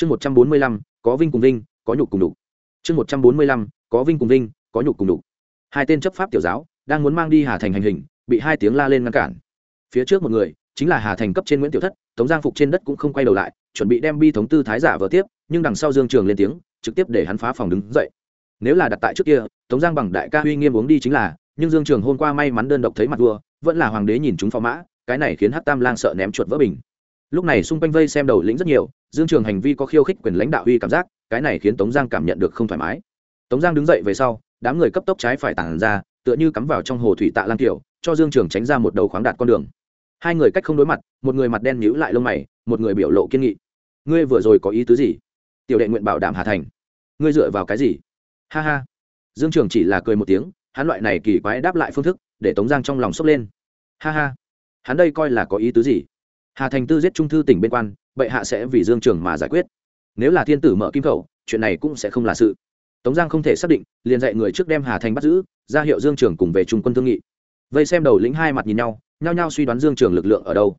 chương một trăm bốn mươi lăm, có vinh cùng vinh, có nhục cùng đục chương một trăm bốn mươi lăm, có vinh cùng vinh, có nhục cùng đục hai tên chấp pháp tiểu giáo đang muốn mang đi hà thành hành hình, bị hai tiếng la lên ngăn cản. Phía trước một người chính là hà thành cấp trên nguyễn tiểu thất, tống giang phục trên đất cũng không quay đầu lại, chuẩn bị đem bi thống tư thái giả vợ tiếp, nhưng đằng sau dương trường lên tiếng, trực tiếp để hắn phá phòng đứng dậy. Nếu là đặt tại trước kia, tống giang bằng đại ca uy nghiêm uống đi chính là, nhưng dương trường hôm qua may mắn đơn độc thấy mặt vua, vẫn là hoàng đế nhìn chúng phò mã, cái này khiến hát tam lang sợ ném chuột vỡ bình. Lúc này xung quanh vây xem đầu lĩnh rất nhiều dương trường hành vi có khiêu khích quyền lãnh đạo uy cảm giác, cái này khiến tống giang cảm nhận được không thoải mái. Tống giang đứng dậy về sau, đám người cấp tốc trái phải tản ra, tựa như cắm vào trong hồ thủy tạ Lan kiểu cho dương trường tránh ra một đầu khoáng đạt con đường. Hai người cách không đối mặt, một người mặt đen nhíu lại lông mày, một người biểu lộ kiên nghị. Ngươi vừa rồi có ý tứ gì? Tiểu đệ nguyện bảo đảm hà thành. Ngươi dựa vào cái gì? Ha ha. Dương trường chỉ là cười một tiếng, hắn loại này kỳ quái đáp lại phương thức, để tống giang trong lòng sốc lên. Ha ha. Hắn đây coi là có ý tứ gì? Hà thành tư giết trung thư tỉnh bên quan bệ hạ sẽ vì dương trường mà giải quyết. Nếu là thiên tử mở kim khẩu, chuyện này cũng sẽ không là sự. Tống giang không thể xác định, liền dạy người trước đem hà thành bắt giữ, ra hiệu dương trường cùng về trung quân thương nghị. Vây xem đầu lĩnh hai mặt nhìn nhau, nhao nhao suy đoán dương trường lực lượng ở đâu.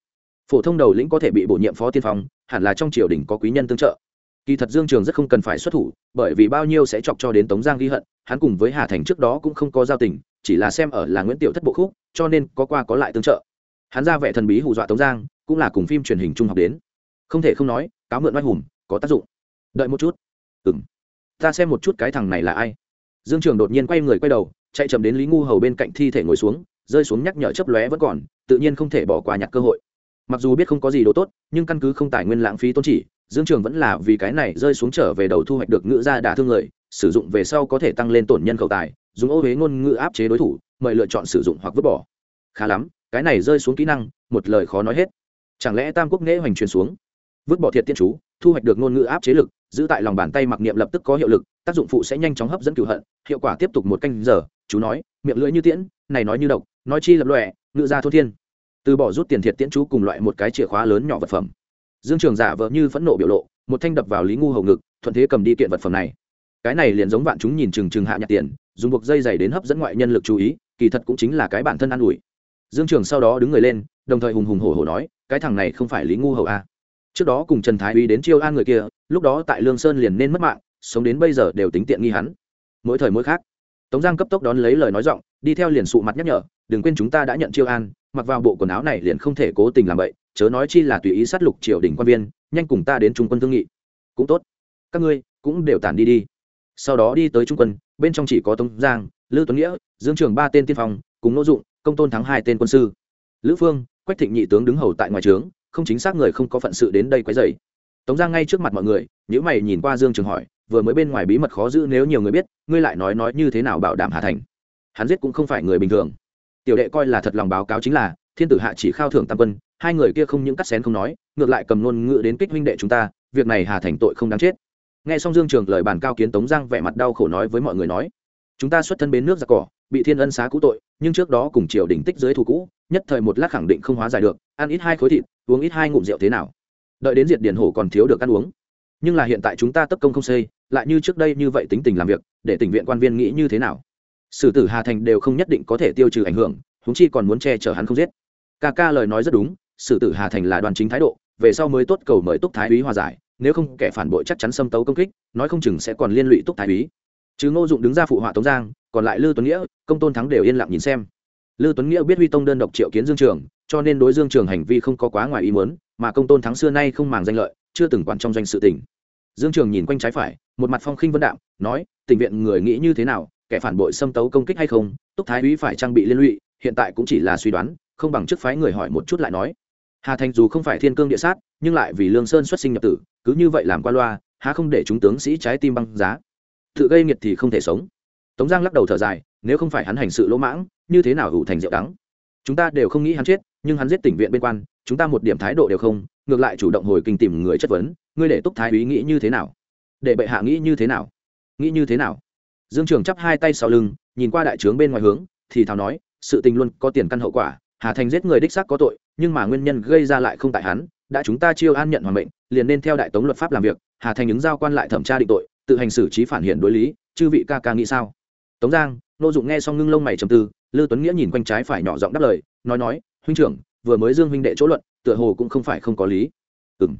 Phổ thông đầu lĩnh có thể bị bổ nhiệm phó tiên phong, hẳn là trong triều đình có quý nhân tương trợ. Kỳ thật dương trường rất không cần phải xuất thủ, bởi vì bao nhiêu sẽ chọc cho đến tống giang ghi hận, hắn cùng với hà thành trước đó cũng không có giao tình, chỉ là xem ở là nguyễn tiểu thất bộ khúc, cho nên có qua có lại tương trợ. Hắn ra vẻ thần bí hù dọa tống giang, cũng là cùng phim truyền hình trung học đến không thể không nói, cáo mượn oai hùng, có tác dụng. Đợi một chút. Ừng ta xem một chút cái thằng này là ai. Dương trường đột nhiên quay người quay đầu, chạy chậm đến lý ngu hầu bên cạnh thi thể ngồi xuống, rơi xuống nhắc nhở chấp lóe vẫn còn, tự nhiên không thể bỏ qua nhặt cơ hội. Mặc dù biết không có gì đồ tốt, nhưng căn cứ không tài nguyên lãng phí tôn chỉ, dương trường vẫn là vì cái này rơi xuống trở về đầu thu hoạch được ngữ gia đả thương người, sử dụng về sau có thể tăng lên tổn nhân khẩu tài, dùng ô huế ngôn ngữ áp chế đối thủ, mời lựa chọn sử dụng hoặc vứt bỏ. Khá lắm, cái này rơi xuống kỹ năng, một lời khó nói hết. Chẳng lẽ tam quốc nghệ hoành truyền xuống? Vứt bỏ thiệt tiên chú, thu hoạch được ngôn ngữ áp chế lực, giữ tại lòng bàn tay mặc niệm lập tức có hiệu lực, tác dụng phụ sẽ nhanh chóng hấp dẫn cửu hận, hiệu quả tiếp tục một canh giờ, chú nói, miệng lưỡi như tiễn, này nói như độc, nói chi lập lòe, ngự ra thô thiên. Từ bỏ rút tiền thiệt tiễn chú cùng loại một cái chìa khóa lớn nhỏ vật phẩm. Dương trường giả vợ như phẫn nộ biểu lộ, một thanh đập vào lý ngu hầu ngực, thuận thế cầm đi kiện vật phẩm này. Cái này liền giống vạn chúng nhìn chừng chừng hạ nhặt tiền, dùng buộc dây dày đến hấp dẫn ngoại nhân lực chú ý, kỳ thật cũng chính là cái bản thân an ủi. Dương trường sau đó đứng người lên, đồng thời hùng hùng hổ hổ nói, cái thằng này không phải lý ngu hầu a à trước đó cùng trần thái uy đến chiêu an người kia, lúc đó tại lương sơn liền nên mất mạng, sống đến bây giờ đều tính tiện nghi hắn. Mỗi thời mỗi khác, tống giang cấp tốc đón lấy lời nói giọng, đi theo liền sụ mặt nhắc nhở, đừng quên chúng ta đã nhận chiêu an, mặc vào bộ quần áo này liền không thể cố tình làm vậy chớ nói chi là tùy ý sát lục triều đình quan viên, nhanh cùng ta đến trung quân thương nghị. Cũng tốt, các ngươi cũng đều tản đi đi. Sau đó đi tới trung quân, bên trong chỉ có tống giang, lư tuấn nghĩa, dương trường ba tên tiên phong, cùng nỗ dụng, công tôn thắng hai tên quân sư. Lữ phương, quách thịnh nhị tướng đứng hầu tại ngoài trướng không chính xác người không có phận sự đến đây quấy rầy. tống giang ngay trước mặt mọi người nếu mày nhìn qua dương trường hỏi, vừa mới bên ngoài bí mật khó giữ nếu nhiều người biết, ngươi lại nói nói như thế nào bảo đảm hà thành? Hắn giết cũng không phải người bình thường. Tiểu đệ coi là thật lòng báo cáo chính là, thiên tử hạ chỉ khao thưởng tam quân, hai người kia không những cắt xén không nói, ngược lại cầm luôn ngựa đến kích huynh đệ chúng ta, việc này hà thành tội không đáng chết. Nghe xong dương trường lời bàn cao kiến tống giang vẻ mặt đau khổ nói với mọi người nói, chúng ta xuất thân bến nước giặc cỏ, bị thiên ân xá cũ tội, nhưng trước đó cùng triều đình tích dưới thù cũ nhất thời một lát khẳng định không hóa giải được, ăn ít hai khối thịt, uống ít hai ngụm rượu thế nào. Đợi đến diệt điển hổ còn thiếu được ăn uống. Nhưng là hiện tại chúng ta tất công không xây, lại như trước đây như vậy tính tình làm việc, để tỉnh viện quan viên nghĩ như thế nào? Sử tử hà thành đều không nhất định có thể tiêu trừ ảnh hưởng húng chi còn muốn che chở hắn không giết. Ca ca lời nói rất đúng, sử tử hà thành là đoàn chính thái độ, về sau mới tốt cầu mời túc thái úy hòa giải, nếu không kẻ phản bội chắc chắn xâm tấu công kích, nói không chừng sẽ còn liên lụy túc thái úy. Chứ ngô dụng đứng ra phụ họa tống giang, còn lại lư tuấn nghĩa, công tôn thắng đều yên lặng nhìn xem lư tuấn nghĩa biết huy tông đơn độc triệu kiến dương trường, cho nên đối dương trường hành vi không có quá ngoài ý muốn, mà công tôn thắng xưa nay không màng danh lợi, chưa từng quan trong doanh sự tình. Dương trường nhìn quanh trái phải, một mặt phong khinh vân đạm, nói tình viện người nghĩ như thế nào, kẻ phản bội xâm tấu công kích hay không, túc thái úy phải trang bị liên lụy, hiện tại cũng chỉ là suy đoán, không bằng trước phái người hỏi một chút lại nói. Hà thành dù không phải thiên cương địa sát, nhưng lại vì lương sơn xuất sinh nhập tử, cứ như vậy làm qua loa, há không để chúng tướng sĩ trái tim băng giá. Tự gây nghiệt thì không thể sống. Tống giang lắc đầu thở dài nếu không phải hắn hành sự lỗ mãng, như thế nào hữu thành rượu đắng? Chúng ta đều không nghĩ hắn chết, nhưng hắn giết tỉnh viện bên quan, chúng ta một điểm thái độ đều không, ngược lại chủ động hồi kinh tìm người chất vấn, ngươi để túc thái úy nghĩ như thế nào? Để bệ hạ nghĩ như thế nào? Nghĩ như thế nào? Dương trường chắp hai tay sau lưng, nhìn qua đại trướng bên ngoài hướng, thì thào nói, sự tình luôn có tiền căn hậu quả, hà thành giết người đích xác có tội, nhưng mà nguyên nhân gây ra lại không tại hắn, đã chúng ta chiêu an nhận hòa mệnh, liền nên theo đại tống luật pháp làm việc, hà thành ứng giao quan lại thẩm tra định tội, tự hành xử trí phản hiện đối lý, chư vị ca ca nghĩ sao? Tống giang nô dụng nghe xong ngưng lông mày trầm tư, lư tuấn nghĩa nhìn quanh trái phải nhỏ giọng đáp lời, nói nói, huynh trưởng, vừa mới dương huynh đệ chỗ luận, tựa hồ cũng không phải không có lý. Ừng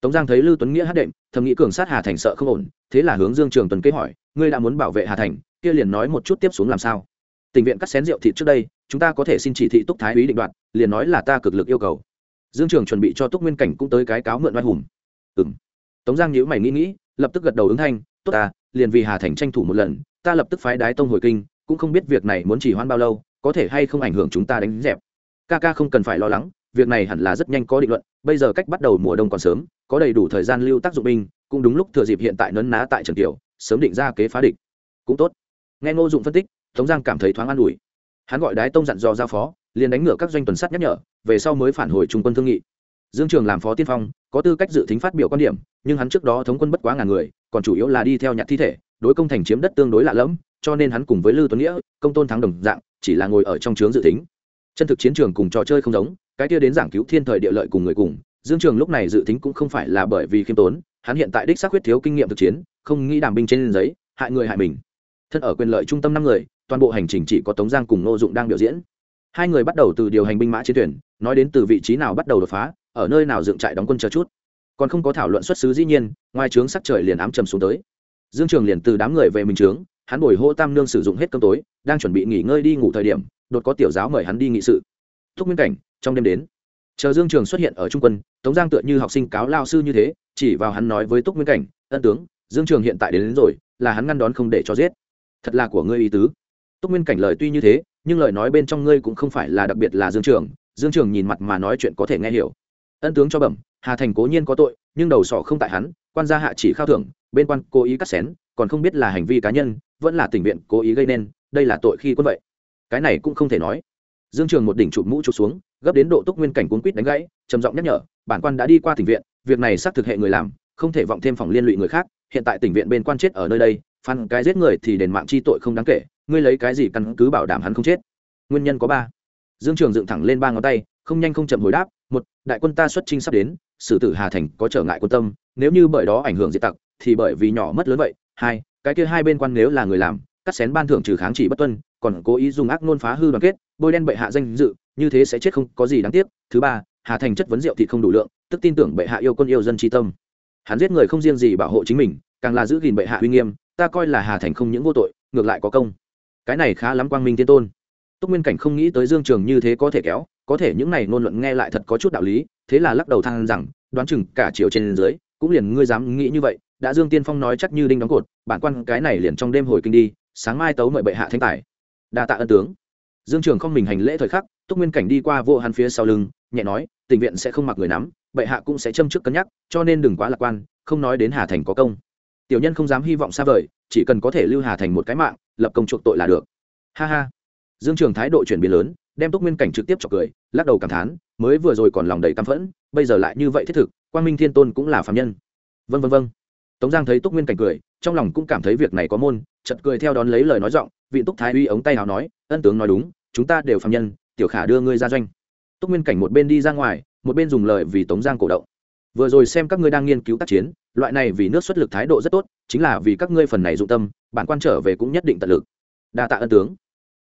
tống giang thấy lưu tuấn nghĩa hát đệm, thầm nghĩ cường sát hà thành sợ không ổn, thế là hướng dương trường tuần kế hỏi, ngươi đã muốn bảo vệ hà thành, kia liền nói một chút tiếp xuống làm sao? Tình viện cắt xén rượu thịt trước đây, chúng ta có thể xin chỉ thị túc thái úy định đoạt, liền nói là ta cực lực yêu cầu. Dương trường chuẩn bị cho túc nguyên cảnh cũng tới cái cáo mượn oai hùng. Ừ tống giang nhữ mày nghĩ nghĩ, lập tức gật đầu ứng thanh, tốt ta, liền vì hà thành tranh thủ một lần, ta lập tức phái đái tông hồi kinh cũng không biết việc này muốn chỉ hoãn bao lâu, có thể hay không ảnh hưởng chúng ta đánh dẹp. Ca ca không cần phải lo lắng, việc này hẳn là rất nhanh có định luận, bây giờ cách bắt đầu mùa đông còn sớm, có đầy đủ thời gian lưu tác dụng binh, cũng đúng lúc thừa dịp hiện tại nấn ná tại trần kiều, sớm định ra kế phá địch. Cũng tốt. Nghe ngô dụng phân tích, tống giang cảm thấy thoáng an ủi. Hắn gọi đái tông dặn dò giao phó, liền đánh ngựa các doanh tuần sát nhắc nhở, về sau mới phản hồi trung quân thương nghị. Dương trường làm phó tiên phong, có tư cách dự tính phát biểu quan điểm, nhưng hắn trước đó thống quân bất quá ngàn người, còn chủ yếu là đi theo nhặt thi thể đối công thành chiếm đất tương đối lạ lẫm cho nên hắn cùng với Lưu Tuấn Nghĩa, công tôn thắng đồng dạng, chỉ là ngồi ở trong trướng dự tính. Chân thực chiến trường cùng trò chơi không giống, cái kia đến giảng cứu thiên thời địa lợi cùng người cùng, Dương Trường lúc này dự tính cũng không phải là bởi vì khiêm tốn, hắn hiện tại đích xác huyết thiếu kinh nghiệm thực chiến, không nghĩ đảm binh trên giấy, hại người hại mình. Thân ở quyền lợi trung tâm năm người, toàn bộ hành trình chỉ có Tống Giang cùng Nô Dụng đang biểu diễn. Hai người bắt đầu từ điều hành binh mã chiến tuyển, nói đến từ vị trí nào bắt đầu đột phá, ở nơi nào dựng trại đóng quân chờ chút. Còn không có thảo luận xuất xứ dĩ nhiên, ngoài trướng sắc trời liền ám trầm xuống tới. Dương Trường liền từ đám người về mình trướng, hắn bồi hô tam nương sử dụng hết cơm tối đang chuẩn bị nghỉ ngơi đi ngủ thời điểm đột có tiểu giáo mời hắn đi nghị sự. Thúc nguyên cảnh trong đêm đến chờ dương trường xuất hiện ở trung quân tống giang tựa như học sinh cáo lao sư như thế chỉ vào hắn nói với túc nguyên cảnh ân tướng dương trường hiện tại đến, đến rồi là hắn ngăn đón không để cho giết. Thật là của ngươi ý tứ. Túc nguyên cảnh lời tuy như thế nhưng lời nói bên trong ngươi cũng không phải là đặc biệt là dương trường. Dương trường nhìn mặt mà nói chuyện có thể nghe hiểu. Ân tướng cho bẩm hà thành cố nhiên có tội, nhưng đầu sỏ không tại hắn, quan gia hạ chỉ khao thưởng, bên quan cố ý cắt xén, còn không biết là hành vi cá nhân, vẫn là tình viện cố ý gây nên, đây là tội khi quân vậy. Cái này cũng không thể nói. Dương trường một đỉnh chụp mũ chụp xuống, gấp đến độ túc nguyên cảnh cuốn quýt đánh gãy, trầm giọng nhắc nhở, bản quan đã đi qua tỉnh viện, việc này xác thực hệ người làm, không thể vọng thêm phòng liên lụy người khác, hiện tại tỉnh viện bên quan chết ở nơi đây phan cái giết người thì đền mạng chi tội không đáng kể, ngươi lấy cái gì căn cứ bảo đảm hắn không chết? Nguyên nhân có ba. Dương trường dựng thẳng lên ba ngón tay, không nhanh không chậm hồi đáp, một, đại quân ta xuất chinh sắp đến sử tử hà thành có trở ngại quân tâm, nếu như bởi đó ảnh hưởng diệt tặc, thì bởi vì nhỏ mất lớn vậy. Hai, cái kia hai bên quan nếu là người làm, cắt xén ban thưởng trừ kháng chỉ bất tuân, còn cố ý dùng ác nôn phá hư đoàn kết, bôi đen bệ hạ danh dự, như thế sẽ chết không có gì đáng tiếc. Thứ ba, hà thành chất vấn rượu thì không đủ lượng, tức tin tưởng bệ hạ yêu quân yêu dân tri tâm. Hắn giết người không riêng gì bảo hộ chính mình, càng là giữ gìn bệ hạ uy nghiêm, ta coi là hà thành không những vô tội, ngược lại có công. Cái này khá lắm quang minh tiên tôn. Túc nguyên cảnh không nghĩ tới dương trường như thế có thể kéo, có thể những này ngôn luận nghe lại thật có chút đạo lý thế là lắc đầu than rằng, đoán chừng cả chiều trên dưới, cũng liền ngươi dám nghĩ như vậy, đã dương tiên phong nói chắc như đinh đóng cột, bản quan cái này liền trong đêm hồi kinh đi, sáng mai tấu mời bệ hạ thanh tài. Đa tạ ân tướng. Dương trường không mình hành lễ thời khắc, túc nguyên cảnh đi qua vô hắn phía sau lưng, nhẹ nói, tình viện sẽ không mặc người nắm, bệ hạ cũng sẽ châm trước cân nhắc, cho nên đừng quá lạc quan, không nói đến hà thành có công. Tiểu nhân không dám hy vọng xa vời, chỉ cần có thể lưu hà thành một cái mạng, lập công chuộc tội là được. Ha ha. Dương trường thái độ chuyển biến lớn đem túc nguyên cảnh trực tiếp chọc cười, lắc đầu cảm thán, mới vừa rồi còn lòng đầy căm phẫn, bây giờ lại như vậy thiết thực, quang minh thiên tôn cũng là phạm nhân. Vân vân vân tống giang thấy túc nguyên cảnh cười, trong lòng cũng cảm thấy việc này có môn chật cười theo đón lấy lời nói giọng, vị túc thái uy ống tay nào nói, ân tướng nói đúng, chúng ta đều phạm nhân, tiểu khả đưa ngươi ra doanh. Túc nguyên cảnh một bên đi ra ngoài, một bên dùng lời vì tống giang cổ động. Vừa rồi xem các ngươi đang nghiên cứu tác chiến, loại này vì nước xuất lực thái độ rất tốt, chính là vì các ngươi phần này dụng tâm, bản quan trở về cũng nhất định tận lực. Đa tạ ân tướng.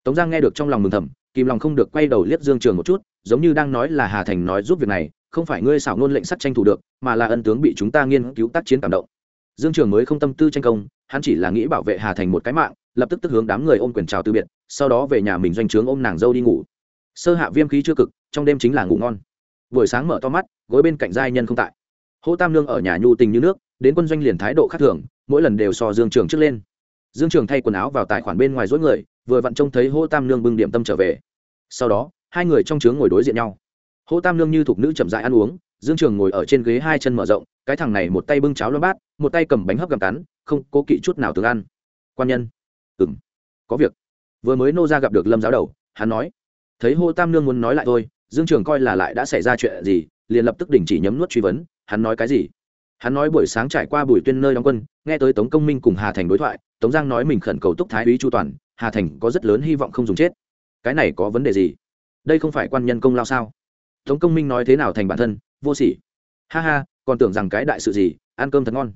Tống giang nghe được trong lòng mừng thầm kìm lòng không được quay đầu liếc dương trường một chút, giống như đang nói là hà thành nói giúp việc này, không phải ngươi xảo ngôn lệnh sắt tranh thủ được, mà là ân tướng bị chúng ta nghiên cứu tác chiến cảm động. Dương trường mới không tâm tư tranh công, hắn chỉ là nghĩ bảo vệ hà thành một cái mạng, lập tức tức hướng đám người ôm quyền chào từ biệt, sau đó về nhà mình doanh trướng ôm nàng dâu đi ngủ. Sơ hạ viêm khí chưa cực, trong đêm chính là ngủ ngon. Buổi sáng mở to mắt, gối bên cạnh giai nhân không tại. Hỗ tam lương ở nhà nhu tình như nước, đến quân doanh liền thái độ khác thường, mỗi lần đều so dương trường trước lên. Dương trường thay quần áo vào tài khoản bên ngoài dối người vừa vặn trông thấy hô tam Nương bưng điểm tâm trở về. Sau đó, hai người trong trướng ngồi đối diện nhau. Hô tam Nương như thục nữ chậm dại ăn uống, dương trường ngồi ở trên ghế hai chân mở rộng, cái thằng này một tay bưng cháo lo bát, một tay cầm bánh hấp gặm cắn, không cố kỵ chút nào tướng ăn. Quan nhân. Ừng có việc. Vừa mới nô ra gặp được lâm giáo đầu, hắn nói. Thấy hô tam nương muốn nói lại thôi, dương trường coi là lại đã xảy ra chuyện gì, liền lập tức đình chỉ nhấm nuốt truy vấn, hắn nói cái gì? Hắn nói buổi sáng trải qua buổi tuyên nơi đóng quân, nghe tới tống công minh cùng hà thành đối thoại, tống giang nói mình khẩn cầu túc thái úy chu toàn hà thành có rất lớn hy vọng không dùng chết. Cái này có vấn đề gì? Đây không phải quan nhân công lao sao? Tống công minh nói thế nào thành bản thân? Vô sỉ. Ha ha, còn tưởng rằng cái đại sự gì? Ăn cơm thật ngon.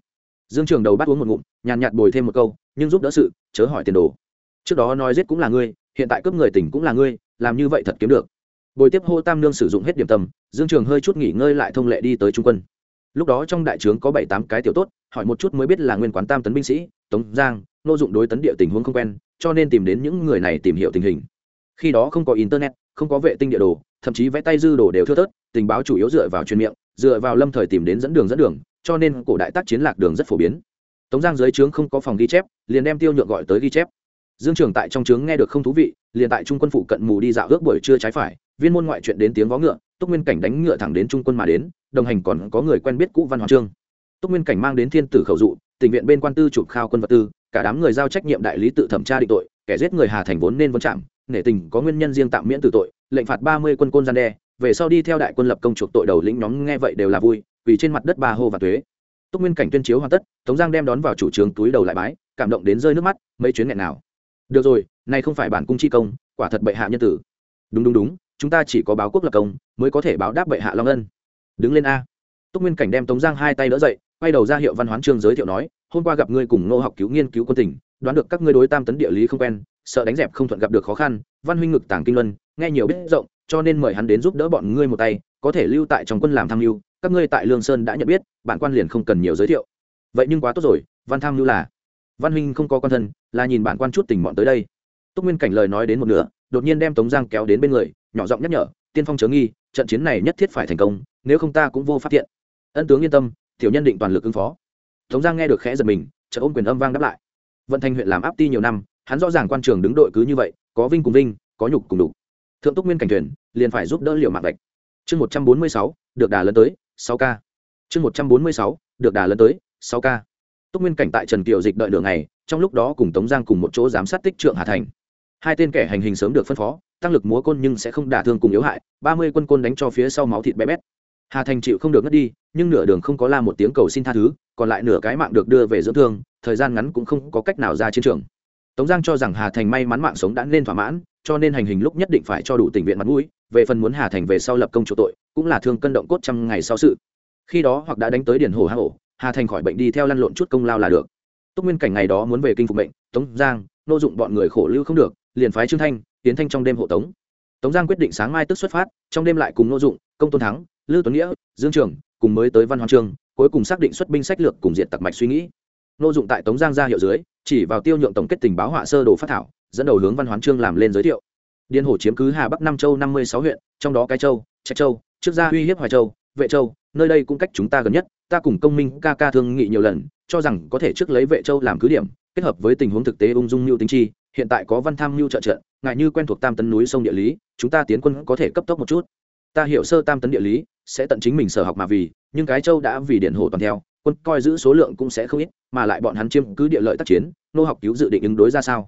Dương trường đầu bắt uống một ngụm, nhàn nhạt bồi thêm một câu, nhưng giúp đỡ sự, chớ hỏi tiền đồ. Trước đó nói giết cũng là ngươi, hiện tại cướp người tỉnh cũng là ngươi, làm như vậy thật kiếm được. Bồi tiếp hô tam nương sử dụng hết điểm tâm, dương trường hơi chút nghỉ ngơi lại thông lệ đi tới trung quân. Lúc đó trong đại trướng có bảy tám cái tiểu tốt, hỏi một chút mới biết là nguyên quán tam tấn binh sĩ, tống giang nô dụng đối tấn địa tình huống không quen, cho nên tìm đến những người này tìm hiểu tình hình. Khi đó không có internet, không có vệ tinh địa đồ, thậm chí vẽ tay dư đồ đều thưa thớt, tình báo chủ yếu dựa vào truyền miệng, dựa vào lâm thời tìm đến dẫn đường dẫn đường, cho nên cổ đại tác chiến lạc đường rất phổ biến. Tống giang dưới trướng không có phòng ghi chép, liền đem tiêu nhượng gọi tới ghi chép. Dương trường tại trong trướng nghe được không thú vị, liền tại trung quân phụ cận mù đi dạo ước buổi trưa trái phải, viên môn ngoại chuyện đến tiếng vó ngựa, túc nguyên cảnh đánh ngựa thẳng đến trung quân mà đến, đồng hành còn có người quen biết cũ văn hoàng trương túc nguyên cảnh mang đến thiên tử khẩu dụ, tình viện bên quan tư chụp khao quân vật tư, cả đám người giao trách nhiệm đại lý tự thẩm tra định tội, kẻ giết người hà thành vốn nên vấn chạm, nể tình có nguyên nhân riêng tạm miễn tử tội, lệnh phạt ba mươi quân côn gian đe, về sau đi theo đại quân lập công chuộc tội đầu lĩnh nhóm nghe vậy đều là vui, vì trên mặt đất ba hô và thuế túc nguyên cảnh tuyên chiếu hoàn tất, tống giang đem đón vào chủ trường túi đầu lại bái, cảm động đến rơi nước mắt, mấy chuyến nghẹn nào. Được rồi này không phải bản cung chi công, quả thật bệ hạ nhân tử. Đúng đúng đúng, chúng ta chỉ có báo quốc lập công, mới có thể báo đáp bệ hạ long ân. Đứng lên a. Túc nguyên cảnh đem tống giang hai tay đỡ dậy quay đầu ra hiệu văn hoán trương giới thiệu nói, hôm qua gặp ngươi cùng nô học cứu nghiên cứu quân tỉnh đoán được các ngươi đối tam tấn địa lý không quen, sợ đánh dẹp không thuận gặp được khó khăn, văn huynh ngực tàng kinh luân, nghe nhiều biết rộng, cho nên mời hắn đến giúp đỡ bọn ngươi một tay, có thể lưu tại trong quân làm tham mưu, các ngươi tại lương sơn đã nhận biết, bản quan liền không cần nhiều giới thiệu. Vậy nhưng quá tốt rồi, văn tham mưu là văn huynh không có quan thân, là nhìn bản quan chút tình bọn tới đây. Túc nguyên cảnh lời nói đến một nửa, đột nhiên đem tống giang kéo đến bên người, nhỏ giọng nhắc nhở, tiên phong chớ nghi, trận chiến này nhất thiết phải thành công, nếu không ta cũng vô phát hiện ân tướng yên tâm tiểu nhân định toàn lực ứng phó. Tống giang nghe được khẽ giật mình chợ ôm quyền âm vang đáp lại. Vận thành huyện làm áp ti nhiều năm, hắn rõ ràng quan trường đứng đội cứ như vậy, có vinh cùng vinh, có nhục cùng đủ thượng túc nguyên cảnh thuyền liền phải giúp đỡ liệu mạng vạch chương một trăm bốn mươi sáu, được đà lớn tới, sáu k chương một trăm bốn mươi sáu, được đà lớn tới, sáu k túc nguyên cảnh tại trần kiều dịch đợi đường này trong lúc đó cùng tống giang cùng một chỗ giám sát tích trượng hà thành. Hai tên kẻ hành hình sớm được phân phó, tăng lực múa côn nhưng sẽ không đả thương cùng yếu hại, ba mươi quân côn đánh cho phía sau máu thịt bé bét hà thành chịu không được ngất đi, nhưng nửa đường không có la một tiếng cầu xin tha thứ, còn lại nửa cái mạng được đưa về dưỡng thương, thời gian ngắn cũng không có cách nào ra chiến trường. Tống giang cho rằng hà thành may mắn mạng sống đã nên thỏa mãn, cho nên hành hình lúc nhất định phải cho đủ tình viện mặt mũi, về phần muốn hà thành về sau lập công chủ tội, cũng là thương cân động cốt trăm ngày sau sự. Khi đó hoặc đã đánh tới điển hồ hà hổ hà thành khỏi bệnh đi theo lăn lộn chút công lao là được. Túc nguyên cảnh ngày đó muốn về kinh phục bệnh tống giang, nô dụng bọn người khổ lưu không được, liền phái trương thanh tiến thanh trong đêm hộ tống. Tống giang quyết định sáng mai tức xuất phát, trong đêm lại cùng nô dụng, công tôn thắng lư tuấn nghĩa, dương trường, cùng mới tới văn hoàng trương cuối cùng xác định xuất binh sách lược cùng diện tặc mạch suy nghĩ. Nô dụng tại tống giang ra hiệu dưới, chỉ vào tiêu nhượng tổng kết tình báo họa sơ đồ phát thảo, dẫn đầu hướng văn hoán trương làm lên giới thiệu. Điên hổ chiếm cứ hà bắc năm châu năm mươi sáu huyện, trong đó cái châu, trạch châu, trước ra uy hiếp hoài châu, vệ châu, nơi đây cũng cách chúng ta gần nhất, ta cùng công minh ca ca thương nghị nhiều lần, cho rằng có thể trước lấy vệ châu làm cứ điểm, kết hợp với tình huống thực tế ung dung mưu tính chi, hiện tại có văn tham mưu trợ trợ ngại như quen thuộc tam tấn núi sông địa lý, chúng ta tiến quân có thể cấp tốc một chút. Ta hiểu sơ tam tấn địa lý sẽ tận chính mình sở học mà vì, nhưng cái châu đã vì điện hồ toàn theo, quân coi giữ số lượng cũng sẽ không ít, mà lại bọn hắn chiêm cứ địa lợi tác chiến, nô học cứu dự định ứng đối ra sao?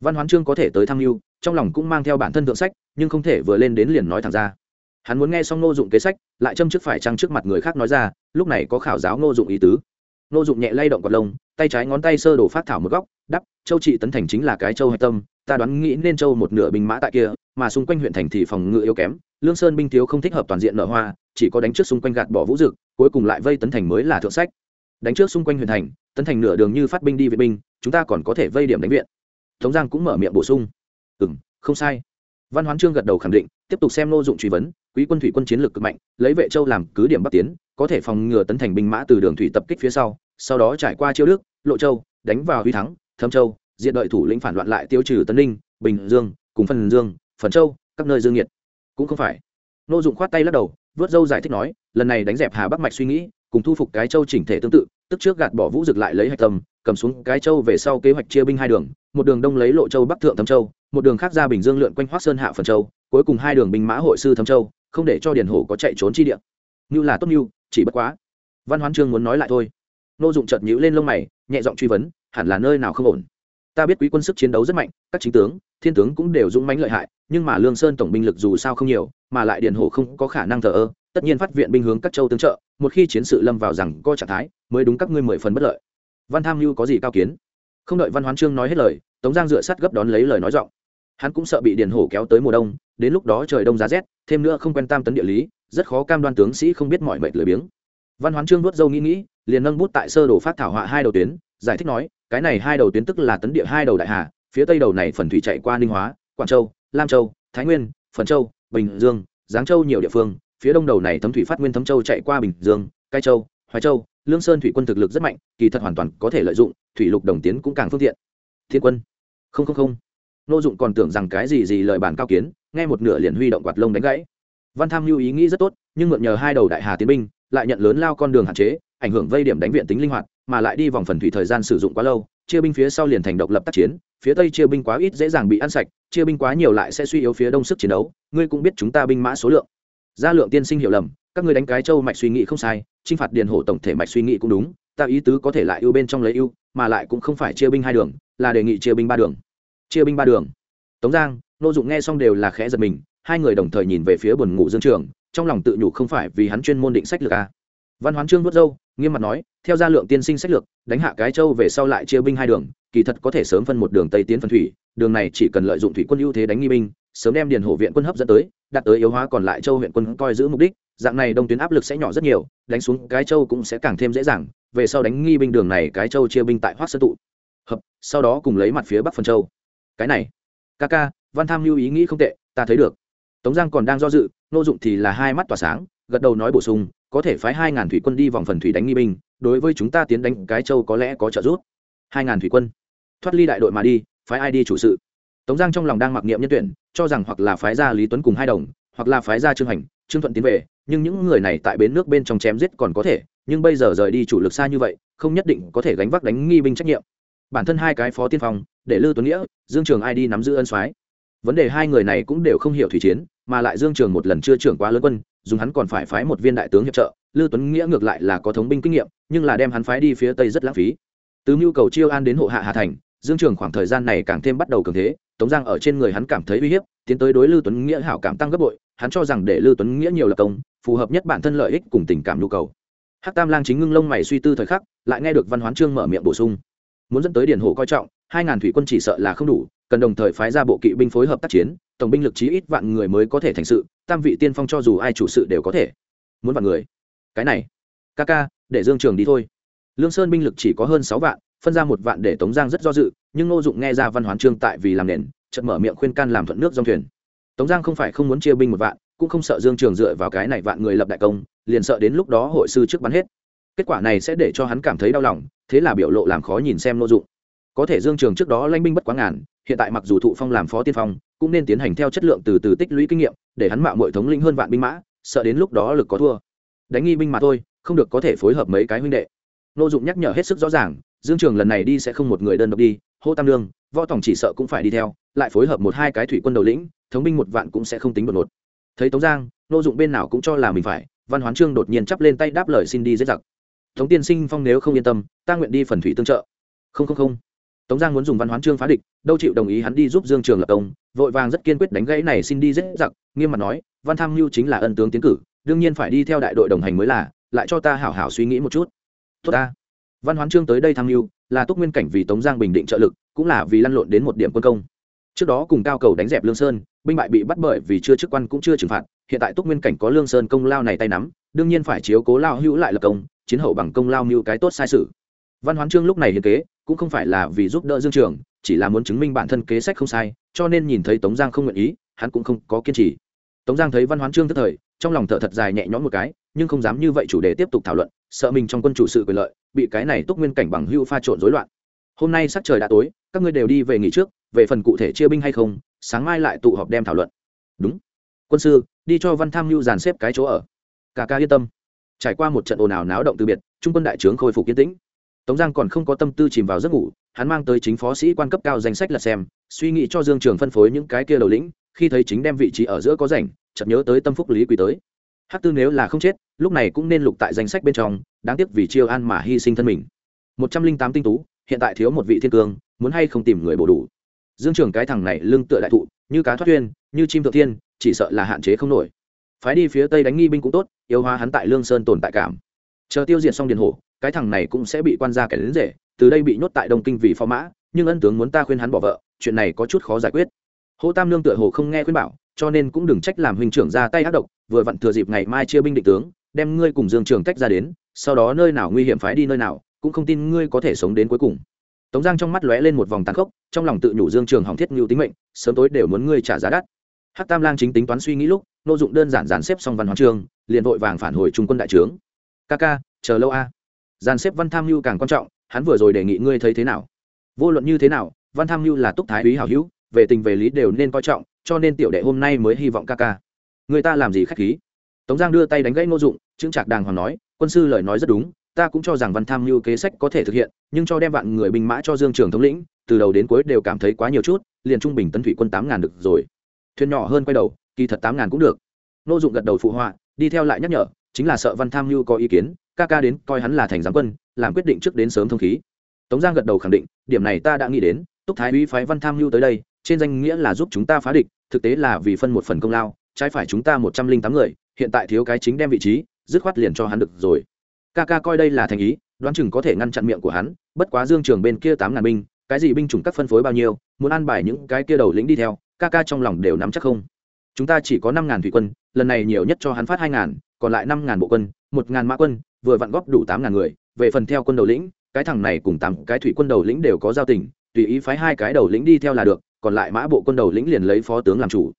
Văn hoán trương có thể tới tham mưu, trong lòng cũng mang theo bản thân thượng sách, nhưng không thể vừa lên đến liền nói thẳng ra. Hắn muốn nghe xong nô dụng kế sách, lại châm trước phải trăng trước mặt người khác nói ra, lúc này có khảo giáo nô dụng ý tứ. Nô dụng nhẹ lay động cọt lông, tay trái ngón tay sơ đổ phát thảo một góc, đắp, châu trị tấn thành chính là cái châu hạch tâm, ta đoán nghĩ nên châu một nửa binh mã tại kia, mà xung quanh huyện thành thì phòng ngự yếu kém, lương sơn binh thiếu không thích hợp toàn diện nợ hoa chỉ có đánh trước xung quanh gạt bỏ vũ dực, cuối cùng lại vây tấn thành mới là thượng sách. Đánh trước xung quanh huyện thành, tấn thành nửa đường như phát binh đi viện binh, chúng ta còn có thể vây điểm đánh viện. Tống giang cũng mở miệng bổ sung. Ừ m không sai. Văn hoán trương gật đầu khẳng định, tiếp tục xem nô dụng truy vấn, quý quân thủy quân chiến lược cực mạnh, lấy vệ châu làm cứ điểm bắc tiến, có thể phòng ngừa tấn thành binh mã từ đường thủy tập kích phía sau sau đó trải qua chiêu đức, lộ châu, đánh vào huy thắng, thâm châu diện đợi thủ lĩnh phản loạn lại tiêu trừ tấn ninh, bình dương, cùng phần dương, phần châu, các nơi dương nhiệt. Cũng không phải. Nô dụng khoát tay lắc đầu vớt dâu giải thích nói, lần này đánh dẹp hà bắc mạch suy nghĩ, cùng thu phục cái châu chỉnh thể tương tự, tức trước gạt bỏ vũ dực lại lấy hạch tâm, cầm xuống cái châu về sau kế hoạch chia binh hai đường, một đường đông lấy lộ châu bắc thượng thâm châu, một đường khác ra bình dương lượn quanh hoác sơn hạ phần châu, cuối cùng hai đường binh mã hội sư thâm châu, không để cho điền hổ có chạy trốn chi địa. Như là tốt như, chỉ bất quá. Văn hoán trương muốn nói lại thôi. Nô dụng chợt nhíu lên lông mày, nhẹ giọng truy vấn, hẳn là nơi nào không ổn? Ta biết quý quân sức chiến đấu rất mạnh, các chính tướng, thiên tướng cũng đều dũng mãnh lợi hại, nhưng mà lương sơn tổng binh lực dù sao không nhiều, mà lại điện hổ không có khả năng thờ ơ, tất nhiên phát viện binh hướng các châu tương trợ, một khi chiến sự lâm vào rằng co trạng thái, mới đúng các ngươi mười phần bất lợi. Văn tham mưu có gì cao kiến? Không đợi văn hoán trương nói hết lời, tống giang dựa sát gấp đón lấy lời nói giọng. Hắn cũng sợ bị điện hổ kéo tới mùa đông, đến lúc đó trời đông giá rét, thêm nữa không quen tam tấn địa lý, rất khó cam đoan tướng sĩ không biết mọi mệt lười biếng. Văn hoán trương vuốt dâu nghĩ nghĩ, liền nâng bút tại sơ đồ phát thảo họa hai đầu tuyến, giải thích nói cái này hai đầu tuyến tức là tấn địa hai đầu đại hà, phía tây đầu này phần thủy chạy qua ninh hóa, quảng châu, lam châu, thái nguyên, phần châu, bình dương, giáng châu nhiều địa phương, phía đông đầu này thấm thủy phát nguyên thấm châu chạy qua bình dương, cai châu, hoài châu, lương sơn thủy quân thực lực rất mạnh, kỳ thật hoàn toàn có thể lợi dụng, thủy lục đồng tiến cũng càng phương tiện. Thiên quân, không không không. Nô dụng còn tưởng rằng cái gì gì lời bản cao kiến, nghe một nửa liền huy động quạt lông đánh gãy. Văn tham lưu ý nghĩ rất tốt, nhưng mượn nhờ hai đầu đại hà tiến binh, lại nhận lớn lao con đường hạn chế, ảnh hưởng vây điểm đánh viện tính linh hoạt mà lại đi vòng phần thủy thời gian sử dụng quá lâu, chia binh phía sau liền thành độc lập tác chiến, phía tây chia binh quá ít dễ dàng bị ăn sạch, chia binh quá nhiều lại sẽ suy yếu phía đông sức chiến đấu, ngươi cũng biết chúng ta binh mã số lượng. Gia lượng tiên sinh hiểu lầm, các ngươi đánh cái châu mạch suy nghĩ không sai, chinh phạt điền hổ tổng thể mạch suy nghĩ cũng đúng, ta ý tứ có thể lại ưu bên trong lấy ưu, mà lại cũng không phải chia binh hai đường, là đề nghị chia binh ba đường. Chia binh ba đường. Tống giang, nô dụng nghe xong đều là khẽ giật mình, hai người đồng thời nhìn về phía buồn ngủ dương trường, trong lòng tự nhủ không phải vì hắn chuyên môn định sách lược a à văn hoán trương vớt dâu nghiêm mặt nói, theo gia lượng tiên sinh sách lược, đánh hạ cái châu về sau lại chia binh hai đường, kỳ thật có thể sớm phân một đường tây tiến phân thủy, đường này chỉ cần lợi dụng thủy quân ưu thế đánh nghi binh, sớm đem điền hổ viện quân hấp dẫn tới, đạt tới yếu hóa còn lại châu huyện quân coi giữ mục đích, dạng này đông tuyến áp lực sẽ nhỏ rất nhiều, đánh xuống cái châu cũng sẽ càng thêm dễ dàng, về sau đánh nghi binh đường này cái châu chia binh tại hoác sơn tụ. Hợp, sau đó cùng lấy mặt phía bắc phần châu. Cái này, ca ca, văn tham lưu ý nghĩ không tệ, ta thấy được. Tống giang còn đang do dự, nô dụng thì là hai mắt tỏa sáng, gật đầu nói bổ sung có thể phái hai ngàn thủy quân đi vòng phần thủy đánh nghi binh, đối với chúng ta tiến đánh cái châu có lẽ có trợ giúp. Hai ngàn thủy quân. Thoát ly đại đội mà đi, phái ai đi chủ sự? Tống giang trong lòng đang mặc niệm nhân tuyển, cho rằng hoặc là phái gia lý tuấn cùng hai đồng, hoặc là phái gia trương hành trương thuận tiến về, nhưng những người này tại bến nước bên trong chém giết còn có thể, nhưng bây giờ rời đi chủ lực xa như vậy, không nhất định có thể gánh vác đánh nghi binh trách nhiệm. Bản thân hai cái phó tiên phong, để lư tuấn nghĩa, dương trường ai đi nắm giữ ân soái. Vấn đề hai người này cũng đều không hiểu thủy chiến, mà lại dương trường một lần chưa trưởng quá lớn quân dùng hắn còn phải phái một viên đại tướng hiệp trợ, lư tuấn nghĩa ngược lại là có thống binh kinh nghiệm, nhưng là đem hắn phái đi phía tây rất lãng phí. Từ mưu cầu chiêu an đến hộ hạ hà thành, dương trường khoảng thời gian này càng thêm bắt đầu cường thế, tống giang ở trên người hắn cảm thấy uy hiếp, tiến tới đối lưu tuấn nghĩa hảo cảm tăng gấp bội, hắn cho rằng để lưu tuấn nghĩa nhiều lập công, phù hợp nhất bản thân lợi ích cùng tình cảm nhu cầu. Hắc tam lang chính ngưng lông mày suy tư thời khắc, lại nghe được văn hoán trương mở miệng bổ sung. Muốn dẫn tới điển hồ coi trọng, hai ngàn thủy quân chỉ sợ là không đủ, cần đồng thời phái ra bộ kỵ binh phối hợp tác chiến, tổng binh lực chí ít vạn người mới có thể thành sự tam vị tiên phong cho dù ai chủ sự đều có thể. Muốn vạn người. Cái này. Ca ca, để dương trường đi thôi. Lương sơn binh lực chỉ có hơn sáu vạn, phân ra một vạn để tống giang rất do dự, nhưng ngô dụng nghe ra văn hoán trương tại vì làm nền, chợt mở miệng khuyên can làm thuận nước dòng thuyền. Tống giang không phải không muốn chia binh một vạn, cũng không sợ dương trường dựa vào cái này vạn người lập đại công, liền sợ đến lúc đó hội sư trước bắn hết. Kết quả này sẽ để cho hắn cảm thấy đau lòng, thế là biểu lộ làm khó nhìn xem ngô dụng có thể dương trường trước đó lanh binh bất quá ngàn, hiện tại mặc dù thụ phong làm phó tiên phong, cũng nên tiến hành theo chất lượng từ từ tích lũy kinh nghiệm, để hắn mạo mọi thống linh hơn vạn binh mã, sợ đến lúc đó lực có thua. Đánh nghi binh mà thôi, không được có thể phối hợp mấy cái huynh đệ. Nô dụng nhắc nhở hết sức rõ ràng, dương trường lần này đi sẽ không một người đơn độc đi, hô tam lương võ tổng chỉ sợ cũng phải đi theo, lại phối hợp một hai cái thủy quân đầu lĩnh, thống binh một vạn cũng sẽ không tính đột ngột. Thấy tống giang, nô dụng bên nào cũng cho là mình phải, văn hoán trương đột nhiên chắp lên tay đáp lời xin đi dễ giặc. Tống tiên sinh phong nếu không yên tâm, ta nguyện đi phần thủy tương trợ. Không không không tống giang muốn dùng văn hoán trương phá địch, đâu chịu đồng ý hắn đi giúp dương trường lập công, vội vàng rất kiên quyết đánh gãy này xin đi dễ giặc, nghiêm mặt nói, văn tham mưu chính là ân tướng tiến cử, đương nhiên phải đi theo đại đội đồng hành mới là, lại cho ta hảo hảo suy nghĩ một chút. Tốt ta. Văn hoán trương tới đây tham mưu là túc nguyên cảnh vì tống giang bình định trợ lực, cũng là vì lăn lộn đến một điểm quân công. Trước đó cùng cao cầu đánh dẹp lương sơn, binh bại bị bắt bởi vì chưa chức quan cũng chưa trừng phạt, hiện tại túc nguyên cảnh có lương sơn công lao này tay nắm, đương nhiên phải chiếu cố lao hữu lại lập công, chiến hậu bằng công lao mưu cái tốt sai sự. Văn hoán trương lúc này hiền kế cũng không phải là vì giúp đỡ dương trường, chỉ là muốn chứng minh bản thân kế sách không sai, cho nên nhìn thấy tống giang không nguyện ý, hắn cũng không có kiên trì. Tống giang thấy văn hoán trương tức thời, trong lòng thở thật dài nhẹ nhõm một cái, nhưng không dám như vậy chủ đề tiếp tục thảo luận, sợ mình trong quân chủ sự quyền lợi, bị cái này túc nguyên cảnh bằng hưu pha trộn rối loạn. Hôm nay sắc trời đã tối, các ngươi đều đi về nghỉ trước, về phần cụ thể chia binh hay không, sáng mai lại tụ họp đem thảo luận. Đúng. Quân sư, đi cho văn tham mưu dàn xếp cái chỗ ở. Cả ca yên tâm. Trải qua một trận ồn ào náo động từ biệt, trung quân đại trướng khôi phục yên tĩnh tống giang còn không có tâm tư chìm vào giấc ngủ, hắn mang tới chính phó sĩ quan cấp cao danh sách là xem, suy nghĩ cho dương trường phân phối những cái kia đầu lĩnh, khi thấy chính đem vị trí ở giữa có rảnh, chợt nhớ tới tâm phúc lý quý tới. Hắc tư nếu là không chết, lúc này cũng nên lục tại danh sách bên trong, đáng tiếc vì chiêu an mà hy sinh thân mình. Một trăm linh tám tinh tú, hiện tại thiếu một vị thiên cương, muốn hay không tìm người bổ đủ. Dương trường cái thằng này lưng tựa đại thụ, như cá thoát tuyên như chim thượng thiên, chỉ sợ là hạn chế không nổi. Phái đi phía tây đánh nghi binh cũng tốt, yêu hóa hắn tại lương sơn tồn tại cảm. Chờ tiêu diệt xong điền hổ cái thằng này cũng sẽ bị quan gia kẻ đến rể, từ đây bị nhốt tại đông kinh vì phó mã, nhưng ân tướng muốn ta khuyên hắn bỏ vợ, chuyện này có chút khó giải quyết. Hô tam lương tựa hồ không nghe khuyên bảo, cho nên cũng đừng trách làm huynh trưởng ra tay ác độc, vừa vặn thừa dịp ngày mai chia binh định tướng, đem ngươi cùng dương trường tách ra đến, sau đó nơi nào nguy hiểm phái đi nơi nào, cũng không tin ngươi có thể sống đến cuối cùng. Tống giang trong mắt lóe lên một vòng tàn khốc, trong lòng tự nhủ dương trường hỏng thiết ngưu tính mệnh, sớm tối đều muốn ngươi trả giá đắt. Hát tam lang chính tính toán suy nghĩ lúc nội dụng đơn giản dàn xếp xong văn hóa trường, liền vội vàng phản hồi trung quân đại trướng. Ca ca, chờ lâu a. à dàn xếp văn tham mưu càng quan trọng, hắn vừa rồi đề nghị ngươi thấy thế nào? Vô luận như thế nào, văn tham mưu là túc thái úy hảo hữu, về tình về lý đều nên coi trọng, cho nên tiểu đệ hôm nay mới hy vọng ca ca. Người ta làm gì khách khí? Tống giang đưa tay đánh gãy ngô dụng, chứng chạc đàng hoàng nói, quân sư lời nói rất đúng, ta cũng cho rằng văn tham mưu kế sách có thể thực hiện, nhưng cho đem vạn người binh mã cho dương trường thống lĩnh, từ đầu đến cuối đều cảm thấy quá nhiều chút, liền trung bình tấn thủy quân tám ngàn được rồi. Thuyền nhỏ hơn quay đầu, kỳ thật tám ngàn cũng được. Ngô dụng gật đầu phụ họa, đi theo lại nhắc nhở chính là sợ văn tham mưu có ý kiến, ca ca đến coi hắn là thành giám quân, làm quyết định trước đến sớm thông khí. Tống giang gật đầu khẳng định, điểm này ta đã nghĩ đến, túc thái uy phái văn tham mưu tới đây, trên danh nghĩa là giúp chúng ta phá địch, thực tế là vì phân một phần công lao, trái phải chúng ta một trăm linh tám người, hiện tại thiếu cái chính đem vị trí, dứt khoát liền cho hắn được rồi. Ca ca coi đây là thành ý, đoán chừng có thể ngăn chặn miệng của hắn, bất quá dương trường bên kia tám ngàn binh, cái gì binh chủng các phân phối bao nhiêu, muốn ăn bài những cái kia đầu lĩnh đi theo, ca ca trong lòng đều nắm chắc không? Chúng ta chỉ có năm ngàn thủy quân, lần này nhiều nhất cho hắn phát hai ngàn còn lại năm ngàn bộ quân, một ngàn mã quân, vừa vặn góp đủ tám ngàn người, về phần theo quân đầu lĩnh, cái thằng này cùng tám cái thủy quân đầu lĩnh đều có giao tình, tùy ý phái hai cái đầu lĩnh đi theo là được, còn lại mã bộ quân đầu lĩnh liền lấy phó tướng làm chủ.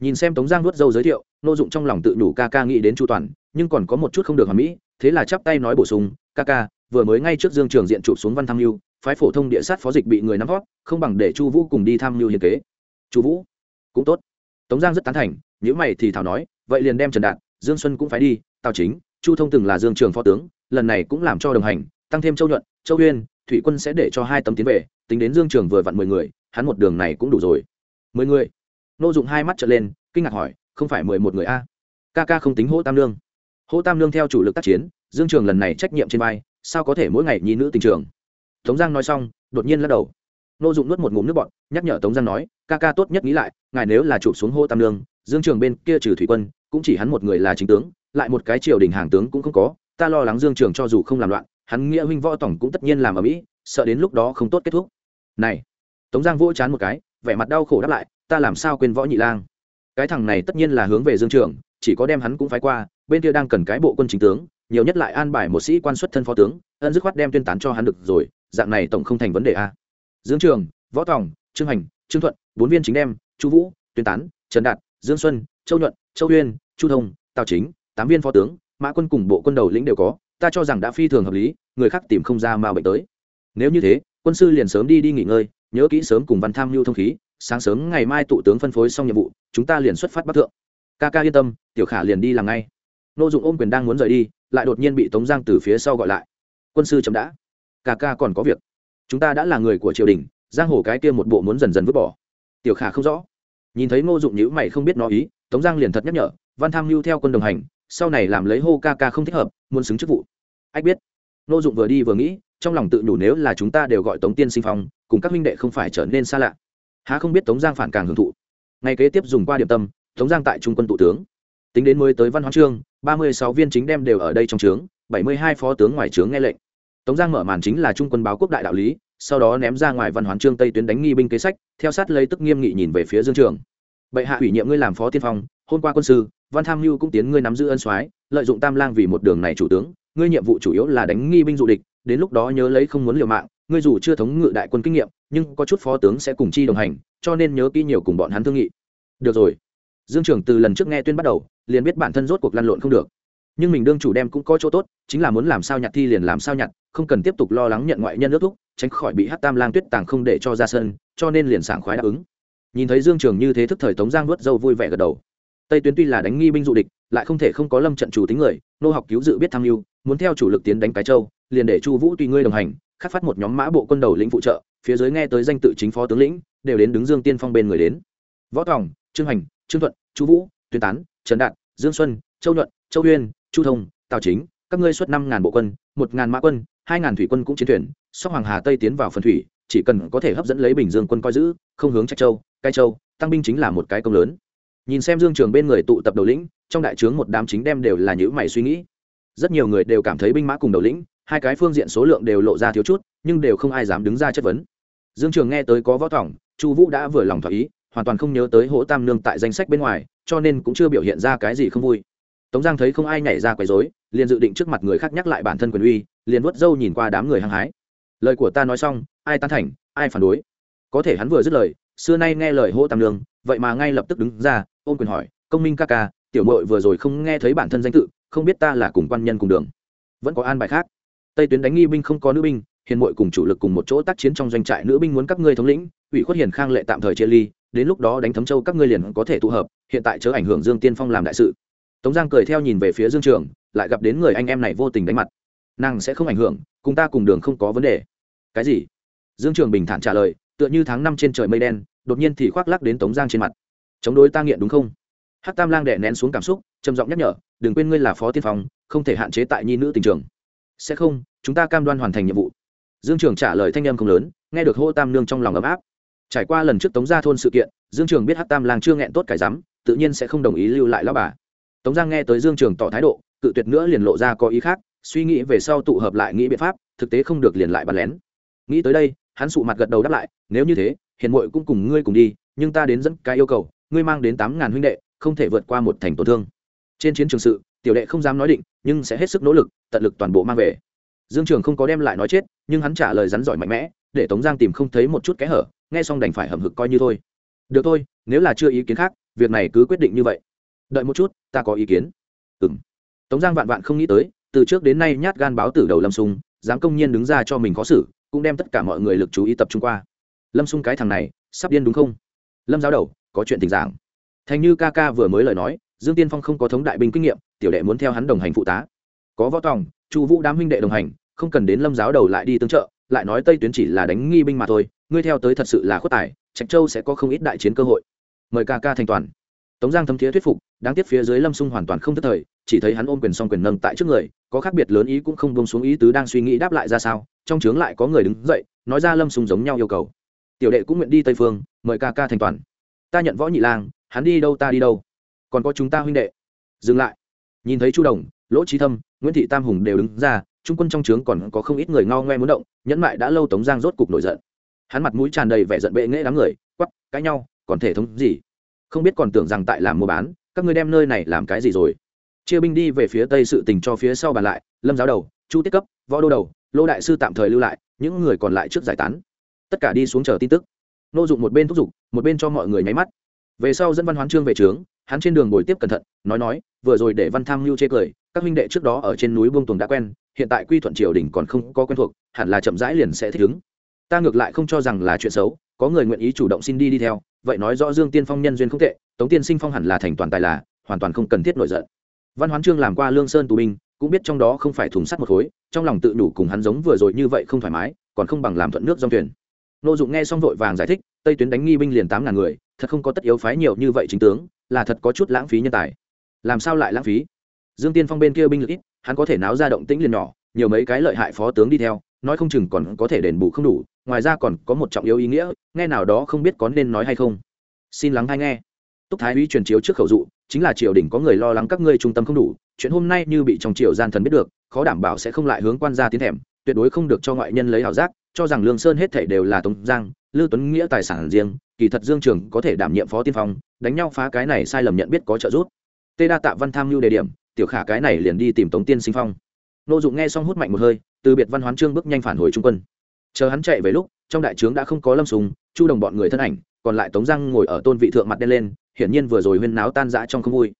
Nhìn xem tống giang nuốt dâu giới thiệu, nô dụng trong lòng tự nhủ ca ca nghĩ đến chu toàn, nhưng còn có một chút không được hàm mỹ, thế là chắp tay nói bổ sung, ca ca, vừa mới ngay trước dương trường diện chụp xuống văn tham mưu, phái phổ thông địa sát phó dịch bị người nắm vót, không bằng để chu vũ cùng đi tham mưu hiền kế. Chu vũ, cũng tốt. Tống giang rất tán thành nếu mày thì thảo nói, vậy liền đem trần đạt dương xuân cũng phải đi, tào chính, chu thông từng là dương trường phó tướng, lần này cũng làm cho đồng hành, tăng thêm châu nhuận, châu uyên, thủy quân sẽ để cho hai tấm tiến về, tính đến dương trường vừa vặn mười người, hắn một đường này cũng đủ rồi. Mười người? Nô dụng hai mắt trở lên, kinh ngạc hỏi, không phải mười một người a? Ca ca không tính hỗ tam lương hỗ tam lương theo chủ lực tác chiến, dương trường lần này trách nhiệm trên vai, sao có thể mỗi ngày nhi nữ tình trường? Tống giang nói xong, đột nhiên lắc đầu. Nô dụng nuốt một ngụm nước bọt, nhắc nhở tống giang nói, ca ca tốt nhất nghĩ lại, ngài nếu là chụp xuống hô tam lương dương trường bên kia trừ thủy quân cũng chỉ hắn một người là chính tướng, lại một cái triều đình hàng tướng cũng không có, ta lo lắng dương trường cho dù không làm loạn, hắn nghĩa huynh võ tổng cũng tất nhiên làm ở mỹ, sợ đến lúc đó không tốt kết thúc. Này, tống giang vỗ chán một cái, vẻ mặt đau khổ đáp lại, ta làm sao quên võ nhị lang? Cái thằng này tất nhiên là hướng về dương trường, chỉ có đem hắn cũng phái qua, bên kia đang cần cái bộ quân chính tướng, nhiều nhất lại an bài một sĩ quan xuất thân phó tướng, ân dứt khoát đem tuyên tán cho hắn được rồi, dạng này tổng không thành vấn đề a. Dương trường, võ tòng trương hành, trương thuận, bốn viên chính đem, chu vũ, tuyên tán, trần đạt, dương xuân, châu nhuận, châu uyên chu thông, tào chính, tám viên phó tướng, mã quân cùng bộ quân đầu lĩnh đều có, ta cho rằng đã phi thường hợp lý, người khác tìm không ra mà bệnh tới. Nếu như thế, quân sư liền sớm đi đi nghỉ ngơi, nhớ kỹ sớm cùng văn tham mưu thông khí, sáng sớm ngày mai tụ tướng phân phối xong nhiệm vụ, chúng ta liền xuất phát bắc thượng. Ca ca yên tâm, tiểu khả liền đi làm ngay. Nô dụng ôm quyền đang muốn rời đi, lại đột nhiên bị tống giang từ phía sau gọi lại. Quân sư chấm đã. Ca ca còn có việc. Chúng ta đã là người của triều đình, giang hồ cái kia một bộ muốn dần dần vứt bỏ. Tiểu khả không rõ. Nhìn thấy ngô dụng nhữ mày không biết nó ý, tống giang liền thật nhắc nhở văn tham mưu theo quân đồng hành, sau này làm lấy hô ca ca không thích hợp, muốn xứng chức vụ. Ách biết. Nô dụng vừa đi vừa nghĩ, trong lòng tự nhủ nếu là chúng ta đều gọi tống tiên sinh phong, cùng các huynh đệ không phải trở nên xa lạ. Há không biết tống giang phản càng hưởng thụ. Ngày kế tiếp dùng qua điểm tâm, tống giang tại trung quân tụ tướng. Tính đến mới tới văn hóa trương, ba mươi sáu viên chính đem đều ở đây trong trướng, bảy mươi hai phó tướng ngoài trướng nghe lệnh. Tống giang mở màn chính là trung quân báo quốc đại đạo lý, sau đó ném ra ngoài văn hoán trương tây tuyến đánh nghi binh kế sách, theo sát lấy tức nghiêm nghị nhìn về phía dương trường. Bệ hạ ủy nhiệm ngươi làm phó tiên phong, hôm qua quân sư văn tham mưu cũng tiến ngươi nắm giữ ân soái, lợi dụng tam lang vì một đường này chủ tướng, ngươi nhiệm vụ chủ yếu là đánh nghi binh dụ địch, đến lúc đó nhớ lấy không muốn liều mạng, ngươi dù chưa thống ngự đại quân kinh nghiệm, nhưng có chút phó tướng sẽ cùng chi đồng hành, cho nên nhớ kỹ nhiều cùng bọn hắn thương nghị. Được rồi. Dương trưởng từ lần trước nghe tuyên bắt đầu, liền biết bản thân rốt cuộc lăn lộn không được. Nhưng mình đương chủ đem cũng có chỗ tốt, chính là muốn làm sao nhặt thi liền làm sao nhặt, không cần tiếp tục lo lắng nhận ngoại nhân nước thúc, tránh khỏi bị hát tam lang tuyết tàng không để cho ra sân, cho nên liền sảng khoái đáp ứng. Nhìn thấy dương trường như thế thức thời tống giang nuốt dâu vui vẻ gật đầu tây tuyến tuy là đánh nghi binh dụ địch, lại không thể không có lâm trận chủ tính người, nô học cứu dự biết tham mưu, muốn theo chủ lực tiến đánh cái châu, liền để chu vũ tùy ngươi đồng hành, khắc phát một nhóm mã bộ quân đầu lĩnh phụ trợ, phía dưới nghe tới danh tự chính phó tướng lĩnh, đều đến đứng dương tiên phong bên người đến. Võ tòng, trương hành, trương thuận, chu vũ, tuyên tán, trần đạt, dương xuân, châu nhuận, châu uyên chu thông, tào chính, các ngươi xuất năm ngàn bộ quân, một ngàn mã quân, hai ngàn thủy quân cũng chiến thuyền sóc hoàng hà tây tiến vào phần thủy, chỉ cần có thể hấp dẫn lấy bình dương quân coi giữ, không hướng trách châu, cai châu, tăng binh chính là một cái công lớn nhìn xem dương trường bên người tụ tập đầu lĩnh, trong đại trướng một đám chính đem đều là những mày suy nghĩ. Rất nhiều người đều cảm thấy binh mã cùng đầu lĩnh, hai cái phương diện số lượng đều lộ ra thiếu chút, nhưng đều không ai dám đứng ra chất vấn. Dương trường nghe tới có võ thỏng, chu vũ đã vừa lòng thỏa ý, hoàn toàn không nhớ tới hỗ tam nương tại danh sách bên ngoài, cho nên cũng chưa biểu hiện ra cái gì không vui. Tống giang thấy không ai nhảy ra quấy rối, liền dự định trước mặt người khác nhắc lại bản thân quyền uy, liền vuốt râu nhìn qua đám người hăng hái. Lời của ta nói xong, ai tán thành, ai phản đối? Có thể hắn vừa dứt lời, xưa nay nghe lời hỗ tam nương, vậy mà ngay lập tức đứng ra ôm quyền hỏi, công minh ca ca, tiểu mội vừa rồi không nghe thấy bản thân danh tự, không biết ta là cùng quan nhân cùng đường. Vẫn có an bài khác. Tây tuyến đánh nghi binh không có nữ binh, hiền mội cùng chủ lực cùng một chỗ tác chiến trong doanh trại nữ binh muốn các ngươi thống lĩnh, ủy khuất hiền khang lệ tạm thời chia ly, đến lúc đó đánh thấm châu các ngươi liền có thể tụ hợp, hiện tại chớ ảnh hưởng dương tiên phong làm đại sự. Tống giang cười theo nhìn về phía dương trường, lại gặp đến người anh em này vô tình đánh mặt. Nàng sẽ không ảnh hưởng, cùng ta cùng đường không có vấn đề. Cái gì? Dương trường bình thản trả lời, tựa như tháng năm trên trời mây đen, đột nhiên thì khoác lắc đến tống giang trên mặt chống đối ta nghiện đúng không? Hát tam lang đẻ nén xuống cảm xúc, trầm giọng nhắc nhở, đừng quên ngươi là phó tiên phong, không thể hạn chế tại nhi nữ tình trường. Sẽ không, chúng ta cam đoan hoàn thành nhiệm vụ. Dương trường trả lời thanh em không lớn, nghe được hô tam nương trong lòng ấm áp. Trải qua lần trước tống gia thôn sự kiện, dương trường biết hát tam lang chưa nghẹn tốt cải rắm, tự nhiên sẽ không đồng ý lưu lại lao bà. Tống giang nghe tới dương trường tỏ thái độ, cự tuyệt nữa liền lộ ra có ý khác, suy nghĩ về sau tụ hợp lại nghĩ biện pháp, thực tế không được liền lại bắn lén. Nghĩ tới đây, hắn sụ mặt gật đầu đáp lại, nếu như thế, hiền muội cũng cùng ngươi cùng đi, nhưng ta đến dẫn cái yêu cầu ngươi mang đến tám ngàn huynh đệ, không thể vượt qua một thành tổn thương. Trên chiến trường sự, tiểu đệ không dám nói định, nhưng sẽ hết sức nỗ lực, tận lực toàn bộ mang về. Dương trường không có đem lại nói chết, nhưng hắn trả lời rắn giỏi mạnh mẽ, để tống giang tìm không thấy một chút kẽ hở, nghe xong đành phải hầm hực coi như thôi. Được thôi, nếu là chưa ý kiến khác, việc này cứ quyết định như vậy. Đợi một chút, ta có ý kiến. Ừ m tống giang vạn vạn không nghĩ tới, từ trước đến nay nhát gan báo tử đầu lâm sung, dám công nhiên đứng ra cho mình khó xử, cũng đem tất cả mọi người lực chú ý tập trung qua. Lâm sung cái thằng này, sắp điên đúng không? Lâm giáo đầu có chuyện tình giảng. Thành như ca ca vừa mới lời nói, dương tiên phong không có thống đại binh kinh nghiệm, tiểu đệ muốn theo hắn đồng hành phụ tá. Có võ tòng, chu vũ đám huynh đệ đồng hành, không cần đến lâm giáo đầu lại đi tương trợ, lại nói tây tuyến chỉ là đánh nghi binh mà thôi, ngươi theo tới thật sự là khuất tài, trạch châu sẽ có không ít đại chiến cơ hội. Mời ca ca thành toàn. Tống giang thấm thiế thuyết phục, đáng tiếc phía dưới lâm sung hoàn toàn không thất thời, chỉ thấy hắn ôm quyền song quyền nâng tại trước người, có khác biệt lớn ý cũng không bông xuống ý tứ đang suy nghĩ đáp lại ra sao, trong trướng lại có người đứng dậy, nói ra lâm sung giống nhau yêu cầu. Tiểu đệ cũng nguyện đi tây phương, mời ca ca thành toàn ta nhận võ nhị lang, hắn đi đâu ta đi đâu. Còn có chúng ta huynh đệ. Dừng lại. Nhìn thấy chu đồng, lỗ trí thâm, nguyễn thị tam hùng đều đứng ra, trung quân trong trướng còn có không ít người ngao ngoe muốn động, nhẫn mại đã lâu tống giang rốt cục nổi giận. Hắn mặt mũi tràn đầy vẻ giận bệ nghễ đám người quắp cãi nhau, còn thể thống gì? Không biết còn tưởng rằng tại làm mua bán, các ngươi đem nơi này làm cái gì rồi? Chia binh đi về phía tây sự tình cho phía sau bàn lại, lâm giáo đầu, chu tiết cấp, võ đô đầu, lô đại sư tạm thời lưu lại, những người còn lại trước giải tán. Tất cả đi xuống chờ tin tức nô dụng một bên thúc giục, một bên cho mọi người nháy mắt. Về sau dẫn văn hoán trương về trướng, hắn trên đường bồi tiếp cẩn thận, nói nói, vừa rồi để văn tham mưu chê cười, các huynh đệ trước đó ở trên núi buông tuồng đã quen, hiện tại quy thuận triều đình còn không có quen thuộc, hẳn là chậm rãi liền sẽ thích ứng. Ta ngược lại không cho rằng là chuyện xấu, có người nguyện ý chủ động xin đi đi theo, vậy nói rõ dương tiên phong nhân duyên không tệ, tống tiên sinh phong hẳn là thành toàn tài là, hoàn toàn không cần thiết nổi giận. Văn hoán trương làm qua lương sơn tù binh, cũng biết trong đó không phải thùng sắt một khối, trong lòng tự đủ cùng hắn giống vừa rồi như vậy không thoải mái, còn không bằng làm thuận nước dòng thuyền nô dụng nghe xong vội vàng giải thích, tây tuyến đánh nghi binh liền tám ngàn người, thật không có tất yếu phái nhiều như vậy chính tướng, là thật có chút lãng phí nhân tài. Làm sao lại lãng phí? Dương tiên phong bên kia binh lực ít, hắn có thể náo ra động tĩnh liền nhỏ, nhiều mấy cái lợi hại phó tướng đi theo, nói không chừng còn có thể đền bù không đủ, ngoài ra còn có một trọng yếu ý nghĩa, nghe nào đó không biết có nên nói hay không. Xin lắng hay nghe. Túc thái úy truyền chiếu trước khẩu dụ, chính là triều đình có người lo lắng các ngươi trung tâm không đủ, chuyện hôm nay như bị trong triều gian thần biết được, khó đảm bảo sẽ không lại hướng quan gia tiến thèm, tuyệt đối không được cho ngoại nhân lấy ảo giác cho rằng lương sơn hết thảy đều là tống giang, lưu tuấn nghĩa tài sản riêng, kỳ thật dương trường có thể đảm nhiệm phó tiên phong, đánh nhau phá cái này sai lầm nhận biết có trợ giúp. Tê đa tạ văn tham lưu đề điểm, tiểu khả cái này liền đi tìm tống tiên sinh phong. Nô dụng nghe xong hút mạnh một hơi, từ biệt văn hoán trương bước nhanh phản hồi trung quân. Chờ hắn chạy về lúc, trong đại trướng đã không có lâm sùng, chu đồng bọn người thân ảnh, còn lại tống giang ngồi ở tôn vị thượng mặt đen lên, hiển nhiên vừa rồi huyên náo tan rã trong không vui.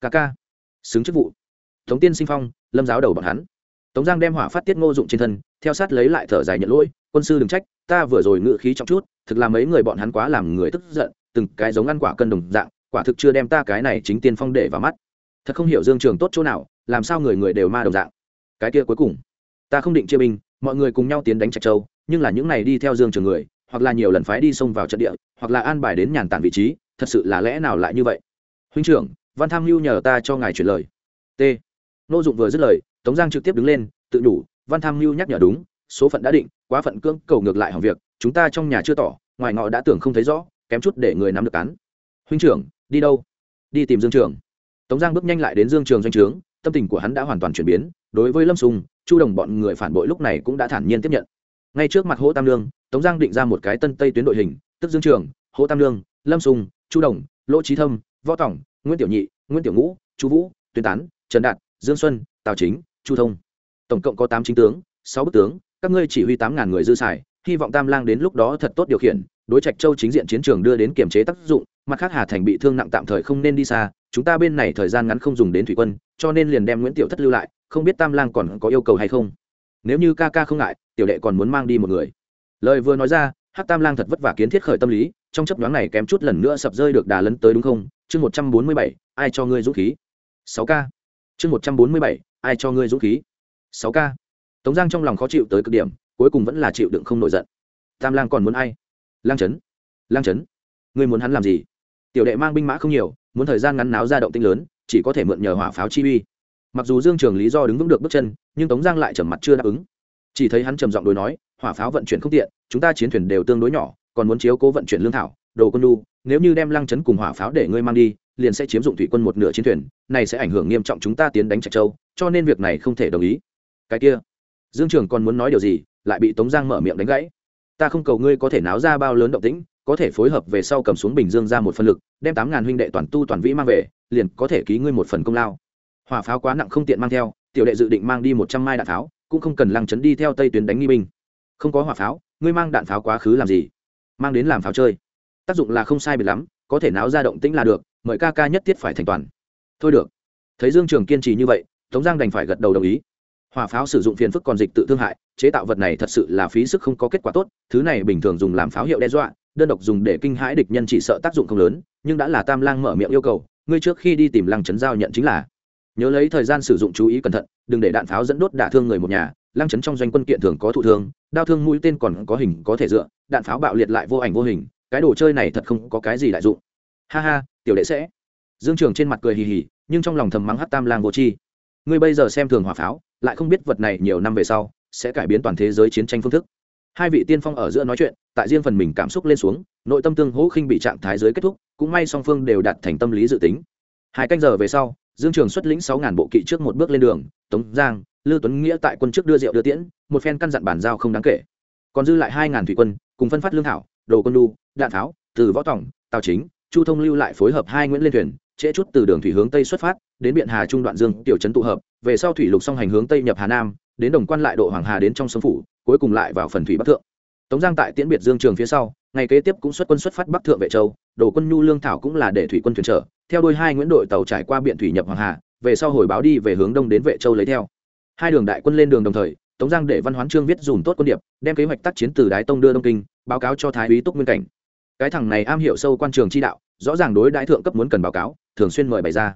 Ca ca, xứng chức vụ. Tống tiên sinh phong, lâm giáo đầu bọn hắn. Tống giang đem hỏa phát tiết ngô dụng trên thân, theo sát lấy lại thở dài nhận lỗi quân sư đừng trách, ta vừa rồi ngự khí trong chút, thực là mấy người bọn hắn quá làm người tức giận, từng cái giống ăn quả cân đồng dạng, quả thực chưa đem ta cái này chính tiên phong để vào mắt. Thật không hiểu dương trường tốt chỗ nào, làm sao người người đều ma đồng dạng. Cái kia cuối cùng, ta không định chia binh, mọi người cùng nhau tiến đánh trạch châu, nhưng là những này đi theo dương trường người, hoặc là nhiều lần phái đi xông vào trận địa, hoặc là an bài đến nhàn tản vị trí, thật sự là lẽ nào lại như vậy? Huynh trưởng, văn tham mưu nhờ ta cho ngài chuyển lời. T. Nô dụng vừa dứt lời, tống giang trực tiếp đứng lên, tự đủ, văn tham mưu nhắc nhở đúng số phận đã định, quá phận cưỡng cầu ngược lại hỏng việc, chúng ta trong nhà chưa tỏ, ngoài ngọ đã tưởng không thấy rõ, kém chút để người nắm được cán huynh trưởng, đi đâu? Đi tìm dương trường. Tống giang bước nhanh lại đến dương trường doanh trướng, tâm tình của hắn đã hoàn toàn chuyển biến, đối với lâm sùng, chu đồng bọn người phản bội lúc này cũng đã thản nhiên tiếp nhận. Ngay trước mặt hỗ tam lương, tống giang định ra một cái tân tây tuyến đội hình, tức dương trường, hỗ tam lương, lâm sùng, chu đồng, lỗ trí thâm, võ tổng nguyễn tiểu nhị, nguyễn tiểu ngũ, chu vũ, tuyên tán, trần đạt, dương xuân, tào chính, chu thông. Tổng cộng có tám chính tướng, sáu bức tướng các ngươi chỉ huy tám ngàn người dư xài, hy vọng tam lang đến lúc đó thật tốt điều khiển, đối trạch châu chính diện chiến trường đưa đến kiểm chế tác dụng, mặt khác hà thành bị thương nặng tạm thời không nên đi xa, chúng ta bên này thời gian ngắn không dùng đến thủy quân, cho nên liền đem nguyễn tiểu thất lưu lại, không biết tam lang còn có yêu cầu hay không. Nếu như ca ca không ngại, tiểu đệ còn muốn mang đi một người. Lời vừa nói ra, hắc tam lang thật vất vả kiến thiết khởi tâm lý, trong chấp nhoáng này kém chút lần nữa sập rơi được đà lấn tới đúng không? Chương một trăm bốn mươi bảy, ai cho ngươi dũng khí? Sáu k chương một trăm bốn mươi bảy, ai cho ngươi dũng khí? Sáu k tống giang trong lòng khó chịu tới cực điểm, cuối cùng vẫn là chịu đựng không nổi giận. Tam lang còn muốn ai? Lang trấn lang trấn ngươi muốn hắn làm gì? Tiểu đệ mang binh mã không nhiều, muốn thời gian ngắn náo ra động tinh lớn, chỉ có thể mượn nhờ hỏa pháo chi uy. Mặc dù dương trường lý do đứng vững được bước chân, nhưng tống giang lại trầm mặt chưa đáp ứng. Chỉ thấy hắn trầm giọng đối nói, hỏa pháo vận chuyển không tiện, chúng ta chiến thuyền đều tương đối nhỏ, còn muốn chiếu cố vận chuyển lương thảo, đồ quân đu nếu như đem lăng chấn cùng hỏa pháo để ngươi mang đi, liền sẽ chiếm dụng thủy quân một nửa chiến thuyền, này sẽ ảnh hưởng nghiêm trọng chúng ta tiến đánh trạch châu, cho nên việc này không thể đồng ý. Cái kia dương trường còn muốn nói điều gì, lại bị tống giang mở miệng đánh gãy. Ta không cầu ngươi có thể náo ra bao lớn động tĩnh, có thể phối hợp về sau cầm xuống bình dương ra một phân lực, đem tám ngàn huynh đệ toàn tu toàn vĩ mang về, liền có thể ký ngươi một phần công lao. Hỏa pháo quá nặng không tiện mang theo, tiểu đệ dự định mang đi một trăm mai đạn pháo, cũng không cần lăng chấn đi theo tây tuyến đánh nghi binh. Không có hỏa pháo, ngươi mang đạn pháo quá khứ làm gì? Mang đến làm pháo chơi. Tác dụng là không sai biệt lắm, có thể náo ra động tĩnh là được, mời ca ca nhất thiết phải thành toàn. Thôi được. Thấy dương trường kiên trì như vậy, tống giang đành phải gật đầu đồng ý hỏa pháo sử dụng phiền phức còn dịch tự thương hại, chế tạo vật này thật sự là phí sức không có kết quả tốt, thứ này bình thường dùng làm pháo hiệu đe dọa, đơn độc dùng để kinh hãi địch nhân chỉ sợ tác dụng không lớn, nhưng đã là tam lang mở miệng yêu cầu, ngươi trước khi đi tìm lăng Trấn giao nhận chính là. Nhớ lấy thời gian sử dụng chú ý cẩn thận, đừng để đạn pháo dẫn đốt đả thương người một nhà, lăng Trấn trong doanh quân kiện thường có thụ thương, đao thương mũi tên còn có hình có thể dựa, đạn pháo bạo liệt lại vô ảnh vô hình, cái đồ chơi này thật không có cái gì đại dụng. Ha ha, tiểu đệ sẽ. Dương trường trên mặt cười hì hì, nhưng trong lòng thầm mắng hát tam lang vô chi ngươi bây giờ xem thường hỏa pháo lại không biết vật này nhiều năm về sau sẽ cải biến toàn thế giới chiến tranh phương thức hai vị tiên phong ở giữa nói chuyện tại riêng phần mình cảm xúc lên xuống nội tâm tương hỗ khinh bị trạng thái giới kết thúc cũng may song phương đều đạt thành tâm lý dự tính hai canh giờ về sau dương trường xuất lĩnh sáu ngàn bộ kỵ trước một bước lên đường tống giang Lưu Tuấn Nghĩa tại quân trước đưa rượu đưa tiễn, một phen căn dặn bản giao không đáng kể. Còn dư lại hai ngàn thủy quân, cùng phân phát lương thảo, đồ quân lu, đạn tháo, từ võ tổng, tàu chính, Chu Thông lưu lại phối hợp hai Nguyễn lên thuyền, trễ chút từ đường thủy hướng tây xuất phát, đến Biện Hà trung đoạn dương, tiểu trấn tụ hợp, về sau thủy lục song hành hướng tây nhập Hà Nam, đến Đồng Quan lại độ Hoàng Hà đến trong sông phủ, cuối cùng lại vào phần thủy bắc thượng. Tống Giang tại tiễn biệt Dương Trường phía sau, ngày kế tiếp cũng xuất quân xuất phát bắc thượng vệ châu, đồ quân nhu lương thảo cũng là để thủy quân thuyền trở, theo đôi hai Nguyễn đội tàu trải qua biện thủy nhập Hoàng Hà, về sau hồi báo đi về hướng đông đến vệ châu lấy theo. Hai đường đại quân lên đường đồng thời tống giang để văn hoán trương viết dùm tốt quân điệp đem kế hoạch tác chiến từ đái tông đưa đông kinh báo cáo cho thái úy túc nguyên cảnh. Cái thằng này am hiểu sâu quan trường chi đạo rõ ràng đối đại thượng cấp muốn cần báo cáo thường xuyên mời bày ra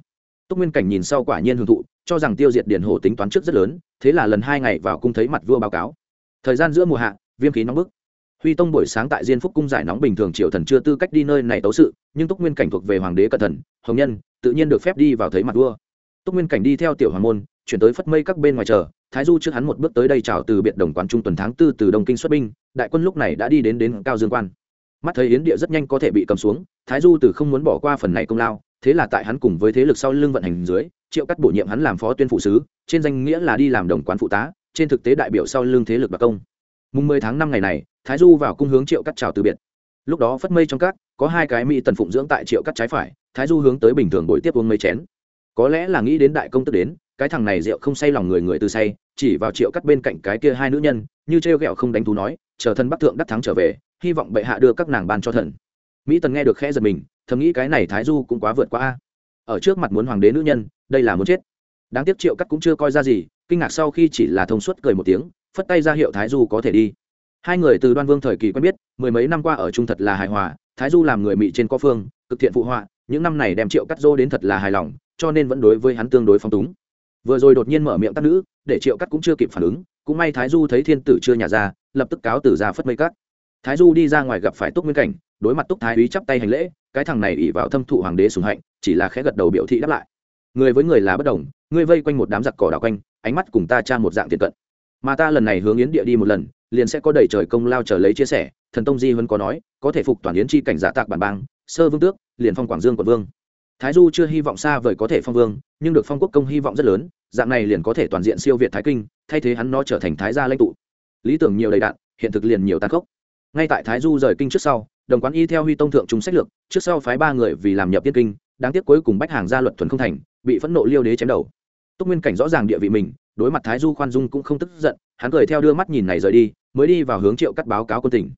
túc nguyên cảnh nhìn sau quả nhiên hưởng thụ, cho rằng tiêu diệt điển hổ tính toán trước rất lớn, thế là lần hai ngày vào cung thấy mặt vua báo cáo. Thời gian giữa mùa hạ, viêm khí nóng bức. Huy tông buổi sáng tại diên phúc cung giải nóng bình thường triều thần chưa tư cách đi nơi này tấu sự, nhưng túc nguyên cảnh thuộc về hoàng đế cẩn thần hồng nhân, tự nhiên được phép đi vào thấy mặt vua. Túc nguyên cảnh đi theo tiểu hoàng môn, chuyển tới phất mây các bên ngoài chờ, thái du trước hắn một bước tới đây chào từ biệt đồng quán trung tuần tháng tư từ đông kinh xuất binh, đại quân lúc này đã đi đến đến cao dương quan. Mắt thấy yến địa rất nhanh có thể bị cầm xuống, thái du từ không muốn bỏ qua phần này công lao thế là tại hắn cùng với thế lực sau lưng vận hành dưới, triệu cắt bổ nhiệm hắn làm phó tuyên phụ sứ, trên danh nghĩa là đi làm đồng quán phụ tá, trên thực tế đại biểu sau lưng thế lực đặc công. Mùng mười tháng năm ngày này, thái du vào cung hướng triệu cắt chào từ biệt. Lúc đó phất mây trong cát có hai cái mỹ tần phụng dưỡng tại triệu cắt trái phải, thái du hướng tới bình thường buổi tiếp uống mấy chén. Có lẽ là nghĩ đến đại công tức đến, cái thằng này rượu không say lòng người người từ say, chỉ vào triệu cắt bên cạnh cái kia hai nữ nhân, như trêu ghẹo không đánh thú nói, chờ thân bắc thượng đắc thắng trở về, hy vọng bệ hạ đưa các nàng ban cho thần mỹ tần nghe được khẽ giật mình, thầm nghĩ cái này thái du cũng quá vượt qua a. Ở trước mặt muốn hoàng đế nữ nhân, đây là muốn chết. Đáng tiếc triệu cắt cũng chưa coi ra gì, kinh ngạc sau khi chỉ là thông suốt cười một tiếng, phất tay ra hiệu thái du có thể đi. Hai người từ đoan vương thời kỳ quen biết, mười mấy năm qua ở Trung thật là hài hòa, thái du làm người mỹ trên có phương, cực thiện phụ họa, những năm này đem triệu cắt dô đến thật là hài lòng, cho nên vẫn đối với hắn tương đối phong túng. Vừa rồi đột nhiên mở miệng tắt nữ, để triệu cắt cũng chưa kịp phản ứng, cũng may thái du thấy thiên tử chưa nhả ra, lập tức cáo tử ra phất mây cắt thái du đi ra ngoài gặp phải túc nguyên cảnh đối mặt túc thái úy chắp tay hành lễ, cái thằng này ỉ vào thâm thụ hoàng đế sùng hạnh, chỉ là khẽ gật đầu biểu thị đáp lại. Người với người là bất đồng, ngươi vây quanh một đám giặc cỏ đảo quanh, ánh mắt cùng ta tra một dạng tiện cận. Mà ta lần này hướng yến địa đi một lần, liền sẽ có đầy trời công lao trở lấy chia sẻ, thần tông di vẫn có nói, có thể phục toàn yến chi cảnh giả tạc bản bang, sơ vương tước, liền phong quảng dương quận vương. Thái du chưa hy vọng xa vời có thể phong vương, nhưng được phong quốc công hy vọng rất lớn, dạng này liền có thể toàn diện siêu việt thái kinh, thay thế hắn nó trở thành thái gia lãnh tụ. Lý tưởng nhiều đầy đạn, hiện thực liền nhiều tàn khốc. Ngay tại thái du rời kinh trước sau đồng quán y theo huy tông thượng trung sách lược, trước sau phái ba người vì làm nhập tiên kinh, đáng tiếc cuối cùng bách hàng gia luật thuần không thành, bị phẫn nộ liêu đế chém đầu. Túc nguyên cảnh rõ ràng địa vị mình, đối mặt thái du khoan dung cũng không tức giận, hắn cười theo đưa mắt nhìn này rời đi, mới đi vào hướng triệu cắt báo cáo quân tỉnh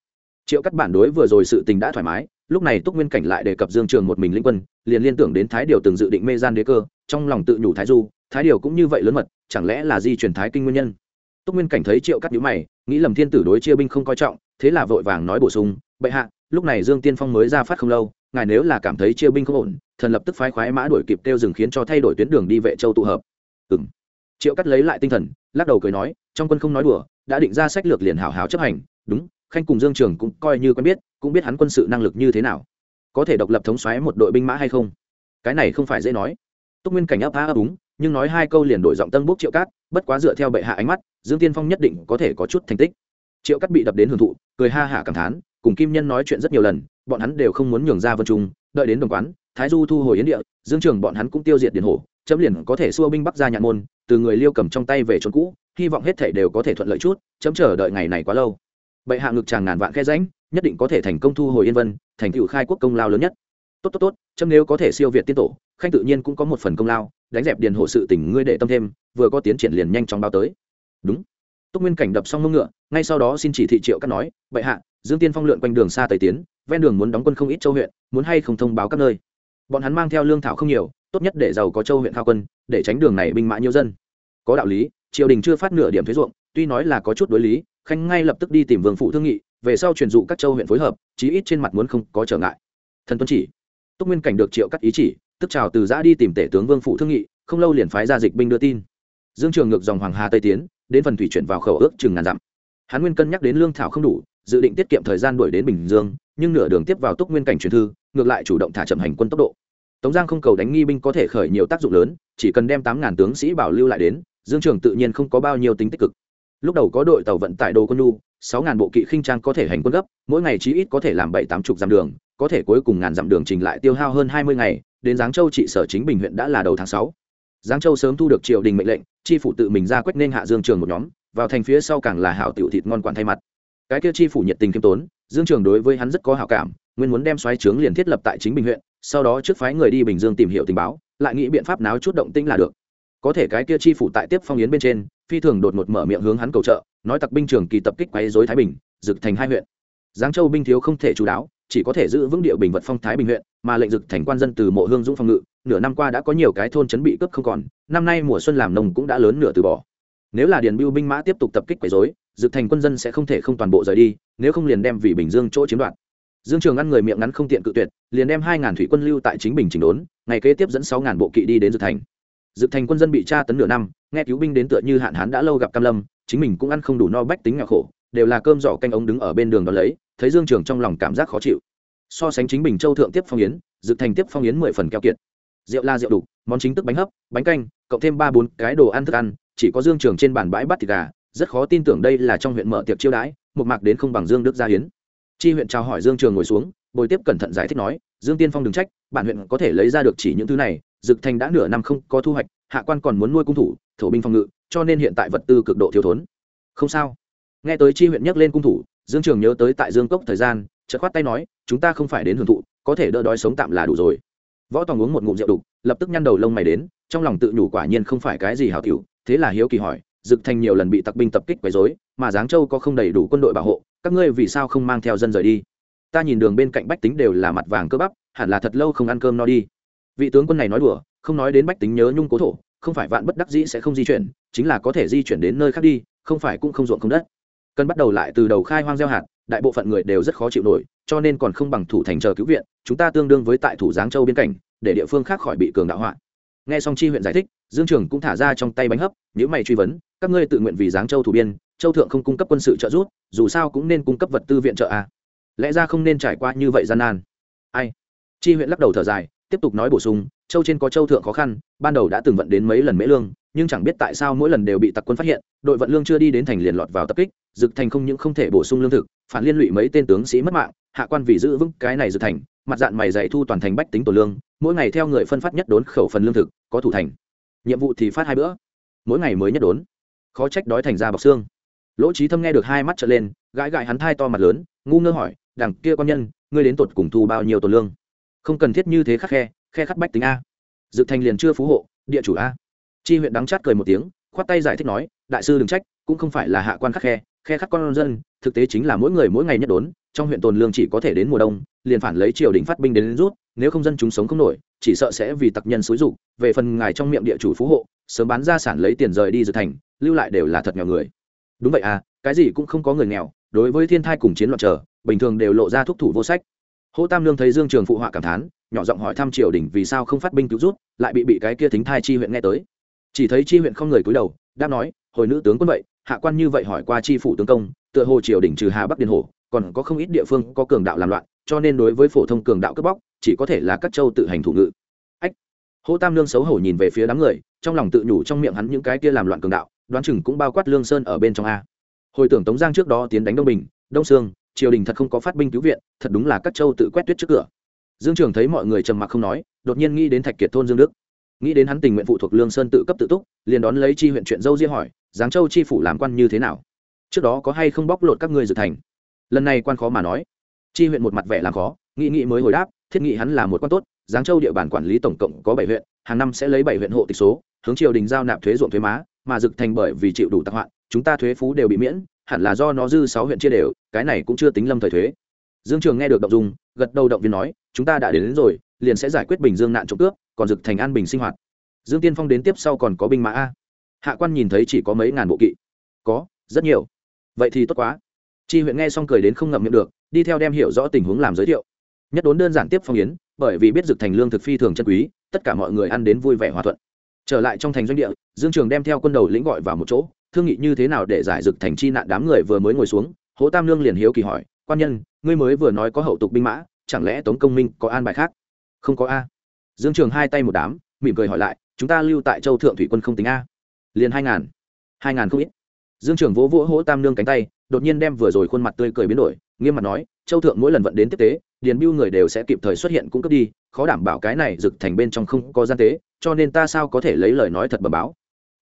triệu cắt bản đối vừa rồi sự tình đã thoải mái, lúc này túc nguyên cảnh lại đề cập dương trường một mình lĩnh quân, liền liên tưởng đến thái điều từng dự định mê gian đế cơ, trong lòng tự nhủ thái du, thái điều cũng như vậy lớn mật, chẳng lẽ là di truyền thái kinh nguyên nhân? Túc nguyên cảnh thấy triệu cắt nhữ mày, nghĩ lầm thiên tử đối chia binh không coi trọng, thế là vội vàng nói bổ sung bệ hạ, lúc này dương tiên phong mới ra phát không lâu, ngài nếu là cảm thấy chia binh không ổn, thần lập tức phái khoái mã đuổi kịp kêu dừng khiến cho thay đổi tuyến đường đi vệ châu tụ hợp. Ừng triệu cắt lấy lại tinh thần, lắc đầu cười nói, trong quân không nói đùa, đã định ra sách lược liền hảo hảo chấp hành, đúng, khanh cùng dương trường cũng coi như quen biết, cũng biết hắn quân sự năng lực như thế nào. Có thể độc lập thống xoáy một đội binh mã hay không? Cái này không phải dễ nói. Túc nguyên cảnh ấp á ấp úng, nhưng nói hai câu liền đổi giọng tân bốc triệu cát bất quá dựa theo bệ hạ ánh mắt, dương tiên phong nhất định có thể có chút thành tích. Triệu cát bị đập đến hưởng thụ, cười ha hả cảm thán cùng kim nhân nói chuyện rất nhiều lần, bọn hắn đều không muốn nhường ra vân trung, đợi đến đồng quán, thái du thu hồi yến địa, dương trường bọn hắn cũng tiêu diệt điền hổ, chấm liền có thể xua binh bắc ra nhạn môn, từ người liêu cầm trong tay về trốn cũ, hy vọng hết thể đều có thể thuận lợi chút, chấm chờ đợi ngày này quá lâu. Bệ hạ ngực chàng ngàn vạn khe ránh nhất định có thể thành công thu hồi yên vân, thành tựu khai quốc công lao lớn nhất. Tốt tốt tốt, chấm nếu có thể siêu việt tiên tổ, khanh tự nhiên cũng có một phần công lao, đánh dẹp điền hộ sự tỉnh ngươi để tâm thêm, vừa có tiến triển liền nhanh chóng báo tới. Đúng. Túc nguyên cảnh đập xong mông ngựa, ngay sau đó xin chỉ thị triệu cắt nói, bệ hạ dương tiên phong lượn quanh đường xa tây tiến, ven đường muốn đóng quân không ít châu huyện, muốn hay không thông báo các nơi. Bọn hắn mang theo lương thảo không nhiều, tốt nhất để giàu có châu huyện thao quân, để tránh đường này binh mã nhiều dân. Có đạo lý, triều đình chưa phát nửa điểm thuế ruộng, tuy nói là có chút đối lý, khanh ngay lập tức đi tìm vương phụ thương nghị, về sau truyền dụ các châu huyện phối hợp, chí ít trên mặt muốn không có trở ngại. Thần tuân chỉ, túc nguyên cảnh được triệu cắt ý chỉ, tức chào từ giã đi tìm tể tướng vương phụ thương nghị, không lâu liền phái ra dịch binh đưa tin. Dương trường ngược dòng hoàng hà tây tiến, đến phần thủy chuyển vào khẩu ước chừng ngàn dặm. Hắn nguyên cân nhắc đến lương thảo không đủ dự định tiết kiệm thời gian đuổi đến bình dương nhưng nửa đường tiếp vào túc nguyên cảnh truyền thư ngược lại chủ động thả chậm hành quân tốc độ. Tống giang không cầu đánh nghi binh có thể khởi nhiều tác dụng lớn chỉ cần đem tám ngàn tướng sĩ bảo lưu lại đến dương trường tự nhiên không có bao nhiêu tính tích cực. Lúc đầu có đội tàu vận tải đồ quân nhu, sáu ngàn bộ kỵ khinh trang có thể hành quân gấp mỗi ngày chí ít có thể làm bảy tám chục dặm đường có thể cuối cùng ngàn dặm đường trình lại tiêu hao hơn hai mươi ngày đến giáng châu trị sở chính bình huyện đã là đầu tháng sáu. Giáng châu sớm thu được triều đình mệnh lệnh chi phủ tự mình ra quét nên hạ dương trường một nhóm vào thành phía sau càng là hảo tiểu thịt ngon quản thay mặt cái kia chi phủ nhiệt tình khiêm tốn, dương trường đối với hắn rất có hảo cảm, nguyên muốn đem xoáy trướng liền thiết lập tại chính bình huyện, sau đó trước phái người đi bình dương tìm hiểu tình báo, lại nghĩ biện pháp náo chút động tĩnh là được. Có thể cái kia chi phủ tại tiếp phong yến bên trên, phi thường đột ngột mở miệng hướng hắn cầu trợ, nói tặc binh trường kỳ tập kích quấy dối thái bình dực thành hai huyện. Giáng châu binh thiếu không thể chú đáo, chỉ có thể giữ vững địa bình vật phong thái bình huyện, mà lệnh dực thành quan dân từ mộ hương dũng phong ngự, nửa năm qua đã có nhiều cái thôn chấn bị cướp không còn, năm nay mùa xuân làm nông cũng đã lớn nửa từ bỏ nếu là điền biêu binh mã tiếp tục tập kích quấy dối dự thành quân dân sẽ không thể không toàn bộ rời đi, nếu không liền đem vì bình dương chỗ chiếm đoạt. Dương trường ngăn người miệng ngắn không tiện cự tuyệt, liền đem hai ngàn thủy quân lưu tại chính bình chỉnh đốn, ngày kế tiếp dẫn sáu ngàn bộ kỵ đi đến dự thành. Dự thành quân dân bị tra tấn nửa năm, nghe cứu binh đến tựa như hạn hán đã lâu gặp cam lâm, chính mình cũng ăn không đủ no bách tính nghèo khổ, đều là cơm giỏ canh ống đứng ở bên đường đó lấy, thấy dương trường trong lòng cảm giác khó chịu. So sánh chính bình châu thượng tiếp phong yến dự thành tiếp phong yến mười phần keo kiệt. Rượu la rượu đục món chính tức bánh hấp, bánh canh, cộng thêm ba bốn cái đồ ăn thức ăn chỉ có dương trường trên bàn bãi bắt thịt gà, rất khó tin tưởng đây là trong huyện mở tiệc chiêu đãi, một mạc đến không bằng dương đức gia hiến. Chi huyện chào hỏi dương trường ngồi xuống, bồi tiếp cẩn thận giải thích nói, dương tiên phong đừng trách, bản huyện có thể lấy ra được chỉ những thứ này, dực thành đã nửa năm không có thu hoạch, hạ quan còn muốn nuôi cung thủ, thổ binh phòng ngự, cho nên hiện tại vật tư cực độ thiếu thốn. Không sao. Nghe tới chi huyện nhắc lên cung thủ, dương trường nhớ tới tại dương cốc thời gian, chợt khoát tay nói, chúng ta không phải đến hưởng thụ, có thể đỡ đói sống tạm là đủ rồi. Võ tòng uống một ngụm rượu đục, lập tức nhăn đầu lông mày đến, trong lòng tự nhủ quả nhiên không phải cái gì hảo tiểu thế là hiếu kỳ hỏi, dực thành nhiều lần bị tặc binh tập kích quấy rối, mà giáng châu có không đầy đủ quân đội bảo hộ, các ngươi vì sao không mang theo dân rời đi? Ta nhìn đường bên cạnh bách tính đều là mặt vàng cơ bắp, hẳn là thật lâu không ăn cơm no đi. Vị tướng quân này nói đùa, không nói đến bách tính nhớ nhung cố thổ, không phải vạn bất đắc dĩ sẽ không di chuyển, chính là có thể di chuyển đến nơi khác đi, không phải cũng không ruộng không đất. Cần bắt đầu lại từ đầu khai hoang gieo hạt, đại bộ phận người đều rất khó chịu nổi, cho nên còn không bằng thủ thành chờ cứu viện, chúng ta tương đương với tại thủ giáng châu biên cảnh để địa phương khác khỏi bị cường đạo hoạn nghe xong chi huyện giải thích, dương trường cũng thả ra trong tay bánh hấp nếu mày truy vấn, các ngươi tự nguyện vì giáng châu thủ biên, châu thượng không cung cấp quân sự trợ giúp, dù sao cũng nên cung cấp vật tư viện trợ à. lẽ ra không nên trải qua như vậy gian nan ai chi huyện lắc đầu thở dài, tiếp tục nói bổ sung, châu trên có châu thượng khó khăn, ban đầu đã từng vận đến mấy lần mễ lương, nhưng chẳng biết tại sao mỗi lần đều bị tặc quân phát hiện, đội vận lương chưa đi đến thành liền lọt vào tập kích, dực thành không những không thể bổ sung lương thực, phản liên lụy mấy tên tướng sĩ mất mạng hạ quan vì giữ vững cái này dự thành, mặt dạng mày dạy thu toàn thành bách tính tổ lương, mỗi ngày theo người phân phát nhất đốn khẩu phần lương thực, có thủ thành. Nhiệm vụ thì phát hai bữa, mỗi ngày mới nhất đốn. Khó trách đói thành ra bọc xương. Lỗ trí thâm nghe được hai mắt trở lên, gãi gãi hắn thai to mặt lớn, ngu ngơ hỏi, đằng kia quan nhân, ngươi đến tột cùng thu bao nhiêu tổ lương? Không cần thiết như thế khắc khe khe khắc bách tính a. Dự thành liền chưa phú hộ, địa chủ a. Chi huyện đắng chát cười một tiếng, khoát tay giải thích nói, đại sư đừng trách, cũng không phải là hạ quan khắc khe khe khắc con dân, thực tế chính là mỗi người mỗi ngày nhất đốn trong huyện tồn lương chỉ có thể đến mùa đông liền phản lấy triều đình phát binh đến, đến rút nếu không dân chúng sống không nổi chỉ sợ sẽ vì tặc nhân xúi dục về phần ngài trong miệng địa chủ phú hộ sớm bán gia sản lấy tiền rời đi dự thành lưu lại đều là thật nghèo người. Đúng vậy à cái gì cũng không có người nghèo đối với thiên thai cùng chiến loạn trở bình thường đều lộ ra thúc thủ vô sách. Hỗ tam lương thấy dương trường phụ họa cảm thán nhỏ giọng hỏi thăm triều đình vì sao không phát binh cứu rút lại bị bị cái kia thính thai chi huyện nghe tới. Chỉ thấy chi huyện không người cúi đầu đáp nói hồi nữ tướng quân vậy hạ quan như vậy hỏi qua chi phủ tướng công tựa hồ triều đình trừ hà bắc điền hồ còn có không ít địa phương có cường đạo làm loạn, cho nên đối với phổ thông cường đạo cướp bóc, chỉ có thể là các châu tự hành thủ ngự. Ách, hô tam lương xấu hổ nhìn về phía đám người, trong lòng tự nhủ trong miệng hắn những cái kia làm loạn cường đạo, đoán chừng cũng bao quát lương sơn ở bên trong a. Hồi tưởng tống giang trước đó tiến đánh đông bình, đông sương, triều đình thật không có phát binh cứu viện, thật đúng là các châu tự quét tuyết trước cửa. Dương trường thấy mọi người trầm mặc không nói, đột nhiên nghĩ đến thạch kiệt thôn dương đức. Nghĩ đến hắn tình nguyện phụ thuộc lương sơn tự cấp tự túc, liền đón lấy chi huyện chuyện dâu riêng hỏi, giáng châu chi phủ làm quan như thế nào? Trước đó có hay không bóc lột các ngươi dự thành? Lần này quan khó mà nói. Chi huyện một mặt vẻ làm khó nghị nghị mới hồi đáp thiết nghị hắn là một quan tốt giáng châu địa bàn quản lý tổng cộng có bảy huyện hàng năm sẽ lấy bảy huyện hộ tịch số hướng triều đình giao nạp thuế ruộng thuế má mà dực thành bởi vì chịu đủ tạc hoạn chúng ta thuế phú đều bị miễn hẳn là do nó dư sáu huyện chia đều cái này cũng chưa tính lâm thời thuế. Dương trường nghe được động dung gật đầu động viên nói chúng ta đã đến, đến rồi liền sẽ giải quyết bình dương nạn trộm cướp còn dực thành an bình sinh hoạt. Dương tiên phong đến tiếp sau còn có binh mã a. Hạ quan nhìn thấy chỉ có mấy ngàn bộ kỵ. Có rất nhiều. Vậy thì tốt quá chi huyện nghe xong cười đến không ngậm miệng được, đi theo đem hiểu rõ tình huống làm giới thiệu. Nhất đốn đơn giản tiếp phong yến, bởi vì biết dực thành lương thực phi thường chân quý, tất cả mọi người ăn đến vui vẻ hòa thuận. Trở lại trong thành doanh địa, dương trường đem theo quân đầu lĩnh gọi vào một chỗ, thương nghị như thế nào để giải dực thành chi nạn đám người vừa mới ngồi xuống, hố tam lương liền hiếu kỳ hỏi, quan nhân, ngươi mới vừa nói có hậu tục binh mã, chẳng lẽ tống công minh có an bài khác? Không có a. Dương trường hai tay một đám, mỉm cười hỏi lại, chúng ta lưu tại châu thượng thủy quân không tính a? Liền hai ngàn hai ngàn không ít. Dương trường vỗ vỗ hỗ tam nương cánh tay đột nhiên đem vừa rồi khuôn mặt tươi cười biến đổi, nghiêm mặt nói, châu thượng mỗi lần vận đến tiếp tế, điền biêu người đều sẽ kịp thời xuất hiện cung cấp đi, khó đảm bảo cái này rực thành bên trong không có gian tế, cho nên ta sao có thể lấy lời nói thật bẩm báo?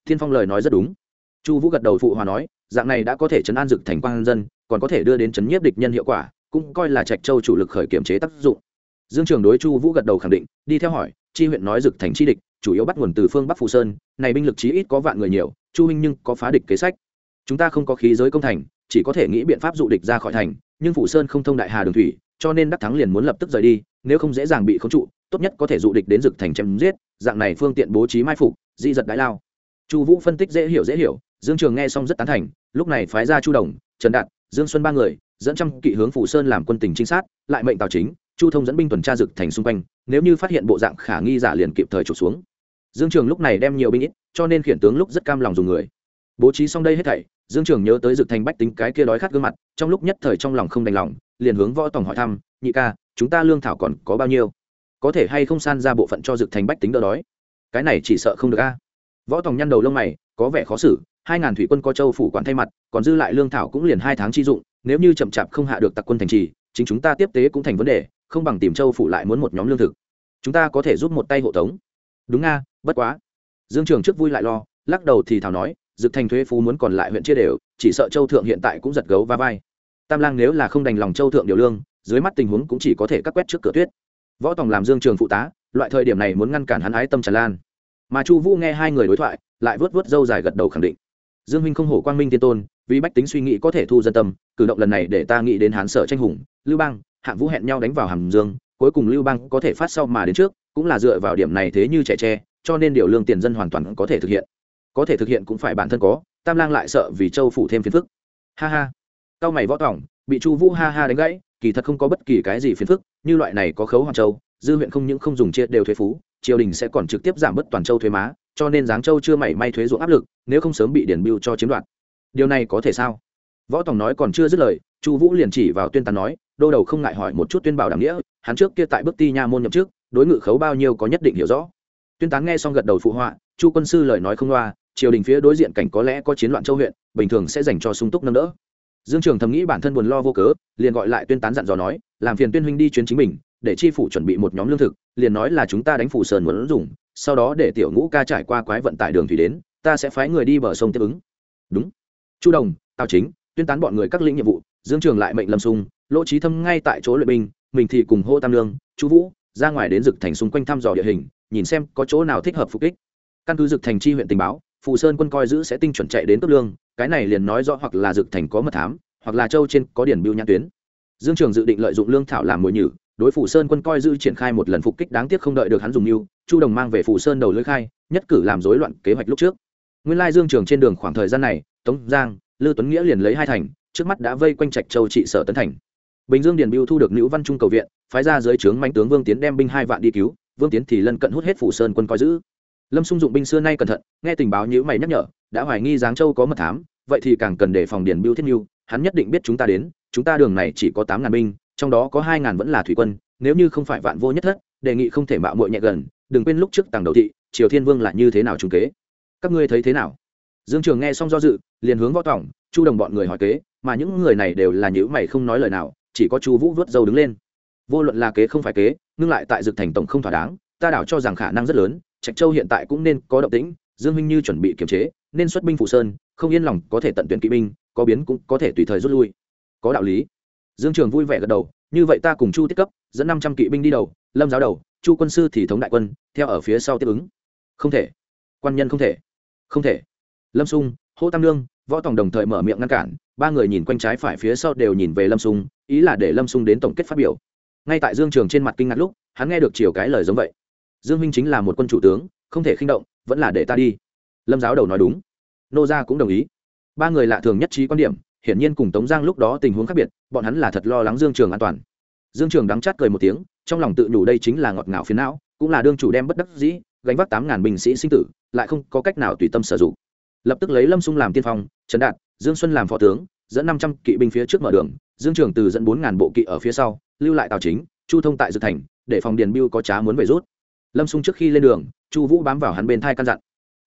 Thiên phong lời nói rất đúng. Chu vũ gật đầu phụ hòa nói, dạng này đã có thể chấn an rực thành quan dân, còn có thể đưa đến chấn nhiếp địch nhân hiệu quả, cũng coi là trạch châu chủ lực khởi kiểm chế tác dụng. Dương trường đối chu vũ gật đầu khẳng định, đi theo hỏi, chi huyện nói rực thành chi địch, chủ yếu bắt nguồn từ phương bắc phù sơn, này binh lực chí ít có vạn người nhiều, chu huynh nhưng có phá địch kế sách. Chúng ta không có khí giới công thành chỉ có thể nghĩ biện pháp dụ địch ra khỏi thành, nhưng phủ sơn không thông đại hà đường thủy, cho nên đắc thắng liền muốn lập tức rời đi, nếu không dễ dàng bị khống trụ, tốt nhất có thể dụ địch đến dực thành chém giết, dạng này phương tiện bố trí mai phục, di giật đại lao. Chu vũ phân tích dễ hiểu dễ hiểu, dương trường nghe xong rất tán thành, lúc này phái ra chu đồng, trần đạt, dương xuân ba người, dẫn trăm kỵ hướng phủ sơn làm quân tình trinh sát, lại mệnh tào chính, chu thông dẫn binh tuần tra dực thành xung quanh, nếu như phát hiện bộ dạng khả nghi giả liền kịp thời trục xuống. Dương trường lúc này đem nhiều binh ít, cho nên khiển tướng lúc rất cam lòng dùng người bố trí xong đây hết thảy, dương trường nhớ tới dực thành bách tính cái kia đói khát gương mặt, trong lúc nhất thời trong lòng không đành lòng, liền hướng võ tổng hỏi thăm, nhị ca, chúng ta lương thảo còn có bao nhiêu? Có thể hay không san ra bộ phận cho dực thành bách tính đỡ đói? Cái này chỉ sợ không được a. Võ tổng nhăn đầu lông mày, có vẻ khó xử, hai ngàn thủy quân có châu phủ quản thay mặt, còn dư lại lương thảo cũng liền hai tháng chi dụng, nếu như chậm chạp không hạ được tặc quân thành trì, chính chúng ta tiếp tế cũng thành vấn đề, không bằng tìm châu phủ lại muốn một nhóm lương thực. Chúng ta có thể giúp một tay hộ tống. Đúng nga bất quá. Dương trường trước vui lại lo, lắc đầu thì thảo nói dực thành thuế phú muốn còn lại huyện chia đều, chỉ sợ châu thượng hiện tại cũng giật gấu va vai. Tam lang nếu là không đành lòng châu thượng điều lương, dưới mắt tình huống cũng chỉ có thể cắt quét trước cửa tuyết. Võ tòng làm dương trường phụ tá, loại thời điểm này muốn ngăn cản hắn ái tâm tràn lan. Mà chu vũ nghe hai người đối thoại, lại vớt vớt râu dài gật đầu khẳng định. Dương minh không hổ quang minh tiên tôn, vì bách tính suy nghĩ có thể thu dân tâm, cử động lần này để ta nghĩ đến hán sở tranh hùng, lưu bang hạng vũ hẹn nhau đánh vào hàm dương, cuối cùng lưu bang có thể phát sau mà đến trước, cũng là dựa vào điểm này thế như trẻ tre, cho nên điều lương tiền dân hoàn toàn có thể thực hiện có thể thực hiện cũng phải bản thân có, tam lang lại sợ vì châu phủ thêm phiền phức. Ha ha. Cao mày võ tỏng, bị chu vũ ha ha đánh gãy, kỳ thật không có bất kỳ cái gì phiền phức, như loại này có khấu hoàng châu, dư huyện không những không dùng chia đều thuế phú, triều đình sẽ còn trực tiếp giảm bớt toàn châu thuế má, cho nên giáng châu chưa mảy may thuế ruộng áp lực, nếu không sớm bị điển biêu cho chiếm đoạt. Điều này có thể sao? Võ tòng nói còn chưa dứt lời, chu vũ liền chỉ vào tuyên tán nói, đô đầu không ngại hỏi một chút tuyên bảo đảm nghĩa, hắn trước kia tại bước ti nha môn nhậm trước đối ngự khấu bao nhiêu có nhất định hiểu rõ. Tuyên tán nghe xong gật đầu phụ họa, chu quân sư lời nói không loa triều đình phía đối diện cảnh có lẽ có chiến loạn châu huyện, bình thường sẽ dành cho sung túc nâng đỡ. Dương trường thầm nghĩ bản thân buồn lo vô cớ, liền gọi lại tuyên tán dặn dò nói, làm phiền tuyên huynh đi chuyến chính mình, để chi phủ chuẩn bị một nhóm lương thực, liền nói là chúng ta đánh phủ sơn muốn dùng, sau đó để tiểu ngũ ca trải qua quái vận tải đường thủy đến, ta sẽ phái người đi bờ sông tiếp ứng. Đúng. Chu đồng, tào chính, tuyên tán bọn người các lĩnh nhiệm vụ. Dương trường lại mệnh lâm sung, lỗ trí thâm ngay tại chỗ luyện binh, mình thì cùng hô tam lương chu vũ, ra ngoài đến rực thành xung quanh thăm dò địa hình, nhìn xem có chỗ nào thích hợp phục kích. Căn cứ rực thành chi huyện tình báo phù sơn quân coi giữ sẽ tinh chuẩn chạy đến cấp lương, cái này liền nói rõ hoặc là dực thành có mật thám, hoặc là châu trên có điển biêu nhãn tuyến. Dương trường dự định lợi dụng lương thảo làm mồi nhử, đối phủ sơn quân coi giữ triển khai một lần phục kích đáng tiếc không đợi được hắn dùng mưu, chu đồng mang về phủ sơn đầu lưỡi khai, nhất cử làm rối loạn kế hoạch lúc trước. Nguyên lai dương trường trên đường khoảng thời gian này, tống giang, lư tuấn nghĩa liền lấy hai thành, trước mắt đã vây quanh trạch châu trị sở tấn thành. Bình dương điền biêu thu được nữ văn trung cầu viện, phái ra dưới trướng mạnh tướng vương tiến đem binh hai vạn đi cứu, vương tiến thì lân cận hút hết phủ sơn quân coi giữ lâm xung dụng binh xưa nay cẩn thận, nghe tình báo nhữ mày nhắc nhở, đã hoài nghi giáng châu có mật thám, vậy thì càng cần đề phòng điền biêu thiết mưu hắn nhất định biết chúng ta đến, chúng ta đường này chỉ có tám ngàn binh, trong đó có hai ngàn vẫn là thủy quân, nếu như không phải vạn vô nhất thất, đề nghị không thể mạo muội nhẹ gần, đừng quên lúc trước tàng đầu thị, triều thiên vương là như thế nào trung kế. Các ngươi thấy thế nào? Dương trường nghe xong do dự, liền hướng võ tỏng chu đồng bọn người hỏi kế, mà những người này đều là nhữ mày không nói lời nào, chỉ có chu vũ vớt dâu đứng lên. Vô luận là kế không phải kế, ngưng lại tại dực thành tổng không thỏa đáng, ta đảo cho rằng khả năng rất lớn trạch châu hiện tại cũng nên có động tĩnh, dương minh như chuẩn bị kiềm chế, nên xuất binh phủ sơn, không yên lòng có thể tận tuyển kỵ binh, có biến cũng có thể tùy thời rút lui. Có đạo lý. Dương trường vui vẻ gật đầu, như vậy ta cùng chu tiết cấp, dẫn năm trăm kỵ binh đi đầu, lâm giáo đầu, chu quân sư thì thống đại quân, theo ở phía sau tiếp ứng. Không thể. Quan nhân không thể. Không thể. Lâm sung, hô tam lương võ tòng đồng thời mở miệng ngăn cản, ba người nhìn quanh trái phải phía sau đều nhìn về lâm sung, ý là để lâm sung đến tổng kết phát biểu. Ngay tại dương trường trên mặt kinh ngạc lúc, hắn nghe được chiều cái lời giống vậy dương minh chính là một quân chủ tướng, không thể khinh động, vẫn là để ta đi. Lâm giáo đầu nói đúng. Nô gia cũng đồng ý. Ba người lạ thường nhất trí quan điểm, hiển nhiên cùng tống giang lúc đó tình huống khác biệt, bọn hắn là thật lo lắng dương trường an toàn. Dương trường đắng chát cười một tiếng, trong lòng tự nhủ đây chính là ngọt ngào phiến não, cũng là đương chủ đem bất đắc dĩ, gánh vác tám ngàn binh sĩ sinh tử, lại không có cách nào tùy tâm sử dụng. Lập tức lấy lâm sung làm tiên phong, trần đạt, dương xuân làm phó tướng, dẫn năm trăm kỵ binh phía trước mở đường, dương trường từ dẫn bốn ngàn bộ kỵ ở phía sau, lưu lại tào chính, chu thông tại dự thành, để phòng điền biêu có trá muốn về rút lâm xung trước khi lên đường, chu vũ bám vào hắn bên thai căn dặn.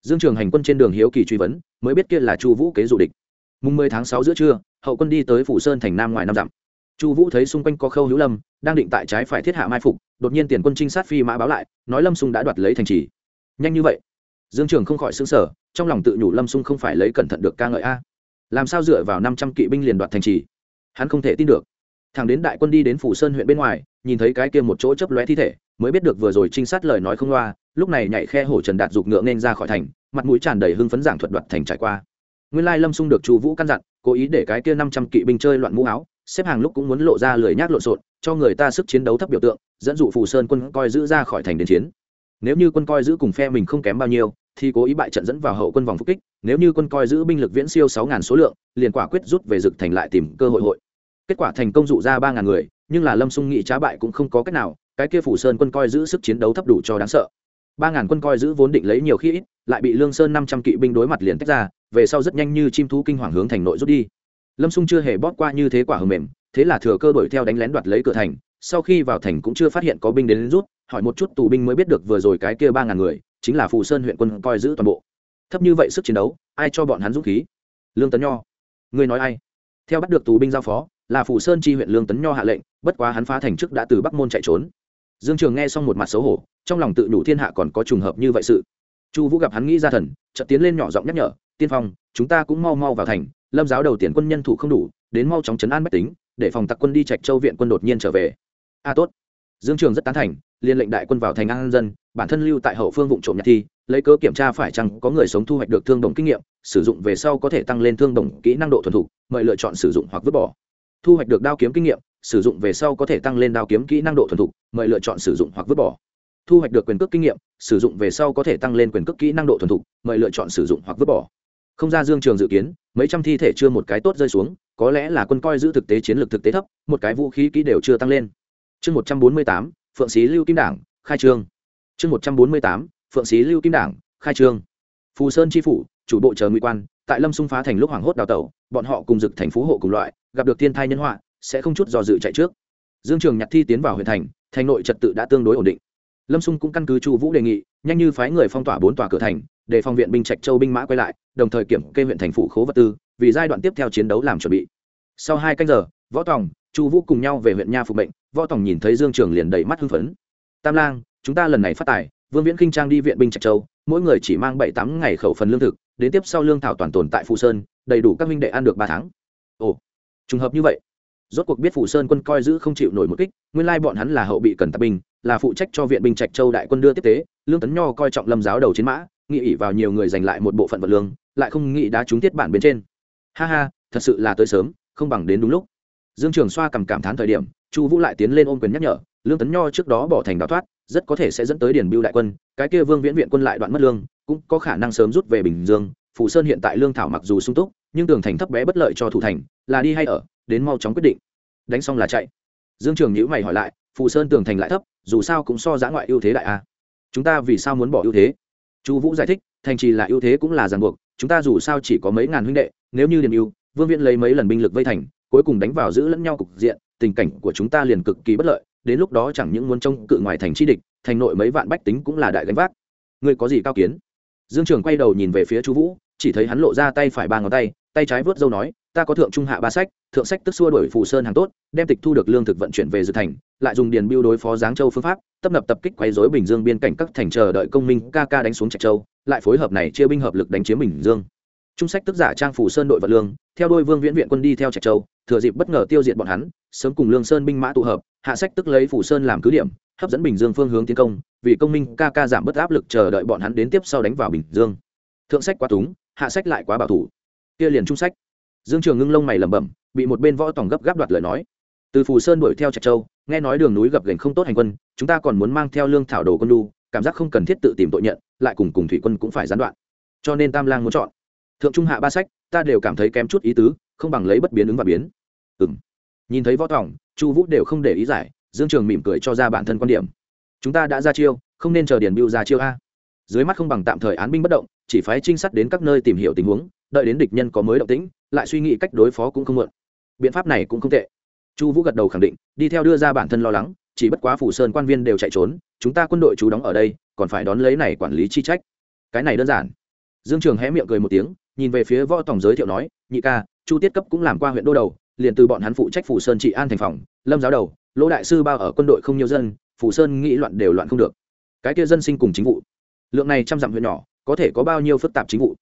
Dương trường hành quân trên đường hiếu kỳ truy vấn, mới biết kia là chu vũ kế dụ địch. Mùng mười tháng sáu giữa trưa, hậu quân đi tới phủ sơn thành nam ngoài năm dặm. Chu vũ thấy xung quanh có khâu hữu lâm, đang định tại trái phải thiết hạ mai phục, đột nhiên tiền quân trinh sát phi mã báo lại, nói lâm xung đã đoạt lấy thành trì. Nhanh như vậy? Dương trường không khỏi xứng sở trong lòng tự nhủ lâm xung không phải lấy cẩn thận được ca ngợi a. Làm sao dựa vào năm trăm kỵ binh liền đoạt thành trì? Hắn không thể tin được. Thằng đến đại quân đi đến phủ sơn huyện bên ngoài, nhìn thấy cái kia một chỗ chấp lóe thi thể mới biết được vừa rồi trinh sát lời nói không loa, lúc này nhảy khe hổ trần đạt dục ngựa nên ra khỏi thành, mặt mũi tràn đầy hưng phấn giảng thuật đoạt thành trải qua. Nguyên lai lâm xung được chu vũ căn dặn, cố ý để cái kia năm trăm kỵ binh chơi loạn mũ áo, xếp hàng lúc cũng muốn lộ ra lười nhác lộn xộn, cho người ta sức chiến đấu thấp biểu tượng, dẫn dụ phù sơn quân coi giữ ra khỏi thành đến chiến. Nếu như quân coi giữ cùng phe mình không kém bao nhiêu, thì cố ý bại trận dẫn vào hậu quân vòng phục kích, nếu như quân coi giữ binh lực viễn siêu sáu ngàn số lượng, liền quả quyết rút về dực thành lại tìm cơ hội hội. Kết quả thành công dụ ra ba ngàn người, nhưng là lâm xung nghị trá bại cũng không có cách nào cái kia phủ sơn quân coi giữ sức chiến đấu thấp đủ cho đáng sợ. Ba ngàn quân coi giữ vốn định lấy nhiều khi ít lại bị lương sơn năm trăm kỵ binh đối mặt liền tách ra về sau rất nhanh như chim thú kinh hoàng hướng thành nội rút đi. Lâm xung chưa hề bóp qua như thế quả hầm mềm thế là thừa cơ đuổi theo đánh lén đoạt lấy cửa thành sau khi vào thành cũng chưa phát hiện có binh đến, đến rút hỏi một chút tù binh mới biết được vừa rồi cái kia ba ngàn người chính là phù sơn huyện quân coi giữ toàn bộ. Thấp như vậy sức chiến đấu ai cho bọn hắn dũng khí? Lương tấn nho. Người nói ai? Theo bắt được tù binh giao phó là phù sơn chi huyện lương tấn nho hạ lệnh bất quá hắn phá thành chức đã từ bắc môn chạy trốn dương trường nghe xong một mặt xấu hổ, trong lòng tự nhủ thiên hạ còn có trùng hợp như vậy sự. Chu vũ gặp hắn nghĩ ra thần, chợt tiến lên nhỏ giọng nhắc nhở, tiên phong, chúng ta cũng mau mau vào thành, lâm giáo đầu tiền quân nhân thủ không đủ, đến mau chóng chấn an bách tính, để phòng tặc quân đi trạch châu viện quân đột nhiên trở về. A, tốt. Dương trường rất tán thành liên lệnh đại quân vào thành an dân, bản thân lưu tại hậu phương vụ trộm nhạc thi, lấy cớ kiểm tra phải chăng có người sống thu hoạch được thương đồng kinh nghiệm, sử dụng về sau có thể tăng lên thương đồng kỹ năng độ thuần thục, mời lựa chọn sử dụng hoặc vứt bỏ. Thu hoạch được đao kiếm kinh nghiệm sử dụng về sau có thể tăng lên đao kiếm kỹ năng độ thuần thục, mời lựa chọn sử dụng hoặc vứt bỏ. Thu hoạch được quyền cước kinh nghiệm, sử dụng về sau có thể tăng lên quyền cước kỹ năng độ thuần thục, mời lựa chọn sử dụng hoặc vứt bỏ. Không ra dương trường dự kiến, mấy trăm thi thể chưa một cái tốt rơi xuống, có lẽ là quân coi giữ thực tế chiến lược thực tế thấp, một cái vũ khí kỹ đều chưa tăng lên. Chương một trăm bốn mươi tám, phượng sĩ lưu kim đảng, khai trương. Chương một trăm bốn mươi tám, phượng sĩ lưu kim đảng, khai trương. Phù sơn tri phủ, chủ bộ chờ nguy quan, tại lâm xung phá thành lúc hoảng hốt đào tẩu, bọn họ cùng dực thành phú hộ cùng loại, gặp được thiên thai nhân họa sẽ không chút do dự chạy trước. Dương trường nhặt thi tiến vào huyện thành thành nội trật tự đã tương đối ổn định. Lâm xung cũng căn cứ chu vũ đề nghị, nhanh như phái người phong tỏa bốn tòa cửa thành, để phòng viện binh trạch châu binh mã quay lại, đồng thời kiểm kê huyện thành phủ khố vật tư, vì giai đoạn tiếp theo chiến đấu làm chuẩn bị. Sau hai canh giờ, võ tòng, chu vũ cùng nhau về huyện nha phục mệnh, võ tòng nhìn thấy dương trường liền đầy mắt hưng phấn. Tam lang, chúng ta lần này phát tài, vương viễn kinh trang đi viện binh trạch châu, mỗi người chỉ mang bảy tám ngày khẩu phần lương thực, đến tiếp sau lương thảo toàn tồn tại phụ sơn, đầy đủ các minh đệ ăn được ba tháng. Ồ, trùng hợp như vậy rốt cuộc biết phủ sơn quân coi giữ không chịu nổi một kích, nguyên lai bọn hắn là hậu bị cần tạp binh, là phụ trách cho viện binh trạch châu đại quân đưa tiếp tế, lương tấn nho coi trọng lâm giáo đầu chiến mã, nghĩ ỉ vào nhiều người giành lại một bộ phận vật lương, lại không nghĩ đá trúng tiết bản bên trên. Ha ha, thật sự là tới sớm, không bằng đến đúng lúc. Dương trường xoa cầm cảm thán thời điểm, chu vũ lại tiến lên ôm quyền nhắc nhở, lương tấn nho trước đó bỏ thành đào thoát, rất có thể sẽ dẫn tới điển biêu đại quân, cái kia vương viễn viện quân lại đoạn mất lương, cũng có khả năng sớm rút về bình dương. Phủ sơn hiện tại lương thảo mặc dù sung túc, nhưng tường thành thấp bé bất lợi cho thủ thành, là đi hay ở đến mau chóng quyết định. Đánh xong là chạy. Dương trường nhữ mày hỏi lại, phù sơn tường thành lại thấp, dù sao cũng so giã ngoại ưu thế đại a. Chúng ta vì sao muốn bỏ ưu thế? Chu vũ giải thích, thành trì là ưu thế cũng là ràng buộc, chúng ta dù sao chỉ có mấy ngàn huynh đệ, nếu như điểm ưu, vương viễn lấy mấy lần binh lực vây thành, cuối cùng đánh vào giữ lẫn nhau cục diện, tình cảnh của chúng ta liền cực kỳ bất lợi, đến lúc đó chẳng những muốn trông cự ngoài thành chi địch, thành nội mấy vạn bách tính cũng là đại gánh vác. Ngươi có gì cao kiến? Dương trường quay đầu nhìn về phía chu vũ, chỉ thấy hắn lộ ra tay phải ba ngón tay tay trái vớt dâu nói, ta có thượng trung hạ ba sách, thượng sách tức xua đổi phù sơn hàng tốt, đem tịch thu được lương thực vận chuyển về dự thành, lại dùng điền biêu đối phó giáng châu phương pháp tập nập tập kích quấy rối bình dương biên cảnh các thành chờ đợi công minh ca ca đánh xuống trạch châu, lại phối hợp này chia binh hợp lực đánh chiếm bình dương. Trung sách tức giả trang phủ sơn đội vật lương, theo đôi vương viễn viện quân đi theo trạch châu, thừa dịp bất ngờ tiêu diệt bọn hắn, sớm cùng lương sơn binh mã tụ hợp, hạ sách tức lấy phủ sơn làm cứ điểm, hấp dẫn bình dương phương hướng tiến công, vì công minh ca ca giảm bớt áp lực chờ đợi bọn hắn đến tiếp sau đánh vào bình dương. Thượng sách quá túng, hạ sách lại quá bảo thủ kia liền trung sách. Dương trường ngưng lông mày lẩm bẩm, bị một bên võ tòng gấp gáp đoạt lời nói. Từ phù sơn đuổi theo trạch châu, nghe nói đường núi gập ghềnh không tốt hành quân, chúng ta còn muốn mang theo lương thảo đồ quân lu cảm giác không cần thiết tự tìm tội nhận, lại cùng cùng thủy quân cũng phải gián đoạn. Cho nên tam lang muốn chọn. Thượng trung hạ ba sách, ta đều cảm thấy kém chút ý tứ, không bằng lấy bất biến ứng và biến. Ừ m nhìn thấy võ tòng, chu vũ đều không để ý giải, dương trường mỉm cười cho ra bản thân quan điểm. Chúng ta đã ra chiêu, không nên chờ điền biêu ra chiêu a. Dưới mắt không bằng tạm thời án binh bất động, chỉ phái trinh sát đến các nơi tìm hiểu tình huống đợi đến địch nhân có mới động tĩnh, lại suy nghĩ cách đối phó cũng không muộn. Biện pháp này cũng không tệ. Chu vũ gật đầu khẳng định, đi theo đưa ra bản thân lo lắng, chỉ bất quá phủ sơn quan viên đều chạy trốn, chúng ta quân đội chú đóng ở đây, còn phải đón lấy này quản lý chi trách. Cái này đơn giản. Dương trường hé miệng cười một tiếng, nhìn về phía võ tổng giới thiệu nói, nhị ca, chu tiết cấp cũng làm qua huyện đô đầu, liền từ bọn hắn phụ trách phủ sơn trị an thành phòng, lâm giáo đầu, lỗ đại sư bao ở quân đội không nhiều dân, phủ sơn nghĩ loạn đều loạn không được. Cái kia dân sinh cùng chính vụ. Lượng này trăm dặm huyện nhỏ, có thể có bao nhiêu phức tạp chính vụ?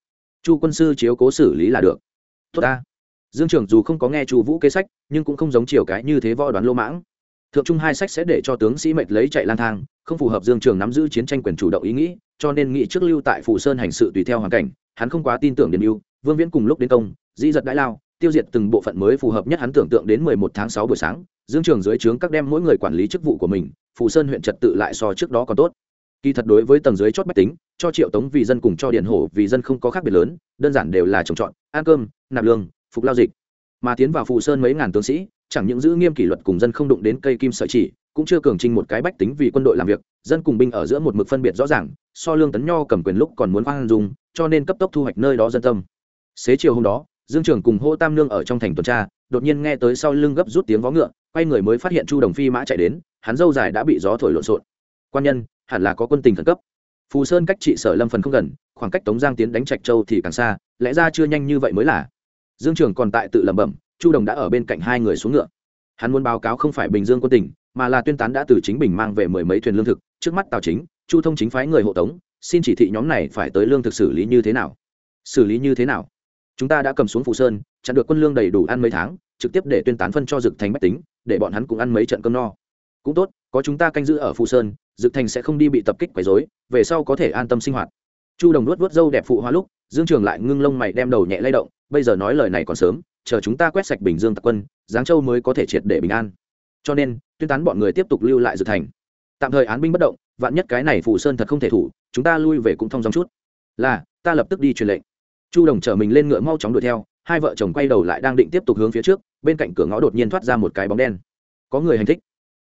Chu quân sư chiếu cố xử lý là được. Tốt ta. Dương trưởng dù không có nghe chu vũ kế sách, nhưng cũng không giống chiều cái như thế võ đoán lô mãng. Thượng trung hai sách sẽ để cho tướng sĩ mệnh lấy chạy lang thang, không phù hợp dương trường nắm giữ chiến tranh quyền chủ động ý nghĩ, cho nên nghĩ trước lưu tại phủ sơn hành sự tùy theo hoàn cảnh, hắn không quá tin tưởng điền mưu vương viễn cùng lúc đến công dĩ giật đãi lao, tiêu diệt từng bộ phận mới phù hợp nhất hắn tưởng tượng đến mười một tháng sáu buổi sáng, dương trường dưới trướng các đem mỗi người quản lý chức vụ của mình, phù sơn huyện trật tự lại so trước đó còn tốt kỳ thật đối với tầng dưới chót bách tính, cho triệu tống vì dân cùng cho điện hổ vì dân không có khác biệt lớn, đơn giản đều là trồng trọt, ăn cơm, nạp lương, phục lao dịch. Mà tiến vào phù sơn mấy ngàn tướng sĩ, chẳng những giữ nghiêm kỷ luật cùng dân không đụng đến cây kim sợi chỉ, cũng chưa cường trinh một cái bách tính vì quân đội làm việc, dân cùng binh ở giữa một mực phân biệt rõ ràng, so lương tấn nho cầm quyền lúc còn muốn khoan dùng cho nên cấp tốc thu hoạch nơi đó dân tâm. Xế chiều hôm đó, dương trường cùng hô tam nương ở trong thành tuần tra, đột nhiên nghe tới sau lưng gấp rút tiếng vó ngựa, quay người mới phát hiện chu đồng phi mã chạy đến, hắn dâu dài đã bị gió thổi lộn xộn. Quan nhân hẳn là có quân tình khẩn cấp. Phù sơn cách trị sở lâm phần không gần, khoảng cách tống giang tiến đánh trạch châu thì càng xa, lẽ ra chưa nhanh như vậy mới là. Dương trường còn tại tự lẩm bẩm, chu đồng đã ở bên cạnh hai người xuống ngựa. Hắn muốn báo cáo không phải bình dương quân tỉnh mà là tuyên tán đã từ chính bình mang về mười mấy thuyền lương thực, trước mắt tào chính, chu thông chính phái người hộ tống, xin chỉ thị nhóm này phải tới lương thực xử lý như thế nào. Xử lý như thế nào? Chúng ta đã cầm xuống phù sơn, chặn được quân lương đầy đủ ăn mấy tháng, trực tiếp để tuyên tán phân cho dực thành bách tính, để bọn hắn cũng ăn mấy trận cơm no cũng tốt, có chúng ta canh giữ ở phù sơn, dực thành sẽ không đi bị tập kích quấy rối, về sau có thể an tâm sinh hoạt. Chu đồng nuốt vớt râu đẹp phụ hoa lúc, dương trường lại ngưng lông mày đem đầu nhẹ lay động, bây giờ nói lời này còn sớm, chờ chúng ta quét sạch bình dương tặc quân, giáng châu mới có thể triệt để bình an. Cho nên, tuyên tán bọn người tiếp tục lưu lại dực thành. Tạm thời án binh bất động, vạn nhất cái này phù sơn thật không thể thủ, chúng ta lui về cũng thông dòng chút. Là, ta lập tức đi truyền lệnh. Chu đồng chở mình lên ngựa mau chóng đuổi theo, hai vợ chồng quay đầu lại đang định tiếp tục hướng phía trước, bên cạnh cửa ngõ đột nhiên thoát ra một cái bóng đen. Có người hành thích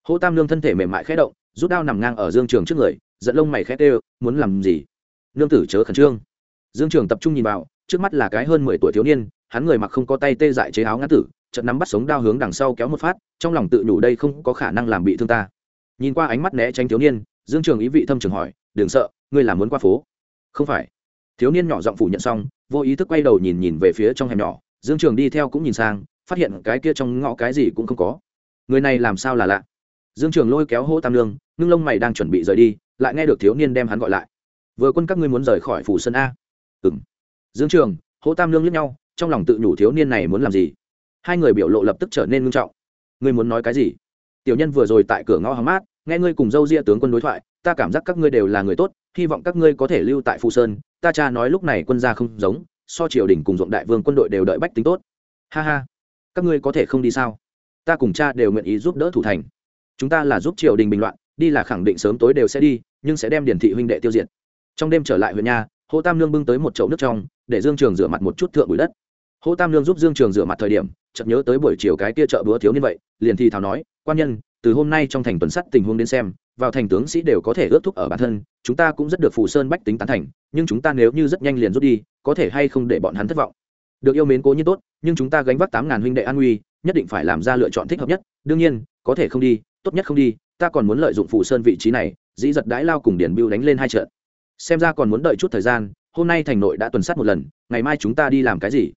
hô tam lương thân thể mềm mại khẽ động, rút đao nằm ngang ở dương trường trước người dẫn lông mày khẽ tê muốn làm gì? Nương tử chớ khẩn trương. Dương trường tập trung nhìn vào, trước mắt là cái hơn mười tuổi thiếu niên, hắn người mặc không có tay tê dại chế áo ngã tử, chợt nắm bắt sống đao hướng đằng sau kéo một phát, trong lòng tự nhủ đây không có khả năng làm bị thương ta. Nhìn qua ánh mắt né tránh thiếu niên, dương trường ý vị thâm trường hỏi, đừng sợ, ngươi làm muốn qua phố? Không phải. Thiếu niên nhỏ giọng phủ nhận xong, vô ý thức quay đầu nhìn nhìn về phía trong hẻm nhỏ, dương trường đi theo cũng nhìn sang, phát hiện cái kia trong ngõ cái gì cũng không có. Người này làm sao là lạ? Dương trường lôi kéo hô tam lương ngưng lông mày đang chuẩn bị rời đi, lại nghe được thiếu niên đem hắn gọi lại. Vừa quân các ngươi muốn rời khỏi phủ sân a. Ừng dương trường, hô tam lương liếc nhau, trong lòng tự nhủ thiếu niên này muốn làm gì? Hai người biểu lộ lập tức trở nên ngưng trọng. Ngươi muốn nói cái gì? Tiểu nhân vừa rồi tại cửa ngõ hóng mát, nghe ngươi cùng dâu ria tướng quân đối thoại, ta cảm giác các ngươi đều là người tốt, hy vọng các ngươi có thể lưu tại phù sơn, ta cha nói lúc này quân gia không giống, so triều đình cùng ruộng đại vương quân đội đều đợi bách tính tốt. Ha ha, các ngươi có thể không đi sao? Ta cùng cha đều nguyện ý giúp đỡ thủ thành chúng ta là giúp triều đình bình loạn, đi là khẳng định sớm tối đều sẽ đi, nhưng sẽ đem điển thị huynh đệ tiêu diệt. Trong đêm trở lại huyện nhà, hô tam lương bưng tới một chậu nước trong, để dương trường rửa mặt một chút thượng bụi đất. Hô tam lương giúp dương trường rửa mặt thời điểm, chợt nhớ tới buổi chiều cái kia chợ búa thiếu như vậy, liền thì thào nói, quan nhân, từ hôm nay trong thành tuần sắt tình huống đến xem, vào thành tướng sĩ đều có thể ước thúc ở bản thân, chúng ta cũng rất được phù sơn bách tính tán thành, nhưng chúng ta nếu như rất nhanh liền rút đi, có thể hay không để bọn hắn thất vọng? Được yêu mến cố nhiên tốt, nhưng chúng ta gánh vác tám ngàn huynh đệ an nguy, nhất định phải làm ra lựa chọn thích hợp nhất, đương nhiên, có thể không đi tốt nhất không đi ta còn muốn lợi dụng phủ sơn vị trí này dĩ giật đãi lao cùng điển biêu đánh lên hai trận. Xem ra còn muốn đợi chút thời gian hôm nay thành nội đã tuần sát một lần ngày mai chúng ta đi làm cái gì?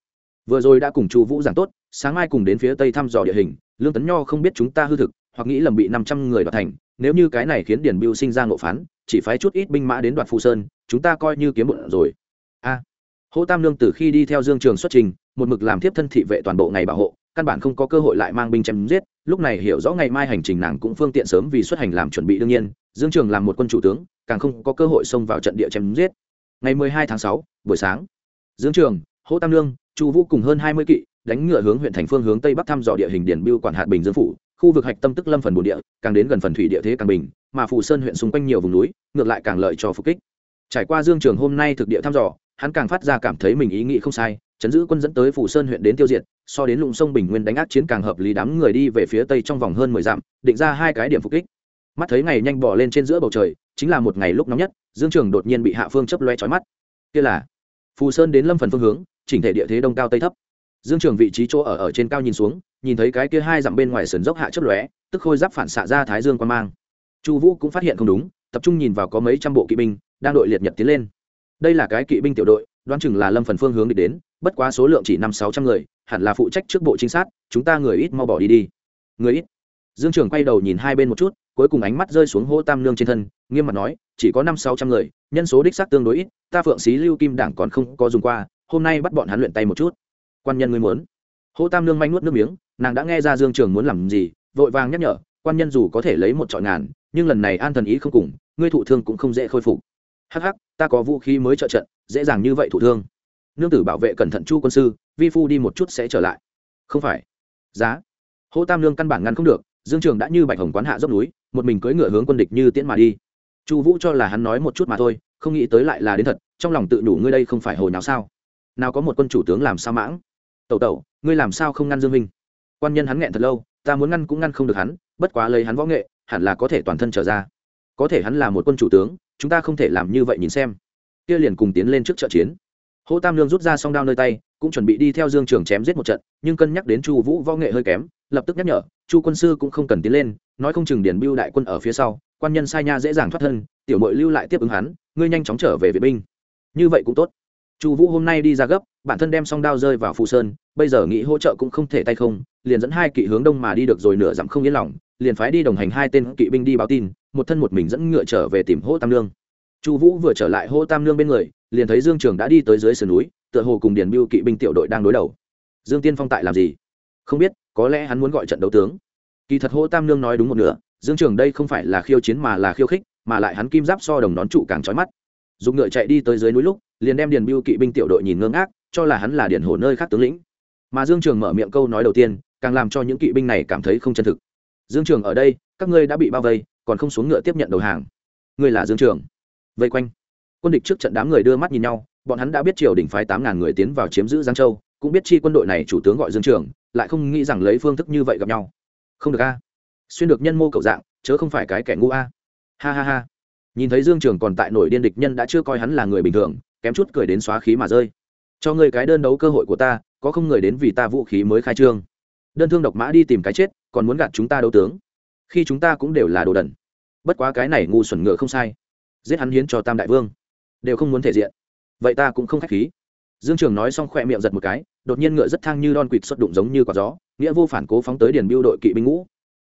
Vừa rồi đã cùng chu vũ giảng tốt sáng mai cùng đến phía tây thăm dò địa hình lương tấn nho không biết chúng ta hư thực hoặc nghĩ lầm bị năm trăm người đoạt thành nếu như cái này khiến điển biêu sinh ra ngộ phán chỉ phái chút ít binh mã đến đoạt phù sơn chúng ta coi như kiếm bụng rồi. A. À, hỗ tam lương từ khi đi theo dương trường xuất trình một mực làm tiếp thân thị vệ toàn bộ ngày bảo hộ căn bản không có cơ hội lại mang binh chém giết lúc này hiểu rõ ngày mai hành trình nàng cũng phương tiện sớm vì xuất hành làm chuẩn bị đương nhiên dương trường làm một quân chủ tướng càng không có cơ hội xông vào trận địa chém giết. Ngày 12 tháng 6, buổi sáng dương trường hỗ tam lương chu vũ cùng hơn 20 kỵ đánh ngựa hướng huyện thành phương hướng tây bắc thăm dò địa hình điển biêu quản hạt bình dương phủ khu vực hạch tâm tức lâm phần bồn địa càng đến gần phần thủy địa thế càng bình mà phù sơn huyện xung quanh nhiều vùng núi ngược lại càng lợi cho phục kích. Trải qua dương trường hôm nay thực địa thăm dò hắn càng phát ra cảm thấy mình ý nghĩ không sai chấn giữ quân dẫn tới phủ sơn huyện đến tiêu diệt, so đến lụng sông bình nguyên đánh ác chiến càng hợp lý đám người đi về phía tây trong vòng hơn mười dặm, định ra hai cái điểm phục kích. Mắt thấy ngày nhanh bỏ lên trên giữa bầu trời, chính là một ngày lúc nóng nhất, dương trường đột nhiên bị hạ phương chấp loe trói mắt. Kia là phù sơn đến lâm phần phương hướng, chỉnh thể địa thế đông cao tây thấp. Dương trường vị trí chỗ ở ở trên cao nhìn xuống, nhìn thấy cái kia hai dặm bên ngoài sườn dốc hạ chấp lóe, tức khôi giáp phản xạ ra thái dương quan mang. Chu vũ cũng phát hiện không đúng, tập trung nhìn vào có mấy trăm bộ kỵ binh đang đội liệt nhật tiến lên. Đây là cái kỵ binh tiểu đội, đoán chừng là lâm phần phương hướng đi đến bất quá số lượng chỉ năm sáu trăm người, hẳn là phụ trách trước bộ trinh sát, chúng ta người ít mau bỏ đi đi. Người ít. Dương trường quay đầu nhìn hai bên một chút, cuối cùng ánh mắt rơi xuống hô tam lương trên thân, nghiêm mặt nói, chỉ có năm sáu trăm người, nhân số đích xác tương đối ít, ta phượng xí lưu kim đảng còn không có dùng qua, hôm nay bắt bọn hắn luyện tay một chút. Quan nhân ngươi muốn. Hô tam lương manh nuốt nước miếng, nàng đã nghe ra dương trường muốn làm gì, vội vàng nhắc nhở, quan nhân dù có thể lấy một trọi ngàn, nhưng lần này an thần ý không cùng, ngươi thụ thương cũng không dễ khôi phục. Hắc hắc, ta có vũ khí mới trợ trận, dễ dàng như vậy thụ thương nương tử bảo vệ cẩn thận chu quân sư, vi phu đi một chút sẽ trở lại. Không phải. Giá. Hô tam lương căn bản ngăn không được, dương trường đã như bạch hồng quán hạ dốc núi, một mình cưỡi ngựa hướng quân địch như tiễn mà đi. Chu vũ cho là hắn nói một chút mà thôi, không nghĩ tới lại là đến thật, trong lòng tự đủ ngươi đây không phải hồi nào sao? Nào có một quân chủ tướng làm sao mãng? Tẩu tẩu, ngươi làm sao không ngăn dương minh? Quan nhân hắn nghẹn thật lâu, ta muốn ngăn cũng ngăn không được hắn, bất quá lấy hắn võ nghệ, hẳn là có thể toàn thân trở ra. Có thể hắn là một quân chủ tướng, chúng ta không thể làm như vậy nhìn xem. Kia liền cùng tiến lên trước trợ chiến hỗ tam lương rút ra song đao nơi tay, cũng chuẩn bị đi theo dương trường chém giết một trận, nhưng cân nhắc đến chu vũ võ nghệ hơi kém, lập tức nhắc nhở, chu quân sư cũng không cần tiến lên, nói không chừng điển biêu đại quân ở phía sau, quan nhân sai nha dễ dàng thoát thân, tiểu mội lưu lại tiếp ứng hắn, ngươi nhanh chóng trở về vệ binh. Như vậy cũng tốt. Chu vũ hôm nay đi ra gấp, bản thân đem song đao rơi vào phù sơn, bây giờ nghĩ hỗ trợ cũng không thể tay không, liền dẫn hai kỵ hướng đông mà đi được rồi nửa dặm không yên lòng, liền phái đi đồng hành hai tên kỵ binh đi báo tin, một thân một mình dẫn ngựa trở về tìm hỗ tam lương. Chu vũ vừa trở lại hỗ tam lương bên người liền thấy dương trường đã đi tới dưới sườn núi, tựa hồ cùng điền biêu kỵ binh tiểu đội đang đối đầu. Dương tiên phong tại làm gì? Không biết, có lẽ hắn muốn gọi trận đấu tướng. Kỳ thật hô tam Nương nói đúng một nửa, dương trường đây không phải là khiêu chiến mà là khiêu khích, mà lại hắn kim giáp so đồng nón trụ càng trói mắt. Dùng ngựa chạy đi tới dưới núi lúc, liền đem điền biêu kỵ binh tiểu đội nhìn ngơ ngác, cho là hắn là Điền hổ nơi khác tướng lĩnh. Mà dương trường mở miệng câu nói đầu tiên, càng làm cho những kỵ binh này cảm thấy không chân thực. Dương trường ở đây, các ngươi đã bị bao vây, còn không xuống ngựa tiếp nhận đầu hàng. Ngươi là dương trường. Vây quanh quân địch trước trận đám người đưa mắt nhìn nhau, bọn hắn đã biết triều đình phái tám ngàn người tiến vào chiếm giữ giang châu, cũng biết chi quân đội này chủ tướng gọi dương trường, lại không nghĩ rằng lấy phương thức như vậy gặp nhau. Không được a. Xuyên được nhân mô cậu dạng, chớ không phải cái kẻ ngu a. Ha ha ha. Nhìn thấy dương trường còn tại nổi điên địch nhân đã chưa coi hắn là người bình thường, kém chút cười đến xóa khí mà rơi. Cho ngươi cái đơn đấu cơ hội của ta, có không người đến vì ta vũ khí mới khai trương. Đơn thương độc mã đi tìm cái chết, còn muốn gạt chúng ta đấu tướng. Khi chúng ta cũng đều là đồ đần. Bất quá cái này ngu xuẩn ngựa không sai. Giết hắn hiến cho tam đại vương đều không muốn thể diện. Vậy ta cũng không khách khí. Dương trường nói xong khoe miệng giật một cái, đột nhiên ngựa rất thang như đon quỵt xuất đụng giống như quả gió, nghĩa vô phản cố phóng tới điền biêu đội kỵ binh ngũ.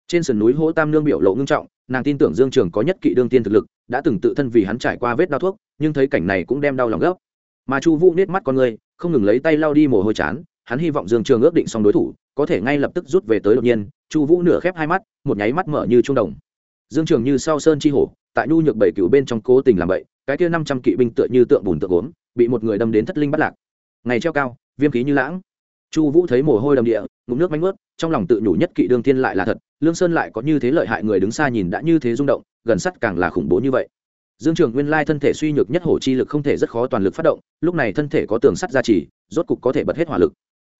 Trên sườn núi hỗ tam nương biểu lộ ngưng trọng, nàng tin tưởng dương trường có nhất kỵ đương tiên thực lực, đã từng tự thân vì hắn trải qua vết đau thuốc, nhưng thấy cảnh này cũng đem đau lòng gấp. Mà chu vũ nết mắt con người, không ngừng lấy tay lau đi mồ hôi chán, hắn hy vọng dương trường ước định xong đối thủ, có thể ngay lập tức rút về tới đột nhiên. Chu vũ nửa khép hai mắt, một nháy mắt mở như trung đồng dương trường như sau sơn chi hổ, tại nhu nhược bảy cựu bên trong cố tình làm bậy, cái kia năm trăm kỵ binh tựa như tượng bùn tượng gốm, bị một người đâm đến thất linh bắt lạc. Ngày treo cao, viêm khí như lãng. Chu vũ thấy mồ hôi đầm địa, ngụm nước mánh ướt trong lòng tự nhủ nhất kỵ đương thiên lại là thật, lương sơn lại có như thế lợi hại người đứng xa nhìn đã như thế rung động, gần sắt càng là khủng bố như vậy. Dương trường nguyên lai thân thể suy nhược nhất hổ chi lực không thể rất khó toàn lực phát động, lúc này thân thể có tường sắt gia trì, rốt cục có thể bật hết hỏa lực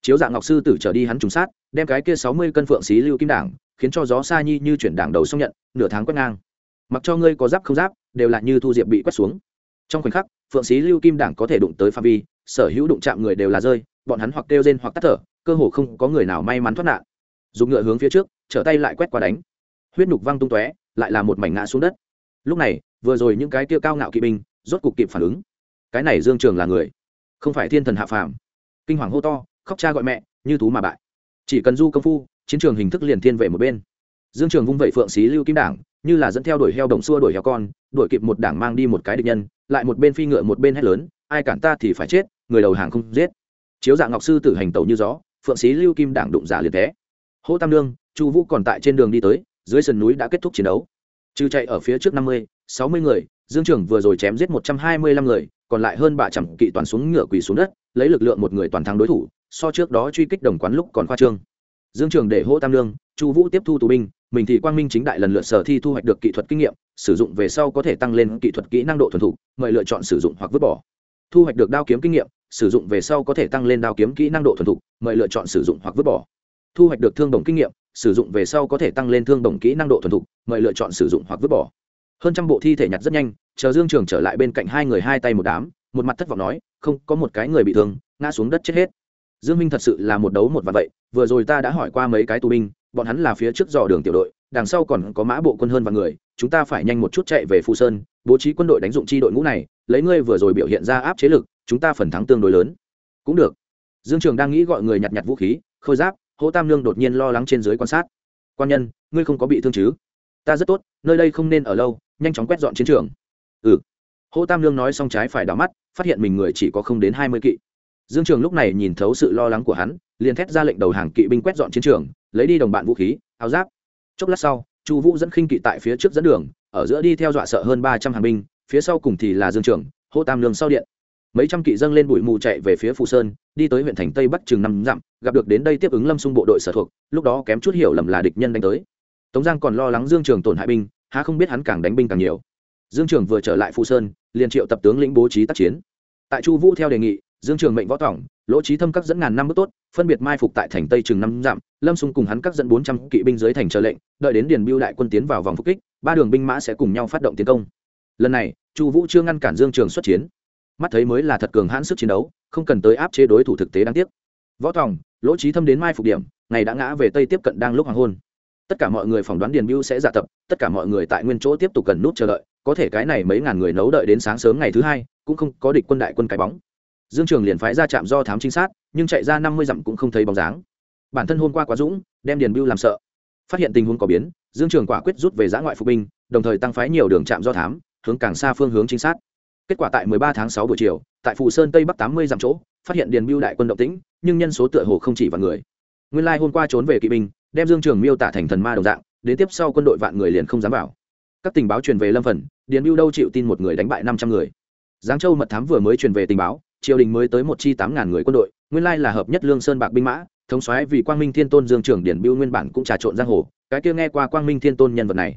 chiếu dạng ngọc sư tử trở đi hắn trùng sát, đem cái kia sáu mươi cân phượng xí lưu kim đảng, khiến cho gió xa nhi như chuyển đảng đầu xong nhận, nửa tháng quét ngang. Mặc cho ngươi có giáp không giáp, đều là như thu diệp bị quét xuống. Trong khoảnh khắc, phượng xí lưu kim đảng có thể đụng tới phạm vi, sở hữu đụng chạm người đều là rơi, bọn hắn hoặc kêu rên hoặc tắt thở, cơ hồ không có người nào may mắn thoát nạn. Dùng ngựa hướng phía trước, trở tay lại quét qua đánh. Huyết nhục văng tung tóe, lại là một mảnh ngã xuống đất. Lúc này, vừa rồi những cái kia cao ngạo kỵ binh, rốt cục kịp phản ứng. Cái này dương trường là người, không phải thiên thần hạ phàm. Kinh hoàng hô to khóc cha gọi mẹ, như thú mà bại. Chỉ cần du công phu, chiến trường hình thức liền thiên về một bên. Dương trường vung vẩy phượng xí lưu kim đảng, như là dẫn theo đuổi heo đồng xua đuổi heo con, đuổi kịp một đảng mang đi một cái địch nhân, lại một bên phi ngựa một bên hét lớn, ai cản ta thì phải chết, người đầu hàng không giết. Chiếu dạng ngọc sư tử hành tẩu như gió, phượng xí lưu kim đảng đụng giả liệt thế. Hỗ tam lương chu vũ còn tại trên đường đi tới, dưới sườn núi đã kết thúc chiến đấu. Trừ chạy ở phía trước năm mươi, sáu mươi người, dương trường vừa rồi chém giết một trăm hai mươi lăm người, còn lại hơn ba trăm kỵ toàn xuống ngựa quỳ xuống đất, lấy lực lượng một người toàn thắng đối thủ so trước đó truy kích đồng quán lúc còn khoa trương. Dương trường để hỗ tam lương chu vũ tiếp thu tù binh, mình thì quang minh chính đại lần lượt sở thi thu hoạch được kỹ thuật kinh nghiệm, sử dụng về sau có thể tăng lên kỹ thuật kỹ năng độ thuần thục, mời lựa chọn sử dụng hoặc vứt bỏ. Thu hoạch được đao kiếm kinh nghiệm, sử dụng về sau có thể tăng lên đao kiếm kỹ năng độ thuần thục, mời lựa chọn sử dụng hoặc vứt bỏ. Thu hoạch được thương đồng kinh nghiệm, sử dụng về sau có thể tăng lên thương đồng kỹ năng độ thuần thục, mời lựa chọn sử dụng hoặc vứt bỏ. Hơn trăm bộ thi thể nhặt rất nhanh, chờ dương trường trở lại bên cạnh hai người hai tay một đám, một mặt thất vọng nói, không, có một cái người bị thương, ngã xuống đất chết hết dương minh thật sự là một đấu một vạn vậy, vừa rồi ta đã hỏi qua mấy cái tù binh, bọn hắn là phía trước dò đường tiểu đội, đằng sau còn có mã bộ quân hơn và người, chúng ta phải nhanh một chút chạy về phù sơn, bố trí quân đội đánh dụng chi đội ngũ này, lấy ngươi vừa rồi biểu hiện ra áp chế lực, chúng ta phần thắng tương đối lớn. Cũng được. Dương trường đang nghĩ gọi người nhặt nhặt vũ khí, khôi giáp, hỗ tam lương đột nhiên lo lắng trên dưới quan sát. Quan nhân, ngươi không có bị thương chứ? Ta rất tốt, nơi đây không nên ở lâu, nhanh chóng quét dọn chiến trường. Ừ. Hỗ tam lương nói xong trái phải đảo mắt, phát hiện mình người chỉ có không đến hai mươi kỵ dương trường lúc này nhìn thấu sự lo lắng của hắn, liền thét ra lệnh đầu hàng kỵ binh quét dọn chiến trường, lấy đi đồng bạn vũ khí, áo giáp. Chốc lát sau, chu vũ dẫn khinh kỵ tại phía trước dẫn đường, ở giữa đi theo dọa sợ hơn ba trăm hàng binh, phía sau cùng thì là dương trường, hô tam lương sau điện. Mấy trăm kỵ dâng lên bụi mù chạy về phía phù sơn, đi tới huyện thành tây bắc chừng năm dặm, gặp được đến đây tiếp ứng lâm xung bộ đội sở thuộc, lúc đó kém chút hiểu lầm là địch nhân đánh tới. Tống giang còn lo lắng dương trường tổn hại binh, há không biết hắn càng đánh binh càng nhiều. Dương trường vừa trở lại phù sơn, liền triệu tập tướng lĩnh bố trí tác chiến. Tại chu vũ theo đề nghị dương trường mệnh võ tổng, lỗ trí thâm các dẫn ngàn năm bước tốt, phân biệt mai phục tại thành tây chừng năm dặm, lâm xung cùng hắn các dẫn bốn trăm kỵ binh dưới thành chờ lệnh, đợi đến điền biêu đại quân tiến vào vòng phục kích, ba đường binh mã sẽ cùng nhau phát động tiến công. Lần này, chu vũ chưa ngăn cản dương trường xuất chiến. Mắt thấy mới là thật cường hãn sức chiến đấu, không cần tới áp chế đối thủ thực tế đáng tiếc. Võ tòng lỗ trí thâm đến mai phục điểm, ngày đã ngã về tây tiếp cận đang lúc hoàng hôn. Tất cả mọi người phỏng đoán điền biêu sẽ giả tập, tất cả mọi người tại nguyên chỗ tiếp tục cần nút chờ đợi, có thể cái này mấy ngàn người nấu đợi đến sáng sớm ngày thứ hai, cũng không có địch quân đại quân cái bóng dương trường liền phái ra trạm do thám trinh sát, nhưng chạy ra năm mươi dặm cũng không thấy bóng dáng. Bản thân hôm qua quá dũng, đem điền biêu làm sợ. Phát hiện tình huống có biến, dương trường quả quyết rút về giã ngoại phục binh, đồng thời tăng phái nhiều đường trạm do thám, hướng càng xa phương hướng trinh sát. Kết quả tại 13 tháng 6 buổi chiều, tại phù sơn tây bắc 80 dặm chỗ, phát hiện điền biêu đại quân động tĩnh, nhưng nhân số tựa hồ không chỉ vạn người. Nguyên lai hôm qua trốn về kỵ binh, đem dương trường miêu tả thành thần ma đồng dạng, đến tiếp sau quân đội vạn người liền không dám vào. Các tình báo truyền về lâm phần, điền biêu đâu chịu tin một người đánh bại 500 người. Giáng châu mật thám vừa mới truyền về tình báo triều đình mới tới một chi tám ngàn người quân đội, nguyên lai là hợp nhất lương sơn bạc binh mã, thống soái vì quang minh thiên tôn dương trưởng điển biêu nguyên bản cũng trà trộn giang hồ, cái kia nghe qua quang minh thiên tôn nhân vật này.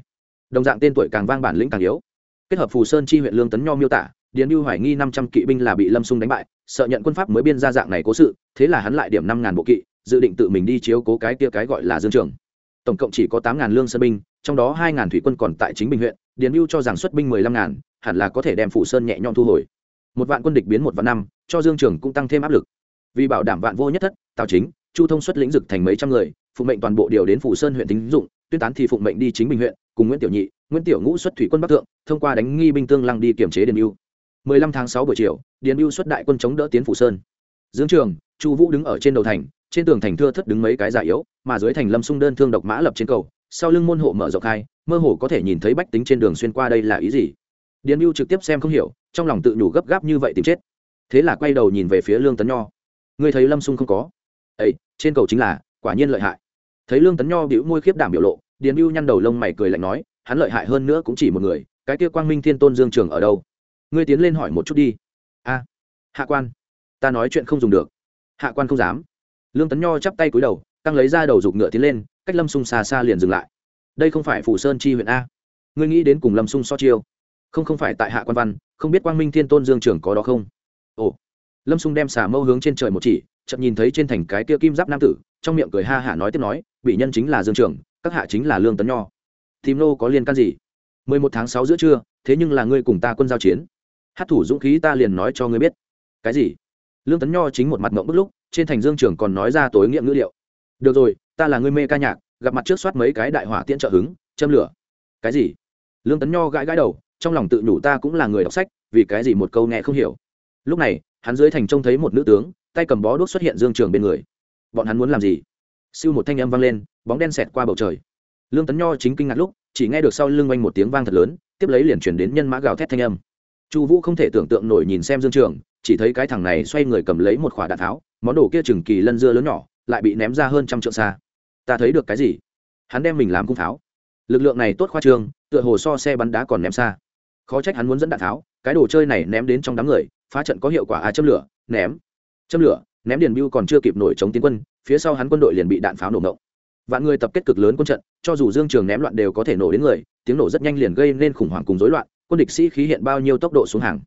Đồng dạng tên tuổi càng vang bản lĩnh càng yếu. Kết hợp phù sơn chi huyện lương tấn nho miêu tả, điền biêu hoài nghi năm trăm kỵ binh là bị lâm xung đánh bại, sợ nhận quân pháp mới biên ra dạng này cố sự, thế là hắn lại điểm năm ngàn bộ kỵ, dự định tự mình đi chiếu cố cái kia cái gọi là dương trường. Tổng cộng chỉ có tám ngàn lương sơn binh, trong đó hai ngàn thủy quân còn tại chính bình huyện, điền biêu cho rằng xuất binh mười lăm ngàn, hẳn là có thể đem phủ sơn nhẹ nhõm thu hồi một vạn quân địch biến một vạn năm, cho dương trường cũng tăng thêm áp lực. Vì bảo đảm vạn vô nhất thất, tào chính, chu thông xuất lĩnh dực thành mấy trăm người, phụng mệnh toàn bộ điều đến phủ sơn huyện tính dụng, tuyên tán thì phụng mệnh đi chính bình huyện, cùng nguyễn tiểu nhị, nguyễn tiểu ngũ xuất thủy quân bắc thượng, thông qua đánh nghi binh tương lăng đi kiểm chế điền mưu 15 tháng 6 buổi chiều, điền mưu xuất đại quân chống đỡ tiến phủ sơn. Dương trường, chu vũ đứng ở trên đầu thành, trên tường thành thưa thất đứng mấy cái giả yếu, mà dưới thành lâm sung đơn thương độc mã lập trên cầu, sau lưng môn hộ mở rộng hai mơ hồ có thể nhìn thấy bách tính trên đường xuyên qua đây là ý gì? Điền mưu trực tiếp xem không hiểu, trong lòng tự nhủ gấp gáp như vậy tìm chết. Thế là quay đầu nhìn về phía lương tấn nho. Ngươi thấy lâm sung không có? Ấy trên cầu chính là, quả nhiên lợi hại. Thấy lương tấn nho bĩu môi khiếp đảm biểu lộ, điền mưu nhăn đầu lông mày cười lạnh nói, hắn lợi hại hơn nữa cũng chỉ một người, cái kia quang minh thiên tôn dương trường ở đâu? Ngươi tiến lên hỏi một chút đi. A, hạ quan, ta nói chuyện không dùng được. Hạ quan không dám. Lương tấn nho chắp tay cúi đầu, căng lấy ra đầu giục ngựa tiến lên, cách lâm sung xa xa liền dừng lại. Đây không phải phủ sơn chi huyện a. Ngươi nghĩ đến cùng lâm sung so chiêu không không phải tại hạ quan văn, không biết quang minh thiên tôn dương trường có đó không? Ồ, lâm sung đem xả mâu hướng trên trời một chỉ chậm nhìn thấy trên thành cái kia kim giáp nam tử, trong miệng cười ha hả nói tiếp nói, bị nhân chính là dương trường, các hạ chính là lương tấn nho. Tìm nô có liên can gì? Mười một tháng sáu giữa trưa, thế nhưng là ngươi cùng ta quân giao chiến. Hát thủ dũng khí ta liền nói cho ngươi biết. Cái gì? Lương tấn nho chính một mặt mộng bức lúc, trên thành dương trường còn nói ra tối nghiệm ngữ liệu. Được rồi, ta là ngươi mê ca nhạc, gặp mặt trước soát mấy cái đại hỏa tiễn trợ hứng, châm lửa. Cái gì? Lương tấn nho gãi gãi đầu trong lòng tự nhủ ta cũng là người đọc sách, vì cái gì một câu nghe không hiểu. Lúc này, hắn dưới thành trông thấy một nữ tướng, tay cầm bó đốt xuất hiện dương trường bên người. Bọn hắn muốn làm gì? Siêu một thanh âm vang lên, bóng đen xẹt qua bầu trời. Lương tấn nho chính kinh ngạc lúc, chỉ nghe được sau lưng oanh một tiếng vang thật lớn, tiếp lấy liền chuyển đến nhân mã gào thét thanh âm. Chu vũ không thể tưởng tượng nổi nhìn xem dương trường, chỉ thấy cái thằng này xoay người cầm lấy một khỏa đạn tháo, món đồ kia chừng kỳ lân dưa lớn nhỏ, lại bị ném ra hơn trăm trượng xa. Ta thấy được cái gì? Hắn đem mình làm cung pháo lực lượng này tốt khoa trương, tựa hồ so xe bắn đá còn ném xa khó trách hắn muốn dẫn đạn tháo, cái đồ chơi này ném đến trong đám người, phá trận có hiệu quả à châm lửa, ném, châm lửa, ném điền biêu còn chưa kịp nổi chống tiến quân, phía sau hắn quân đội liền bị đạn pháo nổ ngộng. Vạn người tập kết cực lớn quân trận, cho dù dương trường ném loạn đều có thể nổ đến người, tiếng nổ rất nhanh liền gây nên khủng hoảng cùng rối loạn, quân địch sĩ khí hiện bao nhiêu tốc độ xuống hàng.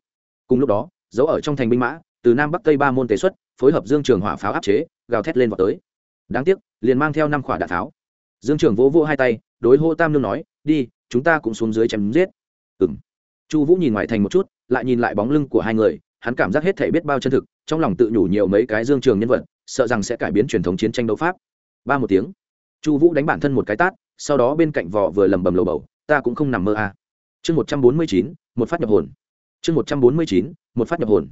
Cùng lúc đó giấu ở trong thành binh mã, từ nam bắc tây ba môn tế xuất, phối hợp dương trường hỏa pháo áp chế, gào thét lên vào tới. Đáng tiếc, liền mang theo năm quả đạn pháo dương trường vỗ vỗ hai tay, đối hô tam nương nói, đi, chúng ta cũng xuống dưới chém giết. Ừ m chu vũ nhìn ngoài thành một chút, lại nhìn lại bóng lưng của hai người, hắn cảm giác hết thể biết bao chân thực, trong lòng tự nhủ nhiều mấy cái dương trường nhân vật, sợ rằng sẽ cải biến truyền thống chiến tranh đấu pháp. Ba một tiếng, chu vũ đánh bản thân một cái tát, sau đó bên cạnh vỏ vừa lầm bầm lầu bầu, ta cũng không nằm mơ à. chương một trăm bốn mươi chín, một phát nhập hồn. Chương một trăm bốn mươi chín, một phát nhập hồn.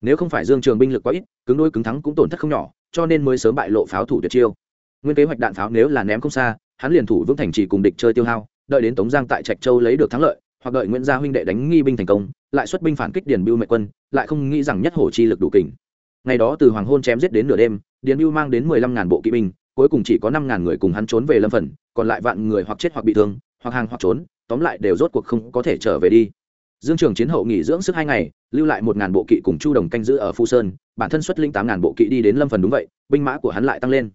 Nếu không phải dương trường binh lực quá ít, cứng đôi cứng thắng cũng tổn thất không nhỏ, cho nên mới sớm bại lộ pháo thủ tuyệt chiêu. Nguyên kế hoạch đạn pháo nếu là ném không xa, hắn liền thủ vững thành trì cùng địch chơi tiêu hao, đợi đến tống giang tại trạch châu lấy được thắng lợi hoặc đợi nguyễn gia huynh đệ đánh nghi binh thành công, lại xuất binh phản kích điền biêu mệnh quân, lại không nghĩ rằng nhất hổ chi lực đủ kình. Ngày đó từ hoàng hôn chém giết đến nửa đêm, điền biêu mang đến mười lăm ngàn bộ kỵ binh, cuối cùng chỉ có năm ngàn người cùng hắn trốn về lâm phần, còn lại vạn người hoặc chết hoặc bị thương, hoặc hàng hoặc trốn, tóm lại đều rốt cuộc không có thể trở về đi. Dương trường chiến hậu nghỉ dưỡng sức hai ngày, lưu lại một ngàn bộ kỵ cùng chu đồng canh giữ ở phu sơn, bản thân xuất linh tám ngàn bộ kỵ đi đến lâm phần đúng vậy, binh mã của hắn lại tăng lên.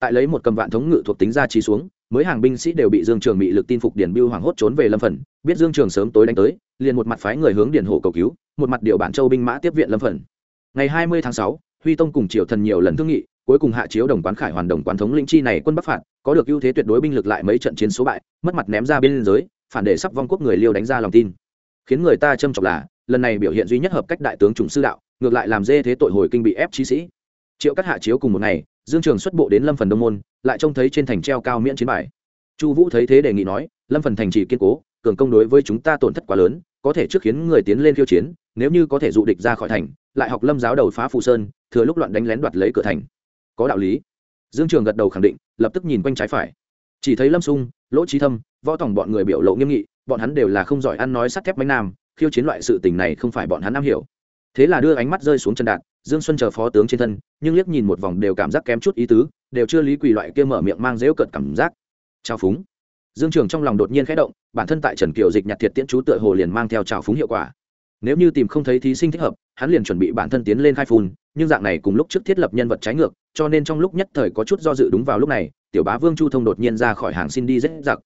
Tại lấy một cầm vạn thống ngự thuộc tính ra trí xuống mới hàng binh sĩ đều bị dương trường bị lực tin phục điển biêu hoảng hốt trốn về lâm phần, biết dương trường sớm tối đánh tới, liền một mặt phái người hướng điển hộ cầu cứu, một mặt điều bản châu binh mã tiếp viện lâm phần. Ngày hai mươi tháng sáu, huy tông cùng triều thần nhiều lần thương nghị, cuối cùng hạ chiếu đồng quán khải hoàn đồng quán thống linh chi này quân bắc phạt, có được ưu thế tuyệt đối binh lực lại mấy trận chiến số bại, mất mặt ném ra bên giới, phản để sắp vong quốc người liêu đánh ra lòng tin. Khiến người ta châm trọng là, lần này biểu hiện duy nhất hợp cách đại tướng Trùng sư đạo, ngược lại làm dê thế tội hồi kinh bị ép chí sĩ. Triệu các hạ chiếu cùng một ngày dương trường xuất bộ đến lâm phần đông môn, lại trông thấy trên thành treo cao miễn chiến bài. Chu vũ thấy thế đề nghị nói, lâm phần thành trì kiên cố, cường công đối với chúng ta tổn thất quá lớn, có thể trước khiến người tiến lên khiêu chiến, nếu như có thể dụ địch ra khỏi thành, lại học lâm giáo đầu phá phù sơn, thừa lúc loạn đánh lén đoạt lấy cửa thành. Có đạo lý. Dương trường gật đầu khẳng định, lập tức nhìn quanh trái phải. Chỉ thấy lâm sung, lỗ trí thâm, võ tòng bọn người biểu lộ nghiêm nghị, bọn hắn đều là không giỏi ăn nói sắt thép bánh nam, khiêu chiến loại sự tình này không phải bọn hắn am hiểu thế là đưa ánh mắt rơi xuống chân đạn dương xuân chờ phó tướng trên thân, nhưng liếc nhìn một vòng đều cảm giác kém chút ý tứ, đều chưa lý quỳ loại kia mở miệng mang dễu cợt cảm giác. Trao phúng. Dương trường trong lòng đột nhiên khẽ động, bản thân tại trần kiều dịch nhặt thiệt tiễn chú tựa hồ liền mang theo trào phúng hiệu quả. Nếu như tìm không thấy thí sinh thích hợp, hắn liền chuẩn bị bản thân tiến lên khai phun, nhưng dạng này cùng lúc trước thiết lập nhân vật trái ngược, cho nên trong lúc nhất thời có chút do dự đúng vào lúc này, tiểu bá vương chu thông đột nhiên ra khỏi hàng xin đi dễ giặc.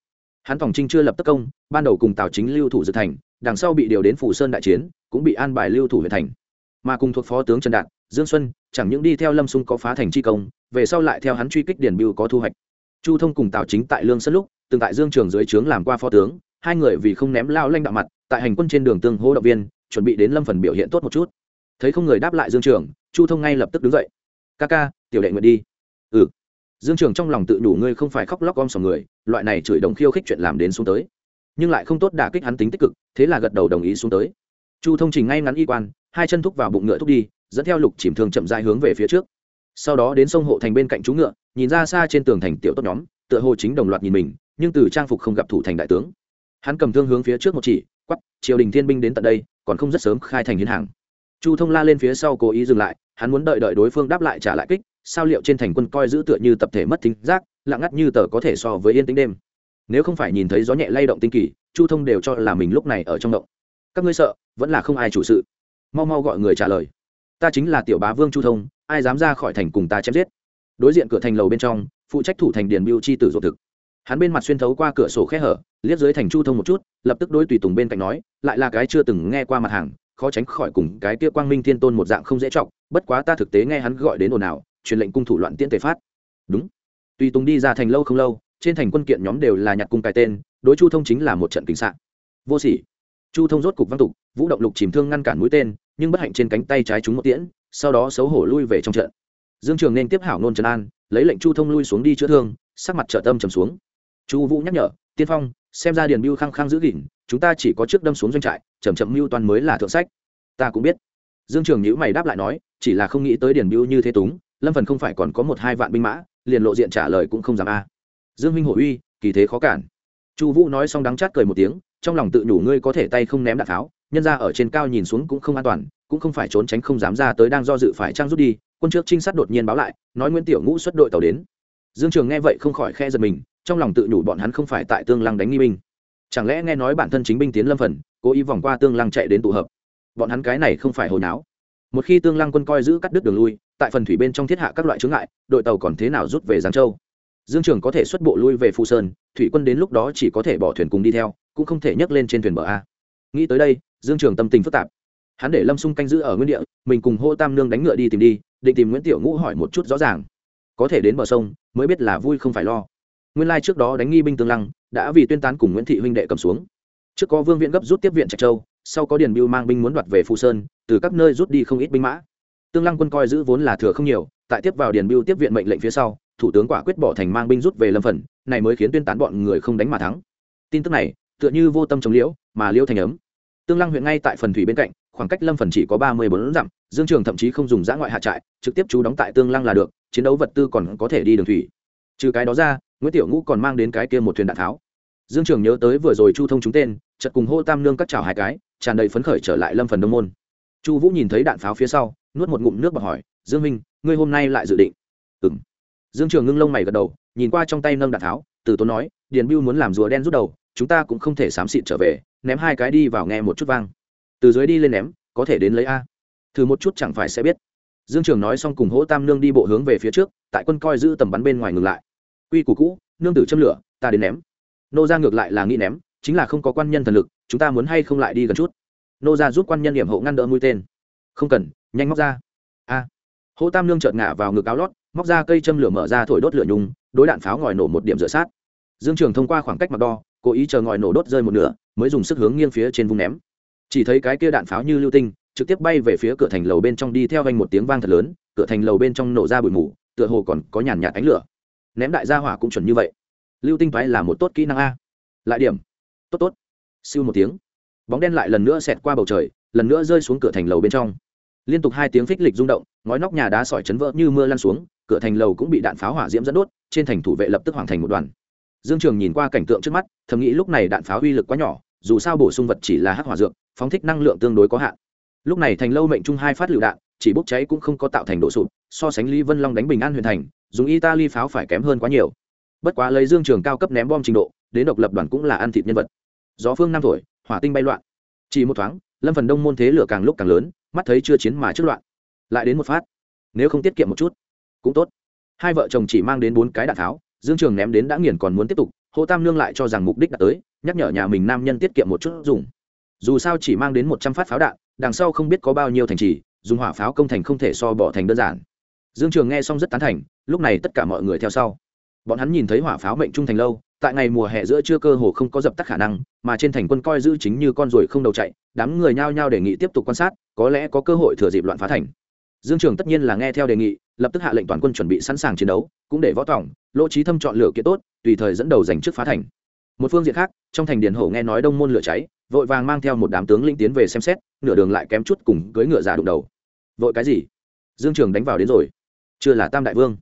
Hắn phòng trinh chưa lập tất công, ban đầu cùng tào chính lưu thủ dự thành, đằng sau bị điều đến phủ sơn đại chiến, cũng bị an bài lưu thủ về thành mà cùng thuộc phó tướng trần đạt, dương xuân, chẳng những đi theo lâm xung có phá thành chi công, về sau lại theo hắn truy kích điển biêu có thu hoạch. Chu thông cùng tào chính tại lương sân lúc, từng tại dương trường dưới trướng làm qua phó tướng, hai người vì không ném lao lanh đạo mặt, tại hành quân trên đường tương hô động viên, chuẩn bị đến lâm phần biểu hiện tốt một chút. Thấy không người đáp lại dương trường, chu thông ngay lập tức đứng dậy. Ca ca, tiểu đệ nguyện đi. Ừ. Dương trường trong lòng tự đủ ngươi không phải khóc lóc om sòng người, loại này chửi đồng khiêu khích chuyện làm đến xuống tới. Nhưng lại không tốt đả kích hắn tính tích cực, thế là gật đầu đồng ý xuống tới. Chu thông trình ngay ngắn y quan hai chân thúc vào bụng ngựa thúc đi, dẫn theo lục chìm thường chậm dại hướng về phía trước. Sau đó đến sông hộ thành bên cạnh chú ngựa, nhìn ra xa trên tường thành tiểu tốt nhóm, tựa hồ chính đồng loạt nhìn mình, nhưng từ trang phục không gặp thủ thành đại tướng. Hắn cầm thương hướng phía trước một chỉ quắp triều đình thiên binh đến tận đây, còn không rất sớm khai thành hiến hàng. Chu thông la lên phía sau cố ý dừng lại, hắn muốn đợi đợi đối phương đáp lại trả lại kích, sao liệu trên thành quân coi giữ tựa như tập thể mất thính giác, lặng ngắt như tờ có thể so với yên tĩnh đêm. Nếu không phải nhìn thấy gió nhẹ lay động tinh kỳ, chu thông đều cho là mình lúc này ở trong động. Các ngươi sợ, vẫn là không ai chủ sự mau mau gọi người trả lời. Ta chính là tiểu bá vương chu thông, ai dám ra khỏi thành cùng ta chém giết. Đối diện cửa thành lầu bên trong, phụ trách thủ thành điền biêu chi tử ruột thực. Hắn bên mặt xuyên thấu qua cửa sổ khe hở, liếc dưới thành chu thông một chút, lập tức đối tùy tùng bên cạnh nói, lại là cái chưa từng nghe qua mặt hàng, khó tránh khỏi cùng cái kia quang minh thiên tôn một dạng không dễ trọng bất quá ta thực tế nghe hắn gọi đến ồn ào, truyền lệnh cung thủ loạn tiễn tề phát. Đúng. Tùy tùng đi ra thành lâu không lâu, trên thành quân kiện nhóm đều là nhặt cung cái tên, đối chu thông chính là một trận kính sạn vô sỉ. Chu thông rốt cục văn tục, vũ động lục chìm thương ngăn cản mũi tên nhưng bất hạnh trên cánh tay trái chúng một tiễn, sau đó xấu hổ lui về trong trận. Dương trường nên tiếp hảo nôn trần an, lấy lệnh chu thông lui xuống đi chữa thương, sắc mặt trợ tâm trầm xuống. Chu vũ nhắc nhở, tiên phong, xem ra điền mưu khăng khăng giữ gìn, chúng ta chỉ có trước đâm xuống doanh trại chầm chậm mưu toàn mới là thượng sách. Ta cũng biết. Dương trường nhữ mày đáp lại nói, chỉ là không nghĩ tới điền mưu như thế túng, lâm phần không phải còn có một hai vạn binh mã, liền lộ diện trả lời cũng không dám a. Dương minh hổ uy, kỳ thế khó cản. Chu vũ nói xong đắng chát cười một tiếng, trong lòng tự nhủ ngươi có thể tay không ném đạn tháo nhân ra ở trên cao nhìn xuống cũng không an toàn, cũng không phải trốn tránh không dám ra tới đang do dự phải trang rút đi, quân trước trinh sát đột nhiên báo lại, nói nguyễn tiểu ngũ xuất đội tàu đến. Dương trường nghe vậy không khỏi khe giật mình, trong lòng tự nhủ bọn hắn không phải tại tương lăng đánh nghi binh. Chẳng lẽ nghe nói bản thân chính binh tiến lâm phần, cố ý vòng qua tương lăng chạy đến tụ hợp? Bọn hắn cái này không phải hồi náo. Một khi tương lăng quân coi giữ cắt đứt đường lui, tại phần thủy bên trong thiết hạ các loại chướng ngại, đội tàu còn thế nào rút về giáng châu? Dương trường có thể xuất bộ lui về phù sơn, thủy quân đến lúc đó chỉ có thể bỏ thuyền cùng đi theo, cũng không thể nhấc lên trên thuyền bờ a nghĩ tới đây, dương trường tâm tình phức tạp. Hắn để lâm xung canh giữ ở nguyên địa, mình cùng hô tam nương đánh ngựa đi tìm đi, định tìm nguyễn tiểu ngũ hỏi một chút rõ ràng. Có thể đến bờ sông, mới biết là vui không phải lo. Nguyên lai trước đó đánh nghi binh tương lăng, đã vì tuyên tán cùng nguyễn thị huynh đệ cầm xuống. Trước có vương viện gấp rút tiếp viện trạch châu, sau có điền biêu mang binh muốn đoạt về phù sơn, từ các nơi rút đi không ít binh mã. Tương lăng quân coi giữ vốn là thừa không nhiều, tại tiếp vào điền biêu tiếp viện mệnh lệnh phía sau, thủ tướng quả quyết bỏ thành mang binh rút về lâm phần, này mới khiến tuyên tán bọn người không đánh mà thắng. Tin tức này, tựa như vô tâm chống liễu, mà liễu thành ấm tương lăng huyện ngay tại phần thủy bên cạnh, khoảng cách lâm phần chỉ có ba mươi bốn dặm, dương trường thậm chí không dùng giã ngoại hạ trại, trực tiếp trú đóng tại tương lăng là được, chiến đấu vật tư còn có thể đi đường thủy. Trừ cái đó ra, nguyễn tiểu ngũ còn mang đến cái kia một thuyền đạn tháo. Dương trường nhớ tới vừa rồi chu thông chúng tên chật cùng hô tam nương cắt chảo hai cái, tràn đầy phấn khởi trở lại lâm phần đông môn. Chu vũ nhìn thấy đạn pháo phía sau, nuốt một ngụm nước và hỏi, dương minh, ngươi hôm nay lại dự định? Ừ m dương trường ngưng lông mày gật đầu, nhìn qua trong tay nâng đạn tháo, từ tốn nói, điền biêu muốn làm rùa đen rút đầu, chúng ta cũng không thể xám xịt trở về ném hai cái đi vào nghe một chút vang. Từ dưới đi lên ném, có thể đến lấy a. Thử một chút chẳng phải sẽ biết. Dương trường nói xong cùng hỗ tam nương đi bộ hướng về phía trước, tại quân coi giữ tầm bắn bên ngoài ngừng lại. Quy củ cũ, nương tử châm lửa, ta đến ném. Nô ra ngược lại là nghĩ ném, chính là không có quan nhân thần lực, chúng ta muốn hay không lại đi gần chút. Nô ra giúp quan nhân điểm hộ ngăn đỡ mũi tên. Không cần, nhanh móc ra. A. Hỗ tam nương chợt ngả vào ngực áo lót, móc ra cây châm lửa mở ra thổi đốt lửa nhung, đối đạn pháo ngòi nổ một điểm rửa sát. Dương trường thông qua khoảng cách mặt đo, cố ý chờ ngòi nổ đốt rơi một nửa mới dùng sức hướng nghiêng phía trên vung ném. Chỉ thấy cái kia đạn pháo như lưu tinh, trực tiếp bay về phía cửa thành lầu bên trong đi theo anh một tiếng vang thật lớn, cửa thành lầu bên trong nổ ra bụi mù, tựa hồ còn có nhàn nhạt ánh lửa. Ném đại gia hỏa cũng chuẩn như vậy. Lưu tinh thoái là một tốt kỹ năng a. Lại điểm. Tốt tốt. Siêu một tiếng. Bóng đen lại lần nữa xẹt qua bầu trời, lần nữa rơi xuống cửa thành lầu bên trong. Liên tục hai tiếng phích lịch rung động, ngói nóc nhà đá sỏi chấn vỡ như mưa lăn xuống, cửa thành lầu cũng bị đạn pháo hỏa diễm dẫn đốt, trên thành thủ vệ lập tức hoàn thành một đoàn. Dương trường nhìn qua cảnh tượng trước mắt, thầm nghĩ lúc này đạn pháo uy lực quá nhỏ dù sao bổ sung vật chỉ là hắc hỏa dược, phóng thích năng lượng tương đối có hạn. Lúc này thành lâu mệnh trung hai phát lựu đạn, chỉ bốc cháy cũng không có tạo thành độ sụp, so sánh lý vân long đánh bình an Huyền thành, dùng italy pháo phải kém hơn quá nhiều. Bất quá lấy dương trường cao cấp ném bom trình độ, đến độc lập đoàn cũng là ăn thịt nhân vật. Gió phương năm thổi, hỏa tinh bay loạn. Chỉ một thoáng, lâm phần đông môn thế lửa càng lúc càng lớn, mắt thấy chưa chiến mà trước loạn. Lại đến một phát. Nếu không tiết kiệm một chút, cũng tốt. Hai vợ chồng chỉ mang đến bốn cái đạn tháo, dương trường ném đến đã nghiền còn muốn tiếp tục, hồ tam nương lại cho rằng mục đích đã tới nhắc nhở nhà mình nam nhân tiết kiệm một chút dùng. Dù sao chỉ mang đến một trăm phát pháo đạn, đằng sau không biết có bao nhiêu thành trì, dùng hỏa pháo công thành không thể so bỏ thành đơn giản. Dương trường nghe xong rất tán thành, lúc này tất cả mọi người theo sau. Bọn hắn nhìn thấy hỏa pháo mệnh trung thành lâu, tại ngày mùa hè giữa chưa cơ hồ không có dập tắt khả năng, mà trên thành quân coi giữ chính như con ruồi không đầu chạy, đám người nhao nhao đề nghị tiếp tục quan sát, có lẽ có cơ hội thừa dịp loạn phá thành. Dương trường tất nhiên là nghe theo đề nghị, lập tức hạ lệnh toàn quân chuẩn bị sẵn sàng chiến đấu, cũng để võ tỏng lỗ trí thâm chọn lửa kiện tốt, tùy thời dẫn đầu giành trước phá thành một phương diện khác, trong thành điền hổ nghe nói đông môn lửa cháy, vội vàng mang theo một đám tướng linh tiến về xem xét, nửa đường lại kém chút cùng cưới ngựa giả đụng đầu. Vội cái gì? Dương trường đánh vào đến rồi. Chưa là tam đại vương.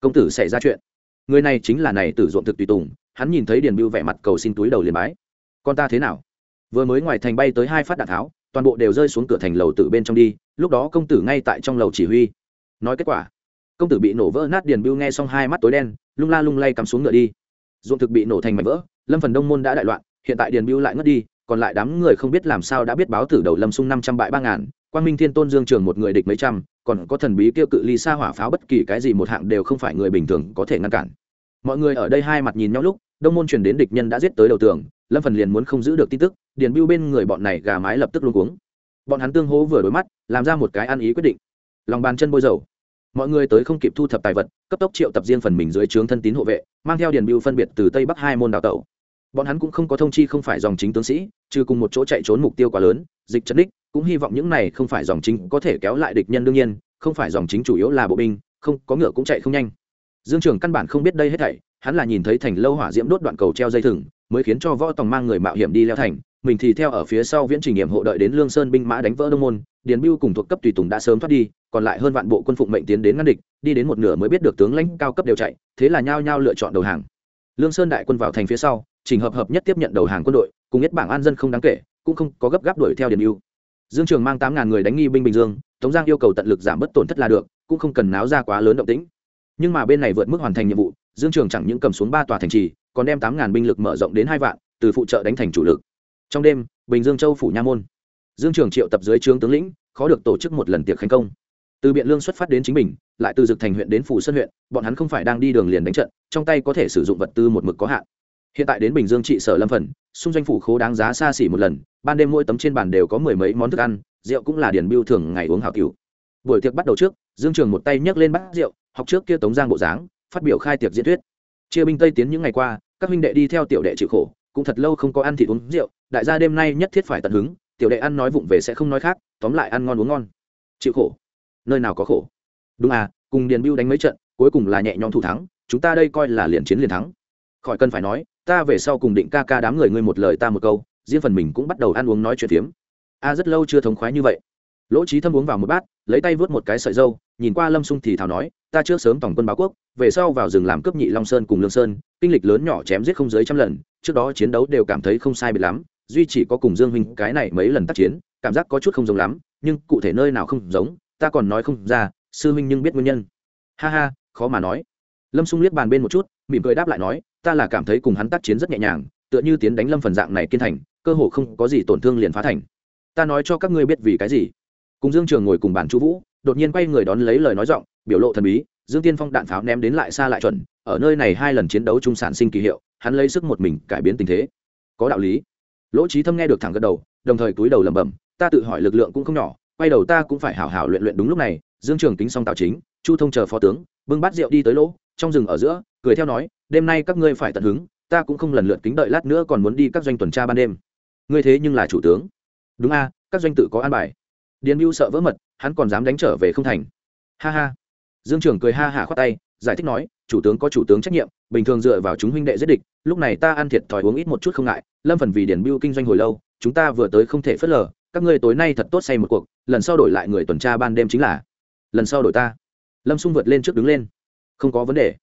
Công tử xảy ra chuyện. Người này chính là này tử ruộng thực tùy tùng, hắn nhìn thấy điền bưu vẻ mặt cầu xin túi đầu liền bái. Con ta thế nào? Vừa mới ngoài thành bay tới hai phát đạn tháo, toàn bộ đều rơi xuống cửa thành lầu tử bên trong đi, lúc đó công tử ngay tại trong lầu chỉ huy. Nói kết quả. Công tử bị nổ vỡ nát điền bưu nghe xong hai mắt tối đen, lung la lung lay cắm xuống ngựa đi. Ruộng thực bị nổ thành mảnh vỡ lâm phần đông môn đã đại loạn, hiện tại điền bưu lại ngất đi, còn lại đám người không biết làm sao đã biết báo tử đầu lâm sung năm trăm bại ba ngàn, quang minh thiên tôn dương trường một người địch mấy trăm, còn có thần bí kêu cự ly xa hỏa pháo bất kỳ cái gì một hạng đều không phải người bình thường có thể ngăn cản. Mọi người ở đây hai mặt nhìn nhau lúc, đông môn truyền đến địch nhân đã giết tới đầu tường, lâm phần liền muốn không giữ được tin tức, điền bưu bên người bọn này gà mái lập tức luôn cuống. Bọn hắn tương hố vừa đối mắt, làm ra một cái ăn ý quyết định. Lòng bàn chân bôi dầu. Mọi người tới không kịp thu thập tài vật, cấp tốc triệu tập riêng phần mình dưới trướng thân tín hộ vệ, mang theo điền bưu phân biệt từ tây bắc hai môn đào tẩu bọn hắn cũng không có thông chi không phải dòng chính tướng sĩ, trừ cùng một chỗ chạy trốn mục tiêu quá lớn, dịch chân đích, cũng hy vọng những này không phải dòng chính có thể kéo lại địch nhân đương nhiên, không phải dòng chính chủ yếu là bộ binh, không, có ngựa cũng chạy không nhanh. Dương trường căn bản không biết đây hết thảy, hắn là nhìn thấy thành lâu hỏa diễm đốt đoạn cầu treo dây thừng, mới khiến cho võ tòng mang người mạo hiểm đi leo thành, mình thì theo ở phía sau viễn trình nghiệm hộ đợi đến lương sơn binh mã đánh vỡ đông môn, điền bưu cùng thuộc cấp tùy tùng đã sớm thoát đi, còn lại hơn vạn bộ quân phụng mệnh tiến đến ngăn địch, đi đến một nửa mới biết được tướng lãnh cao cấp đều chạy, thế là nhao nhao lựa chọn đầu hàng. Lương sơn đại quân vào thành phía sau trình hợp hợp nhất tiếp nhận đầu hàng quân đội, cùng nhất bảng an dân không đáng kể, cũng không có gấp gáp đuổi theo điền ưu. Dương trường mang tám ngàn người đánh nghi binh bình dương, tống giang yêu cầu tận lực giảm bớt tổn thất là được, cũng không cần náo ra quá lớn động tĩnh. Nhưng mà bên này vượt mức hoàn thành nhiệm vụ, dương trường chẳng những cầm xuống ba tòa thành trì, còn đem tám ngàn binh lực mở rộng đến hai vạn, từ phụ trợ đánh thành chủ lực. Trong đêm, bình dương châu phủ nha môn. Dương trường triệu tập dưới trướng tướng lĩnh, khó được tổ chức một lần tiệc khánh công. Từ biện lương xuất phát đến chính mình, lại từ dực thành huyện đến phủ sơn huyện, bọn hắn không phải đang đi đường liền đánh trận, trong tay có thể sử dụng vật tư một mực có hạn hiện tại đến bình dương trị sở lâm phần, xung doanh phủ khố đáng giá xa xỉ một lần, ban đêm mỗi tấm trên bàn đều có mười mấy món thức ăn, rượu cũng là điển biêu thường ngày uống hào cựu buổi tiệc bắt đầu trước, dương trường một tay nhấc lên bát rượu, học trước kia tống giang bộ dáng, phát biểu khai tiệc diễn thuyết. Chia binh tây tiến những ngày qua, các huynh đệ đi theo tiểu đệ chịu khổ, cũng thật lâu không có ăn thịt uống rượu, đại gia đêm nay nhất thiết phải tận hứng, tiểu đệ ăn nói vụng về sẽ không nói khác, tóm lại ăn ngon uống ngon. Chịu khổ? Nơi nào có khổ? Đúng à cùng điền biêu đánh mấy trận, cuối cùng là nhẹ nhõm thủ thắng, chúng ta đây coi là liền chiến liền thắng. Khỏi cần phải nói ta về sau cùng định ca ca đám người ngươi một lời ta một câu, riêng phần mình cũng bắt đầu ăn uống nói chuyện phiếm. A, rất lâu chưa thống khoái như vậy. Lỗ trí thâm uống vào một bát, lấy tay vớt một cái sợi dâu, nhìn qua lâm sung thì thảo nói, ta trước sớm tổng quân báo quốc, về sau vào rừng làm cướp nhị long sơn cùng lương sơn, kinh lịch lớn nhỏ chém giết không dưới trăm lần, trước đó chiến đấu đều cảm thấy không sai biệt lắm, duy chỉ có cùng dương huynh cái này mấy lần tác chiến, cảm giác có chút không giống lắm, nhưng cụ thể nơi nào không giống, ta còn nói không ra, sư huynh nhưng biết nguyên nhân. Ha ha, khó mà nói. Lâm sung liếc bàn bên một chút, mỉm cười đáp lại nói ta là cảm thấy cùng hắn tác chiến rất nhẹ nhàng, tựa như tiến đánh lâm phần dạng này kiên thành, cơ hồ không có gì tổn thương liền phá thành. Ta nói cho các ngươi biết vì cái gì. Cùng dương trường ngồi cùng bàn Chu vũ, đột nhiên quay người đón lấy lời nói giọng, biểu lộ thần bí, dương tiên phong đạn pháo ném đến lại xa lại chuẩn, ở nơi này hai lần chiến đấu chung sản sinh kỳ hiệu, hắn lấy sức một mình cải biến tình thế. Có đạo lý. Lỗ trí thâm nghe được thẳng gật đầu, đồng thời túi đầu lẩm bẩm, ta tự hỏi lực lượng cũng không nhỏ, quay đầu ta cũng phải hảo hảo luyện luyện đúng lúc này, dương trường kính xong tạo chính, chu thông chờ phó tướng, bưng bát rượu đi tới lỗ, trong rừng ở giữa cười theo nói, đêm nay các ngươi phải tận hứng, ta cũng không lần lượt kính đợi lát nữa còn muốn đi các doanh tuần tra ban đêm. Ngươi thế nhưng là chủ tướng. Đúng a, các doanh tự có an bài. Điền mưu sợ vỡ mật, hắn còn dám đánh trở về không thành. Ha ha. Dương trưởng cười ha hả khoát tay, giải thích nói, chủ tướng có chủ tướng trách nhiệm, bình thường dựa vào chúng huynh đệ giết địch, lúc này ta ăn thiệt thòi uống ít một chút không ngại, lâm phần vì điền mưu kinh doanh hồi lâu, chúng ta vừa tới không thể phớt lờ, các ngươi tối nay thật tốt say một cuộc, lần sau đổi lại người tuần tra ban đêm chính là, lần sau đổi ta. Lâm xung vượt lên trước đứng lên. Không có vấn đề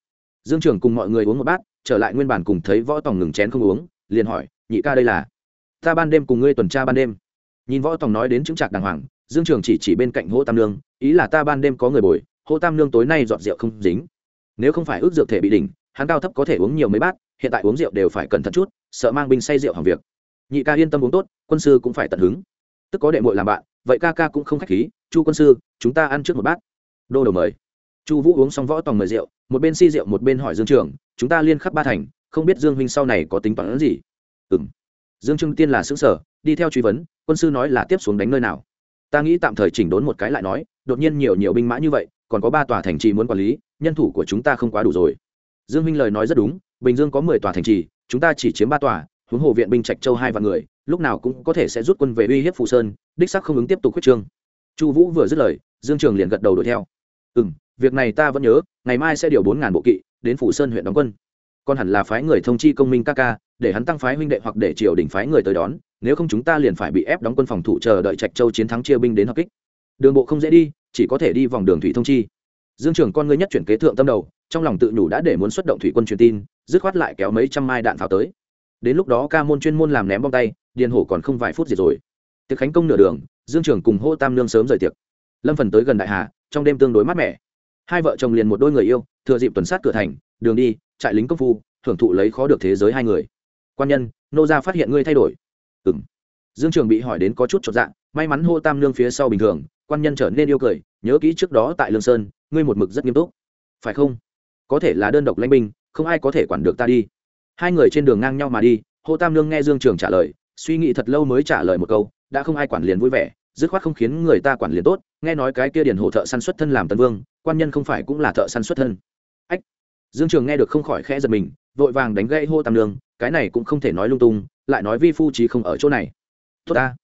dương trường cùng mọi người uống một bát trở lại nguyên bản cùng thấy võ tòng ngừng chén không uống liền hỏi nhị ca đây là? Ta ban đêm cùng ngươi tuần tra ban đêm. Nhìn võ tòng nói đến chứng trạc đàng hoàng dương trường chỉ chỉ bên cạnh hỗ tam Nương, ý là ta ban đêm có người bồi hỗ tam Nương tối nay dọn rượu không dính. Nếu không phải ước dược thể bị đỉnh hắn cao thấp có thể uống nhiều mấy bát hiện tại uống rượu đều phải cẩn thận chút sợ mang binh say rượu hàng việc. Nhị ca yên tâm uống tốt quân sư cũng phải tận hứng. Tức có đệ muội làm bạn vậy ca ca cũng không khách khí chu quân sư chúng ta ăn trước một bát. Đô đầu mời. Chu vũ uống xong võ tòng mời rượu một bên si rượu, một bên hỏi dương trường, chúng ta liên khắc ba thành, không biết dương huynh sau này có tính toán gì? Ừ m dương trương tiên là xứ sở đi theo truy vấn, quân sư nói là tiếp xuống đánh nơi nào? Ta nghĩ tạm thời chỉnh đốn một cái lại nói, đột nhiên nhiều nhiều binh mã như vậy, còn có ba tòa thành trì muốn quản lý, nhân thủ của chúng ta không quá đủ rồi. Dương huynh lời nói rất đúng, bình dương có mười tòa thành trì, chúng ta chỉ chiếm ba tòa, huống hồ viện binh trạch châu hai vạn người, lúc nào cũng có thể sẽ rút quân về uy hiếp phù sơn, đích sắc không ứng tiếp tục quyết trương. Chu vũ vừa dứt lời, dương trường liền gật đầu đuổi theo. Ừ m việc này ta vẫn nhớ, ngày mai sẽ điều bốn ngàn bộ kỵ đến phủ sơn huyện đóng quân. Còn hẳn là phái người thông chi công minh ca ca, để hắn tăng phái huynh đệ hoặc để triều đình phái người tới đón, nếu không chúng ta liền phải bị ép đóng quân phòng thủ chờ đợi trạch châu chiến thắng chia binh đến hợp kích. Đường bộ không dễ đi, chỉ có thể đi vòng đường thủy thông chi. Dương trưởng con ngươi nhất chuyển kế thượng tâm đầu, trong lòng tự nhủ đã để muốn xuất động thủy quân truyền tin, dứt khoát lại kéo mấy trăm mai đạn pháo tới. Đến lúc đó ca môn chuyên môn làm ném bom tay, điền hổ còn không vài phút gì rồi. Tiệc khánh công nửa đường, dương trưởng cùng hô tam nương sớm rời tiệc. Lâm phần tới gần đại hà, trong đêm tương đối mát mẻ hai vợ chồng liền một đôi người yêu, thừa dịp tuần sát cửa thành, đường đi, trại lính công phu, thưởng thụ lấy khó được thế giới hai người. Quan nhân, nô gia phát hiện ngươi thay đổi. Ừng dương trường bị hỏi đến có chút chột dạ may mắn hô tam nương phía sau bình thường, quan nhân trở nên yêu cười, nhớ kỹ trước đó tại lương sơn, ngươi một mực rất nghiêm túc. Phải không? Có thể là đơn độc lãnh binh, không ai có thể quản được ta đi. Hai người trên đường ngang nhau mà đi, hô tam lương nghe dương trường trả lời, suy nghĩ thật lâu mới trả lời một câu, đã không ai quản liền vui vẻ dứt khoát không khiến người ta quản liền tốt, nghe nói cái kia điền hộ thợ săn xuất thân làm tân vương, quan nhân không phải cũng là thợ săn xuất thân. Ách. Dương trường nghe được không khỏi khẽ giật mình, vội vàng đánh gãy hô tam lương cái này cũng không thể nói lung tung, lại nói vi phu trí không ở chỗ này. Tốt ta.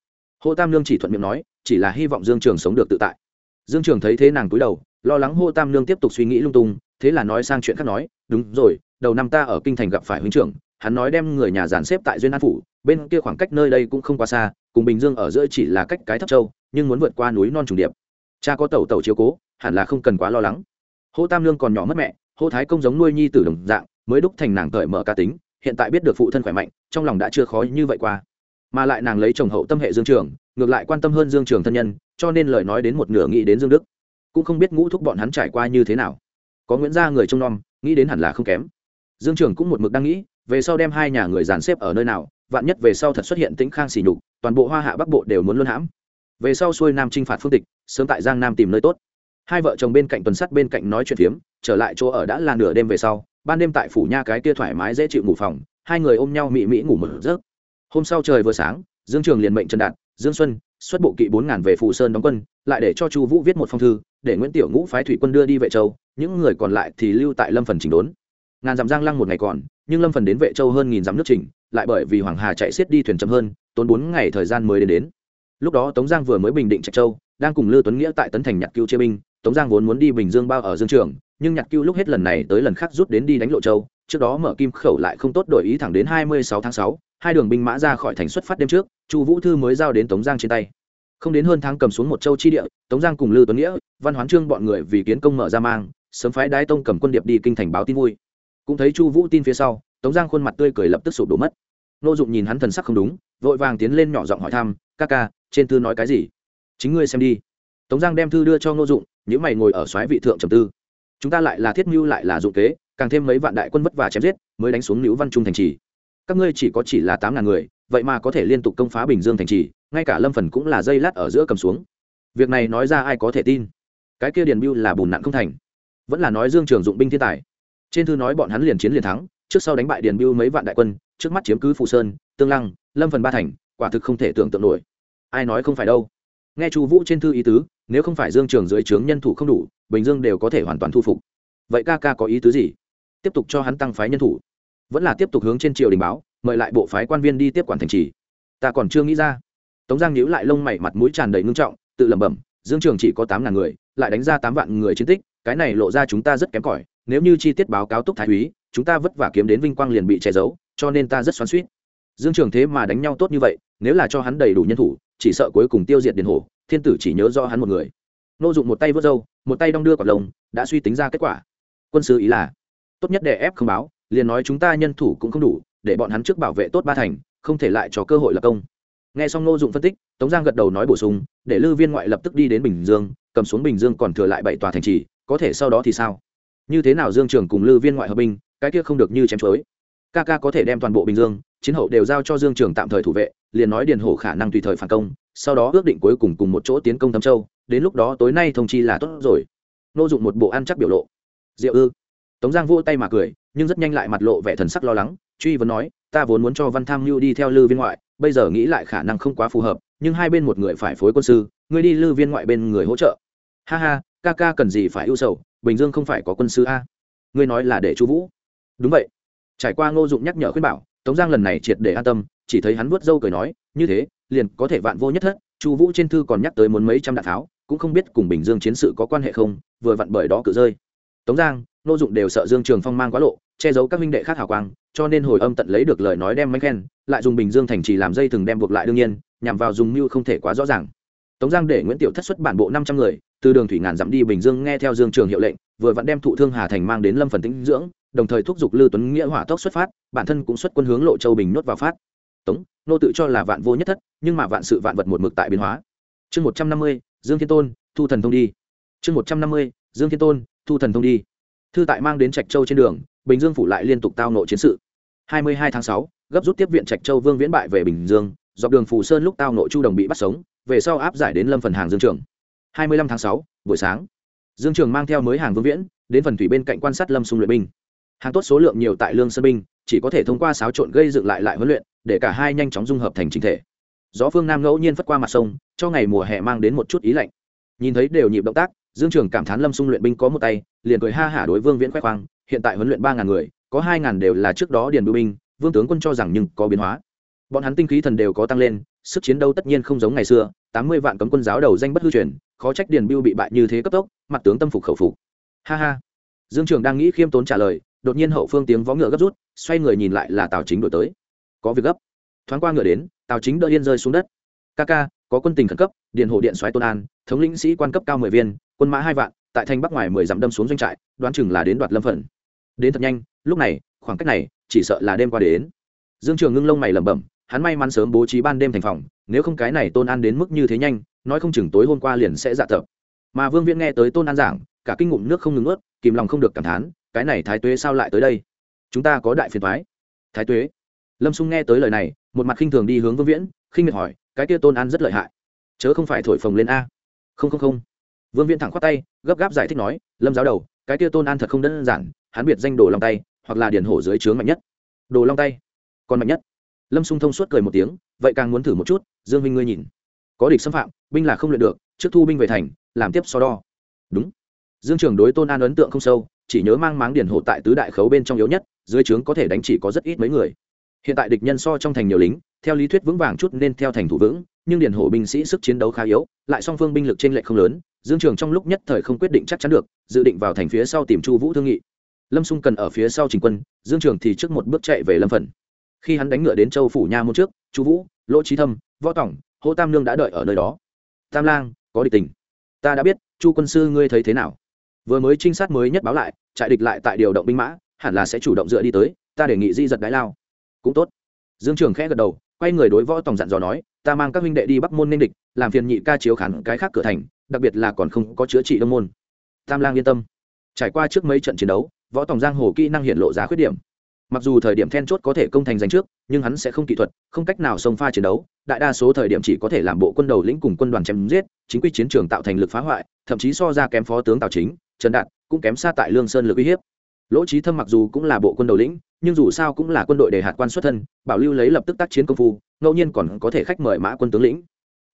Hô tam lương chỉ thuận miệng nói, chỉ là hy vọng dương trường sống được tự tại. Dương trường thấy thế nàng cúi đầu, lo lắng hô tam lương tiếp tục suy nghĩ lung tung, thế là nói sang chuyện khác nói, đúng rồi, đầu năm ta ở kinh thành gặp phải huynh trưởng, hắn nói đem người nhà dàn xếp tại duyên an phủ, bên kia khoảng cách nơi đây cũng không quá xa cùng bình dương ở giữa chỉ là cách cái thấp châu, nhưng muốn vượt qua núi non trùng điệp. Cha có tẩu tẩu chiếu cố, hẳn là không cần quá lo lắng. Hô tam lương còn nhỏ mất mẹ, hô thái công giống nuôi nhi tử đồng dạng, mới đúc thành nàng cởi mở cá tính, hiện tại biết được phụ thân khỏe mạnh, trong lòng đã chưa khó như vậy qua. Mà lại nàng lấy chồng hậu tâm hệ dương trường, ngược lại quan tâm hơn dương trường thân nhân, cho nên lời nói đến một nửa nghĩ đến dương đức. Cũng không biết ngũ thúc bọn hắn trải qua như thế nào. Có nguyễn gia người trông nom, nghĩ đến hẳn là không kém. Dương trường cũng một mực đang nghĩ, về sau đem hai nhà người dàn xếp ở nơi nào vạn nhất về sau thật xuất hiện tĩnh khang xỉ nhục, toàn bộ hoa hạ bắc bộ đều muốn luân hãm. Về sau xuôi nam t r i n h phạt phương tịch, sớm tại giang nam tìm nơi tốt. Hai vợ chồng bên cạnh tuần sắt bên cạnh nói chuyện phiếm, trở lại chỗ ở đã là nửa đêm về sau, ban đêm tại phủ nha cái kia thoải mái dễ chịu ngủ phòng, hai người ôm nhau mị mỹ ngủ một giấc. Hôm sau trời vừa sáng, dương trường liền mệnh trần đạt, dương xuân, xuất bộ kỵ bốn ngàn về phù sơn đóng quân, lại để cho chu vũ viết một phong thư, để nguyễn tiểu ngũ phái thủy quân đưa đi vệ châu, những người còn lại thì lưu tại lâm phần chỉnh đốn. Ngàn dặm giang lăng một ngày còn nhưng lâm phần đến vệ châu hơn nghìn dặm nước trình, lại bởi vì hoàng hà chạy xiết đi thuyền chậm hơn, tốn bốn ngày thời gian mới đến đến. Lúc đó tống giang vừa mới bình định trạch châu, đang cùng lư tuấn nghĩa tại tấn thành nhạc cưu chế binh, tống giang vốn muốn đi bình dương bao ở dương trường, nhưng nhạc cưu lúc hết lần này tới lần khác rút đến đi đánh lộ châu, trước đó mở kim khẩu lại không tốt đổi ý thẳng đến hai mươi sáu tháng sáu, hai đường binh mã ra khỏi thành xuất phát đêm trước, chu vũ thư mới giao đến tống giang trên tay. Không đến hơn tháng cầm xuống một châu chi địa, tống giang cùng lư tuấn nghĩa, văn hoán trương bọn người vì kiến công mở ra mang, sớm phái đái tông cầm quân điệp đi kinh thành báo tin vui cũng thấy chu vũ tin phía sau, tống giang khuôn mặt tươi cười lập tức sụp đổ mất. Nô dụng nhìn hắn thần sắc không đúng, vội vàng tiến lên nhỏ giọng hỏi thăm, ca ca, trên thư nói cái gì? Chính ngươi xem đi. Tống giang đem thư đưa cho nô dụng những mày ngồi ở xoáy vị thượng trầm tư. Chúng ta lại là thiết mưu lại là dụng kế, càng thêm mấy vạn đại quân vất vả chém giết, mới đánh xuống nữ văn trung thành trì. Các ngươi chỉ có chỉ là tám ngàn người, vậy mà có thể liên tục công phá bình dương thành trì, ngay cả lâm phần cũng là dây lát ở giữa cầm xuống. Việc này nói ra ai có thể tin? Cái kia điền mưu là bùn nặng không thành. Vẫn là nói dương trường dụng binh thiên tài trên thư nói bọn hắn liền chiến liền thắng, trước sau đánh bại điền biêu mấy vạn đại quân, trước mắt chiếm cứ phù sơn, tương lăng, lâm phần ba thành, quả thực không thể tưởng tượng nổi. Ai nói không phải đâu? Nghe chu vũ trên thư ý tứ, nếu không phải dương trường dưới trướng nhân thủ không đủ, bình dương đều có thể hoàn toàn thu phục. Vậy ca ca có ý tứ gì? Tiếp tục cho hắn tăng phái nhân thủ. Vẫn là tiếp tục hướng trên triều đình báo, mời lại bộ phái quan viên đi tiếp quản thành trì. Ta còn chưa nghĩ ra. Tống giang nhíu lại lông mày mặt mũi tràn đầy ngưng trọng, tự lẩm bẩm, dương trường chỉ có tám ngàn người, lại đánh ra tám vạn người chiến tích cái này lộ ra chúng ta rất kém cỏi, nếu như chi tiết báo cáo túc thái úy, chúng ta vất vả kiếm đến vinh quang liền bị che giấu, cho nên ta rất xoắn suýt dương trường thế mà đánh nhau tốt như vậy, nếu là cho hắn đầy đủ nhân thủ, chỉ sợ cuối cùng tiêu diệt điền hổ, thiên tử chỉ nhớ do hắn một người. Nô dụng một tay vớt râu, một tay đong đưa cọc lồng đã suy tính ra kết quả. Quân sư ý là, tốt nhất để ép không báo, liền nói chúng ta nhân thủ cũng không đủ, để bọn hắn trước bảo vệ tốt ba thành, không thể lại cho cơ hội lập công. Nghe xong nô dụng phân tích, tống giang gật đầu nói bổ sung, để lư viên ngoại lập tức đi đến bình dương, cầm xuống bình dương còn thừa lại bảy tòa thành trì có thể sau đó thì sao? Như thế nào dương trường cùng lư viên ngoại hợp binh, cái kia không được như chém chối ca ca có thể đem toàn bộ bình dương, chiến hậu đều giao cho dương trường tạm thời thủ vệ, liền nói điền hổ khả năng tùy thời phản công, sau đó ước định cuối cùng cùng một chỗ tiến công thâm châu, đến lúc đó tối nay thông chi là tốt rồi. Nô dụng một bộ ăn chắc biểu lộ. Diệu ư? Tống giang vỗ tay mà cười, nhưng rất nhanh lại mặt lộ vẻ thần sắc lo lắng, truy vấn nói, ta vốn muốn cho văn tham mưu đi theo lư viên ngoại, bây giờ nghĩ lại khả năng không quá phù hợp, nhưng hai bên một người phải phối quân sư, ngươi đi lư viên ngoại bên người hỗ trợ. Ha ha ca ca cần gì phải ưu sầu, bình dương không phải có quân sư a. Ngươi nói là để chu vũ. Đúng vậy. Trải qua ngô dụng nhắc nhở khuyên bảo, tống giang lần này triệt để an tâm, chỉ thấy hắn vuốt râu cười nói, như thế, liền có thể vạn vô nhất thất, chu vũ trên thư còn nhắc tới muốn mấy trăm đạn tháo, cũng không biết cùng bình dương chiến sự có quan hệ không, vừa vặn bởi đó cự rơi. Tống giang, ngô dụng đều sợ dương trường phong mang quá lộ, che giấu các minh đệ khác hào quang, cho nên hồi âm tận lấy được lời nói đem mánh khen, lại dùng bình dương thành trì làm dây thừng đem buộc lại đương nhiên, nhằm vào dùng mưu không thể quá rõ ràng. Tống giang để nguyễn tiểu thất xuất bản bộ năm trăm người từ đường thủy ngàn dặm đi bình dương nghe theo dương trường hiệu lệnh, vừa vặn đem thụ thương hà thành mang đến lâm phần tĩnh dưỡng, đồng thời thúc giục lư tuấn nghĩa hỏa tốc xuất phát, bản thân cũng xuất quân hướng lộ châu bình nhốt vào phát. Tống, nô tự cho là vạn vô nhất thất, nhưng mà vạn sự vạn vật một mực tại biến hóa. Chương một trăm năm mươi, dương thiên tôn, thu thần thông đi. Chương một trăm năm mươi, dương thiên tôn, thu thần thông đi. Thư tại mang đến trạch châu trên đường, bình dương phủ lại liên tục tao nộ chiến sự. Hai mươi hai tháng sáu, gấp rút tiếp viện trạch châu vương viễn bại về bình dương, dọc đường phù sơn lúc tao nộ chu đồng bị bắt sống, về sau áp giải đến lâm phần hàng dương trường. 25 tháng 6, buổi sáng. Dương trường mang theo mới hàng vương viễn đến phần thủy bên cạnh quan sát lâm xung luyện binh. Hàng tốt số lượng nhiều tại lương sơn binh chỉ có thể thông qua xáo trộn gây dựng lại lại huấn luyện để cả hai nhanh chóng dung hợp thành chính thể. Gió phương nam ngẫu nhiên phất qua mặt sông cho ngày mùa hè mang đến một chút ý lạnh. Nhìn thấy đều nhịp động tác dương trường cảm thán lâm xung luyện binh có một tay liền cười ha hả đối vương viễn khoe khoang hiện tại huấn luyện ba ngàn người có hai ngàn đều là trước đó điền bưu binh vương tướng quân cho rằng nhưng có biến hóa. Bọn hắn tinh khí thần đều có tăng lên sức chiến đấu tất nhiên không giống ngày xưa tám mươi vạn cấm quân giáo đầu danh bất hư truyền khó trách điền Biêu bị bại như thế cấp tốc, mặt tướng tâm phục khẩu phục. Ha ha. Dương trường đang nghĩ khiêm tốn trả lời, đột nhiên hậu phương tiếng vó ngựa gấp rút, xoay người nhìn lại là tào chính đổi tới. Có việc gấp. Thoáng qua ngựa đến, tào chính đỡ yên rơi xuống đất. Ca ca, có quân tình khẩn cấp, điện hộ điện xoáy tôn an, thống lĩnh sĩ quan cấp cao mười viên, quân mã hai vạn, tại thanh bắc ngoài mười dặm đâm xuống doanh trại, đoán chừng là đến đoạt lâm phận đến thật nhanh, lúc này, khoảng cách này, chỉ sợ là đêm qua đến. Dương trường ngưng lông mày lẩm bẩm hắn may mắn sớm bố trí ban đêm thành phòng, nếu không cái này tôn an đến mức như thế nhanh, nói không chừng tối hôm qua liền sẽ dạ tập mà vương viễn nghe tới tôn an giảng, cả kinh ngụm nước không ngừng ướt, kìm lòng không được cảm thán, cái này thái tuế sao lại tới đây? Chúng ta có đại phiền thoái thái tuế. Lâm xung nghe tới lời này, một mặt khinh thường đi hướng vương viễn, khinh miệt hỏi, cái kia tôn an rất lợi hại. Chớ không phải thổi phồng lên a. Không không không. Vương viễn thẳng khoát tay, gấp gáp giải thích nói, lâm giáo đầu, cái kia tôn an thật không đơn giản, hắn biệt danh đồ long tay, hoặc là điền hổ dưới trướng mạnh nhất. Đồ long tay, còn mạnh nhất lâm sung thông suốt cười một tiếng, vậy càng muốn thử một chút, dương minh ngươi nhìn. Có địch xâm phạm, binh là không luyện được, trước thu binh về thành, làm tiếp so đo. Đúng. Dương trường đối tôn an ấn tượng không sâu, chỉ nhớ mang máng điển hộ tại tứ đại khấu bên trong yếu nhất, dưới trướng có thể đánh chỉ có rất ít mấy người. Hiện tại địch nhân so trong thành nhiều lính, theo lý thuyết vững vàng chút nên theo thành thủ vững, nhưng điển hộ binh sĩ sức chiến đấu khá yếu, lại song phương binh lực trên lệ không lớn, dương trường trong lúc nhất thời không quyết định chắc chắn được, dự định vào thành phía sau tìm chu vũ thương nghị. Lâm xung cần ở phía sau trình quân, dương trường thì trước một bước chạy về lâm phần khi hắn đánh ngựa đến châu phủ nha môn trước, chu vũ, lỗ trí thâm, võ tổng hô tam lương đã đợi ở nơi đó. Tam lang, có địch tình. Ta đã biết, chu quân sư ngươi thấy thế nào? Vừa mới trinh sát mới nhất báo lại, trại địch lại tại điều động binh mã, hẳn là sẽ chủ động dựa đi tới, ta đề nghị di giật đái lao. Cũng tốt. Dương trường khẽ gật đầu, quay người đối võ tòng dặn dò nói, ta mang các huynh đệ đi bắc môn ninh địch, làm phiền nhị ca chiếu khán cái khác cửa thành, đặc biệt là còn không có chữa trị đông môn. Tam lang yên tâm. Trải qua trước mấy trận chiến đấu, võ tòng giang hồ kỹ năng hiện lộ ra khuyết điểm mặc dù thời điểm then chốt có thể công thành giành trước, nhưng hắn sẽ không kỹ thuật, không cách nào xông pha chiến đấu. Đại đa số thời điểm chỉ có thể làm bộ quân đầu lĩnh cùng quân đoàn chém giết, chính quy chiến trường tạo thành lực phá hoại, thậm chí so ra kém phó tướng tào chính, trần đạt cũng kém xa tại lương sơn lực uy hiếp. Lỗ trí thâm mặc dù cũng là bộ quân đầu lĩnh, nhưng dù sao cũng là quân đội đề hạt quan xuất thân, bảo lưu lấy lập tức tác chiến công phu, ngẫu nhiên còn có thể khách mời mã quân tướng lĩnh.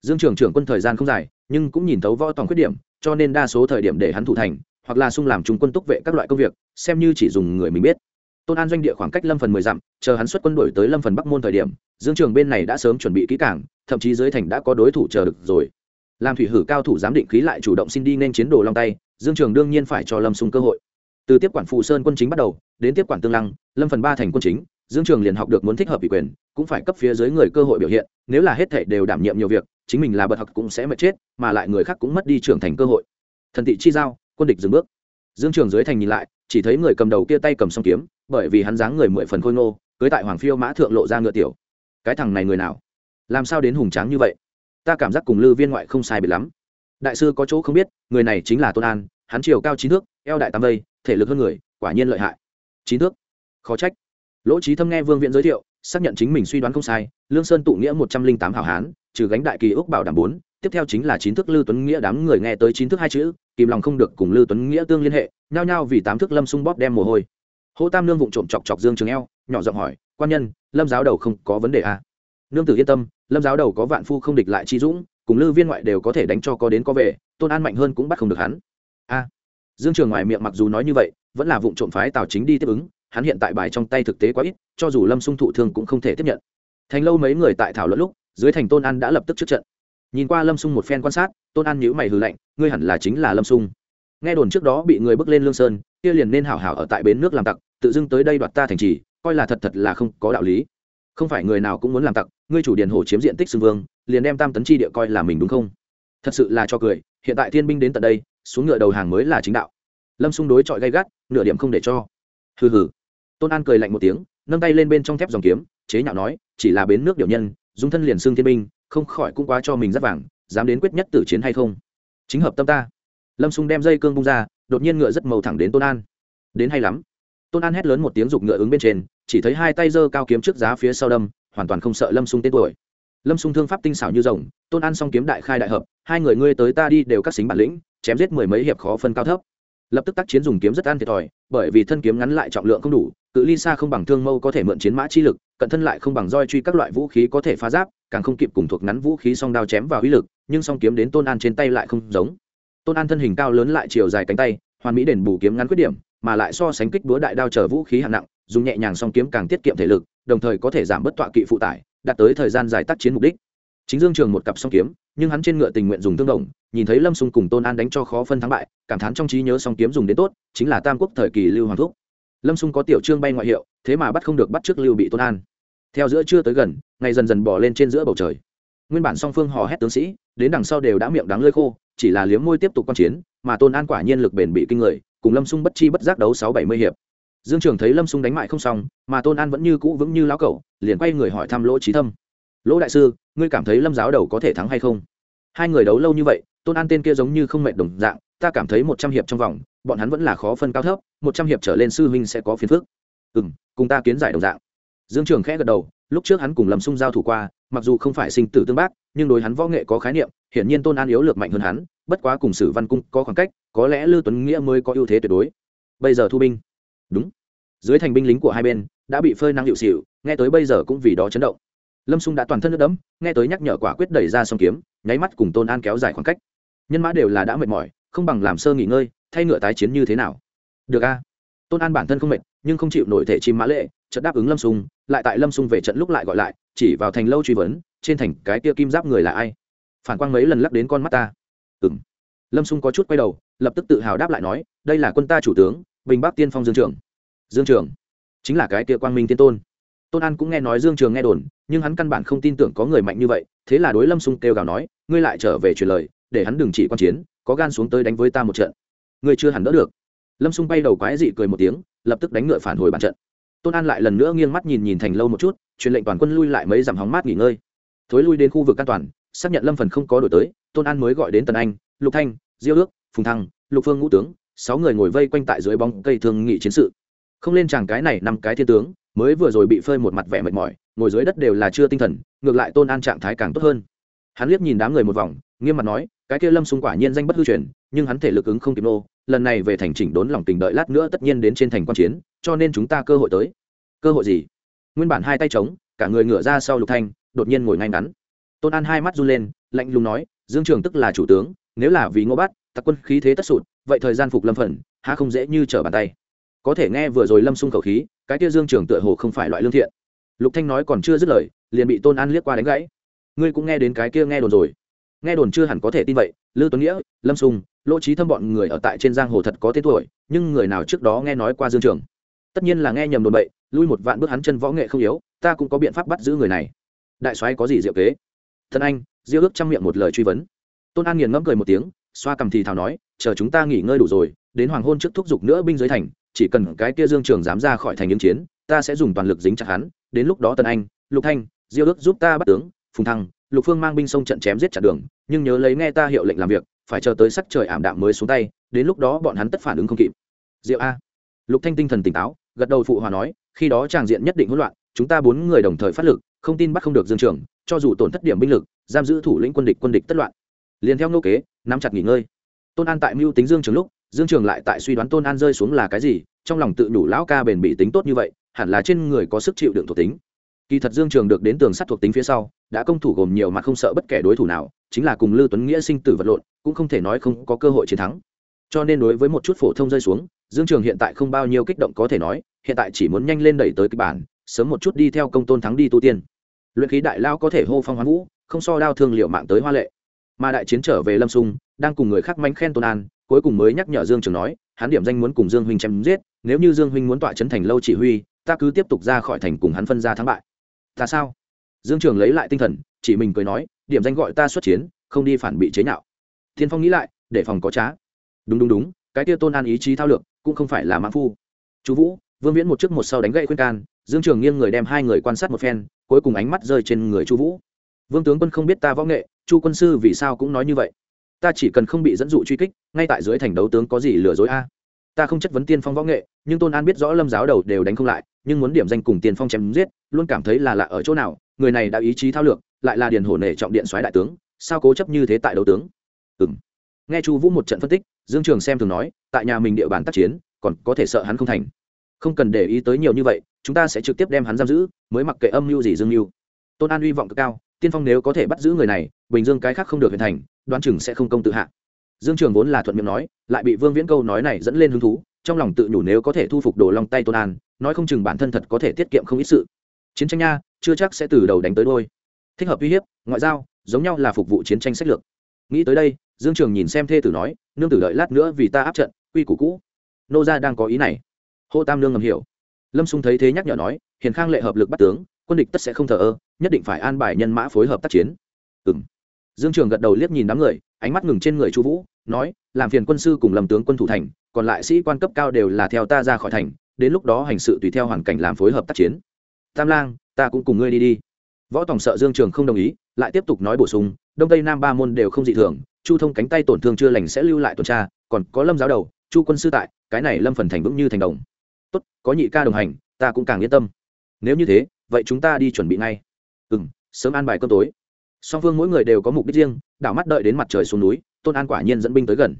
Dương trưởng trưởng quân thời gian không dài, nhưng cũng nhìn thấu võ toàn khuyết điểm, cho nên đa số thời điểm để hắn thủ thành, hoặc là sung làm trung quân túc vệ các loại công việc, xem như chỉ dùng người mình biết tôn an doanh địa khoảng cách lâm phần mười dặm, chờ hắn xuất quân đổi tới lâm phần bắc môn thời điểm, dương trường bên này đã sớm chuẩn bị kỹ cảng thậm chí dưới thành đã có đối thủ chờ được rồi. Làm thủy hử cao thủ giám định khí lại chủ động xin đi nên chiến đồ long tay, dương trường đương nhiên phải cho lâm sung cơ hội. Từ tiếp quản phụ sơn quân chính bắt đầu, đến tiếp quản tương lăng, lâm phần ba thành quân chính, dương trường liền học được muốn thích hợp ủy quyền, cũng phải cấp phía dưới người cơ hội biểu hiện, nếu là hết thể đều đảm nhiệm nhiều việc, chính mình là bậc học cũng sẽ mất chết, mà lại người khác cũng mất đi trưởng thành cơ hội. Thần thị chi giao, quân địch dừng bước. Dương trường dưới thành nhìn lại, chỉ thấy người cầm đầu kia tay cầm song kiếm bởi vì hắn dáng người mười phần khôi ngô, cưới tại hoàng phiêu mã thượng lộ ra ngựa tiểu. Cái thằng này người nào? Làm sao đến hùng tráng như vậy? Ta cảm giác cùng lư viên ngoại không sai biệt lắm. Đại sư có chỗ không biết, người này chính là tôn an, hắn chiều cao chín thước, eo đại tam vây, thể lực hơn người, quả nhiên lợi hại. Chín thước? Khó trách. Lỗ trí thâm nghe vương viện giới thiệu, xác nhận chính mình suy đoán không sai, lương sơn tụ nghĩa một trăm linh tám hảo hán, trừ gánh đại kỳ ước bảo đảm bốn, tiếp theo chính là chín thước lư tuấn nghĩa đám người nghe tới chín thước hai chữ, kìm lòng không được cùng lư tuấn nghĩa tương liên hệ, nhao nhao vì tám thước lâm sung bóp đem mồ hôi hỗ tam nương vụng trộm chọc chọc dương trường eo, nhỏ giọng hỏi, quan nhân, lâm giáo đầu không có vấn đề à? nương tử yên tâm, lâm giáo đầu có vạn phu không địch lại chi dũng, cùng lư viên ngoại đều có thể đánh cho có đến có về, tôn an mạnh hơn cũng bắt không được hắn. A dương trường ngoài miệng mặc dù nói như vậy, vẫn là vụ trộm phái tào chính đi tiếp ứng, hắn hiện tại bài trong tay thực tế quá ít, cho dù lâm sung thụ thương cũng không thể tiếp nhận. Thành lâu mấy người tại thảo luận lúc, dưới thành tôn an đã lập tức trước trận. Nhìn qua lâm sung một phen quan sát, tôn an nhữ mày hừ lạnh, ngươi hẳn là chính là lâm sung. Nghe đồn trước đó bị người bước lên lương sơn, kia liền nên hảo hảo ở tại bến nước làm tặc tự dưng tới đây đoạt ta thành trì, coi là thật thật là không có đạo lý. Không phải người nào cũng muốn làm tặc, ngươi chủ điền hồ chiếm diện tích xưng vương, liền đem tam tấn chi địa coi là mình đúng không? Thật sự là cho cười, hiện tại thiên binh đến tận đây, xuống ngựa đầu hàng mới là chính đạo. Lâm xung đối chọi gay gắt, nửa điểm không để cho. Hừ hừ. Tôn an cười lạnh một tiếng, nâng tay lên bên trong thép dòng kiếm, chế nhạo nói, chỉ là bến nước điều nhân, dung thân liền xương thiên binh, không khỏi cũng quá cho mình rất vàng, dám đến quyết nhất tử chiến hay không? Chính hợp tâm ta. Lâm xung đem dây cương bung ra, đột nhiên ngựa rất màu thẳng đến tôn an. Đến hay lắm tôn an hét lớn một tiếng giục ngựa ứng bên trên, chỉ thấy hai tay giơ cao kiếm trước giá phía sau đâm, hoàn toàn không sợ lâm sung tên tuổi. Lâm sung thương pháp tinh xảo như rồng, tôn an song kiếm đại khai đại hợp, hai người ngươi tới ta đi đều cắt xính bản lĩnh, chém giết mười mấy hiệp khó phân cao thấp. Lập tức tác chiến dùng kiếm rất an thiệt thòi, bởi vì thân kiếm ngắn lại trọng lượng không đủ, cự ly xa không bằng thương mâu có thể mượn chiến mã chi lực, cận thân lại không bằng roi truy các loại vũ khí có thể phá giáp, càng không kịp cùng thuộc ngắn vũ khí song đao chém vào uy lực, nhưng song kiếm đến tôn an trên tay lại không giống. Tôn an thân hình cao lớn lại chiều dài cánh tay, hoàn mỹ đền bù kiếm ngắn khuyết điểm mà lại so sánh kích búa đại đao chở vũ khí hạng nặng, dùng nhẹ nhàng song kiếm càng tiết kiệm thể lực, đồng thời có thể giảm bớt tọa kỵ phụ tải, đạt tới thời gian dài tác chiến mục đích. Chính dương trường một cặp song kiếm, nhưng hắn trên ngựa tình nguyện dùng tương đồng, nhìn thấy lâm xung cùng tôn an đánh cho khó phân thắng bại, cảm thán trong trí nhớ song kiếm dùng đến tốt, chính là tam quốc thời kỳ lưu hoàng thúc. Lâm xung có tiểu trương bay ngoại hiệu, thế mà bắt không được bắt trước lưu bị tôn an. Theo giữa chưa tới gần, ngày dần dần bỏ lên trên giữa bầu trời. Nguyên bản song phương hò hét tướng sĩ, đến đằng sau đều đã miệng đắng lơi khô, chỉ là liếm môi tiếp tục q chiến, mà tôn an quả nhiên lực bền bị kinh người cùng lâm xung bất chi bất giác đấu sáu bảy mươi hiệp. Dương trường thấy lâm xung đánh mại không xong, mà tôn an vẫn như cũ vững như lão cẩu, liền quay người hỏi thăm lỗ trí thâm. Lỗ đại sư, ngươi cảm thấy lâm giáo đầu có thể thắng hay không? Hai người đấu lâu như vậy, tôn an tên kia giống như không mệt đồng dạng, ta cảm thấy một trăm hiệp trong vòng, bọn hắn vẫn là khó phân cao thấp, một trăm hiệp trở lên sư huynh sẽ có phiền phức. Ừ m cùng ta kiến giải đồng dạng. Dương trường khẽ gật đầu, lúc trước hắn cùng lâm xung giao thủ qua, mặc dù không phải sinh tử tương bác, nhưng đối hắn võ nghệ có khái niệm hiển nhiên tôn an yếu lược mạnh hơn hắn, bất quá cùng sử văn cung có khoảng cách, có lẽ lưu tuấn nghĩa mới có ưu thế tuyệt đối. Bây giờ thu binh. Đúng. Dưới thành binh lính của hai bên, đã bị phơi năng hiệu xịu, nghe tới bây giờ cũng vì đó chấn động. Lâm xung đã toàn thân nước đẫm, nghe tới nhắc nhở quả quyết đẩy ra song kiếm, nháy mắt cùng tôn an kéo dài khoảng cách. Nhân mã đều là đã mệt mỏi, không bằng làm sơ nghỉ ngơi, thay ngựa tái chiến như thế nào? Được a. Tôn an bản thân không mệt, nhưng không chịu nổi thể chim mã lệ, chợt đáp ứng lâm xung lại tại lâm xung về trận lúc lại gọi lại, chỉ vào thành lâu truy vấn, trên thành cái kia kim giáp người là ai? Phản quang mấy lần lắc đến con mắt ta. Ừ m lâm xung có chút quay đầu, lập tức tự hào đáp lại nói, đây là quân ta chủ tướng, bình bắc tiên phong dương trường dương trường chính là cái kia quang minh tiên tôn. Tôn an cũng nghe nói dương trường nghe đồn, nhưng hắn căn bản không tin tưởng có người mạnh như vậy, thế là đối lâm xung kêu gào nói, ngươi lại trở về truyền lời, để hắn đừng chỉ quan chiến, có gan xuống tới đánh với ta một trận. Ngươi chưa hẳn đỡ được. Lâm xung bay đầu quái dị cười một tiếng, lập tức đánh ngựa phản hồi bàn trận. Tôn an lại lần nữa nghiêng mắt nhìn nhìn thành lâu một chút, truyền lệnh toàn quân lui lại mấy dặm hóng mát nghỉ ngơi. Thối lui đến khu vực an toàn xác nhận lâm phần không có đổi tới, tôn an mới gọi đến tần anh, lục thanh, diêu ước, phùng thăng, lục phương ngũ tướng, sáu người ngồi vây quanh tại dưới bóng cây thương nghị chiến sự. Không lên chàng cái này năm cái thiên tướng, mới vừa rồi bị phơi một mặt vẻ mệt mỏi, ngồi dưới đất đều là chưa tinh thần, ngược lại tôn an trạng thái càng tốt hơn. Hắn liếc nhìn đám người một vòng, nghiêm mặt nói, cái kia lâm xung quả nhiên danh bất hư truyền, nhưng hắn thể lực ứng không kịp nô, lần này về thành chỉnh đốn lòng tình đợi lát nữa tất nhiên đến trên thành quan chiến, cho nên chúng ta cơ hội tới. Cơ hội gì? Nguyên bản hai tay trống, cả người ngửa ra sau lục thanh, đột nhiên ngồi ngay ngắn tôn an hai mắt run lên lạnh lùng nói dương trường tức là chủ tướng nếu là vì ngô bát tặc quân khí thế tất sụt vậy thời gian phục lâm phần ha không dễ như trở bàn tay. Có thể nghe vừa rồi lâm xung khẩu khí cái kia dương trường tựa hồ không phải loại lương thiện. Lục thanh nói còn chưa dứt lời liền bị tôn an liếc qua đánh gãy. Ngươi cũng nghe đến cái kia nghe đồn rồi. Nghe đồn chưa hẳn có thể tin vậy lư tuấn nghĩa lâm Xung, lỗ trí thâm bọn người ở tại trên giang hồ thật có tên tuổi nhưng người nào trước đó nghe nói qua dương trường? Tất nhiên là nghe nhầm đồn bậy lui một vạn bước hắn chân võ nghệ không yếu ta cũng có biện pháp bắt giữ người này. Đại soái có gì diệu kế? Thân anh, diêu ước chăm miệng một lời truy vấn. Tôn an nghiền ngẫm cười một tiếng, xoa cầm thì thào nói, chờ chúng ta nghỉ ngơi đủ rồi, đến hoàng hôn trước thúc giục nữa binh dưới thành, chỉ cần cái kia dương trường dám ra khỏi thành những chiến, ta sẽ dùng toàn lực dính chặt hắn. Đến lúc đó tân anh, lục thanh, diêu ước giúp ta bắt tướng, phùng thăng, lục phương mang binh sông trận chém giết chặt đường, nhưng nhớ lấy nghe ta hiệu lệnh làm việc, phải chờ tới sắc trời ảm đạm mới xuống tay, đến lúc đó bọn hắn tất phản ứng không kịp. Diệu a. Lục thanh tinh thần tỉnh táo, gật đầu phụ hòa nói, khi đó tràng diện nhất định hỗn loạn chúng ta bốn người đồng thời phát lực, không tin bắt không được dương trường, cho dù tổn thất điểm binh lực, giam giữ thủ lĩnh quân địch quân địch tất loạn. Liền theo nô kế, nắm chặt nghỉ ngơi. Tôn an tại mưu tính dương trường lúc, dương trường lại tại suy đoán tôn an rơi xuống là cái gì, trong lòng tự đủ lão ca bền bị tính tốt như vậy, hẳn là trên người có sức chịu đựng thuộc tính. Kỳ thật dương trường được đến tường sắt thuộc tính phía sau, đã công thủ gồm nhiều mặt không sợ bất kể đối thủ nào, chính là cùng lưu tuấn nghĩa sinh tử vật lộn, cũng không thể nói không có cơ hội chiến thắng. Cho nên đối với một chút phổ thông rơi xuống, dương trường hiện tại không bao nhiêu kích động có thể nói, hiện tại chỉ muốn nhanh lên đẩy tới kịch bản sớm một chút đi theo công tôn thắng đi tu tiên. Luyện khí đại lao có thể hô phong hoán vũ, không so đao thương liệu mạng tới hoa lệ. Mà đại chiến trở về lâm sung, đang cùng người khác mánh khen tôn an, cuối cùng mới nhắc nhở dương trường nói, hắn điểm danh muốn cùng dương huynh chém giết, nếu như dương huynh muốn tọa chấn thành lâu chỉ huy, ta cứ tiếp tục ra khỏi thành cùng hắn phân ra thắng bại. Ta sao? Dương trường lấy lại tinh thần, chỉ mình cười nói, điểm danh gọi ta xuất chiến, không đi phản bị chế nhạo. Thiên phong nghĩ lại, để phòng có trá. Đúng đúng đúng, cái kia tôn an ý chí thao lược, cũng không phải là mãn phu. Chú vũ, vương viễn một trước một sau đánh gậy khuyên can dương trường nghiêng người đem hai người quan sát một phen, cuối cùng ánh mắt rơi trên người chu vũ. Vương tướng quân không biết ta võ nghệ, chu quân sư vì sao cũng nói như vậy. Ta chỉ cần không bị dẫn dụ truy kích, ngay tại dưới thành đấu tướng có gì lừa dối a? Ta không chất vấn tiên phong võ nghệ, nhưng tôn an biết rõ lâm giáo đầu đều đánh không lại, nhưng muốn điểm danh cùng tiên phong chém giết, luôn cảm thấy là lạ ở chỗ nào, người này đã ý chí thao lược, lại là điền hổ nể trọng điện soái đại tướng, sao cố chấp như thế tại đấu tướng? Ừng nghe chu vũ một trận phân tích, dương trường xem thường nói, tại nhà mình địa bàn tác chiến, còn có thể sợ hắn không thành. Không cần để ý tới nhiều như vậy chúng ta sẽ trực tiếp đem hắn giam giữ, mới mặc kệ âm mưu gì dương mưu. Tôn an hy vọng cực cao, tiên phong nếu có thể bắt giữ người này, bình dương cái khác không được hoàn thành đoan chừng sẽ không công tự hạ. Dương trường vốn là thuận miệng nói, lại bị vương viễn câu nói này dẫn lên hứng thú, trong lòng tự nhủ nếu có thể thu phục đồ long tay tôn an, nói không chừng bản thân thật có thể tiết kiệm không ít sự. Chiến tranh nha, chưa chắc sẽ từ đầu đánh tới đôi. Thích hợp uy hiếp, ngoại giao, giống nhau là phục vụ chiến tranh sách lược. Nghĩ tới đây, dương trường nhìn xem thê tử nói, nương tử đợi lát nữa vì ta áp trận, quy củ cũ. Nô gia đang có ý này. Hô tam nương ngầm hiểu lâm xung thấy thế nhắc nhở nói, hiền khang lệ hợp lực bắt tướng, quân địch tất sẽ không thờ ơ, nhất định phải an bài nhân mã phối hợp tác chiến. Ừng dương trường gật đầu liếc nhìn đám người, ánh mắt ngừng trên người chu vũ, nói, làm phiền quân sư cùng lầm tướng quân thủ thành, còn lại sĩ quan cấp cao đều là theo ta ra khỏi thành, đến lúc đó hành sự tùy theo hoàn cảnh làm phối hợp tác chiến. Tam lang, ta cũng cùng ngươi đi đi. Võ tòng sợ dương trường không đồng ý, lại tiếp tục nói bổ sung, đông tây nam ba môn đều không dị thường, chu thông cánh tay tổn thương chưa lành sẽ lưu lại tuần tra, còn có lâm giáo đầu, chu quân sư tại, cái này lâm phần thành vững như thành đồng tốt, có nhị ca đồng hành, ta cũng càng yên tâm. Nếu như thế, vậy chúng ta đi chuẩn bị ngay. Ừ m sớm ăn bài cơm tối. Song phương mỗi người đều có mục đích riêng, đảo mắt đợi đến mặt trời xuống núi, tôn an quả nhiên dẫn binh tới gần.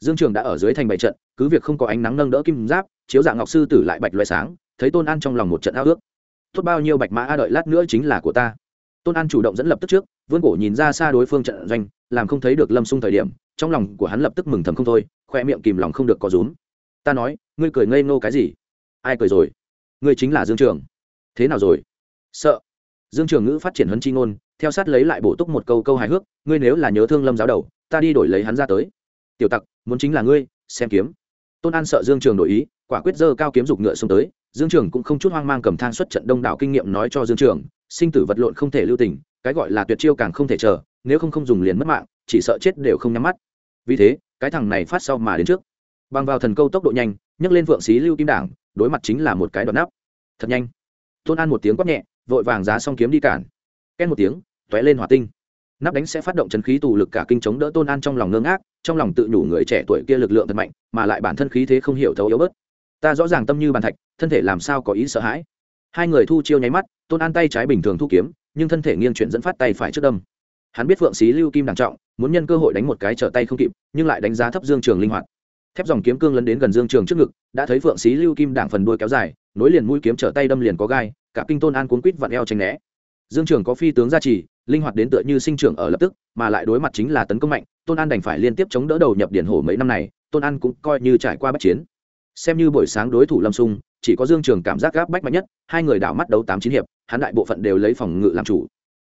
Dương trường đã ở dưới thành bảy trận, cứ việc không có ánh nắng nâng đỡ kim giáp, chiếu dạng ngọc sư tử lại bạch loại sáng, thấy tôn an trong lòng một trận ao ước. Tốt, bao nhiêu bạch mã a đợi lát nữa chính là của ta. Tôn an chủ động dẫn lập tức trước vương cổ nhìn ra xa đối phương trận doanh, làm không thấy được lâm sung thời điểm, trong lòng của hắn lập tức mừng thầm không thôi, khoe miệng kìm lòng không được có rúm. Ta nói, ngươi cười ngây ngô cái gì? Ai cười rồi? Ngươi chính là dương trường. Thế nào rồi? Sợ. Dương trường ngữ phát triển huấn chi ngôn, theo sát lấy lại bổ túc một câu câu hài hước, ngươi nếu là nhớ thương lâm giáo đầu, ta đi đổi lấy hắn ra tới. Tiểu tặc, muốn chính là ngươi, xem kiếm. Tôn an sợ dương trường đổi ý, quả quyết dơ cao kiếm dục ngựa xuống tới, dương trường cũng không chút hoang mang cầm thang xuất trận đông đảo kinh nghiệm nói cho dương trường, sinh tử vật lộn không thể lưu tình, cái gọi là tuyệt chiêu càng không thể chờ, nếu không không dùng liền mất mạng, chỉ sợ chết đều không nhắm mắt. Vì thế, cái thằng này phát sau mà đến trước. Bằng vào thần câu tốc độ nhanh nhấc lên vượng xí lưu kim đảng, đối mặt chính là một cái đoạn nắp. Thật nhanh. Tôn an một tiếng quát nhẹ, vội vàng giá xong kiếm đi cản. Ken một tiếng, tóe lên hỏa tinh. Nắp đánh sẽ phát động chân khí tù lực cả kinh chống đỡ tôn an trong lòng ngơ ngác, trong lòng tự nhủ người trẻ tuổi kia lực lượng thật mạnh, mà lại bản thân khí thế không hiểu thấu yếu bớt. Ta rõ ràng tâm như bàn thạch, thân thể làm sao có ý sợ hãi. Hai người thu chiêu nháy mắt, tôn an tay trái bình thường thu kiếm, nhưng thân thể nghiêng chuyển dẫn phát tay phải trước đâm. Hắn biết phượng xí lưu kim đàng trọng, muốn nhân cơ hội đánh một cái trở tay không kịp, nhưng lại đánh giá thấp dương trường linh hoạt thép dòng kiếm cương lấn đến gần dương trường trước ngực, đã thấy phượng xí lưu kim đảng phần đuôi kéo dài, nối liền mũi kiếm trở tay đâm liền có gai, cả kinh tôn an cuốn quýt vặn eo tranh né. Dương trường có phi tướng gia trì, linh hoạt đến tựa như sinh trưởng ở lập tức, mà lại đối mặt chính là tấn công mạnh, tôn an đành phải liên tiếp chống đỡ đầu nhập điển hổ mấy năm này, tôn an cũng coi như trải qua bất chiến. Xem như buổi sáng đối thủ lâm sung, chỉ có dương trường cảm giác gáp bách mạnh nhất, hai người đảo mắt đấu tám chín hiệp, hắn đại bộ phận đều lấy phòng ngự làm chủ.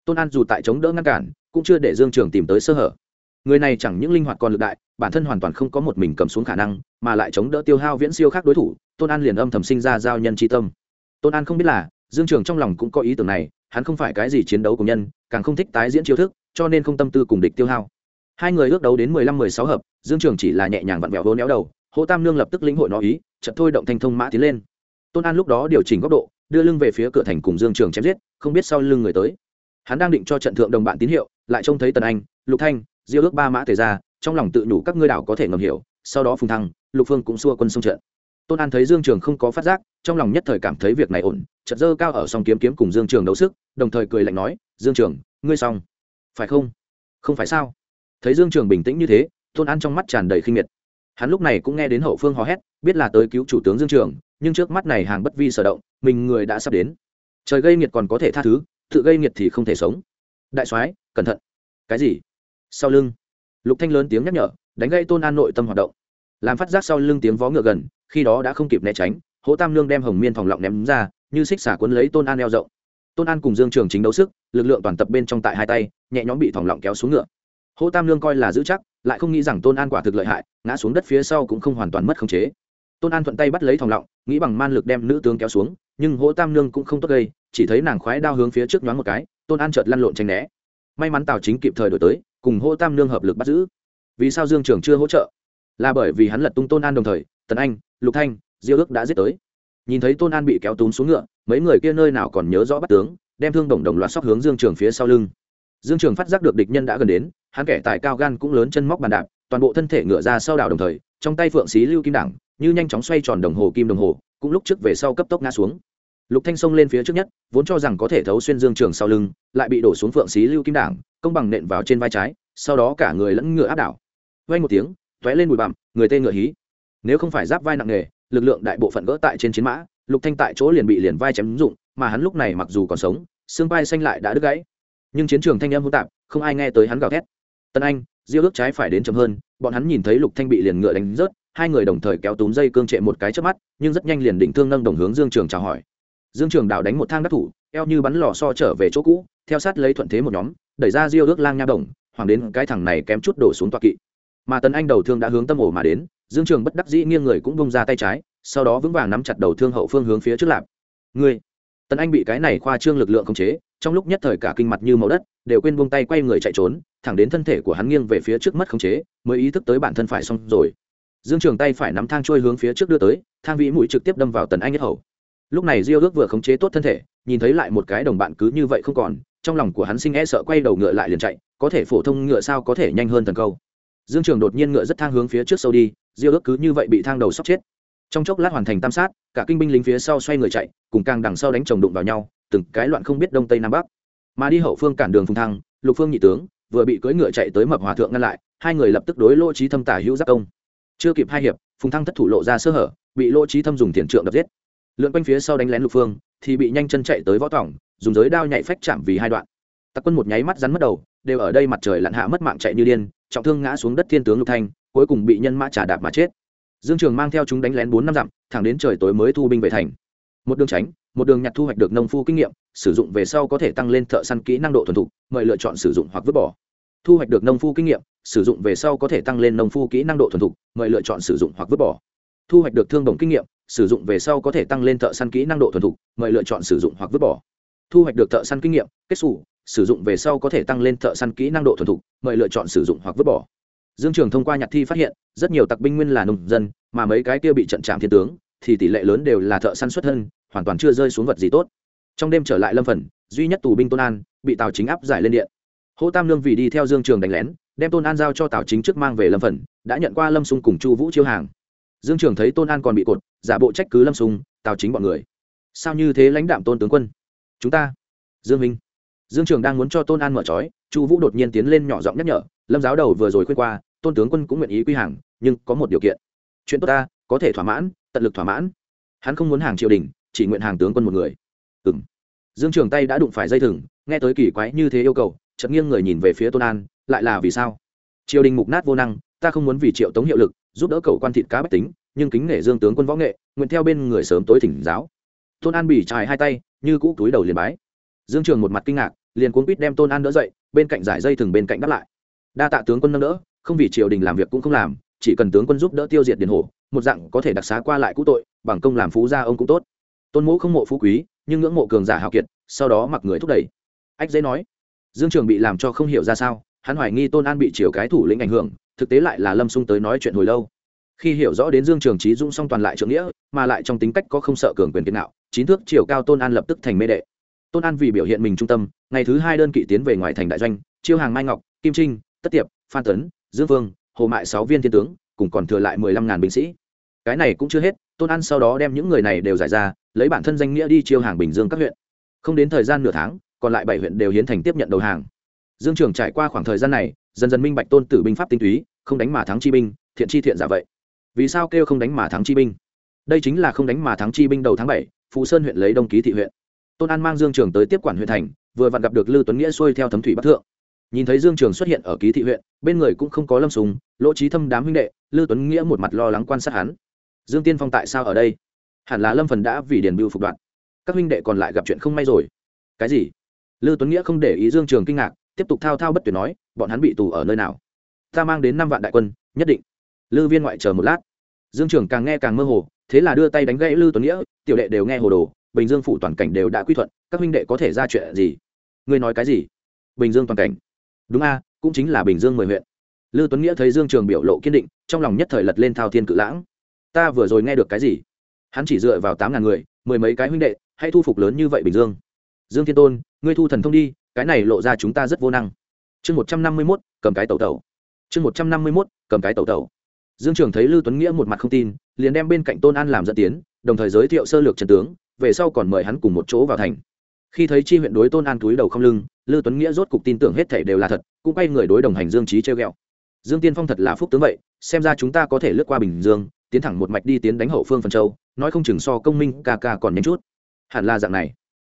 Tôn an dù tại chống đỡ ngăn cản, cũng chưa để dương trường tìm tới sơ hở người này chẳng những linh hoạt còn lực đại, bản thân hoàn toàn không có một mình cầm xuống khả năng, mà lại chống đỡ tiêu hao viễn siêu khác đối thủ, tôn an liền âm thầm sinh ra giao nhân tri tâm. Tôn an không biết là, dương trường trong lòng cũng có ý tưởng này, hắn không phải cái gì chiến đấu của nhân, càng không thích tái diễn chiêu thức, cho nên không tâm tư cùng địch tiêu hao. Hai người ước đấu đến mười lăm mười sáu hợp, dương trường chỉ là nhẹ nhàng vặn vẹo hố néo đầu hỗ tam nương lập tức lĩnh hội nó ý, chợt thôi động thanh thông mã tiến lên. Tôn an lúc đó điều chỉnh góc độ, đưa lưng về phía cửa thành cùng dương trường chém giết, không biết sau lưng người tới. Hắn đang định cho trận thượng đồng bạn tín hiệu, lại trông thấy tần anh, lục thanh diêu ước ba mã tề ra, trong lòng tự nhủ các ngươi đảo có thể ngầm hiểu, sau đó phùng thăng, lục phương cũng xua quân sông trận. Tôn an thấy dương trường không có phát giác, trong lòng nhất thời cảm thấy việc này ổn, chợt dơ cao ở song kiếm kiếm cùng dương trường đấu sức, đồng thời cười lạnh nói, dương trường, ngươi xong. Phải không? Không phải sao? Thấy dương trường bình tĩnh như thế, tôn an trong mắt tràn đầy khinh miệt. Hắn lúc này cũng nghe đến hậu phương hò hét, biết là tới cứu chủ tướng dương trường, nhưng trước mắt này hàng bất vi sở động, mình người đã sắp đến. Trời gây nghiệt còn có thể tha thứ, tự gây nghiệt thì không thể sống. Đại soái, cẩn thận. Cái gì? Sau lưng. Lục thanh lớn tiếng nhắc nhở, đánh gây tôn an nội tâm hoạt động. Làm phát giác sau lưng tiếng vó ngựa gần, khi đó đã không kịp né tránh, hỗ tam lương đem hồng miên phòng lọng ném ra, như xích xả cuốn lấy tôn an eo rộng. Tôn an cùng dương trường chính đấu sức, lực lượng toàn tập bên trong tại hai tay, nhẹ nhõm bị thòng lọng kéo xuống ngựa. Hỗ tam lương coi là giữ chắc, lại không nghĩ rằng tôn an quả thực lợi hại, ngã xuống đất phía sau cũng không hoàn toàn mất khống chế. Tôn an thuận tay bắt lấy thòng lọng, nghĩ bằng man lực đem nữ tướng kéo xuống, nhưng hỗ tam lương cũng không tốt gây, chỉ thấy nàng khoái đao hướng phía trước nhoáng một cái, tôn an chợt lăn lộn tranh né. May mắn tào chính kịp thời đổi tới cùng hỗ tam lương hợp lực bắt giữ. Vì sao dương trường chưa hỗ trợ? Là bởi vì hắn lật tung tôn an đồng thời, tần anh, lục thanh, diêu ước đã giết tới. Nhìn thấy tôn an bị kéo túm xuống ngựa, mấy người kia nơi nào còn nhớ rõ bắt tướng, đem thương đồng đồng loạt sóc hướng dương trường phía sau lưng. Dương trường phát giác được địch nhân đã gần đến, hắn kẻ tài cao gan cũng lớn chân móc bàn đạp, toàn bộ thân thể ngựa ra sau đảo đồng thời, trong tay phượng xí lưu kim đảng như nhanh chóng xoay tròn đồng hồ kim đồng hồ, cũng lúc trước về sau cấp tốc ngã xuống lục thanh xông lên phía trước nhất, vốn cho rằng có thể thấu xuyên dương trường sau lưng, lại bị đổ xuống phượng xí lưu kim đảng, công bằng nện vào trên vai trái, sau đó cả người lẫn ngựa áp đảo. Vay một tiếng, tóe lên bụi bặm, người tê ngựa hí. Nếu không phải giáp vai nặng nề, lực lượng đại bộ phận gỡ tại trên chiến mã, lục thanh tại chỗ liền bị liền vai chém dụng, mà hắn lúc này mặc dù còn sống, xương vai xanh lại đã đứt gãy. Nhưng chiến trường thanh âm hỗn tạp, không ai nghe tới hắn gào thét. Tân anh, diêu ước trái phải đến chậm hơn, bọn hắn nhìn thấy lục thanh bị liền ngựa đánh rớt, hai người đồng thời kéo túm dây cương trệ một cái chớp mắt, nhưng rất nhanh liền định thương nâng đồng hướng dương trường chào hỏi dương trường đảo đánh một thang đắc thủ, eo như bắn lò so trở về chỗ cũ, theo sát lấy thuận thế một nhóm, đẩy ra diêu ước lang nha đồng, hoàng đến cái thằng này kém chút đổ xuống toa kỵ. Mà tần anh đầu thương đã hướng tâm ổ mà đến, dương trường bất đắc dĩ nghiêng người cũng bông ra tay trái, sau đó vững vàng nắm chặt đầu thương hậu phương hướng phía trước lạp. Người tần anh bị cái này khoa trương lực lượng khống chế, trong lúc nhất thời cả kinh mặt như màu đất, đều quên buông tay quay người chạy trốn, thẳng đến thân thể của hắn nghiêng về phía trước mất khống chế, mới ý thức tới bản thân phải xong rồi. Dương trường tay phải nắm thang trôi hướng phía trước đưa tới, thang vĩ mũi trực tiếp đâm vào tần anh nhất hầu lúc này diêu ước vừa khống chế tốt thân thể, nhìn thấy lại một cái đồng bạn cứ như vậy không còn, trong lòng của hắn sinh e sợ quay đầu ngựa lại liền chạy, có thể phổ thông ngựa sao có thể nhanh hơn thần câu. Dương trường đột nhiên ngựa rất thang hướng phía trước sâu đi, diêu ước cứ như vậy bị thang đầu sóc chết. Trong chốc lát hoàn thành tam sát, cả kinh binh lính phía sau xoay người chạy, cùng càng đằng sau đánh chồng đụng vào nhau, từng cái loạn không biết đông tây nam bắc. Mà đi hậu phương cản đường phùng thăng, lục phương nhị tướng, vừa bị cưỡi ngựa chạy tới mập hòa thượng ngăn lại, hai người lập tức đối lỗ trí thâm tả hữu giác công. Chưa kịp hai hiệp, phùng thăng thất thủ lộ ra sơ hở, bị lỗ trí thâm dùng tiền trượng đập giết lượn quanh phía sau đánh lén lục phương, thì bị nhanh chân chạy tới võ tỏng dùng giới đao nhảy phách chạm vì hai đoạn. Tặc quân một nháy mắt rắn mất đầu, đều ở đây mặt trời lặn hạ mất mạng chạy như điên, trọng thương ngã xuống đất thiên tướng lục thanh, cuối cùng bị nhân mã trả đạp mà chết. Dương trường mang theo chúng đánh lén bốn năm dặm, thẳng đến trời tối mới thu binh về thành. Một đường tránh, một đường nhặt thu hoạch được nông phu kinh nghiệm, sử dụng về sau có thể tăng lên thợ săn kỹ năng độ thuần thục, mời lựa chọn sử dụng hoặc vứt bỏ. Thu hoạch được nông phu kinh nghiệm, sử dụng về sau có thể tăng lên nông phu kỹ năng độ thuần thục, mời lựa chọn sử dụng hoặc vứt bỏ. Thu hoạch được thương đồng kinh nghiệm sử dụng về sau có thể tăng lên thợ săn kỹ năng độ thuần thục, mời lựa chọn sử dụng hoặc vứt bỏ. Thu hoạch được thợ săn kinh nghiệm, kết xù, sử dụng về sau có thể tăng lên thợ săn kỹ năng độ thuần thục, mời lựa chọn sử dụng hoặc vứt bỏ. Dương trường thông qua nhạc thi phát hiện, rất nhiều tặc binh nguyên là nông dân, mà mấy cái kia bị trận trạm thiên tướng, thì tỷ lệ lớn đều là thợ săn xuất thân, hoàn toàn chưa rơi xuống vật gì tốt. Trong đêm trở lại lâm phần, duy nhất tù binh tôn an, bị tào chính áp giải lên điện. Hỗ tam lương vì đi theo dương trường đánh lén, đem tôn an giao cho tào chính trước mang về lâm phần, đã nhận qua lâm xung cùng chu vũ chiêu hàng dương trường thấy tôn an còn bị cột giả bộ trách cứ lâm sùng, tào chính bọn người. Sao như thế lãnh đạm tôn tướng quân? Chúng ta dương minh. Dương trường đang muốn cho tôn an mở trói chu vũ đột nhiên tiến lên nhỏ giọng nhắc nhở lâm giáo đầu vừa rồi khuyên qua tôn tướng quân cũng nguyện ý quy hàng nhưng có một điều kiện. Chuyện tốt ta có thể thỏa mãn tận lực thỏa mãn. Hắn không muốn hàng triều đình chỉ nguyện hàng tướng quân một người. Ừ m dương trường tay đã đụng phải dây thừng nghe tới kỳ quái như thế yêu cầu chợt nghiêng người nhìn về phía tôn an lại là vì sao? Triều đình mục nát vô năng ta không muốn vì triệu tống hiệu lực giúp đỡ cầu quan thịt cá bách tính, nhưng kính nể dương tướng quân võ nghệ, nguyện theo bên người sớm tối thỉnh giáo. Tôn an bỉ trải hai tay, như cũ túi đầu liền bái. Dương trường một mặt kinh ngạc, liền cuốn quýt đem tôn an đỡ dậy, bên cạnh giải dây thừng bên cạnh đáp lại. Đa tạ tướng quân nâng đỡ, không vì triều đình làm việc cũng không làm, chỉ cần tướng quân giúp đỡ tiêu diệt điền hổ, một dạng có thể đặc xá qua lại cũ tội, bằng công làm phú gia ông cũng tốt. Tôn mũ không mộ phú quý, nhưng ngưỡng mộ cường giả hào kiệt, sau đó mặc người thúc đẩy. Ách dễ nói. Dương trường bị làm cho không hiểu ra sao, hắn hoài nghi tôn an bị triều cái thủ lĩnh ảnh hưởng thực tế lại là lâm sung tới nói chuyện hồi lâu. Khi hiểu rõ đến dương trường trí dung song toàn lại trưởng nghĩa, mà lại trong tính cách có không sợ cường quyền kiến nạo chín thước chiều cao tôn an lập tức thành mê đệ. Tôn an vì biểu hiện mình trung tâm, ngày thứ hai đơn kỵ tiến về ngoài thành đại doanh, chiêu hàng, mai ngọc, kim trinh, tất tiệp, phan tấn, dương vương, hồ mại sáu viên thiên tướng, cùng còn thừa lại mười lăm ngàn binh sĩ. Cái này cũng chưa hết, tôn an sau đó đem những người này đều giải ra, lấy bản thân danh nghĩa đi chiêu hàng bình dương các huyện. Không đến thời gian nửa tháng, còn lại bảy huyện đều hiến thành tiếp nhận đầu hàng. Dương trường trải qua khoảng thời gian này dần dần minh bạch tôn tử binh pháp tinh túy, không đánh mà thắng chi binh, thiện chi thiện giả vậy. Vì sao kêu không đánh mà thắng chi binh? Đây chính là không đánh mà thắng chi binh đầu tháng bảy, phú sơn huyện lấy đông ký thị huyện. Tôn an mang dương trường tới tiếp quản huyện thành, vừa vặn gặp được lưu tuấn nghĩa xuôi theo thấm thủy bắc thượng. Nhìn thấy dương trường xuất hiện ở ký thị huyện, bên người cũng không có lâm sùng, lỗ trí thâm đám huynh đệ lưu tuấn nghĩa một mặt lo lắng quan sát hắn. Dương tiên phong tại sao ở đây? Hẳn là lâm phần đã vì điền bưu phục đoạn. Các huynh đệ còn lại gặp chuyện không may rồi. Cái gì? Lưu tuấn nghĩa không để ý dương trường kinh ngạc tiếp tục thao thao bất tuyệt nói, bọn hắn bị tù ở nơi nào? Ta mang đến năm vạn đại quân, nhất định. Lư viên ngoại chờ một lát. Dương trường càng nghe càng mơ hồ, thế là đưa tay đánh gãy lư tuấn nghĩa, tiểu đệ đều nghe hồ đồ, bình dương phủ toàn cảnh đều đã quy thuận, các huynh đệ có thể ra chuyện gì? Ngươi nói cái gì? Bình dương toàn cảnh. Đúng a, cũng chính là bình dương mười huyện. Lư tuấn nghĩa thấy dương trường biểu lộ kiên định, trong lòng nhất thời lật lên thao thiên cự lãng. Ta vừa rồi nghe được cái gì? Hắn chỉ dựa vào tám ngàn người, mười mấy cái huynh đệ, hay thu phục lớn như vậy bình dương? Dương thiên tôn, ngươi thu thần thông đi cái này lộ ra chúng ta rất vô năng. Chương một trăm năm mươi mốt, cầm cái tẩu tẩu. Chương một trăm năm mươi mốt, cầm cái tẩu tẩu. Dương trường thấy lưu tuấn nghĩa một mặt không tin, liền đem bên cạnh tôn an làm dẫn tiến, đồng thời giới thiệu sơ lược trần tướng, về sau còn mời hắn cùng một chỗ vào thành. Khi thấy chi huyện đối tôn an túi đầu không lưng, lưu tuấn nghĩa rốt cục tin tưởng hết thể đều là thật, cũng quay người đối đồng hành dương trí treo ghẹo. Dương tiên phong thật là phúc tướng vậy, xem ra chúng ta có thể lướt qua bình dương, tiến thẳng một mạch đi tiến đánh hậu phương phần châu, nói không chừng so công minh ca ca còn nhanh chút. Hẳn là dạng này.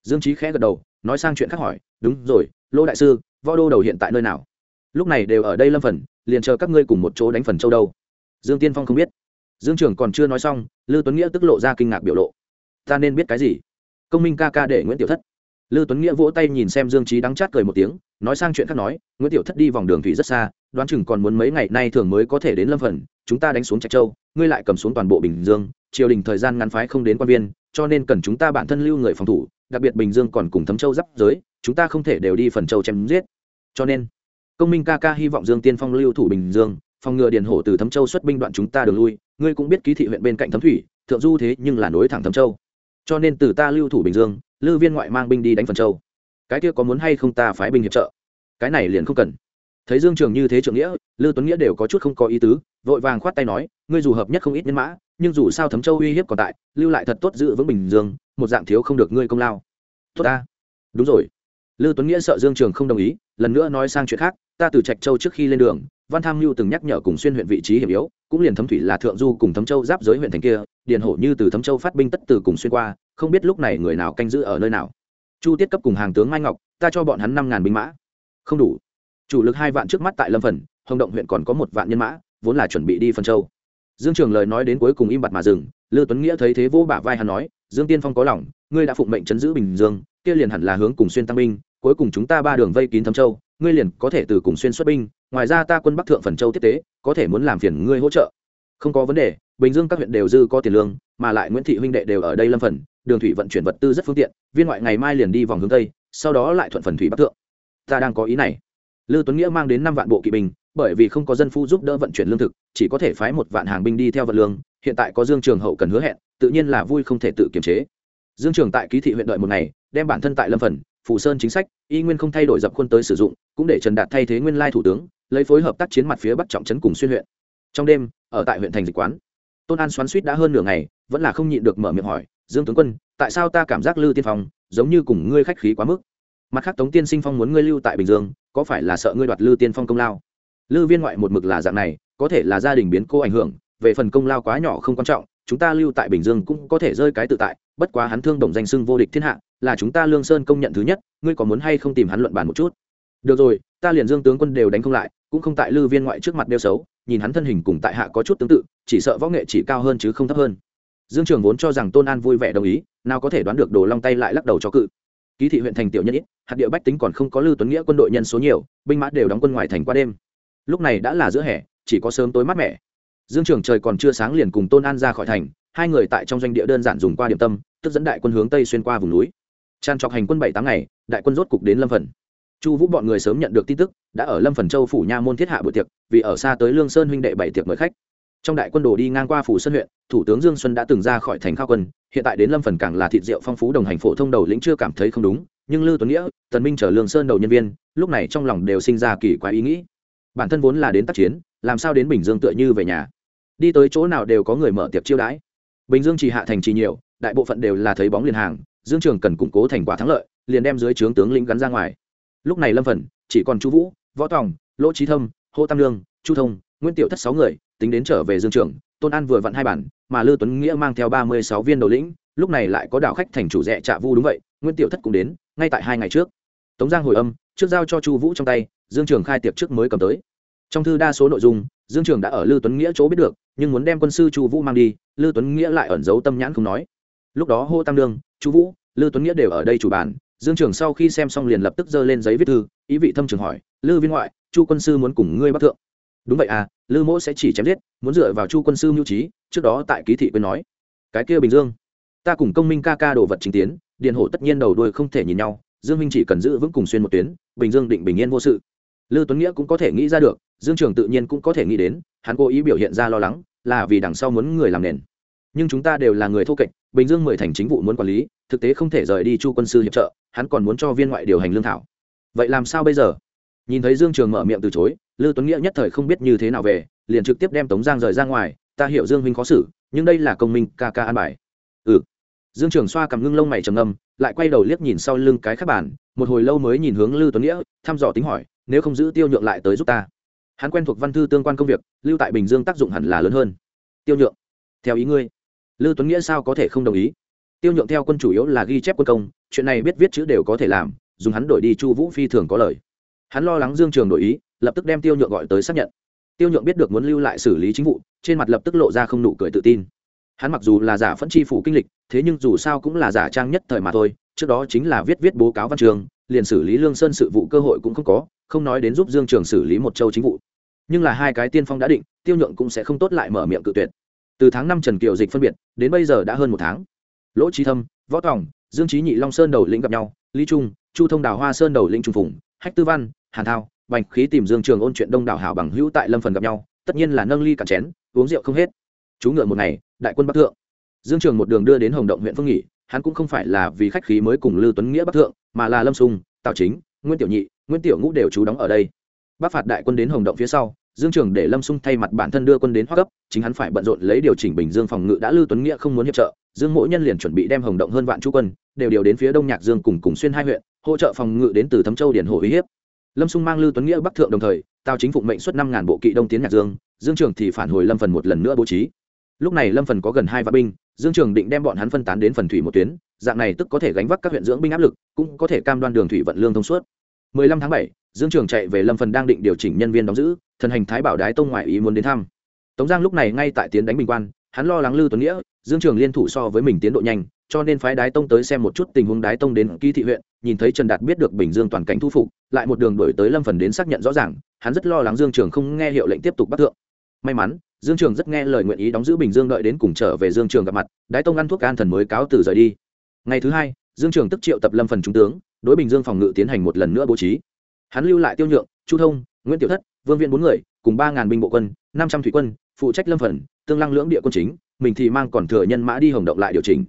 Dương trí khẽ gật đầu nói sang chuyện khác hỏi, đúng rồi, lô đại sư, võ đô đầu hiện tại nơi nào? Lúc này đều ở đây lâm phần, liền chờ các ngươi cùng một chỗ đánh phần châu đâu. Dương tiên phong không biết. Dương trưởng còn chưa nói xong, lư tuấn nghĩa tức lộ ra kinh ngạc biểu lộ. Ta nên biết cái gì? Công minh ca ca để nguyễn tiểu thất. Lư tuấn nghĩa vỗ tay nhìn xem dương trí đắng chát cười một tiếng, nói sang chuyện khác nói, nguyễn tiểu thất đi vòng đường thủy rất xa, đoán chừng còn muốn mấy ngày nay thường mới có thể đến lâm phần, chúng ta đánh xuống trạch châu, ngươi lại cầm xuống toàn bộ bình dương, triều đình thời gian ngắn phái không đến quan viên, cho nên cần chúng ta bản thân lưu người phòng thủ đặc biệt bình dương còn cùng thấm châu giáp giới, chúng ta không thể đều đi phần châu chém giết. Cho nên, công minh ca ca hy vọng dương tiên phong lưu thủ bình dương, phòng ngừa điền hổ từ thấm châu xuất binh đoạn chúng ta đường lui, ngươi cũng biết ký thị huyện bên cạnh thấm thủy, thượng du thế nhưng là nối thẳng thấm châu. Cho nên từ ta lưu thủ bình dương lưu viên ngoại mang binh đi đánh phần châu. Cái kia có muốn hay không ta phái binh hiệp trợ? Cái này liền không cần. Thấy dương trường như thế trưởng nghĩa lưu tuấn nghĩa đều có chút không có ý tứ, vội vàng khoát tay nói, ngươi dù hợp nhất không ít nhân mã nhưng dù sao thấm châu uy hiếp còn tại, lưu lại thật tốt giữ vững bình dương, một dạng thiếu không được ngươi công lao. Tốt ta. Đúng rồi. Lưu tuấn nghĩa sợ dương trường không đồng ý, lần nữa nói sang chuyện khác, ta từ trạch châu trước khi lên đường, văn tham mưu từng nhắc nhở cùng xuyên huyện vị trí hiểm yếu, cũng liền thấm thủy là thượng du cùng thấm châu giáp giới huyện thành kia, điền hổ như từ thấm châu phát binh tất từ cùng xuyên qua, không biết lúc này người nào canh giữ ở nơi nào. Chu tiết cấp cùng hàng tướng mai ngọc, ta cho bọn hắn năm ngàn binh mã. Không đủ. Chủ lực hai vạn trước mắt tại lâm phần, hồng động huyện còn có một vạn nhân mã, vốn là chuẩn bị đi phân châu dương trường lời nói đến cuối cùng im bặt mà dừng, lư tuấn nghĩa thấy thế vô bả vai hắn nói, dương tiên phong có lòng, ngươi đã phụng mệnh chấn giữ bình dương, kia liền hẳn là hướng cùng xuyên tăng binh, cuối cùng chúng ta ba đường vây kín thâm châu, ngươi liền có thể từ cùng xuyên xuất binh, ngoài ra ta quân bắc thượng phần châu tiếp tế, có thể muốn làm phiền ngươi hỗ trợ. Không có vấn đề, bình dương các huyện đều dư có tiền lương, mà lại nguyễn thị huynh đệ đều ở đây lâm phần, đường thủy vận chuyển vật tư rất phương tiện, viên ngoại ngày mai liền đi vòng hướng tây, sau đó lại thuận phần thủy bắc thượng. Ta đang có ý này. Lư tuấn nghĩa mang đến năm vạn bộ kỵ binh bởi vì không có dân phu giúp đỡ vận chuyển lương thực, chỉ có thể phái một vạn hàng binh đi theo vật lương, hiện tại có dương trường hậu cần hứa hẹn, tự nhiên là vui không thể tự kiềm chế. Dương trường tại ký thị huyện đợi một ngày, đem bản thân tại lâm phần, phù sơn chính sách, y nguyên không thay đổi dập khuôn tới sử dụng, cũng để trần đạt thay thế nguyên lai thủ tướng, lấy phối hợp tác chiến mặt phía bắc trọng trấn cùng xuyên huyện. Trong đêm, ở tại huyện thành dịch quán, tôn an xoắn suýt đã hơn nửa ngày, vẫn là không nhịn được mở miệng hỏi, dương tướng quân, tại sao ta cảm giác lư tiên phong giống như cùng ngươi khách khí quá mức? Mặt khác tống tiên sinh phong muốn ngươi lưu tại bình dương, có phải là sợ ngươi đoạt lư tiên phong công lao? Lư viên ngoại một mực là dạng này, có thể là gia đình biến cô ảnh hưởng, về phần công lao quá nhỏ không quan trọng, chúng ta lưu tại bình dương cũng có thể rơi cái tự tại, bất quá hắn thương đồng danh sưng vô địch thiên hạ, là chúng ta lương sơn công nhận thứ nhất, ngươi có muốn hay không tìm hắn luận bàn một chút? Được rồi, ta liền dương tướng quân đều đánh không lại, cũng không tại lư viên ngoại trước mặt đeo xấu, nhìn hắn thân hình cùng tại hạ có chút tương tự, chỉ sợ võ nghệ chỉ cao hơn chứ không thấp hơn. Dương trường vốn cho rằng tôn an vui vẻ đồng ý, nào có thể đoán được đồ long tay lại lắc đầu cho cự. Ký thị huyện thành tiểu nhân ít, hạt địa bách tính còn không có lưu tuấn nghĩa quân đội nhân số nhiều, binh mã đều đóng quân ngoài thành qua đêm lúc này đã là giữa hè, chỉ có sớm tối mát mẻ. Dương trường trời còn chưa sáng liền cùng tôn an ra khỏi thành, hai người tại trong doanh địa đơn giản dùng qua điểm tâm, tức dẫn đại quân hướng tây xuyên qua vùng núi. Tràn trọc hành quân bảy tám ngày, đại quân rốt cục đến lâm phần. Chu vũ bọn người sớm nhận được tin tức, đã ở lâm phần châu phủ nha môn thiết hạ bữa tiệc, vì ở xa tới lương sơn huynh đệ bảy tiệc mời khách. Trong đại quân đồ đi ngang qua phủ sơn huyện, thủ tướng dương xuân đã từng ra khỏi thành khao quân, hiện tại đến lâm phần càng là thịt rượu phong phú đồng hành phổ thông đầu lĩnh chưa cảm thấy không đúng, nhưng lưu tuấn nghĩa, tần minh chở lương sơn đầu nhân viên, lúc này trong lòng đều sinh ra kỳ quái ý nghĩ bản thân vốn là đến tác chiến, làm sao đến bình dương tựa như về nhà? Đi tới chỗ nào đều có người mở tiệc chiêu đãi. Bình dương chỉ hạ thành trì nhiều, đại bộ phận đều là thấy bóng liền hàng, dương trường cần củng cố thành quả thắng lợi, liền đem dưới trướng tướng lĩnh gắn ra ngoài. Lúc này lâm phần, chỉ còn chu vũ, võ tòng, lỗ trí thâm, hô tam lương, chu thông, nguyễn tiểu thất sáu người, tính đến trở về dương trường, tôn an vừa vặn hai bản, mà lư tuấn nghĩa mang theo ba mươi sáu viên đầu lĩnh, lúc này lại có đạo khách thành chủ rẻ trạ vu đúng vậy, nguyễn tiểu thất cũng đến, ngay tại hai ngày trước. Tống giang hồi âm, trước giao cho chu vũ trong tay dương trường khai tiệc trước mới cầm tới. Trong thư đa số nội dung, dương trường đã ở lư tuấn nghĩa chỗ biết được, nhưng muốn đem quân sư chu vũ mang đi, lư tuấn nghĩa lại ẩn giấu tâm nhãn không nói. Lúc đó hô tam lương chu vũ, lư tuấn nghĩa đều ở đây chủ bàn, dương trường sau khi xem xong liền lập tức giơ lên giấy viết thư, ý vị thâm trường hỏi, lư viên ngoại, chu quân sư muốn cùng ngươi bắc thượng. Đúng vậy à lư mỗ sẽ chỉ chém giết, muốn dựa vào chu quân sư mưu trí, trước đó tại ký thị quên nói. Cái kia bình dương, ta cùng công minh ca ca đồ vật chính tiến điện hổ tất nhiên đầu đuôi không thể nhìn nhau, dương minh chỉ cần giữ vững cùng xuyên một tuyến, bình dương định bình yên vô sự. Lưu tuấn nghĩa cũng có thể nghĩ ra được, dương trường tự nhiên cũng có thể nghĩ đến, hắn cố ý biểu hiện ra lo lắng, là vì đằng sau muốn người làm nền. Nhưng chúng ta đều là người thô kệch, bình dương mười thành chính vụ muốn quản lý, thực tế không thể rời đi chu quân sư hiệp trợ, hắn còn muốn cho viên ngoại điều hành lương thảo. Vậy làm sao bây giờ? Nhìn thấy dương trường mở miệng từ chối Lưu tuấn nghĩa nhất thời không biết như thế nào về, liền trực tiếp đem tống giang rời ra ngoài, ta hiểu dương huynh khó xử, nhưng đây là công minh ca ca an bài. Ừ. Dương trường xoa cầm ngưng lông mày trầm ngâm, lại quay đầu liếc nhìn sau lưng cái khác bản một hồi lâu mới nhìn hướng Lưu tuấn nghĩa, thăm dò tính hỏi nếu không giữ tiêu nhượng lại tới giúp ta. Hắn quen thuộc văn thư tương quan công việc, lưu tại bình dương tác dụng hẳn là lớn hơn. Tiêu nhượng. Theo ý ngươi. Lưu tuấn nghĩa sao có thể không đồng ý? Tiêu nhượng theo quân chủ yếu là ghi chép quân công, chuyện này biết viết chữ đều có thể làm, dùng hắn đổi đi chu vũ phi thường có lời. Hắn lo lắng dương trường đổi ý, lập tức đem tiêu nhượng gọi tới xác nhận. Tiêu nhượng biết được muốn lưu lại xử lý chính vụ, trên mặt lập tức lộ ra không nụ cười tự tin. Hắn mặc dù là giả phẫn chi phủ kinh lịch, thế nhưng dù sao cũng là giả trang nhất thời mà thôi, trước đó chính là viết viết bố cáo văn trường liền xử lý lương sơn sự vụ cơ hội cũng không có, không nói đến giúp dương trường xử lý một châu chính vụ. Nhưng là hai cái tiên phong đã định, tiêu nhượng cũng sẽ không tốt lại mở miệng cự tuyệt. Từ tháng năm trần kiều dịch phân biệt, đến bây giờ đã hơn một tháng. Lỗ trí thâm, võ tòng, dương trí nhị long sơn đầu lĩnh gặp nhau, lý trung, chu thông đào hoa sơn đầu lĩnh trung phùng, hách tư văn, hàn thao, bành khí tìm dương trường ôn chuyện đông đảo hảo bằng hữu tại lâm phần gặp nhau, tất nhiên là nâng ly cạn chén, uống rượu không hết. Chú ngựa một ngày, đại quân bắc thượng. Dương trường một đường đưa đến hồng động huyện phương nghỉ hắn cũng không phải là vì khách khí mới cùng lưu tuấn nghĩa bắc thượng, mà là lâm sung tào chính, Nguyên tiểu nhị, Nguyên tiểu ngũ đều trú đóng ở đây. Bắc phạt đại quân đến hồng động phía sau, dương trường để lâm sung thay mặt bản thân đưa quân đến hoa cấp chính hắn phải bận rộn lấy điều chỉnh bình dương phòng ngự đã lưu tuấn nghĩa không muốn hiệp trợ, dương mỗi nhân liền chuẩn bị đem hồng động hơn vạn chú quân, đều điều đến phía đông nhạc dương cùng cùng xuyên hai huyện, hỗ trợ phòng ngự đến từ thấm châu điển hồ uy hiếp. Lâm sung mang lưu tuấn nghĩa bắc thượng đồng thời, tào chính phụng mệnh xuất năm ngàn bộ kỵ đông tiến nhạc dương dương trường thì phản hồi lâm phần một lần nữa bố trí. Lúc này lâm phần có gần hai vạn binh dương trường định đem bọn hắn phân tán đến phần thủy một tuyến dạng này tức có thể gánh vác các huyện dưỡng binh áp lực cũng có thể cam đoan đường thủy vận lương thông suốt. 15 tháng 7, dương trường chạy về lâm phần đang định điều chỉnh nhân viên đóng giữ thần hành thái bảo đái tông ngoại ý muốn đến thăm. Tống giang lúc này ngay tại tiến đánh bình quan hắn lo lắng lưu tuấn nghĩa dương trường liên thủ so với mình tiến độ nhanh cho nên phái đái tông tới xem một chút tình huống đái tông đến ký thị huyện nhìn thấy trần đạt biết được bình dương toàn cảnh thu phục lại một đường đổi tới lâm phần đến xác nhận rõ ràng hắn rất lo lắng dương trường không nghe hiệu lệnh tiếp tục bắt thượng. May mắn dương trường rất nghe lời nguyện ý đóng giữ bình dương đợi đến cùng trở về dương trường gặp mặt, đái tông ăn thuốc an thần mới cáo từ rời đi. Ngày thứ hai, dương trường tức triệu tập lâm phần trung tướng, đối bình dương phòng ngự tiến hành một lần nữa bố trí. Hắn lưu lại tiêu nhượng, chu thông, nguyễn tiểu thất, vương viện bốn người, cùng ba ngàn binh bộ quân, năm trăm thủy quân, phụ trách lâm phần, tương lăng lưỡng địa quân chính, mình thì mang còn thừa nhân mã đi hồng động lại điều chỉnh.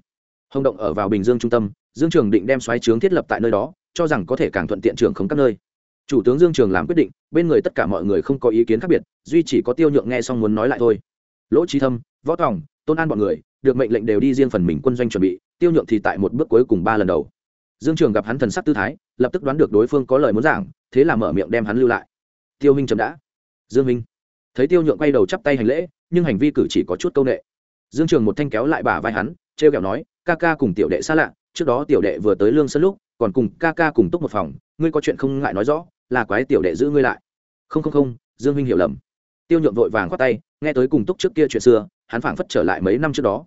Hồng động ở vào bình dương trung tâm, dương trường định đem xoáy trướng thiết lập tại nơi đó, cho rằng có thể càng thuận tiện trưởng không các nơi chủ tướng dương trường làm quyết định, bên người tất cả mọi người không có ý kiến khác biệt, duy chỉ có tiêu nhượng nghe xong muốn nói lại thôi. Lỗ trí thâm, võ tòng, tôn an bọn người, được mệnh lệnh đều đi riêng phần mình quân doanh chuẩn bị, tiêu nhượng thì tại một bước cuối cùng ba lần đầu. Dương trường gặp hắn thần sắc tư thái, lập tức đoán được đối phương có lời muốn giảng, thế là mở miệng đem hắn lưu lại. Tiêu minh chậm đã. Dương minh. Thấy tiêu nhượng quay đầu chắp tay hành lễ, nhưng hành vi cử chỉ có chút câu nệ. Dương trường một thanh kéo lại bả vai hắn, trêu kẹo nói, ca ca cùng tiểu đệ xa lạ, trước đó tiểu đệ vừa tới lương sân lúc, còn cùng ca ca cùng túc một phòng, ngươi có chuyện không ngại nói rõ là quái tiểu đệ giữ ngươi lại. Không không không, dương huynh hiểu lầm. Tiêu nhượng vội vàng khoát tay, nghe tới cùng túc trước kia chuyện xưa, hắn phảng phất trở lại mấy năm trước đó.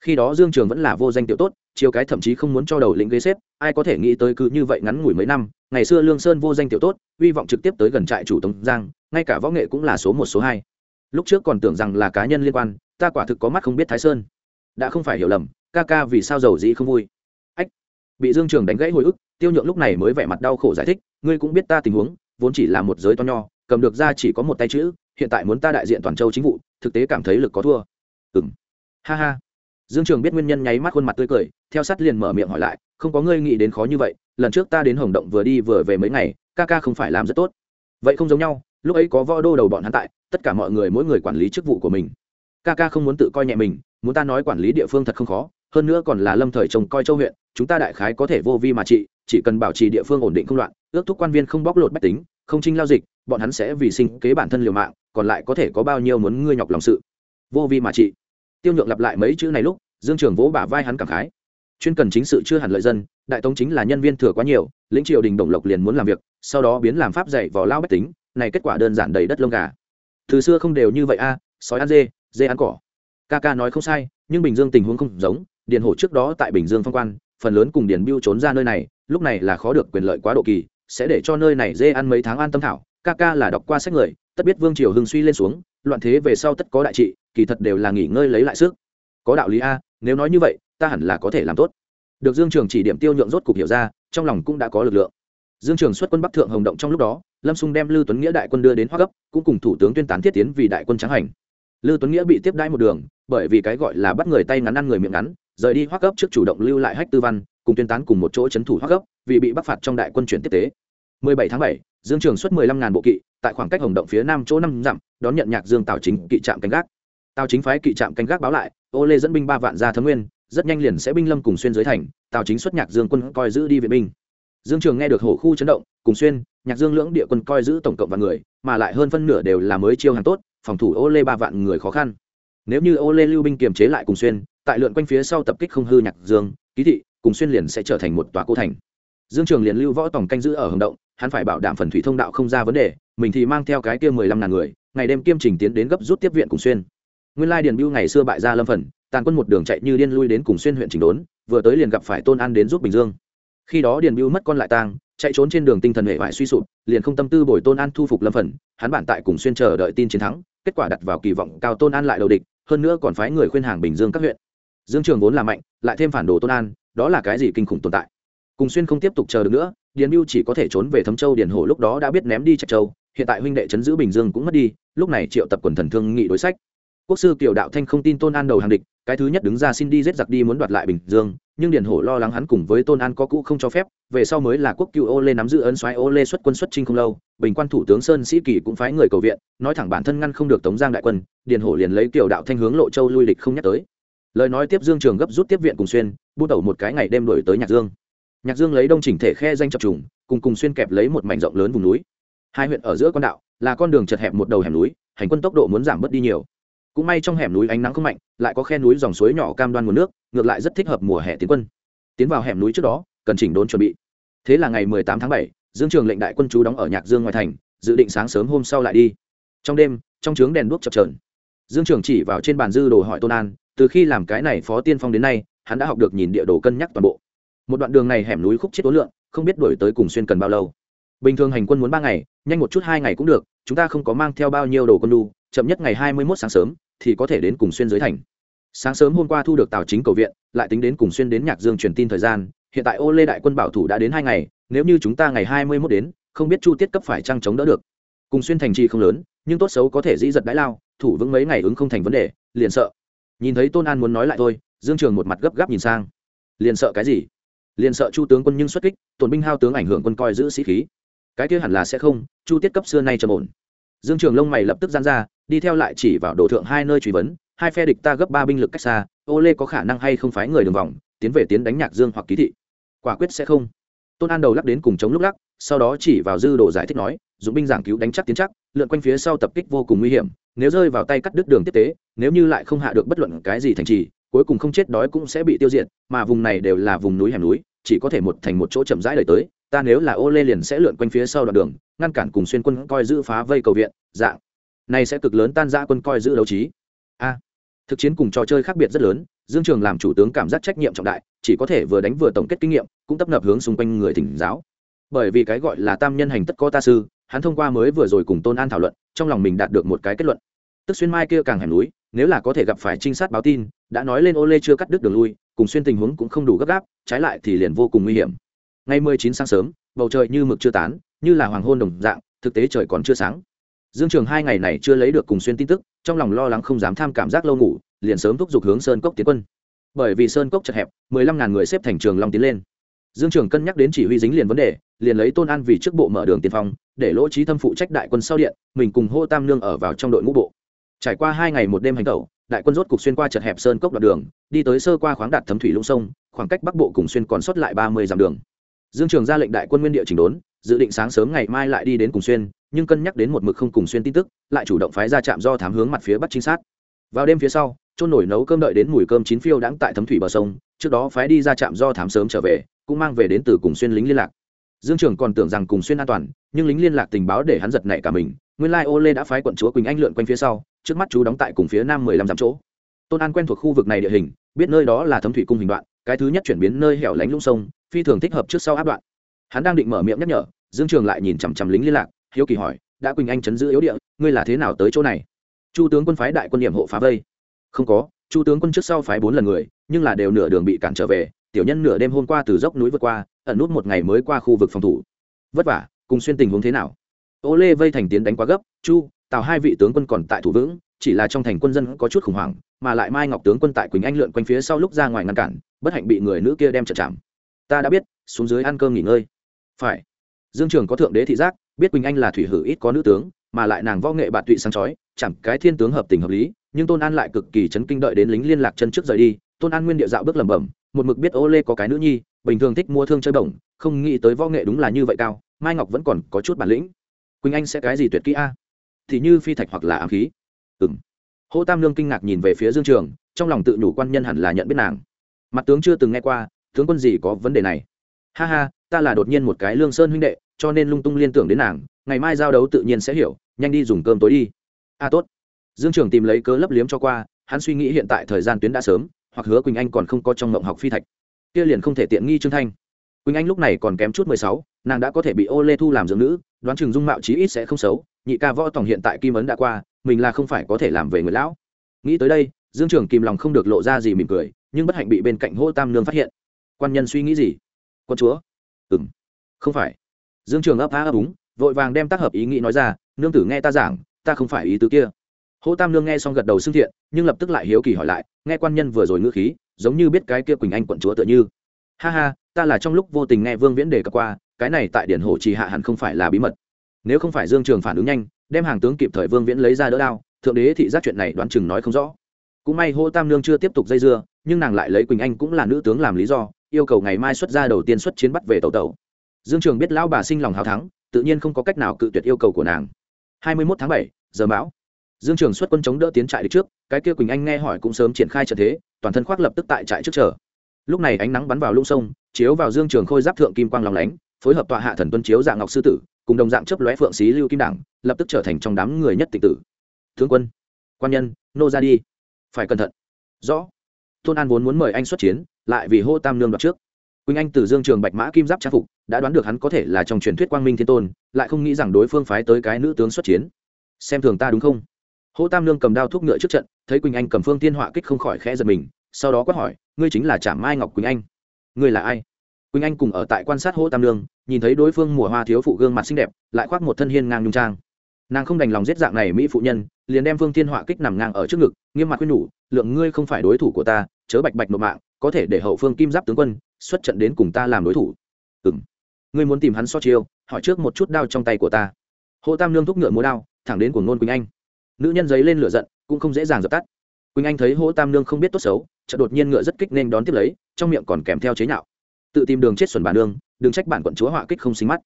Khi đó dương trường vẫn là vô danh tiểu tốt chiều cái thậm chí không muốn cho đầu lĩnh ghế xếp, ai có thể nghĩ tới cứ như vậy ngắn ngủi mấy năm, ngày xưa lương sơn vô danh tiểu tốt, hy vọng trực tiếp tới gần trại chủ tống giang, ngay cả võ nghệ cũng là số một, số hai. Lúc trước còn tưởng rằng là cá nhân liên quan, ta quả thực có mắt không biết thái sơn. Đã không phải hiểu lầm, ca ca vì sao giàu dĩ không vui. Ách, bị dương trường đánh gãy hồi ức tiêu nhượng lúc này mới vẻ mặt đau khổ giải thích, ngươi cũng biết ta tình huống, vốn chỉ là một giới to nho, cầm được ra chỉ có một tay chữ, hiện tại muốn ta đại diện toàn châu chính vụ, thực tế cảm thấy lực có thua. Ừng ha ha. Dương trường biết nguyên nhân nháy mắt khuôn mặt tươi cười, theo sát liền mở miệng hỏi lại, không có ngươi nghĩ đến khó như vậy, lần trước ta đến hồng động vừa đi vừa về mấy ngày, ca ca không phải làm rất tốt. Vậy không giống nhau, lúc ấy có võ đô đầu bọn hắn tại, tất cả mọi người mỗi người quản lý chức vụ của mình. Ca ca không muốn tự coi nhẹ mình, muốn ta nói quản lý địa phương thật không khó, hơn nữa còn là lâm thời trông coi châu huyện, chúng ta đại khái có thể vô vi mà trị chỉ cần bảo trì địa phương ổn định không loạn, ước thúc quan viên không bóc lột bách tính, không trinh lao dịch, bọn hắn sẽ vì sinh kế bản thân liều mạng, còn lại có thể có bao nhiêu muốn ngươi nhọc lòng sự. Vô vi mà trị. Tiêu nhượng lặp lại mấy chữ này lúc, dương trường vỗ bả vai hắn cảm khái. Chuyên cần chính sự chưa hẳn lợi dân, đại tống chính là nhân viên thừa quá nhiều, lĩnh triều đình đồng lộc liền muốn làm việc, sau đó biến làm pháp dạy vào lao bách tính, này kết quả đơn giản đầy đất lông gà. Từ xưa không đều như vậy a, sói ăn dê dê ăn cỏ. Ca ca nói không sai, nhưng bình dương tình huống không giống, điền hổ trước đó tại bình dương phong quan phần lớn cùng điền biêu trốn ra nơi này, lúc này là khó được quyền lợi quá độ kỳ, sẽ để cho nơi này dê ăn mấy tháng an tâm thảo. Ca ca là đọc qua sách người, tất biết vương triều hưng suy lên xuống, loạn thế về sau tất có đại trị, kỳ thật đều là nghỉ ngơi lấy lại sức. Có đạo lý a, nếu nói như vậy, ta hẳn là có thể làm tốt. Được dương trường chỉ điểm tiêu nhượng rốt cục hiểu ra, trong lòng cũng đã có lực lượng. Dương trường xuất quân bắc thượng hồng động trong lúc đó, lâm xung đem lưu tuấn nghĩa đại quân đưa đến hoa cấp cũng cùng thủ tướng tuyên tán thiết tiến vì đại quân trắng hành. Lưu tuấn nghĩa bị tiếp đai một đường, bởi vì cái gọi là bắt người tay ngắn ăn người miệng ngắn rời đi hoắc cấp trước chủ động lưu lại hách tư văn cùng tuyên tán cùng một chỗ chấn thủ hoắc cấp vì bị bắc phạt trong đại quân chuyển tiếp tế. 17 tháng 7, dương trường xuất 15.000 bộ kỵ tại khoảng cách hồng động phía nam chỗ năm dặm đón nhận nhạc dương tào chính kỵ trạm canh gác. Tào chính phái kỵ trạm canh gác báo lại ô lê dẫn binh ba vạn ra thấm nguyên rất nhanh liền sẽ binh lâm cùng xuyên dưới thành tào chính xuất nhạc dương quân coi giữ đi viện binh. Dương trường nghe được hổ khu chấn động cùng xuyên nhạc dương lưỡng địa quân coi giữ tổng cộng và người mà lại hơn phân nửa đều là mới chiêu hàng tốt phòng thủ ô lê ba vạn người khó khăn. Nếu như ô lê lưu binh kiềm chế lại cùng xuyên tại lượn quanh phía sau tập kích không hư nhạc dương, ký thị, cùng xuyên liền sẽ trở thành một tòa cô thành. Dương trường liền lưu võ tổng canh giữ ở hồng động, hắn phải bảo đảm phần thủy thông đạo không ra vấn đề, mình thì mang theo cái kia mười lăm ngàn người, ngày đêm kiêm trình tiến đến gấp rút tiếp viện cùng xuyên. Nguyên lai điền biêu ngày xưa bại ra lâm phần, tàn quân một đường chạy như điên lui đến cùng xuyên huyện trình đốn, vừa tới liền gặp phải tôn an đến giúp bình dương. Khi đó điền biêu mất con lại tang, chạy trốn trên đường tinh thần hệ vải suy sụp, liền không tâm tư bồi tôn an thu phục lâm phần, hắn bản tại cùng xuyên chờ đợi tin chiến thắng, kết quả đặt vào kỳ vọng cao tôn an lại đầu địch, hơn nữa còn phái người khuyên hàng bình dương các huyện dương trường vốn là mạnh, lại thêm phản đồ tôn an, đó là cái gì kinh khủng tồn tại. Cùng xuyên không tiếp tục chờ được nữa, điền mưu chỉ có thể trốn về thấm châu điền hổ lúc đó đã biết ném đi trạch châu, hiện tại huynh đệ chấn giữ bình dương cũng mất đi, lúc này triệu tập quần thần thương nghị đối sách. Quốc sư kiều đạo thanh không tin tôn an đầu hàng địch, cái thứ nhất đứng ra xin đi giết giặc đi muốn đoạt lại bình dương, nhưng điền hổ lo lắng hắn cùng với tôn an có cũ không cho phép, về sau mới là quốc cựu ô lê nắm giữ ấn xoáy ô lê xuất quân xuất trinh không lâu, bình quan thủ tướng sơn sĩ kỳ cũng phái người cầu viện, nói thẳng bản thân ngăn không được tống giang đại quân, điền hổ liền lấy kiều đạo thanh hướng lộ châu lui địch không nhắc tới lời nói tiếp dương trường gấp rút tiếp viện cùng xuyên buôn tẩu một cái ngày đêm đổi tới nhạc dương. Nhạc dương lấy đông chỉnh thể khe danh chập trùng cùng cùng xuyên kẹp lấy một mảnh rộng lớn vùng núi. Hai huyện ở giữa con đạo là con đường chật hẹp một đầu hẻm núi hành quân tốc độ muốn giảm bớt đi nhiều. Cũng may trong hẻm núi ánh nắng không mạnh lại có khe núi dòng suối nhỏ cam đoan nguồn nước ngược lại rất thích hợp mùa hè tiến quân. Tiến vào hẻm núi trước đó cần chỉnh đốn chuẩn bị. Thế là ngày 18 tháng 7, dương trường lệnh đại quân chú đóng ở nhạc dương ngoài thành dự định sáng sớm hôm sau lại đi. Trong đêm trong trướng đèn đuốc chập chờn. Dương trường chỉ vào trên bàn dư đồ hỏi tôn an từ khi làm cái này phó tiên phong đến nay, hắn đã học được nhìn địa đồ cân nhắc toàn bộ. Một đoạn đường này hẻm núi khúc chết ố lượng, không biết đổi tới cùng xuyên cần bao lâu. Bình thường hành quân muốn ba ngày, nhanh một chút hai ngày cũng được, chúng ta không có mang theo bao nhiêu đồ quân đu chậm nhất ngày hai mươi mốt sáng sớm thì có thể đến cùng xuyên dưới thành. Sáng sớm hôm qua thu được tào chính cầu viện, lại tính đến cùng xuyên đến nhạc dương truyền tin thời gian, hiện tại ô lê đại quân bảo thủ đã đến hai ngày, nếu như chúng ta ngày hai mươi mốt đến, không biết chu tiết cấp phải trăng chống đỡ được. Cùng xuyên thành trì không lớn, nhưng tốt xấu có thể dĩ giật đãi lao, thủ vững mấy ngày ứng không thành vấn đề, liền sợ nhìn thấy tôn an muốn nói lại thôi dương trường một mặt gấp gáp nhìn sang liền sợ cái gì liền sợ chu tướng quân nhưng xuất kích tổn binh hao tướng ảnh hưởng quân coi giữ sĩ khí cái kia hẳn là sẽ không chu tiết cấp xưa nay trầm ổn dương trường lông mày lập tức gian ra đi theo lại chỉ vào đồ thượng hai nơi truy vấn hai phe địch ta gấp ba binh lực cách xa ô lê có khả năng hay không phái người đường vòng tiến về tiến đánh nhạc dương hoặc ký thị quả quyết sẽ không tôn an đầu lắc đến cùng chống lúc lắc sau đó chỉ vào dư đồ giải thích nói dụng binh giảng cứu đánh chắc tiến chắc, lượn quanh phía sau tập kích vô cùng nguy hiểm, nếu rơi vào tay cắt đứt đường tiếp tế, nếu như lại không hạ được bất luận cái gì thành trì, cuối cùng không chết đói cũng sẽ bị tiêu diệt, mà vùng này đều là vùng núi hẻm núi, chỉ có thể một thành một chỗ chậm rãi đời tới, ta nếu là ô lê liền sẽ lượn quanh phía sau đoạn đường, ngăn cản cùng xuyên quân coi giữ phá vây cầu viện, dạng này sẽ cực lớn tan ra quân coi giữ đấu trí. A, thực chiến cùng trò chơi khác biệt rất lớn, dương trường làm chủ tướng cảm giác trách nhiệm trọng đại, chỉ có thể vừa đánh vừa tổng kết kinh nghiệm, cũng tấp nập hướng xung quanh người thỉnh giáo. Bởi vì cái gọi là tam nhân hành tất có ta sư hắn thông qua mới vừa rồi cùng tôn an thảo luận, trong lòng mình đạt được một cái kết luận. Tức xuyên mai kia càng hẻm núi, nếu là có thể gặp phải trinh sát báo tin, đã nói lên ô lê chưa cắt đứt đường lui, cùng xuyên tình huống cũng không đủ gấp gáp, trái lại thì liền vô cùng nguy hiểm. Ngày mười chín sáng sớm, bầu trời như mực chưa tán, như là hoàng hôn đồng dạng, thực tế trời còn chưa sáng. Dương trường hai ngày này chưa lấy được cùng xuyên tin tức, trong lòng lo lắng không dám tham cảm giác lâu ngủ, liền sớm thúc giục hướng sơn cốc tiến quân. Bởi vì sơn cốc chật hẹp, mười lăm ngàn người xếp thành trường long tiến lên dương trường cân nhắc đến chỉ huy dính liền vấn đề, liền lấy tôn an vì trước bộ mở đường tiền phong, để lỗ trí thâm phụ trách đại quân sau điện, mình cùng hô tam nương ở vào trong đội ngũ bộ. Trải qua hai ngày một đêm hành tẩu, đại quân rốt cục xuyên qua chật hẹp sơn cốc đoạn đường, đi tới sơ qua khoáng đạt thấm thủy lũng sông, khoảng cách bắc bộ cùng xuyên còn sót lại ba mươi dặm đường. Dương trường ra lệnh đại quân nguyên địa chỉnh đốn, dự định sáng sớm ngày mai lại đi đến cùng xuyên, nhưng cân nhắc đến một mực không cùng xuyên tin tức, lại chủ động phái ra trạm do thám hướng mặt phía bắc trinh sát. Vào đêm phía sau trôn nổi nấu cơm đợi đến mùi cơm chín phiêu đãng tại thấm thủy bờ sông, trước đó phái đi ra trạm do thám sớm trở về cũng mang về đến từ cùng xuyên lính liên lạc. Dương trường còn tưởng rằng cùng xuyên an toàn, nhưng lính liên lạc tình báo để hắn giật nảy cả mình. Nguyên lai ô lê đã phái quận chúa quỳnh anh lượn quanh phía sau, trước mắt chú đóng tại cùng phía nam mười lăm dặm chỗ. Tôn an quen thuộc khu vực này địa hình, biết nơi đó là thấm thủy cung hình đoạn, cái thứ nhất chuyển biến nơi hẻo lánh lũng sông, phi thường thích hợp trước sau áp đoạn. Hắn đang định mở miệng nhắc nhở, dương trường lại nhìn chằm chằm lính liên lạc, hiếu kỳ hỏi, đã quỳnh anh chấn giữ yếu địa, ngươi là thế nào tới chỗ này? Chu tướng quân phái đại quân điểm hộ phá vây. Không có, chu tướng quân trước sau phái bốn lần người, nhưng là đều nửa đường bị cản trở về tiểu nhân nửa đêm hôm qua từ dốc núi vượt qua, ẩn nút một ngày mới qua khu vực phòng thủ. Vất vả, cùng xuyên tình huống thế nào? Ô lê vây thành tiến đánh quá gấp, chu, tào hai vị tướng quân còn tại thủ vững, chỉ là trong thành quân dân có chút khủng hoảng, mà lại mai ngọc tướng quân tại quỳnh anh lượn quanh phía sau lúc ra ngoài ngăn cản, bất hạnh bị người nữ kia đem chật chạm. Ta đã biết, xuống dưới ăn cơm nghỉ ngơi. Phải. Dương trường có thượng đế thị giác, biết quỳnh anh là thủy hử ít có nữ tướng, mà lại nàng võ nghệ bạn tụy sáng chói, chẳng cái thiên tướng hợp tình hợp lý, nhưng tôn an lại cực kỳ chấn kinh đợi đến lính liên lạc chân trước rời đi, tôn an nguyên địa dạo bước lẩm bẩm một mực biết ô lê có cái nữ nhi, bình thường thích mua thương chơi bổng, không nghĩ tới võ nghệ đúng là như vậy cao, mai ngọc vẫn còn có chút bản lĩnh. Quỳnh anh sẽ cái gì tuyệt kỹ a? Thì như phi thạch hoặc là ám khí. Ừng hô tam lương kinh ngạc nhìn về phía dương trường, trong lòng tự nhủ quan nhân hẳn là nhận biết nàng. Mặt tướng chưa từng nghe qua, tướng quân gì có vấn đề này? Ha ha, ta là đột nhiên một cái lương sơn huynh đệ, cho nên lung tung liên tưởng đến nàng, ngày mai giao đấu tự nhiên sẽ hiểu, nhanh đi dùng cơm tối đi. A tốt. Dương trường tìm lấy cớ lấp liếm cho qua, hắn suy nghĩ hiện tại thời gian tuyến đã sớm hoặc hứa quỳnh anh còn không có trong mộng học phi thạch kia liền không thể tiện nghi trương thanh quỳnh anh lúc này còn kém chút mười sáu nàng đã có thể bị ô lê thu làm dưỡng nữ đoán chừng dung mạo chí ít sẽ không xấu nhị ca võ tòng hiện tại kim ấn đã qua mình là không phải có thể làm về người lão nghĩ tới đây dương trường kìm lòng không được lộ ra gì mỉm cười nhưng bất hạnh bị bên cạnh hô tam nương phát hiện quan nhân suy nghĩ gì con chúa ừ m không phải dương trường ấp á ấp úng vội vàng đem tác hợp ý nghĩ nói ra nương tử nghe ta giảng ta không phải ý tứ kia hô tam nương nghe xong gật đầu xưng thiện, nhưng lập tức lại hiếu kỳ hỏi lại, nghe quan nhân vừa rồi ngữ khí, giống như biết cái kia quỳnh anh quận chúa tựa như. Ha ha, ta là trong lúc vô tình nghe vương viễn đề cập qua, cái này tại điển hồ trì hạ hẳn không phải là bí mật. Nếu không phải dương trường phản ứng nhanh, đem hàng tướng kịp thời vương viễn lấy ra đỡ đao, thượng đế thị giác chuyện này đoán chừng nói không rõ. Cũng may hô tam nương chưa tiếp tục dây dưa, nhưng nàng lại lấy quỳnh anh cũng là nữ tướng làm lý do, yêu cầu ngày mai xuất ra đầu tiên xuất chiến bắt về tàu tàu dương trường biết lão bà sinh lòng hào thắng, tự nhiên không có cách nào cự tuyệt yêu cầu của nàng. Hai mươi 21 tháng bảy, giờ mão dương trường xuất quân chống đỡ tiến trại đi trước, cái kia quỳnh anh nghe hỏi cũng sớm triển khai trận thế, toàn thân khoác lập tức tại trại trước chờ. Lúc này ánh nắng bắn vào lũng sông, chiếu vào dương trường khôi giáp thượng kim quang lòng lánh, phối hợp tọa hạ thần tuân chiếu dạng ngọc sư tử, cùng đồng dạng chấp lóe phượng xí lưu kim đảng lập tức trở thành trong đám người nhất tịch tử. Thương quân, quan nhân, nô ra đi. Phải cẩn thận. Rõ. Tôn an vốn muốn mời anh xuất chiến, lại vì hô tam nương đoạt trước. Quỳnh anh từ dương trường bạch mã kim giáp trang phục, đã đoán được hắn có thể là trong truyền thuyết quang minh thiên tôn, lại không nghĩ rằng đối phương phái tới cái nữ tướng xuất chiến. Xem thường ta đúng không? Hô tam nương cầm đao thuốc ngựa trước trận, thấy quỳnh anh cầm phương tiên họa kích không khỏi khẽ giật mình, sau đó quát hỏi, ngươi chính là trảm mai ngọc quỳnh anh. Ngươi là ai? Quỳnh anh cùng ở tại quan sát hô tam nương, nhìn thấy đối phương mùa hoa thiếu phụ gương mặt xinh đẹp, lại khoác một thân hiên ngang nhung trang. Nàng không đành lòng giết dạng này mỹ phụ nhân, liền đem phương thiên họa kích nằm ngang ở trước ngực, nghiêm mặt khuyên nhủ, lượng ngươi không phải đối thủ của ta, chớ bạch bạch nộp mạng, có thể để hậu phương kim giáp tướng quân xuất trận đến cùng ta làm đối thủ. Ừng ngươi muốn tìm hắn so chiêu, hỏi trước một chút đao trong tay của ta. Hồ tam nương thúc ngựa múa đao, thẳng đến của ngôn quỳnh anh nữ nhân giấy lên lửa giận, cũng không dễ dàng dập tắt. Quỳnh anh thấy hỗ tam nương không biết tốt xấu, chợt đột nhiên ngựa rất kích nên đón tiếp lấy, trong miệng còn kèm theo chế nhạo. Tự tìm đường chết xuẩn bản nương, đừng trách bản quận chúa họa kích không xinh mắt.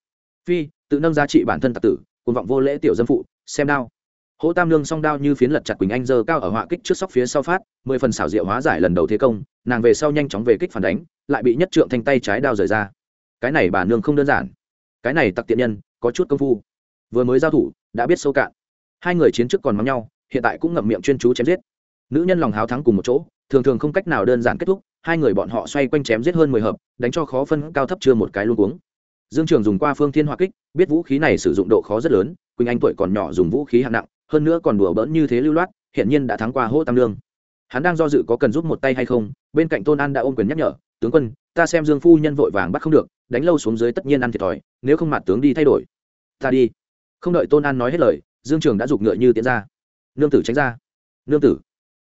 Phi, tự nâng giá trị bản thân tạc tử côn vọng vô lễ tiểu dân phụ, xem đao. Hỗ tam nương song đao như phiến lật chặt quỳnh anh giơ cao ở họa kích trước sóc phía sau phát, mười phần xảo diệu hóa giải lần đầu thế công, nàng về sau nhanh chóng về kích phản đánh, lại bị nhất trượng thanh tay trái đao rời ra. Cái này bà nương không đơn giản. Cái này tặc tiện nhân, có chút công phu. Vừa mới giao thủ, đã biết sâu cạn hai người chiến trước còn mắng nhau, hiện tại cũng ngậm miệng chuyên chú chém giết. Nữ nhân lòng háo thắng cùng một chỗ, thường thường không cách nào đơn giản kết thúc, hai người bọn họ xoay quanh chém giết hơn mười hợp, đánh cho khó phân, cao thấp chưa một cái luôn uống dương trường dùng qua phương thiên hoa kích, biết vũ khí này sử dụng độ khó rất lớn, quỳnh anh tuổi còn nhỏ dùng vũ khí hạng nặng, hơn nữa còn đùa bỡn như thế lưu loát, hiện nhiên đã thắng qua hỗ tam lương. Hắn đang do dự có cần giúp một tay hay không, bên cạnh tôn an đã ôm quyền nhắc nhở, tướng quân, ta xem dương phu nhân vội vàng bắt không được, đánh lâu xuống dưới tất nhiên ăn thiệt thòi, nếu không mặt tướng đi thay đổi. Ta đi. Không đợi tôn an nói hết lời dương trường đã giục ngựa như tiến ra. Nương tử tránh ra. Nương tử.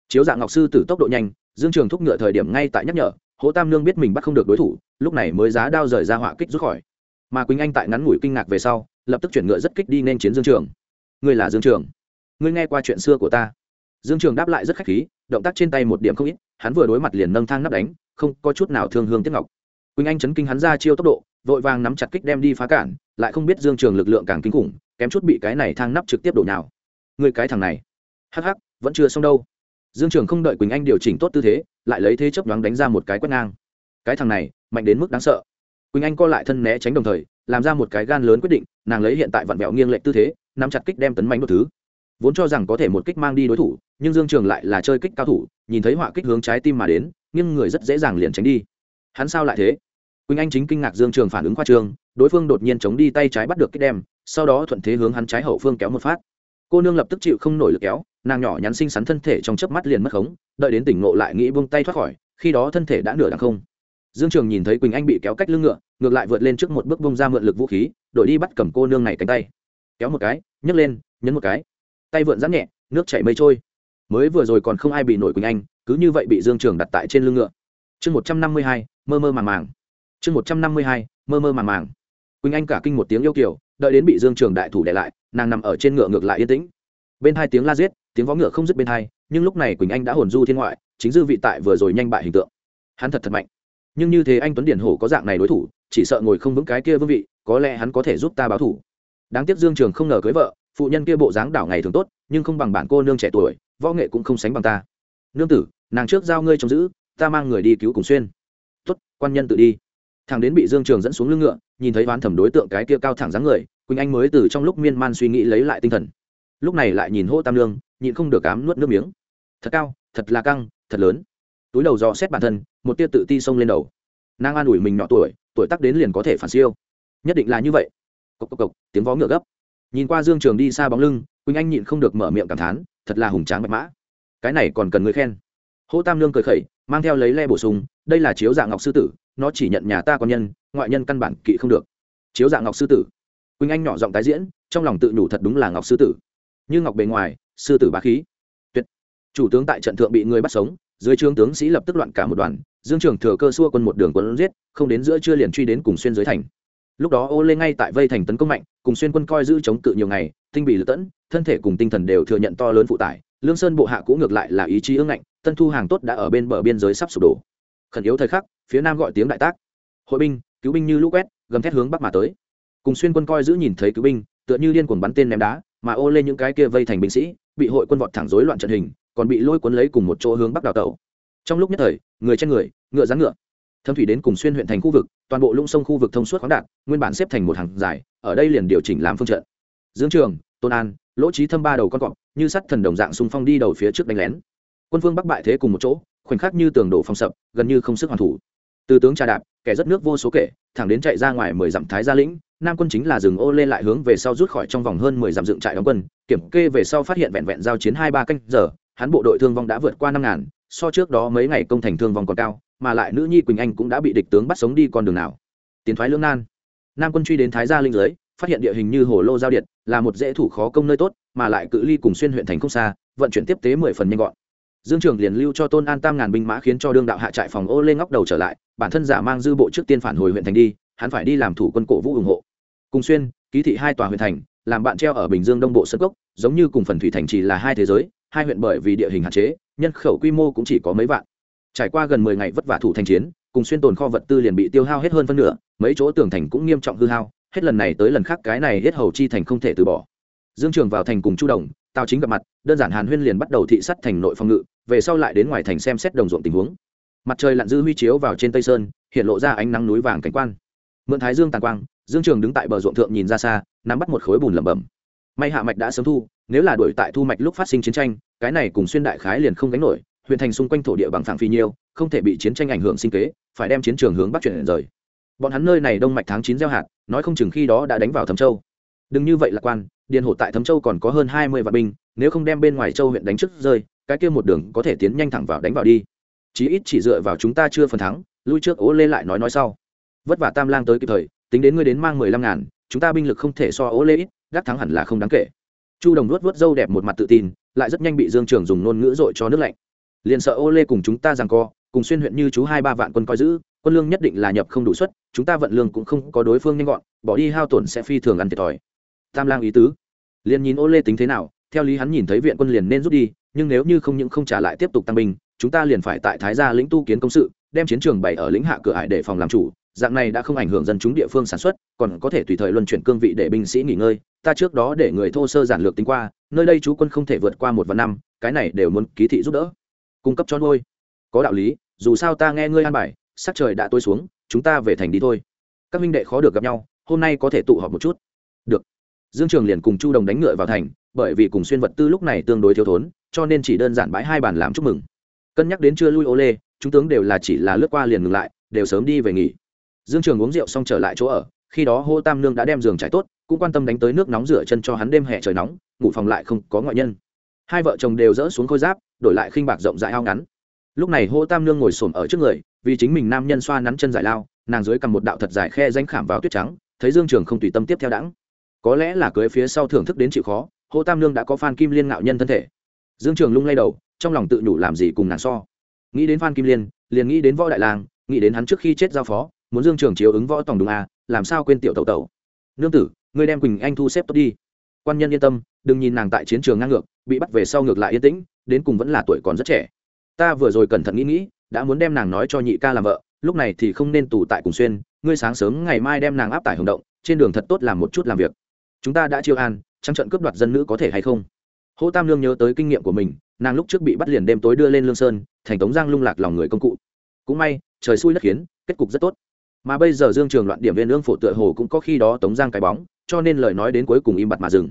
Chiếu dạng ngọc sư tử tốc độ nhanh, dương trường thúc ngựa thời điểm ngay tại nhắc nhở hỗ tam nương biết mình bắt không được đối thủ, lúc này mới giá đao rời ra họa kích rút khỏi. Mà quỳnh anh tại ngắn ngủi kinh ngạc về sau, lập tức chuyển ngựa rất kích đi nên chiến dương trường. Ngươi là dương trường. Ngươi nghe qua chuyện xưa của ta. Dương trường đáp lại rất khách khí, động tác trên tay một điểm không ít, hắn vừa đối mặt liền nâng thang nắp đánh, không có chút nào thương hương tiếc ngọc. Quỳnh anh chấn kinh hắn ra chiêu tốc độ, vội vàng nắm chặt kích đem đi phá cản, lại không biết dương trường lực lượng càng kinh khủng kém chút bị cái này thang nắp trực tiếp đổ nào người cái thằng này. Hắc hắc, vẫn chưa xong đâu. Dương trường không đợi quỳnh anh điều chỉnh tốt tư thế, lại lấy thế chấp đoán đánh ra một cái quét ngang. Cái thằng này, mạnh đến mức đáng sợ. Quỳnh anh co lại thân né tránh đồng thời, làm ra một cái gan lớn quyết định, nàng lấy hiện tại vặn vẹo nghiêng lệch tư thế, nắm chặt kích đem tấn mánh một thứ. Vốn cho rằng có thể một kích mang đi đối thủ, nhưng dương trường lại là chơi kích cao thủ, nhìn thấy họa kích hướng trái tim mà đến nhưng người rất dễ dàng liền tránh đi. Hắn sao lại thế? Quỳnh anh chính kinh ngạc dương trường phản ứng khoa trương, đối phương đột nhiên chống đi tay trái bắt được kích đem sau đó thuận thế hướng hắn trái hậu phương kéo một phát. Cô nương lập tức chịu không nổi lực kéo, nàng nhỏ nhắn xinh xắn thân thể trong chớp mắt liền mất khống, đợi đến tỉnh ngộ lại nghĩ buông tay thoát khỏi, khi đó thân thể đã nửa đằng không. Dương trường nhìn thấy quỳnh anh bị kéo cách lưng ngựa, ngược lại vượt lên trước một bước bông ra mượn lực vũ khí, đổi đi bắt cầm cô nương này cánh tay. Kéo một cái, nhấc lên, nhấn một cái. Tay vượn rắn nhẹ, nước chảy mây trôi. Mới vừa rồi còn không ai bị nổi quỳnh anh, cứ như vậy bị dương trường đặt tại trên lưng ngựa. Chương một trăm năm mươi hai, mơ mơ màng màng. Chương một trăm năm mươi hai, mơ mơ màng màng. Quỳnh anh cả kinh một tiếng yêu kiều đợi đến bị dương trường đại thủ để lại, nàng nằm ở trên ngựa ngược lại yên tĩnh. Bên hai tiếng la giết, tiếng vó ngựa không dứt bên hai, nhưng lúc này quỳnh anh đã hồn du thiên ngoại, chính dư vị tại vừa rồi nhanh bại hình tượng. Hắn thật thật mạnh. Nhưng như thế anh tuấn điển hổ có dạng này đối thủ, chỉ sợ ngồi không vững cái kia vương vị, có lẽ hắn có thể giúp ta báo thủ. Đáng tiếc dương trường không ngờ cưới vợ, phụ nhân kia bộ dáng đảo ngày thường tốt, nhưng không bằng bản cô nương trẻ tuổi, võ nghệ cũng không sánh bằng ta. Nương tử, nàng trước giao ngươi trông giữ, ta mang người đi cứu cùng xuyên. Tuất quan nhân tự đi. Thằng đến bị dương trường dẫn xuống lưng ngựa nhìn thấy oán thẩm đối tượng cái kia cao thẳng dáng người, quỳnh anh mới từ trong lúc miên man suy nghĩ lấy lại tinh thần. Lúc này lại nhìn hô tam lương, nhịn không được cám nuốt nước miếng. Thật cao, thật là căng, thật lớn. Túi đầu dò xét bản thân, một tia tự ti xông lên đầu. Nàng an ủi mình nhỏ tuổi tuổi tắc đến liền có thể phản siêu. Nhất định là như vậy. Cộc cộc cộc, tiếng vó ngựa gấp. Nhìn qua dương trường đi xa bóng lưng, quỳnh anh nhịn không được mở miệng cảm thán, thật là hùng tráng bạch mã. Cái này còn cần người khen. Hô tam lương cười khẩy mang theo lấy le bổ sung, đây là chiếu dạng ngọc sư tử, nó chỉ nhận nhà ta con nhân, ngoại nhân căn bản kỵ không được. Chiếu dạng ngọc sư tử. Quỳnh anh nhỏ giọng tái diễn, trong lòng tự nhủ thật đúng là ngọc sư tử. Như ngọc bề ngoài, sư tử bá khí. Tuyệt. Chủ tướng tại trận thượng bị người bắt sống, dưới trướng tướng sĩ lập tức loạn cả một đoàn, dương trường thừa cơ xua quân một đường quân giết, không đến giữa trưa liền truy đến cùng xuyên dưới thành. Lúc đó ô lê ngay tại vây thành tấn công mạnh, cùng xuyên quân coi giữ chống cự nhiều ngày, tinh bị lựa tẫn, thân thể cùng tinh thần đều thừa nhận to lớn phụ tải lương sơn bộ hạ cũng ngược lại là ý chí ưng ngạnh, tân thu hàng tốt đã ở bên bờ biên giới sắp sụp đổ. Khẩn yếu thời khắc, phía nam gọi tiếng đại tác. Hội binh, cứu binh như lũ quét, gầm thét hướng bắc mà tới. Cùng xuyên quân coi giữ nhìn thấy cứu binh, tựa như liên cuồng bắn tên ném đá, mà ô lên những cái kia vây thành binh sĩ, bị hội quân vọt thẳng rối loạn trận hình, còn bị lôi cuốn lấy cùng một chỗ hướng bắc đào tẩu. Trong lúc nhất thời, người trên người, ngựa rắn ngựa. Thâm thủy đến cùng xuyên huyện thành khu vực, toàn bộ lũng sông khu vực thông suốt khoáng đạt, nguyên bản xếp thành một hàng dài, ở đây liền điều chỉnh làm phương trận. Dương trường, tôn an lỗ trí thâm ba đầu con cọp, như sắt thần đồng dạng xung phong đi đầu phía trước đánh lén. Quân phương bắc bại thế cùng một chỗ, khoảnh khắc như tường đổ phong sập, gần như không sức hoàn thủ. Từ tướng trà đạp, kẻ rất nước vô số kể, thẳng đến chạy ra ngoài mười dặm thái gia lĩnh, nam quân chính là dừng ô lên lại hướng về sau rút khỏi trong vòng hơn mười dặm dựng trại đóng quân, kiểm kê về sau phát hiện vẹn vẹn giao chiến hai ba canh giờ, hắn bộ đội thương vong đã vượt qua năm ngàn, so trước đó mấy ngày công thành thương vong còn cao, mà lại nữ nhi quỳnh anh cũng đã bị địch tướng bắt sống đi con đường nào. Tiến thoái lưỡng nan. Nam quân truy đến thái gia linh giới phát hiện địa hình như hồ lô giao điện, là một dễ thủ khó công nơi tốt, mà lại cự ly cùng xuyên huyện thành không xa, vận chuyển tiếp tế mười phần nhanh gọn. Dương trường liền lưu cho tôn an tam ngàn binh mã khiến cho đương đạo hạ trại phòng ô lên ngóc đầu trở lại, bản thân giả mang dư bộ trước tiên phản hồi huyện thành đi, hắn phải đi làm thủ quân cổ vũ ủng hộ. Cùng xuyên, ký thị hai tòa huyện thành, làm bạn treo ở bình dương đông bộ sân cốc, giống như cùng phần thủy thành chỉ là hai thế giới, hai huyện bởi vì địa hình hạn chế, nhân khẩu quy mô cũng chỉ có mấy vạn. Trải qua gần mười ngày vất vả thủ thành chiến, cùng xuyên tồn kho vật tư liền bị tiêu hao hết hơn phân nửa, mấy chỗ tường thành cũng nghiêm trọng hư hao hết lần này tới lần khác cái này hết hầu chi thành không thể từ bỏ. Dương trường vào thành cùng chu đồng, tào chính gặp mặt, đơn giản hàn huyên liền bắt đầu thị sắt thành nội phòng ngự, về sau lại đến ngoài thành xem xét đồng ruộng tình huống. Mặt trời lặn dư huy chiếu vào trên tây sơn, hiện lộ ra ánh nắng núi vàng cảnh quan. Mượn thái dương tàn quang, dương trường đứng tại bờ ruộng thượng nhìn ra xa, nắm bắt một khối bùn lẩm bẩm. May hạ mạch đã sớm thu, nếu là đuổi tại thu mạch lúc phát sinh chiến tranh, cái này cùng xuyên đại khái liền không gánh nổi, huyện thành xung quanh thổ địa bằng phẳng phi nhiêu, không thể bị chiến tranh ảnh hưởng sinh kế, phải đem chiến trường hướng bắc chuyển rời bọn hắn nơi này đông mạch tháng chín gieo hạt, nói không chừng khi đó đã đánh vào thấm châu. Đừng như vậy lạc quan, điền hộ tại thấm châu còn có hơn hai mươi vạn binh, nếu không đem bên ngoài châu huyện đánh trước rơi, cái kia một đường có thể tiến nhanh thẳng vào đánh vào đi. Chí ít chỉ dựa vào chúng ta chưa phần thắng, lui trước ố lê lại nói nói sau. Vất vả tam lang tới kịp thời, tính đến ngươi đến mang mười lăm ngàn, chúng ta binh lực không thể so ố lê ít, gác thắng hẳn là không đáng kể. Chu đồng luốt vớt dâu đẹp một mặt tự tin, lại rất nhanh bị dương trường dùng ngôn ngữ dội cho nước lạnh. Liền sợ ô lê cùng chúng ta rằng co, cùng xuyên huyện như chú hai ba vạn quân coi giữ quân lương nhất định là nhập không đủ suất, chúng ta vận lương cũng không có đối phương nhanh gọn, bỏ đi hao tổn sẽ phi thường ăn thiệt thòi. Tam lang ý tứ. Liền nhìn ô lê tính thế nào, theo lý hắn nhìn thấy viện quân liền nên rút đi, nhưng nếu như không những không trả lại tiếp tục tăng binh, chúng ta liền phải tại thái gia lĩnh tu kiến công sự, đem chiến trường bày ở lĩnh hạ cửa ải để phòng làm chủ, dạng này đã không ảnh hưởng dân chúng địa phương sản xuất, còn có thể tùy thời luân chuyển cương vị để binh sĩ nghỉ ngơi, ta trước đó để người thô sơ giản lược tính qua, nơi đây chú quân không thể vượt qua một vạn năm, cái này đều muốn ký thị giúp đỡ. Cung cấp cho nuôi. Có đạo lý, dù sao ta nghe ngươi an bài sắc trời đã tối xuống, chúng ta về thành đi thôi. Các minh đệ khó được gặp nhau, hôm nay có thể tụ họp một chút. Được. Dương trường liền cùng chu đồng đánh ngựa vào thành, bởi vì cùng xuyên vật tư lúc này tương đối thiếu thốn, cho nên chỉ đơn giản bãi hai bàn làm chúc mừng. Cân nhắc đến chưa lui ô lê, chúng tướng đều là chỉ là lướt qua liền ngừng lại, đều sớm đi về nghỉ. Dương trường uống rượu xong trở lại chỗ ở, khi đó hô tam nương đã đem giường trải tốt, cũng quan tâm đánh tới nước nóng rửa chân cho hắn đêm hè trời nóng, ngủ phòng lại không có ngoại nhân. Hai vợ chồng đều dỡ xuống khôi giáp, đổi lại khinh bạc rộng rãi ao ngắn. Lúc này hô tam nương ngồi xổm ở trước người vì chính mình nam nhân xoa nắn chân giải lao, nàng dưới cầm một đạo thật dài khe danh khảm vào tuyết trắng, thấy dương trường không tùy tâm tiếp theo đẳng có lẽ là cưới phía sau thưởng thức đến chịu khó hô tam nương đã có phan kim liên ngạo nhân thân thể. Dương trường lung lay đầu, trong lòng tự nhủ làm gì cùng nàng so. Nghĩ đến phan kim liên, liền nghĩ đến võ đại lang, nghĩ đến hắn trước khi chết giao phó, muốn dương trường chiếu ứng võ tổng đúng à làm sao quên tiểu tẩu tẩu. Nương tử, ngươi đem quỳnh anh thu xếp tốt đi. Quan nhân yên tâm, đừng nhìn nàng tại chiến trường ngang ngược, bị bắt về sau ngược lại yên tĩnh, đến cùng vẫn là tuổi còn rất trẻ. Ta vừa rồi cẩn thận nghĩ nghĩ đã muốn đem nàng nói cho nhị ca làm vợ, lúc này thì không nên tù tại cùng xuyên, ngươi sáng sớm ngày mai đem nàng áp tải hồng động, trên đường thật tốt làm một chút làm việc. Chúng ta đã chiêu an, trắng trận cướp đoạt dân nữ có thể hay không? Hỗ tam lương nhớ tới kinh nghiệm của mình, nàng lúc trước bị bắt liền đêm tối đưa lên lương sơn, thành tống giang lung lạc lòng người công cụ. Cũng may, trời xui đất khiến, kết cục rất tốt. Mà bây giờ dương trường loạn điểm viên lương phổ tựa hồ cũng có khi đó tống giang cái bóng, cho nên lời nói đến cuối cùng im bặt mà dừng.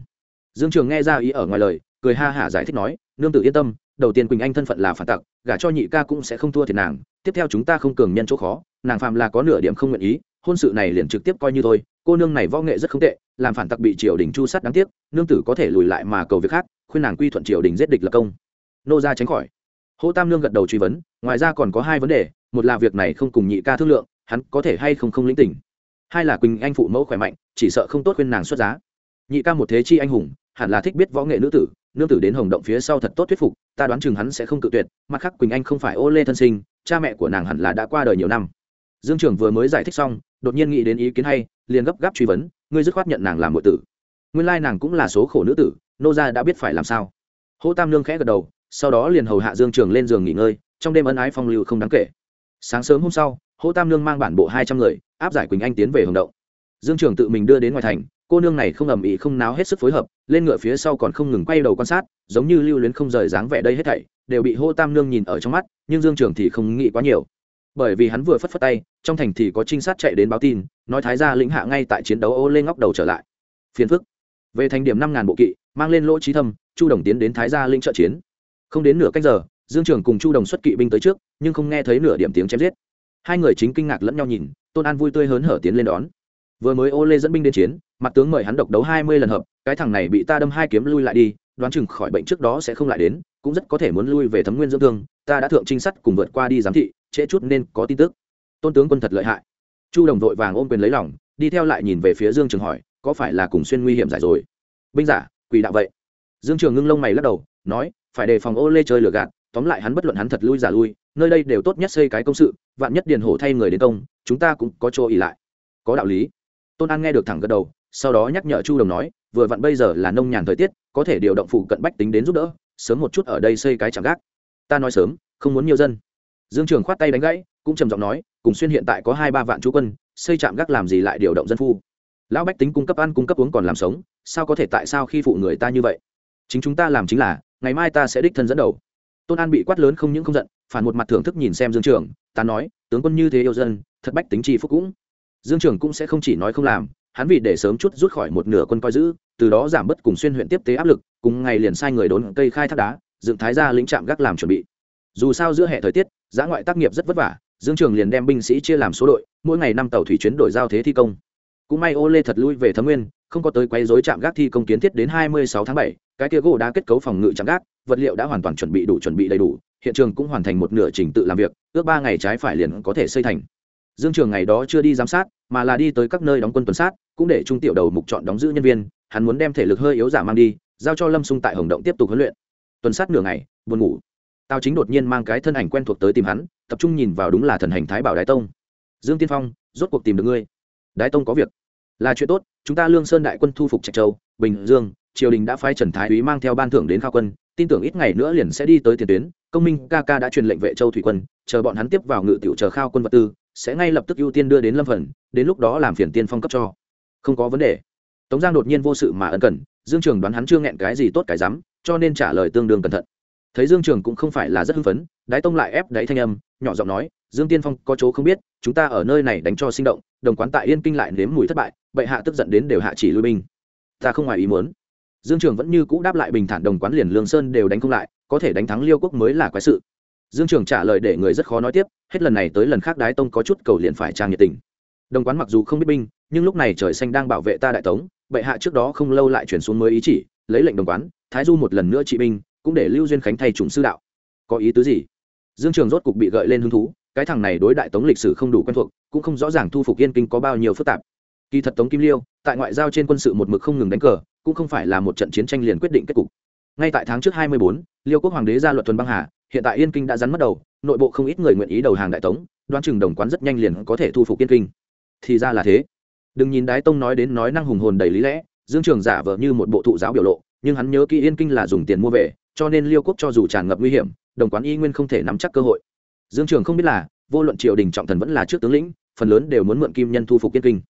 Dương trường nghe ra ý ở ngoài lời, cười ha hả giải thích nói, nương tử yên tâm đầu tiên quỳnh anh thân phận là phản tặc, gả cho nhị ca cũng sẽ không thua thiệt nàng. Tiếp theo chúng ta không cường nhân chỗ khó, nàng phạm là có nửa điểm không nguyện ý, hôn sự này liền trực tiếp coi như thôi. Cô nương này võ nghệ rất không tệ, làm phản tặc bị triều đình chu sát đáng tiếc, nương tử có thể lùi lại mà cầu việc khác, khuyên nàng quy thuận triều đình giết địch lập công. Nô ra tránh khỏi. Hô tam nương gật đầu truy vấn, ngoài ra còn có hai vấn đề, một là việc này không cùng nhị ca thương lượng, hắn có thể hay không không lĩnh tỉnh hai là quỳnh anh phụ mẫu khỏe mạnh, chỉ sợ không tốt khuyên nàng xuất giá. Nhị ca một thế chi anh hùng, hẳn là thích biết võ nghệ nữ tử nương tử đến hồng động phía sau thật tốt thuyết phục, ta đoán chừng hắn sẽ không tự tuyệt, mặt khác quỳnh anh không phải ô lê thân sinh, cha mẹ của nàng hẳn là đã qua đời nhiều năm. Dương trưởng vừa mới giải thích xong, đột nhiên nghĩ đến ý kiến hay, liền gấp gáp truy vấn, ngươi dứt khoát nhận nàng làm nội tử. Nguyên lai nàng cũng là số khổ nữ tử, nô gia đã biết phải làm sao. Hô tam nương khẽ gật đầu, sau đó liền hầu hạ dương trường lên giường nghỉ ngơi, trong đêm ân ái phong lưu không đáng kể. Sáng sớm hôm sau, hô tam nương mang bản bộ hai trăm người, áp giải quỳnh anh tiến về hồng động. Dương trường tự mình đưa đến ngoài thành cô nương này không ầm ĩ, không náo hết sức phối hợp, lên ngựa phía sau còn không ngừng quay đầu quan sát, giống như lưu luyến không rời dáng vẻ đây hết thảy, đều bị hô tam nương nhìn ở trong mắt, nhưng dương trường thì không nghĩ quá nhiều. Bởi vì hắn vừa phất phất tay, trong thành thì có trinh sát chạy đến báo tin, nói thái gia lĩnh hạ ngay tại chiến đấu ô lên ngóc đầu trở lại. Phiền phức. Về thành điểm năm ngàn bộ kỵ, mang lên lỗ trí thâm, chu đồng tiến đến thái gia lĩnh trợ chiến. Không đến nửa cách giờ, dương trường cùng chu đồng xuất kỵ binh tới trước, nhưng không nghe thấy nửa điểm tiếng chém giết. Hai người chính kinh ngạc lẫn nhau nhìn, tôn an vui tươi hớn hở tiến lên đón vừa mới ô lê dẫn binh đến chiến, mặt tướng mời hắn độc đấu hai mươi lần hợp, cái thằng này bị ta đâm hai kiếm lui lại đi, đoán chừng khỏi bệnh trước đó sẽ không lại đến, cũng rất có thể muốn lui về thấm nguyên dưỡng thương, ta đã thượng trinh sát cùng vượt qua đi giám thị, trễ chút nên có tin tức. Tôn tướng quân thật lợi hại. Chu đồng vội vàng ôm quyền lấy lòng, đi theo lại nhìn về phía dương trường hỏi, có phải là cùng xuyên nguy hiểm giải rồi? Binh giả, quỷ đạo vậy. Dương trường ngưng lông mày lắc đầu, nói, phải đề phòng ô lê chơi lừa gạt, tóm lại hắn bất luận hắn thật lui giả lui, nơi đây đều tốt nhất xây cái công sự, vạn nhất điền hổ thay người đến công, chúng ta cũng có chỗ ỉ lại. Có đạo lý tôn an nghe được thẳng gật đầu, sau đó nhắc nhở chu đồng nói, vừa vặn bây giờ là nông nhàn thời tiết, có thể điều động phụ cận bách tính đến giúp đỡ, sớm một chút ở đây xây cái chẳng gác. Ta nói sớm, không muốn nhiều dân. Dương trường khoát tay đánh gãy, cũng trầm giọng nói, cùng xuyên hiện tại có hai ba vạn chú quân, xây trạm gác làm gì lại điều động dân phu? Lão bách tính cung cấp ăn, cung cấp uống còn làm sống, sao có thể tại sao khi phụ người ta như vậy? Chính chúng ta làm chính là, ngày mai ta sẽ đích thân dẫn đầu. Tôn an bị quát lớn không những không giận, phản một mặt thưởng thức nhìn xem dương trường, ta nói, tướng quân như thế yêu dân, thật bách tính chi phúc cũng dương trường cũng sẽ không chỉ nói không làm hắn vì để sớm chút rút khỏi một nửa quân coi giữ từ đó giảm bớt cùng xuyên huyện tiếp tế áp lực cùng ngày liền sai người đốn cây khai thác đá dựng thái ra lĩnh trạm gác làm chuẩn bị. Dù sao giữa hệ thời tiết giã ngoại tác nghiệp rất vất vả dương trường liền đem binh sĩ chia làm số đội mỗi ngày năm tàu thủy chuyến đổi giao thế thi công. Cũng may ô lê thật lui về thấm nguyên không có tới quấy rối trạm gác thi công kiến thiết đến hai mươi sáu tháng 7, cái kia gỗ đá kết cấu phòng ngự trạm gác vật liệu đã hoàn toàn chuẩn bị đủ chuẩn bị đầy đủ hiện trường cũng hoàn thành một nửa trình tự làm việc ước ba ngày trái phải liền có thể xây thành dương trường ngày đó chưa đi giám sát, mà là đi tới các nơi đóng quân tuần sát, cũng để trung tiểu đầu mục chọn đóng giữ nhân viên, hắn muốn đem thể lực hơi yếu giả mang đi, giao cho lâm xung tại hồng động tiếp tục huấn luyện. Tuần sát nửa ngày, buồn ngủ. Tào chính đột nhiên mang cái thân ảnh quen thuộc tới tìm hắn, tập trung nhìn vào đúng là thần hành thái bảo đái tông. Dương tiên phong, rốt cuộc tìm được ngươi. Đái tông có việc. Là chuyện tốt, chúng ta lương sơn đại quân thu phục trạch châu, bình dương, triều đình đã phái trần thái úy mang theo ban thưởng đến khao quân, tin tưởng ít ngày nữa liền sẽ đi tới tiền tuyến. Công minh ca ca đã truyền lệnh vệ châu thủy quân, chờ bọn hắn tiếp vào ngự tiểu chờ khao quân vật tư sẽ ngay lập tức ưu tiên đưa đến lâm phần, đến lúc đó làm phiền tiên phong cấp cho. Không có vấn đề. Tống giang đột nhiên vô sự mà ân cần, dương trường đoán hắn chưa nghẹn cái gì tốt cái rắm, cho nên trả lời tương đương cẩn thận. Thấy dương trường cũng không phải là rất hưng phấn, đái tông lại ép đáy thanh âm, nhỏ giọng nói, dương tiên phong, có chỗ không biết, chúng ta ở nơi này đánh cho sinh động, đồng quán tại yên kinh lại nếm mùi thất bại, bệ hạ tức giận đến đều hạ chỉ lui binh. Ta không ngoài ý muốn. Dương trường vẫn như cũ đáp lại bình thản, đồng quán liền lương sơn đều đánh không lại, có thể đánh thắng liêu quốc mới là quái sự dương trường trả lời để người rất khó nói tiếp hết lần này tới lần khác đái tông có chút cầu liền phải trang nhiệt tình. Đồng quán mặc dù không biết binh nhưng lúc này trời xanh đang bảo vệ ta đại tống bệ hạ trước đó không lâu lại chuyển xuống mới ý chỉ lấy lệnh đồng quán thái du một lần nữa trị binh cũng để lưu duyên khánh thay chủng sư đạo. Có ý tứ gì? Dương trường rốt cục bị gợi lên hứng thú cái thằng này đối đại tống lịch sử không đủ quen thuộc cũng không rõ ràng thu phục yên kinh có bao nhiêu phức tạp. Kỳ thật tống kim liêu tại ngoại giao trên quân sự một mực không ngừng đánh cờ cũng không phải là một trận chiến tranh liền quyết định kết cục. Ngay tại tháng trước 24, liêu quốc hoàng đế ra luật thuần băng hà hiện tại yên kinh đã rắn mất đầu, nội bộ không ít người nguyện ý đầu hàng đại tống, đoán chừng đồng quán rất nhanh liền có thể thu phục yên kinh. Thì ra là thế. Đừng nhìn đái tông nói đến nói năng hùng hồn đầy lý lẽ, dương trường giả vờ như một bộ thụ giáo biểu lộ, nhưng hắn nhớ kỹ yên kinh là dùng tiền mua về, cho nên liêu quốc cho dù tràn ngập nguy hiểm, đồng quán y nguyên không thể nắm chắc cơ hội. Dương trường không biết là, vô luận triều đình trọng thần vẫn là trước tướng lĩnh, phần lớn đều muốn mượn kim nhân thu phục yên kinh.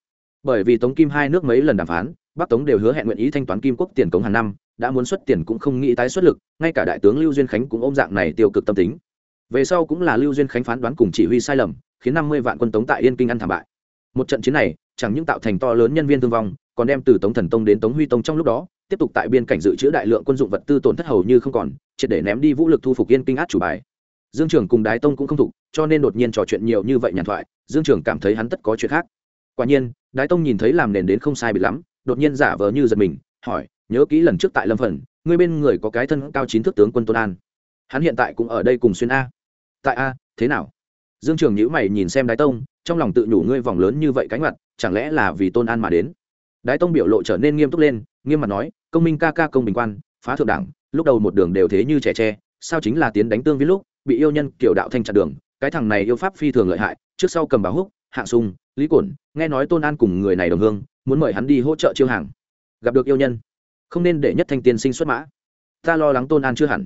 Bởi vì tống kim hai nước mấy lần đàm phán, bắc tống đều hứa hẹn nguyện ý thanh toán kim quốc tiền cống hàng năm đã muốn xuất tiền cũng không nghĩ tái xuất lực, ngay cả đại tướng lưu duyên khánh cũng ôm dạng này tiêu cực tâm tính. Về sau cũng là lưu duyên khánh phán đoán cùng chỉ huy sai lầm, khiến năm mươi vạn quân tống tại yên kinh ăn thảm bại. Một trận chiến này, chẳng những tạo thành to lớn nhân viên thương vong, còn đem từ tống thần tông đến tống huy tông trong lúc đó, tiếp tục tại biên cảnh dự trữ đại lượng quân dụng vật tư tổn thất hầu như không còn, triệt để ném đi vũ lực thu phục yên kinh át chủ bài. Dương trường cùng đái tông cũng không thục cho nên đột nhiên trò chuyện nhiều như vậy nhàn thoại, dương trường cảm thấy hắn tất có chuyện khác. Quả nhiên, đái tông nhìn thấy làm nền đến không sai bị lắm, đột nhiên giả vờ như giật mình, hỏi nhớ kỹ lần trước tại lâm phần, ngươi bên người có cái thân cao chín thước tướng quân tôn an. Hắn hiện tại cũng ở đây cùng xuyên a. Tại a, thế nào? Dương trường nhữ mày nhìn xem đái tông, trong lòng tự nhủ ngươi vòng lớn như vậy cánh mặt, chẳng lẽ là vì tôn an mà đến? Đái tông biểu lộ trở nên nghiêm túc lên, nghiêm mặt nói, công minh ca ca công bình quan, phá thượng đảng, lúc đầu một đường đều thế như trẻ tre, sao chính là tiến đánh tương với lúc, bị yêu nhân kiểu đạo thanh chặn đường, cái thằng này yêu pháp phi thường lợi hại, trước sau cầm báo húc, hạ sung, lý cổn nghe nói tôn an cùng người này đồng hương, muốn mời hắn đi hỗ trợ chiêu hàng. Gặp được yêu nhân không nên để nhất thanh tiên sinh xuất mã. Ta lo lắng tôn an chưa hẳn.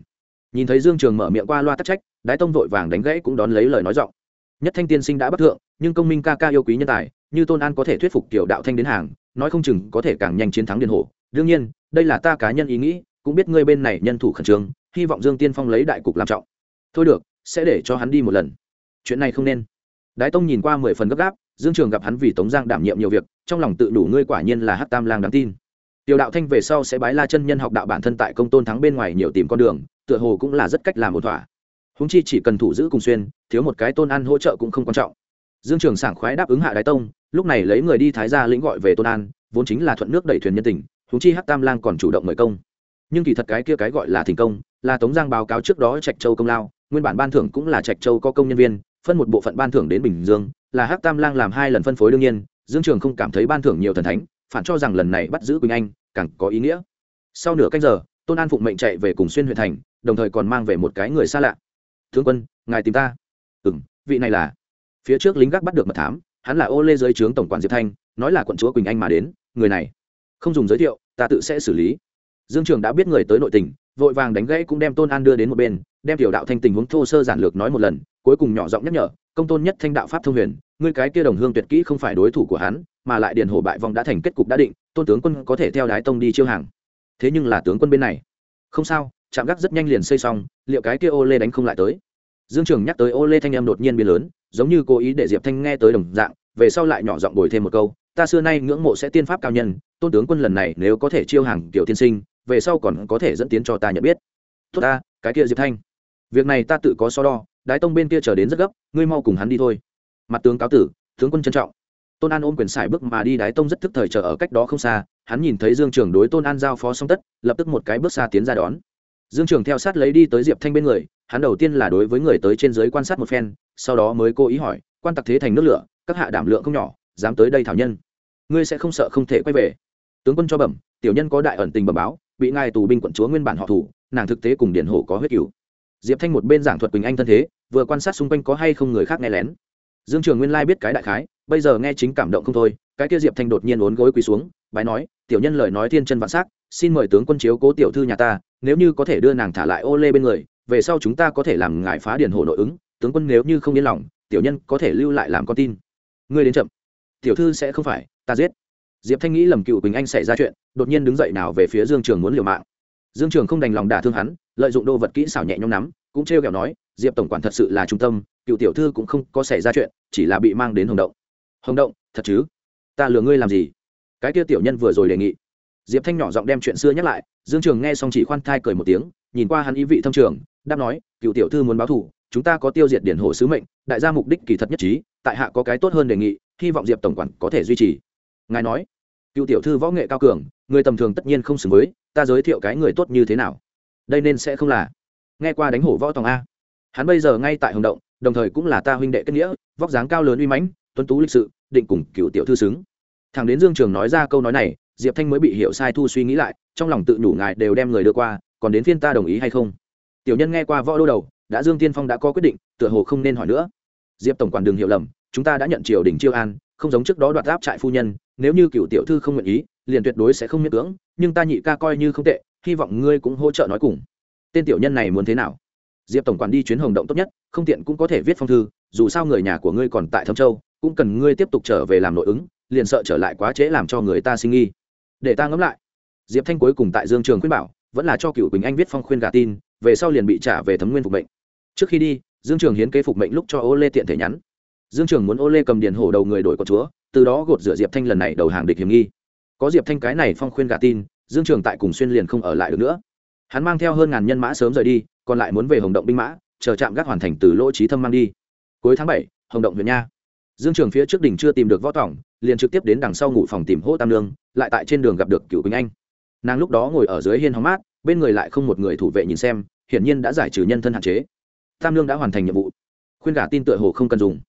Nhìn thấy dương trường mở miệng qua loa tắc trách, đái tông vội vàng đánh gãy cũng đón lấy lời nói giọng. Nhất thanh tiên sinh đã bất thượng, nhưng công minh ca ca yêu quý nhân tài, như tôn an có thể thuyết phục kiểu đạo thanh đến hàng, nói không chừng có thể càng nhanh chiến thắng điền hổ đương nhiên, đây là ta cá nhân ý nghĩ, cũng biết ngươi bên này nhân thủ khẩn trương, hy vọng dương tiên phong lấy đại cục làm trọng. Thôi được, sẽ để cho hắn đi một lần. Chuyện này không nên. Đái tông nhìn qua mười phần gấp gáp, dương trường gặp hắn vì tống giang đảm nhiệm nhiều việc, trong lòng tự đủ ngươi quả nhiên là hát tam lang đáng tin tiểu đạo thanh về sau sẽ bái la chân nhân học đạo bản thân tại công tôn thắng bên ngoài nhiều tìm con đường, tựa hồ cũng là rất cách làm một thỏa. Húng chi chỉ cần thủ giữ cùng xuyên, thiếu một cái tôn ăn hỗ trợ cũng không quan trọng. Dương trường sảng khoái đáp ứng hạ đái tông, lúc này lấy người đi thái gia lĩnh gọi về tôn an, vốn chính là thuận nước đẩy thuyền nhân tình húng chi hát tam lang còn chủ động mời công. Nhưng kỳ thật cái kia cái gọi là thành công, là tống giang báo cáo trước đó trạch châu công lao, nguyên bản ban thưởng cũng là trạch châu có công nhân viên, phân một bộ phận ban thưởng đến bình dương, là hát tam lang làm hai lần phân phối đương nhiên, dương trường không cảm thấy ban thưởng nhiều thần thánh phản cho rằng lần này bắt giữ quỳnh anh càng có ý nghĩa. Sau nửa canh giờ, tôn an phụng mệnh chạy về cùng xuyên huyện thành, đồng thời còn mang về một cái người xa lạ. Thương quân, ngài tìm ta. Ừ m vị này là. Phía trước lính gác bắt được mật thám, hắn là ô lê giới trướng tổng quản diệp thanh, nói là quận chúa quỳnh anh mà đến, người này. Không dùng giới thiệu, ta tự sẽ xử lý. Dương trường đã biết người tới nội tình, vội vàng đánh gãy cũng đem tôn an đưa đến một bên, đem tiểu đạo thanh tình huống thô sơ giản lược nói một lần, cuối cùng nhỏ giọng nhắc nhở công tôn nhất thanh đạo pháp thông huyền, ngươi cái kia đồng hương tuyệt kỹ không phải đối thủ của hắn, mà lại điền hổ bại vong đã thành kết cục đã định, tôn tướng quân có thể theo đái tông đi chiêu hàng. Thế nhưng là tướng quân bên này. Không sao chạm gác rất nhanh liền xây xong, liệu cái kia ô lê đánh không lại tới? Dương trường nhắc tới ô lê thanh em đột nhiên biến lớn, giống như cố ý để diệp thanh nghe tới đồng dạng, về sau lại nhỏ giọng bồi thêm một câu, ta xưa nay ngưỡng mộ sẽ tiên pháp cao nhân, tôn tướng quân lần này nếu có thể chiêu hàng tiểu tiên sinh, về sau còn có thể dẫn tiến cho ta nhận biết. Tốt ta, cái kia diệp thanh. Việc này ta tự có so đo đái tông bên kia chờ đến rất gấp, ngươi mau cùng hắn đi thôi. Mặt tướng cáo tử, tướng quân trân trọng. Tôn an ôm quyền sải bước mà đi, đái tông rất thức thời chờ ở cách đó không xa, hắn nhìn thấy dương trường đối tôn an giao phó xong tất, lập tức một cái bước xa tiến ra đón. Dương trường theo sát lấy đi tới diệp thanh bên người, hắn đầu tiên là đối với người tới trên dưới quan sát một phen, sau đó mới cố ý hỏi, quan tặc thế thành nước lửa, các hạ đảm lượng không nhỏ, dám tới đây thảo nhân. Ngươi sẽ không sợ không thể quay về. Tướng quân cho bẩm, tiểu nhân có đại ẩn tình bẩm báo, bị ngài tù binh quận chúa nguyên bản họ thủ, nàng thực tế cùng điển hổ có huyết cửu. Diệp thanh một bên giảng thuật quỳnh anh thân thế vừa quan sát xung quanh có hay không người khác nghe lén. Dương trường nguyên lai biết cái đại khái, bây giờ nghe chính cảm động không thôi, cái kia diệp thanh đột nhiên ốn gối quỳ xuống, bái nói, tiểu nhân lời nói thiên chân vạn s xin mời tướng quân chiếu cố tiểu thư nhà ta, nếu như có thể đưa nàng thả lại ô lê bên người, về sau chúng ta có thể làm ngại phá điền hồ nội ứng, tướng quân nếu như không yên lòng, tiểu nhân có thể lưu lại làm con tin. Ngươi đến chậm. Tiểu thư sẽ không phải, ta giết. Diệp thanh nghĩ lầm cựu quỳnh anh xảy ra chuyện, đột nhiên đứng dậy nào về phía dương trường muốn liều mạng. Dương trường không đành lòng đả thương hắn, lợi dụng đồ vật kỹ xảo nhẹ nhõm nắm cũng trêu kẹo nói, diệp tổng quản thật sự là trung tâm, cựu tiểu thư cũng không có xảy ra chuyện, chỉ là bị mang đến hồng động. Hồng động? Thật chứ? Ta lừa ngươi làm gì? Cái kia tiểu nhân vừa rồi đề nghị. Diệp thanh nhỏ giọng đem chuyện xưa nhắc lại, dương trường nghe xong chỉ khoan thai cười một tiếng, nhìn qua hắn ý vị thâm trường, đáp nói, cựu tiểu thư muốn báo thù, chúng ta có tiêu diệt điển hộ sứ mệnh, đại gia mục đích kỳ thật nhất trí, tại hạ có cái tốt hơn đề nghị, hy vọng diệp tổng quản có thể duy trì. Ngài nói, cựu tiểu thư võ nghệ cao cường, người tầm thường tất nhiên không xứng với, ta giới thiệu cái người tốt như thế nào. Đây nên sẽ không là nghe qua đánh hổ võ tòng a. Hắn bây giờ ngay tại hồng động, đồng thời cũng là ta huynh đệ kết nghĩa, vóc dáng cao lớn uy mãnh, tuấn tú lịch sự, định cùng cựu tiểu thư xứng. Thằng đến dương trường nói ra câu nói này, diệp thanh mới bị hiểu sai thu suy nghĩ lại, trong lòng tự nhủ ngài đều đem người đưa qua, còn đến phiên ta đồng ý hay không? Tiểu nhân nghe qua võ đô đầu, đã dương tiên phong đã có quyết định, tựa hồ không nên hỏi nữa. Diệp tổng quản đừng hiểu lầm, chúng ta đã nhận triều đình chiêu an, không giống trước đó đoạt áp trại phu nhân, nếu như cựu tiểu thư không nguyện ý, liền tuyệt đối sẽ không miễn cưỡng, nhưng ta nhị ca coi như không tệ, hy vọng ngươi cũng hỗ trợ nói cùng tên tiểu nhân này muốn thế nào? Diệp tổng quản đi chuyến hồng động tốt nhất, không tiện cũng có thể viết phong thư, dù sao người nhà của ngươi còn tại thâm châu, cũng cần ngươi tiếp tục trở về làm nội ứng, liền sợ trở lại quá trễ làm cho người ta sinh nghi. Để ta ngẫm lại. Diệp thanh cuối cùng tại dương trường khuyên bảo, vẫn là cho cựu quỳnh anh viết phong khuyên gà tin, về sau liền bị trả về thấm nguyên phục mệnh. Trước khi đi, dương trường hiến kế phục mệnh lúc cho ô lê tiện thể nhắn. Dương trường muốn ô lê cầm điền hổ đầu người đổi con chúa, từ đó gột rửa diệp thanh lần này đầu hàng địch hiểm nghi. Có diệp thanh cái này phong khuyên gà tin, dương trường tại cùng xuyên liền không ở lại được nữa hắn mang theo hơn ngàn nhân mã sớm rời đi, còn lại muốn về hồng động binh mã, chờ trạm gác hoàn thành từ lỗ trí thâm mang đi. Cuối tháng bảy, hồng động huyện nha. Dương trường phía trước đỉnh chưa tìm được võ tỏng liền trực tiếp đến đằng sau ngủ phòng tìm hô tam lương lại tại trên đường gặp được cựu quỳnh anh. Nàng lúc đó ngồi ở dưới hiên hóng mát, bên người lại không một người thủ vệ nhìn xem, hiển nhiên đã giải trừ nhân thân hạn chế. Tam lương đã hoàn thành nhiệm vụ. Khuyên gả tin tựa hồ không cần dùng.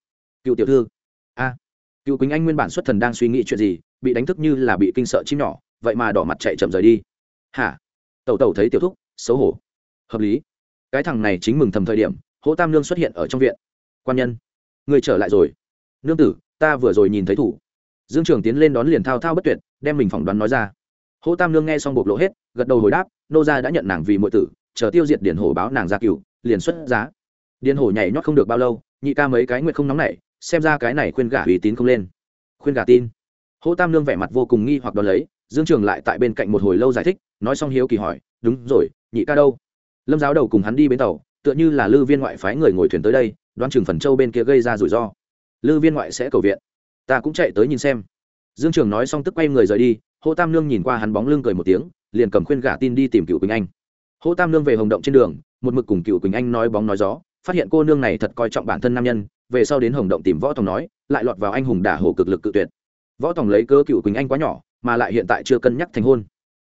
Cựu tiểu thư. A. Cựu quỳnh anh nguyên bản xuất thần đang suy nghĩ chuyện gì, bị đánh thức như là bị kinh sợ chim nhỏ, vậy mà đỏ mặt chạy chậm rời đi. Hả? Tẩu tẩu thấy tiểu thúc, xấu hổ. Hợp lý. Cái thằng này chính mừng thầm thời điểm, hỗ tam Nương xuất hiện ở trong viện. Quan nhân, người trở lại rồi. Nương tử, ta vừa rồi nhìn thấy thủ. Dương trường tiến lên đón liền thao thao bất tuyệt, đem mình phỏng đoán nói ra. Hỗ tam Nương nghe xong bộc lộ hết, gật đầu hồi đáp, nô gia đã nhận nàng vì mọi tử, chờ tiêu diệt điển hổ báo nàng ra cửu, liền xuất giá. Điển hổ nhảy nhót không được bao lâu, nhị ca mấy cái nguyện không nóng nảy, xem ra cái này khuyên gả uy tín không lên. Khuyên gả tin. Hỗ tam Nương vẻ mặt vô cùng nghi hoặc đón lấy dương trường lại tại bên cạnh một hồi lâu giải thích, nói xong hiếu kỳ hỏi, đúng rồi, nhị ca đâu? Lâm giáo đầu cùng hắn đi bến tàu, tựa như là lư viên ngoại phái người ngồi thuyền tới đây, đoán chừng phần châu bên kia gây ra rủi ro. Lư viên ngoại sẽ cầu viện, ta cũng chạy tới nhìn xem. Dương trường nói xong tức quay người rời đi, hô tam nương nhìn qua hắn bóng lưng cười một tiếng, liền cầm khuyên gả tin đi tìm cựu quỳnh anh. Hô tam nương về hồng động trên đường, một mực cùng cựu quỳnh anh nói bóng nói gió, phát hiện cô nương này thật coi trọng bản thân nam nhân, về sau đến hồng động tìm võ tòng nói, lại lọt vào anh hùng đả hồ cực lực cự tuyệt. Võ tòng lấy cơ cựu quỳnh anh quá nhỏ mà lại hiện tại chưa cân nhắc thành hôn.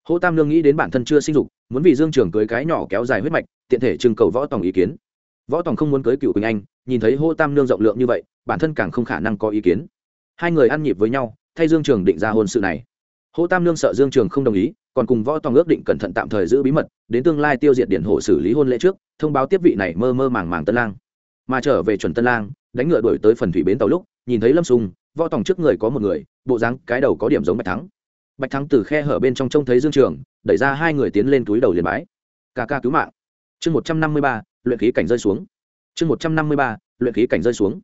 Hô tam nương nghĩ đến bản thân chưa sinh dục, muốn vì dương trường cưới cái nhỏ kéo dài huyết mạch, tiện thể trưng cầu võ tòng ý kiến. Võ tòng không muốn cưới cựu quỳnh anh, nhìn thấy hô tam nương rộng lượng như vậy, bản thân càng không khả năng có ý kiến. Hai người ăn nhịp với nhau, thay dương trường định ra hôn sự này. Hô tam nương sợ dương trường không đồng ý, còn cùng võ tòng ước định cẩn thận tạm thời giữ bí mật, đến tương lai tiêu diệt điện hộ xử lý hôn lễ trước, thông báo tiếp vị này mơ mơ màng màng tân lang. Mà trở về chuẩn tân lang, đánh ngựa đổi tới phần thủy bến tàu lúc, nhìn thấy lâm sùng, võ tòng trước người có một người, bộ dáng cái đầu có điểm giống bạch thắng bạch thắng từ khe hở bên trong trông thấy dương trường, đẩy ra hai người tiến lên túi đầu liền bái. Ca ca cứu mạng. Chương một trăm năm mươi ba, luyện khí cảnh rơi xuống. Chương một trăm năm mươi ba, luyện khí cảnh rơi xuống.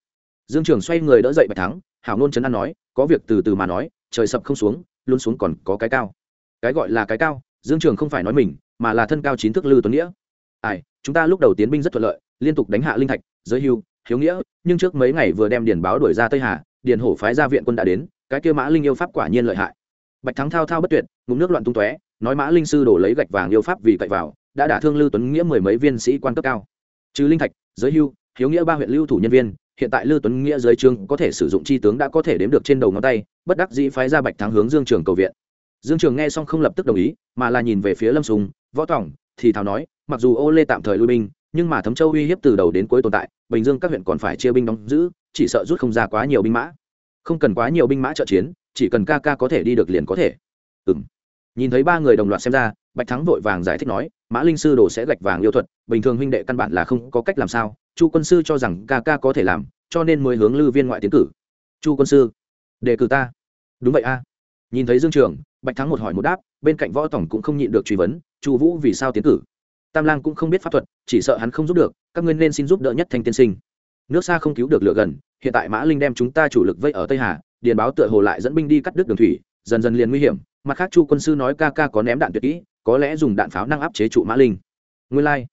Dương trường xoay người đỡ dậy bạch thắng, hảo nôn chấn an nói, có việc từ từ mà nói, trời sập không xuống, luôn xuống còn có cái cao. Cái gọi là cái cao? Dương trường không phải nói mình, mà là thân cao chín thước lư tuấn nghĩa. Ai, chúng ta lúc đầu tiến binh rất thuận lợi, liên tục đánh hạ linh thạch, giới hưu, hiếu nghĩa, nhưng trước mấy ngày vừa đem điền báo đuổi ra tây hà, điền hổ phái ra viện quân đã đến, cái kia mã linh yêu pháp quả nhiên lợi hại bạch thắng thao thao bất tuyệt, ngụm nước loạn tung tóe, nói mã linh sư đổ lấy gạch vàng yêu pháp vì cậy vào, đã đả thương lưu tuấn nghĩa mười mấy viên sĩ quan cấp cao. Trừ linh thạch, giới hưu, hiếu nghĩa ba huyện lưu thủ nhân viên, hiện tại lưu tuấn nghĩa giới trương có thể sử dụng chi tướng đã có thể đếm được trên đầu ngón tay, bất đắc dĩ phái ra bạch thắng hướng dương trường cầu viện. Dương trường nghe xong không lập tức đồng ý, mà là nhìn về phía lâm sùng, võ tỏng thì thảo nói, mặc dù ô lê tạm thời lui binh, nhưng mà thấm châu uy hiếp từ đầu đến cuối tồn tại, bình dương các huyện còn phải chia binh đóng giữ, chỉ sợ rút không ra quá nhiều binh mã không cần quá nhiều binh mã trợ chiến, chỉ cần ca ca có thể đi được liền có thể. Ừ m nhìn thấy ba người đồng loạt xem ra, bạch thắng vội vàng giải thích nói, mã linh sư đồ sẽ gạch vàng yêu thuật, bình thường huynh đệ căn bản là không có cách làm sao, chu quân sư cho rằng ca ca có thể làm, cho nên mới hướng lư viên ngoại tiến cử. Chu quân sư, đề cử ta. Đúng vậy a. Nhìn thấy dương trường, bạch thắng một hỏi một đáp, bên cạnh võ tổng cũng không nhịn được truy vấn, chu vũ vì sao tiến cử? Tam lang cũng không biết pháp thuật, chỉ sợ hắn không giúp được, các ngươi nên xin giúp đỡ nhất thanh tiên sinh. Nước xa không cứu được lửa gần hiện tại mã linh đem chúng ta chủ lực vây ở tây hà, điền báo tựa hồ lại dẫn binh đi cắt đứt đường thủy, dần dần liền nguy hiểm. Mặt khác chu quân sư nói ca ca có ném đạn tuyệt kỹ, có lẽ dùng đạn pháo năng áp chế trụ mã linh. Nguyên lai、like.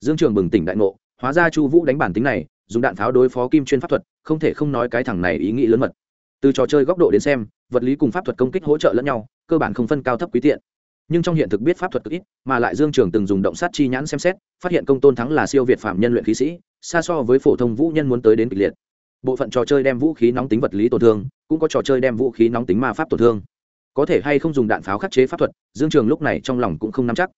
dương trường bừng tỉnh đại ngộ, hóa ra chu vũ đánh bản tính này, dùng đạn pháo đối phó kim chuyên pháp thuật, không thể không nói cái thằng này ý nghĩ lớn mật. Từ trò chơi góc độ đến xem, vật lý cùng pháp thuật công kích hỗ trợ lẫn nhau, cơ bản không phân cao thấp quý tiện. Nhưng trong hiện thực biết pháp thuật cực ít, mà lại dương trường từng dùng động sát chi nhãn xem xét, phát hiện công tôn thắng là siêu việt phạm nhân luyện khí sĩ, xa so với phổ thông vũ nhân muốn tới đến kịch liệt bộ phận trò chơi đem vũ khí nóng tính vật lý tổn thương, cũng có trò chơi đem vũ khí nóng tính ma pháp tổn thương. Có thể hay không dùng đạn pháo khắc chế pháp thuật, dương trường lúc này trong lòng cũng không nắm chắc.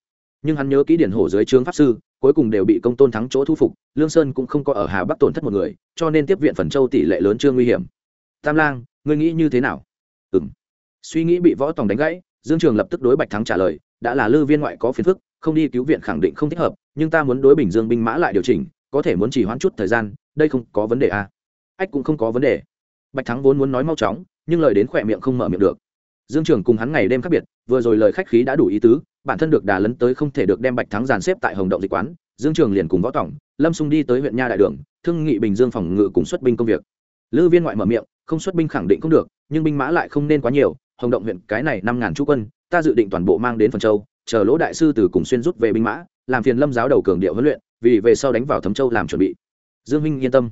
Nhưng hắn nhớ kỹ điển hổ dưới trướng pháp sư, cuối cùng đều bị công tôn thắng chỗ thu phục, lương sơn cũng không có ở hà bắc tổn thất một người, cho nên tiếp viện phần châu tỷ lệ lớn chưa nguy hiểm. Tam lang, ngươi nghĩ như thế nào? Ừ m suy nghĩ bị võ tòng đánh gãy, dương trường lập tức đối bạch thắng trả lời, đã là lư viên ngoại có phiền phức, không đi cứu viện khẳng định không thích hợp, nhưng ta muốn đối bình dương binh mã lại điều chỉnh, có thể muốn chỉ hoãn chút thời gian, đây không có vấn đề à ách cũng không có vấn đề. Bạch thắng vốn muốn nói mau chóng, nhưng lời đến khỏe miệng không mở miệng được. Dương trường cùng hắn ngày đêm khác biệt, vừa rồi lời khách khí đã đủ ý tứ, bản thân được đà lấn tới không thể được đem bạch thắng dàn xếp tại hồng động dịch quán, dương trường liền cùng võ tổng lâm xung đi tới huyện nha đại đường, thương nghị bình dương phòng ngự cùng xuất binh công việc. Lư viên ngoại mở miệng, không xuất binh khẳng định không được, nhưng binh mã lại không nên quá nhiều, hồng động huyện cái này năm ngàn chú quân, ta dự định toàn bộ mang đến phần châu, chờ lỗ đại sư từ cùng xuyên rút về binh mã, làm phiền lâm giáo đầu cường điệu huấn luyện, vì về sau đánh vào thấm châu làm chuẩn bị. Dương Minh yên tâm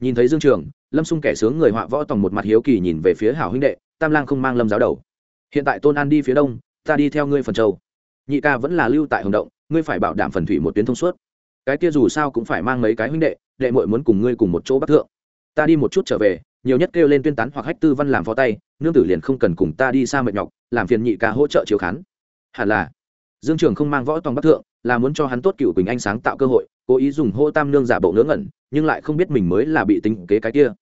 nhìn thấy dương trường, lâm xung kẻ sướng người họa võ tòng một mặt hiếu kỳ nhìn về phía hảo huynh đệ, tam lang không mang lâm giáo đầu. Hiện tại tôn an đi phía đông, ta đi theo ngươi phần châu. Nhị ca vẫn là lưu tại hồng động, ngươi phải bảo đảm phần thủy một tuyến thông suốt. Cái kia dù sao cũng phải mang mấy cái huynh đệ đệ muội muốn cùng ngươi cùng một chỗ bắc thượng. Ta đi một chút trở về, nhiều nhất kêu lên tuyên tán hoặc hách tư văn làm phó tay, nương tử liền không cần cùng ta đi xa mệt nhọc, làm phiền nhị ca hỗ trợ chiếu khán. Hẳn là dương trường không mang võ tòng bắc thượng, là muốn cho hắn tốt cựu quỳnh anh sáng tạo cơ hội, cố ý dùng hô tam nương giả bộ ngớ ngẩn, nhưng lại không biết mình mới là bị tính kế cái kia.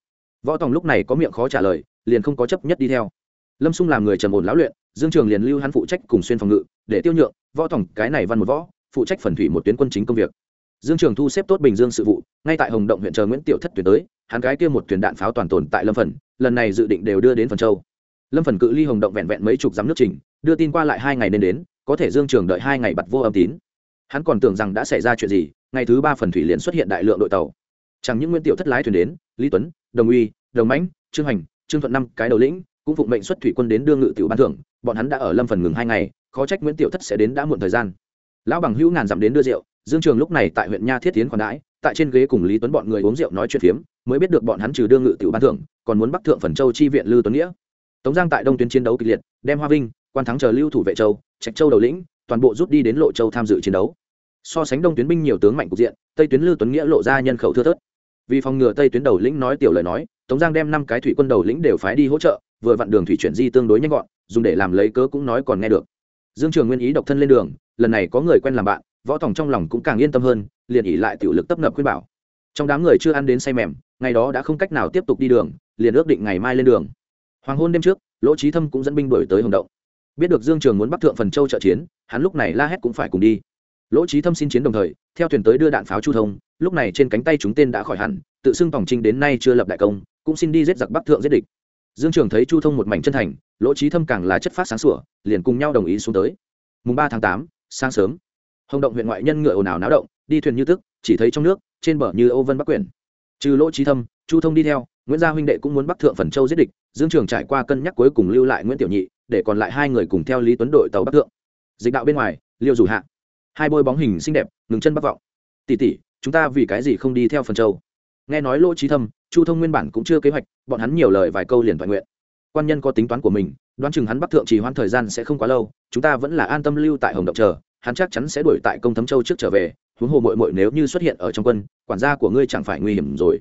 Võ tòng lúc này có miệng khó trả lời, liền không có chấp nhất đi theo. Lâm xung làm người trầm ổn lão luyện, dương trường liền lưu hắn phụ trách cùng xuyên phòng ngự, để tiêu nhượng, võ tòng cái này văn một võ, phụ trách phần thủy một tuyến quân chính công việc. Dương trường thu xếp tốt bình dương sự vụ, ngay tại hồng động huyện chờ nguyễn tiểu thất tuyển tới, hắn cái kia một thuyền đạn pháo toàn tồn tại lâm phần, lần này dự định đều đưa đến phần châu. Lâm phần cự ly hồng động vẹn vẹn mấy chục dặm nước trình đưa tin qua lại hai ngày nên đến có thể dương trường đợi hai ngày bật vô âm tín. Hắn còn tưởng rằng đã xảy ra chuyện gì, ngày thứ ba phần thủy liền xuất hiện đại lượng đội tàu. Chẳng những nguyễn tiểu thất lái thuyền đến, lý tuấn, đồng uy, đồng mãnh, trương hành trương thuận năm cái đầu lĩnh, cũng phụng mệnh xuất thủy quân đến đưa ngự tiểu ban thưởng, bọn hắn đã ở lâm phần ngừng hai ngày, khó trách nguyễn tiểu thất sẽ đến đã muộn thời gian. Lão bằng hữu ngàn dặm đến đưa rượu, dương trường lúc này tại huyện nha thiết tiến khoản đãi, tại trên ghế cùng lý tuấn bọn người uống rượu nói chuyện phiếm, mới biết được bọn hắn trừ đưa ngự tiểu ban thưởng, còn muốn bắc thượng phần châu chi viện lưu tuấn nghĩa. Tống giang tại đông tuyến chiến đấu kịch liệt, đem hoa vinh, quan thắng chờ lưu thủ vệ châu trạch châu đầu lĩnh, toàn bộ rút đi đến lộ châu tham dự chiến đấu. So sánh đông tuyến binh nhiều tướng mạnh cục diện, tây tuyến lưu tuấn nghĩa lộ ra nhân khẩu thưa thớt. Vì phòng ngừa tây tuyến đầu lĩnh nói tiểu lời nói, tống giang đem năm cái thủy quân đầu lĩnh đều phái đi hỗ trợ, vừa vặn đường thủy chuyển di tương đối nhanh gọn, dùng để làm lấy cớ cũng nói còn nghe được. Dương trường nguyên ý độc thân lên đường, lần này có người quen làm bạn, võ tòng trong lòng cũng càng yên tâm hơn, liền ỉ lại tiểu lực tấp nập khuyên bảo. Trong đám người chưa ăn đến say mềm, ngày đó đã không cách nào tiếp tục đi đường, liền ước định ngày mai lên đường. Hoàng hôn đêm trước, lỗ trí thâm cũng dẫn binh đổi tới hồng động biết được dương trường muốn bắt thượng phần châu trợ chiến, hắn lúc này la hét cũng phải cùng đi. Lỗ trí thâm xin chiến đồng thời, theo thuyền tới đưa đạn pháo chu thông, lúc này trên cánh tay chúng tên đã khỏi hẳn, tự xưng tổng trinh đến nay chưa lập đại công, cũng xin đi giết giặc bắc thượng giết địch. Dương trường thấy chu thông một mảnh chân thành, lỗ trí thâm càng là chất phát sáng sủa, liền cùng nhau đồng ý xuống tới. Mùng ba tháng tám, sáng sớm, hồng động huyện ngoại nhân ngựa ồn ào náo động, đi thuyền như tức, chỉ thấy trong nước, trên bờ như âu vân bắc quyển. Trừ lỗ trí thâm, chu thông đi theo, nguyễn gia huynh đệ cũng muốn bắc thượng phần châu giết địch, dương trường trải qua cân nhắc cuối cùng lưu lại nguyễn tiểu nhị để còn lại hai người cùng theo lý tuấn đội tàu bắc thượng. Dịch đạo bên ngoài, liêu rủ hạ. Hai bôi bóng hình xinh đẹp, ngừng chân bắc vọng. Tỷ tỷ, chúng ta vì cái gì không đi theo phần châu? Nghe nói lỗ trí thâm, chu thông nguyên bản cũng chưa kế hoạch, bọn hắn nhiều lời vài câu liền thoại nguyện. Quan nhân có tính toán của mình, đoán chừng hắn bắc thượng chỉ hoãn thời gian sẽ không quá lâu, chúng ta vẫn là an tâm lưu tại hồng động chờ, hắn chắc chắn sẽ đuổi tại công thấm châu trước trở về, huống hồ mội mội nếu như xuất hiện ở trong quân, quản gia của ngươi chẳng phải nguy hiểm rồi.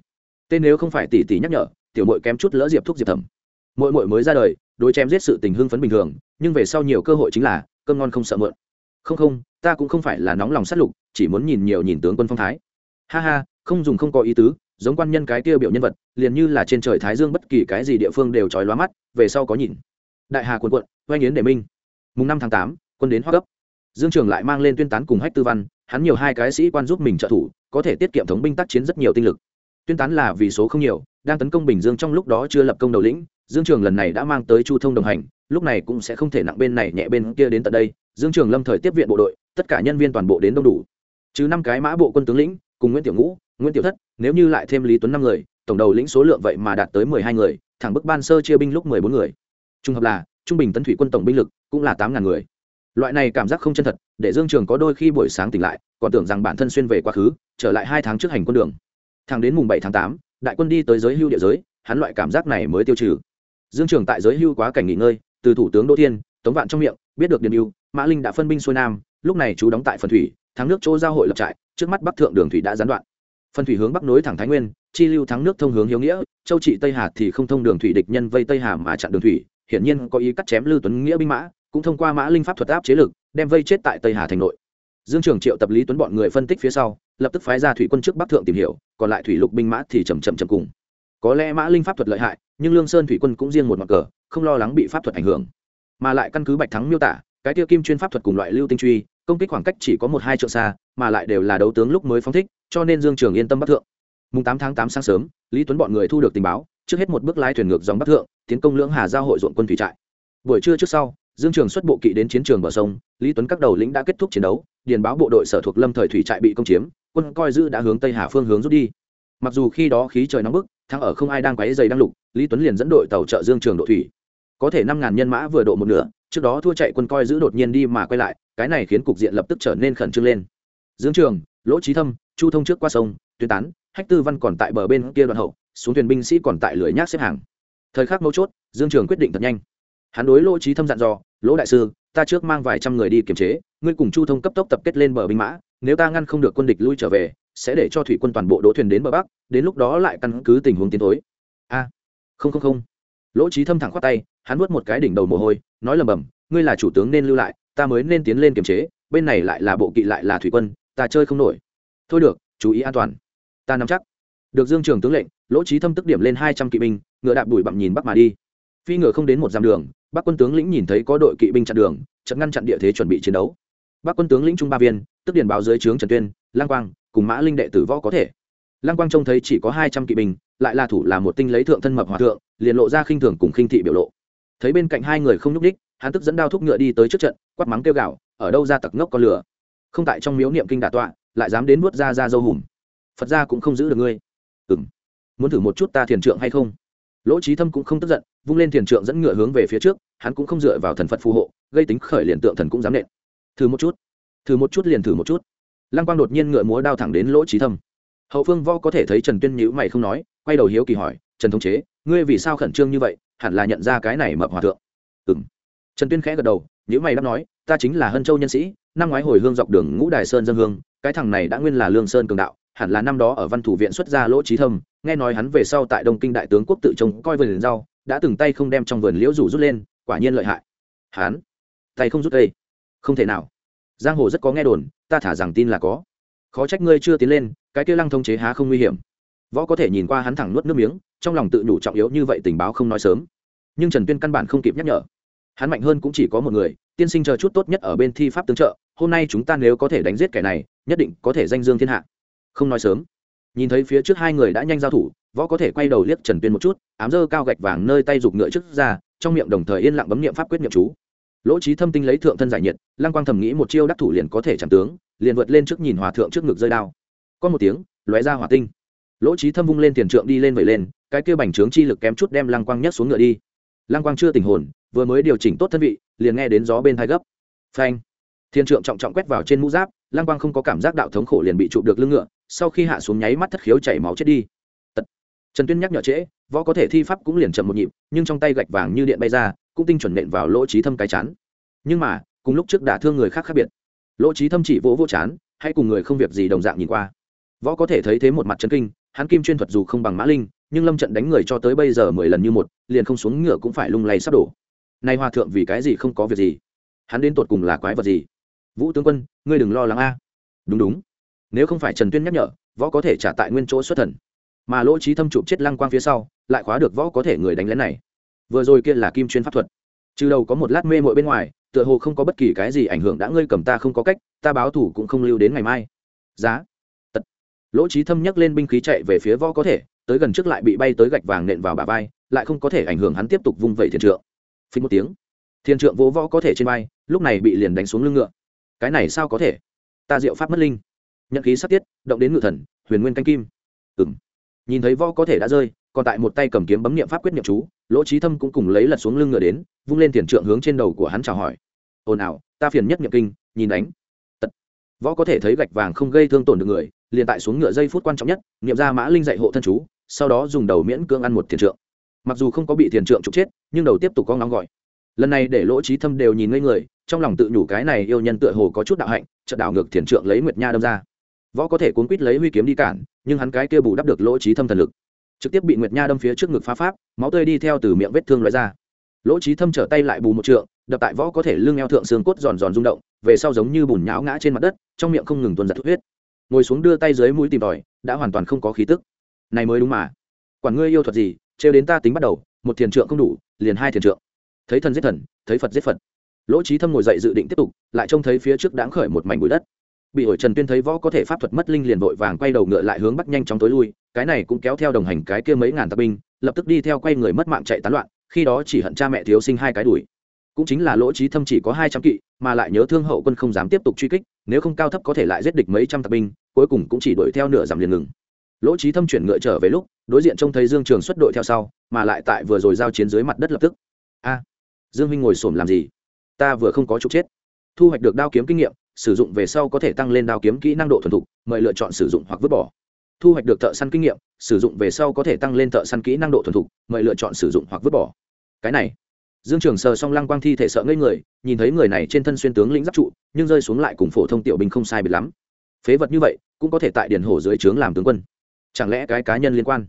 Tên nếu không phải tỷ tỷ nhắc nhở, tiểu mội kém chút lỡ diệp thuốc diệp thẩm. Mội mội mới ra đời đối chém giết sự tình hưng phấn bình thường, nhưng về sau nhiều cơ hội chính là, cơm ngon không sợ mượn. Không không, ta cũng không phải là nóng lòng sát lục, chỉ muốn nhìn nhiều nhìn tướng quân phong thái. Ha ha, không dùng không có ý tứ, giống quan nhân cái tiêu biểu nhân vật, liền như là trên trời thái dương bất kỳ cái gì địa phương đều trói lóa mắt, về sau có nhìn. Đại hà quần quận, oanh yến để minh. Mùng năm tháng tám, quân đến hoa cấp dương trường lại mang lên tuyên tán cùng hách tư văn, hắn nhiều hai cái sĩ quan giúp mình trợ thủ, có thể tiết kiệm thống binh tác chiến rất nhiều tinh lực. Tuyên tán là vì số không nhiều đang tấn công bình dương trong lúc đó chưa lập công đầu lĩnh, dương trường lần này đã mang tới chu thông đồng hành, lúc này cũng sẽ không thể nặng bên này nhẹ bên kia đến tận đây. Dương trường lâm thời tiếp viện bộ đội, tất cả nhân viên toàn bộ đến đông đủ. Chứ năm cái mã bộ quân tướng lĩnh, cùng nguyễn tiểu ngũ, nguyễn tiểu thất, nếu như lại thêm lý tuấn năm người, tổng đầu lĩnh số lượng vậy mà đạt tới mười hai người, thẳng bức ban sơ chia binh lúc mười bốn người. Trung hợp là, trung bình tấn thủy quân tổng binh lực cũng là tám ngàn người. Loại này cảm giác không chân thật, để dương trường có đôi khi buổi sáng tỉnh lại, còn tưởng rằng bản thân xuyên về quá khứ, trở lại hai tháng trước hành quân đường. Thẳng đến mùng bảy tháng tám đại quân đi tới giới hưu địa giới, hắn loại cảm giác này mới tiêu trừ. Dương trường tại giới hưu quá cảnh nghỉ ngơi, từ thủ tướng đỗ thiên, tống vạn trong miệng, biết được điền hưu mã linh đã phân binh xuôi nam, lúc này chú đóng tại phần thủy, thắng nước chỗ giao hội lập trại, trước mắt bắc thượng đường thủy đã gián đoạn. Phần thủy hướng bắc nối thẳng thái nguyên, chi lưu thắng nước thông hướng hiếu nghĩa, châu trị tây hà thì không thông đường thủy địch nhân vây tây hà mà chặn đường thủy, hiển nhiên có ý cắt chém lưu tuấn nghĩa binh mã, cũng thông qua mã linh pháp thuật áp chế lực, đem vây chết tại tây hà thành nội. Dương trường triệu tập lý tuấn bọn người phân tích phía sau lập tức phái ra thủy quân trước bắc thượng tìm hiểu, còn lại thủy lục binh mã thì chầm chậm chậm cùng. Có lẽ mã linh pháp thuật lợi hại, nhưng lương sơn thủy quân cũng riêng một mặt cờ, không lo lắng bị pháp thuật ảnh hưởng. Mà lại căn cứ bạch thắng miêu tả, cái tiêu kim chuyên pháp thuật cùng loại lưu tinh truy, công kích khoảng cách chỉ có một hai trượng xa, mà lại đều là đấu tướng lúc mới phóng thích, cho nên dương trường yên tâm bắc thượng. Mùng tám tháng tám sáng sớm, lý tuấn bọn người thu được tình báo, trước hết một bước lái thuyền ngược dòng bắc thượng, tiến công lưỡng hà giao hội ruộng quân thủy trại. Buổi trưa trước sau dương trường xuất bộ kỵ đến chiến trường bờ sông, lý tuấn các đầu lĩnh đã kết thúc chiến đấu, điền báo bộ đội sở thuộc lâm thời thủy trại bị công chiếm, quân coi giữ đã hướng tây hà phương hướng rút đi. Mặc dù khi đó khí trời nóng bức, thắng ở không ai đang quấy dày đang lục, lý tuấn liền dẫn đội tàu trợ dương trường độ thủy. Có thể năm ngàn nhân mã vừa độ một nửa, trước đó thua chạy quân coi giữ đột nhiên đi mà quay lại, cái này khiến cục diện lập tức trở nên khẩn trương lên. Dương trường, lỗ trí thâm, chu thông trước qua sông, tuyên tán, hách tư văn còn tại bờ bên kia đoạn hậu, xuống thuyền binh sĩ còn tại lưỡi nhác xếp hàng. Thời khắc mấu chốt, dương trường quyết định thật nhanh hắn đối lỗ trí thâm dặn dò, lỗ đại sư, ta trước mang vài trăm người đi kiềm chế, ngươi cùng chu thông cấp tốc tập kết lên bờ binh mã, nếu ta ngăn không được quân địch lui trở về, sẽ để cho thủy quân toàn bộ đỗ thuyền đến bờ bắc, đến lúc đó lại căn cứ tình huống tiến thối. A, không không không. Lỗ trí thâm thẳng khoát tay, hắn nuốt một cái đỉnh đầu mồ hôi, nói lầm bầm ngươi là chủ tướng nên lưu lại, ta mới nên tiến lên kiềm chế, bên này lại là bộ kỵ lại là thủy quân, ta chơi không nổi. Thôi được, chú ý an toàn. Ta nắm chắc. Được dương trường tướng lệnh, lỗ trí thâm tức điểm lên hai trăm kỵ binh, ngựa đạp đuổi bặm nhìn bắc mà đi. Phi ngựa không đến một dặm đường bắc quân tướng lĩnh nhìn thấy có đội kỵ binh chặn đường chặn ngăn chặn địa thế chuẩn bị chiến đấu. Bắc quân tướng lĩnh trung ba viên, tức điền báo dưới trướng trần tuyên lang quang, cùng mã linh đệ tử võ có thể. Lang quang trông thấy chỉ có hai trăm kỵ binh, lại là thủ là một tinh lấy thượng thân mập hòa thượng, liền lộ ra khinh thường cùng khinh thị biểu lộ. Thấy bên cạnh hai người không nhúc đích hắn tức dẫn đao thúc ngựa đi tới trước trận, quát mắng kêu gạo ở đâu ra tặc ngốc con lửa không tại trong miếu niệm kinh đà tọa, lại dám đến nuốt ra ra dâu hùm. Phật gia cũng không giữ được ngươi. Ừ m muốn thử một chút ta thiền trượng hay không? Lỗ trí thâm cũng không tức giận vung lên thiền trượng dẫn ngựa hướng về phía trước, hắn cũng không dựa vào thần phật phù hộ, gây tính khởi liền tượng thần cũng dám nện. Thử một chút. Thử một chút liền thử một chút. Lăng quang đột nhiên ngựa múa đao thẳng đến lỗ trí thâm. Hậu phương võ có thể thấy trần tuyên nhữ mày không nói, quay đầu hiếu kỳ hỏi, trần thống chế, ngươi vì sao khẩn trương như vậy, hẳn là nhận ra cái này mập hòa thượng? Ừ m trần tuyên khẽ gật đầu nhữ mày đáp nói, ta chính là hân châu nhân sĩ, năm ngoái hồi hương dọc đường ngũ đài sơn dân hương, cái thằng này đã nguyên là lương sơn cường đạo, hẳn là năm đó ở văn thủ viện xuất ra lỗ trí thâm, nghe nói hắn về sau tại đông kinh đại tướng quốc tự trông coi vườn rau đã từng tay không đem trong vườn liễu rủ rút lên quả nhiên lợi hại. Hán, tay không rút cây. Không thể nào. Giang hồ rất có nghe đồn ta thả rằng tin là có. Khó trách ngươi chưa tiến lên cái kia lăng thông chế há không nguy hiểm. Võ có thể nhìn qua hắn thẳng nuốt nước miếng trong lòng tự nhủ trọng yếu như vậy tình báo không nói sớm. Nhưng trần tuyên căn bản không kịp nhắc nhở. Hắn mạnh hơn cũng chỉ có một người tiên sinh chờ chút tốt nhất ở bên thi pháp tương trợ hôm nay chúng ta nếu có thể đánh giết kẻ này nhất định có thể danh dương thiên hạ. Không nói sớm. Nhìn thấy phía trước hai người đã nhanh giao thủ võ có thể quay đầu liếc trần tuyên một chút, ám dơ cao gạch vàng nơi tay giục ngựa trước ra, trong miệng đồng thời yên lặng bấm niệm pháp quyết niệm chú. Lỗ trí thâm tinh lấy thượng thân giải nhiệt, lăng quang thầm nghĩ một chiêu đắc thủ liền có thể chạm tướng, liền vượt lên trước nhìn hòa thượng trước ngực rơi đao. Có một tiếng, lóe ra hỏa tinh. Lỗ trí thâm vung lên tiền trượng đi lên vẩy lên, cái kia bành trướng chi lực kém chút đem lăng quang nhấc xuống ngựa đi. Lăng quang chưa tình hồn, vừa mới điều chỉnh tốt thân vị, liền nghe đến gió bên thai gấp. Phanh. Thiên trượng trọng trọng quét vào trên mũ giáp, lăng quang không có cảm giác đạo thống khổ liền bị chụp được lưng ngựa, sau khi hạ xuống nháy mắt thất khiếu chảy máu chết đi trần tuyên nhắc nhở trễ, võ có thể thi pháp cũng liền chậm một nhịp, nhưng trong tay gạch vàng như điện bay ra, cũng tinh chuẩn nện vào lỗ trí thâm cái chán. Nhưng mà, cùng lúc trước đả thương người khác khác biệt. Lỗ trí thâm chỉ vỗ vỗ chán, hay cùng người không việc gì đồng dạng nhìn qua. Võ có thể thấy thế một mặt chân kinh, hắn kim chuyên thuật dù không bằng mã linh, nhưng lâm trận đánh người cho tới bây giờ mười lần như một, liền không xuống ngựa cũng phải lung lay sắp đổ. Nay hòa thượng vì cái gì không có việc gì? Hắn đến tột cùng là quái vật gì? Vũ tướng quân, ngươi đừng lo lắng a. Đúng đúng. Nếu không phải trần tuyên nhắc nhở, võ có thể trả tại nguyên chỗ xuất thần mà lỗ trí thâm chụp chết lăng quang phía sau, lại khóa được võ có thể người đánh lén này. Vừa rồi kia là kim chuyên pháp thuật. Trừ đầu có một lát mê mội bên ngoài, tựa hồ không có bất kỳ cái gì ảnh hưởng đã ngươi cầm ta không có cách, ta báo thủ cũng không lưu đến ngày mai. Giá. Tật. Lỗ trí thâm nhắc lên binh khí chạy về phía võ có thể, tới gần trước lại bị bay tới gạch vàng nện vào bả vai, lại không có thể ảnh hưởng hắn tiếp tục vung vẩy thiền trượng. Phí một tiếng. Thiền trượng vỗ võ có thể trên vai, lúc này bị liền đánh xuống lưng ngựa. Cái này sao có thể? Ta diệu pháp mất linh. Nhận khí sắc tiết, động đến ngự thần, huyền nguyên canh kim. Ừng nhìn thấy võ có thể đã rơi, còn tại một tay cầm kiếm bấm niệm pháp quyết niệm chú, lỗ trí thâm cũng cùng lấy lật xuống lưng ngựa đến, vung lên tiền trượng hướng trên đầu của hắn chào hỏi. Ồn ào, ta phiền nhất niệm kinh, nhìn đánh. Tật. Võ có thể thấy gạch vàng không gây thương tổn được người, liền tại xuống ngựa giây phút quan trọng nhất, niệm ra mã linh dạy hộ thân chú, sau đó dùng đầu miễn cưỡng ăn một tiền trượng. Mặc dù không có bị tiền trượng trục chết, nhưng đầu tiếp tục có ngóng gọi. Lần này để lỗ trí thâm đều nhìn ngây người, trong lòng tự nhủ cái này yêu nhân tựa hồ có chút đạo hạnh, chợt đảo ngược thiền trượng lấy nguyệt nha đâm ra. Võ có thể cuốn quýt lấy huy kiếm đi cản nhưng hắn cái kia bù đắp được lỗ trí thâm thần lực. Trực tiếp bị nguyệt nha đâm phía trước ngực phá pháp, máu tươi đi theo từ miệng vết thương loại ra. Lỗ trí thâm trở tay lại bù một trượng, đập tại võ có thể lưng eo thượng xương cốt giòn giòn rung động, về sau giống như bùn nhão ngã trên mặt đất, trong miệng không ngừng tuần giật huyết. Ngồi xuống đưa tay dưới mũi tìm tòi, đã hoàn toàn không có khí tức. Này mới đúng mà. Quản ngươi yêu thuật gì, trêu đến ta tính bắt đầu, một thiền trượng không đủ, liền hai thiền trượng. Thấy thần giết thần, thấy phật giết phật. Lỗ trí thâm ngồi dậy dự định tiếp tục, lại trông thấy phía trước đáng khởi một mảnh bụi đất bị ổi trần tuyên thấy võ có thể pháp thuật mất linh liền vội vàng quay đầu ngựa lại hướng bắc nhanh chóng tối lui, cái này cũng kéo theo đồng hành cái kia mấy ngàn tạp binh, lập tức đi theo quay người mất mạng chạy tán loạn, khi đó chỉ hận cha mẹ thiếu sinh hai cái đuổi. Cũng chính là lỗ trí thâm chỉ có hai trăm kỵ, mà lại nhớ thương hậu quân không dám tiếp tục truy kích, nếu không cao thấp có thể lại giết địch mấy trăm tạp binh, cuối cùng cũng chỉ đuổi theo nửa dặm liền ngừng. Lỗ trí thâm chuyển ngựa trở về lúc, đối diện trông thấy dương trường xuất đội theo sau, mà lại tại vừa rồi giao chiến dưới mặt đất lập tức. A, dương huynh ngồi xổm làm gì? Ta vừa không có trục chết. Thu hoạch được đao kiếm kinh nghiệm sử dụng về sau có thể tăng lên đao kiếm kỹ năng độ thuần thục, mời lựa chọn sử dụng hoặc vứt bỏ. Thu hoạch được thợ săn kinh nghiệm, sử dụng về sau có thể tăng lên thợ săn kỹ năng độ thuần thục, mời lựa chọn sử dụng hoặc vứt bỏ. Cái này, dương trường sờ xong lăng quang thi thể sợ ngây người, nhìn thấy người này trên thân xuyên tướng lĩnh giáp trụ, nhưng rơi xuống lại cùng phổ thông tiểu binh không sai biệt lắm. Phế vật như vậy, cũng có thể tại điển hổ dưới trướng làm tướng quân. Chẳng lẽ cái cá nhân liên quan?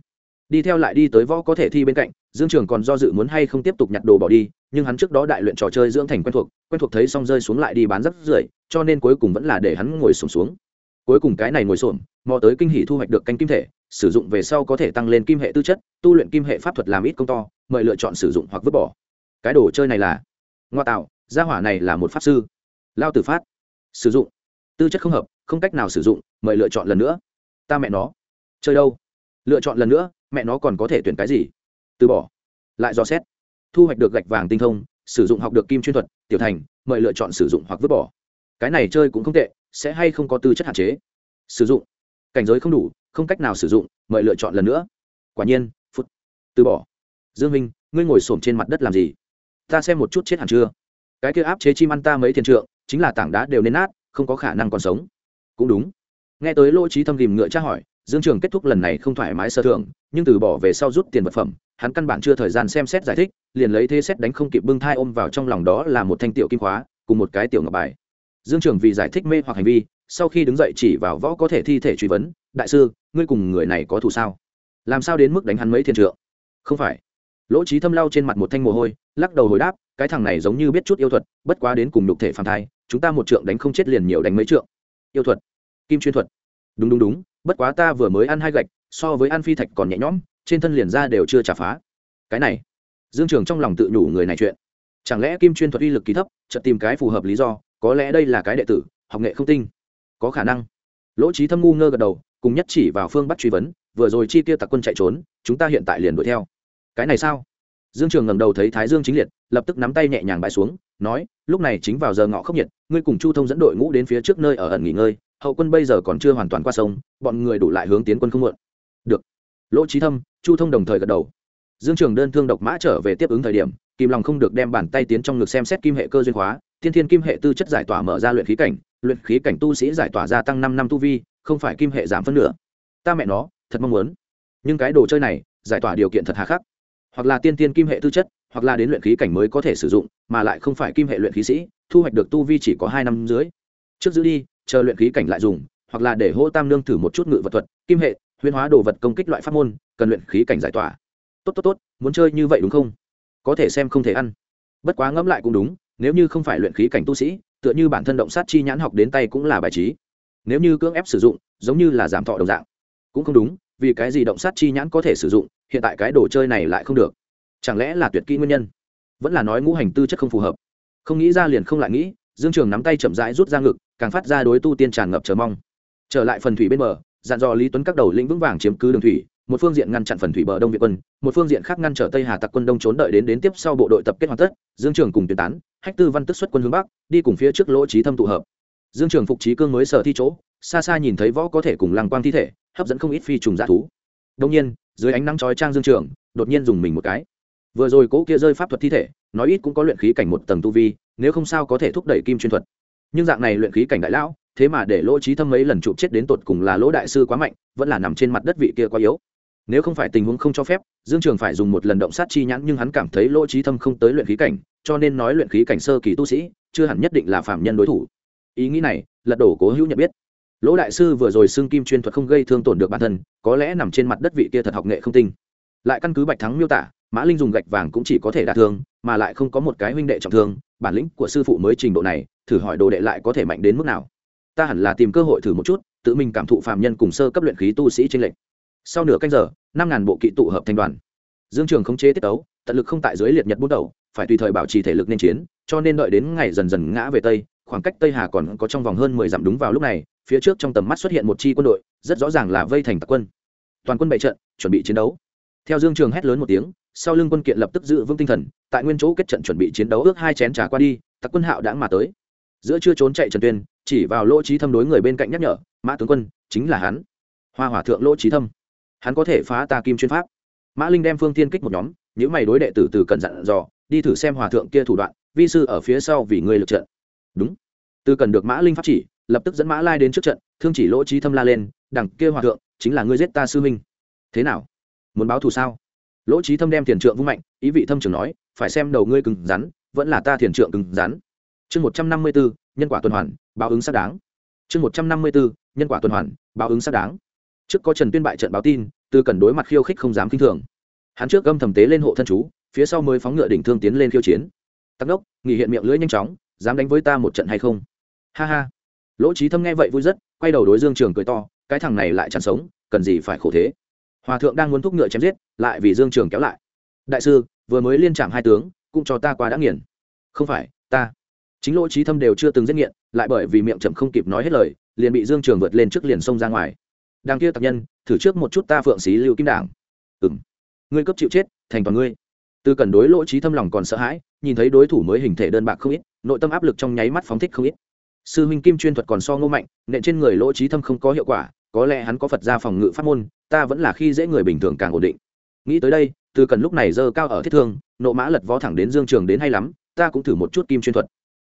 Đi theo lại đi tới võ có thể thi bên cạnh, dương trường còn do dự muốn hay không tiếp tục nhặt đồ bỏ đi nhưng hắn trước đó đại luyện trò chơi dưỡng thành quen thuộc quen thuộc thấy xong rơi xuống lại đi bán rất rưởi cho nên cuối cùng vẫn là để hắn ngồi sổm xuống, cuối cùng cái này ngồi sổm mò tới kinh hỷ thu hoạch được canh kim thể sử dụng về sau có thể tăng lên kim hệ tư chất tu luyện kim hệ pháp thuật làm ít công to mời lựa chọn sử dụng hoặc vứt bỏ. Cái đồ chơi này là ngoa tạo gia hỏa này là một pháp sư. Lao tử phát sử dụng. Tư chất không hợp không cách nào sử dụng mời lựa chọn lần nữa. Ta mẹ nó chơi đâu? Lựa chọn lần nữa mẹ nó còn có thể tuyển cái gì? Từ bỏ. Lại dò xét thu hoạch được gạch vàng tinh thông sử dụng học được kim chuyên thuật tiểu thành mời lựa chọn sử dụng hoặc vứt bỏ. Cái này chơi cũng không tệ sẽ hay không có tư chất hạn chế. Sử dụng. Cảnh giới không đủ không cách nào sử dụng mời lựa chọn lần nữa. Quả nhiên phút. Từ bỏ. Dương minh ngươi ngồi xổm trên mặt đất làm gì? Ta xem một chút chết hẳn chưa? Cái kia áp chế chim ăn ta mấy thiên trượng chính là tảng đá đều nên nát không có khả năng còn sống. Cũng đúng. Nghe tới lỗ trí thâm tìm ngựa tra hỏi dương trường kết thúc lần này không thoải mái sơ thường, nhưng từ bỏ về sau rút tiền vật phẩm hắn căn bản chưa thời gian xem xét giải thích, liền lấy thế xét đánh không kịp bưng thai ôm vào trong lòng đó là một thanh tiểu kim khóa, cùng một cái tiểu ngọc bài. Dương trường vì giải thích mê hoặc hành vi, sau khi đứng dậy chỉ vào võ có thể thi thể truy vấn, đại sư, ngươi cùng người này có thù sao? Làm sao đến mức đánh hắn mấy thiên trượng? Không phải. Lỗ trí thâm lau trên mặt một thanh mồ hôi, lắc đầu hồi đáp, cái thằng này giống như biết chút yêu thuật, bất quá đến cùng nhục thể phản thai, chúng ta một trượng đánh không chết liền nhiều đánh mấy trượng. Yêu thuật? Kim chuyên thuật? Đúng đúng đúng, bất quá ta vừa mới ăn hai gạch, so với ăn phi thạch còn nhẹ nhõm trên thân liền ra đều chưa trả phá. Cái này, dương trường trong lòng tự nhủ người này chuyện. Chẳng lẽ kim chuyên thuật uy lực kỳ thấp, chợt tìm cái phù hợp lý do, có lẽ đây là cái đệ tử, học nghệ không tinh. Có khả năng. Lỗ trí thâm ngu ngơ gật đầu, cùng nhất chỉ vào phương bắt truy vấn, vừa rồi chi tiêu tặc quân chạy trốn, chúng ta hiện tại liền đuổi theo. Cái này sao? Dương trường ngẩng đầu thấy thái dương chính liệt, lập tức nắm tay nhẹ nhàng bãi xuống, nói, lúc này chính vào giờ ngọ khốc nhiệt, ngươi cùng chu thông dẫn đội ngũ đến phía trước nơi ở ẩn nghỉ ngơi, hậu quân bây giờ còn chưa hoàn toàn qua sông, bọn người đủ lại hướng tiến quân không muộn. Được lỗ trí thâm, chu thông đồng thời gật đầu. Dương trường đơn thương độc mã trở về tiếp ứng thời điểm, kim lòng không được đem bàn tay tiến trong ngực xem xét kim hệ cơ duyên hóa, thiên thiên kim hệ tư chất giải tỏa mở ra luyện khí cảnh, luyện khí cảnh tu sĩ giải tỏa gia tăng năm năm tu vi, không phải kim hệ giảm phân nửa. Ta mẹ nó, thật mong muốn. Nhưng cái đồ chơi này, giải tỏa điều kiện thật hà khắc. Hoặc là tiên tiên kim hệ tư chất, hoặc là đến luyện khí cảnh mới có thể sử dụng, mà lại không phải kim hệ luyện khí sĩ, thu hoạch được tu vi chỉ có hai năm dưới. Trước giữ đi, chờ luyện khí cảnh lại dùng, hoặc là để hô tam nương thử một chút ngự vật thuật, kim hệ huyên hóa đồ vật công kích loại pháp môn, cần luyện khí cảnh giải tỏa. Tốt tốt tốt, muốn chơi như vậy đúng không? Có thể xem không thể ăn. Bất quá ngẫm lại cũng đúng, nếu như không phải luyện khí cảnh tu sĩ, tựa như bản thân động sát chi nhãn học đến tay cũng là bài trí. Nếu như cưỡng ép sử dụng, giống như là giảm thọ đồng dạng. Cũng không đúng, vì cái gì động sát chi nhãn có thể sử dụng, hiện tại cái đồ chơi này lại không được. Chẳng lẽ là tuyệt kỹ nguyên nhân? Vẫn là nói ngũ hành tư chất không phù hợp. Không nghĩ ra liền không lại nghĩ, dương trường nắm tay chậm rãi rút ra ngực, càng phát ra đối tu tiên tràn ngập chờ mong. Trở lại phần thủy bên bờ dặn dò lý tuấn các đầu lĩnh vững vàng chiếm cứ đường thủy, một phương diện ngăn chặn phần thủy bờ đông việt quân, một phương diện khác ngăn trở tây hà tặc quân đông trốn đợi đến đến tiếp sau bộ đội tập kết hoàn tất, dương trường cùng tuyên tán, hách tư văn tức xuất quân hướng bắc, đi cùng phía trước lỗ trí thâm tụ hợp. Dương trường phục trí cương mới sở thi chỗ, xa xa nhìn thấy võ có thể cùng lăng quang thi thể, hấp dẫn không ít phi trùng dã thú. Đông nhiên, dưới ánh nắng chói trang dương trường, đột nhiên dùng mình một cái. Vừa rồi cố kia rơi pháp thuật thi thể, nói ít cũng có luyện khí cảnh một tầng tu vi, nếu không sao có thể thúc đẩy kim chuyên thuật. Nhưng dạng này luyện khí cảnh đại lão thế mà để lỗ trí thâm mấy lần chụp chết đến tột cùng là lỗ đại sư quá mạnh, vẫn là nằm trên mặt đất vị kia quá yếu. Nếu không phải tình huống không cho phép, dương trường phải dùng một lần động sát chi nhãn nhưng hắn cảm thấy lỗ trí thâm không tới luyện khí cảnh, cho nên nói luyện khí cảnh sơ kỳ tu sĩ, chưa hẳn nhất định là phạm nhân đối thủ. Ý nghĩ này, lật đổ cố hữu nhận biết. Lỗ đại sư vừa rồi xưng kim chuyên thuật không gây thương tổn được bản thân, có lẽ nằm trên mặt đất vị kia thật học nghệ không tinh. Lại căn cứ bạch thắng miêu tả, mã linh dùng gạch vàng cũng chỉ có thể đả thương, mà lại không có một cái huynh đệ trọng thương, bản lĩnh của sư phụ mới trình độ này, thử hỏi đồ đệ lại có thể mạnh đến mức nào? Ta hẳn là tìm cơ hội thử một chút, tự mình cảm thụ phạm nhân cùng sơ cấp luyện khí tu sĩ trên lệnh sau nửa canh giờ, năm ngàn bộ kỵ tụ hợp thành đoàn. Dương trường không chế tiết tấu, tận lực không tại dưới liệt nhật bút đầu, phải tùy thời bảo trì thể lực nên chiến, cho nên đợi đến ngày dần dần ngã về tây, khoảng cách tây hà còn có trong vòng hơn mười dặm đúng vào lúc này, phía trước trong tầm mắt xuất hiện một chi quân đội, rất rõ ràng là vây thành tặc quân. Toàn quân bệ trận, chuẩn bị chiến đấu. Theo dương trường hét lớn một tiếng, sau lưng quân kiện lập tức giữ vững tinh thần, tại nguyên chỗ kết trận chuẩn bị chiến đấu ước hai chén trà qua đi, tặc quân hạo đã mà tới giữa chưa trốn chạy trần tuyên, chỉ vào lỗ trí thâm đối người bên cạnh nhắc nhở, mã tướng quân, chính là hắn. Hoa hỏa thượng lỗ trí thâm. Hắn có thể phá ta kim chuyên pháp. Mã linh đem phương tiên kích một nhóm những mày đối đệ tử từ cần dặn dò, đi thử xem hòa thượng kia thủ đoạn, vi sư ở phía sau vì ngươi lực trận. Đúng. Từ cần được mã linh pháp chỉ, lập tức dẫn mã lai đến trước trận, thương chỉ lỗ trí thâm la lên, đằng kia hòa thượng, chính là ngươi giết ta sư minh thế nào? Muốn báo thù sao? Lỗ trí thâm đem thiền trượng vung mạnh, ý vị thâm trường nói, phải xem đầu ngươi cứng rắn, vẫn là ta thiền trượng cứng rắn chương một trăm năm mươi bốn nhân quả tuần hoàn, báo ứng xác đáng. Chương một trăm năm mươi bốn nhân quả tuần hoàn, báo ứng xác đáng. Trước có trần tuyên bại trận báo tin từ Cẩn đối mặt khiêu khích không dám k i n h thường. Hắn trước gâm thầm tế lên hộ thân chú, phía sau mới phóng ngựa đỉnh thương tiến lên khiêu chiến. Tắc đốc nghỉ hiện miệng lưỡi nhanh chóng, dám đánh với ta một trận hay không? Ha ha. Lỗ trí thâm nghe vậy vui rất, quay đầu đối dương trường cười to, cái thằng này lại chẳng sống, cần gì phải khổ thế? Hòa thượng đang muốn thúc ngựa chém giết, lại vì dương trường kéo lại. Đại sư, vừa mới liên trạm hai tướng, cũng cho ta qua đã nghiền. Không phải, ta chính lỗ trí thâm đều chưa từng giết nghiện, lại bởi vì miệng chậm không kịp nói hết lời, liền bị dương trường vượt lên trước liền xông ra ngoài. Đang kia tặc nhân, thử trước một chút ta phượng xí lưu kim đảng. Ừng ngươi cấp chịu chết, thành toàn ngươi. Từ cần đối lỗ trí thâm lòng còn sợ hãi, nhìn thấy đối thủ mới hình thể đơn bạc không ít, nội tâm áp lực trong nháy mắt phóng thích không ít. Sư huynh kim chuyên thuật còn so ngô mạnh, nện trên người lỗ trí thâm không có hiệu quả, có lẽ hắn có phật ra phòng ngự pháp môn, ta vẫn là khi dễ người bình thường càng ổn định. Nghĩ tới đây, từ cần lúc này dơ cao ở thiết thương, nộ mã lật vó thẳng đến dương trường đến hay lắm, ta cũng thử một chút kim chuyên thuật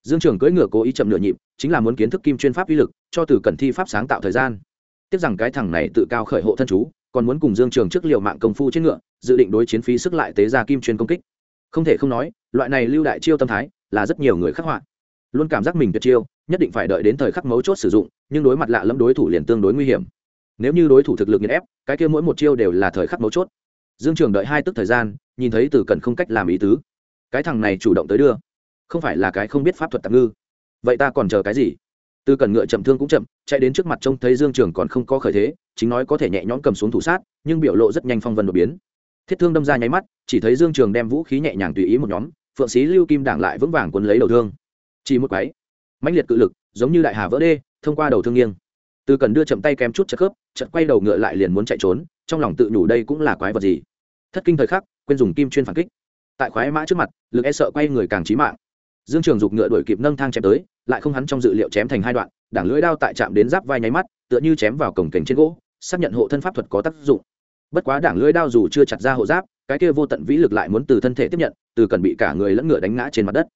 dương trường cưỡi ngựa cố ý chậm nửa nhịp, chính là muốn kiến thức kim chuyên pháp uy lực, cho từ cần thi pháp sáng tạo thời gian. Tiếc rằng cái thằng này tự cao khởi hộ thân chú, còn muốn cùng dương trường trước liệu mạng công phu trên ngựa, dự định đối chiến phí sức lại tế ra kim chuyên công kích. Không thể không nói, loại này lưu đại chiêu tâm thái, là rất nhiều người khắc họa. Luôn cảm giác mình tuyệt chiêu, nhất định phải đợi đến thời khắc mấu chốt sử dụng, nhưng đối mặt lạ lẫm đối thủ liền tương đối nguy hiểm. Nếu như đối thủ thực lực nghiền ép, cái kia mỗi một chiêu đều là thời khắc mấu chốt. Dương trường đợi hai tức thời gian, nhìn thấy từ cần không cách làm ý tứ. Cái thằng này chủ động tới đưa không phải là cái không biết pháp thuật tạm ngư. Vậy ta còn chờ cái gì? Tư cần ngựa chậm thương cũng chậm, chạy đến trước mặt trông thấy dương trường còn không có khởi thế, chính nói có thể nhẹ nhõm cầm xuống thủ sát, nhưng biểu lộ rất nhanh phong vân đột biến. Thiết thương đâm ra nháy mắt, chỉ thấy dương trường đem vũ khí nhẹ nhàng tùy ý một nhóm, phượng sĩ lưu kim đảng lại vững vàng quấn lấy đầu thương. Chỉ một quái mãnh liệt cự lực, giống như đại hà vỡ đê, thông qua đầu thương nghiêng. Tư cần đưa chậm tay kém chút chật khớp chật quay đầu ngựa lại liền muốn chạy trốn, trong lòng tự nhủ đây cũng là quái vật gì. Thất kinh thời khắc, quên dùng kim chuyên phản kích. Tại khoái mã trước mặt, lực e sợ quay người càng trí mạng dương trường Dục ngựa đuổi kịp nâng thang chém tới, lại không hắn trong dự liệu chém thành hai đoạn, đảng lưỡi đao tại chạm đến giáp vai nháy mắt, tựa như chém vào cổng cảnh trên gỗ, xác nhận hộ thân pháp thuật có tác dụng. Bất quá đảng lưỡi đao dù chưa chặt ra hộ giáp, cái kia vô tận vĩ lực lại muốn từ thân thể tiếp nhận, từ cần bị cả người lẫn ngựa đánh ngã trên mặt đất.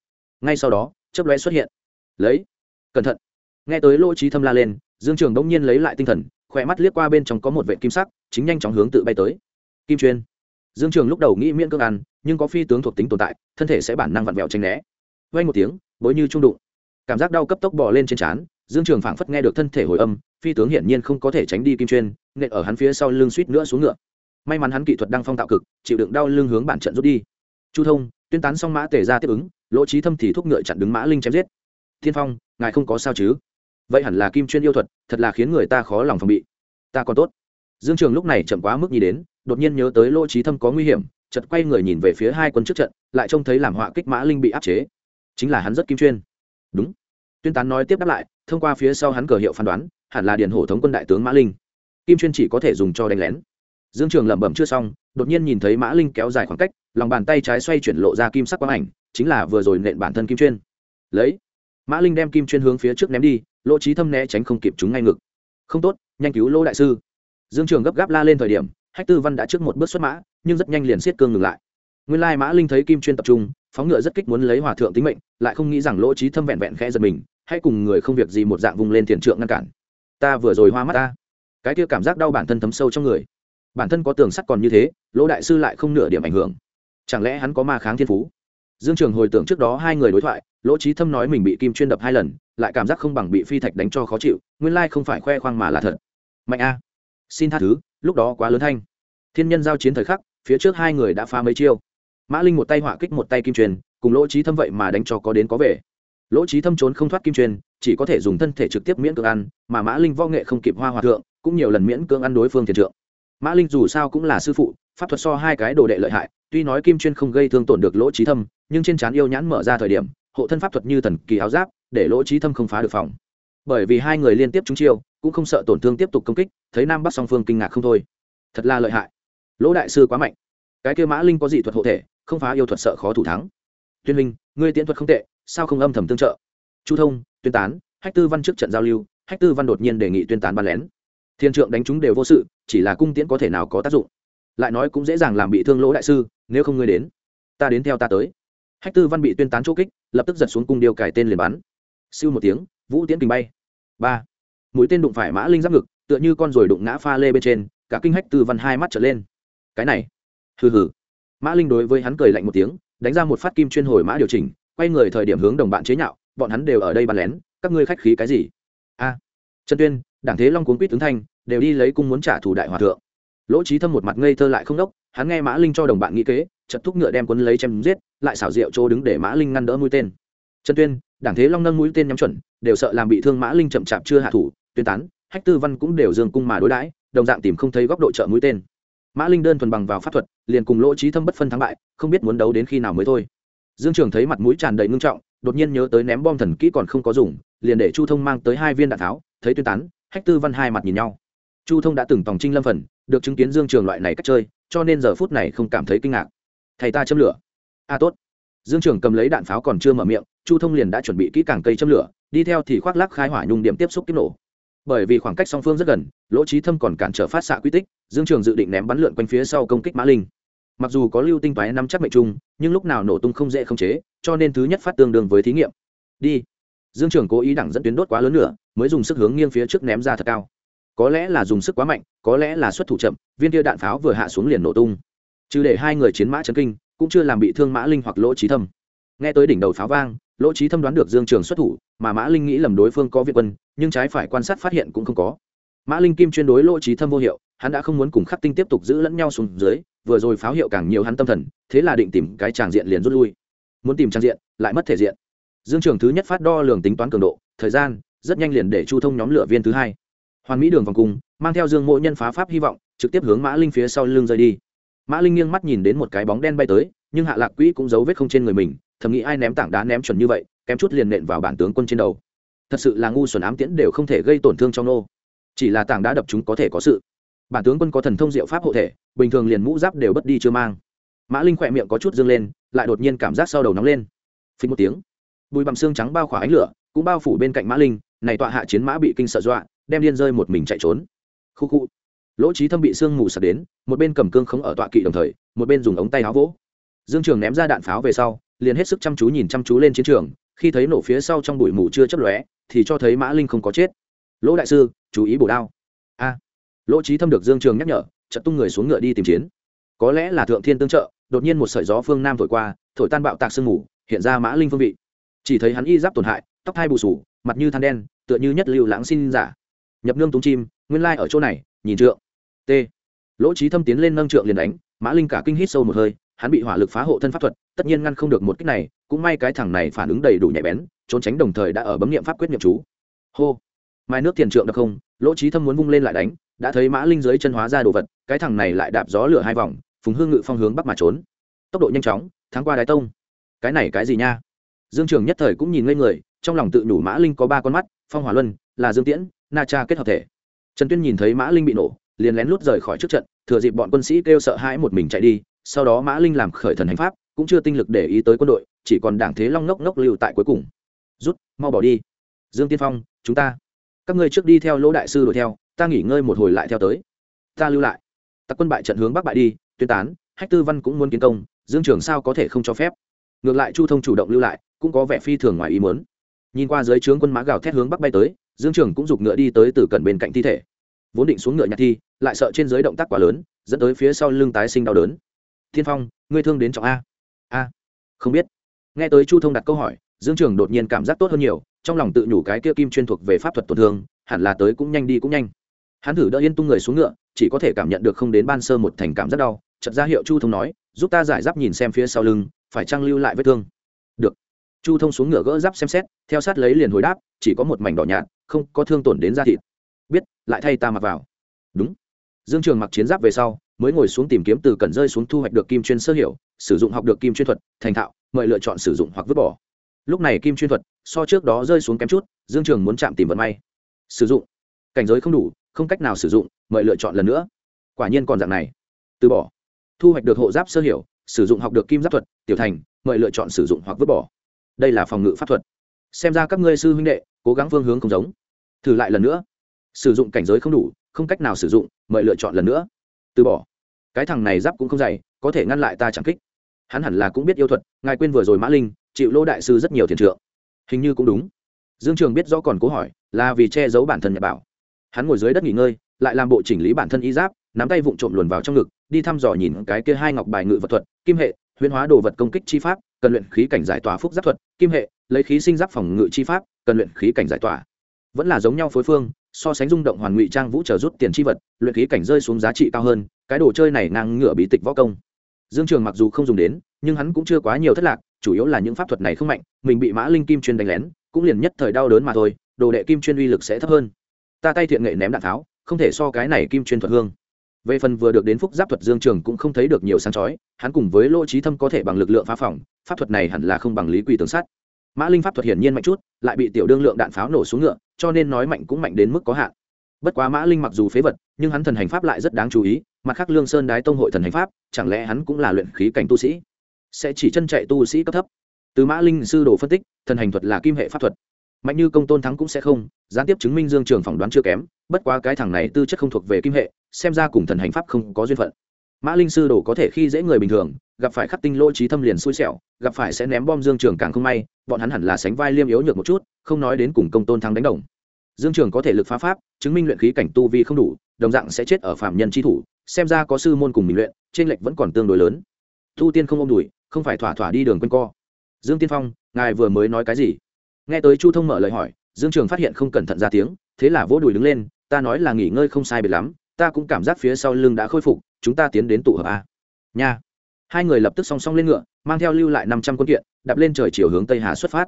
Ngay sau đó, chớp lóe xuất hiện. Lấy. Cẩn thận. Nghe tới lỗ trí thâm la lên, dương trường đông nhiên lấy lại tinh thần, khỏe mắt liếc qua bên trong có một vệ kim sắc, chính nhanh chóng hướng tự bay tới. Kim chuyên. Dương trường lúc đầu nghĩ miễn cưỡng ăn, nhưng có phi tướng thuộc tính tồn tại, thân thể sẽ bản năng vặn vẹo tranh né vay một tiếng, bối như trung đụng. Cảm giác đau cấp tốc bò lên trên trán, dương trường phảng phất nghe được thân thể hồi âm, phi tướng hiển nhiên không có thể tránh đi kim chuyên, nện ở hắn phía sau lưng suýt nữa xuống ngựa. May mắn hắn kỹ thuật đang phong tạo cực, chịu đựng đau lưng hướng bản trận rút đi. Chu thông, tuyên tán xong mã tể ra tiếp ứng, lỗ trí thâm thì thúc ngựa chặn đứng mã linh chém giết. Thiên phong, ngài không có sao chứ? Vậy hẳn là kim chuyên yêu thuật, thật là khiến người ta khó lòng phòng bị. Ta còn tốt. Dương trường lúc này chậm quá mức nhìn đến, đột nhiên nhớ tới lỗ trí thâm có nguy hiểm, chợt quay người nhìn về phía hai quân trước trận, lại trông thấy làm họa kích mã linh bị áp chế chính là hắn rất kim chuyên. Đúng. Tuyên tán nói tiếp đáp lại, thông qua phía sau hắn cờ hiệu phán đoán, hẳn là điền hổ thống quân đại tướng mã linh. Kim chuyên chỉ có thể dùng cho đánh lén. Dương trường lẩm bẩm chưa xong, đột nhiên nhìn thấy mã linh kéo dài khoảng cách, lòng bàn tay trái xoay chuyển lộ ra kim sắc quang ảnh, chính là vừa rồi nện bản thân kim chuyên. Lấy. Mã linh đem kim chuyên hướng phía trước ném đi, lỗ trí thâm né tránh không kịp chúng ngay ngực. Không tốt, nhanh cứu lỗ đại sư. Dương trường gấp gáp la lên thời điểm, hách tư văn đã trước một bước xuất mã, nhưng rất nhanh liền siết cương ngừng lại. Nguyên lai mã linh thấy kim chuyên tập trung phóng ngựa rất kích muốn lấy hòa thượng tính mệnh, lại không nghĩ rằng lỗ trí thâm vẹn vẹn khẽ giật mình, hay cùng người không việc gì một dạng vùng lên tiền trượng ngăn cản. Ta vừa rồi hoa mắt ta. Cái kia cảm giác đau bản thân thấm sâu trong người. Bản thân có tường sắt còn như thế, lỗ đại sư lại không nửa điểm ảnh hưởng. Chẳng lẽ hắn có ma kháng thiên phú? Dương trường hồi tưởng trước đó hai người đối thoại, lỗ trí thâm nói mình bị kim chuyên đập hai lần, lại cảm giác không bằng bị phi thạch đánh cho khó chịu, nguyên lai không phải khoe khoang mà là thật. Mạnh a. Xin tha thứ, lúc đó quá lớn thanh. Thiên nhân giao chiến thời khắc, phía trước hai người đã phá mấy chiêu mã linh một tay họa kích một tay kim truyền, cùng lỗ trí thâm vậy mà đánh cho có đến có về. Lỗ trí thâm trốn không thoát kim truyền, chỉ có thể dùng thân thể trực tiếp miễn cưỡng ăn, mà mã linh võ nghệ không kịp hoa hòa thượng, cũng nhiều lần miễn cưỡng ăn đối phương thiền trượng. Mã linh dù sao cũng là sư phụ, pháp thuật so hai cái đồ đệ lợi hại, tuy nói kim chuyên không gây thương tổn được lỗ trí thâm, nhưng trên trán yêu nhãn mở ra thời điểm, hộ thân pháp thuật như thần kỳ áo giáp, để lỗ trí thâm không phá được phòng. Bởi vì hai người liên tiếp trúng chiêu, cũng không sợ tổn thương tiếp tục công kích, thấy nam bắc song phương kinh ngạc không thôi. Thật là lợi hại. Lỗ đại sư quá mạnh. Cái kêu mã linh có dị thuật hộ thể không phá yêu thuật sợ khó thủ thắng. Tuyên minh ngươi tiễn thuật không tệ, sao không âm thầm tương trợ? Chu thông, tuyên tán, hách tư văn trước trận giao lưu, hách tư văn đột nhiên đề nghị tuyên tán bắn lén. Thiên trượng đánh chúng đều vô sự, chỉ là cung tiễn có thể nào có tác dụng. Lại nói cũng dễ dàng làm bị thương lỗ đại sư, nếu không ngươi đến, ta đến theo ta tới. Hách tư văn bị tuyên tán chỗ kích, lập tức giật xuống cung điêu cải tên liền bắn. Siêu một tiếng, vũ tiễn kình bay. Ba. Mũi tên đụng phải mã linh giáp ngực, tựa như con rồi đụng ngã pha lê bên trên, cả kinh hách tư văn hai mắt trở lên. Cái này. Hừ hừ mã linh đối với hắn cười lạnh một tiếng, đánh ra một phát kim chuyên hồi mã điều chỉnh, quay người thời điểm hướng đồng bạn chế nhạo, bọn hắn đều ở đây bắn lén, các ngươi khách khí cái gì? A, trần tuyên, đảng thế long cuốn quýt tướng thanh, đều đi lấy cung muốn trả thù đại hòa thượng. Lỗ trí thâm một mặt ngây thơ lại không đốc, hắn nghe mã linh cho đồng bạn nghĩ kế chật thúc ngựa đem quấn lấy chém giết, lại xảo diệu chỗ đứng để mã linh ngăn đỡ mũi tên. Trần tuyên, đảng thế long nâng mũi tên nhắm chuẩn, đều sợ làm bị thương mã linh chậm chạp chưa hạ thủ, tuyên tán, hách tư văn cũng đều dương cung mà đối đãi, đồng dạng tìm không thấy góc độ trợ mũi tên mã linh đơn thuần bằng vào pháp thuật, liền cùng lỗ trí thâm bất phân thắng bại, không biết muốn đấu đến khi nào mới thôi. Dương trường thấy mặt mũi tràn đầy ngưng trọng, đột nhiên nhớ tới ném bom thần kỹ còn không có dùng, liền để chu thông mang tới hai viên đạn tháo, thấy tuyên tán, hách tư văn hai mặt nhìn nhau. Chu thông đã từng tòng trinh lâm phần, được chứng kiến dương trường loại này cách chơi, cho nên giờ phút này không cảm thấy kinh ngạc. Thầy ta châm lửa. A, tốt. Dương trường cầm lấy đạn pháo còn chưa mở miệng, chu thông liền đã chuẩn bị kỹ càng cây châm lửa, đi theo thì khoác lắc khai hỏa nhung điểm tiếp xúc kích nổ bởi vì khoảng cách song phương rất gần, lỗ trí thâm còn cản trở phát xạ quy tích, dương trường dự định ném bắn lượn quanh phía sau công kích mã linh. Mặc dù có lưu tinh toái nắm chắc mệnh trung, nhưng lúc nào nổ tung không dễ không chế, cho nên thứ nhất phát tương đương với thí nghiệm. Đi. Dương trường cố ý đẳng dẫn tuyến đốt quá lớn nữa, mới dùng sức hướng nghiêng phía trước ném ra thật cao. Có lẽ là dùng sức quá mạnh, có lẽ là xuất thủ chậm, viên kia đạn pháo vừa hạ xuống liền nổ tung. Chứ để hai người chiến mã chấn kinh, cũng chưa làm bị thương mã linh hoặc lỗ trí thâm. Nghe tới đỉnh đầu pháo vang lỗ trí thâm đoán được dương trường xuất thủ, mà mã linh nghĩ lầm đối phương có việt quân, nhưng trái phải quan sát phát hiện cũng không có. Mã linh kim chuyên đối lỗ trí thâm vô hiệu, hắn đã không muốn cùng khắc tinh tiếp tục giữ lẫn nhau xuống dưới, vừa rồi pháo hiệu càng nhiều hắn tâm thần, thế là định tìm cái tràng diện liền rút lui. Muốn tìm trang diện, lại mất thể diện. Dương trường thứ nhất phát đo lường tính toán cường độ, thời gian, rất nhanh liền để chu thông nhóm lửa viên thứ hai. Hoàn mỹ đường vòng cung, mang theo dương mộ nhân phá pháp hy vọng, trực tiếp hướng mã linh phía sau lưng rơi đi. Mã linh nghiêng mắt nhìn đến một cái bóng đen bay tới, nhưng hạ lạc quỹ cũng giấu vết không trên người mình thầm nghĩ ai ném tảng đá ném chuẩn như vậy, kém chút liền nện vào bản tướng quân trên đầu. Thật sự là ngu xuẩn ám tiễn đều không thể gây tổn thương cho nô chỉ là tảng đá đập chúng có thể có sự. Bản tướng quân có thần thông diệu pháp hộ thể, bình thường liền mũ giáp đều bất đi chưa mang. Mã linh khỏe miệng có chút dương lên, lại đột nhiên cảm giác sau đầu nóng lên. Phí một tiếng, bùi bằng xương trắng bao khỏa ánh lửa, cũng bao phủ bên cạnh mã linh, này tọa hạ chiến mã bị kinh sợ dọa, đem điên rơi một mình chạy trốn. Khu khu. Lỗ trí thâm bị sương mù sạt đến, một bên cầm cương khống ở tọa kỵ đồng thời, một bên dùng ống tay áo vỗ. Dương trường ném ra đạn pháo về sau liền hết sức chăm chú nhìn chăm chú lên chiến trường, khi thấy nổ phía sau trong bụi mù chưa chấp lóe, thì cho thấy mã linh không có chết. Lỗ đại sư, chú ý bổ đao. A. Lỗ trí thâm được dương trường nhắc nhở, chợt tung người xuống ngựa đi tìm chiến. Có lẽ là thượng thiên tương trợ, đột nhiên một sợi gió phương nam thổi qua, thổi tan bạo tạc sương mù, hiện ra mã linh phương vị. Chỉ thấy hắn y giáp tổn hại, tóc hai bù sù, mặt như than đen, tựa như nhất lưu lãng xin giả. Nhập nương túng chim, nguyên lai ở chỗ này, nhìn trượng. T. Lỗ trí thâm tiến lên nâng trượng liền đánh, mã linh cả kinh hít sâu một hơi hắn bị hỏa lực phá hộ thân pháp thuật, tất nhiên ngăn không được một cách này, cũng may cái thằng này phản ứng đầy đủ nhạy bén, trốn tránh đồng thời đã ở bấm nghiệm pháp quyết nghiệm chú. Hô! Mai nước tiền trượng được không? Lỗ trí thâm muốn vung lên lại đánh, đã thấy mã linh dưới chân hóa ra đồ vật, cái thằng này lại đạp gió lửa hai vòng, phùng hương ngự phong hướng bắc mà trốn. Tốc độ nhanh chóng, thắng qua đái tông. Cái này cái gì nha? Dương trường nhất thời cũng nhìn ngây người, trong lòng tự nhủ mã linh có ba con mắt, phong hỏa luân, là dương tiễn, na cha kết hợp thể. Trần tuyên nhìn thấy mã linh bị nổ, liền lén lút rời khỏi trước trận, thừa dịp bọn quân sĩ kêu sợ hãi một mình chạy đi sau đó mã linh làm khởi thần hành pháp, cũng chưa tinh lực để ý tới quân đội, chỉ còn đảng thế long ngốc ngốc lưu tại cuối cùng. Rút, mau bỏ đi. Dương tiên phong, chúng ta. Các ngươi trước đi theo lỗ đại sư đuổi theo, ta nghỉ ngơi một hồi lại theo tới. Ta lưu lại. Tặc quân bại trận hướng bắc bại đi, tuyên tán, hách tư văn cũng muốn kiến công, dương trường sao có thể không cho phép. Ngược lại chu thông chủ động lưu lại, cũng có vẻ phi thường ngoài ý muốn. Nhìn qua dưới trướng quân mã gào thét hướng bắc bay tới, dương trường cũng giục ngựa đi tới từ cận bên cạnh thi thể. Vốn định xuống ngựa nhặt thi, lại sợ trên dưới động tác quá lớn, dẫn tới phía sau lưng tái sinh đau đớn thiên phong, ngươi thương đến trọng a. A, không biết. Nghe tới chu thông đặt câu hỏi, dương trường đột nhiên cảm giác tốt hơn nhiều, trong lòng tự nhủ cái kia kim chuyên thuộc về pháp thuật tổn thương, hẳn là tới cũng nhanh đi cũng nhanh. Hắn thử đỡ yên tung người xuống ngựa, chỉ có thể cảm nhận được không đến ban sơ một thành cảm rất đau chật ra hiệu chu thông nói, giúp ta giải giáp nhìn xem phía sau lưng, phải trang lưu lại vết thương? Được. Chu thông xuống ngựa gỡ giáp xem xét, theo sát lấy liền hồi đáp, chỉ có một mảnh đỏ nhạt, không có thương tổn đến da thịt. Biết, lại thay ta mặc vào. Đúng dương trường mặc chiến giáp về sau, mới ngồi xuống tìm kiếm từ cần rơi xuống thu hoạch được kim chuyên sơ hiểu, sử dụng học được kim chuyên thuật, thành thạo, mời lựa chọn sử dụng hoặc vứt bỏ. Lúc này kim chuyên thuật, so trước đó rơi xuống kém chút, dương trường muốn chạm tìm vận may. Sử dụng. Cảnh giới không đủ, không cách nào sử dụng, mời lựa chọn lần nữa. Quả nhiên còn dạng này. Từ bỏ. Thu hoạch được hộ giáp sơ hiểu, sử dụng học được kim giáp thuật, tiểu thành, mời lựa chọn sử dụng hoặc vứt bỏ. Đây là phòng ngự pháp thuật. Xem ra các ngươi sư huynh đệ, cố gắng phương hướng không giống. Thử lại lần nữa. Sử dụng cảnh giới không đủ không cách nào sử dụng, mời lựa chọn lần nữa. Từ bỏ. Cái thằng này giáp cũng không dày, có thể ngăn lại ta chẳng kích. Hắn hẳn là cũng biết yêu thuật, ngài quên vừa rồi mã linh, chịu lô đại sư rất nhiều thiền trượng. Hình như cũng đúng. Dương trường biết rõ còn cố hỏi, là vì che giấu bản thân nhật bảo. Hắn ngồi dưới đất nghỉ ngơi, lại làm bộ chỉnh lý bản thân y giáp, nắm tay vụng trộm luồn vào trong ngực, đi thăm dò nhìn cái kia hai ngọc bài ngự vật thuật, kim hệ huyễn hóa đồ vật công kích chi pháp, cần luyện khí cảnh giải tỏa phúc giáp thuật, kim hệ, lấy khí sinh giáp phòng ngự chi pháp, cần luyện khí cảnh giải tỏa. Vẫn là giống nhau phối phương so sánh rung động hoàn ngụy trang vũ trở rút tiền chi vật, luyện khí cảnh rơi xuống giá trị cao hơn, cái đồ chơi này ngang ngửa bí tịch võ công. Dương trường mặc dù không dùng đến, nhưng hắn cũng chưa quá nhiều thất lạc, chủ yếu là những pháp thuật này không mạnh, mình bị mã linh kim chuyên đánh lén, cũng liền nhất thời đau đớn mà thôi, đồ đệ kim chuyên uy lực sẽ thấp hơn. Ta tay thiện nghệ ném đạn tháo, không thể so cái này kim chuyên thuật hương. Về phần vừa được đến phúc giáp thuật dương trường cũng không thấy được nhiều sáng chói, hắn cùng với lỗ trí thâm có thể bằng lực lượng phá phòng, pháp thuật này hẳn là không bằng lý quỳ tường sát mã linh pháp thuật hiển nhiên mạnh chút, lại bị tiểu đương lượng đạn pháo nổ xuống ngựa cho nên nói mạnh cũng mạnh đến mức có hạn. Bất quá mã linh mặc dù phế vật, nhưng hắn thần hành pháp lại rất đáng chú ý, mặt khác lương sơn đái tông hội thần hành pháp, chẳng lẽ hắn cũng là luyện khí cảnh tu sĩ? Sẽ chỉ chân chạy tu sĩ cấp thấp. Từ mã linh sư đồ phân tích, thần hành thuật là kim hệ pháp thuật. Mạnh như công tôn thắng cũng sẽ không, gián tiếp chứng minh dương trường phỏng đoán chưa kém, bất quá cái thằng này tư chất không thuộc về kim hệ, xem ra cùng thần hành pháp không có duyên phận. Mã linh sư đồ có thể khi dễ người bình thường, gặp phải khắc tinh lỗ trí thâm liền xui xẻo, gặp phải sẽ ném bom dương trường càng không may bọn hắn hẳn là sánh vai liêm yếu nhược một chút, không nói đến cùng công tôn thắng đánh đồng. Dương trường có thể lực phá pháp, chứng minh luyện khí cảnh tu vi không đủ, đồng dạng sẽ chết ở phạm nhân tri thủ, xem ra có sư môn cùng mình luyện, trên lệnh vẫn còn tương đối lớn. Thu tiên không ôm đùi, không phải thỏa thỏa đi đường quanh co. Dương tiên phong, ngài vừa mới nói cái gì? Nghe tới chu thông mở lời hỏi, dương trường phát hiện không cẩn thận ra tiếng, thế là vỗ đùi đứng lên, ta nói là nghỉ ngơi không sai biệt lắm, ta cũng cảm giác phía sau lưng đã khôi phục, chúng ta tiến đến tụ hợp a. Nha hai người lập tức song song lên ngựa, mang theo lưu lại năm trăm quân kiện, đạp lên trời chiều hướng tây hà xuất phát.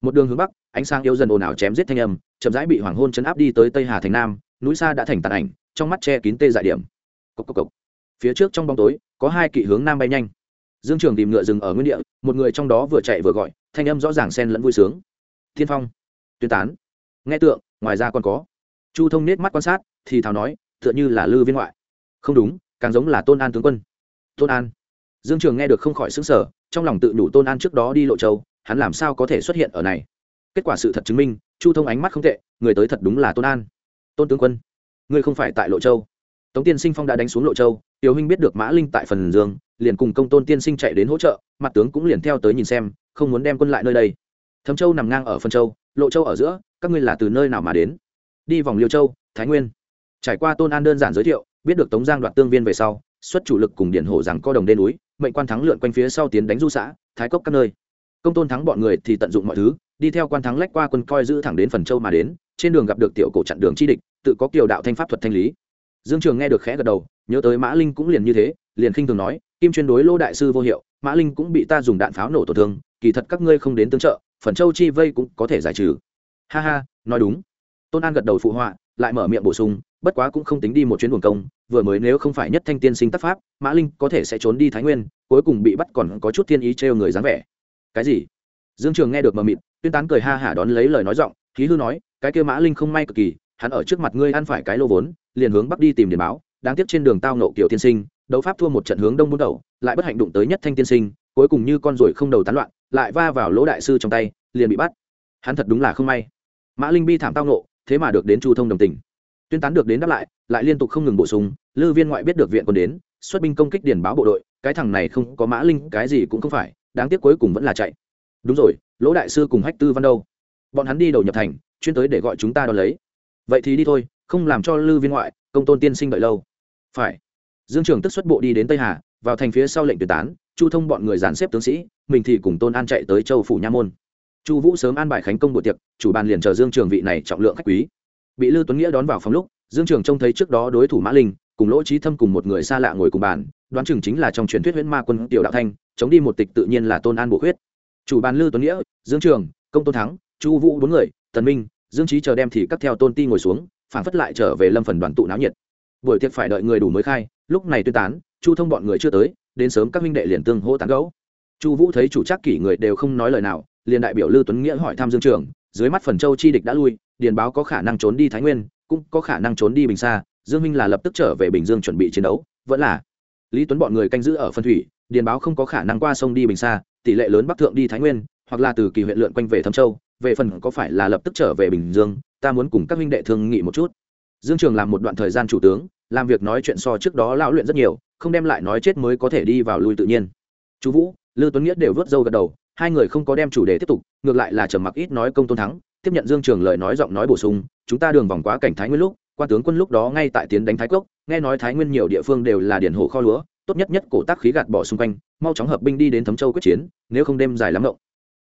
Một đường hướng bắc, ánh sáng yếu dần ồn ào chém giết thanh âm, chậm rãi bị hoàng hôn chấn áp đi tới tây hà thành nam, núi xa đã thành tàn ảnh, trong mắt che kín tê dại điểm. Cốc cốc cốc. phía trước trong bóng tối, có hai kỵ hướng nam bay nhanh. Dương trường tìm ngựa dừng ở nguyên địa, một người trong đó vừa chạy vừa gọi, thanh âm rõ ràng xen lẫn vui sướng. Thiên phong. Tuyên tán. Nghe tượng, ngoài ra còn có. Chu thông nết mắt quan sát, thì thào nói, tựa như là lư viên ngoại. Không đúng, càng giống là tôn an tướng quân. Tôn an dương trường nghe được không khỏi xứng sở trong lòng tự nhủ tôn an trước đó đi lộ châu, hắn làm sao có thể xuất hiện ở này? Kết quả sự thật chứng minh, chu thông ánh mắt không tệ, người tới thật đúng là tôn an. Tôn tướng quân, ngươi không phải tại lộ châu. Tống tiên sinh phong đã đánh xuống lộ châu, tiểu huynh biết được mã linh tại phần dương liền cùng công tôn tiên sinh chạy đến hỗ trợ, mặt tướng cũng liền theo tới nhìn xem, không muốn đem quân lại nơi đây. Thấm châu nằm ngang ở phân châu, lộ châu ở giữa, các ngươi là từ nơi nào mà đến? Đi vòng liêu châu, thái nguyên. Trải qua tôn an đơn giản giới thiệu, biết được tống giang đoạt tương viên về sau, xuất chủ lực cùng điện hổ rằng co đồng đê núi mệnh quan thắng lượn quanh phía sau tiến đánh du xã, thái cốc các nơi. Công tôn thắng bọn người thì tận dụng mọi thứ, đi theo quan thắng lách qua quân coi giữ thẳng đến phần châu mà đến, trên đường gặp được tiểu cổ chặn đường chi địch, tự có kiều đạo thanh pháp thuật thanh lý. Dương trường nghe được khẽ gật đầu, nhớ tới mã linh cũng liền như thế, liền khinh thường nói, kim chuyên đối lô đại sư vô hiệu, mã linh cũng bị ta dùng đạn pháo nổ tổn thương, kỳ thật các ngươi không đến tương trợ, phần châu chi vây cũng có thể giải trừ. Ha ha, nói đúng. Tôn an gật đầu phụ họa, lại mở miệng bổ sung bất quá cũng không tính đi một chuyến buồng công, vừa mới nếu không phải nhất thanh tiên sinh tác pháp, mã linh có thể sẽ trốn đi thái nguyên, cuối cùng bị bắt còn có chút thiên ý trêu người dáng vẻ. Cái gì? Dương trường nghe được mờ mịt, tuyên tán cười ha hả đón lấy lời nói giọng, khí hư nói, cái kêu mã linh không may cực kỳ, hắn ở trước mặt ngươi ăn phải cái lô vốn, liền hướng bắc đi tìm điền báo, đáng tiếc trên đường tao nộ kiểu tiên sinh, đấu pháp thua một trận hướng đông bốn đầu, lại bất hạnh đụng tới nhất thanh tiên sinh, cuối cùng như con ruồi không đầu tán loạn, lại va vào lỗ đại sư trong tay, liền bị bắt. Hắn thật đúng là không may. Mã linh bi thảm tao nộ thế mà được đến chu thông đồng tình tuyên tán được đến đáp lại lại liên tục không ngừng bổ sung, lư viên ngoại biết được viện quân đến, xuất binh công kích điền báo bộ đội, cái thằng này không có mã linh, cái gì cũng không phải, đáng tiếc cuối cùng vẫn là chạy. Đúng rồi, lỗ đại sư cùng hách tư văn đâu? Bọn hắn đi đầu nhập thành, chuyên tới để gọi chúng ta đón lấy. Vậy thì đi thôi, không làm cho lư viên ngoại, công tôn tiên sinh đợi lâu. Phải. Dương trường tức xuất bộ đi đến tây hà, vào thành phía sau lệnh tuyệt tán, chu thông bọn người dàn xếp tướng sĩ, mình thì cùng tôn an chạy tới châu phủ nha môn. Chu vũ sớm an bài khánh công buổi tiệc, chủ bàn liền chờ dương trường vị này trọng lượng khách quý bị lư tuấn nghĩa đón vào phòng lúc, dương trường trông thấy trước đó đối thủ mã linh, cùng lỗ trí thâm cùng một người xa lạ ngồi cùng bàn, đoán chừng chính là trong truyền thuyết huyễn ma quân tiểu đạo thanh, chống đi một tịch tự nhiên là tôn an bộ huyết chủ bàn lư tuấn nghĩa, dương trường, công tôn thắng, chu vũ bốn người, tần minh, dương trí chờ đem thì cắt theo tôn ti ngồi xuống, phản phất lại trở về lâm phần đoàn tụ náo nhiệt. Buổi tiệc phải đợi người đủ mới khai, lúc này tuyên tán, chu thông bọn người chưa tới, đến sớm các minh đệ liền tương hỗ tán gấu chu vũ thấy chủ trác kỷ người đều không nói lời nào, liền đại biểu lư tuấn nghĩa hỏi thăm dương trường, dưới mắt phần châu chi địch đã lui điền báo có khả năng trốn đi thái nguyên, cũng có khả năng trốn đi bình xa dương minh là lập tức trở về bình dương chuẩn bị chiến đấu, vẫn là lý tuấn bọn người canh giữ ở phân thủy, điền báo không có khả năng qua sông đi bình xa tỷ lệ lớn bắc thượng đi thái nguyên, hoặc là từ kỳ huyện lượn quanh về thâm châu, về phần có phải là lập tức trở về bình dương, ta muốn cùng các huynh đệ thương nghị một chút. Dương trường làm một đoạn thời gian chủ tướng, làm việc nói chuyện so trước đó lão luyện rất nhiều, không đem lại nói chết mới có thể đi vào lui tự nhiên. Chú vũ, lư tuấn nghĩa đều vớt râu gật đầu, hai người không có đem chủ đề tiếp tục, ngược lại là trầm mặc ít nói công tôn thắng tiếp nhận dương trường lời nói giọng nói bổ sung, chúng ta đường vòng quá cảnh thái nguyên lúc quan tướng quân lúc đó ngay tại tiến đánh thái cốc nghe nói thái nguyên nhiều địa phương đều là điển hồ kho lúa, tốt nhất nhất cổ tác khí gạt bỏ xung quanh, mau chóng hợp binh đi đến thấm châu quyết chiến, nếu không đêm dài lắm động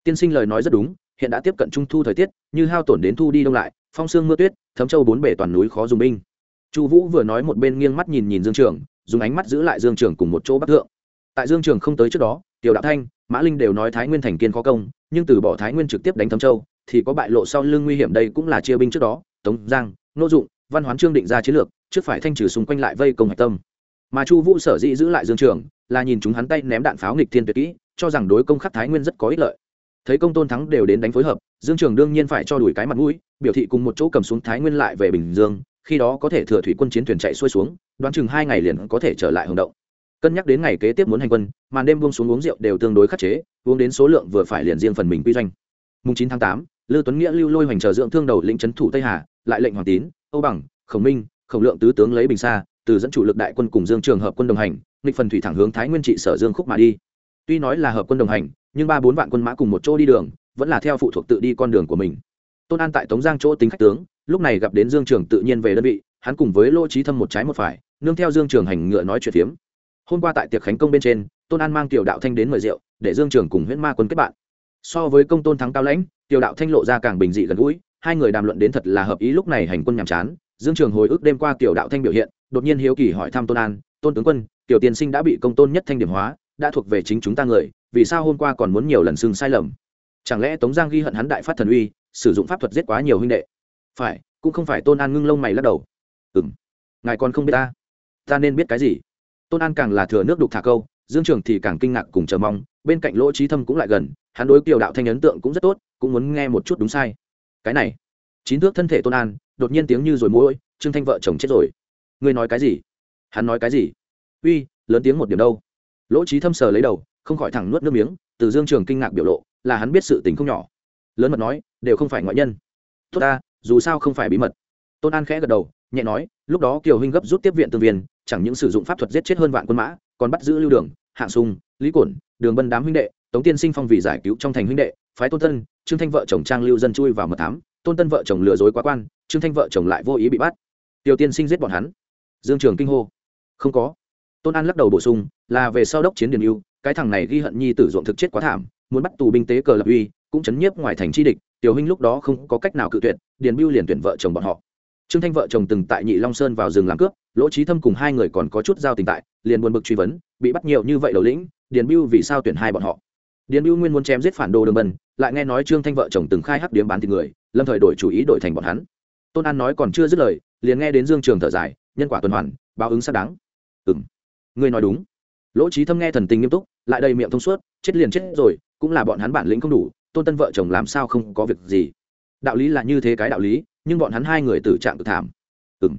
tiên sinh lời nói rất đúng, hiện đã tiếp cận trung thu thời tiết, như hao tổn đến thu đi đông lại, phong sương mưa tuyết, thấm châu bốn bể toàn núi khó dùng binh. Chu vũ vừa nói một bên nghiêng mắt nhìn nhìn dương trường, dùng ánh mắt giữ lại dương trường cùng một chỗ bắc thượng. Tại dương trường không tới trước đó, tiểu đạo thanh, mã linh đều nói thái nguyên thành kiên khó công, nhưng từ bỏ thái nguyên trực tiếp đánh thấm châu thì có bại lộ sau lưng nguy hiểm đây cũng là chia binh trước đó, tống giang, nô dụng, văn hoán trương định ra chiến lược, trước phải thanh trừ xung quanh lại vây công hạch tâm. Mà chu vũ sở dĩ giữ lại dương trường, là nhìn chúng hắn tay ném đạn pháo nghịch thiên tuyệt kỹ, cho rằng đối công khắc thái nguyên rất có ích lợi. Thấy công tôn thắng đều đến đánh phối hợp, dương trường đương nhiên phải cho đuổi cái mặt mũi, biểu thị cùng một chỗ cầm xuống thái nguyên lại về bình dương, khi đó có thể thừa thủy quân chiến thuyền chạy xuôi xuống, đoán chừng hai ngày liền có thể trở lại hồng động. Cân nhắc đến ngày kế tiếp muốn hành quân, màn đêm buông xuống uống rượu đều tương đối khắc chế, uống đến số lượng vừa phải liền riêng phần mình quy doanh. Mùng chín tháng tám lưu tuấn nghĩa lưu lôi hoành chờ dưỡng thương đầu lĩnh trấn thủ tây hà, lại lệnh hoàng tín, âu bằng, khổng minh, khổng lượng tứ tướng lấy bình xa từ dẫn chủ lực đại quân cùng dương trường hợp quân đồng hành, nghịch phần thủy thẳng hướng thái nguyên trị sở dương khúc mà đi. Tuy nói là hợp quân đồng hành, nhưng ba bốn vạn quân mã cùng một chỗ đi đường, vẫn là theo phụ thuộc tự đi con đường của mình. Tôn an tại tống giang chỗ tính khách tướng, lúc này gặp đến dương trường tự nhiên về đơn vị, hắn cùng với lỗ trí thâm một trái một phải, nương theo dương trường hành ngựa nói chuyện phiếm. Hôm qua tại tiệc khánh công bên trên, tôn an mang tiểu đạo thanh đến mời rượu, để dương trường cùng huyễn ma quân kết bạn so với công tôn thắng cao lãnh, tiểu đạo thanh lộ ra càng bình dị gần gũi, hai người đàm luận đến thật là hợp ý lúc này hành quân nhàm chán. Dương trường hồi ức đêm qua tiểu đạo thanh biểu hiện, đột nhiên hiếu kỳ hỏi thăm tôn an, tôn tướng quân, tiểu tiên sinh đã bị công tôn nhất thanh điểm hóa, đã thuộc về chính chúng ta người, vì sao hôm qua còn muốn nhiều lần xưng sai lầm? Chẳng lẽ tống giang ghi hận hắn đại phát thần uy, sử dụng pháp thuật giết quá nhiều huynh đệ? Phải, cũng không phải tôn an ngưng lông mày lắc đầu. Ừ m ngài còn không biết ta? Ta nên biết cái gì? Tôn an càng là thừa nước đục thả câu, dương trường thì càng kinh ngạc cùng chờ mong, bên cạnh lỗ trí thâm cũng lại gần hắn đối kiều đạo thanh ấn tượng cũng rất tốt, cũng muốn nghe một chút đúng sai. Cái này, chín thước thân thể tôn an, đột nhiên tiếng như rồi mũi, trương thanh vợ chồng chết rồi. Ngươi nói cái gì? Hắn nói cái gì? Uy, lớn tiếng một điểm đâu. Lỗ trí thâm sờ lấy đầu, không khỏi thẳng nuốt nước miếng, từ dương trường kinh ngạc biểu lộ, là hắn biết sự tình không nhỏ. Lớn mật nói, đều không phải ngoại nhân. Tốt ta, dù sao không phải bí mật. Tôn an khẽ gật đầu, nhẹ nói, lúc đó kiều huynh gấp rút tiếp viện tương viên, chẳng những sử dụng pháp thuật giết chết hơn vạn quân mã, còn bắt giữ lưu đường, hạng sung, lý cổn, đường bân đám huynh đệ tống tiên sinh phong vì giải cứu trong thành huynh đệ, phái tôn tân, trương thanh vợ chồng trang lưu dân chui vào mật thám. Tôn tân vợ chồng lừa dối quá quan, trương thanh vợ chồng lại vô ý bị bắt. Tiểu tiên sinh giết bọn hắn. Dương trường kinh hô. Không có. Tôn an lắc đầu bổ sung, là về sau đốc chiến điền yêu cái thằng này ghi hận nhi tử ruộng thực chết quá thảm, muốn bắt tù binh tế cờ lập uy, cũng chấn nhiếp ngoài thành chi địch, tiểu huynh lúc đó không có cách nào cự tuyệt, điền biêu liền tuyển vợ chồng bọn họ. Trương thanh vợ chồng từng tại nhị long sơn vào rừng làm cướp, lỗ trí thâm cùng hai người còn có chút giao tình tại, liền buồn bực truy vấn, bị bắt nhiều như vậy đầu lĩnh, điền biêu vì sao tuyển hai bọn họ? Điền bưu nguyên muốn chém giết phản đồ đường bần lại nghe nói trương thanh vợ chồng từng khai hắc điếm bán thịt người, lâm thời đổi chủ ý đổi thành bọn hắn. Tôn an nói còn chưa dứt lời, liền nghe đến dương trường thở dài, nhân quả tuần hoàn, báo ứng xác đáng. Ừ m ngươi nói đúng. Lỗ trí thâm nghe thần tình nghiêm túc, lại đầy miệng thông suốt, chết liền chết rồi, cũng là bọn hắn bản lĩnh không đủ, tôn tân vợ chồng làm sao không có việc gì. Đạo lý là như thế cái đạo lý, nhưng bọn hắn hai người tử trạng tự thảm. Ừ m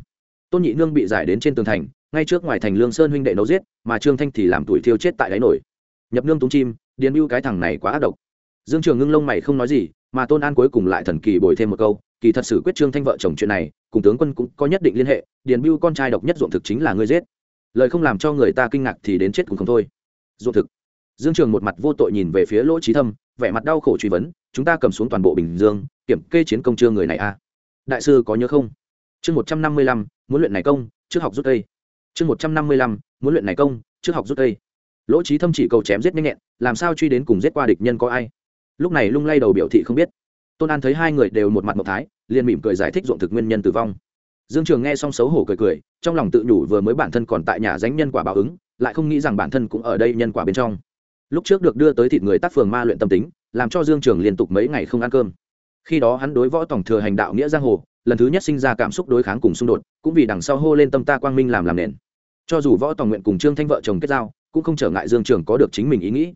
tôn nhị nương bị giải đến trên tường thành, ngay trước ngoài thành lương sơn huynh đệ nấu giết, mà trương thanh thì làm tuổi thiêu chết tại đáy nổi. Nhập nương túng chim điền mưu cái thằng này quá ác độc. Dương trường ngưng lông mày không nói gì, mà tôn an cuối cùng lại thần kỳ bồi thêm một câu, kỳ thật sự quyết trương thanh vợ chồng chuyện này, cùng tướng quân cũng có nhất định liên hệ, điền mưu con trai độc nhất ruộng thực chính là ngươi giết. Lời không làm cho người ta kinh ngạc thì đến chết cũng không thôi. Ruộng thực. Dương trường một mặt vô tội nhìn về phía lỗ trí thâm, vẻ mặt đau khổ truy vấn, chúng ta cầm xuống toàn bộ bình dương, kiểm kê chiến công trương người này a à? đại sư có nhớ không? Chương một trăm năm mươi lăm, muốn luyện này công, trước học rút cây. Chương một trăm năm mươi lăm, muốn luyện này công, trước học rút cây lỗ trí thâm chỉ cầu chém giết nhanh nhẹn, làm sao truy đến cùng giết qua địch nhân có ai? Lúc này lung lay đầu biểu thị không biết. Tôn an thấy hai người đều một mặt một thái, liền mỉm cười giải thích ruộng thực nguyên nhân tử vong. Dương trường nghe xong xấu hổ cười cười, trong lòng tự nhủ vừa mới bản thân còn tại nhà danh nhân quả báo ứng, lại không nghĩ rằng bản thân cũng ở đây nhân quả bên trong. Lúc trước được đưa tới thịt người tác phường ma luyện tâm tính, làm cho dương trường liên tục mấy ngày không ăn cơm. Khi đó hắn đối võ tổng thừa hành đạo nghĩa giang hồ, lần thứ nhất sinh ra cảm xúc đối kháng cùng xung đột, cũng vì đằng sau hô lên tâm ta quang minh làm làm nền. Cho dù võ tổng nguyện cùng trương thanh vợ chồng kết giao cũng không trở ngại dương trường có được chính mình ý nghĩ.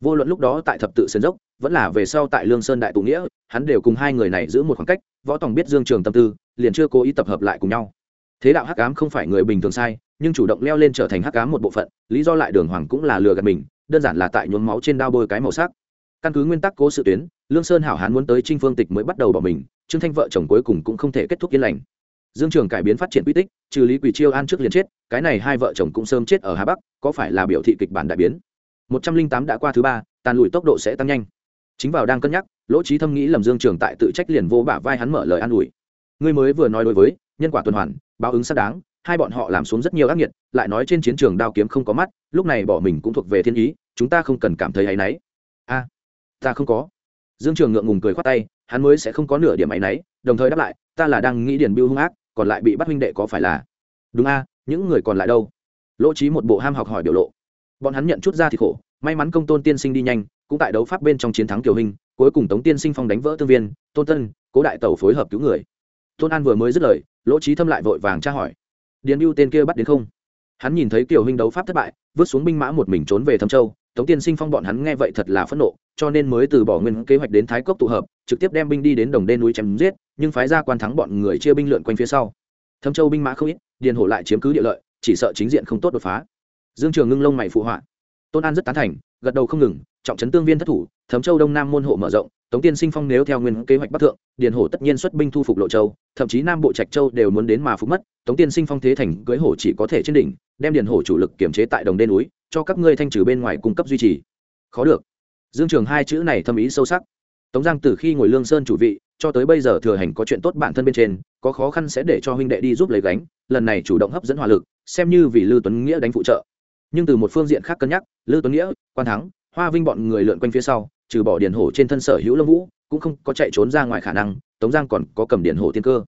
Vô luận lúc đó tại thập tự sơn dốc, vẫn là về sau tại lương sơn đại tụ nghĩa, hắn đều cùng hai người này giữ một khoảng cách, võ tòng biết dương trường tâm tư, liền chưa cố ý tập hợp lại cùng nhau. Thế đạo hắc ám không phải người bình thường sai, nhưng chủ động leo lên trở thành hắc ám một bộ phận, lý do lại đường hoàng cũng là lừa gạt mình, đơn giản là tại nhuốm máu trên đao bôi cái màu sắc. Căn cứ nguyên tắc cố sự tuyến, lương sơn hảo hán muốn tới trinh phương tịch mới bắt đầu bỏ mình, trương thanh vợ chồng cuối cùng cũng không thể kết thúc yên lành dương trường cải biến phát triển quy tích, trừ lý quỳ chiêu an trước liền chết, cái này hai vợ chồng cũng sớm chết ở hà bắc, có phải là biểu thị kịch bản đại biến? Một trăm linh tám đã qua thứ ba, tàn lùi tốc độ sẽ tăng nhanh. Chính vào đang cân nhắc, lỗ trí thâm nghĩ lầm dương trường tại tự trách liền vô bả vai hắn mở lời an ủi. Ngươi mới vừa nói đối với, nhân quả tuần hoàn, báo ứng xác đáng, hai bọn họ làm xuống rất nhiều ác nghiệt, lại nói trên chiến trường đao kiếm không có mắt, lúc này bỏ mình cũng thuộc về thiên ý, chúng ta không cần cảm thấy áy náy. A, ta không có. Dương trường ngượng ngùng cười khoát tay, hắn mới sẽ không có nửa điểm áy náy, đồng thời đáp lại, ta là đang nghĩ điền biêu hung ác còn lại bị bắt huynh đệ có phải là? Đúng a, những người còn lại đâu? Lỗ trí một bộ ham học hỏi biểu lộ. Bọn hắn nhận chút ra thì khổ, may mắn công tôn tiên sinh đi nhanh, cũng tại đấu pháp bên trong chiến thắng kiều hình cuối cùng tống tiên sinh phong đánh vỡ tương viên, tôn tân, cố đại tẩu phối hợp cứu người. Tôn an vừa mới dứt lời, lỗ trí thâm lại vội vàng tra hỏi. Điền mưu tên kia bắt đến không? Hắn nhìn thấy kiều hình đấu pháp thất bại, vứt xuống binh mã một mình trốn về thâm châu, tống tiên sinh phong bọn hắn nghe vậy thật là phẫn nộ, cho nên mới từ bỏ nguyên kế hoạch đến thái cốc tụ hợp trực tiếp đem binh đi đến đồng đê núi chém giết, nhưng phái ra quan thắng bọn người chia binh lượn quanh phía sau. Thâm châu binh mã không ít, điền hổ lại chiếm cứ địa lợi, chỉ sợ chính diện không tốt đột phá. Dương trường ngưng lông mày phụ họa. Tôn an rất tán thành, gật đầu không ngừng, trọng trấn tương viên thất thủ thấm châu đông nam môn hộ mở rộng, tống tiên sinh phong nếu theo nguyên kế hoạch bắc thượng, điền hổ tất nhiên xuất binh thu phục lộ châu, thậm chí nam bộ trạch châu đều muốn đến mà phục mất, tống tiên sinh phong thế thành cưới hổ chỉ có thể trên đỉnh, đem điền hổ chủ lực kiểm chế tại đồng đê núi, cho các ngươi thanh trừ bên ngoài cung cấp duy trì. Khó được. Dương trường hai chữ này thâm ý sâu sắc tống giang từ khi ngồi lương sơn chủ vị, cho tới bây giờ thừa hành có chuyện tốt bản thân bên trên, có khó khăn sẽ để cho huynh đệ đi giúp lấy gánh, lần này chủ động hấp dẫn hỏa lực, xem như vì lưu tuấn nghĩa đánh phụ trợ. Nhưng từ một phương diện khác cân nhắc, lưu tuấn nghĩa, quan thắng, hoa vinh bọn người lượn quanh phía sau, trừ bỏ điền hổ trên thân sở hữu lâm vũ, cũng không có chạy trốn ra ngoài khả năng, tống giang còn có cầm điền hổ tiên cơ.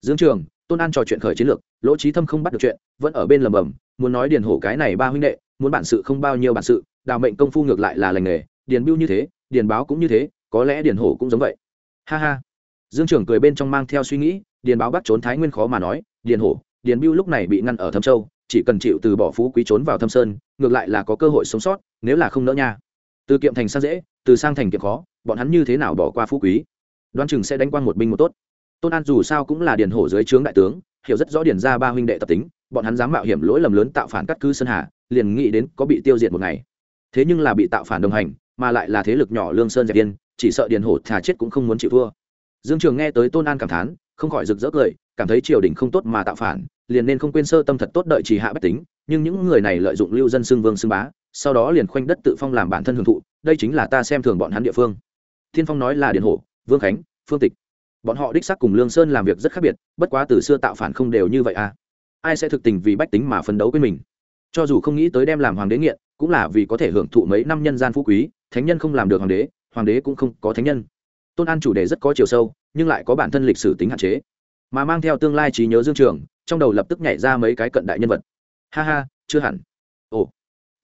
Dương trường, tôn an trò chuyện khởi chiến lược, lỗ trí thâm không bắt được chuyện, vẫn ở bên lầm bầm, muốn nói điền hổ cái này ba huynh đệ, muốn bản sự không bao nhiêu bản sự, đào mệnh công phu ngược lại là lành nghề, điền biêu như thế, điền báo cũng như thế có lẽ điền hổ cũng giống vậy. Ha ha. Dương trưởng cười bên trong mang theo suy nghĩ, điền báo bắt trốn thái nguyên khó mà nói, điền hổ, điền biêu lúc này bị ngăn ở thâm châu, chỉ cần chịu từ bỏ phú quý trốn vào thâm sơn, ngược lại là có cơ hội sống sót, nếu là không nỡ nha. Từ kiệm thành sang dễ, từ sang thành kiệm khó, bọn hắn như thế nào bỏ qua phú quý? Đoan chừng sẽ đánh quang một binh một tốt. Tôn an dù sao cũng là điền hổ dưới trướng đại tướng, hiểu rất rõ điền ra ba huynh đệ tập tính, bọn hắn dám mạo hiểm lỗi lầm lớn tạo phản cắt cứ sơn hà, liền nghĩ đến có bị tiêu diệt một ngày. Thế nhưng là bị tạo phản đồng hành, mà lại là thế lực nhỏ lương sơn dẹp viên chỉ sợ điền hổ thà chết cũng không muốn chịu thua. Dương trường nghe tới tôn an cảm thán, không khỏi rực rỡ cười, cảm thấy triều đình không tốt mà tạo phản, liền nên không quên sơ tâm thật tốt đợi trì hạ bách tính, nhưng những người này lợi dụng lưu dân xưng vương xưng bá, sau đó liền khoanh đất tự phong làm bản thân hưởng thụ, đây chính là ta xem thường bọn hắn địa phương. Thiên phong nói là điền hổ, vương khánh, phương tịch. Bọn họ đích xác cùng lương sơn làm việc rất khác biệt, bất quá từ xưa tạo phản không đều như vậy à. Ai sẽ thực tình vì bách tính mà phấn đấu với mình? Cho dù không nghĩ tới đem làm hoàng đế nghiện, cũng là vì có thể hưởng thụ mấy năm nhân gian phú quý, thánh nhân không làm được hoàng đế hoàng đế cũng không có thánh nhân. Tôn an chủ đề rất có chiều sâu, nhưng lại có bản thân lịch sử tính hạn chế. Mà mang theo tương lai trí nhớ dương trường, trong đầu lập tức nhảy ra mấy cái cận đại nhân vật. Ha ha, chưa hẳn. Ồ,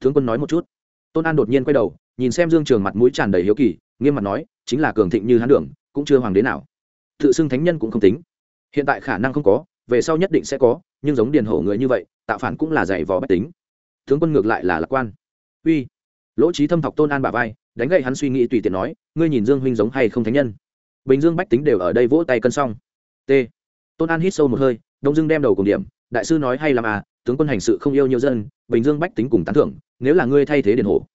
tướng quân nói một chút. Tôn an đột nhiên quay đầu, nhìn xem dương trường mặt mũi tràn đầy hiếu kỳ, nghiêm mặt nói, chính là cường thịnh như hán đường, cũng chưa hoàng đế nào. Tự xưng thánh nhân cũng không tính. Hiện tại khả năng không có, về sau nhất định sẽ có, nhưng giống điền hổ người như vậy, tạo phản cũng là dạy vò bách tính. Tướng quân ngược lại là lạc quan. Uy lỗ trí thâm thọc tôn an bà vai, đánh gậy hắn suy nghĩ tùy tiện nói, ngươi nhìn dương huynh giống hay không thánh nhân? Bình dương bách tính đều ở đây vỗ tay cân xong t. Tôn an hít sâu một hơi, đông dương đem đầu cùng điểm, đại sư nói hay làm à tướng quân hành sự không yêu nhiều dân, bình dương bách tính cùng tán thưởng, nếu là ngươi thay thế điền hổ,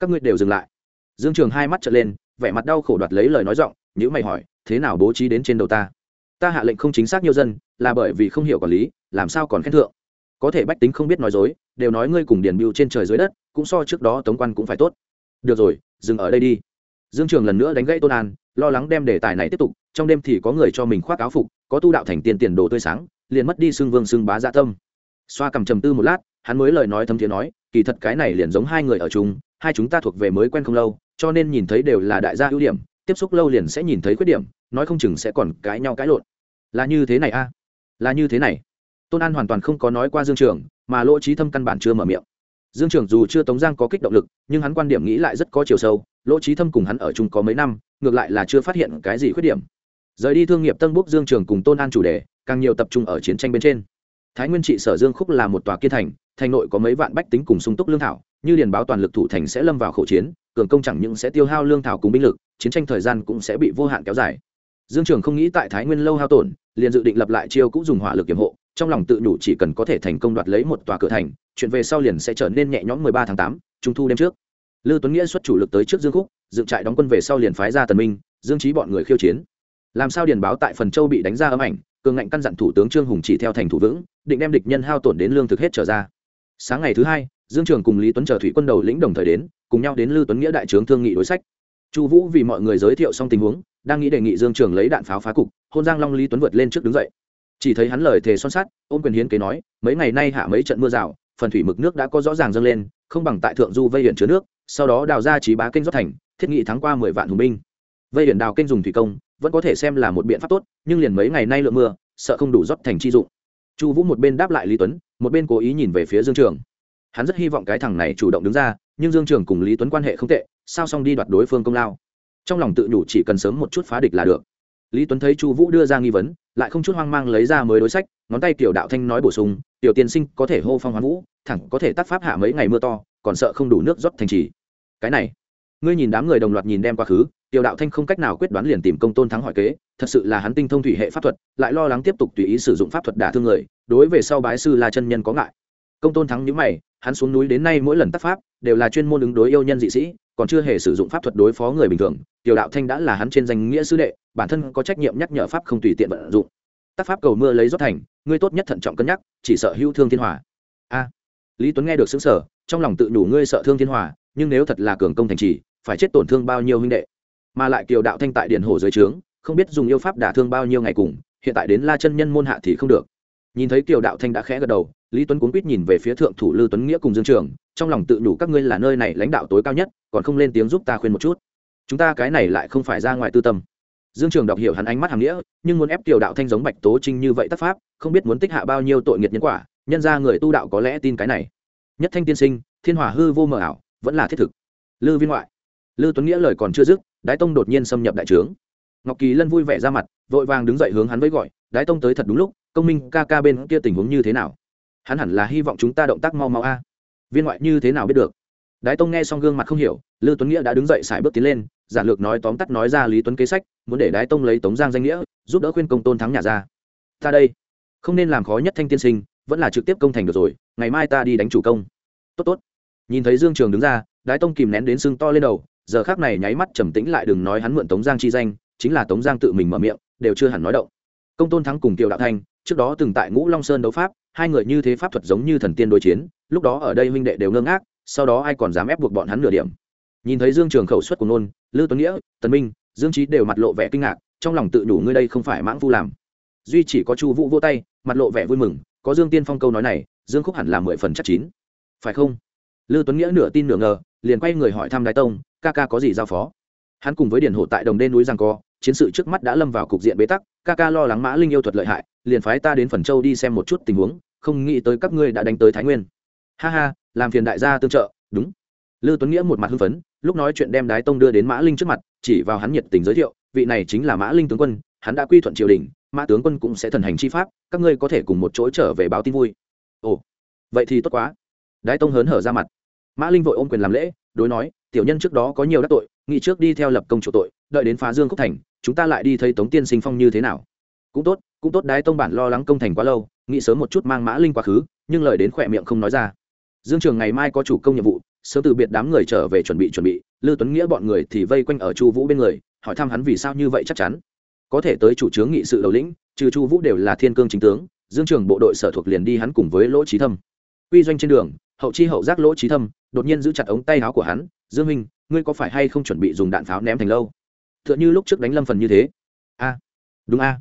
các ngươi đều dừng lại. Dương trường hai mắt trở lên, vẻ mặt đau khổ đoạt lấy lời nói giọng nhữ mày hỏi, thế nào bố trí đến trên đầu ta? Ta hạ lệnh không chính xác nhiều dân, là bởi vì không hiểu quản lý, làm sao còn khen thượng? Có thể bách tính không biết nói dối, đều nói ngươi cùng điền mưu trên trời dưới đất cũng so trước đó tống quan cũng phải tốt. Được rồi, dừng ở đây đi. Dương trường lần nữa đánh gãy tôn an, lo lắng đem đề tài này tiếp tục, trong đêm thì có người cho mình khoác áo phục, có tu đạo thành tiền tiền đồ tươi sáng, liền mất đi xưng vương xưng bá dạ tâm. Xoa cầm trầm tư một lát, hắn mới lời nói thấm thiế nói, kỳ thật cái này liền giống hai người ở chung, hai chúng ta thuộc về mới quen không lâu, cho nên nhìn thấy đều là đại gia ưu điểm, tiếp xúc lâu liền sẽ nhìn thấy khuyết điểm, nói không chừng sẽ còn cãi nhau cãi lộn. Là như thế này a. À? là như thế này. Tôn an hoàn toàn không có nói qua dương trường, mà lỗ trí thâm căn bản chưa mở miệng dương trường dù chưa tống giang có kích động lực, nhưng hắn quan điểm nghĩ lại rất có chiều sâu, lỗ trí thâm cùng hắn ở chung có mấy năm, ngược lại là chưa phát hiện cái gì khuyết điểm. Rời đi thương nghiệp tân búc, dương trường cùng tôn an chủ đề, càng nhiều tập trung ở chiến tranh bên trên. Thái nguyên trị sở dương khúc là một tòa kiên thành thành nội có mấy vạn bách tính cùng sung túc lương thảo, như điền báo toàn lực thủ thành sẽ lâm vào khẩu chiến, cường công chẳng những sẽ tiêu hao lương thảo cùng binh lực, chiến tranh thời gian cũng sẽ bị vô hạn kéo dài. Dương trường không nghĩ tại thái nguyên lâu hao tổn, liền dự định lập lại chiêu cũng dùng hỏa lực kiểm hộ trong lòng tự nhủ chỉ cần có thể thành công đoạt lấy một tòa cửa thành chuyện về sau liền sẽ trở nên nhẹ nhõm 13 tháng 8, trung thu đêm trước Lưu Tuấn Nghĩa xuất chủ lực tới trước Dương Khúc, dựng trại đóng quân về sau liền phái ra Tần Minh, Dương Chí bọn người khiêu chiến. Làm sao điền báo tại phần châu bị đánh ra âm ảnh, cường ngạnh căn dặn thủ tướng Trương Hùng chỉ theo thành thủ vững, định đem địch nhân hao tổn đến lương thực hết trở ra. Sáng ngày thứ hai, dương trường cùng lý tuấn chờ thủy quân đầu lĩnh đồng thời đến cùng nhau đến lưu tuấn nghĩa đại trướng thương nghị đối sách chu vũ vì mọi người giới thiệu xong tình huống đang nghĩ đề nghị dương trường lấy đạn pháo phá cục hôn giang long lý tuấn vượt lên trước đứng dậy chỉ thấy hắn lời thề son sắt, ôm quyền hiến kế nói, mấy ngày nay hạ mấy trận mưa rào, phần thủy mực nước đã có rõ ràng dâng lên, không bằng tại thượng du vây huyện chứa nước, sau đó đào ra trí bá kênh rót thành, thiết nghị thắng qua mười vạn hùng binh. Vây huyện đào kênh dùng thủy công, vẫn có thể xem là một biện pháp tốt, nhưng liền mấy ngày nay lượng mưa, sợ không đủ rót thành chi dụng. Chu vũ một bên đáp lại lý tuấn, một bên cố ý nhìn về phía dương trường. Hắn rất hy vọng cái thằng này chủ động đứng ra, nhưng dương trường cùng lý tuấn quan hệ không tệ, sao xong đi đoạt đối phương công lao. Trong lòng tự nhủ chỉ cần sớm một chút phá địch là được. Lý tuấn thấy chu vũ đưa ra nghi vấn lại không chút hoang mang lấy ra mới đối sách, ngón tay tiểu đạo thanh nói bổ sung, tiểu tiên sinh có thể hô phong hoán vũ, thẳng có thể tác pháp hạ mấy ngày mưa to, còn sợ không đủ nước rót thành trì. Cái này, ngươi nhìn đám người đồng loạt nhìn đem quá khứ, tiểu đạo thanh không cách nào quyết đoán liền tìm công tôn thắng hỏi kế, thật sự là hắn tinh thông thủy hệ pháp thuật, lại lo lắng tiếp tục tùy ý sử dụng pháp thuật đả thương người, đối về sau bái sư là chân nhân có ngại. Công tôn thắng nhíu mày, hắn xuống núi đến nay mỗi lần tác pháp, đều là chuyên môn ứng đối yêu nhân dị sĩ, còn chưa hề sử dụng pháp thuật đối phó người bình thường tiểu đạo thanh đã là hắn trên danh nghĩa sư đệ, bản thân có trách nhiệm nhắc nhở pháp không tùy tiện vận dụng. Tác pháp cầu mưa lấy rót thành, ngươi tốt nhất thận trọng cân nhắc, chỉ sợ hữu thương thiên hòa. A. Lý tuấn nghe được xứng sở trong lòng tự nhủ ngươi sợ thương thiên hòa, nhưng nếu thật là cường công thành trì, phải chết tổn thương bao nhiêu huynh đệ? Mà lại kiều đạo thanh tại điện hồ dưới trướng, không biết dùng yêu pháp đả thương bao nhiêu ngày cùng, hiện tại đến la chân nhân môn hạ thì không được. Nhìn thấy kiều đạo thanh đã khẽ gật đầu, lý tuấn cuốn quýt nhìn về phía thượng thủ lư tuấn nghĩa cùng dương trường, trong lòng tự nhủ các ngươi là nơi này lãnh đạo tối cao nhất, còn không lên tiếng giúp ta khuyên một chút chúng ta cái này lại không phải ra ngoài tư tâm. Dương trường đọc hiểu hắn ánh mắt hàng nghĩa, nhưng muốn ép tiểu đạo thanh giống bạch tố trinh như vậy tác pháp, không biết muốn tích hạ bao nhiêu tội nghiệt nhân quả, nhân ra người tu đạo có lẽ tin cái này. Nhất thanh tiên sinh, thiên hòa hư vô mờ ảo, vẫn là thiết thực. Lư viên ngoại. Lư tuấn nghĩa lời còn chưa dứt, đái tông đột nhiên xâm nhập đại trướng. Ngọc kỳ lân vui vẻ ra mặt, vội vàng đứng dậy hướng hắn với gọi, đái tông tới thật đúng lúc, công minh ca ca bên kia tình huống như thế nào? Hắn hẳn là hy vọng chúng ta động tác mau mau a. Viên ngoại như thế nào biết được? Đái tông nghe xong gương mặt không hiểu, lư tuấn nghĩa đã đứng dậy xài bước tiến lên, giản lược nói tóm tắt nói ra lý tuấn kế sách, muốn để đái tông lấy tống giang danh nghĩa, giúp đỡ khuyên công tôn thắng nhà ra ta đây, không nên làm khó nhất thanh tiên sinh, vẫn là trực tiếp công thành được rồi, ngày mai ta đi đánh chủ công. Tốt tốt. Nhìn thấy dương trường đứng ra, đái tông kìm nén đến sưng to lên đầu, giờ khác này nháy mắt trầm tĩnh lại đừng nói hắn mượn tống giang chi danh, chính là tống giang tự mình mở miệng, đều chưa hẳn nói động. Công tôn thắng cùng kiều đạo thanh trước đó từng tại ngũ long sơn đấu pháp, hai người như thế pháp thuật giống như thần tiên đối chiến, lúc đó ở đây huynh đệ đều ngơ ngác sau đó ai còn dám ép buộc bọn hắn nửa điểm. Nhìn thấy dương trường khẩu xuất của nôn lư tuấn nghĩa, tần minh, dương trí đều mặt lộ vẻ kinh ngạc, trong lòng tự đủ ngươi đây không phải mãng phu làm. Duy chỉ có chu vũ vô tay, mặt lộ vẻ vui mừng, có dương tiên phong câu nói này, dương khúc hẳn là mười phần chắc chín. Phải không? Lư tuấn nghĩa nửa tin nửa ngờ, liền quay người hỏi thăm đái tông, ca ca có gì giao phó? Hắn cùng với điển hộ tại đồng đê núi giang co, chiến sự trước mắt đã lâm vào cục diện bế tắc, ca ca lo lắng mã linh yêu thuật lợi hại, liền phái ta đến phần châu đi xem một chút tình huống, không nghĩ tới các ngươi đã đánh tới thái nguyên. Ha ha làm phiền đại gia tương trợ, đúng. Lư tuấn nghĩa một mặt hưng phấn, lúc nói chuyện đem đái tông đưa đến mã linh trước mặt, chỉ vào hắn nhiệt tình giới thiệu, vị này chính là mã linh tướng quân, hắn đã quy thuận triều đình, mã tướng quân cũng sẽ thần hành chi pháp, các ngươi có thể cùng một chỗ trở về báo tin vui. Ồ, vậy thì tốt quá. Đái tông hớn hở ra mặt. Mã linh vội ôm quyền làm lễ, đối nói, tiểu nhân trước đó có nhiều đắc tội, nghĩ trước đi theo lập công chủ tội, đợi đến phá dương khúc thành, chúng ta lại đi thấy tống tiên sinh phong như thế nào. Cũng tốt cũng tốt, đái tông bản lo lắng công thành quá lâu, nghĩ sớm một chút mang mã linh quá khứ, nhưng lời đến khỏe miệng không nói ra dương trường ngày mai có chủ công nhiệm vụ, sớm từ biệt đám người trở về chuẩn bị chuẩn bị, lưu tuấn nghĩa bọn người thì vây quanh ở chu vũ bên người, hỏi thăm hắn vì sao như vậy chắc chắn. Có thể tới chủ trướng nghị sự đầu lĩnh, trừ chu vũ đều là thiên cương chính tướng, dương trường bộ đội sở thuộc liền đi hắn cùng với lỗ trí thâm. Quy doanh trên đường, hậu chi hậu giác lỗ trí thâm, đột nhiên giữ chặt ống tay áo của hắn, dương minh ngươi có phải hay không chuẩn bị dùng đạn pháo ném thành lâu? T h ư ợ n h ư lúc trước đánh lâm phần như thế. A, đúng a.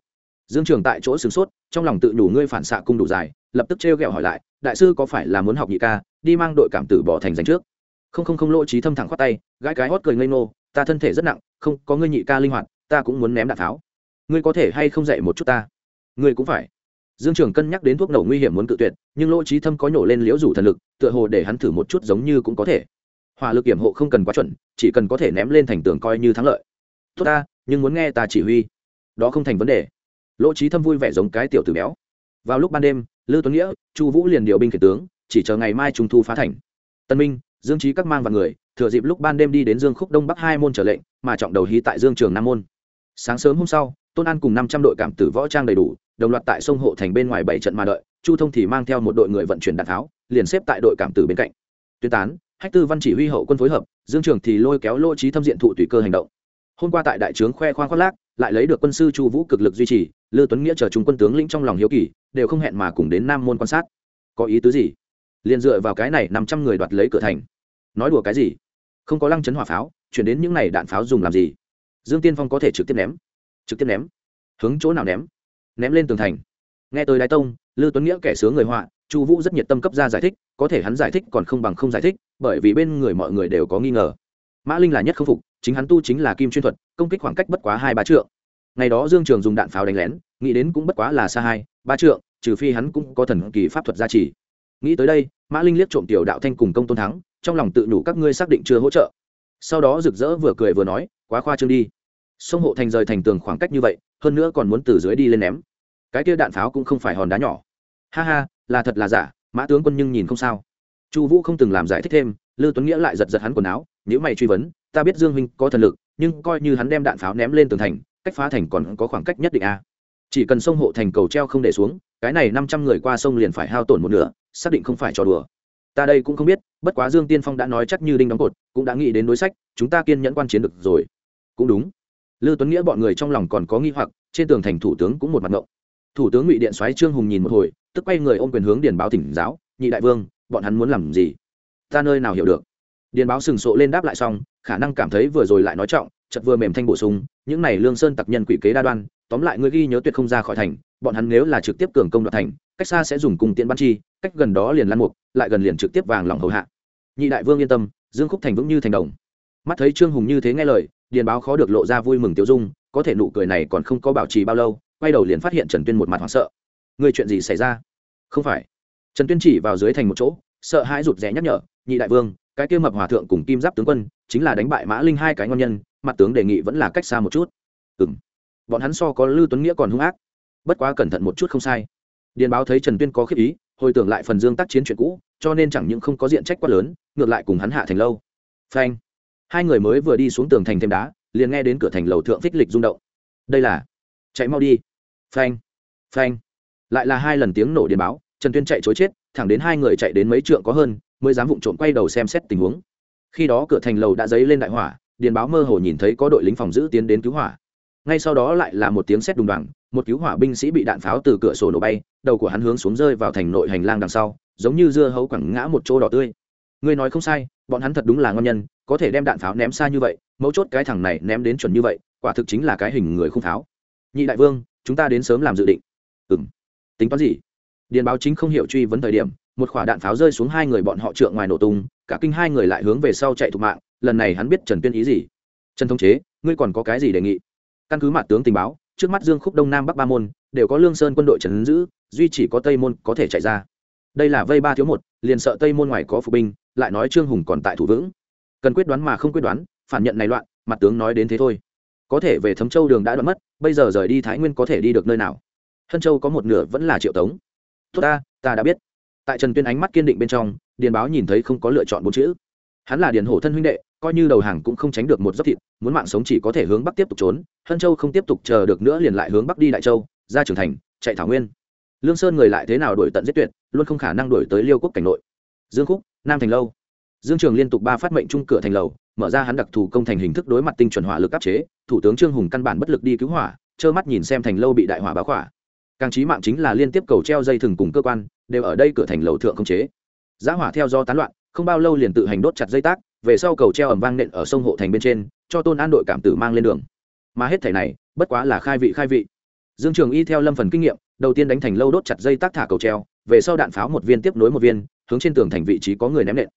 Dương trường tại chỗ sửng sốt, trong lòng tự đủ ngươi phản xạ cung đủ dài, lập tức trêu ghẹo hỏi lại, đại sư có phải là muốn học nhị ca đi mang đội cảm tử bỏ thành giành trước. Không không không lỗ trí thâm thẳng khoát tay, gãi cái hót cười ngây ngô, ta thân thể rất nặng, không, có ngươi nhị ca linh hoạt, ta cũng muốn ném đạn tháo. ngươi có thể hay không dạy một chút ta? Ngươi cũng phải. Dương trường cân nhắc đến thuốc nổ nguy hiểm muốn cự tuyệt, nhưng lỗ trí thâm có nhổ lên liễu rủ thần lực, tựa hồ để hắn thử một chút giống như cũng có thể. Hỏa lực kiểm hộ không cần quá chuẩn, chỉ cần có thể ném lên thành tường coi như thắng lợi. Tốt ta, nhưng muốn nghe ta chỉ huy. Đó không thành vấn đề. Lỗ trí thâm vui vẻ giống cái tiểu tử béo. Vào lúc ban đêm, lư tuấn nghĩa, chu vũ liền điều binh kể tướng chỉ chờ ngày mai trung thu phá thành. Tân minh, dương trí các mang và người, thừa dịp lúc ban đêm đi đến dương khúc đông bắc hai môn trở lệnh, mà trọng đầu hí tại dương trường nam môn. Sáng sớm hôm sau, tôn an cùng năm trăm đội cảm tử võ trang đầy đủ, đồng loạt tại sông hộ thành bên ngoài bảy trận mà đợi, chu thông thì mang theo một đội người vận chuyển đạn tháo, liền xếp tại đội cảm tử bên cạnh. Tuyên tán, hách tư văn chỉ huy hậu quân phối hợp, dương trường thì lôi kéo lô trí thâm diện thụ tùy cơ hành động. Hôm qua tại đại trướng khoe khoang khoác lác, lại lấy được quân sư chu vũ cực lực duy trì, lư tuấn nghĩa chờ chúng quân tướng lĩnh trong lòng hiếu kỳ, đều không hẹn mà cùng đến nam môn quan sát. Có ý tứ gì? Liền dựa vào cái này năm trăm người đoạt lấy cửa thành. Nói đùa cái gì? Không có lăng chấn hỏa pháo, chuyển đến những này đạn pháo dùng làm gì? Dương tiên phong có thể trực tiếp ném. Trực tiếp ném. Hướng chỗ nào ném? Ném lên tường thành. Nghe tới đái tông, lư tuấn nghĩa kẻ sướng người họa, chu vũ rất nhiệt tâm cấp ra giải thích, có thể hắn giải thích còn không bằng không giải thích, bởi vì bên người mọi người đều có nghi ngờ. Mã linh là nhất không phục, chính hắn tu chính là kim chuyên thuật, công kích khoảng cách bất quá hai ba trượng. Ngày đó dương trường dùng đạn pháo đánh lén, nghĩ đến cũng bất quá là xa hai, ba trượng, trừ phi hắn cũng có thần kỳ pháp thuật gia trì nghĩ tới đây, mã linh liếc trộm tiểu đạo thanh cùng công tôn thắng, trong lòng tự nhủ các ngươi xác định chưa hỗ trợ. Sau đó rực rỡ vừa cười vừa nói, quá khoa trương đi. Sông hộ thành rời thành tường khoảng cách như vậy, hơn nữa còn muốn từ dưới đi lên ném. Cái kia đạn pháo cũng không phải hòn đá nhỏ. Ha ha, là thật là giả, mã tướng quân nhưng nhìn không sao. Chu vũ không từng làm giải thích thêm, lư tuấn nghĩa lại giật giật hắn quần áo nếu mày truy vấn, ta biết dương huynh có thần lực, nhưng coi như hắn đem đạn pháo ném lên tường thành, cách phá thành còn có khoảng cách nhất định a. À. chỉ cần sông hộ thành cầu treo không để xuống, cái này năm trăm người qua sông liền phải hao tổn một nửa xác định không phải trò đùa. Ta đây cũng không biết, bất quá dương tiên phong đã nói chắc như đinh đóng cột, cũng đã nghĩ đến đối sách, chúng ta kiên nhẫn quan chiến được rồi. Cũng đúng. Lư tuấn nghĩa bọn người trong lòng còn có nghi hoặc, trên tường thành thủ tướng cũng một mặt ngộng. Thủ tướng ngụy điện xoáy trương hùng nhìn một hồi, tức quay người ôm quyền hướng điền báo tỉnh giáo, nhị đại vương, bọn hắn muốn làm gì? Ta nơi nào hiểu được? Điền báo sừng sộ lên đáp lại xong, khả năng cảm thấy vừa rồi lại nói trọng chật vừa mềm thanh bổ sung, những này lương sơn tặc nhân quỷ kế đa đoan, tóm lại ngươi ghi nhớ tuyệt không ra khỏi thành, bọn hắn nếu là trực tiếp cường công đoạt thành cách xa sẽ dùng cung tiễn bắn chi, cách gần đó liền lan mục, lại gần liền trực tiếp vàng lòng hầu hạ. Nhị đại vương yên tâm, dương khúc thành vững như thành đồng. Mắt thấy trương hùng như thế nghe lời, điền báo khó được lộ ra vui mừng tiêu dung, có thể nụ cười này còn không có bảo trì bao lâu, quay đầu liền phát hiện trần tuyên một mặt hoảng sợ. Người chuyện gì xảy ra? Không phải. Trần tuyên chỉ vào dưới thành một chỗ, sợ hãi rụt rẽ nhắc nhở, nhị đại vương, cái kia mập hòa thượng cùng kim giáp tướng quân, chính là đánh bại mã linh hai cái ngon nhân, mặt tướng đề nghị vẫn là cách xa một chút. Ừ m bọn hắn so có lưu tuấn nghĩa còn hung ác. Bất quá cẩn thận một chút không sai điền báo thấy trần tuyên có khiếp ý, hồi tưởng lại phần dương tác chiến chuyện cũ, cho nên chẳng những không có diện trách quá lớn, ngược lại cùng hắn hạ thành lâu. Phanh. Hai người mới vừa đi xuống tường thành thêm đá, liền nghe đến cửa thành lầu thượng phích lịch rung động. Đây là. Chạy mau đi. Phanh. Phanh. Lại là hai lần tiếng nổ điền báo, trần tuyên chạy chối chết, thẳng đến hai người chạy đến mấy trượng có hơn, mới dám vụng trộm quay đầu xem xét tình huống. Khi đó cửa thành lầu đã dấy lên đại hỏa, điền báo mơ hồ nhìn thấy có đội lính phòng giữ tiến đến cứu hỏa. Ngay sau đó lại là một tiếng sét đùng đoàng một cứu hỏa binh sĩ bị đạn pháo từ cửa sổ nổ bay, đầu của hắn hướng xuống rơi vào thành nội hành lang đằng sau, giống như dưa hấu quẳng ngã một chỗ đỏ tươi. Ngươi nói không sai, bọn hắn thật đúng là ngon nhân, có thể đem đạn pháo ném xa như vậy, mấu chốt cái thằng này ném đến chuẩn như vậy, quả thực chính là cái hình người không pháo. Nhị đại vương, chúng ta đến sớm làm dự định. Ừ m tính toán gì? Điền báo chính không hiểu truy vấn thời điểm, một quả đạn pháo rơi xuống hai người bọn họ trượng ngoài nổ tung, cả kinh hai người lại hướng về sau chạy thục mạng, lần này hắn biết trần tuyên ý gì. Trần thông chế, ngươi còn có cái gì đề nghị? Căn cứ mặt tướng tình báo trước mắt dương khúc đông nam bắc ba môn, đều có lương sơn quân đội trấn giữ, duy chỉ có tây môn có thể chạy ra. Đây là vây ba thiếu một, liền sợ tây môn ngoài có phục binh, lại nói trương hùng còn tại thủ vững. Cần quyết đoán mà không quyết đoán, phản nhận này loạn, mặt tướng nói đến thế thôi. Có thể về thấm châu đường đã đoạn mất, bây giờ rời đi thái nguyên có thể đi được nơi nào? Hân châu có một nửa vẫn là triệu tống. Tốt ta ta đã biết. Tại trần tuyên ánh mắt kiên định bên trong, điền báo nhìn thấy không có lựa chọn bốn chữ hắn là điền hổ thân huynh đệ, coi như đầu hàng cũng không tránh được một giấc thịt, muốn mạng sống chỉ có thể hướng bắc tiếp tục trốn, hân châu không tiếp tục chờ được nữa liền lại hướng bắc đi đại châu, ra trưởng thành, chạy thảo nguyên. Lương sơn người lại thế nào đổi tận giết tuyệt, luôn không khả năng đổi tới liêu quốc cảnh nội. Dương khúc, nam thành lâu. Dương trường liên tục ba phát mệnh trung cửa thành lầu, mở ra hắn đặc thù công thành hình thức đối mặt tinh chuẩn hỏa lực áp chế, thủ tướng trương hùng căn bản bất lực đi cứu hỏa, trơ mắt nhìn xem thành lâu bị đại hỏa báo khỏa. Càng trí mạng chính là liên tiếp cầu treo dây thừng cùng cơ quan, đều ở đây cửa thành lầu thượng không chế. Giá hỏa theo do tán loạn không bao lâu liền tự hành đốt chặt dây tác, về sau cầu treo ẩm vang nện ở sông hộ thành bên trên, cho tôn an đội cảm tử mang lên đường. Mà hết thẻ này, bất quá là khai vị khai vị. Dương trường y theo lâm phần kinh nghiệm, đầu tiên đánh thành lâu đốt chặt dây tác thả cầu treo, về sau đạn pháo một viên tiếp nối một viên, hướng trên tường thành vị trí có người ném nện.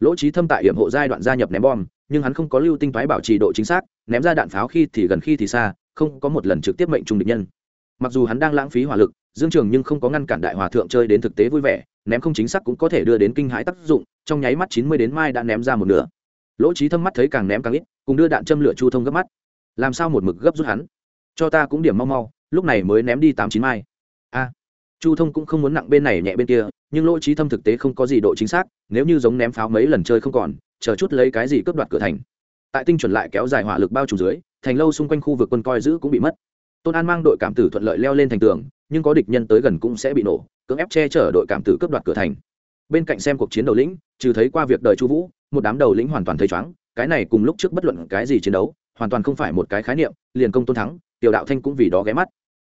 Lỗ trí thâm tại hiểm hộ giai đoạn gia nhập ném bom, nhưng hắn không có lưu tinh thoái bảo trì độ chính xác, ném ra đạn pháo khi thì gần khi thì xa, không có một lần trực tiếp mệnh trung địch nhân. Mặc dù hắn đang lãng phí hỏa lực, dương trường nhưng không có ngăn cản đại hòa thượng chơi đến thực tế vui vẻ ném không chính xác cũng có thể đưa đến kinh hãi tác dụng, trong nháy mắt chín mươi đến mai đã ném ra một nửa. Lỗ trí thâm mắt thấy càng ném càng ít, cùng đưa đạn châm lửa chu thông gấp mắt. Làm sao một mực gấp rút hắn? Cho ta cũng điểm mau mau, lúc này mới ném đi tám chín mai. A. Chu thông cũng không muốn nặng bên này nhẹ bên kia, nhưng lỗ trí thâm thực tế không có gì độ chính xác, nếu như giống ném pháo mấy lần chơi không còn, chờ chút lấy cái gì cướp đoạt cửa thành. Tại tinh chuẩn lại kéo dài hỏa lực bao trùm dưới, thành lâu xung quanh khu vực quân coi giữ cũng bị mất. Tôn an mang đội cảm tử thuận lợi leo lên thành tường nhưng có địch nhân tới gần cũng sẽ bị nổ, cưỡng ép che chở đội cảm tử cướp đoạt cửa thành. Bên cạnh xem cuộc chiến đầu lĩnh, trừ thấy qua việc đời chu vũ, một đám đầu lĩnh hoàn toàn thấy chóng, cái này cùng lúc trước bất luận cái gì chiến đấu, hoàn toàn không phải một cái khái niệm, liền công tôn thắng, tiểu đạo thanh cũng vì đó ghé mắt.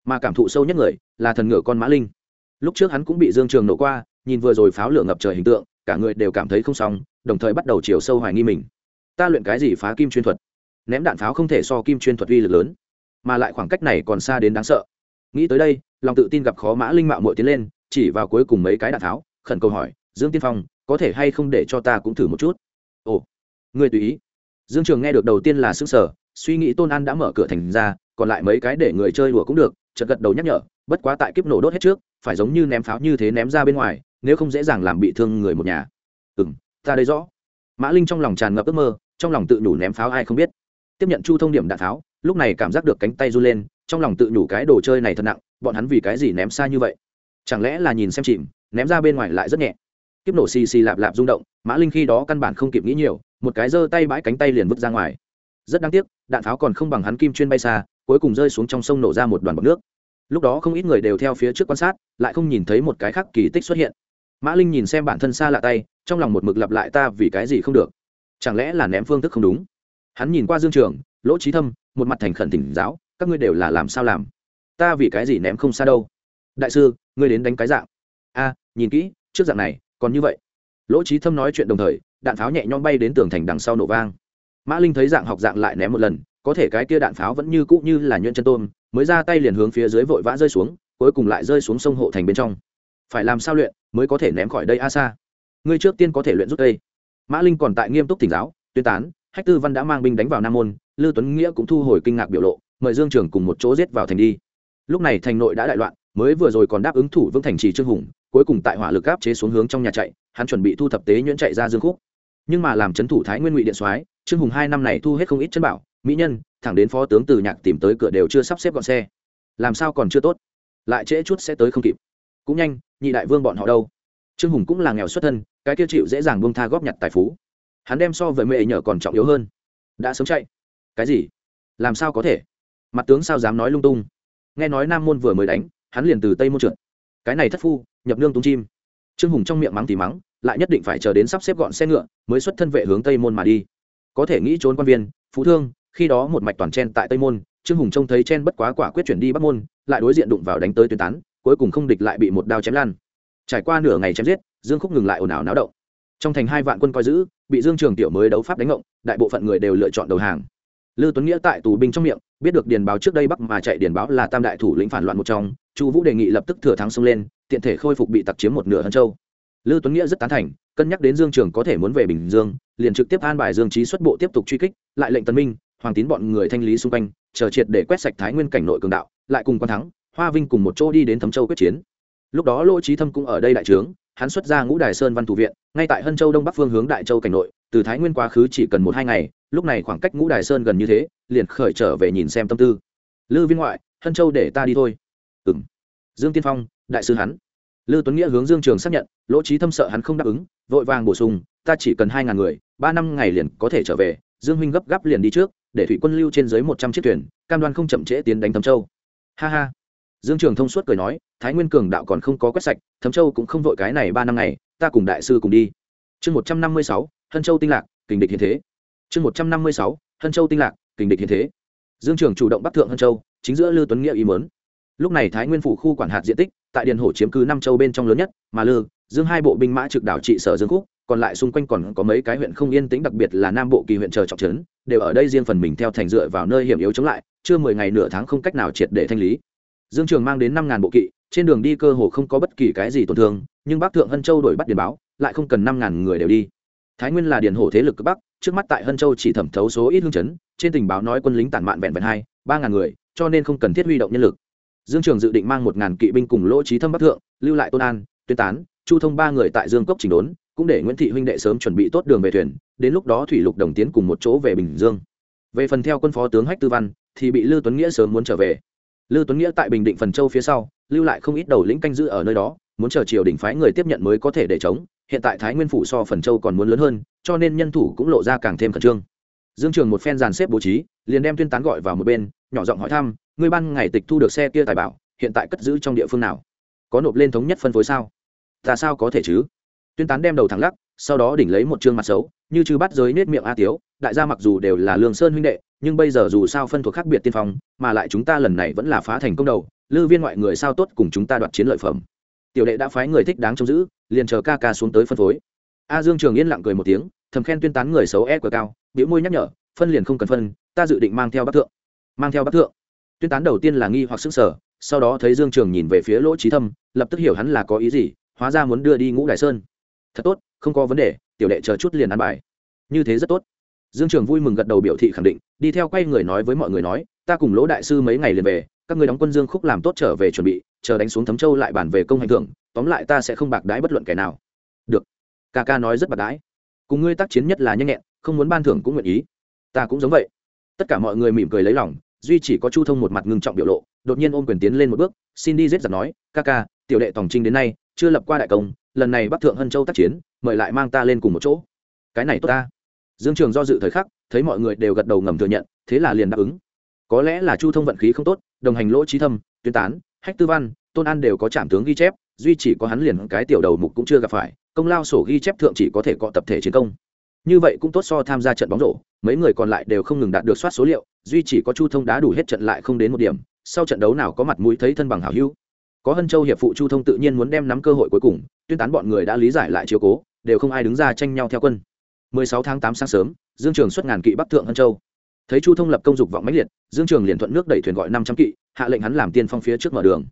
Mà cảm thụ sâu nhất người, là thần ngựa con mã linh. Lúc trước hắn cũng bị dương trường nổ qua, nhìn vừa rồi pháo lửa ngập trời hình tượng, cả người đều cảm thấy không xong, đồng thời bắt đầu chiều sâu hoài nghi mình. Ta luyện cái gì phá kim chuyên thuật? Ném đạn pháo không thể so kim chuyên thuật uy lực lớn, mà lại khoảng cách này còn xa đến đáng sợ nghĩ tới đây, lòng tự tin gặp khó mã linh mạo mội tiến lên, chỉ vào cuối cùng mấy cái đạn tháo, khẩn cầu hỏi, dương tiên phong, có thể hay không để cho ta cũng thử một chút? Ồ người tùy ý. Dương trường nghe được đầu tiên là xương sở suy nghĩ tôn an đã mở cửa thành ra, còn lại mấy cái để người chơi đùa cũng được, chợt gật đầu nhắc nhở, bất quá tại kiếp nổ đốt hết trước, phải giống như ném pháo như thế ném ra bên ngoài, nếu không dễ dàng làm bị thương người một nhà. Ừ m ta đây rõ. Mã linh trong lòng tràn ngập ước mơ, trong lòng tự nhủ ném pháo ai không biết. Tiếp nhận chu thông điểm đạn pháo lúc này cảm giác được cánh tay run lên, trong lòng tự nhủ cái đồ chơi này thật nặng, bọn hắn vì cái gì ném xa như vậy? Chẳng lẽ là nhìn xem chìm, ném ra bên ngoài lại rất nhẹ? Kiếp nổ xì xì lạp lạp rung động, mã linh khi đó căn bản không kịp nghĩ nhiều, một cái giơ tay bãi cánh tay liền vứt ra ngoài. Rất đáng tiếc, đạn pháo còn không bằng hắn kim chuyên bay xa, cuối cùng rơi xuống trong sông nổ ra một đoàn bọc nước. Lúc đó không ít người đều theo phía trước quan sát, lại không nhìn thấy một cái khác kỳ tích xuất hiện. Mã linh nhìn xem bản thân xa lạ tay, trong lòng một mực lặp lại ta vì cái gì không được? Chẳng lẽ là ném phương thức không đúng? Hắn nhìn qua dương trường, lỗ trí thâm một mặt thành khẩn tỉnh giáo, các ngươi đều là làm sao làm? Ta vì cái gì ném không xa đâu? Đại sư, ngươi đến đánh cái dạng. A, nhìn kỹ, trước dạng này, còn như vậy. Lỗ trí thâm nói chuyện đồng thời, đạn pháo nhẹ nhõm bay đến tường thành đằng sau nổ vang. Mã linh thấy dạng học dạng lại ném một lần, có thể cái kia đạn pháo vẫn như cũ như là nhuyễn chân tôm, mới ra tay liền hướng phía dưới vội vã rơi xuống, cuối cùng lại rơi xuống sông hộ thành bên trong. Phải làm sao luyện, mới có thể ném khỏi đây a xa ngươi trước tiên có thể luyện rút đây. Mã linh còn tại nghiêm túc tỉnh giáo, tuyên tán, hách tư văn đã mang binh đánh vào nam môn lưu tuấn nghĩa cũng thu hồi kinh ngạc biểu lộ, mời dương trường cùng một chỗ giết vào thành đi. Lúc này thành nội đã đại loạn, mới vừa rồi còn đáp ứng thủ vững thành trì trương hùng, cuối cùng tại hỏa lực áp chế xuống hướng trong nhà chạy, hắn chuẩn bị thu thập tế nhuyễn chạy ra dương khúc. Nhưng mà làm trấn thủ thái nguyên ngụy điện soái, trương hùng hai năm này thu hết không ít chân bảo, mỹ nhân, thẳng đến phó tướng từ nhạc tìm tới cửa đều chưa sắp xếp gọn xe. Làm sao còn chưa tốt? Lại trễ chút sẽ tới không kịp. Cũng nhanh, nhị đại vương bọn họ đâu? Trương hùng cũng là nghèo xuất thân, cái tiêu chịu dễ dàng buông tha góp nhặt tài phú. Hắn đem so với mẹ nhở còn trọng yếu hơn. Đã sớm chạy cái gì? Làm sao có thể? Mặt tướng sao dám nói lung tung? Nghe nói nam môn vừa mới đánh, hắn liền từ tây môn trượt. Cái này thất phu, nhập nương tung chim. Trương hùng trong miệng mắng thì mắng, lại nhất định phải chờ đến sắp xếp gọn xe ngựa mới xuất thân vệ hướng tây môn mà đi. Có thể nghĩ trốn quan viên, phú thương, khi đó một mạch toàn chen tại tây môn, trương hùng trông thấy chen bất quá quả quyết chuyển đi bắc môn, lại đối diện đụng vào đánh tới tuyên tán, cuối cùng không địch lại bị một đao chém lan trải qua nửa ngày chém giết, dương khúc ngừng lại ồn ào náo động. Trong thành hai vạn quân coi giữ, bị dương trường tiểu mới đấu pháp đánh ngộng, đại bộ phận người đều lựa chọn đầu hàng. Lưu Tuấn Nghĩa tại tù binh trong miệng, biết được điền báo trước đây bắc mà chạy điền báo là tam đại thủ lĩnh phản loạn một trong, Chu Vũ đề nghị lập tức thừa thắng xông lên, tiện thể khôi phục bị tặc chiếm một nửa Hân Châu. Lưu Tuấn Nghĩa rất tán thành, cân nhắc đến Dương Trường có thể muốn về Bình Dương, liền trực tiếp an bài Dương Chí xuất bộ tiếp tục truy kích, lại lệnh Tần Minh, Hoàng Tín bọn người thanh lý xung quanh, chờ triệt để quét sạch Thái Nguyên cảnh nội cường đạo, lại cùng quan thắng, Hoa Vinh cùng một chỗ đi đến Thấm Châu quyết chiến. Lúc đó Lỗ Chí Thâm cũng ở đây đại trướng, hắn xuất ra Ngũ Đài Sơn Văn thủ viện, ngay tại Hân Châu Đông Bắc phương hướng Đại Châu cảnh nội, từ Thái Nguyên quá khứ chỉ cần một hai ngày, lúc này khoảng cách Ngũ Đài Sơn gần như thế, liền khởi trở về nhìn xem tâm tư. Lư Viên ngoại, Hân Châu để ta đi thôi. Ừm. Dương Tiên Phong, đại sư hắn. Lư Tuấn Nghĩa hướng Dương Trường xác nhận, Lỗ Chí Thâm sợ hắn không đáp ứng, vội vàng bổ sung, ta chỉ cần hai ngàn người, ba năm ngày liền có thể trở về. Dương huynh gấp gáp liền đi trước, để thủy quân lưu trên dưới một trăm chiếc thuyền, cam đoan không chậm trễ tiến đánh Thâm Châu. Ha ha. Dương Trường thông suốt cười nói, Thái Nguyên cường đạo còn không có quét sạch, Thâm Châu cũng không vội cái này ba năm ngày, ta cùng đại sư cùng đi. Chương một trăm năm mươi sáu, Hân Châu tinh lạc, kình địch hiện thế. Chương một trăm năm mươi sáu, Hân Châu tinh lạc, kình địch hiện thế. Dương Trường chủ động bắt thượng Hân Châu, chính giữa Lư Tuấn Nghĩa ý mớn Lúc này Thái Nguyên phủ khu quản hạt diện tích, tại Điền Hổ chiếm cứ năm châu bên trong lớn nhất, mà Lư, Dương hai bộ binh mã trực đảo trị sở Dương Khúc, còn lại xung quanh còn có mấy cái huyện không yên tĩnh đặc biệt là Nam Bộ kỳ huyện chờ trọng trấn, đều ở đây riêng phần mình theo thành dựa vào nơi hiểm yếu chống lại, chưa mười ngày nửa tháng không cách nào triệt để thanh lý. Dương Trường mang đến năm ngàn bộ kỵ, trên đường đi cơ hồ không có bất kỳ cái gì tổn thương, nhưng Bắc Thượng Hân Châu đổi bắt điền báo, lại không cần năm ngàn người đều đi. Thái Nguyên là điền hổ thế lực cực bắc, trước mắt tại Hân Châu chỉ thẩm thấu số ít hương chấn, trên tình báo nói quân lính tản mạn vẹn vẹn hai, ba ngàn người, cho nên không cần thiết huy động nhân lực. Dương Trường dự định mang một ngàn kỵ binh cùng Lỗ Chí Thâm Bắc Thượng, lưu lại Tôn An, Tuyên Tán, Chu Thông ba người tại Dương Cốc chỉnh đốn, cũng để Nguyễn Thị huynh đệ sớm chuẩn bị tốt đường về thuyền, đến lúc đó thủy lục đồng tiến cùng một chỗ về Bình Dương. Về phần theo quân phó tướng Hách Tư Văn, thì bị Lưu Tuấn Nghĩa sớm muốn trở về. Lưu Tuấn Nghĩa tại Bình Định Phần Châu phía sau, lưu lại không ít đầu lĩnh canh giữ ở nơi đó, muốn chờ triều đình phái người tiếp nhận mới có thể để chống. Hiện tại Thái Nguyên phủ so Phần Châu còn muốn lớn hơn, cho nên nhân thủ cũng lộ ra càng thêm khẩn trương. Dương Trường một phen dàn xếp bố trí, liền đem tuyên tán gọi vào một bên, nhỏ giọng hỏi thăm, người ban ngày tịch thu được xe kia tài bảo, hiện tại cất giữ trong địa phương nào? Có nộp lên thống nhất phân phối sao? Ta sao có thể chứ? Tuyên tán đem đầu thẳng lắc, sau đó đỉnh lấy một trương mặt xấu, như trừ bắt giới nết miệng a tiếu, đại gia mặc dù đều là Lương Sơn huynh đệ, nhưng bây giờ dù sao phân thuộc khác biệt tiên phong mà lại chúng ta lần này vẫn là phá thành công đầu lư viên ngoại người sao tốt cùng chúng ta đoạt chiến lợi phẩm. Tiểu đệ đã phái người thích đáng trông giữ liền chờ ca ca xuống tới phân phối. A dương trường yên lặng cười một tiếng thầm khen tuyên tán người xấu e cờ cao biểu môi nhắc nhở phân liền không cần phân ta dự định mang theo bắc thượng. Mang theo bắc thượng. Tuyên tán đầu tiên là nghi hoặc sức sở sau đó thấy dương trường nhìn về phía lỗ trí thâm lập tức hiểu hắn là có ý gì hóa ra muốn đưa đi ngũ đại sơn. Thật tốt không có vấn đề tiểu đệ chờ chút liền ăn bài. Như thế rất tốt. Dương trường vui mừng gật đầu biểu thị khẳng định, đi theo quay người nói với mọi người nói, ta cùng lỗ đại sư mấy ngày liền về, các người đóng quân dương khúc làm tốt trở về chuẩn bị, chờ đánh xuống thấm châu lại bản về công hành thưởng, tóm lại ta sẽ không bạc đái bất luận kẻ nào. Được. Ca ca nói rất bạc đái cùng ngươi tác chiến nhất là nhanh nhẹn, không muốn ban thưởng cũng nguyện ý. Ta cũng giống vậy. Tất cả mọi người mỉm cười lấy lòng, duy chỉ có chu thông một mặt ngưng trọng biểu lộ, đột nhiên ôm quyền tiến lên một bước, xin đi giết giặc nói, ca ca, tiểu đệ tòng trinh đến nay, chưa lập qua đại công, lần này bắc thượng hân châu tác chiến mời lại mang ta lên cùng một chỗ. Cái này tốt ta. Dương trường do dự thời khắc, thấy mọi người đều gật đầu ngầm thừa nhận, thế là liền đáp ứng. Có lẽ là chu thông vận khí không tốt, đồng hành lỗ trí thâm, tuyên tán, hách tư văn, tôn an đều có trảm tướng ghi chép, duy chỉ có hắn liền cái tiểu đầu mục cũng chưa gặp phải, công lao sổ ghi chép thượng chỉ có thể cọ tập thể chiến công. Như vậy cũng tốt so tham gia trận bóng rổ, mấy người còn lại đều không ngừng đạt được soát số liệu, duy chỉ có chu thông đá đủ hết trận lại không đến một điểm, sau trận đấu nào có mặt mũi thấy thân bằng hảo hữu có hân châu hiệp phụ chu thông tự nhiên muốn đem nắm cơ hội cuối cùng, tuyên tán bọn người đã lý giải lại chiều cố, đều không ai đứng ra tranh nhau theo quân. 16 tháng 8 sáng sớm, dương trường xuất ngàn kỵ bắc thượng hân châu. Thấy chu thông lập công dục vọng mãnh liệt, dương trường liền thuận nước đẩy thuyền gọi 500 kỵ, hạ lệnh hắn làm tiên phong phía trước mở đường.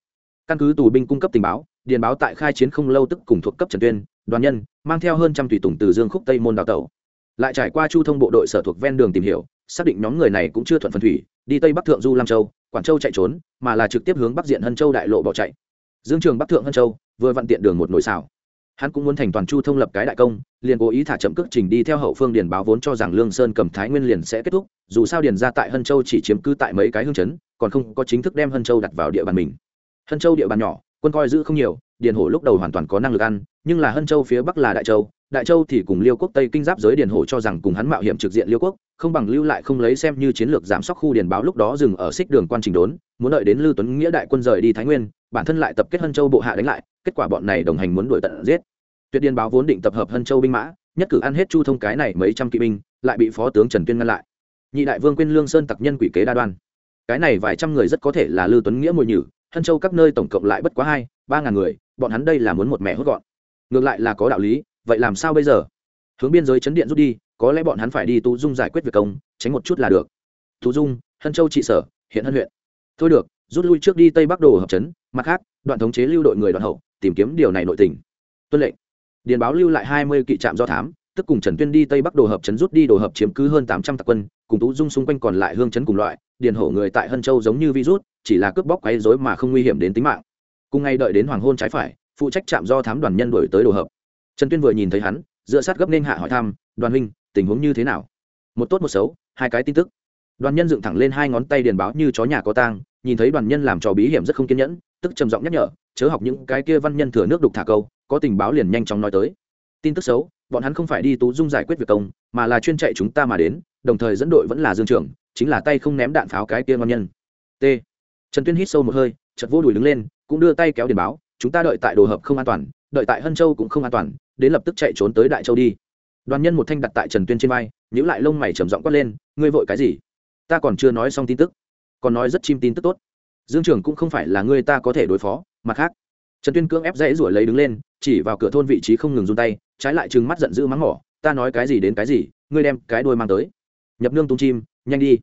Căn cứ tù binh cung cấp tình báo, điền báo tại khai chiến không lâu tức cùng thuộc cấp trần tuyên, đoàn nhân, mang theo hơn trăm tùy tùng từ dương khúc tây môn đào tẩu. Lại trải qua chu thông bộ đội sở thuộc ven đường tìm hiểu, xác định nhóm người này cũng chưa thuận phần thủy, đi tây bắc thượng du lam châu quảng châu chạy trốn, mà là trực tiếp hướng bắc diện hân châu đại lộ bỏ chạy. Dương trường bắc thượng hân châu, vừa vặn tiện đường một nồi xào. Hắn cũng muốn thành toàn chu thông lập cái đại công, liền cố ý thả chậm cước trình đi theo hậu phương điền báo vốn cho rằng lương sơn cầm thái nguyên liền sẽ kết thúc, dù sao điền ra tại hân châu chỉ chiếm cứ tại mấy cái hương chấn, còn không có chính thức đem hân châu đặt vào địa bàn mình. Hân châu địa bàn nhỏ, quân coi giữ không nhiều, điền hổ lúc đầu hoàn toàn có năng lực ăn, nhưng là hân châu phía bắc là đại châu đại châu thì cùng liêu quốc tây kinh giáp giới điền hổ cho rằng cùng hắn mạo hiểm trực diện liêu quốc, không bằng lưu lại không lấy xem như chiến lược giảm sóc khu điền báo lúc đó dừng ở xích đường quan trình đốn, muốn đợi đến lưu tuấn nghĩa đại quân rời đi thái nguyên, bản thân lại tập kết hân châu bộ hạ đánh lại, kết quả bọn này đồng hành muốn đuổi tận giết. Tuyệt điền báo vốn định tập hợp hân châu binh mã, nhất cử ăn hết chu thông cái này mấy trăm kỵ binh, lại bị phó tướng trần tuyên ngăn lại. Nhị đại vương quyên lương sơn tặc nhân quỷ kế đa đoan. Cái này vài trăm người rất có thể là lưu tuấn nghĩa mùi nhử, hân châu các nơi tổng cộng lại bất quá hai, ba ngàn người, bọn hắn đây là muốn một mẹ hốt gọn. Ngược lại là có đạo lý vậy làm sao bây giờ? Hướng biên giới chấn điện rút đi, có lẽ bọn hắn phải đi tú dung giải quyết việc công, tránh một chút là được. Tú dung, hân châu trị sở, hiện hân huyện. Thôi được, rút lui trước đi tây bắc đồ hợp chấn, mặt khác, đoạn thống chế lưu đội người đoạn hậu, tìm kiếm điều này nội tình. Tuân lệnh. Điền báo lưu lại hai mươi kỵ trạm do thám, tức cùng trần tuyên đi tây bắc đồ hợp chấn rút đi đồ hợp chiếm cứ hơn tám trăm tạc quân, cùng tú dung xung quanh còn lại hương chấn cùng loại, điền hổ người tại hân châu giống như virus, chỉ là cướp bóc quấy rối mà không nguy hiểm đến tính mạng. Cùng ngay đợi đến hoàng hôn trái phải, phụ trách trạm do thám đoàn nhân đổi tới đồ hợp trần tuyên vừa nhìn thấy hắn, dựa sát gấp nên hạ hỏi thăm, đoàn huynh, tình huống như thế nào? Một tốt một xấu, hai cái tin tức. Đoàn nhân dựng thẳng lên hai ngón tay điền báo như chó nhà có tang, nhìn thấy đoàn nhân làm trò bí hiểm rất không kiên nhẫn, tức trầm giọng nhắc nhở, chớ học những cái kia văn nhân thừa nước đục thả câu, có tình báo liền nhanh chóng nói tới. Tin tức xấu, bọn hắn không phải đi tú dung giải quyết việc công, mà là chuyên chạy chúng ta mà đến, đồng thời dẫn đội vẫn là dương trưởng, chính là tay không ném đạn pháo cái kia ngon nhân. T. Trần tuyên hít sâu một hơi chật vô đùi đứng lên, cũng đưa tay kéo điền báo, chúng ta đợi tại đồ hợp không an toàn đợi tại hân châu cũng không an toàn, đến lập tức chạy trốn tới đại châu đi. Đoàn nhân một thanh đặt tại trần tuyên trên vai nhữ lại lông mày trầm giọng quát lên, ngươi vội cái gì? Ta còn chưa nói xong tin tức. Còn nói rất chim tin tức tốt. Dương trường cũng không phải là ngươi ta có thể đối phó, mặt khác. Trần tuyên cưỡng ép dãy ruổi lấy đứng lên, chỉ vào cửa thôn vị trí không ngừng run tay, trái lại trừng mắt giận dữ mắng mỏ, ta nói cái gì đến cái gì, ngươi đem cái đuôi mang tới. Nhập nương tung chim, nhanh đi.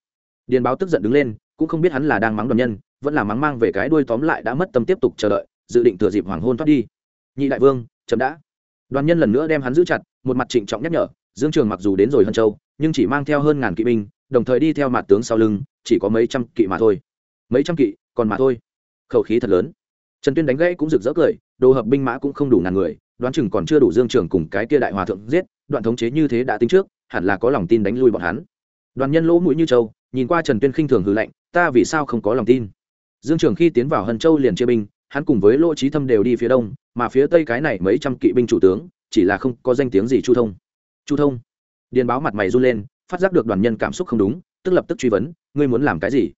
Điền báo tức giận đứng lên, cũng không biết hắn là đang mắng đoàn nhân, vẫn là mắng mang về cái đuôi tóm lại đã mất tâm tiếp tục chờ đợi, dự định thừa dịp hoàng hôn thoát đi nhị đại vương, chậm đã. Đoàn nhân lần nữa đem hắn giữ chặt, một mặt trịnh trọng nhắc nhở, dương trường mặc dù đến rồi hân châu, nhưng chỉ mang theo hơn ngàn kỵ binh, đồng thời đi theo mặt tướng sau lưng, chỉ có mấy trăm kỵ mà thôi. Mấy trăm kỵ, còn mà thôi. Khẩu khí thật lớn. Trần tuyên đánh gãy cũng rực rỡ cười, đồ hợp binh mã cũng không đủ ngàn người, đoán chừng còn chưa đủ dương trường cùng cái kia đại hòa thượng giết, đoạn thống chế như thế đã tính trước, hẳn là có lòng tin đánh lui bọn hắn. Đoàn nhân lỗ mũi như châu nhìn qua trần tuyên khinh thường hư lệnh ta vì sao không có lòng tin? Dương trường khi tiến vào hân châu liền chia binh, hắn cùng với lỗ trí thâm đều đi phía đông mà phía tây cái này mấy trăm kỵ binh chủ tướng, chỉ là không có danh tiếng gì chu thông. Chu thông, điền báo mặt mày run lên, phát giác được đoàn nhân cảm xúc không đúng, tức lập tức truy vấn, ngươi muốn làm cái gì?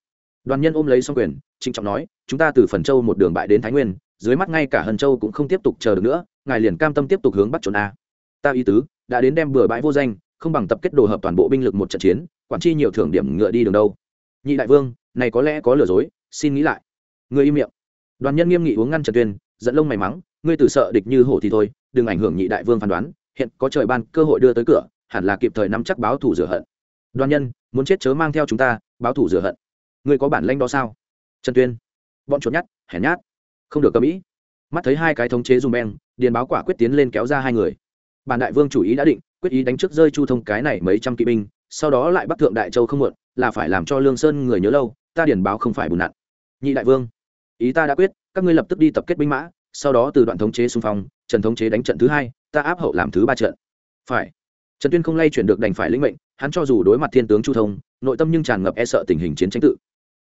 Đoàn nhân ôm lấy xong quyền, trịnh trọng nói, chúng ta từ phần châu một đường bại đến thái nguyên, dưới mắt ngay cả hân châu cũng không tiếp tục chờ được nữa, ngài liền cam tâm tiếp tục hướng bắt trốn a. Ta ý tứ, đã đến đem bừa bãi vô danh, không bằng tập kết đồ hợp toàn bộ binh lực một trận chiến, quản chi nhiều thưởng điểm ngựa đi đường đâu. Nhị đại vương, này có lẽ có lừa dối, xin nghĩ lại. Người im miệng. Đoàn nhân nghiêm nghị uống ngăn trần tuyên dẫn lông mày mắng ngươi từ sợ địch như hổ thì thôi, đừng ảnh hưởng nhị đại vương phán đoán, hiện có trời ban cơ hội đưa tới cửa, hẳn là kịp thời nắm chắc báo thủ rửa hận. Đoàn nhân, muốn chết chớ mang theo chúng ta, báo thủ rửa hận. Ngươi có bản lanh đó sao? Trần tuyên. Bọn chuột nhát, hèn nhát. Không được cầm ý. Mắt thấy hai cái thống chế dùng beng, điền báo quả quyết tiến lên kéo ra hai người. Bản đại vương chủ ý đã định, quyết ý đánh trước rơi chu thông cái này mấy trăm kỵ binh, sau đó lại bắt thượng đại châu không muộn, là phải làm cho lương sơn người nhớ lâu, ta điền báo không phải bùn nặn. Nhị đại vương, ý ta đã quyết, các ngươi lập tức đi tập kết binh mã sau đó từ đoạn thống chế xung phong, trần thống chế đánh trận thứ hai, ta áp hậu làm thứ ba trận. Phải. Trần tuyên không lay chuyển được đành phải lĩnh mệnh, hắn cho dù đối mặt thiên tướng chu thông, nội tâm nhưng tràn ngập e sợ tình hình chiến tranh tự.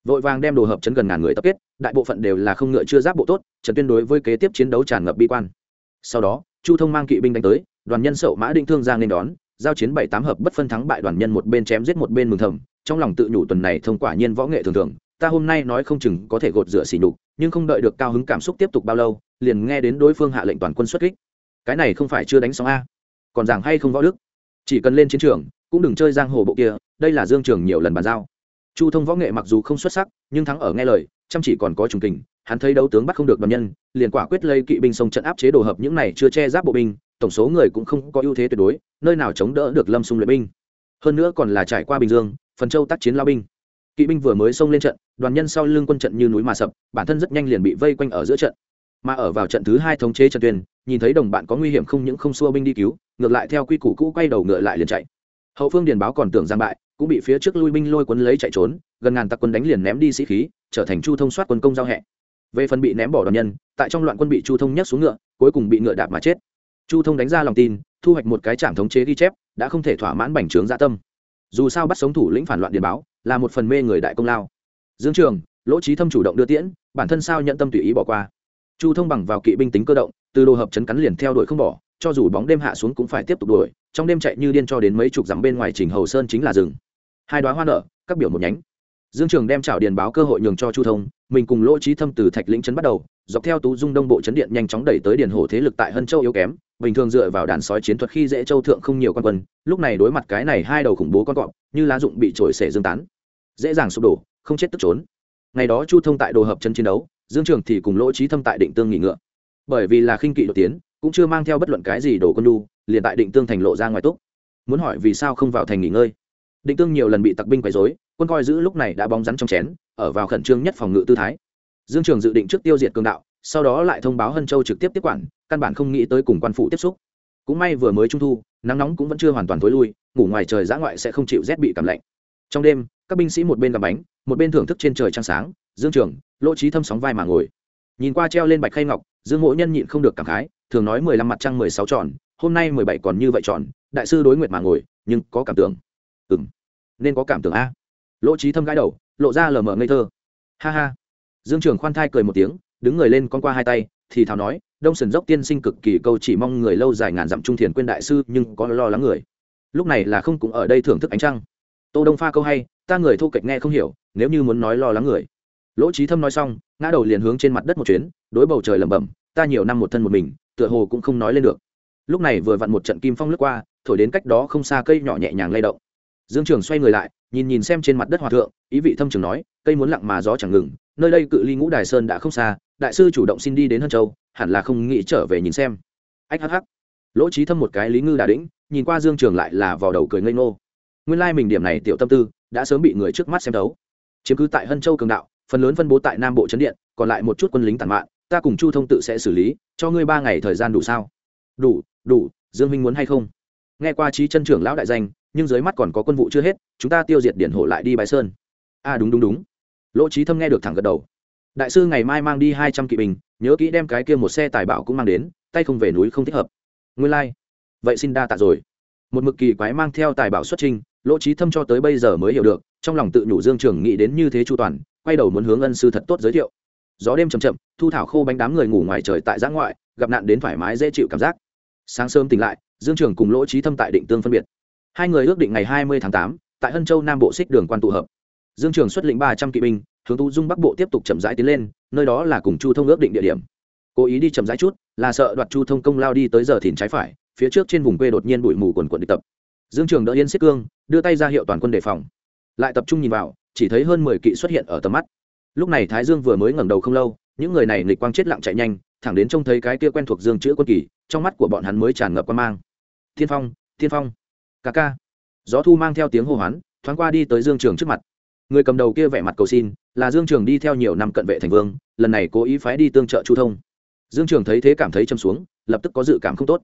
Vội vàng đem đồ hợp chấn gần ngàn người tập kết, đại bộ phận đều là không ngựa chưa giáp bộ tốt, trần tuyên đối với kế tiếp chiến đấu tràn ngập bi quan. Sau đó, chu thông mang kỵ binh đánh tới, đoàn nhân sậu mã định thương giang nên đón, giao chiến bảy tám hợp bất phân thắng bại đoàn nhân một bên chém giết một bên mừng thầm, trong lòng tự nhủ tuần này thông quả nhiên võ nghệ thường thường, ta hôm nay nói không chừng có thể gột rửa xỉ nhục, nhưng không đợi được cao hứng cảm xúc tiếp tục bao lâu liền nghe đến đối phương hạ lệnh toàn quân xuất kích. Cái này không phải chưa đánh xong a? Còn giảng hay không võ đức? Chỉ cần lên chiến trường, cũng đừng chơi giang hồ bộ kia, đây là dương trường nhiều lần bàn giao. Chu thông võ nghệ mặc dù không xuất sắc, nhưng thắng ở nghe lời, chăm chỉ còn có trùng kình, hắn thấy đấu tướng bắt không được đoàn nhân, liền quả quyết lây kỵ binh sông trận áp chế đồ hợp những này chưa che giáp bộ binh, tổng số người cũng không có ưu thế tuyệt đối, nơi nào chống đỡ được lâm xung luyện binh. Hơn nữa còn là trải qua bình dương, phần châu tác chiến lao binh. Kỵ binh vừa mới xông lên trận, đoàn nhân sau lưng quân trận như núi mà sập, bản thân rất nhanh liền bị vây quanh ở giữa trận mà ở vào trận thứ hai thống chế trận tuyên, nhìn thấy đồng bạn có nguy hiểm không những không xua binh đi cứu, ngược lại theo quy củ cũ quay đầu ngựa lại liền chạy. Hậu phương điền báo còn tưởng giang bại, cũng bị phía trước lui binh lôi quấn lấy chạy trốn, gần ngàn tặc quân đánh liền ném đi sĩ khí, trở thành chu thông soát quân công giao hẹ. Về phần bị ném bỏ đoàn nhân, tại trong loạn quân bị chu thông nhấc xuống ngựa, cuối cùng bị ngựa đạp mà chết. Chu thông đánh ra lòng tin, thu hoạch một cái trạm thống chế ghi chép, đã không thể thỏa mãn bành trướng gia dạ tâm. Dù sao bắt sống thủ lĩnh phản loạn điền báo, là một phần mê người đại công lao. Dương trường, lỗ trí thâm chủ động đưa tiễn, bản thân sao nhận tâm tùy ý bỏ qua chu thông bằng vào kỵ binh tính cơ động, từ đồ hợp chấn cắn liền theo đuổi không bỏ, cho dù bóng đêm hạ xuống cũng phải tiếp tục đuổi, trong đêm chạy như điên cho đến mấy chục dặm bên ngoài trình hầu sơn chính là rừng. Hai đoá hoa nở, các biểu một nhánh. Dương trường đem chảo điền báo cơ hội nhường cho chu thông, mình cùng lỗ trí thâm từ thạch lĩnh trấn bắt đầu, dọc theo tú dung đông bộ chấn điện nhanh chóng đẩy tới điền hổ thế lực tại hân châu yếu kém, bình thường dựa vào đàn sói chiến thuật khi dễ châu thượng không nhiều con quân, lúc này đối mặt cái này hai đầu khủng bố con cọp, như lá dụng bị trổi xẻ dương tán. Dễ dàng sụp đổ, không chết tức trốn. Ngày đó chu thông tại đồ hợp chân chiến đấu dương trường thì cùng lỗ trí thâm tại định tương nghỉ ngựa. Bởi vì là khinh kỵ đột tiến, cũng chưa mang theo bất luận cái gì đồ quân đu liền tại định tương thành lộ ra ngoài túc. Muốn hỏi vì sao không vào thành nghỉ ngơi. Định tương nhiều lần bị tặc binh quấy dối quân coi giữ lúc này đã bóng rắn trong chén, ở vào khẩn trương nhất phòng ngự tư thái. Dương trường dự định trước tiêu diệt cường đạo, sau đó lại thông báo hân châu trực tiếp tiếp quản, căn bản không nghĩ tới cùng quan phụ tiếp xúc. Cũng may vừa mới trung thu, nắng nóng cũng vẫn chưa hoàn toàn thối lui, ngủ ngoài trời giã ngoại sẽ không chịu rét bị cảm lạnh. Trong đêm, các binh sĩ một bên làm bánh, một bên thưởng thức trên trời trăng sáng dương trường, lỗ trí thâm sóng vai mà ngồi. Nhìn qua treo lên bạch khay ngọc, dương mộ nhân nhịn không được cảm khái, thường nói mười lăm mặt trăng mười sáu tròn, hôm nay mười bảy còn như vậy tròn, đại sư đối nguyệt mà ngồi, nhưng có cảm tưởng. Ừ m nên có cảm tưởng a. Lỗ trí thâm gãi đầu, lộ ra lờ mờ ngây thơ. Ha ha. Dương trường khoan thai cười một tiếng, đứng người lên con qua hai tay, thì thào nói, đông sần dốc tiên sinh cực kỳ câu chỉ mong người lâu dài ngàn dặm trung thiền quên đại sư, nhưng có lo lắng người. Lúc này là không cũng ở đây thưởng thức ánh trăng. Tô đông pha câu hay, ta người thu kịch nghe không hiểu, nếu như muốn nói lo lắng người lỗ trí thâm nói xong, ngã đầu liền hướng trên mặt đất một chuyến, đối bầu trời lẩm bẩm, ta nhiều năm một thân một mình, tựa hồ cũng không nói lên được. Lúc này vừa vặn một trận kim phong lướt qua, thổi đến cách đó không xa cây nhỏ nhẹ nhàng lay động. Dương trường xoay người lại, nhìn nhìn xem trên mặt đất hòa thượng, ý vị thâm trường nói, cây muốn lặng mà gió chẳng ngừng, nơi đây cự ly ngũ đài sơn đã không xa, đại sư chủ động xin đi đến hân châu, hẳn là không nghĩ trở về nhìn xem. Ách hắc hắc. Lỗ trí thâm một cái lý ngư đà đĩnh, nhìn qua dương trường lại là vào đầu cười ngây ngô. Nguyên lai mình điểm này tiểu tâm tư, đã sớm bị người trước mắt xem đấu chiếm cứ tại hân châu cường đạo phần lớn phân bố tại nam bộ chấn điện còn lại một chút quân lính tàn mạng ta cùng chu thông tự sẽ xử lý cho ngươi ba ngày thời gian đủ sao? Đủ đủ dương minh muốn hay không? Nghe qua trí chân trưởng lão đại danh nhưng dưới mắt còn có quân vụ chưa hết chúng ta tiêu diệt điển hộ lại đi bài sơn. A à, đúng đúng đúng. Lỗ trí thâm nghe được thẳng gật đầu. Đại sư ngày mai mang đi hai trăm kỵ binh nhớ kỹ đem cái kia một xe tài bảo cũng mang đến tay không về núi không thích hợp. Nguyên lai、like. vậy xin đa tạ rồi. Một mực kỳ quái mang theo tài bảo xuất trình lỗ trí thâm cho tới bây giờ mới hiểu được, trong lòng tự nhủ dương trường nghĩ đến như thế chu toàn, quay đầu muốn hướng ân sư thật tốt giới thiệu. Gió đêm chầm chậm, thu thảo khô bánh đám người ngủ ngoài trời tại giã ngoại, gặp nạn đến thoải mái dễ chịu cảm giác. Sáng sớm tỉnh lại, dương trường cùng lỗ trí thâm tại định tương phân biệt. Hai người ước định ngày hai mươi tháng tám, tại hân châu nam bộ xích đường quan tụ hợp. Dương trường xuất lĩnh ba trăm kỵ binh, hướng tu dung bắc bộ tiếp tục chậm rãi tiến lên, nơi đó là cùng chu thông ước định địa điểm. Cố ý đi chậm rãi chút, là sợ đoạt chu thông công lao đi tới giờ thìn trái phải, phía trước trên vùng quê đột nhiên bụi mù quần quần đi tập dương trường đỡ yên xiết cương, đưa tay ra hiệu toàn quân đề phòng. Lại tập trung nhìn vào, chỉ thấy hơn mười kỵ xuất hiện ở tầm mắt. Lúc này thái dương vừa mới ngẩng đầu không lâu, những người này nghịch quang chết lặng chạy nhanh, thẳng đến trông thấy cái kia quen thuộc dương chữ quân kỳ, trong mắt của bọn hắn mới tràn ngập quan mang. Thiên phong thiên phong, ca ca. Gió thu mang theo tiếng hô hoán, thoáng qua đi tới dương trường trước mặt. Người cầm đầu kia vẻ mặt cầu xin, là dương trường đi theo nhiều năm cận vệ thành vương, lần này cố ý phái đi tương trợ chu thông. Dương trường thấy thế cảm thấy châm xuống, lập tức có dự cảm không tốt.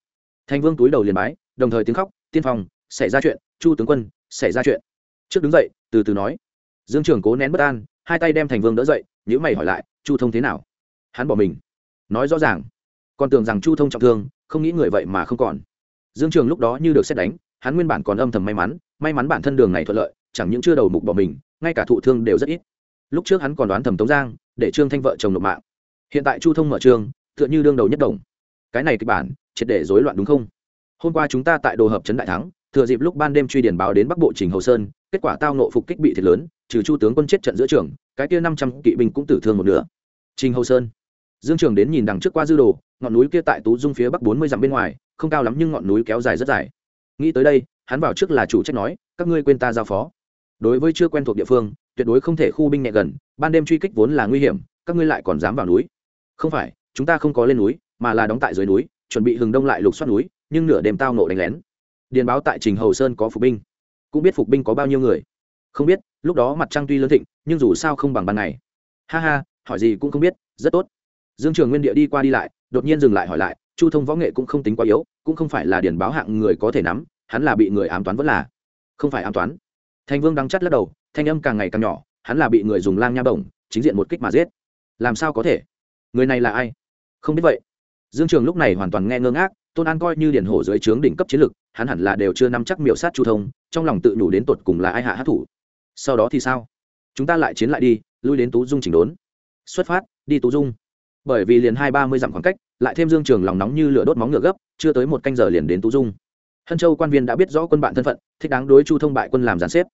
Thành vương túi đầu liền bái, đồng thời tiếng khóc tiên phong xảy ra chuyện, chu tướng quân, xảy ra chuyện. Trước đứng dậy, từ từ nói. Dương trường cố nén bất an, hai tay đem thành vương đỡ dậy nhữ mày hỏi lại, chu thông thế nào? Hắn bỏ mình. Nói rõ ràng. Còn tưởng rằng chu thông trọng thương, không nghĩ người vậy mà không còn. Dương trường lúc đó như được xét đánh, hắn nguyên bản còn âm thầm may mắn may mắn bản thân đường này thuận lợi, chẳng những chưa đầu mục bỏ mình, ngay cả thụ thương đều rất ít. Lúc trước hắn còn đoán thầm tống giang, để trương thanh vợ chồng nộp mạng. Hiện tại chu thông mở trường, tựa như đương đầu nhất đồng. Cái này kịch bản, triệt để rối loạn đúng không? Hôm qua chúng ta tại đồ hợp trấn đại thắng thừa dịp lúc ban đêm truy điển báo đến bắc bộ trình hầu sơn, kết quả tao nộ phục kích bị thiệt lớn, trừ chu tướng quân chết trận giữa trường, cái kia năm trăm kỵ binh cũng tử thương một nửa. Trình hầu sơn. Dương trường đến nhìn đằng trước qua dư đồ, ngọn núi kia tại tú dung phía bắc bốn mươi dặm bên ngoài, không cao lắm nhưng ngọn núi kéo dài rất dài. Nghĩ tới đây, hắn vào trước là chủ trách nói, các ngươi quên ta giao phó. Đối với chưa quen thuộc địa phương, tuyệt đối không thể khu binh nhẹ gần, ban đêm truy kích vốn là nguy hiểm, các ngươi lại còn dám vào núi. Không phải, chúng ta không có lên núi, mà là đóng tại dưới núi, chuẩn bị hừng đông lại lục xoát núi, nhưng nửa đêm tao nộ đánh lén điền báo tại trình hầu sơn có phục binh. Cũng biết phục binh có bao nhiêu người. Không biết, lúc đó mặt trăng tuy lớn thịnh, nhưng dù sao không bằng ban ngày. Ha ha, hỏi gì cũng không biết, rất tốt. Dương trường nguyên địa đi qua đi lại, đột nhiên dừng lại hỏi lại, chu thông võ nghệ cũng không tính quá yếu, cũng không phải là điền báo hạng người có thể nắm, hắn là bị người ám toán vẫn là không phải ám toán. Thanh vương đang chắt lắc đầu, thanh âm càng ngày càng nhỏ, hắn là bị người dùng lang nha bổng, chính diện một kích mà giết. Làm sao có thể? Người này là ai? Không biết vậy. Dương trường lúc này hoàn toàn nghe ngơ ngác, tôn an coi như điển hổ dưới trướng đỉnh cấp chiến lực hắn hẳn là đều chưa nắm chắc miểu sát chu thông, trong lòng tự nhủ đến tột cùng là ai hạ hát thủ. Sau đó thì sao? Chúng ta lại chiến lại đi, lui đến tú dung chỉnh đốn. Xuất phát, đi tú dung. Bởi vì liền hai ba mươi dặm khoảng cách, lại thêm dương trường lòng nóng như lửa đốt móng ngựa gấp, chưa tới một canh giờ liền đến tú dung. Hân châu quan viên đã biết rõ quân bạn thân phận, thích đáng đối chu thông bại quân làm giàn xếp.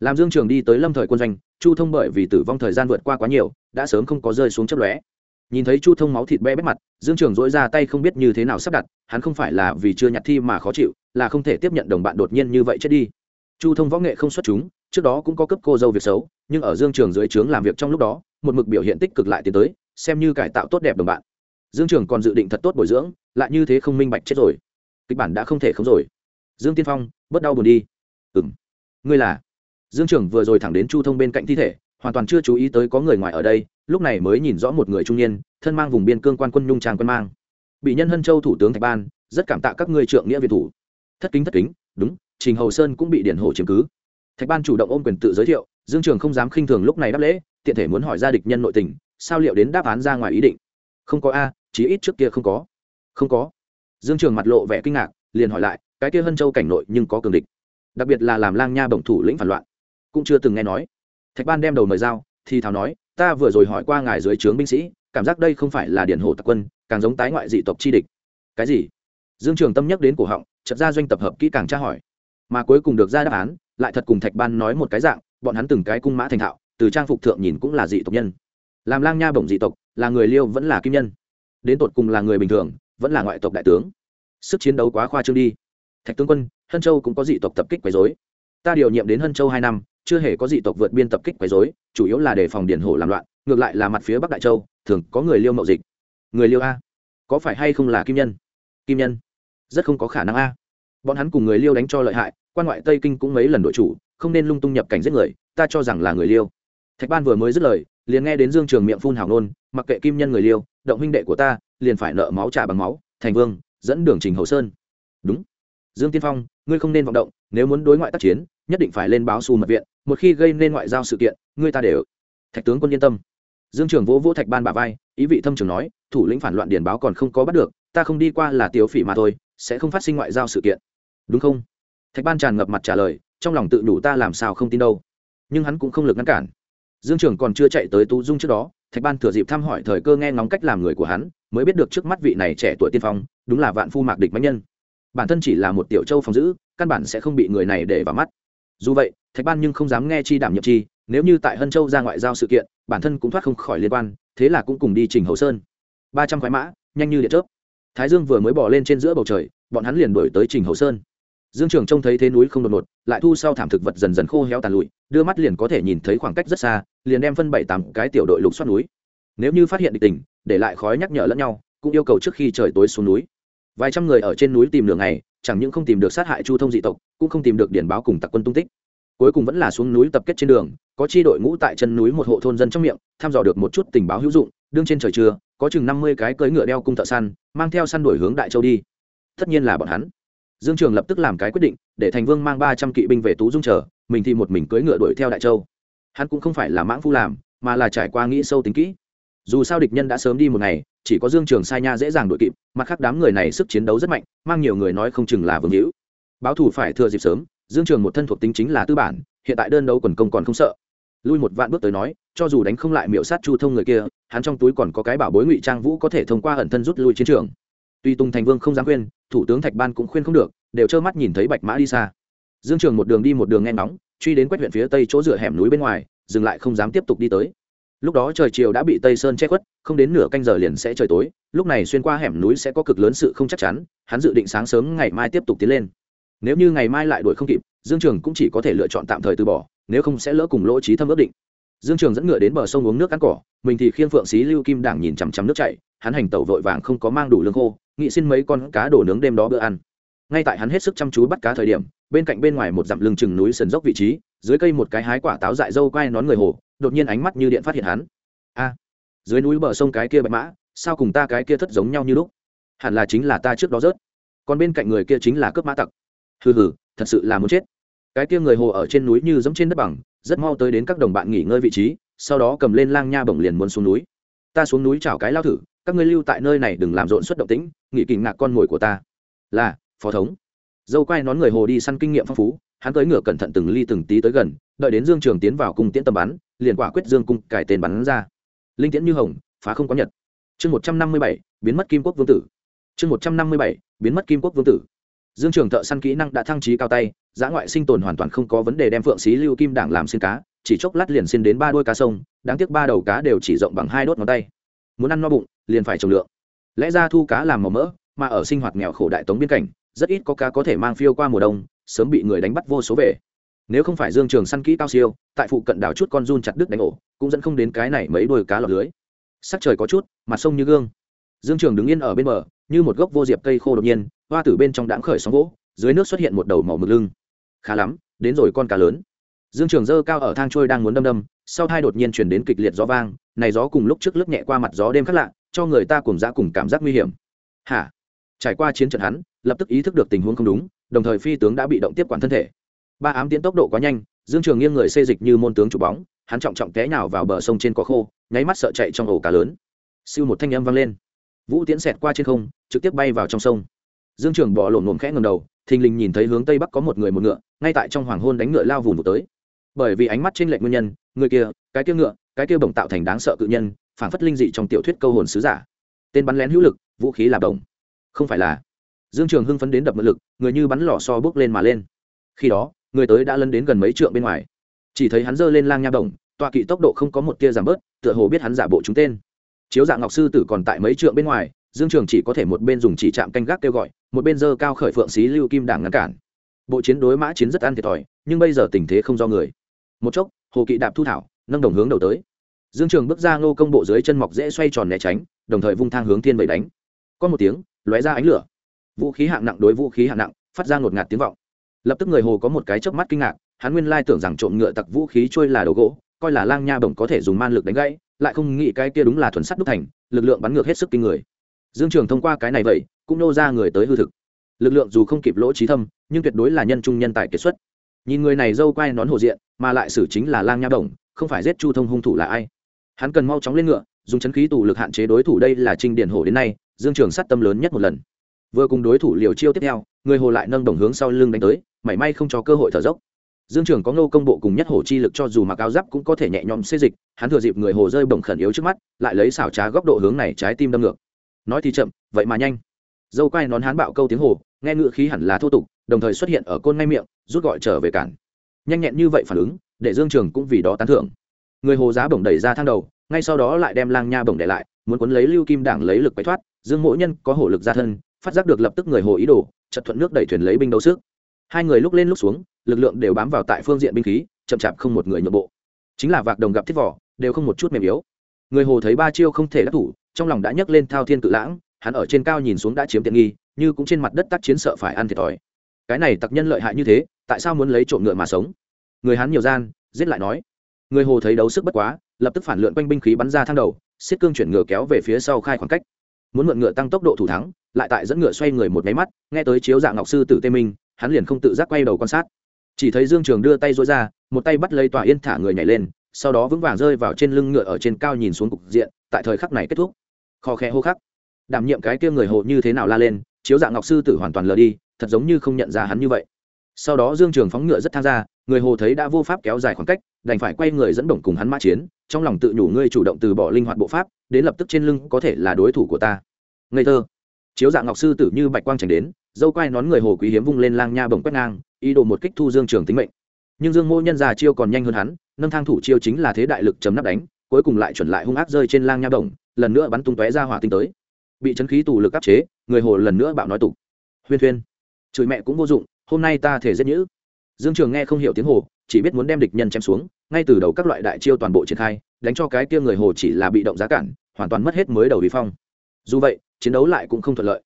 Làm dương trường đi tới lâm thời quân doanh, chu thông bởi vì tử vong thời gian vượt qua quá nhiều, đã sớm không có rơi xuống chấp lóe. Nhìn thấy chu thông máu thịt be bét mặt, dương trường dỗi ra tay không biết như thế nào sắp đặt, hắn không phải là vì chưa nhặt thi mà khó chịu là không thể tiếp nhận đồng bạn đột nhiên như vậy chết đi. Chu thông võ nghệ không xuất chúng, trước đó cũng có cấp cô dâu việc xấu, nhưng ở dương trường dưới trướng làm việc trong lúc đó, một mực biểu hiện tích cực lại tiến tới, xem như cải tạo tốt đẹp đồng bạn. Dương trường còn dự định thật tốt bồi dưỡng, lại như thế không minh bạch chết rồi. Kịch bản đã không thể không rồi. Dương tiên phong, bớt đau buồn đi. Ừ m ngươi là? Dương trường vừa rồi thẳng đến chu thông bên cạnh thi thể, hoàn toàn chưa chú ý tới có người ngoài ở đây, lúc này mới nhìn rõ một người trung niên, thân mang vùng biên cương quan quân nhung tràng quân mang. Bị nhân hân châu thủ tướng thạch ban, rất cảm tạ các ngươi trượng nghĩa việt thủ thất kính thất kính, đúng, trình hầu sơn cũng bị điển hổ chiếm cứ. Thạch ban chủ động ôm quyền tự giới thiệu, dương trường không dám khinh thường lúc này đáp lễ, tiện thể muốn hỏi ra địch nhân nội tình, sao liệu đến đáp án ra ngoài ý định? Không có a, chí ít trước kia không có. Không có. Dương trường mặt lộ vẻ kinh ngạc, liền hỏi lại, cái kia hân châu cảnh nội nhưng có cường địch. Đặc biệt là làm lang nha bổng thủ lĩnh phản loạn. Cũng chưa từng nghe nói. Thạch ban đem đầu mời dao thì thảo nói, ta vừa rồi hỏi qua ngài dưới trướng binh sĩ, cảm giác đây không phải là điển hồ tặc quân, càng giống tái ngoại dị tộc chi địch. Cái gì? Dương trường tâm nhắc đến cổ họng chật ra doanh tập hợp kỹ càng tra hỏi. Mà cuối cùng được ra đáp án, lại thật cùng thạch ban nói một cái dạng, bọn hắn từng cái cung mã thành thạo, từ trang phục thượng nhìn cũng là dị tộc nhân. Làm lang nha bổng dị tộc, là người liêu vẫn là kim nhân. Đến tột cùng là người bình thường, vẫn là ngoại tộc đại tướng. Sức chiến đấu quá khoa trương đi. Thạch tướng quân, hân châu cũng có dị tộc tập kích quấy dối ta điều nhiệm đến hân châu hai năm, chưa hề có dị tộc vượt biên tập kích quấy dối chủ yếu là đề phòng điển hổ làm loạn, ngược lại là mặt phía bắc đại châu, thường có người liêu mậu dịch. Người liêu a, có phải hay không là kim nhân? Kim nhân, rất không có khả năng a bọn hắn cùng người liêu đánh cho lợi hại, quan ngoại tây kinh cũng mấy lần đội chủ, không nên lung tung nhập cảnh giết người, ta cho rằng là người liêu. Thạch ban vừa mới dứt lời, liền nghe đến dương trường miệng phun hào nôn, mặc kệ kim nhân người liêu, động huynh đệ của ta, liền phải nợ máu trả bằng máu, thành vương, dẫn đường trình hậu sơn. Đúng. Dương tiên phong, ngươi không nên vọng động, nếu muốn đối ngoại tác chiến, nhất định phải lên báo xù mật viện, một khi gây nên ngoại giao sự kiện, ngươi ta đều. Thạch tướng quân yên tâm. Dương trường vỗ vỗ thạch ban bà vai, ý vị thâm trường nói, thủ lĩnh phản loạn điển báo còn không có bắt được, ta không đi qua là tiếu phỉ mà thôi, sẽ không phát sinh ngoại giao sự kiện đúng không? Thạch ban tràn ngập mặt trả lời, trong lòng tự đủ ta làm sao không tin đâu. Nhưng hắn cũng không lực ngăn cản. Dương trường còn chưa chạy tới tú dung trước đó, thạch ban thừa dịp thăm hỏi thời cơ nghe ngóng cách làm người của hắn, mới biết được trước mắt vị này trẻ tuổi tiên phong, đúng là vạn phu mạc địch mạnh nhân. Bản thân chỉ là một tiểu châu phòng giữ, căn bản sẽ không bị người này để vào mắt. Dù vậy, thạch ban nhưng không dám nghe chi đảm nhiệm chi, nếu như tại hân châu ra ngoại giao sự kiện, bản thân cũng thoát không khỏi liên quan, thế là cũng cùng đi trình hầu sơn. Ba trăm khoái mã, nhanh như điện chớp. Thái dương vừa mới bỏ lên trên giữa bầu trời, bọn hắn liền đổi tới trình hầu sơn dương trường trông thấy thế núi không đột ngột, lại thu sau thảm thực vật dần dần khô héo tàn lụi, đưa mắt liền có thể nhìn thấy khoảng cách rất xa, liền đem phân bảy tám cái tiểu đội lục xoát núi. Nếu như phát hiện địch tình, để lại khói nhắc nhở lẫn nhau, cũng yêu cầu trước khi trời tối xuống núi. Vài trăm người ở trên núi tìm đường này chẳng những không tìm được sát hại chu thông dị tộc, cũng không tìm được điển báo cùng tặc quân tung tích. Cuối cùng vẫn là xuống núi tập kết trên đường, có chi đội ngũ tại chân núi một hộ thôn dân trong miệng thăm dò được một chút tình báo hữu dụng, đương trên trời trưa, có chừng năm mươi cái cưỡi ngựa đeo cung thợ săn, mang theo săn đuổi hướng đại châu đi. Tất nhiên là bọn hắn dương trường lập tức làm cái quyết định, để thành vương mang ba trăm kỵ binh về tú dung chờ, mình thì một mình cưỡi ngựa đuổi theo đại châu. Hắn cũng không phải là mãng phu làm, mà là trải qua nghĩ sâu tính kỹ. Dù sao địch nhân đã sớm đi một ngày, chỉ có dương trường sai nha dễ dàng đuổi kịp, mặt khác đám người này sức chiến đấu rất mạnh, mang nhiều người nói không chừng là vương hữu. Báo thủ phải thừa dịp sớm, dương trường một thân thuộc tính chính là tư bản, hiện tại đơn đấu quần công còn không sợ. Lui một vạn bước tới nói, cho dù đánh không lại miệu sát chu thông người kia, hắn trong túi còn có cái bảo bối ngụy trang vũ có thể thông qua ẩn thân rút lui chiến trường tuy tùng thành vương không dám khuyên, thủ tướng thạch ban cũng khuyên không được, đều trơ mắt nhìn thấy bạch mã đi xa. Dương trường một đường đi một đường nghe nóng truy đến quét huyện phía tây chỗ dựa hẻm núi bên ngoài, dừng lại không dám tiếp tục đi tới. Lúc đó trời chiều đã bị tây sơn che khuất, không đến nửa canh giờ liền sẽ trời tối, lúc này xuyên qua hẻm núi sẽ có cực lớn sự không chắc chắn, hắn dự định sáng sớm ngày mai tiếp tục tiến lên. Nếu như ngày mai lại đuổi không kịp, dương trường cũng chỉ có thể lựa chọn tạm thời từ bỏ, nếu không sẽ lỡ cùng lỗ trí thâm ước định. Dương trường dẫn ngựa đến bờ sông uống nước ăn cỏ, mình thì khiêng phượng xí lưu kim đảng nhìn chằm chằm nước chảy, hắn hành tẩu vội vàng không có mang đủ lương khô nghị xin mấy con cá đổ nướng đêm đó bữa ăn. Ngay tại hắn hết sức chăm chú bắt cá thời điểm, bên cạnh bên ngoài một dặm lưng chừng núi sườn dốc vị trí, dưới cây một cái hái quả táo dại dâu quai nón người hồ, đột nhiên ánh mắt như điện phát hiện hắn. A, dưới núi bờ sông cái kia bạch mã, sao cùng ta cái kia thất giống nhau như lúc? Hẳn là chính là ta trước đó rớt. Còn bên cạnh người kia chính là cướp mã tặc. Hừ hừ, thật sự là muốn chết. Cái kia người hồ ở trên núi như giống trên đất bằng, rất mau tới đến các đồng bạn nghỉ ngơi vị trí, sau đó cầm lên lang nha bổng liền muốn xuống núi. Ta xuống núi chảo cái lao thử các ngươi lưu tại nơi này đừng làm rộn suất động tĩnh, nghỉ kỳ ngạc con mồi của ta. Là, phó thống. Dâu quay nón người hồ đi săn kinh nghiệm phong phú, hắn tới ngựa cẩn thận từng ly từng tí tới gần, đợi đến dương trường tiến vào cung tiễn tầm bắn, liền quả quyết dương cung cải tên bắn ra. Linh tiễn như hồng, phá không có nhật. Chương một trăm năm mươi bảy, biến mất kim quốc vương tử. Chương một trăm năm mươi bảy, biến mất kim quốc vương tử. Dương trường thợ săn kỹ năng đã thăng trí cao tay, giã ngoại sinh tồn hoàn toàn không có vấn đề đem phượng xí lưu kim đảng làm xin cá, chỉ chốc lát liền xin đến ba đôi cá sông, đáng tiếc ba đầu cá đều chỉ rộng bằng hai đốt ngón tay. Muốn ăn no bụng liền phải trồng lượng. Lẽ ra thu cá làm màu mỡ mà ở sinh hoạt nghèo khổ đại tống biên cảnh rất ít có cá có thể mang phiêu qua mùa đông sớm bị người đánh bắt vô số về. Nếu không phải dương trường săn kỹ cao siêu tại phụ cận đảo chút con run chặt đứt đánh ổ cũng dẫn không đến cái này mấy đôi cá lọt lưới. Sắc trời có chút mặt sông như gương. Dương trường đứng yên ở bên bờ như một gốc vô diệp cây khô đột nhiên hoa tử bên trong đãng khởi sóng gỗ, dưới nước xuất hiện một đầu màu mực lưng. Khá lắm đến rồi con cá lớn. Dương trường dơ cao ở thang trôi đang muốn đâm đâm sau thai đột nhiên chuyển đến kịch liệt gió vang này gió cùng lúc trước lướt nhẹ qua mặt gió đêm khác lạ cho người ta cùng dã cùng cảm giác nguy hiểm. Hả? Trải qua chiến trận hắn, lập tức ý thức được tình huống không đúng, đồng thời phi tướng đã bị động tiếp quản thân thể. Ba ám tiến tốc độ quá nhanh, dương trường nghiêng người xê dịch như môn tướng chụp bóng, hắn trọng trọng té nhào vào bờ sông trên cỏ khô, nháy mắt sợ chạy trong ổ cá lớn. Siêu một thanh âm vang lên. Vũ tiễn xẹt qua trên không, trực tiếp bay vào trong sông. Dương trường bỏ lổn lổn khẽ ngầm đầu, thình lình nhìn thấy hướng tây bắc có một người một ngựa, ngay tại trong hoàng hôn đánh ngựa lao vùng một tới. Bởi vì ánh mắt trên lệnh nguyên nhân, người kia, cái kia ngựa, cái kia bổng tạo thành đáng sợ cự nhân phản phất linh dị trong tiểu thuyết câu hồn sứ giả. Tên bắn lén hữu lực vũ khí là đồng, không phải là. Dương trường hưng phấn đến đập mật lực người như bắn lò so bước lên mà lên. Khi đó người tới đã lân đến gần mấy trượng bên ngoài. Chỉ thấy hắn giơ lên lang nha đồng, tọa kỵ tốc độ không có một tia giảm bớt tựa hồ biết hắn giả bộ chúng tên. Chiếu dạng ngọc sư tử còn tại mấy trượng bên ngoài dương trường chỉ có thể một bên dùng chỉ chạm canh gác kêu gọi một bên dơ cao khởi phượng xí lưu kim đảng ngăn cản. Bộ chiến đối mã chiến rất ăn thiệt thòi nhưng bây giờ tình thế không do người. Một chốc hồ kỵ đạp thu thảo nâng đồng hướng đầu tới dương trường bước ra ngô công bộ dưới chân mọc dễ xoay tròn né tránh, đồng thời vung thang hướng thiên vẩy đánh. Có một tiếng, lóe ra ánh lửa. Vũ khí hạng nặng đối vũ khí hạng nặng, phát ra ngột ngạt tiếng vọng. Lập tức người hồ có một cái chớp mắt kinh ngạc, hắn nguyên lai tưởng rằng trộm ngựa tặc vũ khí trôi là đồ gỗ, coi là lang nha bổng có thể dùng man lực đánh gãy, lại không nghĩ cái kia đúng là thuần sắt đúc thành, lực lượng bắn ngược hết sức kinh người. Dương trường thông qua cái này vậy, cũng nô ra người tới hư thực. Lực lượng dù không kịp lỗ trí thâm, nhưng tuyệt đối là nhân trung nhân tài kiệt xuất. Nhìn người này dâu quai nón hồ diện, mà lại xử chính là lang nha bổng, không phải giết chu thông hung thủ là ai? Hắn cần mau chóng lên ngựa, dùng chấn khí tù lực hạn chế đối thủ đây là trinh điển hổ đến nay, dương trường sát tâm lớn nhất một lần. Vừa cùng đối thủ liều chiêu tiếp theo, người hồ lại nâng đồng hướng sau lưng đánh tới, mảy may không cho cơ hội thở dốc. Dương trường có ngô công bộ cùng nhất hổ chi lực cho dù mặc áo giáp cũng có thể nhẹ nhõm xê dịch, hắn thừa dịp người hồ rơi bổng khẩn yếu trước mắt, lại lấy xảo trá góc độ hướng này trái tim đâm ngược. Nói thì chậm, vậy mà nhanh. Dâu quai nón hán bạo câu tiếng hồ, nghe ngựa khí hẳn là thô tục, đồng thời xuất hiện ở côn ngay miệng, rút gọi trở về cản. Nhanh nhẹn như vậy phản ứng, để dương trường cũng vì đó tán thưởng người hồ giá bổng đẩy ra thang đầu, ngay sau đó lại đem lang nha bổng để lại, muốn cuốn lấy lưu kim đảng lấy lực quay thoát, dương mỗi nhân có hổ lực ra thân, phát giác được lập tức người hồ ý đồ chật thuận nước đẩy thuyền lấy binh đấu sức. Hai người lúc lên lúc xuống, lực lượng đều bám vào tại phương diện binh khí, chậm chạp không một người nhượng bộ. Chính là vạc đồng gặp thiết vỏ, đều không một chút mềm yếu. Người hồ thấy ba chiêu không thể đắc thủ, trong lòng đã nhấc lên thao thiên cự lãng, hắn ở trên cao nhìn xuống đã chiếm tiện nghi, như cũng trên mặt đất tác chiến sợ phải ăn thiệt thòi. Cái này tặc nhân lợi hại như thế, tại sao muốn lấy trộm ngựa mà sống? Người hắn nhiều gian, giết lại nói người hồ thấy đấu sức bất quá, lập tức phản lượn quanh binh khí bắn ra thang đầu, xiết cương chuyển ngựa kéo về phía sau khai khoảng cách. Muốn mượn ngựa tăng tốc độ thủ thắng, lại tại dẫn ngựa xoay người một máy mắt, nghe tới chiếu dạng ngọc sư tử tê minh, hắn liền không tự giác quay đầu quan sát. Chỉ thấy dương trường đưa tay dối ra, một tay bắt lấy tòa yên thả người nhảy lên, sau đó vững vàng rơi vào trên lưng ngựa ở trên cao nhìn xuống cục diện, tại thời khắc này kết thúc. Kho khe hô khắc. Đảm nhiệm cái kia người hồ như thế nào la lên, chiếu dạng ngọc sư tử hoàn toàn lờ đi, thật giống như không nhận ra hắn như vậy. Sau đó dương trường phóng ngựa rất tham gia, người hồ thấy đã vô pháp kéo dài khoảng cách đành phải quay người dẫn đồng cùng hắn mã chiến, trong lòng tự nhủ ngươi chủ động từ bỏ linh hoạt bộ pháp, đến lập tức trên lưng có thể là đối thủ của ta. Ngây thơ. Chiếu dạng ngọc sư tử như bạch quang tránh đến, dâu quai nón người hồ quý hiếm vung lên lang nha bồng quét ngang, ý đồ một kích thu dương trường tính mệnh. Nhưng dương mô nhân già chiêu còn nhanh hơn hắn, nâng thang thủ chiêu chính là thế đại lực chấm nắp đánh, cuối cùng lại chuẩn lại hung ác rơi trên lang nha bồng lần nữa bắn tung tóe ra hỏa tinh tới. Bị chấn khí tù lực áp chế, người hồ lần nữa bạo nói tục. Huyên thuyên. Chửi mẹ cũng vô dụng, hôm nay ta thể giết nhữ. Dương trường nghe không hiểu tiếng hồ chỉ biết muốn đem địch nhân chém xuống, ngay từ đầu các loại đại chiêu toàn bộ triển khai, đánh cho cái kia người hồ chỉ là bị động giá cản, hoàn toàn mất hết mới đầu vì phong. Dù vậy, chiến đấu lại cũng không thuận lợi.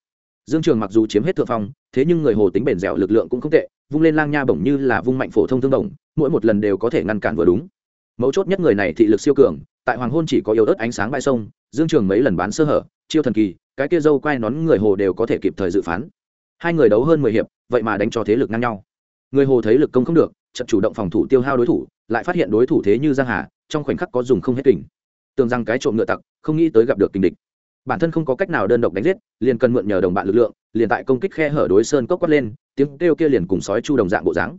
Dương trường mặc dù chiếm hết thượng phong, thế nhưng người hồ tính bền dẻo lực lượng cũng không tệ, vung lên lang nha bổng như là vung mạnh phổ thông thương đồng, mỗi một lần đều có thể ngăn cản vừa đúng. Mấu chốt nhất người này thị lực siêu cường, tại hoàng hôn chỉ có yếu ớt ánh sáng bãi sông, dương trường mấy lần bán sơ hở, chiêu thần kỳ, cái kia dâu quai nón người hồ đều có thể kịp thời dự phán. Hai người đấu hơn mười hiệp, vậy mà đánh cho thế lực ngang nhau. Người hồ thấy lực công không được trận chủ động phòng thủ tiêu hao đối thủ, lại phát hiện đối thủ thế như giang hà, trong khoảnh khắc có dùng không hết kình. Tưởng rằng cái trộm ngựa tặc, không nghĩ tới gặp được kình địch. Bản thân không có cách nào đơn độc đánh giết, liền cần mượn nhờ đồng bạn lực lượng, liền tại công kích khe hở đối sơn cốc quát lên, tiếng kêu kia liền cùng sói chu đồng dạng bộ dáng.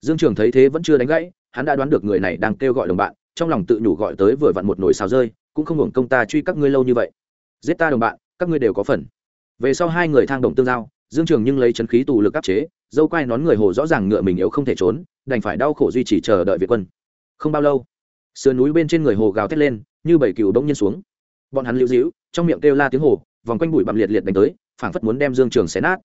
Dương trường thấy thế vẫn chưa đánh gãy, hắn đã đoán được người này đang kêu gọi đồng bạn, trong lòng tự nhủ gọi tới vừa vặn một nồi xào rơi, cũng không hưởng công ta truy các ngươi lâu như vậy. Giết ta đồng bạn, các ngươi đều có phần. Về sau hai người thang đồng tương giao dương trường nhưng lấy chấn khí tù lực áp chế, dâu quai nón người hồ rõ ràng ngựa mình yếu không thể trốn, đành phải đau khổ duy trì chờ đợi việt quân. Không bao lâu, sườn núi bên trên người hồ gào thét lên, như bảy cừu đông nhiên xuống. Bọn hắn lưu dĩu trong miệng kêu la tiếng hồ, vòng quanh bụi bặm liệt liệt đánh tới, phảng phất muốn đem dương trường xé nát.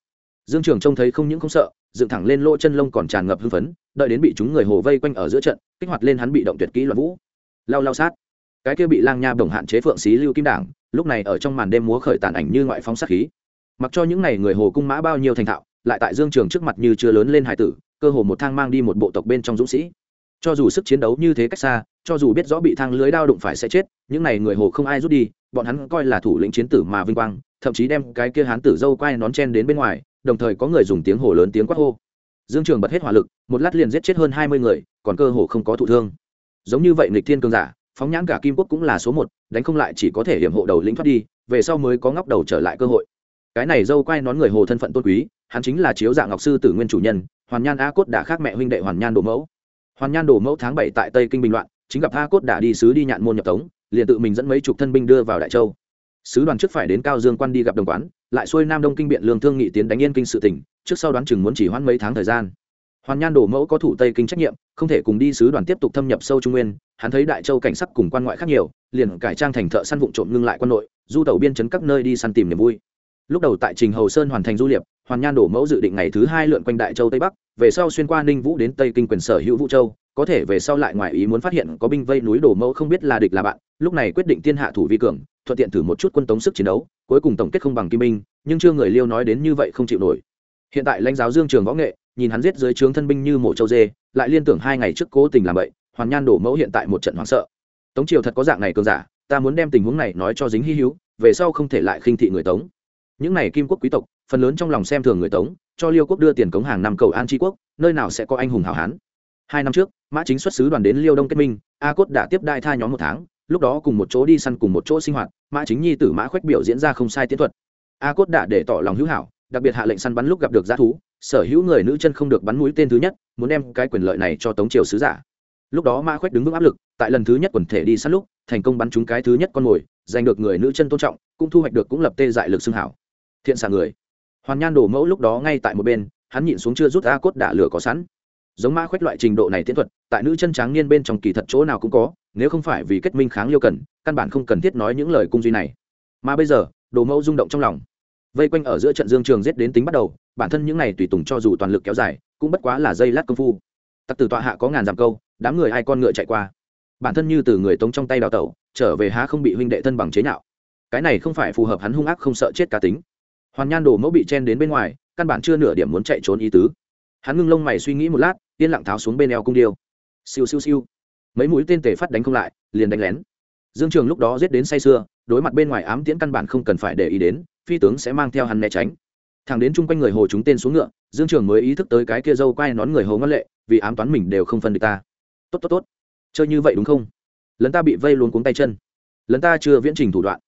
Dương trường trông thấy không những không sợ, dựng thẳng lên lỗ chân lông còn tràn ngập hưng phấn, đợi đến bị chúng người hồ vây quanh ở giữa trận, kích hoạt lên hắn bị động tuyệt kỹ loạn vũ. Lao lao sát. Cái kia bị lang nha đồng hạn chế phượng xí lưu kim đảng, lúc này ở trong màn đêm múa khởi tàn ảnh như ngoại phóng sát khí mặc cho những ngày người hồ cung mã bao nhiêu thành thạo, lại tại dương trường trước mặt như chưa lớn lên hải tử, cơ hồ một thang mang đi một bộ tộc bên trong dũng sĩ. Cho dù sức chiến đấu như thế cách xa, cho dù biết rõ bị thang lưới đao đụng phải sẽ chết, những n à y người hồ không ai rút đi, bọn hắn coi là thủ lĩnh chiến tử mà vinh quang, thậm chí đem cái kia hán tử dâu quai nón chen đến bên ngoài, đồng thời có người dùng tiếng hồ lớn tiếng quát hô. Dương trường bật hết hỏa lực, một lát liền giết chết hơn hai mươi người, còn cơ hồ không có thụ thương. Giống như vậy nghịch thiên cường giả, phóng nhãn cả kim quốc cũng là số một, đánh không lại chỉ có thể hiểm hộ đầu lĩnh thoát đi, về sau mới có ngóc đầu trở lại cơ hội cái này dâu quay nón người hồ thân phận tôn quý, hắn chính là chiếu dạng ngọc sư tử nguyên chủ nhân, hoàn nhan a cốt đã khác mẹ huynh đệ hoàn nhan đồ mẫu. Hoàn nhan đồ mẫu tháng bảy tại tây kinh bình loạn, chính gặp a cốt đã đi sứ đi nhạn môn nhập tống, liền tự mình dẫn mấy chục thân binh đưa vào đại châu. Sứ đoàn trước phải đến cao dương quan đi gặp đồng quán, lại xuôi nam đông kinh biện lương thương nghị tiến đánh yên kinh sự tỉnh trước sau đoán chừng muốn chỉ hoãn mấy tháng thời gian. Hoàn nhan đổ mẫu có thủ tây kinh trách nhiệm, không thể cùng đi sứ đoàn tiếp tục thâm nhập sâu trung nguyên, hắn thấy đại châu cảnh sắc cùng quan ngoại khác nhiều, liền cải trang thành thợ săn vụn trộm ngưng lại quân nội du tàu biên chấn các nơi đi săn tìm niềm vui lúc đầu tại trình hầu sơn hoàn thành du liệp, hoàn nhan đổ mẫu dự định ngày thứ hai lượn quanh đại châu tây bắc, về sau xuyên qua ninh vũ đến tây kinh quyền sở hữu vũ châu, có thể về sau lại ngoài ý muốn phát hiện có binh vây núi đổ mẫu không biết là địch là bạn, lúc này quyết định tiên hạ thủ vi cường, thuận tiện thử một chút quân tống sức chiến đấu, cuối cùng tổng kết không bằng kim binh nhưng chưa người liêu nói đến như vậy không chịu nổi. Hiện tại lãnh giáo dương trường võ nghệ, nhìn hắn giết dưới trướng thân binh như mổ châu dê, lại liên tưởng hai ngày trước cố tình làm vậy hoàn nhan đổ mẫu hiện tại một trận hoảng sợ. Tống triều thật có dạng này cường giả, ta muốn đem tình huống này nói cho dính hy hữu, về sau không thể lại khinh thị người tống những này kim quốc quý tộc, phần lớn trong lòng xem thường người tống, cho liêu quốc đưa tiền cống hàng năm cầu an tri quốc, nơi nào sẽ có anh hùng hảo hán. Hai năm trước, mã chính xuất sứ đoàn đến liêu đông kết minh, a cốt đã tiếp đai tha nhóm một tháng, lúc đó cùng một chỗ đi săn cùng một chỗ sinh hoạt, mã chính nhi tử mã khoách biểu diễn ra không sai tiến thuật. A cốt đã để tỏ lòng hữu hảo, đặc biệt hạ lệnh săn bắn lúc gặp được g thú, sở hữu người nữ chân không được bắn mũi tên thứ nhất, muốn đem cái quyền lợi này cho tống triều sứ giả. Lúc đó mã khoách đứng vững áp lực, tại lần thứ nhất quần thể đi săn lúc, thành công bắn trúng cái thứ nhất con mồi, giành được người nữ chân tôn trọng, cũng thu hoạch được cũng lập tê dại lực xưng hảo thiện xạ người. Hoàn nhan đổ mẫu lúc đó ngay tại một bên, hắn nhịn xuống chưa rút a cốt đả lửa có sẵn. Giống mã khoét loại trình độ này tiến thuật, tại nữ chân tráng niên bên trong kỳ thật chỗ nào cũng có, nếu không phải vì kết minh kháng liêu cần, căn bản không cần thiết nói những lời cung duy này. Mà bây giờ đồ mẫu rung động trong lòng. Vây quanh ở giữa trận dương trường giết đến tính bắt đầu, bản thân những này tùy tùng cho dù toàn lực kéo dài, cũng bất quá là dây lát công phu. Tặc từ tọa hạ có ngàn dặm câu, đám người hai con ngựa chạy qua. Bản thân như từ người tống trong tay đào tẩu, trở về há không bị huynh đệ thân bằng chế nhạo. Cái này không phải phù hợp hắn hung ác không sợ chết cá tính hoàn nhan đồ mẫu bị chen đến bên ngoài, căn bản chưa nửa điểm muốn chạy trốn ý tứ. Hắn ngưng lông mày suy nghĩ một lát, yên lặng tháo xuống bên eo cung điêu. Siêu siêu siêu. Mấy mũi tên tề phát đánh không lại, liền đánh lén. Dương trường lúc đó giết đến say sưa, đối mặt bên ngoài ám tiễn căn bản không cần phải để ý đến, phi tướng sẽ mang theo hắn né tránh. Thằng đến chung quanh người hồ chúng tên xuống ngựa, dương trường mới ý thức tới cái kia dâu quay nón người hồ ngân lệ, vì ám toán mình đều không phân được ta. Tốt tốt tốt. Chơi như vậy đúng không? Lần ta bị vây luôn cuống tay chân. Lần ta chưa viễn trình thủ đoạn.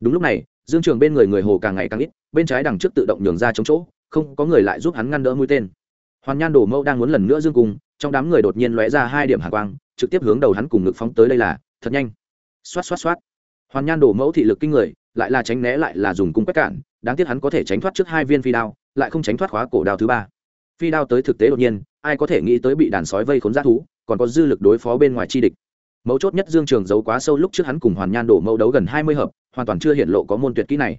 Đúng lúc này dương trường bên người người hồ càng ngày càng ít, bên trái đằng trước tự động nhường ra chống chỗ, không có người lại giúp hắn ngăn đỡ mũi tên. Hoàn nhan đổ mẫu đang muốn lần nữa dương cung, trong đám người đột nhiên lóe ra hai điểm hạ quang, trực tiếp hướng đầu hắn cùng ngực phóng tới đây là, thật nhanh. Xoát xoát xoát. Hoàn nhan đổ mẫu thị lực kinh người, lại là tránh né lại là dùng cung quét cản, đáng tiếc hắn có thể tránh thoát trước hai viên phi đao, lại không tránh thoát khóa cổ đao thứ ba. Phi đao tới thực tế đột nhiên, ai có thể nghĩ tới bị đàn sói vây khốn g thú, còn có dư lực đối phó bên ngoài chi địch mấu chốt nhất dương trường giấu quá sâu lúc trước hắn cùng hoàn nhan đổ mẫu đấu gần hai mươi hợp, hoàn toàn chưa hiện lộ có môn tuyệt kỹ này.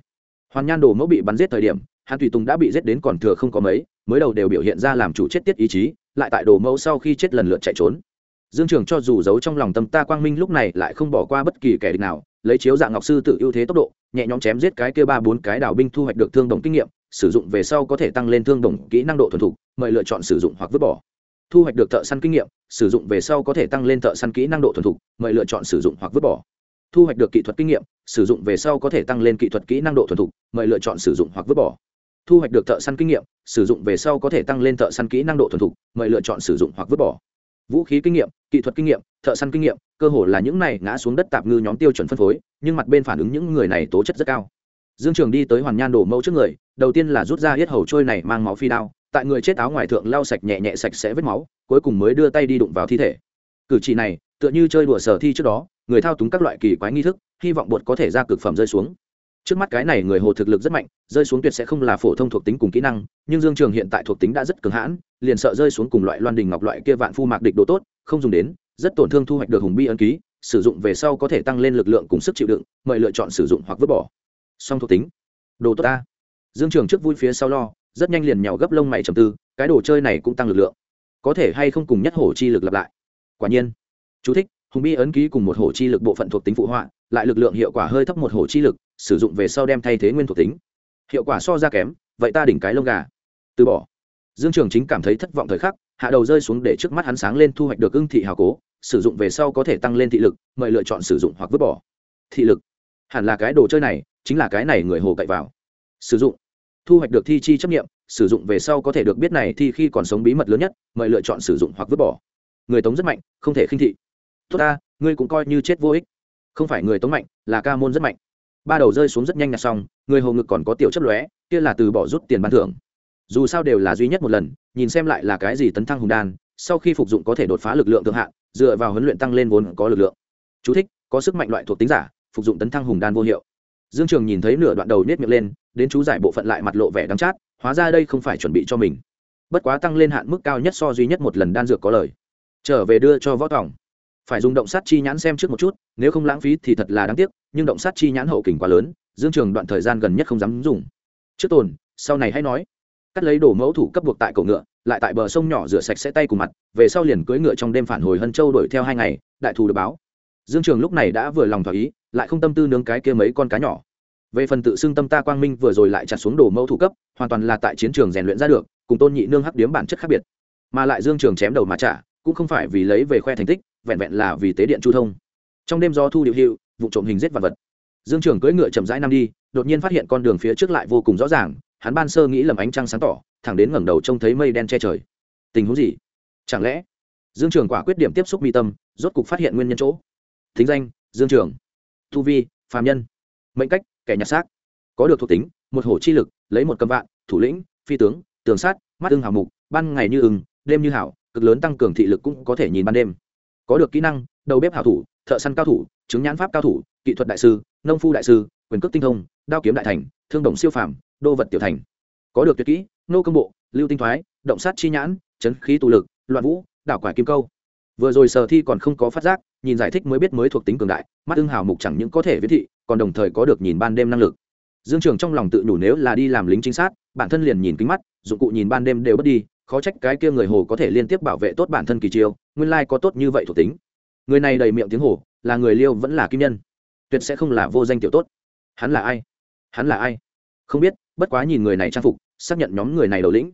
Hoàn nhan đổ mẫu bị bắn giết thời điểm, hắn tùy tùng đã bị giết đến còn thừa không có mấy, mới đầu đều biểu hiện ra làm chủ chết tiết ý chí, lại tại đổ mẫu sau khi chết lần lượt chạy trốn. Dương trường cho dù giấu trong lòng tâm ta quang minh lúc này lại không bỏ qua bất kỳ kẻ địch nào, lấy chiếu dạng ngọc sư tự ưu thế tốc độ, nhẹ nhõm chém giết cái kia ba bốn cái đảo binh thu hoạch được thương đồng kinh nghiệm, sử dụng về sau có thể tăng lên thương đồng kỹ năng độ thuần thục, mời lựa chọn sử dụng hoặc vứt bỏ thu hoạch được thợ săn kinh nghiệm, sử dụng về sau có thể tăng lên thợ săn kỹ năng độ thuần thục, mời lựa chọn sử dụng hoặc vứt bỏ. Thu hoạch được kỹ thuật kinh nghiệm, sử dụng về sau có thể tăng lên kỹ thuật kỹ năng độ thuần thục, mời lựa chọn sử dụng hoặc vứt bỏ. Thu hoạch được thợ săn kinh nghiệm, sử dụng về sau có thể tăng lên thợ săn kỹ năng độ thuần thục, mời lựa chọn sử dụng hoặc vứt bỏ. Vũ khí kinh nghiệm, kỹ thuật kinh nghiệm, thợ săn kinh nghiệm, cơ hồ là những này ngã xuống đất tạp ngư nhóm tiêu chuẩn phân phối, nhưng mặt bên phản ứng những người này tố chất rất cao. Dương trường đi tới hoàn nhan đổ mẫu trước người, đầu tiên là rút ra hết hầu trôi này mang máu phi đao tại người chết áo ngoài thượng lau sạch nhẹ nhẹ sạch sẽ vết máu, cuối cùng mới đưa tay đi đụng vào thi thể. Cử chỉ này, tựa như chơi đùa sở thi trước đó, người thao túng các loại kỳ quái nghi thức, hy vọng bột có thể ra cực phẩm rơi xuống. Trước mắt cái này người hồ thực lực rất mạnh, rơi xuống tuyệt sẽ không là phổ thông thuộc tính cùng kỹ năng, nhưng dương trường hiện tại thuộc tính đã rất cường hãn, liền sợ rơi xuống cùng loại loan đình ngọc loại kia vạn phu mạc địch đồ tốt, không dùng đến, rất tổn thương thu hoạch được hùng bi ân ký, sử dụng về sau có thể tăng lên lực lượng cùng sức chịu đựng, mời lựa chọn sử dụng hoặc vứt bỏ. Song thuộc tính. Đồ tốt ta. Dương trường trước vui phía sau lo rất nhanh liền nhào gấp lông mày trầm tư, cái đồ chơi này cũng tăng lực lượng. Có thể hay không cùng nhất hổ chi lực lặp lại? Quả nhiên. Chú thích, hùng bi ấn ký cùng một hổ chi lực bộ phận thuộc tính phụ họa, lại lực lượng hiệu quả hơi thấp một hổ chi lực, sử dụng về sau đem thay thế nguyên thuộc tính. Hiệu quả so ra kém, vậy ta đỉnh cái lông gà. Từ bỏ. Dương trường chính cảm thấy thất vọng thời khắc, hạ đầu rơi xuống để trước mắt hắn sáng lên thu hoạch được ưng thị hào cố, sử dụng về sau có thể tăng lên thị lực, mời lựa chọn sử dụng hoặc vứt bỏ. Thị lực. Hẳn là cái đồ chơi này, chính là cái này người hồ cậy vào. Sử dụng thu hoạch được thi chi chấp nghiệm sử dụng về sau có thể được biết này thì khi còn sống bí mật lớn nhất mời lựa chọn sử dụng hoặc vứt bỏ. Người tống rất mạnh không thể khinh thị. Tốt ta ngươi cũng coi như chết vô ích. Không phải người tống mạnh là ca môn rất mạnh. Ba đầu rơi xuống rất nhanh nhặt xong người hồ ngực còn có tiểu chấp lóe kia là từ bỏ rút tiền bán thưởng. Dù sao đều là duy nhất một lần nhìn xem lại là cái gì tấn thăng hùng đan sau khi phục dụng có thể đột phá lực lượng thượng hạn dựa vào huấn luyện tăng lên vốn có lực lượng. Chú thích, có sức mạnh loại thuộc tính giả phục dụng tấn thăng hùng đan vô hiệu dương trường nhìn thấy nửa đoạn đầu nết miệng lên, đến chú giải bộ phận lại mặt lộ vẻ đắng chát, hóa ra đây không phải chuẩn bị cho mình. Bất quá tăng lên hạn mức cao nhất so duy nhất một lần đan dược có lời. Trở về đưa cho võ tòng. Phải dùng động sát chi nhãn xem trước một chút, nếu không lãng phí thì thật là đáng tiếc, nhưng động sát chi nhãn hậu kình quá lớn, dương trường đoạn thời gian gần nhất không dám dùng. Trước tồn, sau này hãy nói. Cắt lấy đồ mẫu thủ cấp buộc tại cổ ngựa, lại tại bờ sông nhỏ rửa sạch sẽ tay cùng mặt, về sau liền cưỡi ngựa trong đêm phản hồi hân châu đuổi theo hai ngày, đại thù được báo. Dương trường lúc này đã vừa lòng thỏa ý lại không tâm tư nướng cái kia mấy con cá nhỏ. Về phần tự xưng tâm ta quang minh vừa rồi lại chặt xuống đồ mẫu thủ cấp, hoàn toàn là tại chiến trường rèn luyện ra được, cùng tôn nhị nương hắc điếm bản chất khác biệt. Mà lại dương trường chém đầu mà trả, cũng không phải vì lấy về khoe thành tích, vẹn vẹn là vì tế điện chu thông. Trong đêm do thu điệu hiệu, vụ trộm hình giết vật vật. Dương trường cưỡi ngựa chậm rãi năm đi, đột nhiên phát hiện con đường phía trước lại vô cùng rõ ràng, hắn ban sơ nghĩ lầm ánh trăng sáng tỏ, thẳng đến ngẩng đầu trông thấy mây đen che trời. Tình huống gì? Chẳng lẽ? Dương trường quả quyết điểm tiếp xúc mi tâm, rốt cục phát hiện nguyên nhân chỗ. Thính danh, dương trường thu vi, phàm nhân. Mệnh cách, kẻ nhặt xác. Có được thuộc tính, một hổ chi lực, lấy một cầm vạn, thủ lĩnh, phi tướng, tường sát, mắt ưng hào mục, ban ngày như ưng, đêm như hảo, cực lớn tăng cường thị lực cũng có thể nhìn ban đêm. Có được kỹ năng, đầu bếp hảo thủ, thợ săn cao thủ, chứng nhãn pháp cao thủ, kỹ thuật đại sư, nông phu đại sư, quyền cước tinh thông, đao kiếm đại thành, thương đồng siêu phàm, đô vật tiểu thành. Có được tuyệt kỹ, nô công bộ, lưu tinh thoái, động sát chi nhãn, chấn khí tụ lực, loạn vũ, đảo quải kim câu vừa rồi sở thi còn không có phát giác, nhìn giải thích mới biết mới thuộc tính cường đại, mắt ưng hào mục chẳng những có thể viết thị, còn đồng thời có được nhìn ban đêm năng lực. Dương trường trong lòng tự nhủ nếu là đi làm lính chính sát, bản thân liền nhìn kính mắt, dụng cụ nhìn ban đêm đều bớt đi, khó trách cái kia người hồ có thể liên tiếp bảo vệ tốt bản thân kỳ chiêu, nguyên lai có tốt như vậy thuộc tính. Người này đầy miệng tiếng hồ là người liêu vẫn là kim nhân. Tuyệt sẽ không là vô danh tiểu tốt. Hắn là ai? Hắn là ai? Không biết, bất quá nhìn người này trang phục, xác nhận nhóm người này đầu lĩnh.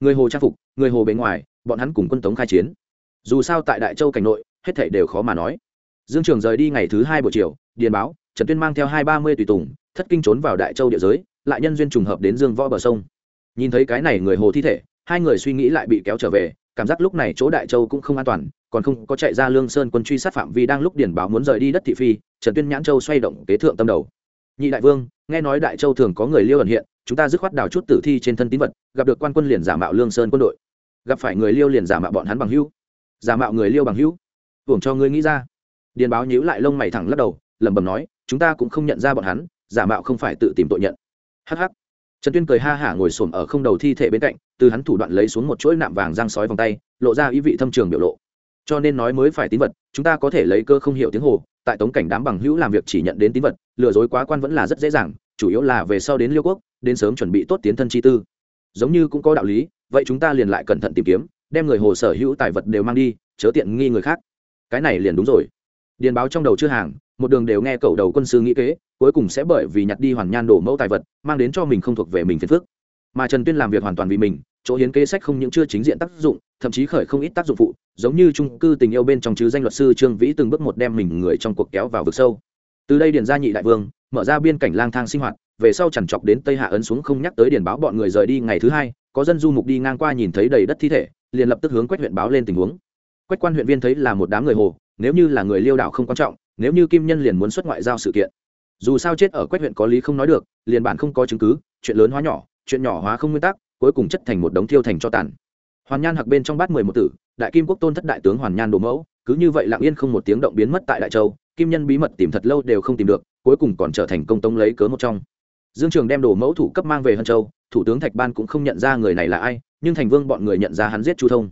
Người hồ trang phục, người hồ bề ngoài, bọn hắn cùng quân tống khai chiến dù sao tại đại châu cảnh nội, hết thảy đều khó mà nói. Dương trường rời đi ngày thứ hai buổi chiều, điền báo, trần tuyên mang theo hai ba mươi tùy tùng, thất kinh trốn vào đại châu địa giới, lại nhân duyên trùng hợp đến dương võ bờ sông. Nhìn thấy cái này người hồ thi thể, hai người suy nghĩ lại bị kéo trở về, cảm giác lúc này chỗ đại châu cũng không an toàn, còn không có chạy ra lương sơn quân truy sát phạm vi đang lúc điển báo muốn rời đi đất thị phi, trần tuyên nhãn châu xoay động kế thượng tâm đầu. Nhị đại vương, nghe nói đại châu thường có người liêu ẩn hiện, chúng ta dứt khoát đào chút tử thi trên thân tín vật, gặp được quan quân liền giả mạo lương sơn quân đội. Gặp phải người liêu liền giả mạo bọn hắn bằng hữu giả mạo người liêu bằng hữu. Hưởng cho ngươi nghĩ ra. Điền báo nhíu lại lông mày thẳng lắc đầu, lẩm bẩm nói, chúng ta cũng không nhận ra bọn hắn, giả mạo không phải tự tìm tội nhận. Hh trần tuyên cười ha hả ngồi xổm ở không đầu thi thể bên cạnh, từ hắn thủ đoạn lấy xuống một chuỗi nạm vàng răng sói vòng tay, lộ ra ý vị thâm trường biểu lộ. Cho nên nói mới phải tín vật, chúng ta có thể lấy cơ không hiểu tiếng hồ, tại tống cảnh đám bằng hữu làm việc chỉ nhận đến tín vật, lừa dối quá quan vẫn là rất dễ dàng, chủ yếu là về sau đến liêu quốc, đến sớm chuẩn bị tốt tiến thân chi tư. Giống như cũng có đạo lý, vậy chúng ta liền lại cẩn thận tìm kiếm đem người hồ sở hữu tài vật đều mang đi, chớ tiện nghi người khác. Cái này liền đúng rồi. Điền báo trong đầu chưa hàng, một đường đều nghe cậu đầu quân sư nghĩ kế, cuối cùng sẽ bởi vì nhặt đi hoàn nhan đổ mẫu tài vật, mang đến cho mình không thuộc về mình phiền phước mà trần tuyên làm việc hoàn toàn vì mình, chỗ hiến kế sách không những chưa chính diện tác dụng, thậm chí khởi không ít tác dụng phụ, giống như trung cư tình yêu bên trong chứ danh luật sư trương vĩ từng bước một đem mình người trong cuộc kéo vào vực sâu. Từ đây điền gia nhị đại vương, mở ra biên cảnh lang thang sinh hoạt, về sau chẳng chọc đến tây hạ ấn xuống không nhắc tới điền báo bọn người rời đi ngày thứ hai, có dân du mục đi ngang qua nhìn thấy đầy đất thi thể liền lập tức hướng quách huyện báo lên tình huống. Quách quan huyện viên thấy là một đám người hồ, nếu như là người liêu đạo không quan trọng, nếu như kim nhân liền muốn xuất ngoại giao sự kiện. Dù sao chết ở quách huyện có lý không nói được, liền bản không có chứng cứ, chuyện lớn hóa nhỏ, chuyện nhỏ hóa không nguyên tắc, cuối cùng chất thành một đống thiêu thành cho tàn. Hoàn nhan hặc bên trong bát mười một tử, đại kim quốc tôn thất đại tướng hoàn nhan đồ mẫu, cứ như vậy lặng yên không một tiếng động biến mất tại đại châu, kim nhân bí mật tìm thật lâu đều không tìm được, cuối cùng còn trở thành công tông lấy cớ một trong dương trường đem đồ mẫu thủ cấp mang về hân châu, thủ tướng thạch ban cũng không nhận ra người này là ai, nhưng thành vương bọn người nhận ra hắn giết chu thông.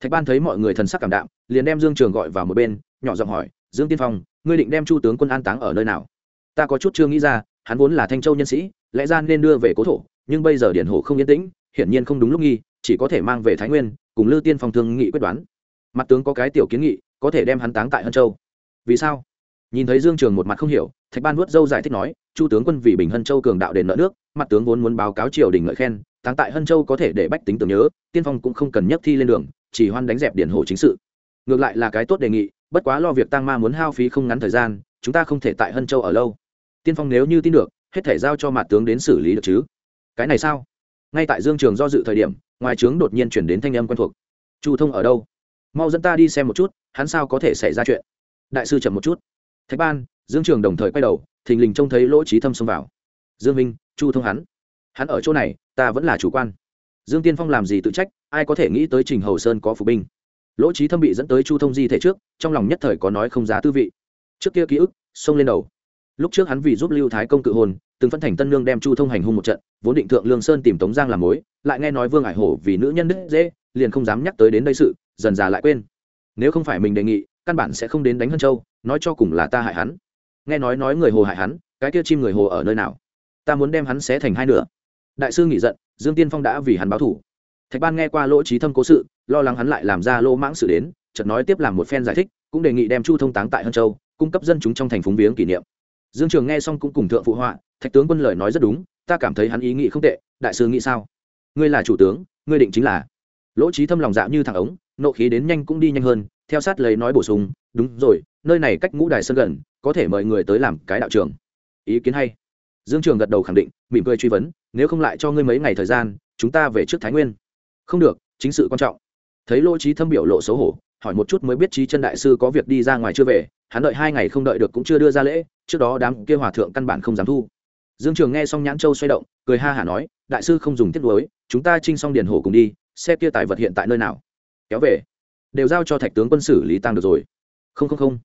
Thạch ban thấy mọi người thần sắc cảm đạm, liền đem dương trường gọi vào một bên, nhỏ giọng hỏi, dương tiên phong, ngươi định đem chu tướng quân an táng ở nơi nào? Ta có chút chưa nghĩ ra, hắn vốn là thanh châu nhân sĩ, lẽ ra nên đưa về cố thổ, nhưng bây giờ điện hổ không yên tĩnh, hiển nhiên không đúng lúc nghi, chỉ có thể mang về thái nguyên, cùng lư tiên phong thương nghị quyết đoán. Mặt tướng có cái tiểu kiến nghị, có thể đem hắn táng tại hân châu. Vì sao? Nhìn thấy dương trường một mặt không hiểu, thạch ban vuốt dâu giải thích nói, chu tướng quân vì bình hân châu cường đạo đền nợ nước, mặt tướng vốn muốn báo cáo triều đình ngợi khen, táng tại hân châu có thể để bách tính tưởng nhớ, tiên phong cũng không cần nhất thi lên đường, chỉ hoan đánh dẹp điển hồ chính sự. Ngược lại là cái tốt đề nghị, bất quá lo việc tăng ma muốn hao phí không ngắn thời gian, chúng ta không thể tại hân châu ở lâu. Tiên phong nếu như tin được, hết thể giao cho mặt tướng đến xử lý được chứ. Cái này sao? Ngay tại dương trường do dự thời điểm, ngoài trướng đột nhiên chuyển đến thanh âm quen thuộc. Chu thông ở đâu? Mau dẫn ta đi xem một chút, hắn sao có thể xảy ra chuyện? Đại sư chậm một chút thạch ban, dương trường đồng thời quay đầu, thình lình trông thấy lỗ trí thâm xông vào. Dương minh, chu thông hắn. Hắn ở chỗ này, ta vẫn là chủ quan. Dương tiên phong làm gì tự trách, ai có thể nghĩ tới trình hầu sơn có phục binh. Lỗ trí thâm bị dẫn tới chu thông di thể trước, trong lòng nhất thời có nói không giá tư vị. Trước kia ký ức, xông lên đầu. Lúc trước hắn vì giúp lưu thái công cự hồn, từng phân thành tân lương đem chu thông hành hung một trận, vốn định thượng lương sơn tìm tống giang làm mối, lại nghe nói vương ải hổ vì nữ nhân đức dễ, liền không dám nhắc tới đến đây sự, dần già lại quên. Nếu không phải mình đề nghị căn bản sẽ không đến đánh hân châu, nói cho cùng là ta hại hắn. Nghe nói nói người hồ hại hắn, cái kia chim người hồ ở nơi nào? Ta muốn đem hắn xé thành hai nửa. Đại sư nghỉ giận, dương tiên phong đã vì hắn báo thủ. Thạch ban nghe qua lỗ trí thâm cố sự, lo lắng hắn lại làm ra lỗ mãng sự đến, chợt nói tiếp làm một phen giải thích, cũng đề nghị đem chu thông táng tại hân châu, cung cấp dân chúng trong thành phúng viếng kỷ niệm. Dương trường nghe xong cũng cùng thượng phụ họa, thạch tướng quân lời nói rất đúng, ta cảm thấy hắn ý nghĩ không tệ, đại sư nghĩ sao? Ngươi là chủ tướng, ngươi định chính là. Lỗ trí thâm lòng dạ như thằng ống, nộ khí đến nhanh cũng đi nhanh hơn theo sát lấy nói bổ sung, đúng rồi, nơi này cách ngũ đài sân gần, có thể mời người tới làm cái đạo trường. Ý kiến hay. Dương trường gật đầu khẳng định, mỉm cười truy vấn, nếu không lại cho ngươi mấy ngày thời gian, chúng ta về trước thái nguyên. Không được, chính sự quan trọng. Thấy lỗ trí thâm biểu lộ xấu hổ, hỏi một chút mới biết trí chân đại sư có việc đi ra ngoài chưa về, hắn đợi hai ngày không đợi được cũng chưa đưa ra lễ, trước đó đám kia hòa thượng căn bản không dám thu. Dương trường nghe xong nhãn châu xoay động, cười ha hả nói, đại sư không dùng tiết đối chúng ta trinh xong điền hổ cùng đi, xe kia tài vật hiện tại nơi nào? Kéo về đều giao cho thạch tướng quân xử lý tăng được rồi. Không không không.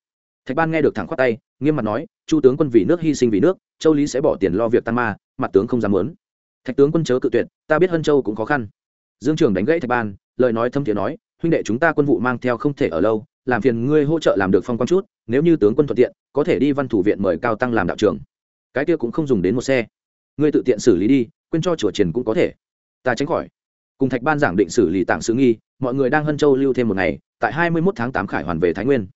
Thạch ban nghe được thẳng khoát tay, nghiêm mặt nói, chu tướng quân vì nước hy sinh vì nước, châu lý sẽ bỏ tiền lo việc tăng ma, mặt tướng không dám muốn. Thạch tướng quân chớ cự tuyệt, ta biết hân châu cũng khó khăn. Dương trường đánh gãy thạch ban, lời nói thâm thiện nói, huynh đệ chúng ta quân vụ mang theo không thể ở lâu, làm phiền ngươi hỗ trợ làm được phong quan chút, nếu như tướng quân thuận tiện, có thể đi văn thủ viện mời cao tăng làm đạo trưởng. Cái kia cũng không dùng đến một xe. Ngươi tự tiện xử lý đi, quên cho chùa triển cũng có thể. Ta tránh khỏi. Cùng thạch ban giảng định xử lý tảng sứ nghi mọi người đang hân châu lưu thêm một ngày, tại hai mươi một tháng tám khải hoàn về thái nguyên.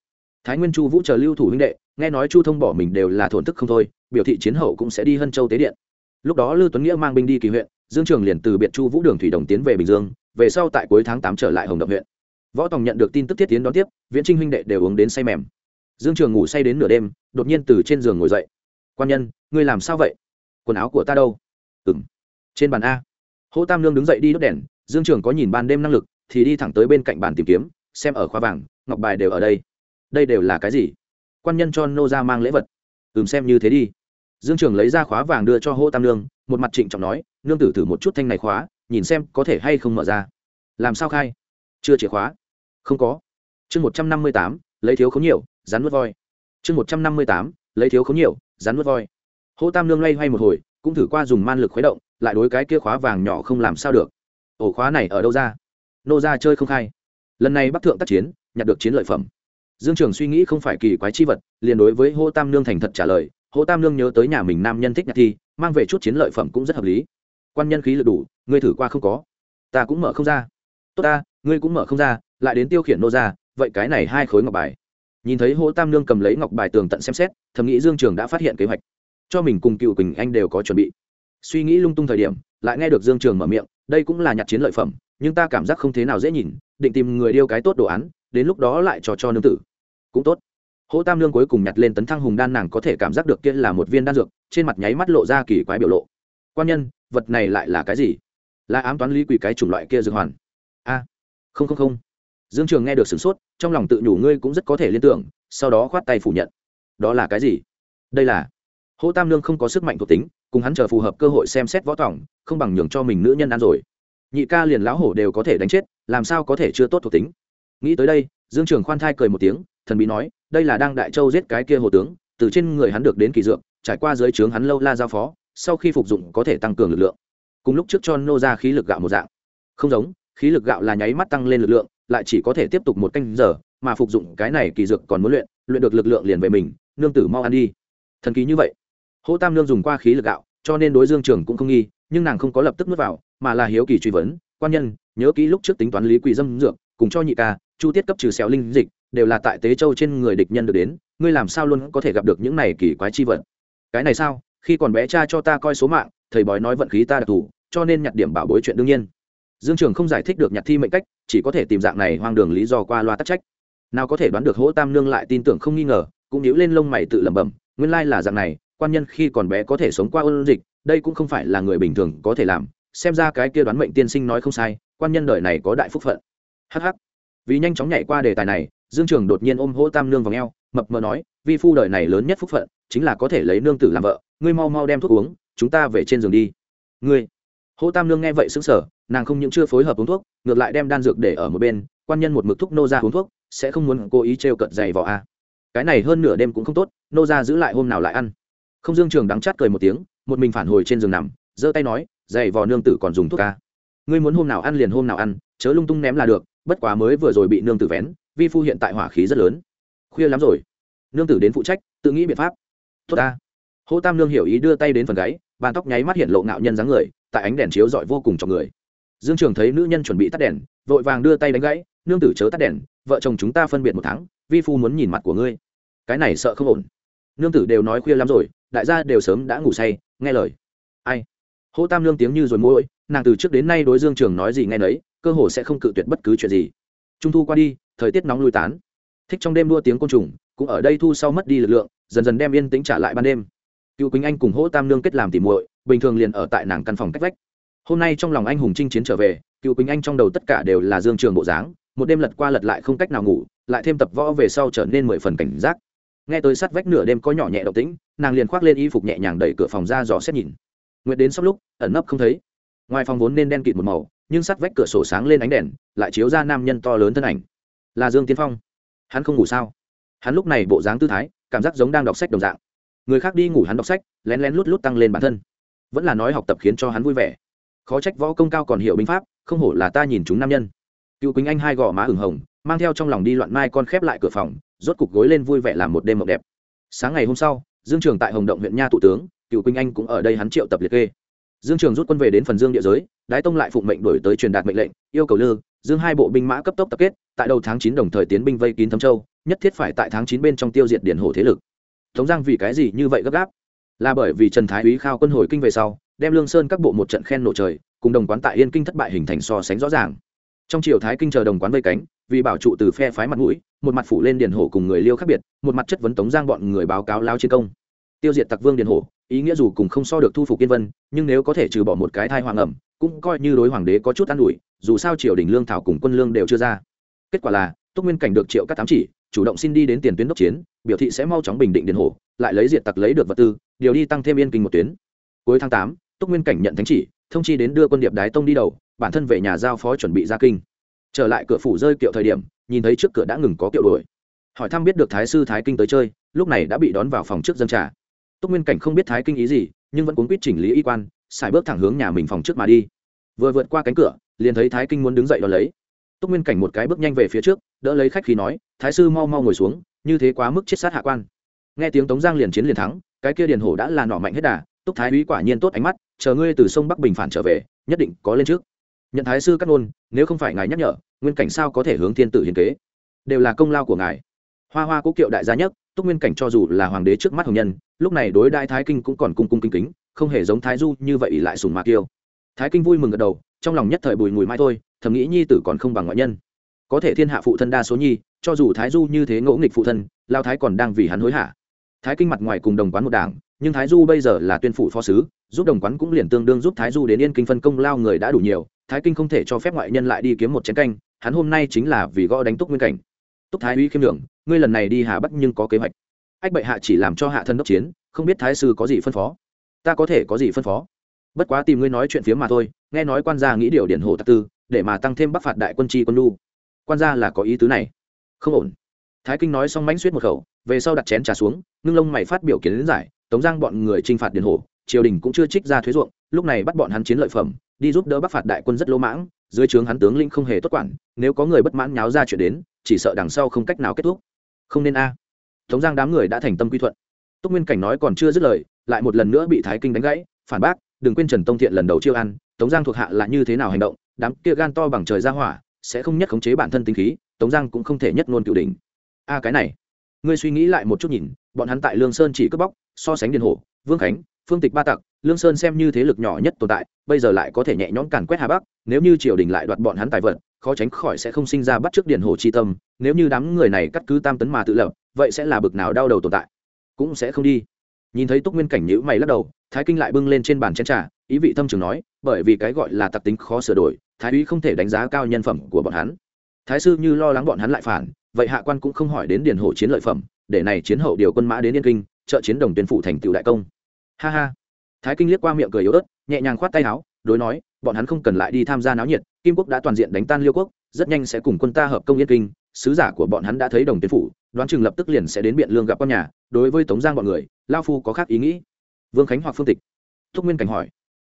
Thái nguyên chu vũ chờ lưu thủ huynh đệ, nghe nói chu thông bỏ mình đều là thổn thức không thôi, biểu thị chiến hậu cũng sẽ đi hân châu tế điện. Lúc đó lưu tuấn nghĩa mang binh đi kỳ huyện, dương trường liền từ biệt chu vũ đường thủy đồng tiến về bình dương, về sau tại cuối tháng tám trở lại hồng động huyện. Võ tòng nhận được tin tức thiết tiến đón tiếp, viễn trinh huynh đệ đều uống đến say mềm. Dương trường ngủ say đến nửa đêm, đột nhiên từ trên giường ngồi dậy. Quan nhân, ngươi làm sao vậy? Quần áo của ta đâu? Ừng trên bàn a. Hỗ tam lương đứng dậy đi đốt đèn, dương trường có nhìn ban đêm năng lực thì đi thẳng tới bên cạnh bàn tìm kiếm, xem ở khoa vàng, ngọc bài đều ở đây. Đây đều là cái gì? Quan nhân cho nô ra mang lễ vật. Ừm, xem như thế đi. Dương trường lấy ra khóa vàng đưa cho hô tam lương một mặt trịnh trọng nói, nương tử thử một chút thanh này khóa, nhìn xem có thể hay không mở ra. Làm sao khai? Chưa chìa khóa. Không có. Chương một trăm năm mươi tám, lấy thiếu không nhiều, rắn nuốt voi. Chương một trăm năm mươi tám, lấy thiếu không nhiều, rắn nuốt voi. Hô tam lương lay hoay một hồi, cũng thử qua dùng man lực khuấy động, lại đối cái kia khóa vàng nhỏ không làm sao được. Ổ khóa này ở đâu ra? Nô ra chơi không khai. Lần này bắc thượng tác chiến, nhặt được chiến lợi phẩm. Dương trường suy nghĩ không phải kỳ quái chi vật, liền đối với hô tam nương thành thật trả lời, hô tam nương nhớ tới nhà mình nam nhân thích nhạc thi, mang về chút chiến lợi phẩm cũng rất hợp lý. Quan nhân khí lực đủ, ngươi thử qua không có. Ta cũng mở không ra. Tốt ta, ngươi cũng mở không ra, lại đến tiêu khiển nô ra, vậy cái này hai khối ngọc bài. Nhìn thấy hô tam nương cầm lấy ngọc bài tường tận xem xét, thầm nghĩ dương trường đã phát hiện kế hoạch. Cho mình cùng cựu quỳnh anh đều có chuẩn bị. Suy nghĩ lung tung thời điểm, lại nghe được dương trường mở miệng, đây cũng là nhặt chiến lợi phẩm nhưng ta cảm giác không thế nào dễ nhìn, định tìm người điêu cái tốt đồ án, đến lúc đó lại cho cho nương tử. Cũng tốt. Hỗ tam nương cuối cùng nhặt lên tấn thăng hùng đan nàng có thể cảm giác được kia là một viên đan dược, trên mặt nháy mắt lộ ra kỳ quái biểu lộ. Quan nhân, vật này lại là cái gì? Là ám toán lý quỷ cái chủng loại kia dược hoàn. A. Không không không. Dương trường nghe được sửng sốt, trong lòng tự nhủ ngươi cũng rất có thể liên tưởng, sau đó khoát tay phủ nhận. Đó là cái gì? Đây là hỗ tam nương không có sức mạnh thuộc tính, cùng hắn chờ phù hợp cơ hội xem xét võ tỏng không bằng nhường cho mình nữ nhân ăn rồi nhị ca liền lão hổ đều có thể đánh chết, làm sao có thể chưa tốt thuộc tính? Nghĩ tới đây, dương trường khoan thai cười một tiếng, thần bí nói, đây là đang đại châu giết cái kia hồ tướng, từ trên người hắn được đến kỳ dược, trải qua dưới trướng hắn lâu la giao phó, sau khi phục dụng có thể tăng cường lực lượng. Cùng lúc trước cho nô ra khí lực gạo một dạng. Không giống, khí lực gạo là nháy mắt tăng lên lực lượng, lại chỉ có thể tiếp tục một canh giờ, mà phục dụng cái này kỳ dược còn muốn luyện luyện được lực lượng liền về mình, nương tử mau ăn đi. Thần kỳ như vậy. Hỗ tam nương dùng qua khí lực gạo, cho nên đối dương trường cũng không nghi, nhưng nàng không có lập tức nuốt vào mà là hiếu kỳ truy vấn, quan nhân, nhớ kỹ lúc trước tính toán lý quỷ dâm dược, cùng cho nhị ca, chu tiết cấp trừ xéo linh dịch, đều là tại tế châu trên người địch nhân được đến, ngươi làm sao luôn có thể gặp được những này kỳ quái chi vật? Cái này sao? Khi còn bé cha cho ta coi số mạng, thầy bói nói vận khí ta đặc thù, cho nên nhặt điểm bảo bối chuyện đương nhiên. Dương trường không giải thích được nhặt thi mệnh cách, chỉ có thể tìm dạng này hoang đường lý do qua loa tắc trách. Nào có thể đoán được hỗ tam nương lại tin tưởng không nghi ngờ, cũng nhíu lên lông mày tự lẩm bẩm, nguyên lai là dạng này, quan nhân khi còn bé có thể sống qua ôn dịch, đây cũng không phải là người bình thường có thể làm xem ra cái kia đoán mệnh tiên sinh nói không sai, quan nhân đời này có đại phúc phận. Hh vì nhanh chóng nhảy qua đề tài này, dương trường đột nhiên ôm hỗ tam nương vào ngheo mập mờ nói, vi phu đời này lớn nhất phúc phận, chính là có thể lấy nương tử làm vợ, ngươi mau mau đem thuốc uống, chúng ta về trên giường đi. Ngươi? Hỗ tam nương nghe vậy xứng sở nàng không những chưa phối hợp uống thuốc, ngược lại đem đan dược để ở một bên, quan nhân một mực thúc nô ra uống thuốc, sẽ không muốn cố ý t r cận dày vào a cái này hơn nửa đêm cũng không tốt, nô ra giữ lại hôm nào lại ăn. Không, dương trường đắng chát cười một tiếng, một mình phản hồi trên giường nằm, giơ tay nói dày vò nương tử còn dùng thuốc ca. Ngươi muốn hôm nào ăn liền hôm nào ăn, chớ lung tung ném là được, bất quá mới vừa rồi bị nương tử vén, vi phu hiện tại hỏa khí rất lớn. Khuya lắm rồi. Nương tử đến phụ trách, tự nghĩ biện pháp. Tốt ta. Hô tam nương hiểu ý đưa tay đến phần gáy, bàn tóc nháy mắt hiện lộ ngạo nhân dáng người, tại ánh đèn chiếu rọi vô cùng cho người. Dương trường thấy nữ nhân chuẩn bị tắt đèn, vội vàng đưa tay đánh gãy, nương tử chớ tắt đèn, vợ chồng chúng ta phân biệt một tháng, vi phu muốn nhìn mặt của ngươi. Cái này sợ không ổn. Nương tử đều nói khuya lắm rồi, đại gia đều sớm đã ngủ say, nghe lời. Ai? Hô tam Lương tiếng như rồi mỗi nàng từ trước đến nay đối dương trường nói gì nghe nấy, cơ hồ sẽ không cự tuyệt bất cứ chuyện gì. Trung thu qua đi, thời tiết nóng lui tán. Thích trong đêm đua tiếng côn trùng, cũng ở đây thu sau mất đi lực lượng, dần dần đem yên tĩnh trả lại ban đêm. Cựu quỳnh anh cùng hỗ tam nương kết làm tỉ muội, bình thường liền ở tại nàng căn phòng cách vách. Hôm nay trong lòng anh hùng chinh chiến trở về, cựu quỳnh anh trong đầu tất cả đều là dương trường bộ dáng, một đêm lật qua lật lại không cách nào ngủ, lại thêm tập võ về sau trở nên mười phần cảnh giác. Nghe tới sát vách nửa đêm có nhỏ nhẹ động tĩnh, nàng liền khoác lên y phục nhẹ nhàng đẩy cửa phòng ra dò xét nhìn nguyệt đến sắp lúc, ẩn nấp không thấy. Ngoài phòng vốn nên đen kịt một màu, nhưng sát vách cửa sổ sáng lên ánh đèn, lại chiếu ra nam nhân to lớn thân ảnh. Là dương tiến phong. Hắn không ngủ sao? Hắn lúc này bộ dáng tư thái, cảm giác giống đang đọc sách đồng dạng. Người khác đi ngủ hắn đọc sách, lén lén lút lút tăng lên bản thân. Vẫn là nói học tập khiến cho hắn vui vẻ. Khó trách võ công cao còn hiểu binh pháp, không hổ là ta nhìn chúng nam nhân. Cựu quýnh anh hai gò má ửng hồng, mang theo trong lòng đi loạn mai con khép lại cửa phòng, rốt cục gối lên vui vẻ làm một đêm mộng đẹp. Sáng ngày hôm sau, dương trường tại hồng động huyện nha thủ tướng cựu quỳnh anh cũng ở đây hắn triệu tập liệt kê. Dương trường rút quân về đến phần dương địa giới, đái tông lại phụng mệnh đổi tới truyền đạt mệnh lệnh, yêu cầu lư, dương hai bộ binh mã cấp tốc tập kết, tại đầu tháng chín đồng thời tiến binh vây kín thâm châu, nhất thiết phải tại tháng chín bên trong tiêu diệt điển hổ thế lực. Tống giang vì cái gì như vậy gấp gáp? Là bởi vì trần thái úy khao quân hồi kinh về sau, đem lương sơn các bộ một trận khen nổ trời, cùng đồng quán tại yên kinh thất bại hình thành so sánh rõ ràng. Trong triều thái kinh chờ đồng quán vây cánh, vì bảo trụ từ phe phái mặt mũi, một mặt phủ lên điền hổ cùng người liêu khác biệt, một mặt chất vấn tống giang bọn người báo cáo lao chiến công tiêu diệt tặc vương điền hổ, ý nghĩa dù cùng không so được thu phục yên vân, nhưng nếu có thể trừ bỏ một cái thai hoàng ẩm, cũng coi như đối hoàng đế có chút an ủi, dù sao triều đình lương thảo cùng quân lương đều chưa ra. Kết quả là, túc nguyên cảnh được triệu các tám chỉ, chủ động xin đi đến tiền tuyến đốc chiến, biểu thị sẽ mau chóng bình định điền hổ, lại lấy diệt tặc lấy được vật tư, điều đi tăng thêm yên kinh một tuyến. Cuối tháng tám, túc nguyên cảnh nhận thánh chỉ, thông chi đến đưa quân điệp đái tông đi đầu, bản thân về nhà giao phó chuẩn bị ra kinh. Trở lại cửa phủ rơi kiệu thời điểm, nhìn thấy trước cửa đã ngừng có kiệu đuổi. Hỏi thăm biết được thái sư thái kinh tới chơi, lúc này đã bị đón vào phòng trước dân trà túc nguyên cảnh không biết thái kinh ý gì, nhưng vẫn cuốn quýt chỉnh lý y quan, xài bước thẳng hướng nhà mình phòng trước mà đi. Vừa vượt qua cánh cửa, liền thấy thái kinh muốn đứng dậy đón lấy. Túc nguyên cảnh một cái bước nhanh về phía trước, đỡ lấy khách khi nói, thái sư mau mau ngồi xuống, như thế quá mức chết sát hạ quan. Nghe tiếng tống giang liền chiến liền thắng, cái kia điền hổ đã là nọ mạnh hết đà, túc thái úy quả nhiên tốt ánh mắt, chờ ngươi từ sông bắc bình phản trở về, nhất định có lên trước. Nhận thái sư cắt ngôn, nếu không phải ngài nhắc nhở, nguyên cảnh sao có thể hướng thiên tử hiến kế? Đều là công lao của ngài hoa hoa cố kiệu đại gia nhất, túc nguyên cảnh cho dù là hoàng đế trước mắt hồng nhân, lúc này đối đại thái kinh cũng còn cung cung kính kính, không hề giống thái du như vậy lại sùng mạc kiêu thái kinh vui mừng gật đầu, trong lòng nhất thời bùi mùi mai thôi, thầm nghĩ nhi tử còn không bằng ngoại nhân. Có thể thiên hạ phụ thân đa số nhi, cho dù thái du như thế ngỗ nghịch phụ thân, lao thái còn đang vì hắn hối hả. Thái kinh mặt ngoài cùng đồng quán một đảng, nhưng thái du bây giờ là tuyên phủ phó sứ, giúp đồng quán cũng liền tương đương giúp thái du đến yên kinh phân công lao người đã đủ nhiều, thái kinh không thể cho phép ngoại nhân lại đi kiếm một chén canh, hắn hôm nay chính là vì gõ đánh túc nguyên cảnh túc thái uy khiêm đường, ngươi lần này đi hà bắc nhưng có kế hoạch. Ách bệ hạ chỉ làm cho hạ thân đốc chiến không biết thái sư có gì phân phó. Ta có thể có gì phân phó? Bất quá tìm ngươi nói chuyện phía mà thôi nghe nói quan gia nghĩ điều điển hồ tạc tư để mà tăng thêm bắc phạt đại quân chi quân lu quan gia là có ý tứ này. Không ổn. Thái kinh nói xong mánh suýt một khẩu về sau đặt chén trà xuống ngưng lông mày phát biểu kiến giải tống giang bọn người t r i n h phạt điền hồ triều đình cũng chưa trích ra thuế ruộng lúc này bắt bọn hắn chiến lợi phẩm đi giúp đỡ bắc phạt đại quân rất lỗ mãng dưới trướng hắn tướng lĩnh không hề tốt quản, nếu có người bất mãn nháo ra chuyện đến, chỉ sợ đằng sau không cách nào kết thúc. Không nên a. Tống giang đám người đã thành tâm quy thuận. Túc nguyên cảnh nói còn chưa dứt lời, lại một lần nữa bị thái kinh đánh gãy, phản bác, đừng quên trần tông thiện lần đầu chiêu ăn, tống giang thuộc hạ là như thế nào hành động, đám kia gan to bằng trời ra hỏa, sẽ không nhất khống chế bản thân tinh khí, tống giang cũng không thể nhất ngôn cựu đình a, cái này. Ngươi suy nghĩ lại một chút nhìn, bọn hắn tại lương sơn chỉ cướp bóc, so sánh điền hổ, vương khánh, phương tịch ba tặc, lương sơn xem như thế lực nhỏ nhất tồn tại, bây giờ lại có thể nhẹ nhõm càn quét hà bắc nếu như triều đình lại đoạt bọn hắn tài vật, khó tránh khỏi sẽ không sinh ra bắt trước điển hồ chi tâm, nếu như đám người này cắt cứ tam tấn mà tự lập, vậy sẽ là bực nào đau đầu tồn tại? Cũng sẽ không đi. Nhìn thấy túc nguyên cảnh nhữ mày lắc đầu, thái kinh lại bưng lên trên bàn chén trà, ý vị thâm trường nói, bởi vì cái gọi là tặc tính khó sửa đổi, thái úy không thể đánh giá cao nhân phẩm của bọn hắn. Thái sư như lo lắng bọn hắn lại phản, vậy hạ quan cũng không hỏi đến điền hổ chiến lợi phẩm, để này chiến hậu điều quân mã đến yên kinh, trợ chiến đồng tuyên phụ thành tựu đại công. Ha ha. Thái kinh liếc qua miệng cười yếu ớt, nhẹ nhàng khoát tay áo, đối nói bọn hắn không cần lại đi tham gia náo nhiệt, kim quốc đã toàn diện đánh tan liêu quốc, rất nhanh sẽ cùng quân ta hợp công yên kinh, sứ giả của bọn hắn đã thấy đồng tuyên phủ, đoán chừng lập tức liền sẽ đến biện lương gặp con nhà, đối với tống giang bọn người, lao phu có khác ý nghĩ. Vương khánh hoặc phương tịch. Thúc nguyên cảnh hỏi.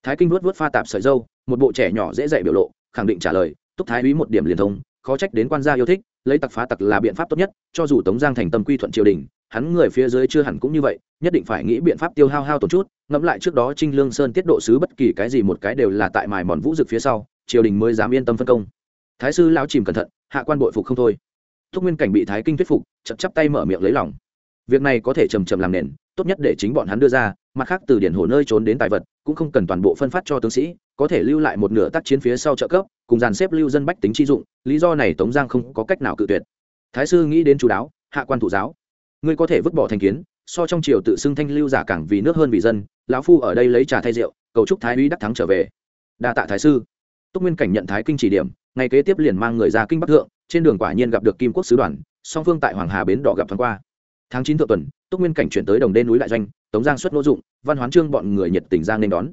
Thái kinh vuốt vuốt pha tạp sợi dâu, một bộ trẻ nhỏ dễ dạy biểu lộ, khẳng định trả lời túc thái úy một điểm liền thông khó trách đến quan gia yêu thích, lấy tặc phá tặc là biện pháp tốt nhất, cho dù tống giang thành tâm quy thuận triều đình, hắn người phía dưới chưa hẳn cũng như vậy, nhất định phải nghĩ biện pháp tiêu hao hao tổn chút, ngẫm lại trước đó trinh lương sơn tiết độ sứ bất kỳ cái gì một cái đều là tại mài mòn vũ dực phía sau, triều đình mới dám yên tâm phân công. Thái sư lão chìm cẩn thận, hạ quan bội phục không thôi. Thúc nguyên cảnh bị thái kinh thuyết phục, chậm chắp tay mở miệng lấy lòng. Việc này có thể chầm trầm làm nền, tốt nhất để chính bọn hắn đưa ra, mặt khác từ điển hồ nơi trốn đến tài vật, cũng không cần toàn bộ phân phát cho tướng sĩ, có thể lưu lại một nửa tác chiến phía sau trợ cấp cùng dàn xếp lưu dân bách tính chi dụng, lý do này tống giang không có cách nào cự tuyệt. Thái sư nghĩ đến chú đáo, hạ quan thủ giáo. Ngươi có thể vứt bỏ thành kiến, so trong triều tự xưng thanh lưu giả cảng vì nước hơn vì dân, lão phu ở đây lấy trà thay rượu, cầu chúc thái úy đắc thắng trở về. Đa tạ thái sư. Túc nguyên cảnh nhận thái kinh chỉ điểm, ngày kế tiếp liền mang người ra kinh bắc thượng, trên đường quả nhiên gặp được kim quốc sứ đoàn, song phương tại hoàng hà bến đỏ gặp thoáng qua. Tháng chín thượng tuần, túc nguyên cảnh chuyển tới đồng đê núi đại doanh, tống giang xuất nô dụng, văn hoán trương bọn người nhiệt tình giang nên đón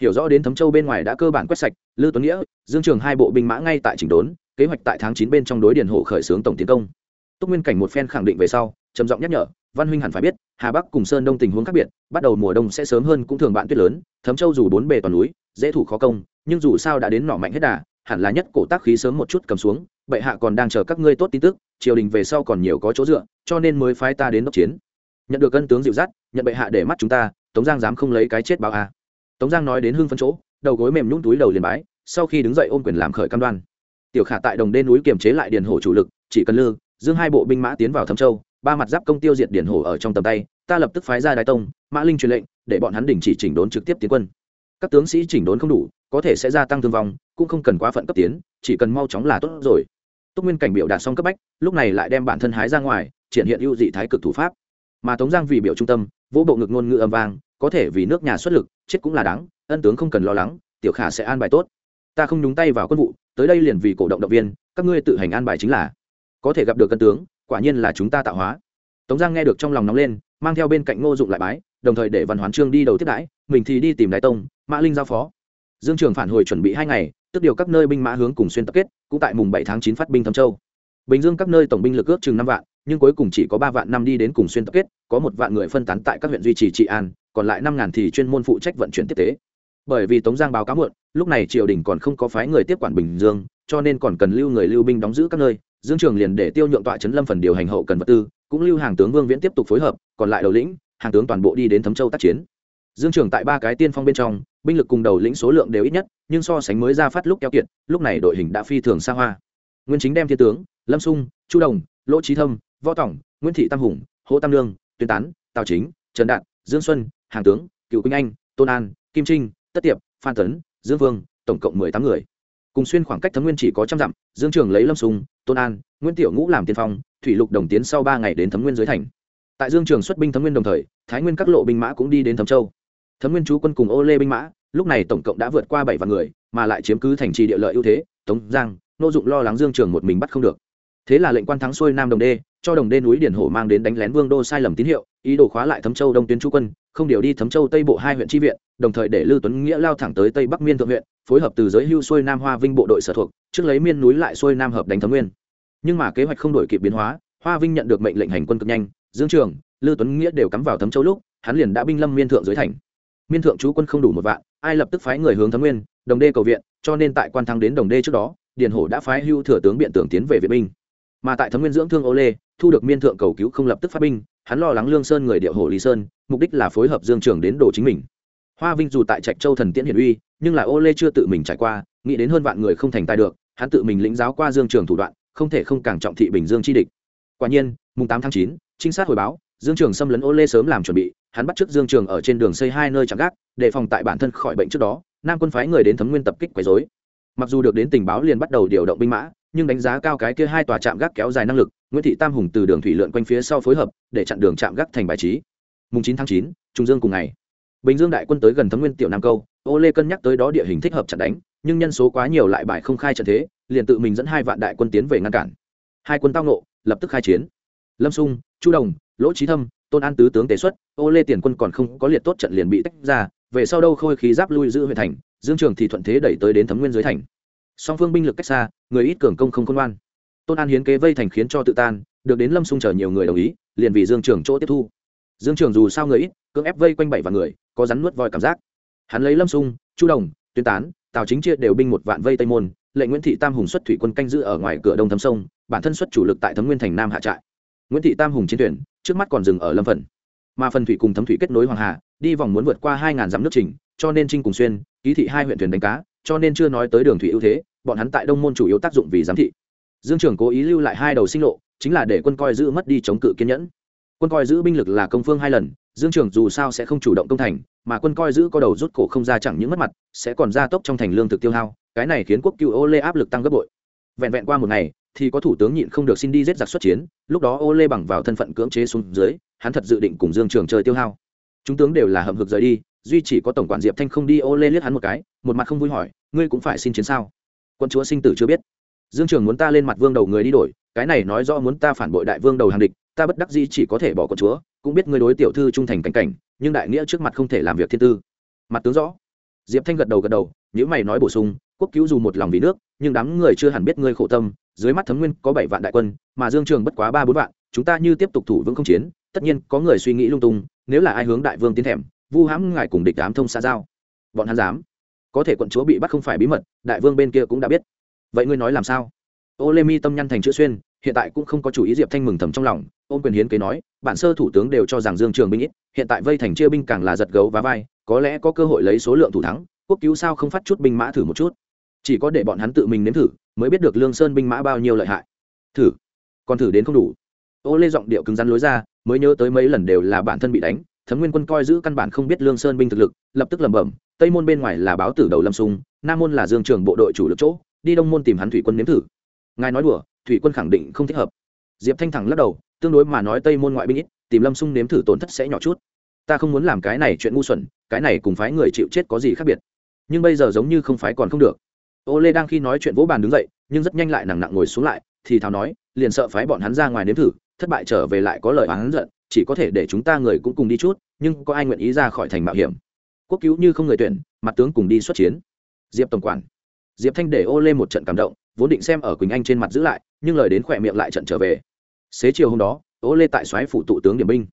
hiểu rõ đến thấm châu bên ngoài đã cơ bản quét sạch, lư tuấn nghĩa, dương trường hai bộ binh mã ngay tại chỉnh đốn, kế hoạch tại tháng chín bên trong đối điển hộ khởi xướng tổng tiến công. Túc nguyên cảnh một phen khẳng định về sau, trầm giọng nhắc nhở, văn huynh hẳn phải biết, hà bắc cùng sơn đông tình huống khác biệt, bắt đầu mùa đông sẽ sớm hơn cũng thường bạn tuyết lớn, thấm châu dù bốn bề toàn núi, dễ thủ khó công, nhưng dù sao đã đến nọ mạnh hết đà, hẳn là nhất cổ tác khí sớm một chút cầm xuống, bệ hạ còn đang chờ các ngươi tốt tin tức, triều đình về sau còn nhiều có chỗ dựa, cho nên mới phái ta đến đốc chiến. Nhận được cân tướng dịu dắt, nhận bệ hạ để mắt chúng ta, tống giang dám không lấy cái chết báo a tống giang nói đến hưng phân chỗ, đầu gối mềm nhũn túi đầu liền bái, sau khi đứng dậy ôm quyền làm khởi cam đoan. Tiểu khả tại đồng đê núi kiềm chế lại điền hổ chủ lực, chỉ cần lư, dương hai bộ binh mã tiến vào thâm châu, ba mặt giáp công tiêu diệt Điền hổ ở trong tầm tay, ta lập tức phái ra đại tông, mã linh truyền lệnh, để bọn hắn đình chỉ chỉnh đốn trực tiếp tiến quân. Các tướng sĩ chỉnh đốn không đủ, có thể sẽ gia tăng thương vong, cũng không cần quá phận cấp tiến, chỉ cần mau chóng là tốt rồi. Túc nguyên cảnh biểu đạt xong cấp bách, lúc này lại đem bản thân hái ra ngoài, triển hiện ưu dị thái cực thủ pháp. Mà tống giang vì biểu trung tâm, vỗ bộ ngực ngôn ngữ âm vang có thể vì nước nhà xuất lực, chết cũng là đáng, ân tướng không cần lo lắng, tiểu khả sẽ an bài tốt. Ta không nhúng tay vào quân vụ, tới đây liền vì cổ động động viên, các ngươi tự hành an bài chính là. Có thể gặp được cân tướng, quả nhiên là chúng ta tạo hóa. Tống giang nghe được trong lòng nóng lên, mang theo bên cạnh ngô dụng lại bái, đồng thời để văn hoán trương đi đầu tiếp đãi, mình thì đi tìm đại tông, mã linh giao phó. Dương trường phản hồi chuẩn bị hai ngày, tức điều các nơi binh mã hướng cùng xuyên tập kết, cũng tại mùng bảy tháng chín phát binh thâm châu. Bình dương các nơi tổng binh lực ước chừng năm vạn, nhưng cuối cùng chỉ có ba vạn năm đi đến cùng xuyên tập kết, có một vạn người phân tán tại các huyện duy trì trị an còn lại năm ngàn thì chuyên môn phụ trách vận chuyển tiếp tế. Bởi vì tống giang báo cáo muộn, lúc này triều đình còn không có phái người tiếp quản bình dương, cho nên còn cần lưu người lưu binh đóng giữ các nơi. Dương trường liền để tiêu nhượng tọa trấn lâm phần điều hành hậu cần vật tư, cũng lưu hàng tướng vương viễn tiếp tục phối hợp, còn lại đầu lĩnh, hàng tướng toàn bộ đi đến thấm châu tác chiến. Dương trường tại ba cái tiên phong bên trong, binh lực cùng đầu lĩnh số lượng đều ít nhất, nhưng so sánh mới ra phát lúc keo kiệt, lúc này đội hình đã phi thường xa hoa. Nguyên chính đem thiên tướng, lâm sung, chu đồng, lỗ trí thâm, võ tổng nguyễn thị tam hùng, hỗ tam lương, tuyên tán, tào chính, trần đạn dương xuân hàng tướng cựu quỳnh anh tôn an kim trinh tất tiệp phan tấn dương vương tổng cộng mười tám người. Cùng xuyên khoảng cách thấm nguyên chỉ có trăm dặm dương trường lấy lâm sùng, tôn an nguyễn tiểu ngũ làm tiên phong thủy lục đồng tiến sau ba ngày đến thấm nguyên dưới thành. Tại dương trường xuất binh thấm nguyên đồng thời thái nguyên các lộ binh mã cũng đi đến thấm châu. Thấm nguyên chú quân cùng ô lê binh mã lúc này tổng cộng đã vượt qua bảy vạn người mà lại chiếm cứ thành trì địa lợi ưu thế tống giang nô dụng lo lắng dương trường một mình bắt không được. Thế là lệnh quan thắng xuôi nam đồng đê cho đồng đê núi điển hổ mang đến đánh lén vương đô sai lầm tín hiệu ý đồ khóa lại thấm châu đông tuyến chú quân không điều đi thấm châu tây bộ hai huyện tri viện, đồng thời để lưu tuấn nghĩa lao thẳng tới tây bắc miên thượng huyện, phối hợp từ giới hưu xuôi nam hoa vinh bộ đội sở thuộc, trước lấy miên núi lại xuôi nam hợp đánh thấm nguyên. Nhưng mà kế hoạch không đổi kịp biến hóa, hoa vinh nhận được mệnh lệnh hành quân cực nhanh, dương trường, lưu tuấn nghĩa đều cắm vào thấm châu lúc, hắn liền đã binh lâm miên thượng dưới thành. Miên thượng chú quân không đủ một vạn, ai lập tức phái người hướng thấm nguyên, đồng đê cầu viện, cho nên tại quan thăng đến đồng đê trước đó, điền hổ đã phái hưu thừa tướng biện tưởng tiến về viện binh. Mà tại thấm nguyên dưỡng thương ô lê, thu được miên thượng cầu cứu không lập tức phát binh hắn lo lắng lương sơn người điệu hồ lý sơn, mục đích là phối hợp dương trường đến đồ chính mình. Hoa vinh dù tại trạch châu thần tiễn hiển uy, nhưng là ô lê chưa tự mình trải qua, nghĩ đến hơn vạn người không thành tài được, hắn tự mình lĩnh giáo qua dương trường thủ đoạn, không thể không càng trọng thị bình dương chi địch. Quả nhiên, mùng tám tháng chín, trinh sát hồi báo, dương trường xâm lấn ô lê sớm làm chuẩn bị, hắn bắt t dương trường ở trên đường xây hai nơi chạm gác, để phòng tại bản thân khỏi bệnh trước đó, nam quân phái người đến thấm nguyên tập kích quấy dối mặc dù được đến tình báo liền bắt đầu điều động binh mã nhưng đánh giá cao cái kia hai tòa trạm gác kéo dài năng lực, nguyễn thị tam hùng từ đường thủy lượn quanh phía sau phối hợp, để chặn đường trạm gác thành bài trí. Mùng chín tháng chín, trung dương cùng ngày. Bình dương đại quân tới gần thấm nguyên, tiểu nam câu, ô lê cân nhắc tới đó địa hình thích hợp chặn đánh, nhưng nhân số quá nhiều lại bài không khai trận thế, liền tự mình dẫn hai vạn đại quân tiến về ngăn cản. Hai quân tao nộ lập tức khai chiến. Lâm sung, chu đồng, lỗ trí thâm, tôn an tứ tướng tế xuất, ô lê tiền quân còn không có liệt tốt trận liền bị tách ra, về sau đâu khôi khí giáp lui giữ huyện thành, dương trường thì thuận thế đẩy tới đến thấm nguyên dưới thành song phương binh lực cách xa, người ít cường công không khôn ngoan. Tôn an hiến kế vây thành khiến cho tự tan, được đến lâm xung chờ nhiều người đồng ý, liền vì dương trường chỗ tiếp thu. Dương trường dù sao người ít, cưỡng ép vây quanh bảy và người, có rắn nuốt voi cảm giác. Hắn lấy lâm xung, chu đồng, tuyên tán, tào chính chia đều binh một vạn vây tây môn, lệnh nguyễn thị tam hùng xuất thủy quân canh giữ ở ngoài cửa đông thấm sông, bản thân xuất chủ lực tại thấm nguyên thành nam hạ trại. Nguyễn thị tam hùng chiến tuyển, trước mắt còn dừng ở lâm phần. Mà phần thủy cùng thấm thủy kết nối hoàng hà, đi vòng muốn vượt qua hai ngàn dặm nước trình, cho nên trinh cùng xuyên, ký thị hai huyện thuyền đánh cá cho nên chưa nói tới đường thủy ưu thế, bọn hắn tại đông môn chủ yếu tác dụng vì giám thị. Dương trường cố ý lưu lại hai đầu sinh lộ, chính là để quân coi giữ mất đi chống cự kiên nhẫn. Quân coi giữ binh lực là công phương hai lần, dương trường dù sao sẽ không chủ động công thành, mà quân coi giữ có đầu rút cổ không ra chẳng những mất mặt, sẽ còn gia tốc trong thành lương thực tiêu hao, cái này khiến quốc cựu ô lê áp lực tăng gấp bội. Vẹn vẹn qua một ngày, thì có thủ tướng nhịn không được xin đi giết giặc xuất chiến, lúc đó ô lê bằng vào thân phận cưỡng chế xuống dưới, hắn thật dự định cùng dương trường chơi tiêu hao. Chúng tướng đều là hậm hực rời đi duy chỉ có tổng quản diệp thanh không đi ô lê liếc hắn một cái, một mặt không vui hỏi, ngươi cũng phải xin chiến sao? Quân chúa sinh tử chưa biết. Dương trường muốn ta lên mặt vương đầu người đi đổi, cái này nói rõ muốn ta phản bội đại vương đầu hàng địch, ta bất đắc dĩ chỉ có thể bỏ quân chúa, cũng biết ngươi đối tiểu thư trung thành cảnh cảnh, nhưng đại nghĩa trước mặt không thể làm việc thiên tư. Mặt tướng rõ. Diệp thanh gật đầu gật đầu nếu mày nói bổ sung, quốc cứu dù một lòng vì nước, nhưng đám người chưa hẳn biết ngươi khổ tâm, dưới mắt thấm nguyên có bảy vạn đại quân, mà dương trường bất quá ba bốn vạn, chúng ta như tiếp tục thủ vững không chiến, tất nhiên có người suy nghĩ lung tung, nếu là ai hướng đại vương tiến thèm vu hãm ngài cùng địch đám thông xa giao. Bọn hắn dám. Có thể quận chúa bị bắt không phải bí mật, đại vương bên kia cũng đã biết. Vậy ngươi nói làm sao? Ô lê mi tâm nhăn thành chữ xuyên, hiện tại cũng không có chủ ý diệp thanh mừng thầm trong lòng, ôm quyền hiến kế nói, bản sơ thủ tướng đều cho rằng dương trường binh ít, hiện tại vây thành chia binh càng là giật gấu và vai, có lẽ có cơ hội lấy số lượng thủ thắng, quốc cứu sao không phát chút binh mã thử một chút? Chỉ có để bọn hắn tự mình nếm thử, mới biết được lương sơn binh mã bao nhiêu lợi hại. Thử? Còn thử đến không đủ? Ô lê giọng điệu cứng rắn lối ra, mới nhớ tới mấy lần đều là bản thân bị đánh thấm nguyên quân coi giữ căn bản không biết lương sơn binh thực lực, lập tức lẩm bẩm, tây môn bên ngoài là báo tử đầu lâm sung, nam môn là dương trường bộ đội chủ lực chỗ, đi đông môn tìm hắn thủy quân nếm thử. Ngài nói đùa, thủy quân khẳng định không thích hợp. Diệp thanh thẳng lắc đầu, tương đối mà nói tây môn ngoại binh ít, tìm lâm sung nếm thử tổn thất sẽ nhỏ chút. Ta không muốn làm cái này chuyện ngu xuẩn, cái này cùng phái người chịu chết có gì khác biệt. Nhưng bây giờ giống như không phái còn không được. Ô lê đang khi nói chuyện vỗ bàn đứng dậy, nhưng rất nhanh lại nặng nặng ngồi xuống lại, thì thào nói, liền sợ phái bọn hắn ra ngoài nếm thử, thất bại trở về lại có lời hắn giận chỉ có thể để chúng ta người cũng cùng đi chút, nhưng có ai nguyện ý ra khỏi thành mạo hiểm? Quốc cứu như không người tuyển, mặt tướng cùng đi xuất chiến. Diệp tổng quản. Diệp thanh để ô lê một trận cảm động, vốn định xem ở quỳnh anh trên mặt giữ lại, nhưng lời đến khỏe miệng lại trận trở về. Xế chiều hôm đó, ô lê tại xoáy phụ tụ tướng điểm binh.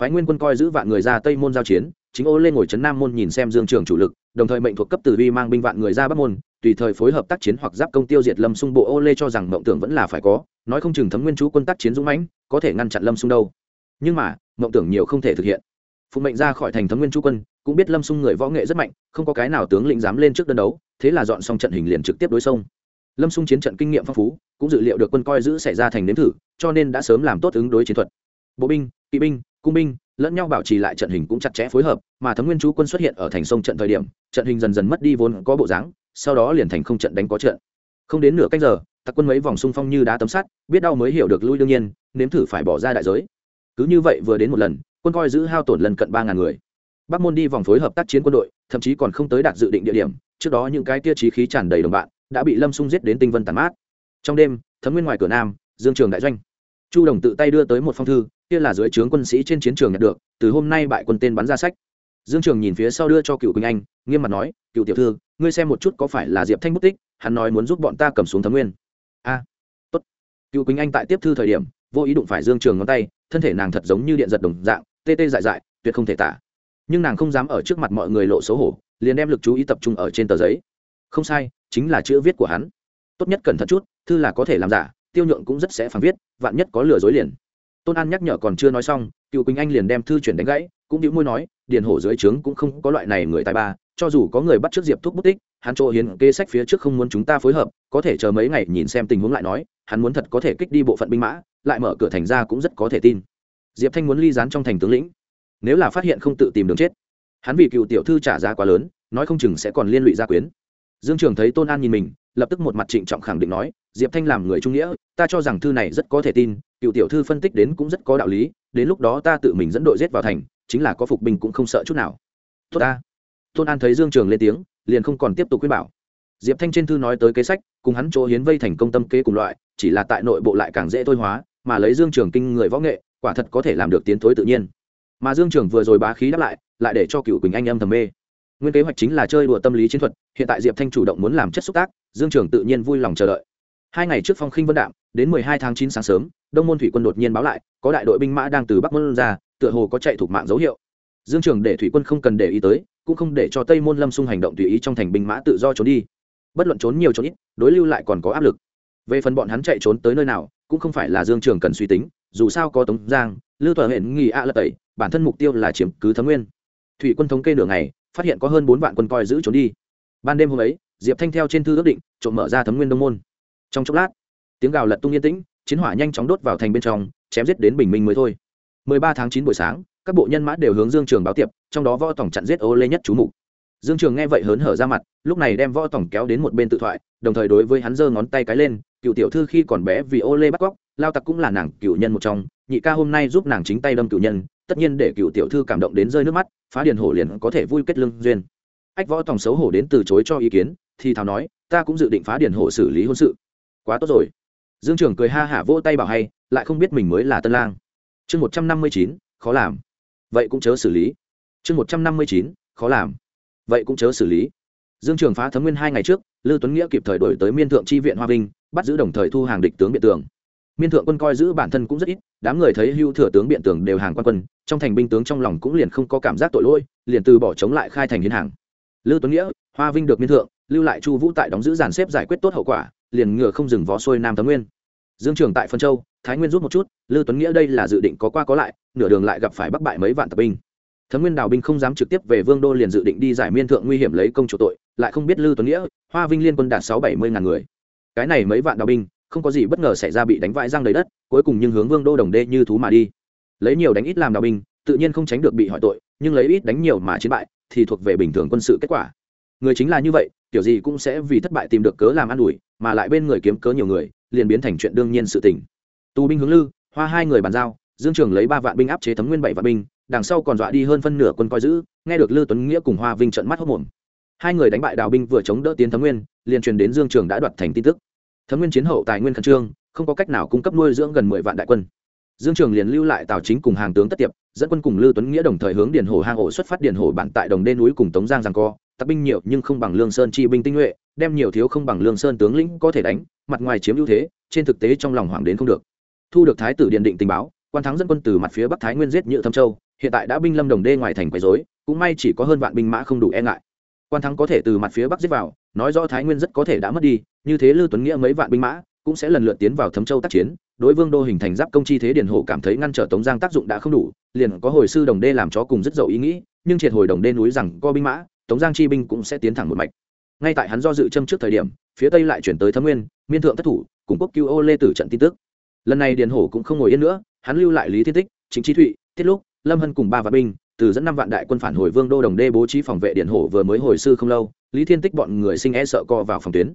Phái nguyên quân coi giữ vạn người ra tây môn giao chiến, chính ô lê ngồi trấn nam môn nhìn xem dương trường chủ lực, đồng thời mệnh thuộc cấp tử vi mang binh vạn người ra bắc môn, tùy thời phối hợp tác chiến hoặc giáp công tiêu diệt lâm xung bộ ô lê cho rằng mộng tưởng vẫn là phải có, nói không chừng thấm nguyên chú quân tác chiến dũng mãnh, có thể ngăn chặn lâm xung đâu nhưng mà, mộng tưởng nhiều không thể thực hiện. Phụng mệnh ra khỏi thành thấm nguyên chu quân, cũng biết lâm xung người võ nghệ rất mạnh, không có cái nào tướng lĩnh dám lên trước đơn đấu, thế là dọn xong trận hình liền trực tiếp đối sông. Lâm xung chiến trận kinh nghiệm phong phú, cũng dự liệu được quân coi giữ xảy ra thành nếm thử, cho nên đã sớm làm tốt ứng đối chiến thuật. Bộ binh, kỵ binh, cung binh, lẫn nhau bảo trì lại trận hình cũng chặt chẽ phối hợp, mà thấm nguyên chú quân xuất hiện ở thành sông trận thời điểm, trận hình dần dần mất đi vốn có bộ dáng, sau đó liền thành không trận đánh có trận. Không đến nửa cách giờ, tặc quân mấy vòng xung phong như đá tấm sắt, biết đau mới hiểu được lui đương nhiên, nếm thử phải bỏ ra đại giới cứ như vậy vừa đến một lần, quân coi giữ hao tổn lần cận ba ngàn người. Bắc môn đi vòng phối hợp tác chiến quân đội, thậm chí còn không tới đạt dự định địa điểm, trước đó những cái tia trí khí tràn đầy đồng bạn, đã bị lâm xung giết đến tinh vân tàn mát. Trong đêm, thấm nguyên ngoài cửa nam, dương trường đại doanh. Chu đồng tự tay đưa tới một phong thư, kia là dưới trướng quân sĩ trên chiến trường nhận được, từ hôm nay bại quân tên bắn ra sách. Dương trường nhìn phía sau đưa cho cựu quỳnh anh, nghiêm mặt nói, cựu tiểu thư, ngươi xem một chút có phải là diệp thanh mất tích, hắn nói muốn giúp bọn ta cầm xuống thấm nguyên. A, tốt. Cựu quỳnh anh tại tiếp thư thời điểm vô ý đụng phải dương trường ngón tay, thân thể nàng thật giống như điện giật đồng dạng, tê tê dại dại, tuyệt không thể tả. Nhưng nàng không dám ở trước mặt mọi người lộ xấu hổ, liền đem lực chú ý tập trung ở trên tờ giấy. Không sai, chính là chữ viết của hắn. Tốt nhất cẩn thận chút, thư là có thể làm giả, tiêu nhượng cũng rất sẽ phản viết, vạn nhất có lừa dối liền. Tôn an nhắc nhở còn chưa nói xong, cựu quỳnh anh liền đem thư chuyển đánh gãy, cũng đĩu môi nói, điền hổ dưới trướng cũng không có loại này người tài ba, cho dù có người bắt trước diệp thuốc bút tích, hắn chỗ hiến kê sách phía trước không muốn chúng ta phối hợp, có thể chờ mấy ngày nhìn xem tình huống lại nói, hắn muốn thật có thể kích đi bộ phận binh mã lại mở cửa thành ra cũng rất có thể tin. Diệp thanh muốn ly dán trong thành tướng lĩnh. Nếu là phát hiện không tự tìm đường chết, hắn vì cựu tiểu thư trả giá quá lớn, nói không chừng sẽ còn liên lụy gia quyến. Dương trường thấy tôn an nhìn mình, lập tức một mặt trịnh trọng khẳng định nói, diệp thanh làm người trung nghĩa, ta cho rằng thư này rất có thể tin, cựu tiểu thư phân tích đến cũng rất có đạo lý, đến lúc đó ta tự mình dẫn đội giết vào thành, chính là có phục binh cũng không sợ chút nào. Tốt ta. Tôn an thấy dương trường lên tiếng, liền không còn tiếp tục khuyên bảo. Diệp thanh trên thư nói tới kế sách, cùng hắn chỗ hiến vây thành công tâm kế cùng loại, chỉ là tại nội bộ lại càng dễ thôi hóa mà lấy dương trường kinh người võ nghệ, quả thật có thể làm được tiến thối tự nhiên. Mà dương trường vừa rồi bá khí đáp lại lại để cho cựu quỳnh anh âm thầm mê. Nguyên kế hoạch chính là chơi đùa tâm lý chiến thuật, hiện tại diệp thanh chủ động muốn làm chất xúc tác, dương trường tự nhiên vui lòng chờ đợi. Hai ngày trước phong khinh vân đạm, đến mười hai tháng chín sáng sớm, đông môn thủy quân đột nhiên báo lại, có đại đội binh mã đang từ bắc môn ra, tựa hồ có chạy thuộc mạng dấu hiệu. Dương trường để thủy quân không cần để ý tới, cũng không để cho tây môn lâm xung hành động tùy ý trong thành binh mã tự do trốn đi. Bất luận trốn nhiều trốn ít, đối lưu lại còn có áp lực. Về phần bọn hắn chạy trốn tới nơi nào cũng không phải là dương trường cần suy tính, dù sao có tống giang, lưu tòa huyện nghỉ a à lật tẩy, bản thân mục tiêu là chiếm cứ thấm nguyên. Thủy quân thống kê nửa ngày, phát hiện có hơn bốn vạn quân coi giữ trốn đi. Ban đêm hôm ấy, diệp thanh theo trên thư ước định, trộm mở ra thấm nguyên đông môn. Trong chốc lát, tiếng gào lật tung yên tĩnh, chiến hỏa nhanh chóng đốt vào thành bên trong, chém giết đến bình minh mới thôi. 13 tháng 9 buổi sáng, các bộ nhân mã đều hướng dương trường báo tiệp, trong đó võ tổng chặn giết ô lê nhất chú mục. Dương trường nghe vậy hớn hở ra mặt, lúc này đem võ tổng kéo đến một bên tự thoại, đồng thời đối với hắn giơ ngón tay cái lên cựu tiểu thư khi còn bé vì ô lê bắt cóc, lao tặc cũng là nàng cựu nhân một trong. Nhị ca hôm nay giúp nàng chính tay đâm cựu nhân, tất nhiên để cựu tiểu thư cảm động đến rơi nước mắt, phá điền hổ liền có thể vui kết lương duyên. Ách võ tòng xấu hổ đến từ chối cho ý kiến, thì thào nói, ta cũng dự định phá điền hổ xử lý hôn sự. Quá tốt rồi. Dương trường cười ha hả vỗ tay bảo hay, lại không biết mình mới là tân lang. Chương một trăm năm mươi chín, khó làm. Vậy cũng chớ xử lý. Chương một trăm năm mươi chín, khó làm. Vậy cũng chớ xử lý. Dương trường phá thấm nguyên hai ngày trước Lưu tuấn nghĩa kịp thời đổi tới miên thượng tri viện hoa vinh bắt giữ đồng thời thu hàng địch tướng biện tường. Miên thượng quân coi giữ bản thân cũng rất ít, đám người thấy hưu thừa tướng biện tường đều hàng quan quân, trong thành binh tướng trong lòng cũng liền không có cảm giác tội lỗi, liền từ bỏ chống lại khai thành hiến hàng. Lưu tuấn nghĩa, hoa vinh được miên thượng, lưu lại chu vũ tại đóng giữ giàn xếp giải quyết tốt hậu quả, liền ngựa không dừng vó xuôi nam thấm nguyên. Dương trường tại phân châu, thái nguyên rút một chút Lưu tuấn nghĩa đây là dự định có qua có lại, nửa đường lại gặp phải bắc bại mấy vạn tập binh. Thấm nguyên đào binh không dám trực tiếp về vương đô liền dự định đi giải miên thượng nguy hiểm lấy công chủ tội, lại không biết Lưu tuấn nghĩa, hoa vinh liên quân đạt sáu bảy mươi ngàn người cái này mấy vạn đào binh, không có gì bất ngờ xảy ra bị đánh vãi răng đầy đất, cuối cùng nhưng hướng vương đô đồng đê như thú mà đi. Lấy nhiều đánh ít làm đào binh, tự nhiên không tránh được bị hỏi tội, nhưng lấy ít đánh nhiều mà chiến bại, thì thuộc về bình thường quân sự kết quả. Người chính là như vậy, kiểu gì cũng sẽ vì thất bại tìm được cớ làm ăn ủi, mà lại bên người kiếm cớ nhiều người, liền biến thành chuyện đương nhiên sự tình. Tù binh hướng lư, hoa hai người bàn giao, dương trường lấy ba vạn binh áp chế thấm nguyên bảy vạn binh, đằng sau còn dọa đi hơn phân nửa quân coi giữ, nghe được lư tuấn nghĩa cùng hoa vinh trận mắt hốc mồm hai người đánh bại đào binh vừa chống đỡ tiến thấm nguyên, liền truyền đến dương trường đã đoạt thành tin tức thấm nguyên chiến hậu tài nguyên khẩn trương, không có cách nào cung cấp nuôi dưỡng gần mười vạn đại quân. Dương trường liền lưu lại tào chính cùng hàng tướng tất tiệp, dẫn quân cùng lưu tuấn nghĩa đồng thời hướng điền hồ hang ổ xuất phát điền hồ bản tại đồng đê núi cùng tống giang giang co tặc binh nhiều nhưng không bằng lương sơn chi binh tinh nhuệ, đem nhiều thiếu không bằng lương sơn tướng lĩnh có thể đánh, mặt ngoài chiếm ưu thế, trên thực tế trong lòng hoàng đến không được. Thu được thái tử điện định tình báo, quan thắng dẫn quân từ mặt phía bắc thái nguyên giết nhự thâm châu, hiện tại đã binh lâm đồng đê ngoài thành quấy rối, cũng may chỉ có hơn vạn binh mã không đủ e ngại. Quan thắng có thể từ mặt phía bắc giết vào nói rõ thái nguyên rất có thể đã mất đi, như thế lưu tuấn nghĩa mấy vạn binh mã cũng sẽ lần lượt tiến vào thấm châu tác chiến, đối vương đô hình thành giáp công chi thế điển hộ cảm thấy ngăn trở tống giang tác dụng đã không đủ, liền có hồi sư đồng đê làm chó cùng rất dậu ý nghĩ, nhưng triệt hồi đồng đê núi rằng co binh mã, tống giang chi binh cũng sẽ tiến thẳng một mạch. Ngay tại hắn do dự châm trước thời điểm, phía tây lại chuyển tới thấm nguyên, miên thượng thất thủ, cùng quốc cứu ô lê tử trận tin tức. Lần này điền hổ cũng không ngồi yên nữa, hắn lưu lại lý thiên tích chính trí thụy Thiết lúc lâm hân cùng ba vạn binh, từ dẫn năm vạn đại quân phản hồi vương đô đồng đê bố trí phòng vệ Điền hổ vừa mới hồi sư không lâu lý thiên tích bọn người sinh e sợ co vào phòng tuyến.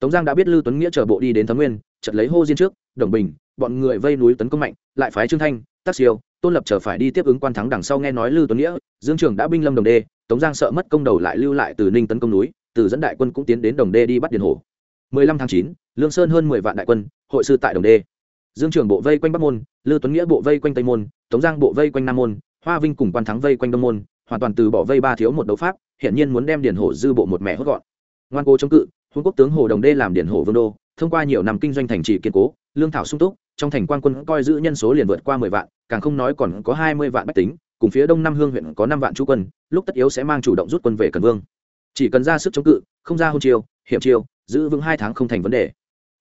Tống giang đã biết lưu tuấn nghĩa chờ bộ đi đến thấm nguyên chật lấy hô diên trước đồng bình bọn người vây núi tấn công mạnh lại phái trương thanh tác siêu tôn lập chờ phải đi tiếp ứng quan thắng đằng sau nghe nói lưu tuấn nghĩa dương trường đã binh lâm đồng đê tống giang sợ mất công đầu lại lưu lại từ ninh tấn công núi từ dẫn đại quân cũng tiến đến đồng đê đi bắt Điền hổ 15 tháng 9, lương sơn hơn 10 vạn đại quân hội sư tại đồng đê. Dương trường bộ vây quanh bắc môn lưu tuấn nghĩa bộ vây quanh tây môn tống giang bộ vây quanh nam môn hoa vinh cùng quan thắng vây quanh đông môn hoàn toàn từ bỏ vây ba thiếu một đấu pháp hiện nhiên muốn đem điển hổ dư bộ một mẹ hốt gọn. Ngoan cố chống cự huân quốc tướng hồ đồng đê làm điển hổ vương đô, thông qua nhiều năm kinh doanh thành trì kiên cố, lương thảo sung túc, trong thành quan quân coi giữ nhân số liền vượt qua mười vạn, càng không nói còn có hai mươi vạn bách tính, cùng phía đông nam hương huyện có năm vạn chú quân, lúc tất yếu sẽ mang chủ động rút quân về cần vương. Chỉ cần ra sức chống cự, không ra hôn chiêu, hiểm chiêu, giữ vững hai tháng không thành vấn đề.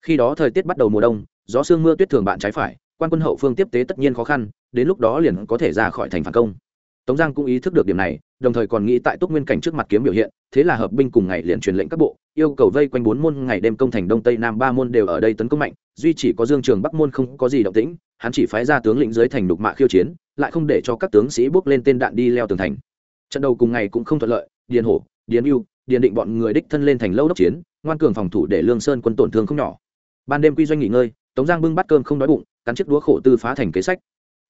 Khi đó thời tiết bắt đầu mùa đông, gió sương mưa tuyết thường bạn trái phải, quan quân hậu phương tiếp tế tất nhiên khó khăn, đến lúc đó liền có thể ra khỏi thành phản công tống giang cũng ý thức được điểm này, đồng thời còn nghĩ tại túc nguyên cảnh trước mặt kiếm biểu hiện, thế là hợp binh cùng ngày liền truyền lệnh các bộ, yêu cầu vây quanh bốn môn ngày đêm công thành đông tây nam ba môn đều ở đây tấn công mạnh, duy chỉ có dương trường bắc môn không có gì động tĩnh, hắn chỉ phái ra tướng lĩnh dưới thành đục mạ khiêu chiến, lại không để cho các tướng sĩ bước lên tên đạn đi leo tường thành. Trận đầu cùng ngày cũng không thuận lợi, điền hổ, điền yêu điền định bọn người đích thân lên thành lâu đốc chiến, ngoan cường phòng thủ để lương sơn quân tổn thương không nhỏ. Ban đêm quy doanh nghỉ ngơi, tống giang bưng bắt cơm không đói bụng, cắn chiếc đũa khổ tư phá thành kế sách.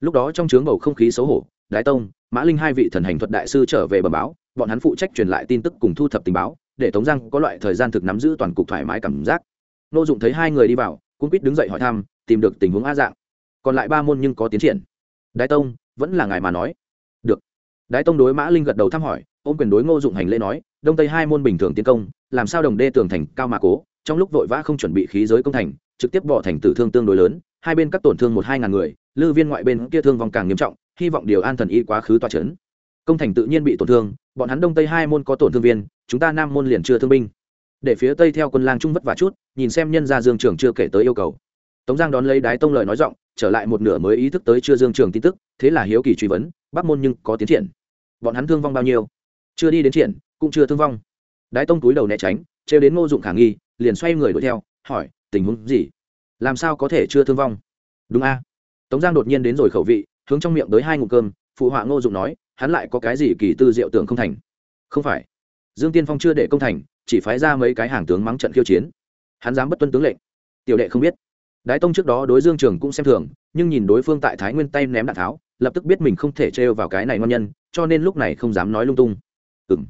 Lúc đó trong trướng bầu không khí xấu hổ đái tông, mã linh hai vị thần hành thuật đại sư trở về bờ báo, bọn hắn phụ trách truyền lại tin tức cùng thu thập tình báo, để tống giang có loại thời gian thực nắm giữ toàn cục thoải mái cảm giác. Nô dụng thấy hai người đi vào, cũng quýt đứng dậy hỏi thăm, tìm được tình huống a dạng. Còn lại ba môn nhưng có tiến triển. Đái tông, vẫn là ngài mà nói. Được. Đái tông đối mã linh gật đầu thăm hỏi, ôm quyền đối ngô dụng hành lễ nói, đông tây hai môn bình thường tiến công, làm sao đồng đê tường thành cao mà cố, trong lúc vội vã không chuẩn bị khí giới công thành, trực tiếp bỏ thành tử thương tương đối lớn, hai bên các tổn thương một hai ngàn người, lư viên ngoại bên kia thương vong càng nghiêm trọng hy vọng điều an thần y quá khứ toa trấn công thành tự nhiên bị tổn thương, bọn hắn đông tây hai môn có tổn thương viên, chúng ta nam môn liền chưa thương binh. Để phía tây theo quân lang trung vất vả chút, nhìn xem nhân gia dương trường chưa kể tới yêu cầu. Tống giang đón lấy đái tông lời nói giọng, trở lại một nửa mới ý thức tới chưa dương trường tin tức, thế là hiếu kỳ truy vấn, bắc môn nhưng có tiến triển. Bọn hắn thương vong bao nhiêu? Chưa đi đến triển, cũng chưa thương vong. Đái tông túi đầu né tránh, trêu đến ngô dụng khả nghi, liền xoay người đuổi theo, hỏi, tình huống gì? Làm sao có thể chưa thương vong? Đúng a. Tống giang đột nhiên đến rồi khẩu vị hướng trong miệng tới hai ngụm cơm, phụ họa ngô dụng nói, hắn lại có cái gì kỳ tư diệu tưởng không thành? Không phải. Dương tiên phong chưa để công thành, chỉ phái ra mấy cái hàng tướng mắng trận khiêu chiến. Hắn dám bất tuân tướng lệnh. Tiểu đệ không biết. Đái tông trước đó đối dương trường cũng xem thường, nhưng nhìn đối phương tại thái nguyên tay ném đạn tháo, lập tức biết mình không thể trêu vào cái này ngon nhân, cho nên lúc này không dám nói lung tung. Ừng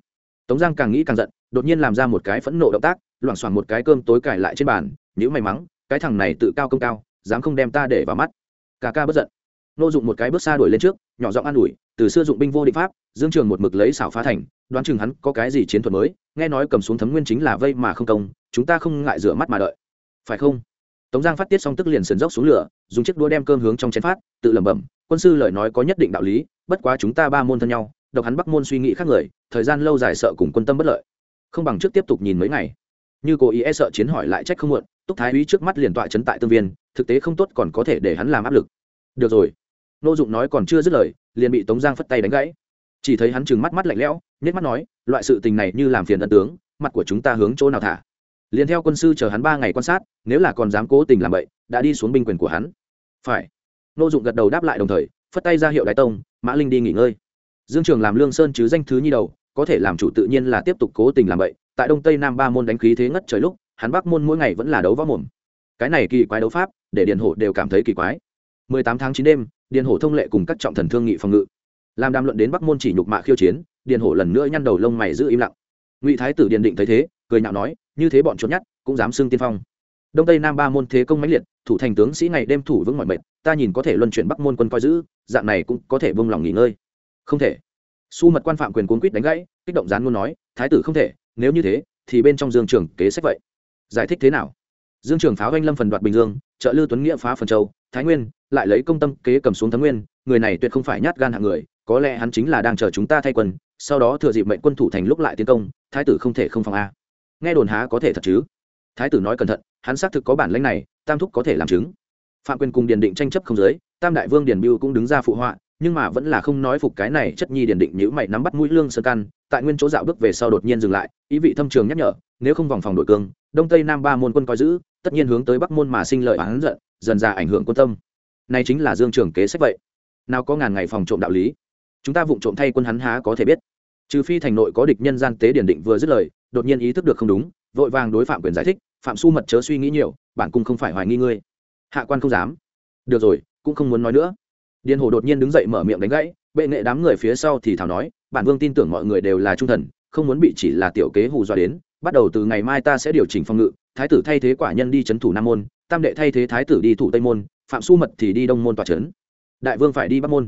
tống giang càng nghĩ càng giận, đột nhiên làm ra một cái phẫn nộ động tác, loảng xoảng một cái cơm tối cải lại trên bàn nhữ may mắng, cái thằng này tự cao công cao, dám không đem ta để vào mắt. Ca ca bất giận nô dụng một cái bước xa đuổi lên trước, nhỏ giọng an ủi, từ xưa dụng binh vô định pháp, dương trường một mực lấy xảo phá thành, đoán chừng hắn có cái gì chiến thuật mới, nghe nói cầm xuống thấm nguyên chính là vây mà không công, chúng ta không ngại rửa mắt mà đợi. Phải không? Tống giang phát tiết xong tức liền sườn dốc xuống lửa, dùng chiếc đũa đem cơm hướng trong chén phát, tự lẩm bẩm, quân sư lời nói có nhất định đạo lý, bất quá chúng ta ba môn thân nhau, độc hắn bắc môn suy nghĩ khác người, thời gian lâu dài sợ cùng quân tâm bất lợi. Không bằng trước tiếp tục nhìn mấy ngày. Như cố ý e sợ chiến hỏi lại trách không muộn, túc thái úy trước mắt liền tọa chấn tại tương viên, thực tế không tốt còn có thể để hắn làm áp lực. Được rồi nô dụng nói còn chưa dứt lời, liền bị tống giang phất tay đánh gãy. Chỉ thấy hắn chừng mắt mắt lạnh lẽo nhét mắt nói, loại sự tình này như làm phiền ân tướng, mặt của chúng ta hướng chỗ nào thả? Liền theo quân sư chờ hắn ba ngày quan sát, nếu là còn dám cố tình làm vậy đã đi xuống binh quyền của hắn. Phải. Nô dụng gật đầu đáp lại đồng thời, phất tay ra hiệu đại tông, mã linh đi nghỉ ngơi. Dương trường làm lương sơn chứ danh thứ nhi đầu, có thể làm chủ tự nhiên là tiếp tục cố tình làm vậy tại đông tây nam ba môn đánh khí thế ngất trời lúc, hắn bắc môn mỗi ngày vẫn là đấu võ mồm. Cái này kỳ quái đấu pháp, để điền hộ đều cảm thấy kỳ quái. 18 tháng 9 đêm điền hổ thông lệ cùng các trọng thần thương nghị phòng ngự. Làm đàm luận đến bắc môn chỉ nhục mạ khiêu chiến điền hổ lần nữa nhăn đầu lông mày giữ im lặng. Ngụy thái tử điền định thấy thế cười nhạo nói như thế bọn trốn nhát, cũng dám xưng tiên phong. Đông tây nam ba môn thế công mãnh liệt thủ thành tướng sĩ ngày đêm thủ vững mọi mệt ta nhìn có thể luân chuyển bắc môn quân coi giữ dạng này cũng có thể vung lòng nghỉ ngơi. Không thể. Su mật quan phạm quyền cuốn quýt đánh gãy kích động gián luôn nói thái tử không thể nếu như thế thì bên trong dương trường kế sách vậy. Giải thích thế nào? Dương trường pháo anh lâm phần đoạt bình dương trợ lư tuấn nghĩa phá phần châu thái nguyên, lại lấy công tâm kế cầm xuống thấm nguyên, người này tuyệt không phải nhát gan hạng người, có lẽ hắn chính là đang chờ chúng ta thay quân sau đó thừa dịp mệnh quân thủ thành lúc lại tiến công, thái tử không thể không phòng a. Nghe đồn há có thể thật chứ? Thái tử nói cẩn thận, hắn xác thực có bản lãnh này, tam thúc có thể làm chứng. Phạm quyền cùng điền định tranh chấp không giới, tam đại vương điền biêu cũng đứng ra phụ họa, nhưng mà vẫn là không nói phục cái này chất nhi điền định nhữ mày nắm bắt mũi lương sơ căn tại nguyên chỗ dạo bước về sau đột nhiên dừng lại, ý vị thâm trường nhắc nhở, nếu không vòng phòng đội cương, đông tây nam ba môn quân coi giữ, tất nhiên hướng tới bắc môn mà sinh lợi án giận, dần ra ảnh hưởng quân tâm. Này chính là dương trường kế sách vậy. Nào có ngàn ngày phòng trộm đạo lý, chúng ta vụng trộm thay quân hắn há có thể biết. Trừ phi thành nội có địch nhân gian tế điển định vừa dứt lời, đột nhiên ý thức được không đúng, vội vàng đối phạm quyền giải thích, phạm su mật chớ suy nghĩ nhiều, bản cung không phải hoài nghi ngươi. Hạ quan không dám. Được rồi, cũng không muốn nói nữa. Điền hồ đột nhiên đứng dậy mở miệng đánh gãy, bệ nghệ đám người phía sau thì thảo nói bản vương tin tưởng mọi người đều là trung thần, không muốn bị chỉ là tiểu kế hù dọa đến. Bắt đầu từ ngày mai ta sẽ điều chỉnh phòng ngự, thái tử thay thế quả nhân đi c h ấ n thủ nam môn, tam đệ thay thế thái tử đi thủ tây môn, phạm su mật thì đi đông môn tòa c h ấ n đại vương phải đi bắc môn.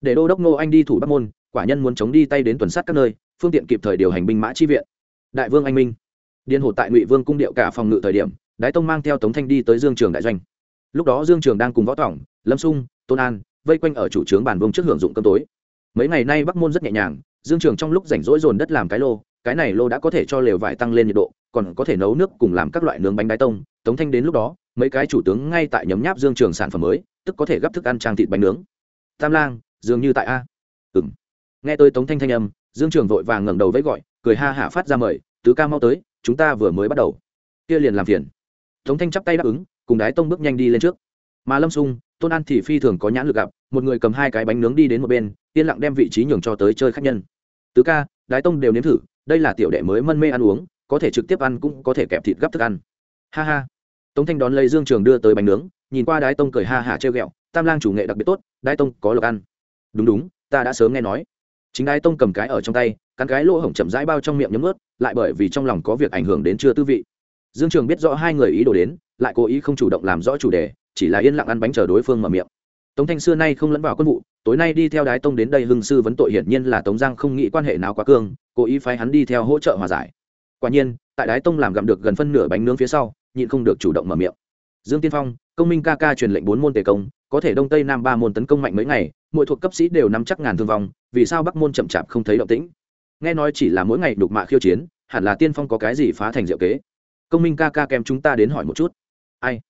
Để đô đốc nô anh đi thủ bắc môn, quả nhân muốn chống đi tay đến tuần sát các nơi, phương tiện kịp thời điều hành binh mã chi viện. Đại vương anh minh. Điền hồ tại ngụy vương cung điệu cả phòng ngự thời điểm, đái tông mang theo tống thanh đi tới dương trường đại doanh. Lúc đó dương trường đang cùng võ tỏng lâm sung, tôn an, vây quanh ở chủ trướng bản vương trước hưởng dụng cơm tối mấy ngày nay bắc môn rất nhẹ nhàng, dương trường trong lúc rảnh rỗi dồn đất làm cái lô, cái này lô đã có thể cho lều vải tăng lên nhiệt độ, còn có thể nấu nước cùng làm các loại nướng bánh đái tông. Tống thanh đến lúc đó, mấy cái chủ tướng ngay tại nhấm nháp dương trường sản phẩm mới, tức có thể gấp thức ăn trang thịt bánh nướng. Tam lang, dường như tại a. Ừng nghe tôi tống thanh thanh âm, dương trường vội vàng ngẩng đầu với gọi, cười ha hả phát ra mời, tứ ca mau tới, chúng ta vừa mới bắt đầu. Kia liền làm phiền. Tống thanh chắp tay đáp ứng, cùng đái tông bước nhanh đi lên trước. Mà lâm sung, tôn an thì phi thường có nhãn lực gặp, một người cầm hai cái bánh nướng đi đến một bên yên lặng đem vị trí nhường cho tới chơi khách nhân. Tứ ca, đái tông đều nếm thử, đây là tiểu đệ mới mân mê ăn uống, có thể trực tiếp ăn cũng có thể kẹp thịt gấp thức ăn. Ha ha. Tống thanh đón lấy dương trường đưa tới bánh nướng, nhìn qua đái tông cười ha hả treo ghẹo, tam lang chủ nghệ đặc biệt tốt, đái tông có lộc ăn. Đúng đúng, ta đã sớm nghe nói. Chính đái tông cầm cái ở trong tay, cắn cái lỗ hổng chậm rãi bao trong miệng nhấm ướt, lại bởi vì trong lòng có việc ảnh hưởng đến chưa tư vị. Dương trường biết rõ hai người ý đồ đến, lại cố ý không chủ động làm rõ chủ đề, chỉ là yên lặng ăn bánh chờ đối phương mở miệng. Tống thanh xưa nay không lẫn vào quân vụ tối nay đi theo đái tông đến đây hưng sư vấn tội hiển nhiên là tống giang không nghĩ quan hệ nào quá cương, cố ý phái hắn đi theo hỗ trợ hòa giải. Quả nhiên, tại đái tông làm gặm được gần phân nửa bánh nướng phía sau, nhịn không được chủ động mở miệng. Dương tiên phong, công minh ca ca truyền lệnh bốn môn tề công, có thể đông tây nam ba môn tấn công mạnh mấy ngày, mỗi thuộc cấp sĩ đều nắm chắc ngàn thương vong, vì sao bắc môn chậm chạp không thấy động tĩnh? Nghe nói chỉ là mỗi ngày đục mạ khiêu chiến, hẳn là tiên phong có cái gì phá thành diệu kế? Công minh ca ca kèm chúng ta đến hỏi một chút. Ai?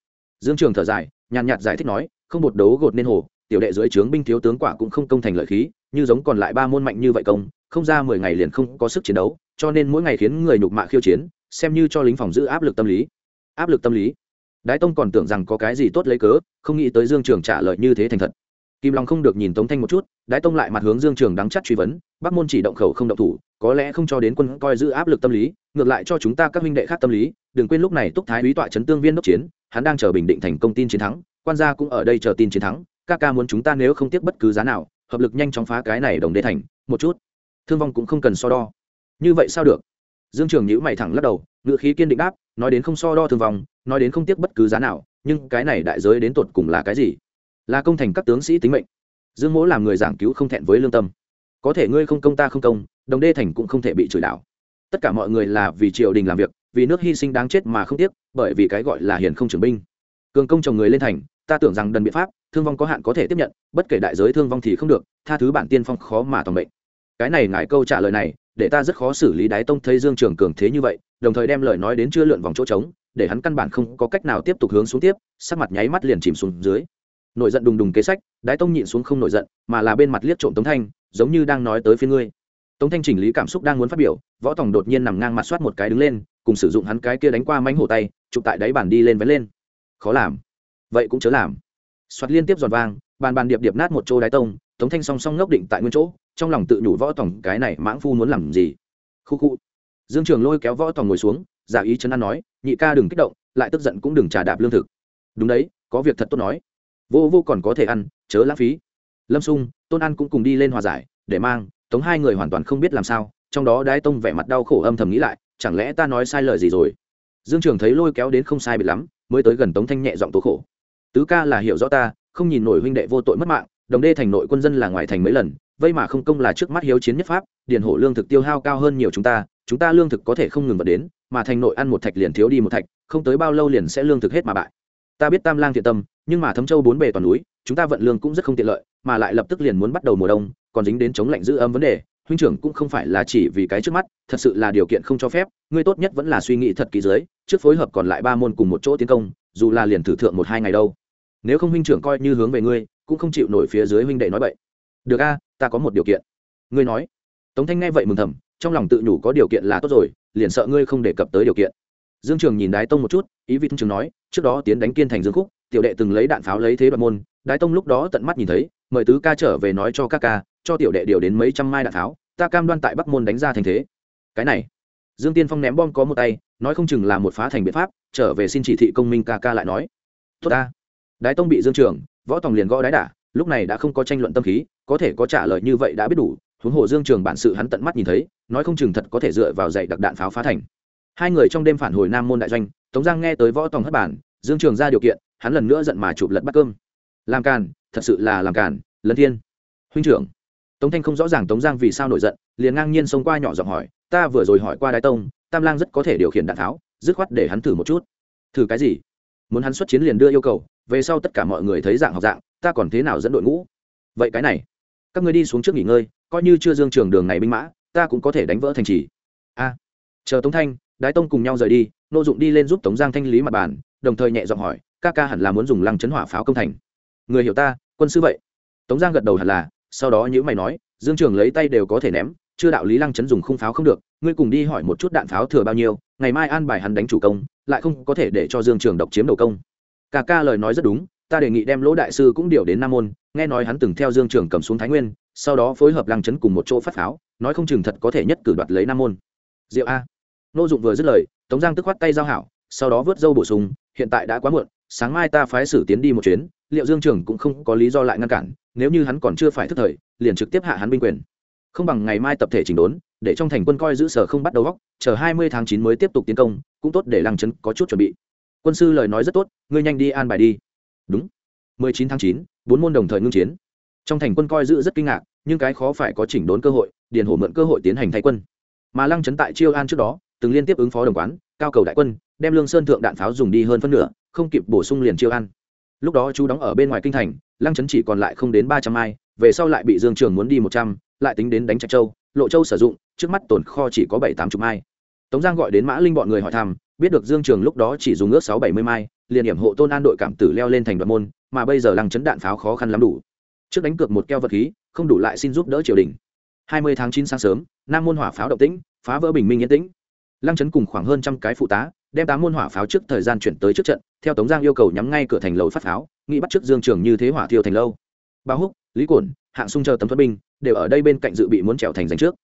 Dương trường thở dài, nhàn nhạt giải thích nói, không bột đấu gột nên hồ tiểu đệ dưới trướng binh thiếu tướng quả cũng không công thành lợi khí, như giống còn lại ba môn mạnh như vậy công, không ra mười ngày liền không có sức chiến đấu, cho nên mỗi ngày khiến người nhục mạ khiêu chiến, xem như cho lính phòng giữ áp lực tâm lý. Áp lực tâm lý. Đái tông còn tưởng rằng có cái gì tốt lấy cớ, không nghĩ tới dương trường trả lời như thế thành thật. Kim long không được nhìn tống thanh một chút, đái tông lại mặt hướng dương trường đắng chắc truy vấn, bắc môn chỉ động khẩu không động thủ, có lẽ không cho đến quân coi giữ áp lực tâm lý, ngược lại cho chúng ta các huynh đệ khác tâm lý, đừng quên lúc này túc thái úy tọa chấn tương viên đốc chiến, hắn đang chờ bình định thành công tin chiến thắng, quan gia cũng ở đây chờ tin chiến thắng ca ca muốn chúng ta nếu không tiếc bất cứ giá nào, hợp lực nhanh chóng phá cái này đồng đê thành, một chút. Thương vong cũng không cần so đo. Như vậy sao được? Dương trường nhữ mày thẳng lắc đầu ngự khí kiên định đáp, nói đến không so đo thương vong, nói đến không tiếc bất cứ giá nào, nhưng cái này đại giới đến tột cùng là cái gì? Là công thành các tướng sĩ tính mệnh. Dương mỗ làm người giảng cứu không thẹn với lương tâm. Có thể ngươi không công ta không công, đồng đê thành cũng không thể bị chửi đảo. Tất cả mọi người là vì triều đình làm việc, vì nước hy sinh đáng chết mà không tiếc, bởi vì cái gọi là hiền không trưởng binh. Cường công chồng người lên thành ta tưởng rằng đần biện pháp, thương vong có hạn có thể tiếp nhận, bất kể đại giới thương vong thì không được, tha thứ bản tiên phong khó mà toàn bệnh. cái này ngại câu trả lời này, để ta rất khó xử lý đái tông thấy dương trường cường thế như vậy, đồng thời đem lời nói đến chưa lượn vòng chỗ trống, để hắn căn bản không có cách nào tiếp tục hướng xuống tiếp, sắc mặt nháy mắt liền chìm xuống dưới. Nổi giận đùng đùng kế sách, đái tông nhịn xuống không nổi giận, mà là bên mặt liếc trộm tống thanh, giống như đang nói tới phía ngươi. Tống thanh chỉnh lý cảm xúc đang muốn phát biểu, võ tòng đột nhiên nằm ngang mặt soát một cái đứng lên, cùng sử dụng hắn cái kia đánh qua mánh hổ tay, chụp tại đáy bàn đi lên vén lên. Khó làm vậy cũng chớ làm. Soạt liên tiếp giòn vang, bàn bàn điệp điệp nát một chỗ đáy tông, tống thanh song song ngốc định tại nguyên chỗ, trong lòng tự nhủ võ tòng cái này mãng phu muốn làm gì? Khu khu. Dương trường lôi kéo võ tòng ngồi xuống, giả ý chấn an nói, nhị ca đừng kích động, lại tức giận cũng đừng trả đạp lương thực. Đúng đấy, có việc thật tốt nói. Vô vô còn có thể ăn, chớ lãng phí. Lâm sung, tôn ăn cũng cùng đi lên hòa giải, để mang, tống hai người hoàn toàn không biết làm sao, trong đó đái tông vẻ mặt đau khổ âm thầm nghĩ lại, chẳng lẽ ta nói sai lời gì rồi? Dương trường thấy lôi kéo đến không sai bị lắm, mới tới gần tống thanh nhẹ giọng tố khổ tứ ca là hiểu rõ ta, không nhìn nổi huynh đệ vô tội mất mạng, đồng đê thành nội quân dân là ngoài thành mấy lần, vây mà không công là trước mắt hiếu chiến nhất pháp, điền hổ lương thực tiêu hao cao hơn nhiều chúng ta chúng ta lương thực có thể không ngừng vật đến, mà thành nội ăn một thạch liền thiếu đi một thạch, không tới bao lâu liền sẽ lương thực hết mà bại. Ta biết tam lang thiện tâm, nhưng mà thấm châu bốn bề toàn núi, chúng ta vận lương cũng rất không tiện lợi, mà lại lập tức liền muốn bắt đầu mùa đông, còn dính đến chống lạnh giữ ấm vấn đề, huynh trưởng cũng không phải là chỉ vì cái trước mắt, thật sự là điều kiện không cho phép, ngươi tốt nhất vẫn là suy nghĩ thật kỹ dưới, trước phối hợp còn lại ba môn cùng một chỗ tiến công, dù là liền thử thượng một hai ngày đâu nếu không huynh trưởng coi như hướng về ngươi, cũng không chịu nổi phía dưới huynh đệ nói vậy được a, ta có một điều kiện. Ngươi nói. Tống thanh nghe vậy mừng thầm, trong lòng tự nhủ có điều kiện là tốt rồi, liền sợ ngươi không đề cập tới điều kiện. Dương trường nhìn đái tông một chút, ý vị thông trường nói, trước đó tiến đánh kiên thành dương khúc, tiểu đệ từng lấy đạn pháo lấy thế đoạn môn, đái tông lúc đó tận mắt nhìn thấy, mời tứ ca trở về nói cho các ca, cho tiểu đệ điều đến mấy trăm mai đạn pháo, ta cam đoan tại bắc môn đánh ra thành thế. Cái này. Dương tiên phong ném bom có một tay, nói không chừng là một phá thành biện pháp, trở về xin chỉ thị công minh ca ca lại nói. Tốt ta đái tông bị dương trường, võ tòng liền gõ đái đả, lúc này đã không có tranh luận tâm khí, có thể có trả lời như vậy đã biết đủ, huống hồ dương trường bản sự hắn tận mắt nhìn thấy, nói không chừng thật có thể dựa vào dạy đặc đạn pháo phá thành. Hai người trong đêm phản hồi nam môn đại doanh, tống giang nghe tới võ tòng hất bản dương trường ra điều kiện, hắn lần nữa giận mà chụp lật bắt cơm. Làm càn, thật sự là làm càn, lân thiên. Huynh trưởng. Tống thanh không rõ ràng tống giang vì sao nổi giận, liền ngang nhiên xông qua nhỏ giọng hỏi, ta vừa rồi hỏi qua đái tông, tam lang rất có thể điều khiển đạn tháo, dứt khoát để hắn thử một chút. Thử cái gì? Muốn hắn xuất chiến liền đưa yêu cầu về sau tất cả mọi người thấy dạng học dạng, ta còn thế nào dẫn đội ngũ? Vậy cái này, các người đi xuống trước nghỉ ngơi, coi như chưa dương trường đường này binh mã, ta cũng có thể đánh vỡ thành trì. A, chờ tống thanh, đái tông cùng nhau rời đi, nô dụng đi lên giúp tống giang thanh lý mặt bàn, đồng thời nhẹ giọng hỏi, ca ca hẳn là muốn dùng lăng chấn hỏa pháo công thành. Người hiểu ta, quân sư vậy. Tống giang gật đầu hẳn là, sau đó nhữ mày nói, dương trường lấy tay đều có thể ném, chưa đạo lý lăng chấn dùng khung pháo không được, ngươi cùng đi hỏi một chút đạn pháo thừa bao nhiêu, ngày mai an bài hắn đánh chủ công, lại không có thể để cho dương trường độc chiếm đầu công ca ca lời nói rất đúng, ta đề nghị đem lỗ đại sư cũng điều đến nam môn, nghe nói hắn từng theo dương trường cầm xuống thái nguyên, sau đó phối hợp lăng chấn cùng một chỗ phát pháo, nói không chừng thật có thể nhất cử đoạt lấy nam môn. Diệu a. Nô dụng vừa dứt lời, tống giang tức khoát tay giao hảo, sau đó vớt dâu bổ sung, hiện tại đã quá muộn, sáng mai ta phái sử tiến đi một chuyến, liệu dương trường cũng không có lý do lại ngăn cản, nếu như hắn còn chưa phải thức thời, liền trực tiếp hạ hắn binh quyền. Không bằng ngày mai tập thể chỉnh đốn, để trong thành quân coi giữ sở không bắt đầu góc, chờ hai mươi tháng chín mới tiếp tục tiến công, cũng tốt để lăng chấn có chút chuẩn bị quân sư lời nói rất tốt, ngươi nhanh đi an bài đi. Đúng. Mười chín tháng chín, bốn môn đồng thời ngưng chiến. Trong thành quân coi giữ rất kinh ngạc, nhưng cái khó phải có chỉnh đốn cơ hội, điền hổ mượn cơ hội tiến hành thay quân. Mà lăng trấn tại chiêu an trước đó, từng liên tiếp ứng phó đồng quán, cao cầu đại quân, đem lương sơn thượng đạn pháo dùng đi hơn phân nửa, không kịp bổ sung liền chiêu an. Lúc đó chú đóng ở bên ngoài kinh thành, lăng trấn chỉ còn lại không đến ba trăm mai về sau lại bị dương trường muốn đi một trăm, lại tính đến đánh trạch châu, lộ châu sử dụng, trước mắt tồn kho chỉ có bảy tám chục mai tống giang gọi đến mã linh bọn người hỏi thăm biết được dương trường lúc đó chỉ dùng ước sáu bảy mươi mai, liền điểm hộ tôn an đội cảm tử leo lên thành đoạn môn, mà bây giờ lăng chấn đạn pháo khó khăn lắm đủ. Trước đánh cược một keo vật khí, không đủ lại xin giúp đỡ triều đình. Hai mươi tháng chín sáng sớm, nam môn hỏa pháo động tĩnh, phá vỡ bình minh yên tĩnh. Lăng chấn cùng khoảng hơn trăm cái phụ tá, đem tám môn hỏa pháo trước thời gian chuyển tới trước trận, theo tống giang yêu cầu nhắm ngay cửa thành lầu phát pháo, nghĩ bắt trước dương trường như thế hỏa thiêu thành lâu. Bao húc, lý cổn, hạng sung chờ tấm thuất binh, đều ở đây bên cạnh dự bị muốn trèo thành giành trước.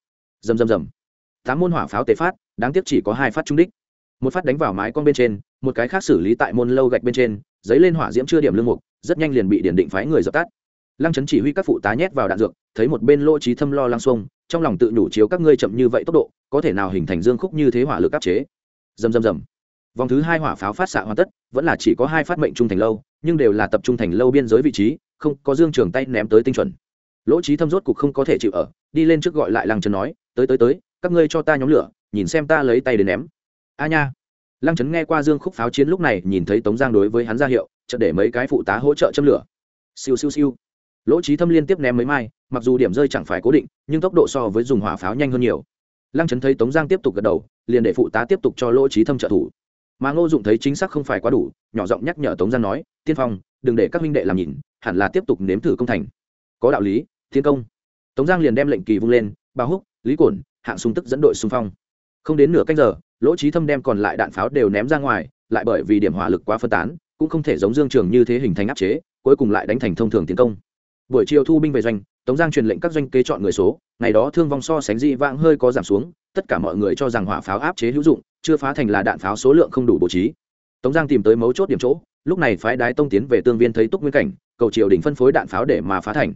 Dầm dầm dầm tám môn hỏa pháo tề phát, đáng tiếc chỉ có hai phát trung đích một phát đánh vào mái con bên trên, một cái khác xử lý tại môn lâu gạch bên trên, giấy lên hỏa diễm chưa điểm lương mục, rất nhanh liền bị điển định phái người dập tắt. Lăng chấn chỉ huy các phụ tá nhét vào đạn dược, thấy một bên lỗ trí thâm lo lăng xuông, trong lòng tự nhủ chiếu các ngươi chậm như vậy tốc độ, có thể nào hình thành dương khúc như thế hỏa lực áp chế. Dầm dầm dầm vòng thứ hai hỏa pháo phát xạ hoàn tất, vẫn là chỉ có hai phát mệnh trung thành lâu, nhưng đều là tập trung thành lâu biên giới vị trí, không có dương trường tay ném tới tinh chuẩn. Lỗ trí thâm rốt cục không có thể chịu ở, đi lên trước gọi lại lăng trấn nói, tới tới tới, các ngươi cho ta nhóm lửa, nhìn xem ta lấy tay đến ném a nha. Lăng trấn nghe qua dương khúc pháo chiến lúc này, nhìn thấy tống giang đối với hắn ra hiệu, chợt để mấy cái phụ tá hỗ trợ châm lửa. Siêu siêu siêu. Lỗ trí thâm liên tiếp ném mấy mai, mặc dù điểm rơi chẳng phải cố định, nhưng tốc độ so với dùng hỏa pháo nhanh hơn nhiều. Lăng trấn thấy tống giang tiếp tục gật đầu, liền để phụ tá tiếp tục cho lỗ trí thâm trợ thủ. Mà ngô dụng thấy chính xác không phải quá đủ, nhỏ giọng nhắc nhở tống giang nói, tiên phong, đừng để các minh đệ làm nhìn, hẳn là tiếp tục nếm thử công thành. Có đạo lý, thiên công. Tống giang liền đem lệnh kỳ vung lên bao húc, lý cổn, hạng sung tức dẫn đội xung phong không đến nửa canh giờ, lỗ trí thâm đem còn lại đạn pháo đều ném ra ngoài, lại bởi vì điểm hỏa lực quá phân tán, cũng không thể giống dương trường như thế hình thành áp chế, cuối cùng lại đánh thành thông thường tiến công. Buổi chiều thu binh về doanh, tống giang truyền lệnh các doanh kế chọn người số, ngày đó thương vong so sánh dị vãng hơi có giảm xuống, tất cả mọi người cho rằng hỏa pháo áp chế hữu dụng, chưa phá thành là đạn pháo số lượng không đủ bố trí. Tống giang tìm tới mấu chốt điểm chỗ, lúc này phái đái tông tiến về tương viên thấy túc nguyên cảnh, cầu triều đình phân phối đạn pháo để mà phá thành.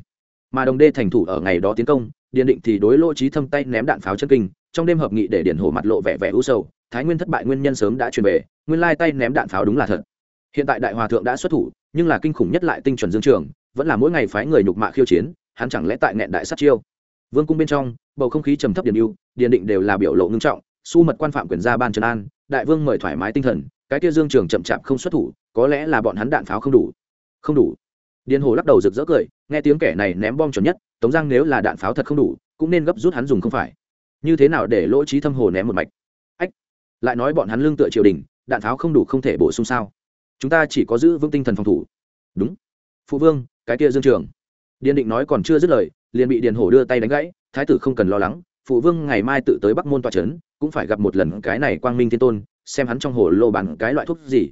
Mà đồng đê thành thủ ở ngày đó tiến công, điền định thì đối lỗ trí thâm tay ném đạn pháo chân kinh trong đêm hợp nghị để điển hổ mặt lộ vẻ vẻ u sầu, thái nguyên thất bại nguyên nhân sớm đã truyền về, nguyên lai tay ném đạn pháo đúng là thật. Hiện tại đại hòa thượng đã xuất thủ, nhưng là kinh khủng nhất lại tinh chuẩn dương trường, vẫn là mỗi ngày phái người nhục mạ khiêu chiến, hắn chẳng lẽ tại nghẹn đại sát chiêu? Vương cung bên trong, bầu không khí trầm thấp điền yêu điền định đều là biểu lộ ngưng trọng, su mật quan phạm quyền gia ban trần an, đại vương mời thoải mái tinh thần, cái kia dương trường chậm chạp không xuất thủ, có lẽ là bọn hắn đạn pháo không đủ. Không đủ. Điền hồ lắc đầu rực rỡ cười, nghe tiếng kẻ này ném bom chuẩn nhất, tống giang nếu là đạn pháo thật không đủ, cũng nên gấp rút hắn dùng không phải như thế nào để lỗ trí thâm hồ ném một mạch? Ách, lại nói bọn hắn lương tựa triều đình, đạn pháo không đủ không thể bổ sung sao? Chúng ta chỉ có giữ vững tinh thần phòng thủ. Đúng. Phụ vương, cái kia dương trường. Điền định nói còn chưa dứt lời, liền bị điền hổ đưa tay đánh gãy, thái tử không cần lo lắng, phụ vương ngày mai tự tới bắc môn tòa trấn cũng phải gặp một lần cái này quang minh thiên tôn, xem hắn trong hồ lô bàn cái loại thuốc gì.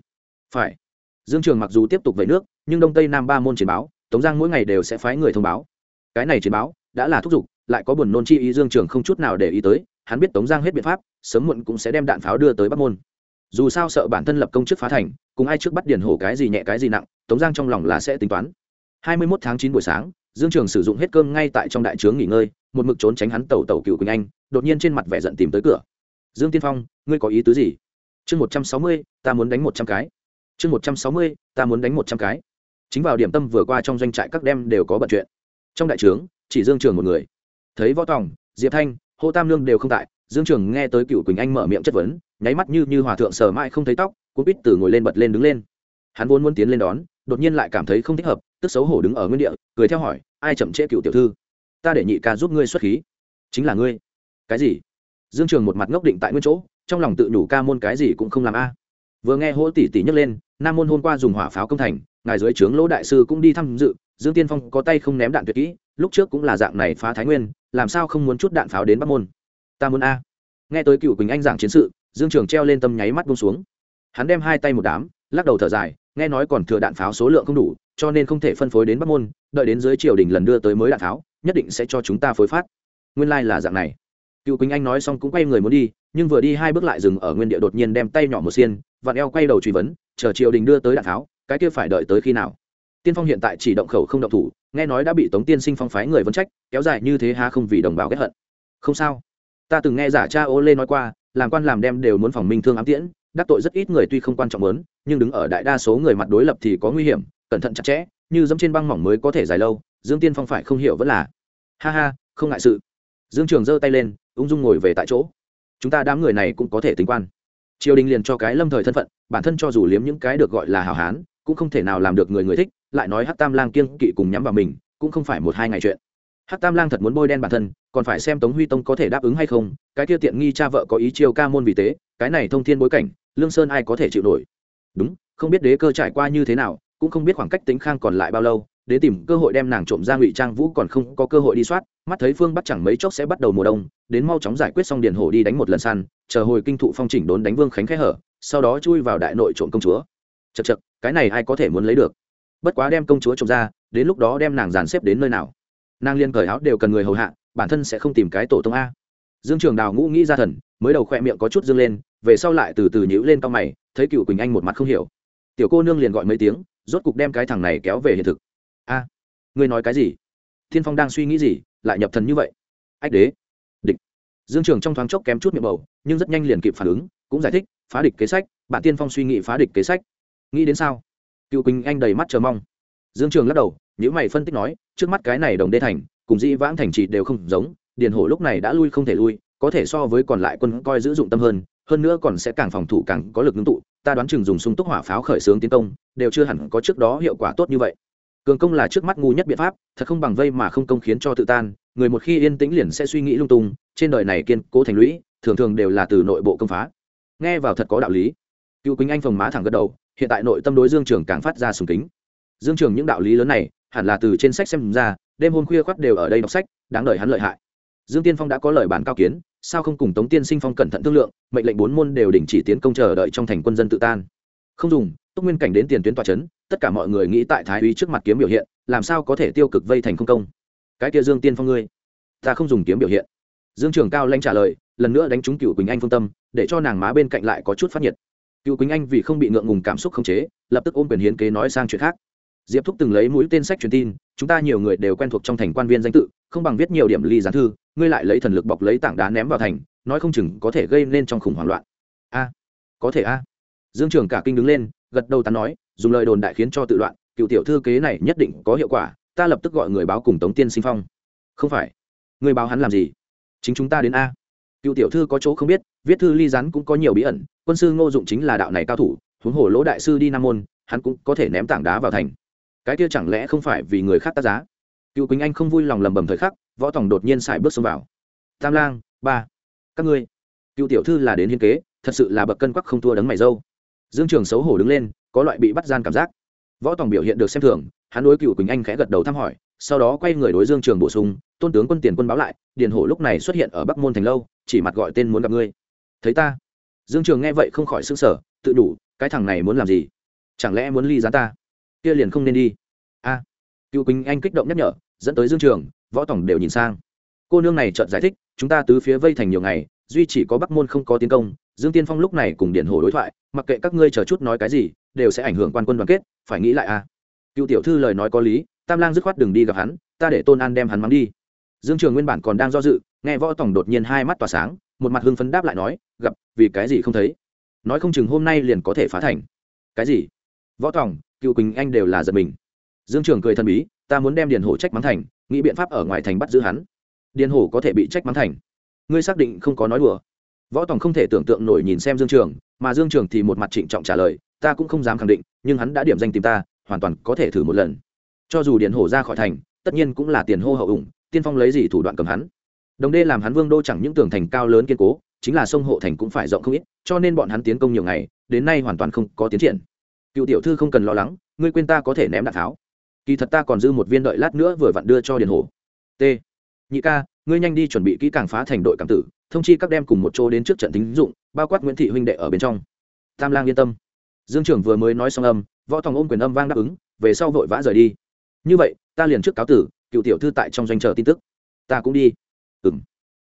Phải. Dương trường mặc dù tiếp tục về nước, nhưng đông tây nam ba môn chiến báo, tống giang mỗi ngày đều sẽ phái người thông báo. Cái này chiến báo, đã là thúc giục lại có buồn nôn chi ý dương trường không chút nào để ý tới, hắn biết tống giang hết biện pháp, sớm muộn cũng sẽ đem đạn pháo đưa tới bắc môn. Dù sao sợ bản thân lập công trước phá thành, cùng ai trước bắt điển hổ cái gì nhẹ cái gì nặng, tống giang trong lòng là sẽ tính toán. Hai mươi 21 tháng chín buổi sáng, dương trường sử dụng hết cơm ngay tại trong đại trướng nghỉ ngơi, một mực trốn tránh hắn tẩu tẩu cựu quỳnh anh, đột nhiên trên mặt vẻ giận tìm tới cửa. Dương tiên phong, ngươi có ý tứ gì? Chương một trăm sáu mươi, ta muốn đánh một trăm cái. Chương một trăm sáu mươi, ta muốn đánh một trăm cái. Chính vào điểm tâm vừa qua trong doanh trại các đem đều có bận chuyện. Trong đại trướng, chỉ dương trường một người thấy võ tòng, diệp thanh, hô tam lương đều không tại, dương trường nghe tới cựu quỳnh anh mở miệng chất vấn, nháy mắt như như hòa thượng sờ mãi không thấy tóc cũng biết từ ngồi lên bật lên đứng lên. Hắn vốn muốn tiến lên đón, đột nhiên lại cảm thấy không thích hợp, tức xấu hổ đứng ở nguyên địa, cười theo hỏi, ai chậm trễ cựu tiểu thư? Ta để nhị ca giúp ngươi xuất khí. Chính là ngươi. Cái gì? Dương trường một mặt ngốc định tại nguyên chỗ, trong lòng tự nhủ ca môn cái gì cũng không làm a. Vừa nghe hỗ tỷ tỷ nhấc lên, nam môn hôm qua dùng hỏa pháo công thành, ngài dưới trướng lỗ đại sư cũng đi tham dự dương tiên phong có tay không ném đạn tuyệt kỹ, lúc trước cũng là dạng này phá thái nguyên, làm sao không muốn chút đạn pháo đến bắc môn? Ta muốn a. Nghe tới cựu quỳnh anh giảng chiến sự, dương trường treo lên tâm nháy mắt bông xuống. Hắn đem hai tay một đám, lắc đầu thở dài, nghe nói còn thừa đạn pháo số lượng không đủ, cho nên không thể phân phối đến bắc môn, đợi đến dưới triều đình lần đưa tới mới đạn pháo, nhất định sẽ cho chúng ta phối phát. Nguyên lai、like、là dạng này. Cựu quỳnh anh nói xong cũng quay người muốn đi, nhưng vừa đi hai bước lại dừng ở nguyên địa đột nhiên đem tay nhỏ một xiên, vặn eo quay đầu truy vấn, chờ triều đình đưa tới đạn pháo, cái kia phải đợi tới khi nào? Tiên phong hiện tại chỉ động khẩu không động thủ, nghe nói đã bị tống tiên sinh phong phái người vấn trách, kéo dài như thế ha không vì đồng bào ghét hận. Không sao. Ta từng nghe giả cha ô lê nói qua, làm quan làm đem đều muốn phòng minh thương ám tiễn, đắc tội rất ít người tuy không quan trọng lớn nhưng đứng ở đại đa số người mặt đối lập thì có nguy hiểm, cẩn thận chặt chẽ, như dẫm trên băng mỏng mới có thể dài lâu, dương tiên phong phải không hiểu vẫn là. Ha ha, không ngại sự. Dương trường giơ tay lên, ung dung ngồi về tại chỗ. Chúng ta đám người này cũng có thể tính quan. Triều đình liền cho cái lâm thời thân phận, bản thân cho dù liếm những cái được gọi là hào hán, cũng không thể nào làm được người người thích lại nói hát tam lang kiêng kỵ cùng nhắm vào mình, cũng không phải một hai ngày chuyện. Hát tam lang thật muốn bôi đen bản thân, còn phải xem tống huy tông có thể đáp ứng hay không, cái kia tiện nghi cha vợ có ý chiêu ca môn vì tế, cái này thông thiên bối cảnh, lương sơn ai có thể chịu nổi? Đúng, không biết đế cơ trải qua như thế nào, cũng không biết khoảng cách tính khang còn lại bao lâu, đến tìm cơ hội đem nàng trộm ra ngụy trang vũ còn không có cơ hội đi soát, mắt thấy phương bắt chẳng mấy chốc sẽ bắt đầu mùa đông, đến mau chóng giải quyết xong điền hổ đi đánh một lần săn, chờ hồi kinh thụ phong chỉnh đốn đánh vương khánh khẽ hở, sau đó chui vào đại nội trộm công chúa. Chật chật cái này ai có thể muốn lấy được? Bất quá đem công chúa trộm ra, đến lúc đó đem nàng dàn xếp đến nơi nào. Nàng liên cởi áo đều cần người hầu hạ, bản thân sẽ không tìm cái tổ tông a. Dương trường đào ngũ nghĩ ra thần, mới đầu khỏe miệng có chút dương lên, về sau lại từ từ nhíu lên cao mày, thấy cựu quỳnh anh một mặt không hiểu. Tiểu cô nương liền gọi mấy tiếng, rốt cục đem cái thằng này kéo về hiện thực. A, ngươi nói cái gì? Thiên phong đang suy nghĩ gì, lại nhập thần như vậy? Ách đế. Địch. Dương trường trong thoáng chốc kém chút miệng bầu, nhưng rất nhanh liền kịp phản ứng, cũng giải thích, phá địch kế sách bạn tiên phong suy nghĩ phá địch kế sách. Nghĩ đến sao? Cựu quỳnh anh đầy mắt chờ mong. Dương trường lắc đầu nếu mày phân tích nói, trước mắt cái này đồng đê thành, cùng dĩ vãng thành trì đều không giống, điền hổ lúc này đã lui không thể lui, có thể so với còn lại quân coi giữ dụng tâm hơn hơn nữa còn sẽ càng phòng thủ càng có lực ngưng tụ, ta đoán chừng dùng sung túc hỏa pháo khởi xướng tiến công, đều chưa hẳn có trước đó hiệu quả tốt như vậy. Cường công là trước mắt ngu nhất biện pháp, thật không bằng vây mà không công khiến cho tự tan, người một khi yên tĩnh liền sẽ suy nghĩ lung tung, trên đời này kiên cố thành lũy, thường thường đều là từ nội bộ công phá. Nghe vào thật có đạo lý. Cựu Quỳnh anh phồng má thẳng gật đầu hiện tại nội tâm đối dương trường càng phát ra sùng kính. Dương trường những đạo lý lớn này, hẳn là từ trên sách xem ra, đêm hôm khuya khoắt đều ở đây đọc sách, đáng đợi hắn lợi hại. Dương tiên phong đã có lời bản cao kiến, sao không cùng tống tiên sinh phong cẩn thận thương lượng, mệnh lệnh bốn môn đều đình chỉ tiến công chờ đợi trong thành quân dân tự tan. Không dùng, túc nguyên cảnh đến tiền tuyến tòa c h ấ n tất cả mọi người nghĩ tại thái úy trước mặt kiếm biểu hiện, làm sao có thể tiêu cực vây thành không công? Cái kia dương tiên phong ngươi, ta không dùng kiếm biểu hiện. Dương trường cao lanh trả lời, lần nữa đánh trúng cựu quỳnh anh phương tâm, để cho nàng má bên cạnh lại có chút phát nhiệt cựu quýnh anh vì không bị ngượng ngùng cảm xúc khống chế, lập tức ôm quyền hiến kế nói sang chuyện khác. Diệp thúc từng lấy mũi tên sách truyền tin, chúng ta nhiều người đều quen thuộc trong thành quan viên danh tự, không bằng viết nhiều điểm ly gián thư, ngươi lại lấy thần lực bọc lấy tảng đá ném vào thành, nói không chừng có thể gây nên trong khủng hoảng loạn. A, có thể a. Dương trường cả kinh đứng lên, gật đầu tán nói, dùng lời đồn đại khiến cho tự loạn, cựu tiểu thư kế này nhất định có hiệu quả, ta lập tức gọi người báo cùng tống tiên sinh phong. Không phải. Người báo hắn làm gì? Chính chúng ta đến a. Cựu tiểu thư có chỗ không biết viết thư ly rắn cũng có nhiều bí ẩn, quân sư ngô dụng chính là đạo này cao thủ, huống hồ lỗ đại sư đi nam môn, hắn cũng có thể ném tảng đá vào thành. Cái kia chẳng lẽ không phải vì người khác tác giá? Cựu quỳnh anh không vui lòng lầm bầm thời khắc, võ tòng đột nhiên xài bước xông vào. Tam lang, ba, các ngươi. Cựu tiểu thư là đến hiên kế, thật sự là bậc cân quắc không thua đấng mày dâu. Dương trường xấu hổ đứng lên, có loại bị bắt gian cảm giác. Võ tòng biểu hiện được xem thường, hắn đối cựu quỳnh anh khẽ gật đầu thăm hỏi, sau đó quay người đối dương trường bổ sung, tôn tướng quân tiền quân báo lại, điền hổ lúc này xuất hiện ở bắc môn thành lâu, chỉ mặt gọi tên muốn gặp ngươi thấy ta? Dương trường nghe vậy không khỏi s ư n g sở tự đủ, cái thằng này muốn làm gì? Chẳng lẽ muốn ly gián ta? Kia liền không nên đi. A. Cựu quỳnh anh kích động nhắc nhở, dẫn tới dương trường, võ tổng đều nhìn sang. Cô nương này chợt giải thích, chúng ta tứ phía vây thành nhiều ngày, duy chỉ có bắc môn không có tiến công, dương tiên phong lúc này cùng điện hồ đối thoại, mặc kệ các ngươi chờ chút nói cái gì, đều sẽ ảnh hưởng quan quân đoàn kết, phải nghĩ lại a. Cựu tiểu thư lời nói có lý, tam lang dứt khoát đừng đi gặp hắn, ta để tôn an đem hắn mắng đi. Dương trường nguyên bản còn đang do dự, nghe võ tổng đột nhiên hai mắt tỏa sáng một mặt hưng phấn đáp lại nói, gặp, vì cái gì không thấy? Nói không chừng hôm nay liền có thể phá thành. Cái gì? Võ tòng, cựu quỳnh anh đều là giật mình. Dương trường cười thần bí, ta muốn đem điền hổ trách mắng thành, nghĩ biện pháp ở ngoài thành bắt giữ hắn. Điền hổ có thể bị trách mắng thành. Ngươi xác định không có nói đùa. Võ tòng không thể tưởng tượng nổi nhìn xem dương trường, mà dương trường thì một mặt trịnh trọng trả lời, ta cũng không dám khẳng định, nhưng hắn đã điểm danh tìm ta, hoàn toàn có thể thử một lần. Cho dù điền hổ ra khỏi thành, tất nhiên cũng là tiền hô hậu ủng, tiên phong lấy gì thủ đoạn cầm hắn? Đồng đê làm hắn vương đô chẳng những tường thành cao lớn kiên cố, chính là sông hộ thành cũng phải rộng không ít, cho nên bọn hắn tiến công nhiều ngày, đến nay hoàn toàn không có tiến triển. Cựu tiểu thư không cần lo lắng, ngươi quên ta có thể ném đạn tháo. Kỳ thật ta còn dư một viên đợi lát nữa vừa vặn đưa cho điền hồ t. Nhị ca, ngươi nhanh đi chuẩn bị kỹ càng phá thành đội cảm tử, thông chi các đem cùng một chỗ đến trước trận tính dụng, bao quát nguyễn thị huynh đệ ở bên trong. Tam lang yên tâm. Dương trưởng vừa mới nói xong âm, võ tòng ôm quyền âm vang đáp ứng, về sau vội vã rời đi. Như vậy, ta liền trước cáo tử, cựu tiểu thư tại trong doanh chờ tin tức. Ta cũng đi ừ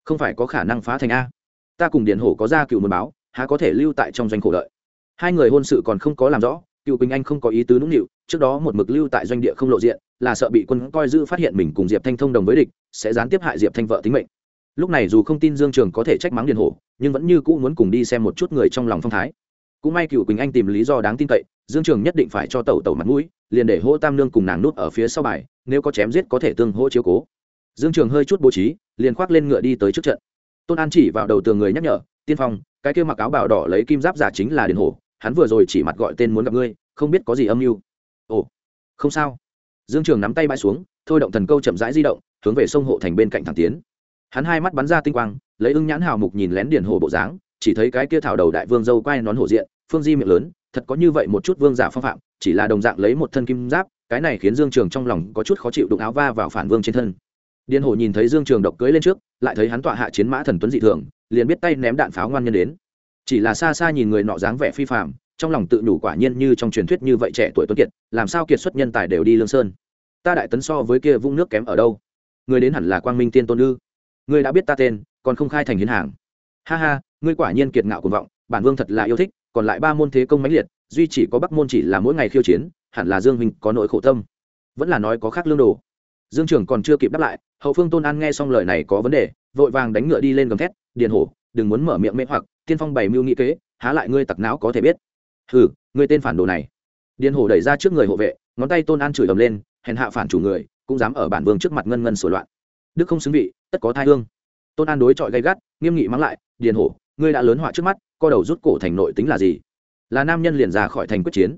không phải có khả năng phá thành a. Ta cùng điền hổ có ra cựu mật báo, há có thể lưu tại trong doanh khổ đợi. Hai người hôn sự còn không có làm rõ, cựu quỳnh anh không có ý tứ nũng nịu, trước đó một mực lưu tại doanh địa không lộ diện, là sợ bị quân coi giữ phát hiện mình cùng diệp thanh thông đồng với địch, sẽ gián tiếp hại diệp thanh vợ tính mệnh. Lúc này dù không tin dương trường có thể trách mắng điền hổ, nhưng vẫn như cũ muốn cùng đi xem một chút người trong lòng phong thái. Cũng may cựu quỳnh anh tìm lý do đáng tin cậy, dương trường nhất định phải cho tẩu tẩu mặt mũi, liền để hô tam nương cùng nàng nút ở phía sau bài, nếu có chém giết có thể tương hỗ chiếu cố. Dương trường hơi chút bố trí liền khoác lên ngựa đi tới trước trận. Tôn an chỉ vào đầu tường người nhắc nhở, tiên phong, cái kia mặc áo bào đỏ lấy kim giáp giả chính là điền hổ, hắn vừa rồi chỉ mặt gọi tên muốn gặp ngươi, không biết có gì âm mưu. Ồ, không sao. Dương trường nắm tay bãi xuống, thôi động thần câu chậm rãi di động, hướng về sông hộ thành bên cạnh thẳng tiến. Hắn hai mắt bắn ra tinh quang, lấy ưng nhãn hào mục nhìn lén điển hồ bộ dáng, chỉ thấy cái kia thảo đầu đại vương dâu quay nón hổ diện, phương di miệng lớn, thật có như vậy một chút vương giả phong phạm, chỉ là đồng dạng lấy một thân kim giáp, cái này khiến dương trường trong lòng có chút khó chịu đụng áo va vào phản vương trên thân điền hổ nhìn thấy dương trường độc cưới lên trước, lại thấy hắn tọa hạ chiến mã thần tuấn dị thường, liền biết tay ném đạn pháo ngoan nhân đến. Chỉ là xa xa nhìn người nọ dáng vẻ phi phạm trong lòng tự nhủ quả nhiên như trong truyền thuyết như vậy trẻ tuổi tuấn kiệt, làm sao kiệt xuất nhân tài đều đi lương sơn. Ta đại tấn so với kia vung nước kém ở đâu? Người đến hẳn là quang minh tiên tôn ư? Ngươi đã biết ta tên, còn không khai thành hiến hàng. Ha ha, ngươi quả nhiên kiệt ngạo cuồng vọng, bản vương thật là yêu thích, còn lại ba môn thế công mãnh liệt, duy chỉ có bắc môn chỉ là mỗi ngày khiêu chiến, hẳn là dương huynh có nỗi khổ tâm. Vẫn là nói có khác lương đồ dương Trường còn chưa kịp đáp lại, hậu phương tôn an nghe xong lời này có vấn đề, vội vàng đánh ngựa đi lên gầm thét, điền hổ, đừng muốn mở miệng mê hoặc, tiên phong bày mưu nghĩ kế, há lại ngươi tặc não có thể biết. Hừ, ngươi tên phản đồ này. Điền hổ đẩy ra trước người hộ vệ, ngón tay tôn an chửi ầm lên, hèn hạ phản chủ người, cũng dám ở bản vương trước mặt ngân ngân sổ loạn. Đức không xứng vị, tất có thai hương. Tôn an đối chọi gay gắt, nghiêm nghị mắng lại, điền hổ, ngươi đã lớn họa trước mắt, co đầu rút cổ thành nội tính là gì? Là nam nhân liền ra khỏi thành quyết chiến.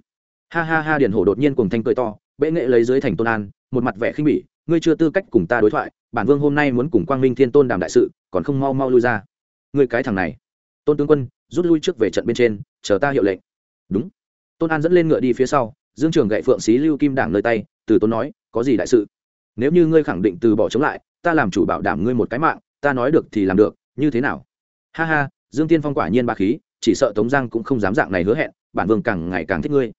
Ha ha ha, điền hổ đột nhiên cùng thanh cười to, bệ nghệ lấy dưới thành tôn an, một mặt vẻ khinh bỉ ngươi chưa tư cách cùng ta đối thoại, bản vương hôm nay muốn cùng quang minh thiên tôn đàm đại sự, còn không mau mau lui ra. Ngươi cái thằng này. Tôn tướng quân, rút lui trước về trận bên trên, chờ ta hiệu lệnh. Đúng. Tôn an dẫn lên ngựa đi phía sau, dương trường gậy phượng xí lưu kim đảng nơi tay, từ tôn nói, có gì đại sự? Nếu như ngươi khẳng định từ bỏ chống lại, ta làm chủ bảo đảm ngươi một cái mạng, ta nói được thì làm được, như thế nào? Ha ha, dương tiên phong quả nhiên ba khí, chỉ sợ tống giang cũng không dám dạng này hứa hẹn, bản vương càng ngày càng thích ngươi.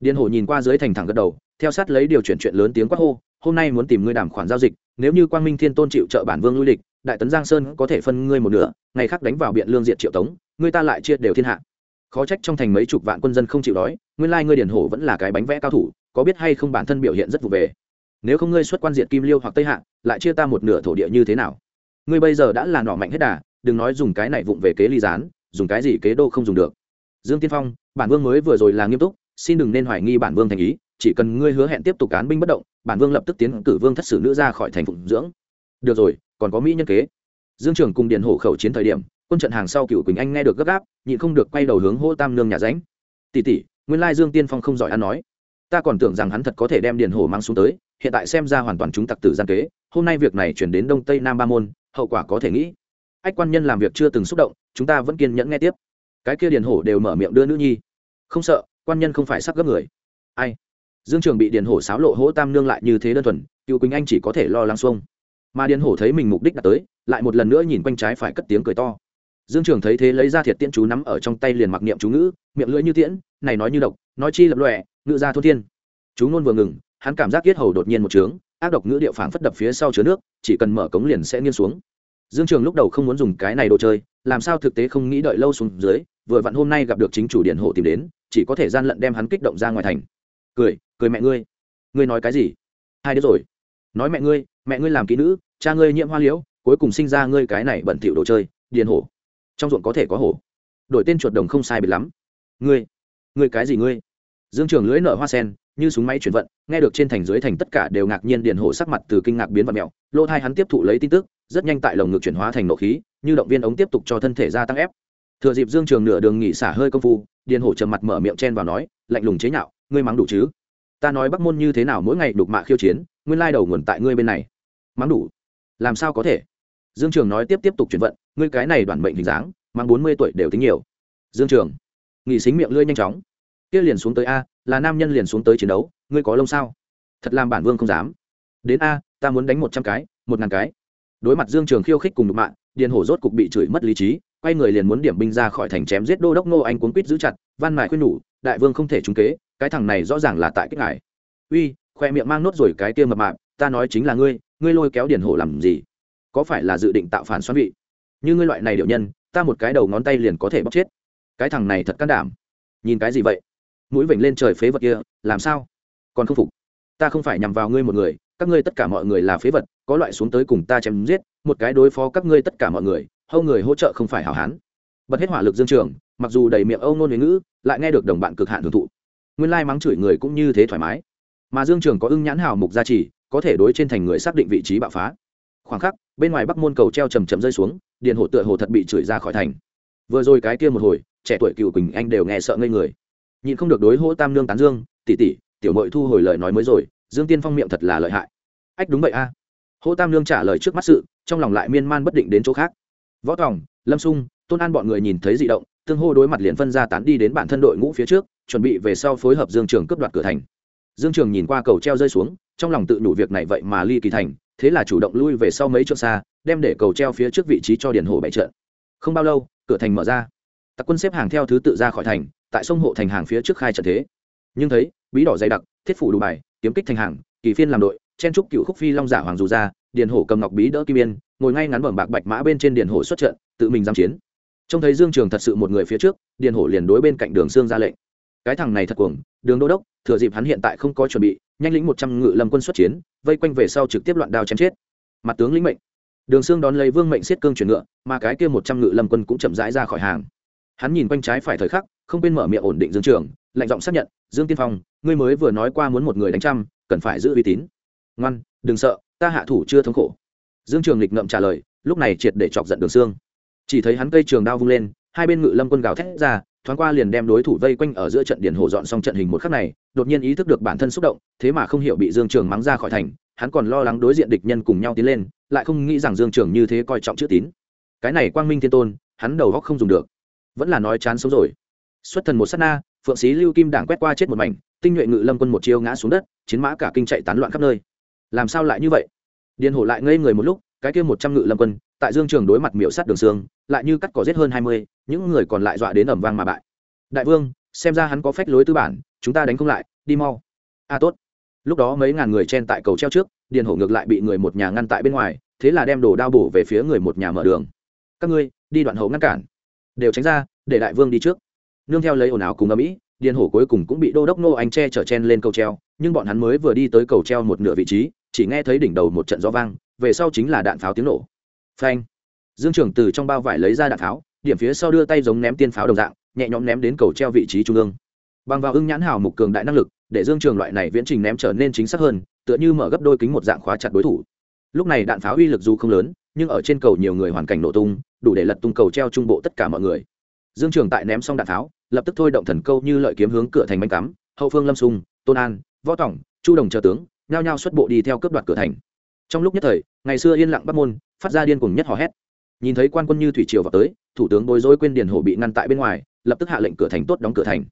Điền hổ nhìn qua dưới thành thẳng gật đầu, theo sát lấy điều chuyển chuyện lớn tiếng quát hô hôm nay muốn tìm ngươi đàm khoản giao dịch, nếu như quang minh thiên tôn chịu trợ bản vương lui lịch đại tấn giang sơn có thể phân ngươi một nửa, ngày khác đánh vào biện lương diện triệu tống, ngươi ta lại chia đều thiên hạ. Khó trách trong thành mấy chục vạn quân dân không chịu đói, nguyên lai ngươi điển hổ vẫn là cái bánh vẽ cao thủ, có biết hay không bản thân biểu hiện rất vụ về. Nếu không ngươi xuất quan diện kim liêu hoặc tây hạ, lại chia ta một nửa thổ địa như thế nào? Ngươi bây giờ đã là nỏ mạnh hết đà, đừng nói dùng cái này vụng về kế ly gián, dùng cái gì kế đô không dùng được. Dương tiên phong, bản vương mới vừa rồi là nghiêm túc, xin đừng nên hoài nghi bản vương thành ý chỉ cần ngươi hứa hẹn tiếp tục cán binh bất động, bản vương lập tức tiến cử vương thất sử nữ ra khỏi thành phụng dưỡng. Được rồi, còn có mỹ nhân kế. Dương trường cùng điện hổ khẩu chiến thời điểm, quân trận hàng sau cựu quỳnh anh nghe được gấp gáp, nhịn không được quay đầu hướng hô tam nương nhà ránh. Tỷ tỷ, nguyên lai dương tiên phong không giỏi ăn nói. Ta còn tưởng rằng hắn thật có thể đem điện hổ mang xuống tới, hiện tại xem ra hoàn toàn chúng tặc tử gian kế, hôm nay việc này chuyển đến đông tây nam ba môn, hậu quả có thể nghĩ. Ách quan nhân làm việc chưa từng xúc động, chúng ta vẫn kiên nhẫn nghe tiếp. Cái kia điền hổ đều mở miệng đưa nữ nhi. Không sợ, quan nhân không phải sắc gấp người. Ai? Dương trường bị điền hổ sáo lộ hỗ tam nương lại như thế đơn thuần, cựu quỳnh anh chỉ có thể lo lắng xuông. Mà điền hổ thấy mình mục đích đã tới, lại một lần nữa nhìn quanh trái phải cất tiếng cười to. Dương trường thấy thế lấy ra thiệt tiễn chú nắm ở trong tay liền mặc niệm chú ngữ, miệng lưỡi như tiễn, này nói như độc, nói chi lập lọe ngự ra thô thiên. Chú ngôn vừa ngừng, hắn cảm giác yết hầu đột nhiên một trướng, ác độc ngữ điệu phảng phất đập phía sau chứa nước, chỉ cần mở cống liền sẽ nghiêng xuống. Dương trường lúc đầu không muốn dùng cái này đồ chơi, làm sao thực tế không nghĩ đợi lâu xuống dưới, vừa vặn hôm nay gặp được chính chủ điện hộ tìm đến, chỉ có thể gian lận đem hắn kích động ra ngoài thành. Cười cười mẹ ngươi. Ngươi nói cái gì? Hai đứa rồi. Nói mẹ ngươi mẹ ngươi làm kỹ nữ, cha ngươi nhiễm hoa liễu, cuối cùng sinh ra ngươi cái này bẩn thỉu đồ chơi, điền hổ. Trong ruộng có thể có hổ. Đổi tên chuột đồng không sai biệt lắm. Ngươi ngươi cái gì ngươi? Dương trường lưỡi nở hoa sen, như súng máy chuyển vận, nghe được trên thành dưới thành tất cả đều ngạc nhiên điền hổ sắc mặt từ kinh ngạc biến vật mẹo lỗ thai hắn tiếp thụ lấy tin tức, rất nhanh tại lồng ngực chuyển hóa thành nộ khí, như động viên ống tiếp tục cho thân thể gia tăng ép. Thừa dịp dương trường nửa đường nghỉ xả hơi công phu, điền hổ trầm mặt mở miệng chen vào nói, lạnh lùng chế nhạo, ngươi mắng đủ chứ? Ta nói bắc môn như thế nào mỗi ngày đục mạ khiêu chiến nguyên lai đầu nguồn tại ngươi bên này. Mắng đủ. Làm sao có thể? Dương trường nói tiếp tiếp tục chuyển vận ngươi cái này đoàn mệnh hình dáng mang bốn mươi tuổi đều tính nhiều. Dương trường nghỉ xính miệng lưỡi nhanh chóng. Kia liền xuống tới a là nam nhân liền xuống tới chiến đấu ngươi có lông sao? Thật làm bản vương không dám. Đến a ta muốn đánh một trăm cái một ngàn cái. Đối mặt dương trường khiêu khích cùng đục mạ, điền hổ rốt cục bị chửi mất lý trí quay người liền muốn điểm binh ra khỏi thành chém giết đô đốc nô anh cuốn quýt giữ chặt van mài khuyên nhủ đại vương không thể trúng kế cái thằng này rõ ràng là tại kích ngài. Uy, khoe miệng mang nốt rồi cái kia mập mạp, ta nói chính là ngươi ngươi lôi kéo điền hổ làm gì? Có phải là dự định tạo phản xoắn vị? Như ngươi loại này điệu nhân, ta một cái đầu ngón tay liền có thể bóc chết. Cái thằng này thật can đảm. Nhìn cái gì vậy? Mũi vểnh lên trời phế vật kia, làm sao? Còn không phục. Ta không phải nhằm vào ngươi một người, các ngươi tất cả mọi người là phế vật, có loại xuống tới cùng ta chém giết, một cái đối phó các ngươi tất cả mọi người, hâu người hỗ trợ không phải hảo hán. Bật hết hỏa lực dương trường, mặc dù đầy miệng âu ngôn huế ngữ, lại nghe được đồng bạn cực hạn hưởng thụ nguyên lai mắng chửi người cũng như thế thoải mái. Mà dương trường có ưng nhãn hào mục gia trì, có thể đối trên thành người xác định vị trí bạo phá. Khoảng khắc, bên ngoài bắc môn cầu treo chầm chầm rơi xuống điện hồ tựa hồ thật bị chửi ra khỏi thành. Vừa rồi cái kia một hồi, trẻ tuổi cựu quỳnh anh đều nghe sợ ngây người. Nhịn không được đối hỗ tam nương tán dương, tỷ tỷ, tiểu mội thu hồi lời nói mới rồi, dương tiên phong miệng thật là lợi hại. Ách, đúng vậy a. Hỗ tam nương trả lời trước mắt sự, trong lòng lại miên man bất định đến chỗ khác. Võ tòng, lâm sung, tôn an bọn người nhìn thấy dị động, tương hô đối mặt liền phân ra tán đi đến bản thân đội ngũ phía trước chuẩn bị về sau phối hợp dương trường cướp đoạt cửa thành. Dương trường nhìn qua cầu treo rơi xuống, trong lòng tự nhủ việc này vậy mà ly kỳ thành, thế là chủ động lui về sau mấy chỗ xa, đem để cầu treo phía trước vị trí cho điền hồ bày trận. Không bao lâu, cửa thành mở ra. Tặc quân xếp hàng theo thứ tự ra khỏi thành, tại sông hộ thành hàng phía trước khai trận thế. Nhưng thấy, bí đỏ dày đặc, thiết phủ đủ bài, kiếm kích thành hàng, kỳ phiên làm đội, chen trúc cựu khúc phi long giả hoàng dù ra, điền hổ cầm ngọc bí đỡ kim yên, ngồi ngay ngắn bẩm bạc bạch mã bên trên điền hổ xuất trận, tự mình giam chiến. Trông thấy dương trường thật sự một người phía trước, điền hổ liền đối bên cạnh đường xương ra lệnh cái thằng này thật cuồng, đường đô đốc, thừa dịp hắn hiện tại không có chuẩn bị, nhanh lĩnh một trăm ngự lâm quân xuất chiến, vây quanh về sau trực tiếp loạn đao chém chết. Mặt tướng lĩnh mệnh. Đường xương đón lấy vương mệnh xiết cương chuyển ngựa, mà cái kia một trăm ngự lâm quân cũng chậm rãi ra khỏi hàng. Hắn nhìn quanh trái phải thời khắc, không quên mở miệng ổn định dương trường, lạnh giọng xác nhận, dương tiên phong, ngươi mới vừa nói qua muốn một người đánh trăm, cần phải giữ uy tín. Ngoan, đừng sợ, ta hạ thủ chưa thống khổ. Dương trường lịch ngậm trả lời, lúc này triệt để chọc giận đường xương chỉ thấy hắn cây trường đao vung lên, hai bên ngự lâm quân gào thét ra thoáng qua liền đem đối thủ vây quanh ở giữa trận điển hồ dọn xong trận hình một khắc này, đột nhiên ý thức được bản thân xúc động, thế mà không hiểu bị dương trường mắng ra khỏi thành, hắn còn lo lắng đối diện địch nhân cùng nhau tiến lên, lại không nghĩ rằng dương trường như thế coi trọng chữ tín. Cái này quang minh thiên tôn, hắn đầu góc không dùng được. Vẫn là nói chán sống rồi. Xuất thần một s á t na, phượng sĩ lưu kim đảng quét qua chết một mảnh, tinh nhuệ ngự lâm quân một chiêu ngã xuống đất, chiến mã cả kinh chạy tán loạn khắp nơi. Làm sao lại như vậy? Điền hổ lại ngây người một lúc, cái kia một trăm ngự lâm quân tại dương trường đối mặt miểu sát đường xương, lại như cắt cỏ giết hơn hai mươi, những người còn lại dọa đến ẩm vang mà bại. Đại vương, xem ra hắn có phách lối tư bản, chúng ta đánh không lại, đi mau. A à, tốt. Lúc đó mấy ngàn người chen tại cầu treo trước, điền hổ ngược lại bị người một nhà ngăn tại bên ngoài, thế là đem đồ đao bổ về phía người một nhà mở đường. Các ngươi, đi đoạn hậu ngăn cản. Đều tránh ra, để đại vương đi trước. Nương theo lấy ồn ào cùng âm ĩ, điền hổ cuối cùng cũng bị đô đốc nô anh che chở chen lên cầu treo, nhưng bọn hắn mới vừa đi tới cầu treo một nửa vị trí, chỉ nghe thấy đỉnh đầu một trận gió vang, về sau chính là đạn pháo tiếng nổ phanh. Dương trưởng từ trong bao vải lấy ra đạn pháo, điểm phía sau đưa tay giống ném tiên pháo đồng dạng, nhẹ nhõm ném đến cầu treo vị trí trung ương. Bằng vào ưng nhãn hào mục cường đại năng lực, để dương trường loại này viễn trình ném trở nên chính xác hơn, tựa như mở gấp đôi kính một dạng khóa chặt đối thủ. Lúc này đạn pháo uy lực dù không lớn, nhưng ở trên cầu nhiều người hoàn cảnh nổ tung, đủ để lật tung cầu treo trung bộ tất cả mọi người. Dương trường tại ném xong đạn pháo, lập tức thôi động thần câu như lợi kiếm hướng cửa thành bánh cắm, hậu phương lâm sung tôn an, võ tổng chu đồng chờ tướng, nhao nhao xuất bộ đi theo cướp đoạt cửa thành trong lúc nhất thời, ngày xưa yên lặng bắt môn, phát ra điên cùng nhất hò hét. Nhìn thấy quan quân như thủy triều vào tới, thủ tướng bối rối quên điền hổ bị ngăn tại bên ngoài, lập tức hạ lệnh cửa thành tốt đóng cửa thành.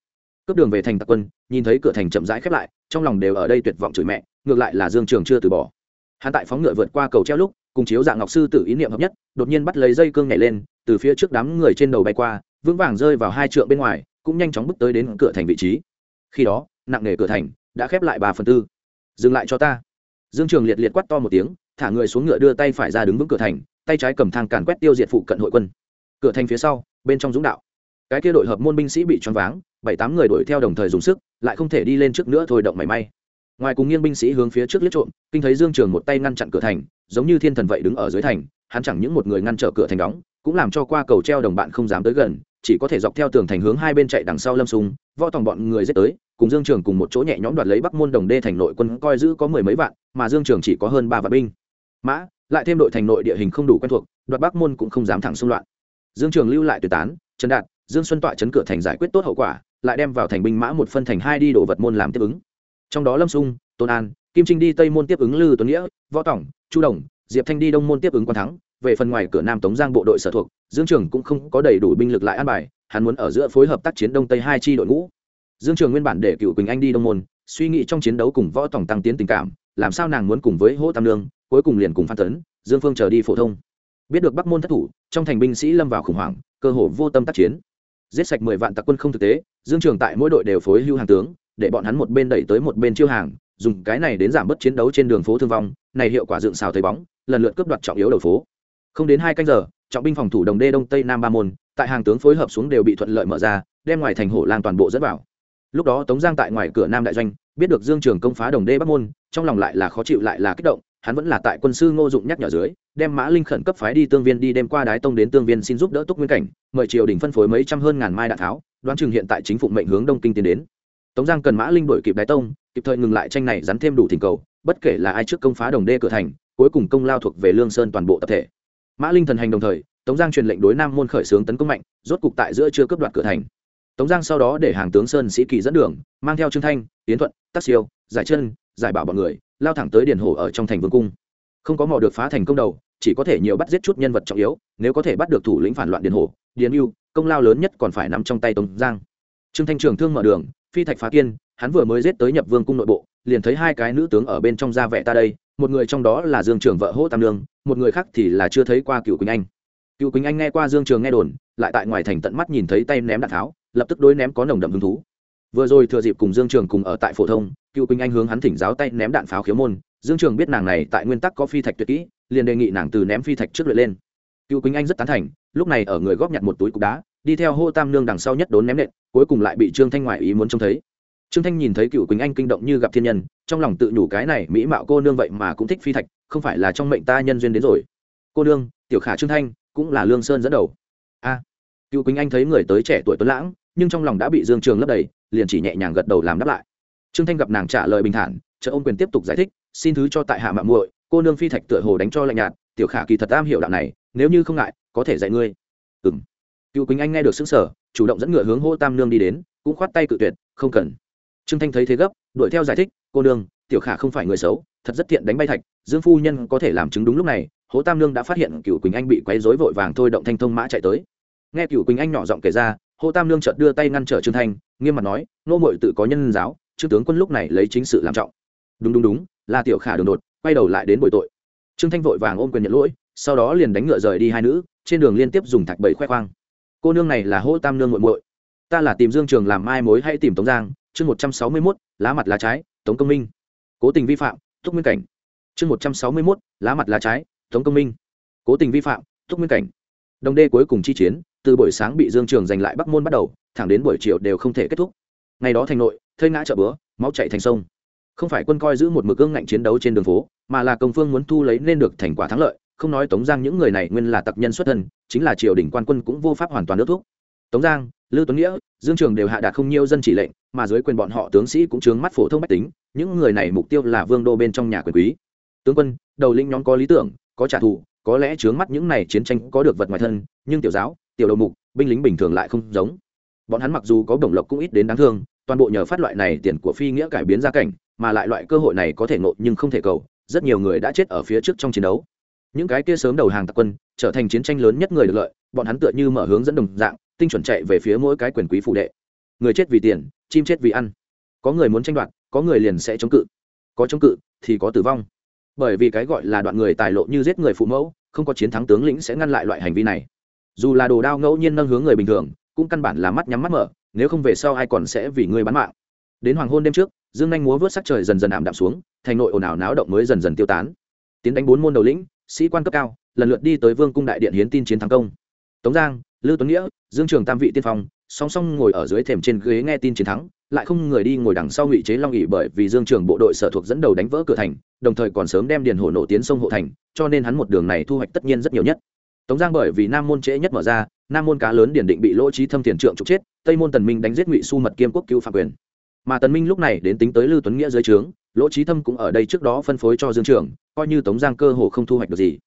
Cướp đường về thành tạc quân, nhìn thấy cửa thành chậm rãi khép lại, trong lòng đều ở đây tuyệt vọng chửi mẹ, ngược lại là dương trường chưa từ bỏ. Hắn tại phóng ngựa vượt qua cầu treo lúc, cùng chiếu dạng ngọc sư tử ý niệm hợp nhất, đột nhiên bắt lấy dây cương nhảy lên, từ phía trước đám người trên đầu bay qua, vững vàng rơi vào hai trượng bên ngoài, cũng nhanh chóng bước tới đến cửa thành vị trí. Khi đó, nặng nề cửa thành đã khép lại ba phần tư. Dừng lại cho ta dương trường liệt liệt quát to một tiếng, thả người xuống ngựa đưa tay phải ra đứng vững cửa thành, tay trái cầm thang càn quét tiêu diệt phụ cận hội quân. Cửa thành phía sau, bên trong dũng đạo. Cái kia đội hợp môn binh sĩ bị choáng váng, bảy tám người đuổi theo đồng thời dùng sức, lại không thể đi lên trước nữa thôi động mảy may. Ngoài cùng nghiêng binh sĩ hướng phía trước liếc trộm, kinh thấy dương trường một tay ngăn chặn cửa thành, giống như thiên thần vậy đứng ở dưới thành, hắn chẳng những một người ngăn trở cửa thành đóng, cũng làm cho qua cầu treo đồng bạn không dám tới gần, chỉ có thể dọc theo tường thành hướng hai bên chạy đằng sau lâm súng, võ tòng bọn người giết tới cùng dương trường cùng một chỗ nhẹ nhõm đoạt lấy bắc môn đồng đê thành nội quân coi giữ có mười mấy vạn, mà dương trường chỉ có hơn ba vạn binh. Mã, lại thêm đội thành nội địa hình không đủ quen thuộc, đoạt bắc môn cũng không dám thẳng xung loạn. Dương trường lưu lại tuyệt tán, trần đạt, dương xuân tọa chấn cửa thành giải quyết tốt hậu quả, lại đem vào thành binh mã một phân thành hai đi đổ vật môn làm tiếp ứng. Trong đó lâm sung tôn an, kim trinh đi tây môn tiếp ứng lư tuấn nghĩa, võ tổng chu đồng, diệp thanh đi đông môn tiếp ứng quan thắng, về phần ngoài cửa nam tống giang bộ đội sở thuộc, dương trường cũng không có đầy đủ binh lực lại an bài, hắn muốn ở giữa phối hợp tác chiến đông tây hai chi đội ngũ dương trường nguyên bản để cựu quỳnh anh đi đông môn, suy nghĩ trong chiến đấu cùng võ tổng tăng tiến tình cảm, làm sao nàng muốn cùng với hỗ tam lương cuối cùng liền cùng phan tấn, dương phương chờ đi phổ thông. Biết được bắc môn thất thủ, trong thành binh sĩ lâm vào khủng hoảng, cơ hồ vô tâm tác chiến. Giết sạch mười vạn tặc quân không thực tế, dương trường tại mỗi đội đều phối hưu hàng tướng, để bọn hắn một bên đẩy tới một bên chiêu hàng, dùng cái này đến giảm bớt chiến đấu trên đường phố thương vong, này hiệu quả dựng xào thấy bóng, lần lượt cướp đoạt trọng yếu đầu phố. Không đến hai canh giờ, trọng binh phòng thủ đồng đê đông tây nam ba môn, tại hàng tướng phối hợp xuống đều bị thuận lợi mở ra, đem ngoài thành hổ lang toàn bộ dẫn vào lúc đó tống giang tại ngoài cửa nam đại doanh, biết được dương trường công phá đồng đê bắc môn, trong lòng lại là khó chịu lại là kích động, hắn vẫn là tại quân sư ngô dụng nhắc nhở dưới, đem mã linh khẩn cấp phái đi tương viên đi đêm qua đái tông đến tương viên xin giúp đỡ túc nguyên cảnh, mời triều đình phân phối mấy trăm hơn ngàn mai đạn tháo, đoán chừng hiện tại chính phủ mệnh hướng đông kinh tiến đến. Tống giang cần mã linh đổi kịp đái tông, kịp thời ngừng lại tranh này rắn thêm đủ thỉnh cầu, bất kể là ai trước công phá đồng đê cửa thành, cuối cùng công lao thuộc về lương sơn toàn bộ tập thể. Mã linh thần hành đồng thời, tống giang truyền lệnh đối nam môn khởi xướng tấn công mạnh, rốt cục tại giữa chưa cướp đoạt cửa thành tống giang sau đó để hàng tướng sơn sĩ kỳ dẫn đường, mang theo trương thanh tiến thuận, tắc siêu, giải chân, giải bảo bọn người, lao thẳng tới điền hồ ở trong thành vương cung. Không có mò được phá thành công đầu, chỉ có thể nhiều bắt giết chút nhân vật trọng yếu, nếu có thể bắt được thủ lĩnh phản loạn điền hồ điền mưu công lao lớn nhất còn phải nằm trong tay tống giang. Trương thanh trường thương mở đường, phi thạch phá kiên, hắn vừa mới giết tới nhập vương cung nội bộ, liền thấy hai cái nữ tướng ở bên trong ra vẻ ta đây, một người trong đó là dương trường vợ hỗ tam lương một người khác thì là chưa thấy qua cựu quỳnh anh. Cựu quỳnh anh nghe qua dương trường nghe đồn, lại tại ngoài thành tận mắt nhìn thấy tay ném đạn tháo lập tức đối ném có nồng đậm hứng thú. Vừa rồi thừa dịp cùng dương trường cùng ở tại phổ thông, cựu quỳnh anh hướng hắn thỉnh giáo tay ném đạn pháo khiếu môn. Dương trường biết nàng này tại nguyên tắc có phi thạch tuyệt kỹ, liền đề nghị nàng từ ném phi thạch trước luyện lên. Cựu quỳnh anh rất tán thành, lúc này ở người góp nhặt một túi cục đá, đi theo hô tam nương đằng sau nhất đốn ném nện, cuối cùng lại bị trương thanh ngoại ý muốn trông thấy. Trương thanh nhìn thấy cựu quỳnh anh kinh động như gặp thiên nhân, trong lòng tự nhủ cái này mỹ mạo cô nương vậy mà cũng thích phi thạch, không phải là trong mệnh ta nhân duyên đến rồi. Cô nương, tiểu khả trương thanh, cũng là lương sơn dẫn đầu. A. Cựu quỳnh anh thấy người tới trẻ tuổi tuấn lãng nhưng trong lòng đã bị dương trường lấp đầy, liền chỉ nhẹ nhàng gật đầu làm đáp lại. Trương thanh gặp nàng trả lời bình thản chợ ôn quyền tiếp tục giải thích, xin thứ cho tại hạ mạng muội, cô nương phi thạch tựa hồ đánh cho lạnh nhạt, tiểu khả kỳ thật am hiểu đạo này, nếu như không ngại, có thể dạy ngươi. Ừng cựu quỳnh anh nghe được xứng sở chủ động dẫn ngựa hướng hô tam nương đi đến, cũng khoát tay cự tuyệt, không cần. Trương thanh thấy thế gấp, đuổi theo giải thích, cô nương, tiểu khả không phải người xấu, thật rất thiện đánh bay thạch, dương phu nhân có thể làm chứng đúng lúc này. Hố tam nương đã phát hiện cựu quỳnh anh bị quấy rối vội vàng thôi động thanh thông mã chạy tới. Nghe cựu quỳnh anh nhỏ giọng kể ra hô tam nương chợt đưa tay ngăn trở trương thanh, nghiêm mặt nói, nô mội tự có nhân giáo, trương tướng quân lúc này lấy chính sự làm trọng. Đúng đúng đúng, là tiểu khả đường đột, quay đầu lại đến bồi tội. Trương thanh vội vàng ôm quyền nhận lỗi, sau đó liền đánh ngựa rời đi hai nữ, trên đường liên tiếp dùng thạch bẫy khoe khoang. Cô nương này là hô tam nương muội muội, ta là tìm dương trường làm mai mối hay tìm tống giang. Chương một trăm sáu mươi mốt, lá mặt lá trái, tống công minh. Cố tình vi phạm, thúc nguyên cảnh. Chương một trăm sáu mươi mốt, lá mặt lá trái, tống công minh. Cố tình vi phạm, thúc nguyên cảnh. Đồng đê cuối cùng chi chiến từ buổi sáng bị dương trường giành lại bắc môn bắt đầu, thẳng đến buổi chiều đều không thể kết thúc. Ngày đó thành nội thơi ngã chợ bữa, máu chạy thành sông. Không phải quân coi giữ một mực gương ngạnh chiến đấu trên đường phố, mà là công phương muốn thu lấy nên được thành quả thắng lợi, không nói tống giang những người này nguyên là tặc nhân xuất thân, chính là triều đình quan quân cũng vô pháp hoàn toàn nước thuốc tống giang lưu tuấn nghĩa, dương trường đều hạ đạt không nhiều dân chỉ lệnh, mà dưới quyền bọn họ tướng sĩ cũng chướng mắt phổ thông bách tính, những người này mục tiêu là vương đô bên trong nhà quyền quý. Tướng quân, đầu linh nhóm có lý tưởng, có trả thù, có lẽ chướng mắt những này chiến tranh có được vật ngoài thân, nhưng tiểu giáo tiểu đầu mục, binh lính bình thường lại không giống. Bọn hắn mặc dù có đồng lộc cũng ít đến đáng thương, toàn bộ nhờ phát loại này tiền của phi nghĩa cải biến gia cảnh, mà lại loại cơ hội này có thể nộp nhưng không thể cầu, rất nhiều người đã chết ở phía trước trong chiến đấu. Những cái kia sớm đầu hàng tặc quân, trở thành chiến tranh lớn nhất người được lợi, bọn hắn tựa như mở hướng dẫn đồng dạng, tinh chuẩn chạy về phía mỗi cái quyền quý phụ đệ. Người chết vì tiền, chim chết vì ăn. Có người muốn tranh đoạt, có người liền sẽ chống cự. Có chống cự, thì có tử vong. Bởi vì cái gọi là đoạn người tài lộ như giết người phụ mẫu, không có chiến thắng tướng lĩnh sẽ ngăn lại loại hành vi này dù là đồ đao ngẫu nhiên nâng hướng người bình thường, cũng căn bản là mắt nhắm mắt mở, nếu không về sau ai còn sẽ vì ngươi bán mạng. Đến hoàng hôn đêm trước, dương anh múa vớt sắc trời dần dần ảm đạm xuống, thành nội ồn ào náo động mới dần dần tiêu tán. Tiến đánh bốn môn đầu lĩnh, sĩ quan cấp cao, lần lượt đi tới vương cung đại điện hiến tin chiến thắng công. Tống giang lưu tuấn nghĩa, dương trường tam vị tiên phong, song song ngồi ở dưới thềm trên ghế nghe tin chiến thắng, lại không người đi ngồi đằng sau ngụy chế long ỉ bởi vì dương trường bộ đội sở thuộc dẫn đầu đánh vỡ cửa thành, đồng thời còn sớm đem điền hổ nổ tiến sông hộ thành, cho nên hắn một đường này thu hoạch tất nhiên rất nhiều nhất tống giang bởi vì nam môn trễ nhất mở ra, nam môn cá lớn điển định bị lỗ trí thâm tiền trượng trục chết, tây môn tần minh đánh giết ngụy su mật kiêm quốc cứu phạm quyền. Mà tần minh lúc này đến tính tới lưu tuấn nghĩa dưới trướng, lỗ trí thâm cũng ở đây trước đó phân phối cho dương trường, coi như tống giang cơ hồ không thu hoạch được gì.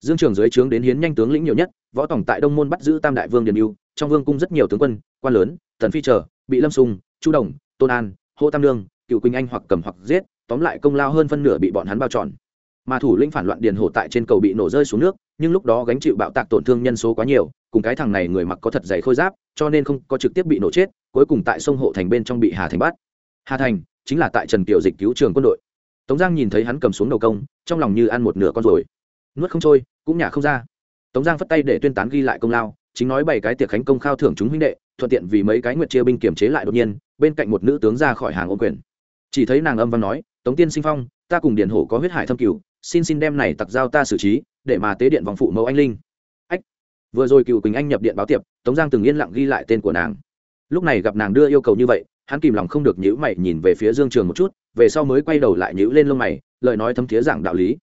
Dương trường dưới trướng đến hiến nhanh tướng lĩnh nhiều nhất, võ tổng tại đông môn bắt giữ tam đại vương điền mưu trong vương cung rất nhiều tướng quân, quan lớn, tần phi trở, bị lâm sùng, chu đồng, tôn an, hô tam lương cựu quỳnh anh hoặc cầm hoặc giết, tóm lại công lao hơn phân nửa bị bọn hắn bao trọn. Mà thủ lĩnh phản loạn điền hổ tại trên cầu bị nổ rơi xuống nước nhưng lúc đó gánh chịu bạo tạc tổn thương nhân số quá nhiều, cùng cái thằng này người mặc có thật dày khôi giáp, cho nên không có trực tiếp bị nổ chết, cuối cùng tại sông hộ thành bên trong bị hà thành bắt. Hà thành chính là tại trần kiều dịch cứu trường quân đội. Tống giang nhìn thấy hắn cầm xuống đầu công, trong lòng như ăn một nửa con rồi nuốt không trôi, cũng nhả không ra. Tống giang phất tay để tuyên tán ghi lại công lao, chính nói bảy cái tiệc khánh công khao thưởng chúng huynh đệ, thuận tiện vì mấy cái nguyệt chia binh kiểm chế lại đột nhiên, bên cạnh một nữ tướng ra khỏi hàng ô quyền. Chỉ thấy nàng âm văn nói, tống tiên sinh phong, ta cùng điền hổ có huyết hải thâm cửu xin xin đem này tặc giao ta xử trí, để mà tế điện vòng phụ mẫu anh linh. Ách, vừa rồi cựu quỳnh anh nhập điện báo tiệp, tống giang từng yên lặng ghi lại tên của nàng. Lúc này gặp nàng đưa yêu cầu như vậy, hắn kìm lòng không được nhữ mày nhìn về phía dương trường một chút, về sau mới quay đầu lại nhữ lên lông mày, lời nói thấm thiế giảng đạo lý.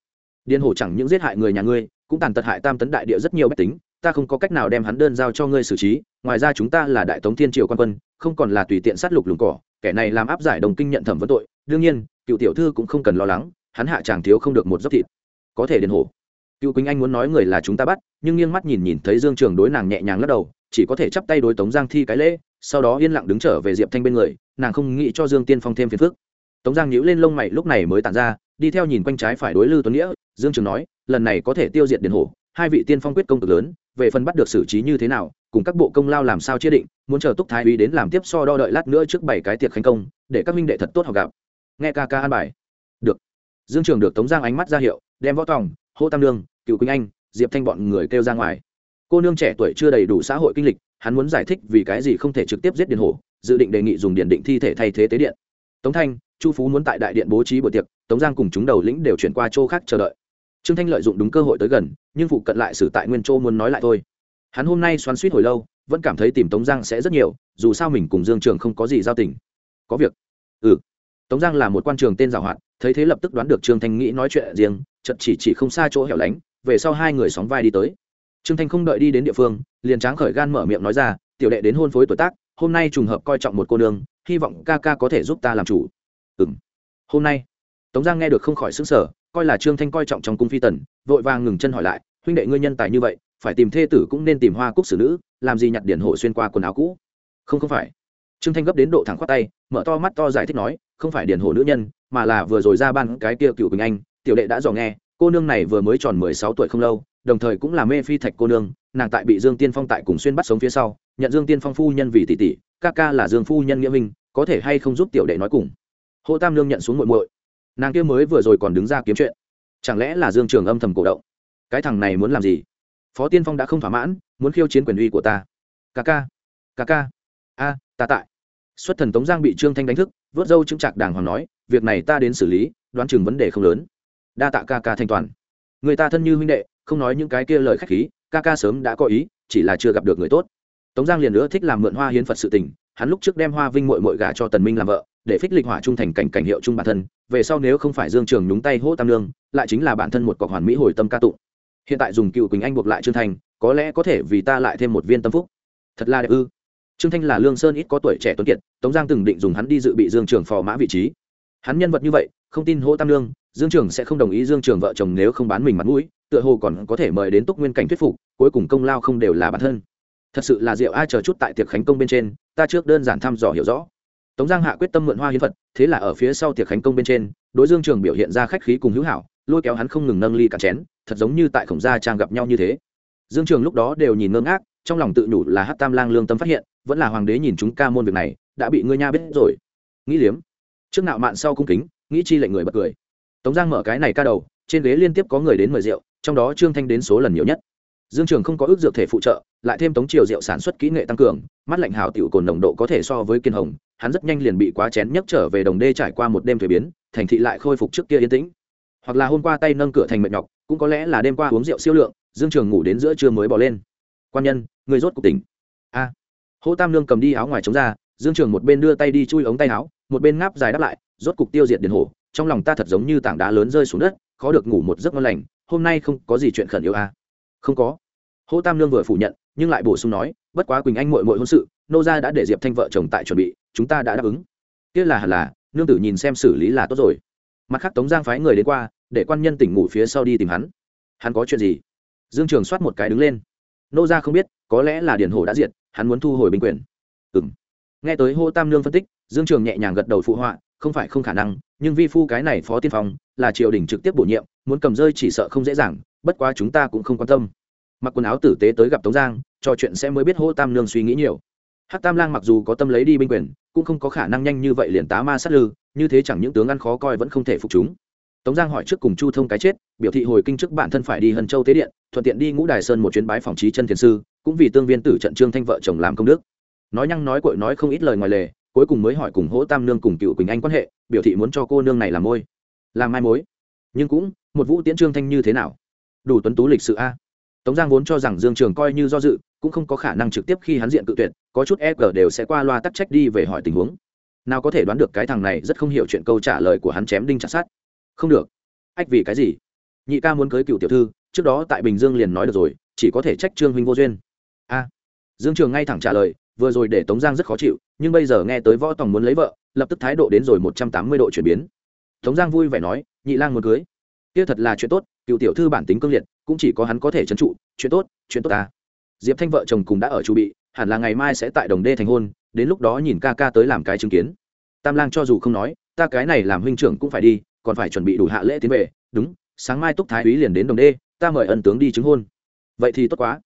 Điên hổ chẳng những giết hại người nhà ngươi, cũng tàn tật hại tam tấn đại địa rất nhiều bách tính, ta không có cách nào đem hắn đơn giao cho ngươi xử trí, ngoài ra chúng ta là đại tống thiên triều quan quân, không còn là tùy tiện sát lục lùng cỏ, kẻ này làm áp giải đồng kinh nhận thẩm vấn tội, đương nhiên, cựu tiểu thư cũng không cần lo lắng hắn hạ chàng thiếu không được một giấc thịt. Có thể điền hổ. Cựu quỳnh anh muốn nói người là chúng ta bắt, nhưng nghiêng mắt nhìn nhìn thấy dương trường đối nàng nhẹ nhàng lắc đầu, chỉ có thể chắp tay đối tống giang thi cái lễ, sau đó yên lặng đứng trở về diệp thanh bên người, nàng không nghĩ cho dương tiên phong thêm phiền phức. Tống giang nhíu lên lông mày, lúc này mới tản ra, đi theo nhìn quanh trái phải đối lư tuấn nghĩa, dương trường nói, lần này có thể tiêu diệt điền hổ, hai vị tiên phong quyết công cực lớn, về phần bắt được xử trí như thế nào, cùng các bộ công lao làm sao chia định, muốn chờ túc thái úy đến làm tiếp so đo đợi lát nữa trước bảy cái tiệc khánh công, để các minh đệ thật tốt học gặp. Nghe ca ca an bài dương trường được tống giang ánh mắt ra hiệu, đem võ tòng, hô tam lương cựu quỳnh anh, diệp thanh bọn người kêu ra ngoài. Cô nương trẻ tuổi chưa đầy đủ xã hội kinh lịch, hắn muốn giải thích vì cái gì không thể trực tiếp giết điện hổ, dự định đề nghị dùng điện định thi thể thay thế tế điện. Tống thanh, chu phú muốn tại đại điện bố trí buổi tiệc, tống giang cùng chúng đầu lĩnh đều chuyển qua chỗ khác chờ đợi. Trương thanh lợi dụng đúng cơ hội tới gần, nhưng phụ cận lại xử tại nguyên châu muốn nói lại thôi. Hắn hôm nay xoắn suýt hồi lâu, vẫn cảm thấy tìm tống giang sẽ rất nhiều, dù sao mình cùng dương trường không có gì giao tình. Có việc. Ừ. Tống giang là một quan trường tên giảo hoạt thấy thế lập tức đoán được trương thanh nghĩ nói chuyện riêng chật chỉ chỉ không xa chỗ hẻo lánh, về sau hai người sóng vai đi tới. Trương thanh không đợi đi đến địa phương, liền tráng khởi gan mở miệng nói ra, tiểu đệ đến hôn phối tuổi tác, hôm nay trùng hợp coi trọng một cô nương, hy vọng ca ca có thể giúp ta làm chủ. Ừ m hôm nay? Tống giang nghe được không khỏi xứng sở coi là trương thanh coi trọng trong cung phi tần, vội vàng ngừng chân hỏi lại, huynh đệ ngươi nhân tài như vậy, phải tìm thê tử cũng nên tìm hoa cúc xử nữ, làm gì nhặt điển hộ xuyên qua quần áo cũ? Không không phải trương thanh gấp đến độ thẳng khoát tay, mở to mắt to giải thích nói, không phải điển hồ nữ nhân, mà là vừa rồi ra ban cái kia cựu quỳnh anh, tiểu đệ đã dò nghe, cô nương này vừa mới tròn mười sáu tuổi không lâu, đồng thời cũng là mê phi thạch cô nương, nàng tại bị dương tiên phong tại cùng xuyên bắt sống phía sau, nhận dương tiên phong phu nhân vì tỷ tỷ, ca ca là dương phu nhân nghĩa minh, có thể hay không giúp tiểu đệ nói cùng. Hồ tam lương nhận xuống muội muội. Nàng kia mới vừa rồi còn đứng ra kiếm chuyện. Chẳng lẽ là dương trường âm thầm cổ động? Cái thằng này muốn làm gì? Phó tiên phong đã không thỏa mãn, muốn khiêu chiến quyền uy của ta. Ca ca ca ca. A, ta tại xuất thần tống giang bị trương thanh đánh thức, vớt dâu chứng trạc đàng hoàng nói, việc này ta đến xử lý, đoán chừng vấn đề không lớn. Đa tạ ca ca thanh toàn. Người ta thân như huynh đệ, không nói những cái kia lời khách khí, ca ca sớm đã có ý, chỉ là chưa gặp được người tốt. Tống giang liền nữa thích làm mượn hoa hiến phật sự tình, hắn lúc trước đem hoa vinh mội mội gà cho tần minh làm vợ, để phích lịch hỏa trung thành cảnh cảnh hiệu chung bản thân, về sau nếu không phải dương trường nhúng tay hỗ tam lương, lại chính là bản thân một cọc hoàn mỹ hồi tâm ca tụng. Hiện tại dùng cựu quỳnh anh buộc lại trương thành có lẽ có thể vì ta lại thêm một viên tâm phúc. Thật là đẹp ư? Trương thanh là lương sơn ít có tuổi trẻ tuấn kiệt, tống giang từng định dùng hắn đi dự bị dương trường phò mã vị trí. Hắn nhân vật như vậy, không tin hỗ tam lương, dương trường sẽ không đồng ý dương trường vợ chồng nếu không bán mình mặt mũi, tựa hồ còn có thể mời đến túc nguyên cảnh thuyết phục, cuối cùng công lao không đều là bản thân. Thật sự là rượu ai chờ chút tại tiệc khánh công bên trên, ta trước đơn giản thăm dò hiểu rõ. Tống giang hạ quyết tâm mượn hoa hiến phật, thế là ở phía sau tiệc khánh công bên trên, đối dương trường biểu hiện ra khách khí cùng hữu hảo, lôi kéo hắn không ngừng nâng ly cả chén, thật giống như tại khổng gia trang gặp nhau như thế. Dương trường lúc đó đều nhìn ngơ ngác trong lòng tự nhủ là hát tam lang lương tâm phát hiện, vẫn là hoàng đế nhìn chúng ca môn việc này, đã bị ngươi nha biết rồi. Nghĩ liếm. Trước nạo mạn sau cung kính, nghĩ chi lệnh người bật cười. Tống giang mở cái này ca đầu, trên ghế liên tiếp có người đến mời rượu, trong đó trương thanh đến số lần nhiều nhất. Dương trường không có ước dược thể phụ trợ, lại thêm tống triều rượu sản xuất kỹ nghệ tăng cường, mắt lạnh hào tiểu cồn nồng độ có thể so với kiên hồng, hắn rất nhanh liền bị quá chén nhấc trở về đồng đê trải qua một đêm thuế biến, thành thị lại khôi phục trước kia yên tĩnh. Hoặc là hôm qua tay nâng cửa thành mệt nhọc, cũng có lẽ là đêm qua uống rượu siêu lượng, dương trường ngủ đến giữa trưa mới bỏ lên. Quan nhân người rốt cục tỉnh. A. À. hỗ tam lương cầm đi áo ngoài chống ra, dương trường một bên đưa tay đi chui ống tay áo, một bên ngáp dài đáp lại, rốt cục tiêu diệt điện hổ, trong lòng ta thật giống như tảng đá lớn rơi xuống đất, khó được ngủ một giấc ngon lành, hôm nay không có gì chuyện khẩn yếu a. À? không có. Hỗ tam lương vừa phủ nhận, nhưng lại bổ sung nói, bất quá quỳnh anh mội mội hôn sự, nô gia đã để diệp thanh vợ chồng tại chuẩn bị, chúng ta đã đáp ứng. Kia là hẳn là, nương tử nhìn xem xử lý là tốt rồi. Mặt khác tống giang phái người đến qua, để quan nhân tỉnh ngủ phía sau đi tìm hắn. Hắn có chuyện gì? Dương trường soát một cái đứng lên. Nô gia không biết có lẽ là điển hổ đã diệt, hắn muốn thu hồi binh quyền. Ừ m nghe tới hô tam lương phân tích, dương trường nhẹ nhàng gật đầu phụ họa, không phải không khả năng, nhưng vi phu cái này phó tiên phong, là triều đình trực tiếp bổ nhiệm, muốn cầm rơi chỉ sợ không dễ dàng, bất quá chúng ta cũng không quan tâm. Mặc quần áo tử tế tới gặp tống giang trò chuyện sẽ mới biết hô tam lương suy nghĩ nhiều. Hắc tam lang mặc dù có tâm lấy đi binh quyền, cũng không có khả năng nhanh như vậy liền tá ma sát lư, như thế chẳng những tướng ăn khó coi vẫn không thể phục chúng. Tống giang hỏi trước cùng chu thông cái chết, biểu thị hồi kinh trước bản thân phải đi hân châu tế điện, thuận tiện đi ngũ đài sơn một chuyến bái phòng trí chân thiền sư cũng vì tương viên tử trận trương thanh vợ chồng làm công đức. Nói nhăng nói cội nói không ít lời ngoài lề, cuối cùng mới hỏi cùng hỗ tam nương cùng cựu quỳnh anh quan hệ, biểu thị muốn cho cô nương này làm môi. Làm mai mối. Nhưng cũng, một vũ tiễn trương thanh như thế nào? Đủ tuấn tú lịch sự a. Tống giang vốn cho rằng dương trường coi như do dự, cũng không có khả năng trực tiếp khi hắn diện cự tuyệt, có chút e g đều sẽ qua loa tắc trách đi về hỏi tình huống. Nào có thể đoán được cái thằng này rất không hiểu chuyện câu trả lời của hắn chém đinh chặt sát không được. Ách vì cái gì? Nhị ca muốn cưới cựu tiểu thư, trước đó tại bình dương liền nói được rồi, chỉ có thể trách trương huynh vô duyên a. Dương trường ngay thẳng trả lời, vừa rồi để tống giang rất khó chịu, nhưng bây giờ nghe tới võ tòng muốn lấy vợ, lập tức thái độ đến rồi một trăm tám mươi độ chuyển biến. Tống giang vui vẻ nói, nhị lang muốn cưới. Kia thật là chuyện tốt, cựu tiểu thư bản tính cương liệt, cũng chỉ có hắn có thể trấn trụ, chuyện tốt chuyện tốt ta. Diệp thanh vợ chồng cùng đã ở chu bị, hẳn là ngày mai sẽ tại đồng đê thành hôn, đến lúc đó nhìn ca ca tới làm cái chứng kiến. Tam lang cho dù không nói, ta cái này làm huynh trưởng cũng phải đi, còn phải chuẩn bị đủ hạ lễ tiến về. Đúng, sáng mai túc thái úy liền đến đồng đê, ta mời ân tướng đi chứng hôn. Vậy thì tốt quá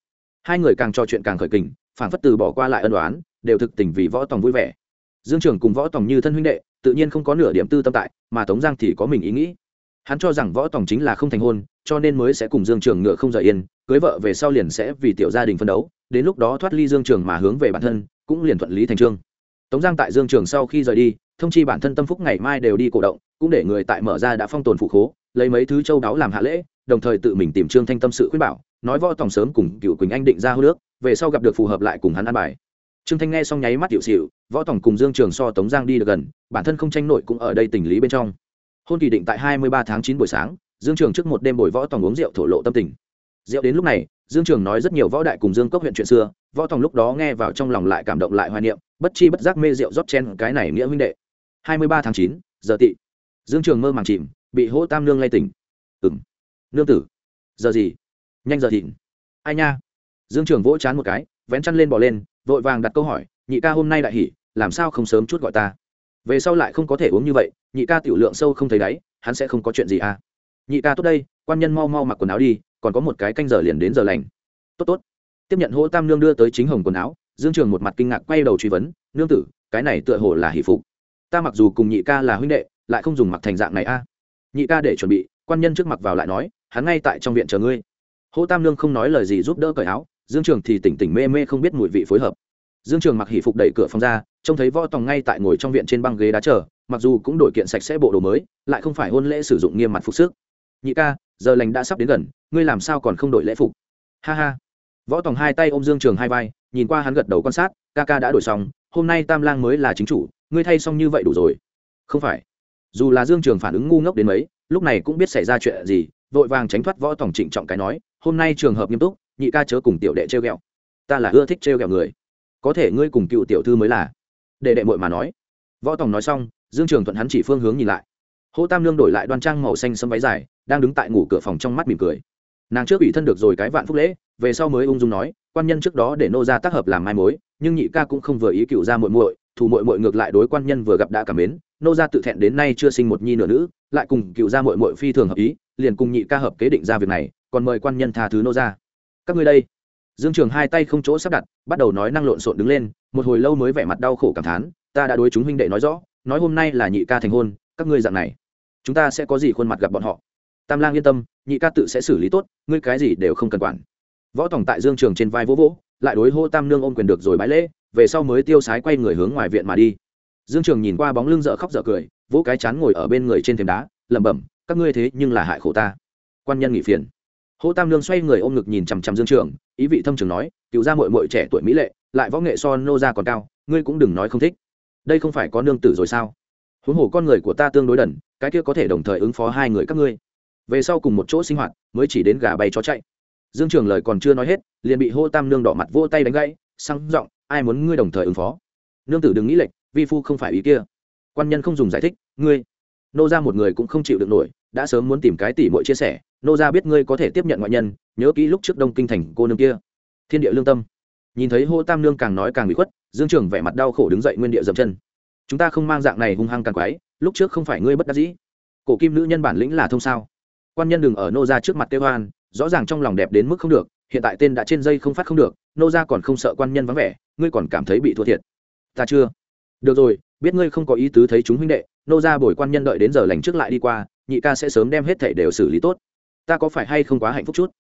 hai người càng trò chuyện càng khởi kình phản phất từ bỏ qua lại ân đoán đều thực tình vì võ tòng vui vẻ. Dương trưởng cùng võ tòng như thân huynh đệ, tự nhiên không có nửa điểm tư tâm tại, mà tống giang thì có mình ý nghĩ. Hắn cho rằng võ tòng chính là không thành hôn, cho nên mới sẽ cùng dương trường ngựa không rời yên, cưới vợ về sau liền sẽ vì tiểu gia đình phân đấu, đến lúc đó thoát ly dương trường mà hướng về bản thân, cũng liền thuận lý thành trương. Tống giang tại dương trường sau khi rời đi thông chi bản thân tâm phúc ngày mai đều đi cổ động, cũng để người tại mở ra đã phong tồn phụ khố, lấy mấy thứ châu đáo làm hạ lễ, đồng thời tự mình tìm trương thanh tâm sự khuyên bảo, nói võ tòng sớm cùng cựu quỳnh anh định ra hô nước, về sau gặp được phù hợp lại cùng hắn ăn bài. Trương thanh nghe xong nháy mắt tiểu xịu võ tòng cùng dương trường so tống giang đi được gần, bản thân không tranh nội cũng ở đây tình lý bên trong. Hôn kỳ định tại hai mươi ba tháng chín buổi sáng, dương trường trước một đêm bồi võ tòng uống rượu thổ lộ tâm tình. Rượu đến lúc này, dương trường nói rất nhiều võ đại cùng dương cốc huyện chuyện xưa, võ tòng lúc đó nghe vào trong lòng lại cảm động lại hoài niệm, bất chi bất giác mê rượu rót chen cái này nghĩa huynh đệ hai mươi ba tháng chín, giờ tị. Dương trường mơ màng chìm, bị hỗ tam nương lay tỉnh. Ừng nương tử. Giờ gì? Nhanh giờ thịnh. Ai nha? Dương trường vỗ chán một cái, vén chăn lên bỏ lên, vội vàng đặt câu hỏi, nhị ca hôm nay đại hỉ, làm sao không sớm chút gọi ta? Về sau lại không có thể uống như vậy, nhị ca tiểu lượng sâu không thấy đáy, hắn sẽ không có chuyện gì à? Nhị ca tốt đây, quan nhân mau mau mặc quần áo đi, còn có một cái canh giờ liền đến giờ lành. Tốt tốt. Tiếp nhận hỗ tam nương đưa tới chính hồng quần áo, dương trường một mặt kinh ngạc quay đầu truy vấn, nương tử, cái này tựa hồ là hỷ phục ta mặc dù cùng nhị ca là huynh đệ, lại không dùng mặc thành dạng này a. Nhị ca để chuẩn bị, quan nhân trước mặt vào lại nói, hắn ngay tại trong viện chờ ngươi. Hỗ tam lương không nói lời gì giúp đỡ cởi áo, dương trường thì tỉnh tỉnh mê mê không biết mùi vị phối hợp. Dương trường mặc hỷ phục đẩy cửa phòng ra, trông thấy võ tòng ngay tại ngồi trong viện trên băng ghế đá chờ, mặc dù cũng đổi kiện sạch sẽ bộ đồ mới, lại không phải hôn lễ sử dụng nghiêm mặt phục sức. Nhị ca, giờ lành đã sắp đến gần, ngươi làm sao còn không đổi lễ phục? Ha ha. Võ tòng hai tay ôm dương trường hai vai, nhìn qua hắn gật đầu quan sát, ca ca đã đổi xong, hôm nay tam lang mới là chính chủ ngươi thay xong như vậy đủ rồi. Không phải. Dù là dương trường phản ứng ngu ngốc đến mấy, lúc này cũng biết xảy ra chuyện gì, vội vàng tránh thoát võ tổng trịnh trọng cái nói, hôm nay trường hợp nghiêm túc, nhị ca chớ cùng tiểu đệ trêu ghẹo. Ta là ưa thích trêu ghẹo người. Có thể ngươi cùng cựu tiểu thư mới là. Để đệ muội mà nói. Võ tổng nói xong, dương trường thuận hắn chỉ phương hướng nhìn lại. Hô tam lương đổi lại đoan trang màu xanh sâm váy dài, đang đứng tại ngủ cửa phòng trong mắt mỉm cười. Nàng trước ủy thân được rồi cái vạn phúc lễ, về sau mới ung dung nói, quan nhân trước đó để nô ra tác hợp làm mai mối, nhưng nhị ca cũng không vừa ý cựu ra muội muội thủ muội muội ngược lại đối quan nhân vừa gặp đã cảm mến, nô ra tự thẹn đến nay chưa sinh một nhi nửa nữ, lại cùng cựu ra muội muội phi thường hợp ý, liền cùng nhị ca hợp kế định ra việc này, còn mời quan nhân tha thứ nô ra các ngươi đây. Dương trường hai tay không chỗ sắp đặt, bắt đầu nói năng lộn xộn đứng lên, một hồi lâu mới vẻ mặt đau khổ cảm thán, ta đã đối chúng huynh đệ nói rõ, nói hôm nay là nhị ca thành hôn, các ngươi dạng này, chúng ta sẽ có gì khuôn mặt gặp bọn họ. Tam lang yên tâm, nhị ca tự sẽ xử lý tốt, ngươi cái gì đều không cần quản. Võ tổng tại dương trường trên vai vỗ vỗ lại đối hô tam nương ôm quyền được rồi bãi lễ, về sau mới tiêu sái quay người hướng ngoài viện mà đi. Dương trường nhìn qua bóng lưng dở khóc dở cười, vỗ cái chán ngồi ở bên người trên thềm đá, lẩm bẩm, các ngươi thế nhưng là hại khổ ta. Quan nhân nghỉ phiền. Hô tam nương xoay người ôm ngực nhìn chằm chằm dương trường, ý vị thâm trường nói, cựu gia mội mội trẻ tuổi mỹ lệ, lại võ nghệ so nô ra còn cao, ngươi cũng đừng nói không thích. Đây không phải có nương tử rồi sao? Huống hồ con người của ta tương đối đần, cái kia có thể đồng thời ứng phó hai người các ngươi. Về sau cùng một chỗ sinh hoạt, mới chỉ đến gà bay chó chạy dương trường lời còn chưa nói hết, liền bị hô tam nương đỏ mặt vỗ tay đánh gãy, sang giọng, ai muốn ngươi đồng thời ứng phó? Nương tử đừng nghĩ lệch, vi phu không phải ý kia. Quan nhân không dùng giải thích, ngươi. Nô ra một người cũng không chịu được nổi, đã sớm muốn tìm cái tỉ mội chia sẻ. Nô ra biết ngươi có thể tiếp nhận ngoại nhân, nhớ kỹ lúc trước đông kinh thành cô nương kia. Thiên địa lương tâm. Nhìn thấy hô tam nương càng nói càng bị khuất, dương trường vẻ mặt đau khổ đứng dậy nguyên địa dậm chân. Chúng ta không mang dạng này hung hăng càng quái, lúc trước không phải ngươi bất đắc dĩ. Cổ kim nữ nhân bản lĩnh là thông sao? Quan nhân đừng ở nô ra trước mặt kêu hoan rõ ràng trong lòng đẹp đến mức không được, hiện tại tên đã trên dây không phát không được, nô ra còn không sợ quan nhân vắng vẻ, ngươi còn cảm thấy bị thua thiệt. Ta chưa. Được rồi, biết ngươi không có ý tứ thấy chúng huynh đệ, nô ra bồi quan nhân đợi đến giờ lành trước lại đi qua, nhị ca sẽ sớm đem hết thảy đều xử lý tốt. Ta có phải hay không quá hạnh phúc chút?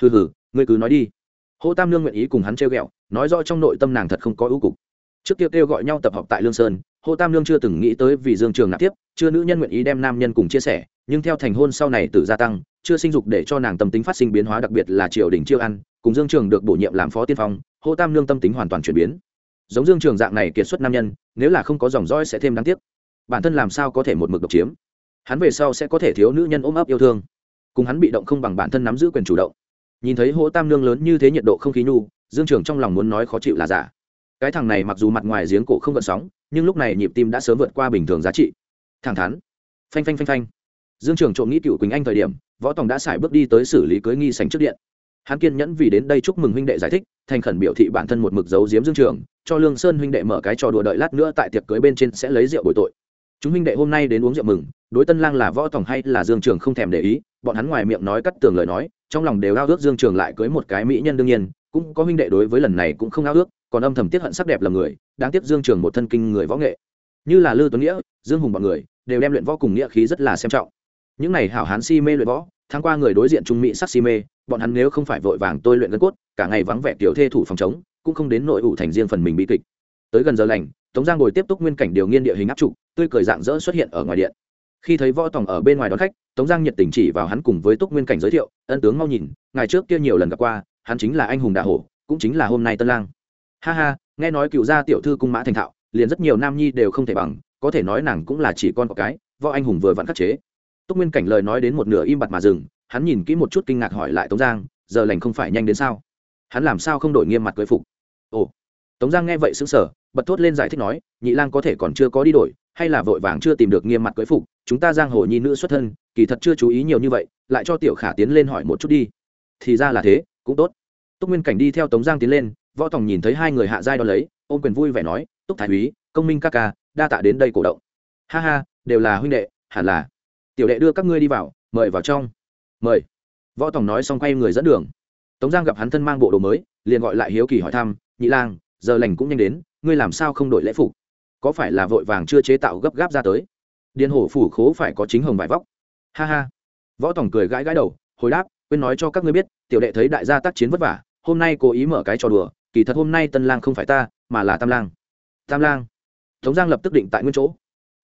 Hừ hừ, ngươi cứ nói đi. Hô tam lương nguyện ý cùng hắn trêu ghẹo, nói rõ trong nội tâm nàng thật không có ưu cục. Trước kia kêu gọi nhau tập hợp tại lương sơn, hô tam lương chưa từng nghĩ tới vì dương trường nạp tiếp, chưa nữ nhân nguyện ý đem nam nhân cùng chia sẻ, nhưng theo thành hôn sau này tự gia tăng chưa sinh dục để cho nàng tâm tính phát sinh biến hóa, đặc biệt là triều đình chiêu ăn, cùng dương trường được bổ nhiệm làm phó tiên phong, hô tam lương tâm tính hoàn toàn chuyển biến. Giống dương trường dạng này kiệt xuất nam nhân, nếu là không có dòng dõi sẽ thêm đáng tiếc. Bản thân làm sao có thể một mực độc chiếm? Hắn về sau sẽ có thể thiếu nữ nhân ôm ấp yêu thương. Cùng hắn bị động không bằng bản thân nắm giữ quyền chủ động. Nhìn thấy hỗ tam nương lớn như thế nhiệt độ không khí nhu, dương trường trong lòng muốn nói khó chịu là giả. Cái thằng này mặc dù mặt ngoài giếng cổ không gợn sóng, nhưng lúc này nhịp tim đã sớm vượt qua bình thường giá trị. Thẳng thắn. Phanh phanh phanh phanh. Dương trường trộm nghĩ cựu quỳnh anh thời điểm võ tòng đã xài bước đi tới xử lý cưới nghi sành trước điện. Hắn kiên nhẫn vì đến đây chúc mừng huynh đệ giải thích, thành khẩn biểu thị bản thân một mực dấu diếm dương trường, cho lương sơn huynh đệ mở cái trò đùa đợi lát nữa tại tiệc cưới bên trên sẽ lấy rượu bồi tội. Chúng huynh đệ hôm nay đến uống rượu mừng, đối tân lang là võ tòng hay là dương trường không thèm để ý, bọn hắn ngoài miệng nói cắt tường lời nói, trong lòng đều ao ước dương trường lại cưới một cái mỹ nhân đương nhiên, cũng có huynh đệ đối với lần này cũng không ao ước, còn âm thầm tiết hận sắc đẹp là người, đáng tiếc dương trường một thân kinh người võ nghệ. Như là lư tuấn nghĩa, dương hùng bọn người, đều đem luyện võ cùng nghĩa khí rất là xem trọng những này hảo hán si mê luyện võ tháng qua người đối diện trung mỹ sắc si mê, bọn hắn nếu không phải vội vàng tôi luyện gân cốt, cả ngày vắng vẻ tiểu thê thủ phòng chống, cũng không đến nội ủ thành riêng phần mình bi kịch. Tới gần giờ lành, tống giang ngồi tiếp tục nguyên cảnh điều nghiên địa hình áp trục tươi cười dạng dỡ xuất hiện ở ngoài điện. Khi thấy võ tòng ở bên ngoài đón khách, tống giang nhiệt tình chỉ vào hắn cùng với túc nguyên cảnh giới thiệu, ân tướng mau nhìn ngày trước kia nhiều lần gặp qua, hắn chính là anh hùng đạ hổ, cũng chính là hôm nay tân lang. Ha ha, nghe nói cựu gia tiểu thư cung mã thành thạo, liền rất nhiều nam nhi đều không thể bằng, có thể nói nàng cũng là chỉ con có cái, võ anh hùng vừa vặn khắc chế túc nguyên cảnh lời nói đến một nửa im bặt mà dừng, hắn nhìn kỹ một chút kinh ngạc hỏi lại tống giang, giờ lành không phải nhanh đến sao? Hắn làm sao không đổi nghiêm mặt cưới phục? Ồ, tống giang nghe vậy xứng sở bật thốt lên giải thích nói, nhị lang có thể còn chưa có đi đổi, hay là vội vàng chưa tìm được nghiêm mặt cưới phục, chúng ta giang hồ nhi nữ xuất thân, kỳ thật chưa chú ý nhiều như vậy, lại cho tiểu khả tiến lên hỏi một chút đi. Thì ra là thế, cũng tốt. Túc nguyên cảnh đi theo tống giang tiến lên, võ tòng nhìn thấy hai người hạ giai đ ó lấy, ôm quyền vui vẻ nói, túc thái úy, công minh ca ca, đa tạ đến đây cổ động. Ha ha, đều là huynh đệ, hẳn là tiểu đệ đưa các ngươi đi vào, mời vào trong. Mời. Võ tòng nói xong quay người dẫn đường. Tống giang gặp hắn thân mang bộ đồ mới, liền gọi lại hiếu kỳ hỏi thăm, nhị lang, giờ lành cũng nhanh đến, ngươi làm sao không đổi lễ phục? Có phải là vội vàng chưa chế tạo gấp gáp ra tới? Điền hổ phủ khố phải có chính hồng vải vóc. Ha ha. Võ tòng cười gãi gãi đầu, hồi đáp, quên nói cho các ngươi biết, tiểu đệ thấy đại gia tác chiến vất vả, hôm nay cố ý mở cái trò đùa, kỳ thật hôm nay tân lang không phải ta, mà là tam lang. Tam lang? Tống giang lập tức định tại nguyên chỗ.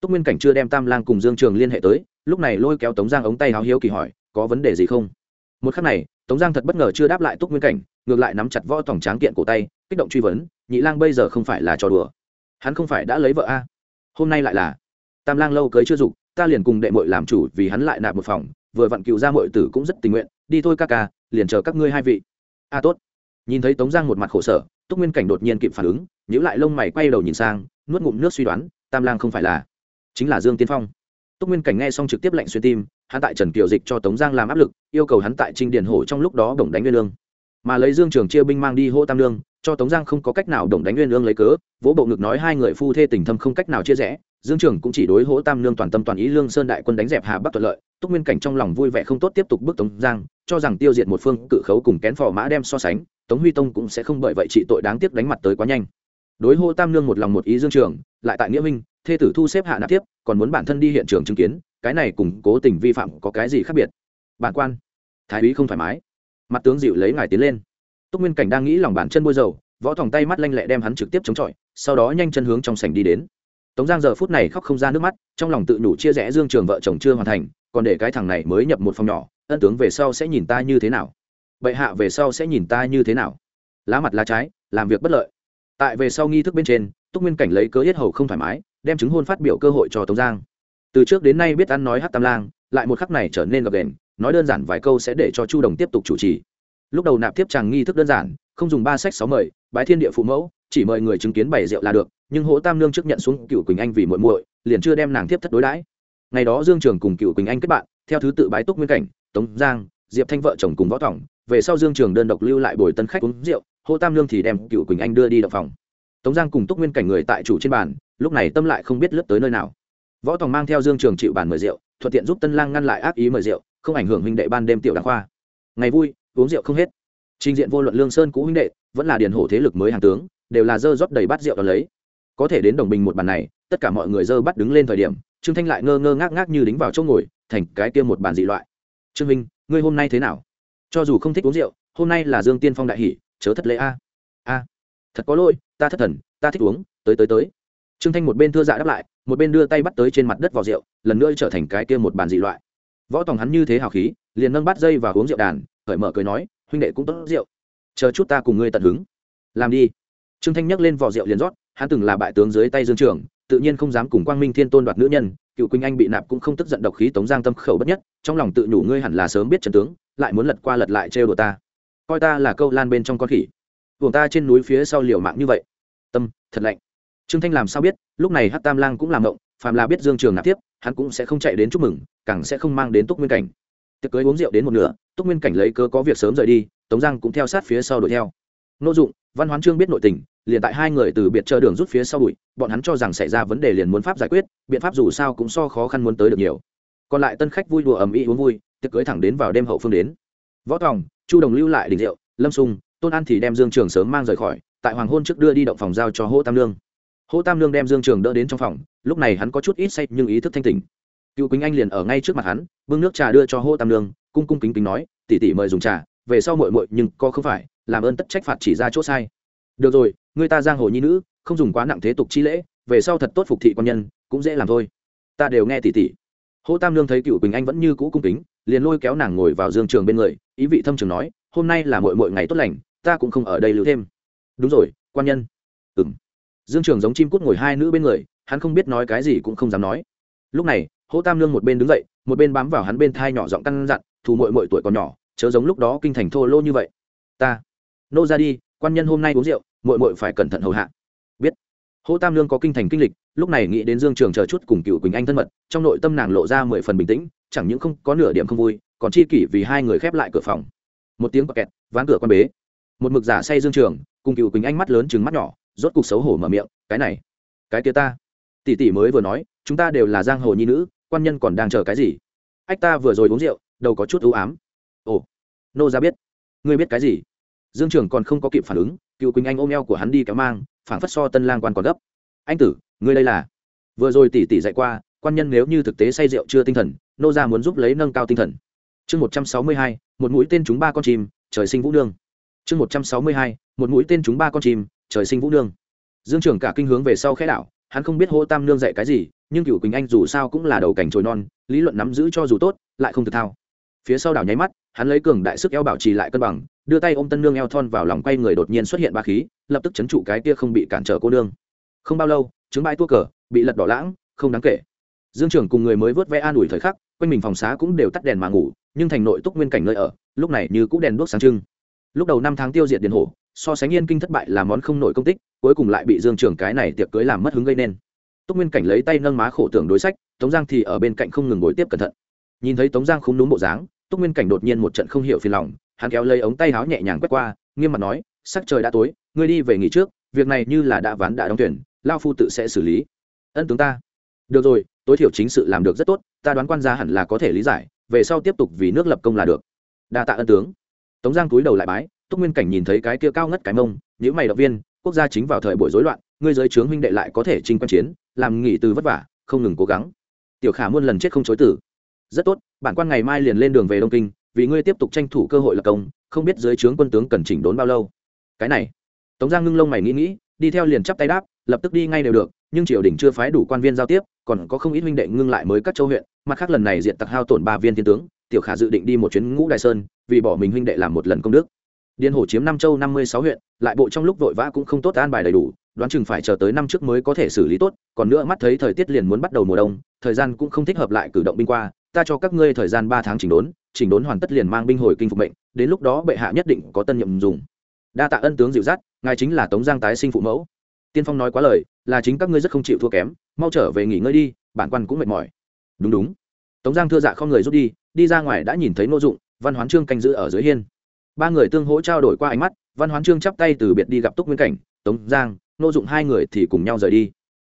Túc nguyên cảnh chưa đem tam lang cùng dương trường liên hệ tới lúc này lôi kéo tống giang ống tay háo hiếu kỳ hỏi, có vấn đề gì không? Một khắc này, tống giang thật bất ngờ chưa đáp lại túc nguyên cảnh, ngược lại nắm chặt võ tòng tráng kiện cổ tay, kích động truy vấn, nhị lang bây giờ không phải là trò đùa. Hắn không phải đã lấy vợ a? Hôm nay lại là. Tam lang lâu cưới chưa dục, ta liền cùng đệ mội làm chủ vì hắn lại nạp một phòng, vừa vặn cựu ra mội tử cũng rất tình nguyện, đi thôi ca ca, liền chờ các ngươi hai vị. A, tốt. Nhìn thấy tống giang một mặt khổ sở, túc nguyên cảnh đột nhiên kịp phản ứng nhữ lại lông mày quay đầu nhìn sang, nuốt ngụm nước suy đoán, tam lang không phải là, chính là dương tiên phong túc nguyên cảnh nghe xong trực tiếp lệnh xuyên tim, hắn tại trần kiều dịch cho tống giang làm áp lực, yêu cầu hắn tại trinh điền hổ trong lúc đó đồng đánh nguyên lương. Mà lấy dương trường chia binh mang đi hô tam lương, cho tống giang không có cách nào đồng đánh nguyên lương lấy cớ, vỗ bộ ngực nói hai người phu thê tình thâm không cách nào chia rẽ. Dương trường cũng chỉ đối hỗ tam lương toàn tâm toàn ý lương sơn đại quân đánh dẹp hà bắc thuận lợi, túc nguyên cảnh trong lòng vui vẻ không tốt tiếp tục bước tống giang, cho rằng tiêu diệt một phương cự khấu cùng kén phò mã đem so sánh, tống huy tông cũng sẽ không bởi vậy trị tội đáng tiếc đánh mặt tới quá nhanh. Đối hô tam lương một lòng một ý dương trường, lại tại nghĩa minh thê tử thu xếp hạ nạp tiếp, còn muốn bản thân đi hiện trường chứng kiến, cái này cùng cố tình vi phạm có cái gì khác biệt? Bản quan, thái úy không thoải mái. Mặt tướng dịu lấy ngài tiến lên. Túc nguyên cảnh đang nghĩ lòng bản chân bôi dầu, võ thòng tay mắt lanh lẹ đem hắn trực tiếp chống chọi, sau đó nhanh chân hướng trong sảnh đi đến. Tống giang giờ phút này khóc không ra nước mắt, trong lòng tự nhủ chia rẽ dương trường vợ chồng chưa hoàn thành, còn để cái thằng này mới nhập một phòng nhỏ, ân tướng về sau sẽ nhìn ta như thế nào? Bệ hạ về sau sẽ nhìn ta như thế nào? Lá mặt lá trái, làm việc bất lợi. Tại về sau nghi thức bên trên, túc nguyên cảnh lấy cớ yết hầu không thoải mái đem chứng hôn phát biểu cơ hội cho tống giang. Từ trước đến nay biết ăn nói hát tam lang, lại một khắc này trở nên gập đền nói đơn giản vài câu sẽ để cho chu đồng tiếp tục chủ trì. Lúc đầu nạp tiếp chàng nghi thức đơn giản, không dùng ba sách sáu mời, bái thiên địa phụ mẫu, chỉ mời người chứng kiến bày rượu là được, nhưng hỗ tam nương trước nhận xuống cựu quỳnh anh vì muội muội, liền chưa đem nàng tiếp thất đối đãi. Ngày đó dương trường cùng cựu quỳnh anh kết bạn, theo thứ tự bái túc nguyên cảnh, tống giang, diệp thanh vợ chồng cùng võ thỏng về sau dương trường đơn độc lưu lại bồi tân khách uống rượu, hỗ tam nương thì đem cựu quỳnh anh đưa đi đập phòng. Tống giang cùng túc nguyên cảnh người tại chủ trên bàn lúc này tâm lại không biết lướt tới nơi nào. Võ tòng mang theo dương trường chịu bàn mời rượu, thuận tiện giúp tân lang ngăn lại ác ý mời rượu, không ảnh hưởng huynh đệ ban đêm tiểu đàng khoa. Ngày vui, uống rượu không hết. Trình diện vô luận lương sơn cũ huynh đệ, vẫn là điền hổ thế lực mới hàng tướng, đều là dơ rót đầy bát rượu đón lấy. Có thể đến đồng bình một bàn này, tất cả mọi người dơ bắt đứng lên thời điểm, trương thanh lại ngơ ngơ ngác ngác như đính vào chỗ ngồi, thành cái kia một bàn dị loại. Trương minh ngươi hôm nay thế nào? Cho dù không thích uống rượu, hôm nay là dương tiên phong đại hỷ chớ thất lễ a. A, thật có lỗi, ta thất thần, ta thích uống, tới tới tới trương thanh một bên thưa dạ đáp lại, một bên đưa tay bắt tới trên mặt đất vào rượu, lần nữa trở thành cái kia một bàn dị loại. Võ tòng hắn như thế hào khí, liền nâng bát dây và uống rượu đàn khởi mở cười nói, huynh đệ cũng tốt rượu. Chờ chút ta cùng ngươi tận hứng. Làm đi. Trương thanh nhấc lên vỏ rượu liền rót, hắn từng là bại tướng dưới tay dương trường, tự nhiên không dám cùng quang minh thiên tôn đoạt nữ nhân, cựu quỳnh anh bị nạp cũng không tức giận độc khí tống giang tâm khẩu bất nhất, trong lòng tự nhủ ngươi hẳn là sớm biết trần tướng, lại muốn lật qua lật lại trêu đồ ta. Coi ta là câu lan bên trong con khỉ. Buồng ta trên núi phía sau liều mạng như vậy. Tâm, thật lạnh trương thanh làm sao biết, lúc này hát tam lang cũng làm động phàm là biết dương trường nạp tiếp, hắn cũng sẽ không chạy đến chúc mừng, càng sẽ không mang đến túc nguyên cảnh. Tiệc cưới uống rượu đến một nửa, túc nguyên cảnh lấy cớ có việc sớm rời đi, tống giang cũng theo sát phía sau đuổi theo. Nô dụng, văn hoán trương biết nội tình, liền tại hai người từ biệt chờ đường rút phía sau bụi bọn hắn cho rằng xảy ra vấn đề liền muốn pháp giải quyết, biện pháp dù sao cũng so khó khăn muốn tới được nhiều. Còn lại tân khách vui đùa ầm ĩ uống vui, tiệc cưới thẳng đến vào đêm hậu phương đến. Võ tòng, chu đồng lưu lại đỉnh rượu, lâm sung, tôn an thì đem dương trường sớm mang rời khỏi, tại hoàng hôn trước đưa đi động phòng giao cho hô tam lương hô tam lương đem dương trường đỡ đến trong phòng, lúc này hắn có chút ít say nhưng ý thức thanh tỉnh. Cựu quýnh anh liền ở ngay trước mặt hắn, bưng nước trà đưa cho hô tam lương cung cung kính kính nói tỉ tỉ mời dùng trà, về sau mội mội nhưng có không phải, làm ơn tất trách phạt chỉ ra chỗ sai. Được rồi người ta giang hồ nhi nữ, không dùng quá nặng thế tục chi lễ, về sau thật tốt phục thị quan nhân, cũng dễ làm thôi. Ta đều nghe tỉ tỉ hô tam lương thấy cựu quỳnh anh vẫn như cũ cung kính, liền lôi kéo nàng ngồi vào dương trường bên người, ý vị thâm trường nói, hôm nay là mội mội ngày tốt lành, ta cũng không ở đây lưu thêm. Đúng rồi, quan nhân. Ừ m dương trường giống chim cút ngồi hai nữ bên người, hắn không biết nói cái gì cũng không dám nói. Lúc này, hỗ tam lương một bên đứng dậy, một bên bám vào hắn bên thai nhỏ giọng căn dặn, thù mội mội tuổi còn nhỏ, chớ giống lúc đó kinh thành thô lô như vậy. Ta, nô ra đi, quan nhân hôm nay uống rượu mội mội phải cẩn thận hầu hạ. Biết, hỗ tam lương có kinh thành kinh lịch, lúc này nghĩ đến dương trường chờ chút cùng cựu quỳnh anh thân mật, trong nội tâm nàng lộ ra mười phần bình tĩnh, chẳng những không có nửa điểm không vui, còn chi kỷ vì hai người khép lại cửa phòng. Một tiếng bọc kẹt, ván cửa quan bế. Một mực giả say dương trường, cùng cựu quỳnh anh mắt lớn chừng mắt nhỏ rốt cục xấu hổ mở miệng, cái này, cái kia ta. Tỷ tỷ mới vừa nói, chúng ta đều là giang hồ nhi nữ, quan nhân còn đang chờ cái gì? Ách, ta vừa rồi uống rượu đâu có chút ưu ám. Ồ, nô ra biết. Ngươi biết cái gì? Dương trường còn không có kịp phản ứng, cựu quỳnh anh ôm eo của hắn đi kéo mang, phảng phất so tân lang quan còn gấp. Anh tử, ngươi đây là? Vừa rồi tỷ tỷ dạy qua, quan nhân nếu như thực tế say rượu chưa tinh thần, nô ra muốn giúp lấy nâng cao tinh thần. Chương một trăm sáu mươi hai, một mũi tên chúng ba con chim, trời sinh vũ nương. Chương một trăm sáu mươi hai, một mũi tên chúng ba con chim trời sinh vũ nương. Dương trưởng cả kinh hướng về sau khẽ đảo, hắn không biết hô tam nương dạy cái gì, nhưng cựu quỳnh anh dù sao cũng là đầu cảnh trồi non, lý luận nắm giữ cho dù tốt, lại không thực thao. Phía sau đảo nháy mắt, hắn lấy cường đại sức eo bảo trì lại cân bằng, đưa tay ôm tân nương eo thon vào lòng quay người đột nhiên xuất hiện ba khí, lập tức chấn trụ cái kia không bị cản trở cô nương. Không bao lâu chứng bãi tua cờ, bị lật đỏ lãng, không đáng kể. Dương trưởng cùng người mới vớt vẽ an ủi thời khắc, quanh mình phòng xá cũng đều tắt đèn mà ngủ, nhưng thành nội túc nguyên cảnh nơi ở, lúc này như cũng đèn đuốc sáng trưng. Lúc đầu năm tháng tiêu diệt điện hổ so sánh yên kinh thất bại là món không nổi công tích, cuối cùng lại bị dương Trường cái này tiệc cưới làm mất hứng gây nên. Túc nguyên cảnh lấy tay nâng má khổ tưởng đối sách, tống giang thì ở bên cạnh không ngừng ngồi tiếp cẩn thận. Nhìn thấy tống giang không đúng bộ dáng, túc nguyên cảnh đột nhiên một trận không hiểu phiền lòng, hắn kéo lấy ống tay áo nhẹ nhàng quét qua, nghiêm mặt nói, sắc trời đã tối, ngươi đi về nghỉ trước, việc này như là đã ván đã đóng tuyển lao phu tự sẽ xử lý. Ân tướng ta. Được rồi, tối thiểu chính sự làm được rất tốt, ta đoán quan gia hẳn là có thể lý giải, về sau tiếp tục vì nước lập công là được. Đa tạ ân tướng. Tống giang túi đầu lại bái túc nguyên cảnh nhìn thấy cái kia cao ngất cái mông những mày động viên, quốc gia chính vào thời buổi rối loạn, ngươi giới trướng huynh đệ lại có thể trinh quan chiến, làm nghỉ từ vất vả, không ngừng cố gắng. Tiểu khả muôn lần chết không chối tử rất tốt, bản quan ngày mai liền lên đường về đông kinh, vì ngươi tiếp tục tranh thủ cơ hội lập công, không biết dưới trướng quân tướng cần chỉnh đốn bao lâu. Cái này, tống giang ngưng lông mày nghĩ nghĩ, đi theo liền chắp tay đáp, lập tức đi ngay đều được, nhưng triều đình chưa phái đủ quan viên giao tiếp, còn có không ít huynh đệ ngưng lại mới các châu huyện, mặt khác lần này diện tặc hao tổn ba viên thiên tướng, tiểu khả dự định đi một chuyến ngũ đại sơn, vì bỏ mình huynh đệ làm một lần công đức điền hổ chiếm năm châu năm mươi sáu huyện, lại bộ trong lúc vội vã cũng không tốt an bài đầy đủ, đoán chừng phải chờ tới năm trước mới có thể xử lý tốt, còn nữa mắt thấy thời tiết liền muốn bắt đầu mùa đông, thời gian cũng không thích hợp lại cử động binh qua, ta cho các ngươi thời gian ba tháng chỉnh đốn chỉnh đốn hoàn tất liền mang binh hồi kinh phục mệnh, đến lúc đó bệ hạ nhất định có tân nhiệm dùng. Đa tạ ân tướng dịu dắt, ngài chính là tống giang tái sinh phụ mẫu. Tiên phong nói quá lời, là chính các ngươi rất không chịu thua kém, mau trở về nghỉ ngơi đi, bản quan cũng mệt mỏi. Đúng đúng. Tống giang thưa dạ không người rút đi đi ra ngoài đã nhìn thấy nô dụng, văn hoán trương canh giữ ở dưới hiên ba người tương hỗ trao đổi qua ánh mắt, văn hoán trương chắp tay từ biệt đi gặp túc nguyên cảnh, tống giang, nô dụng hai người thì cùng nhau rời đi.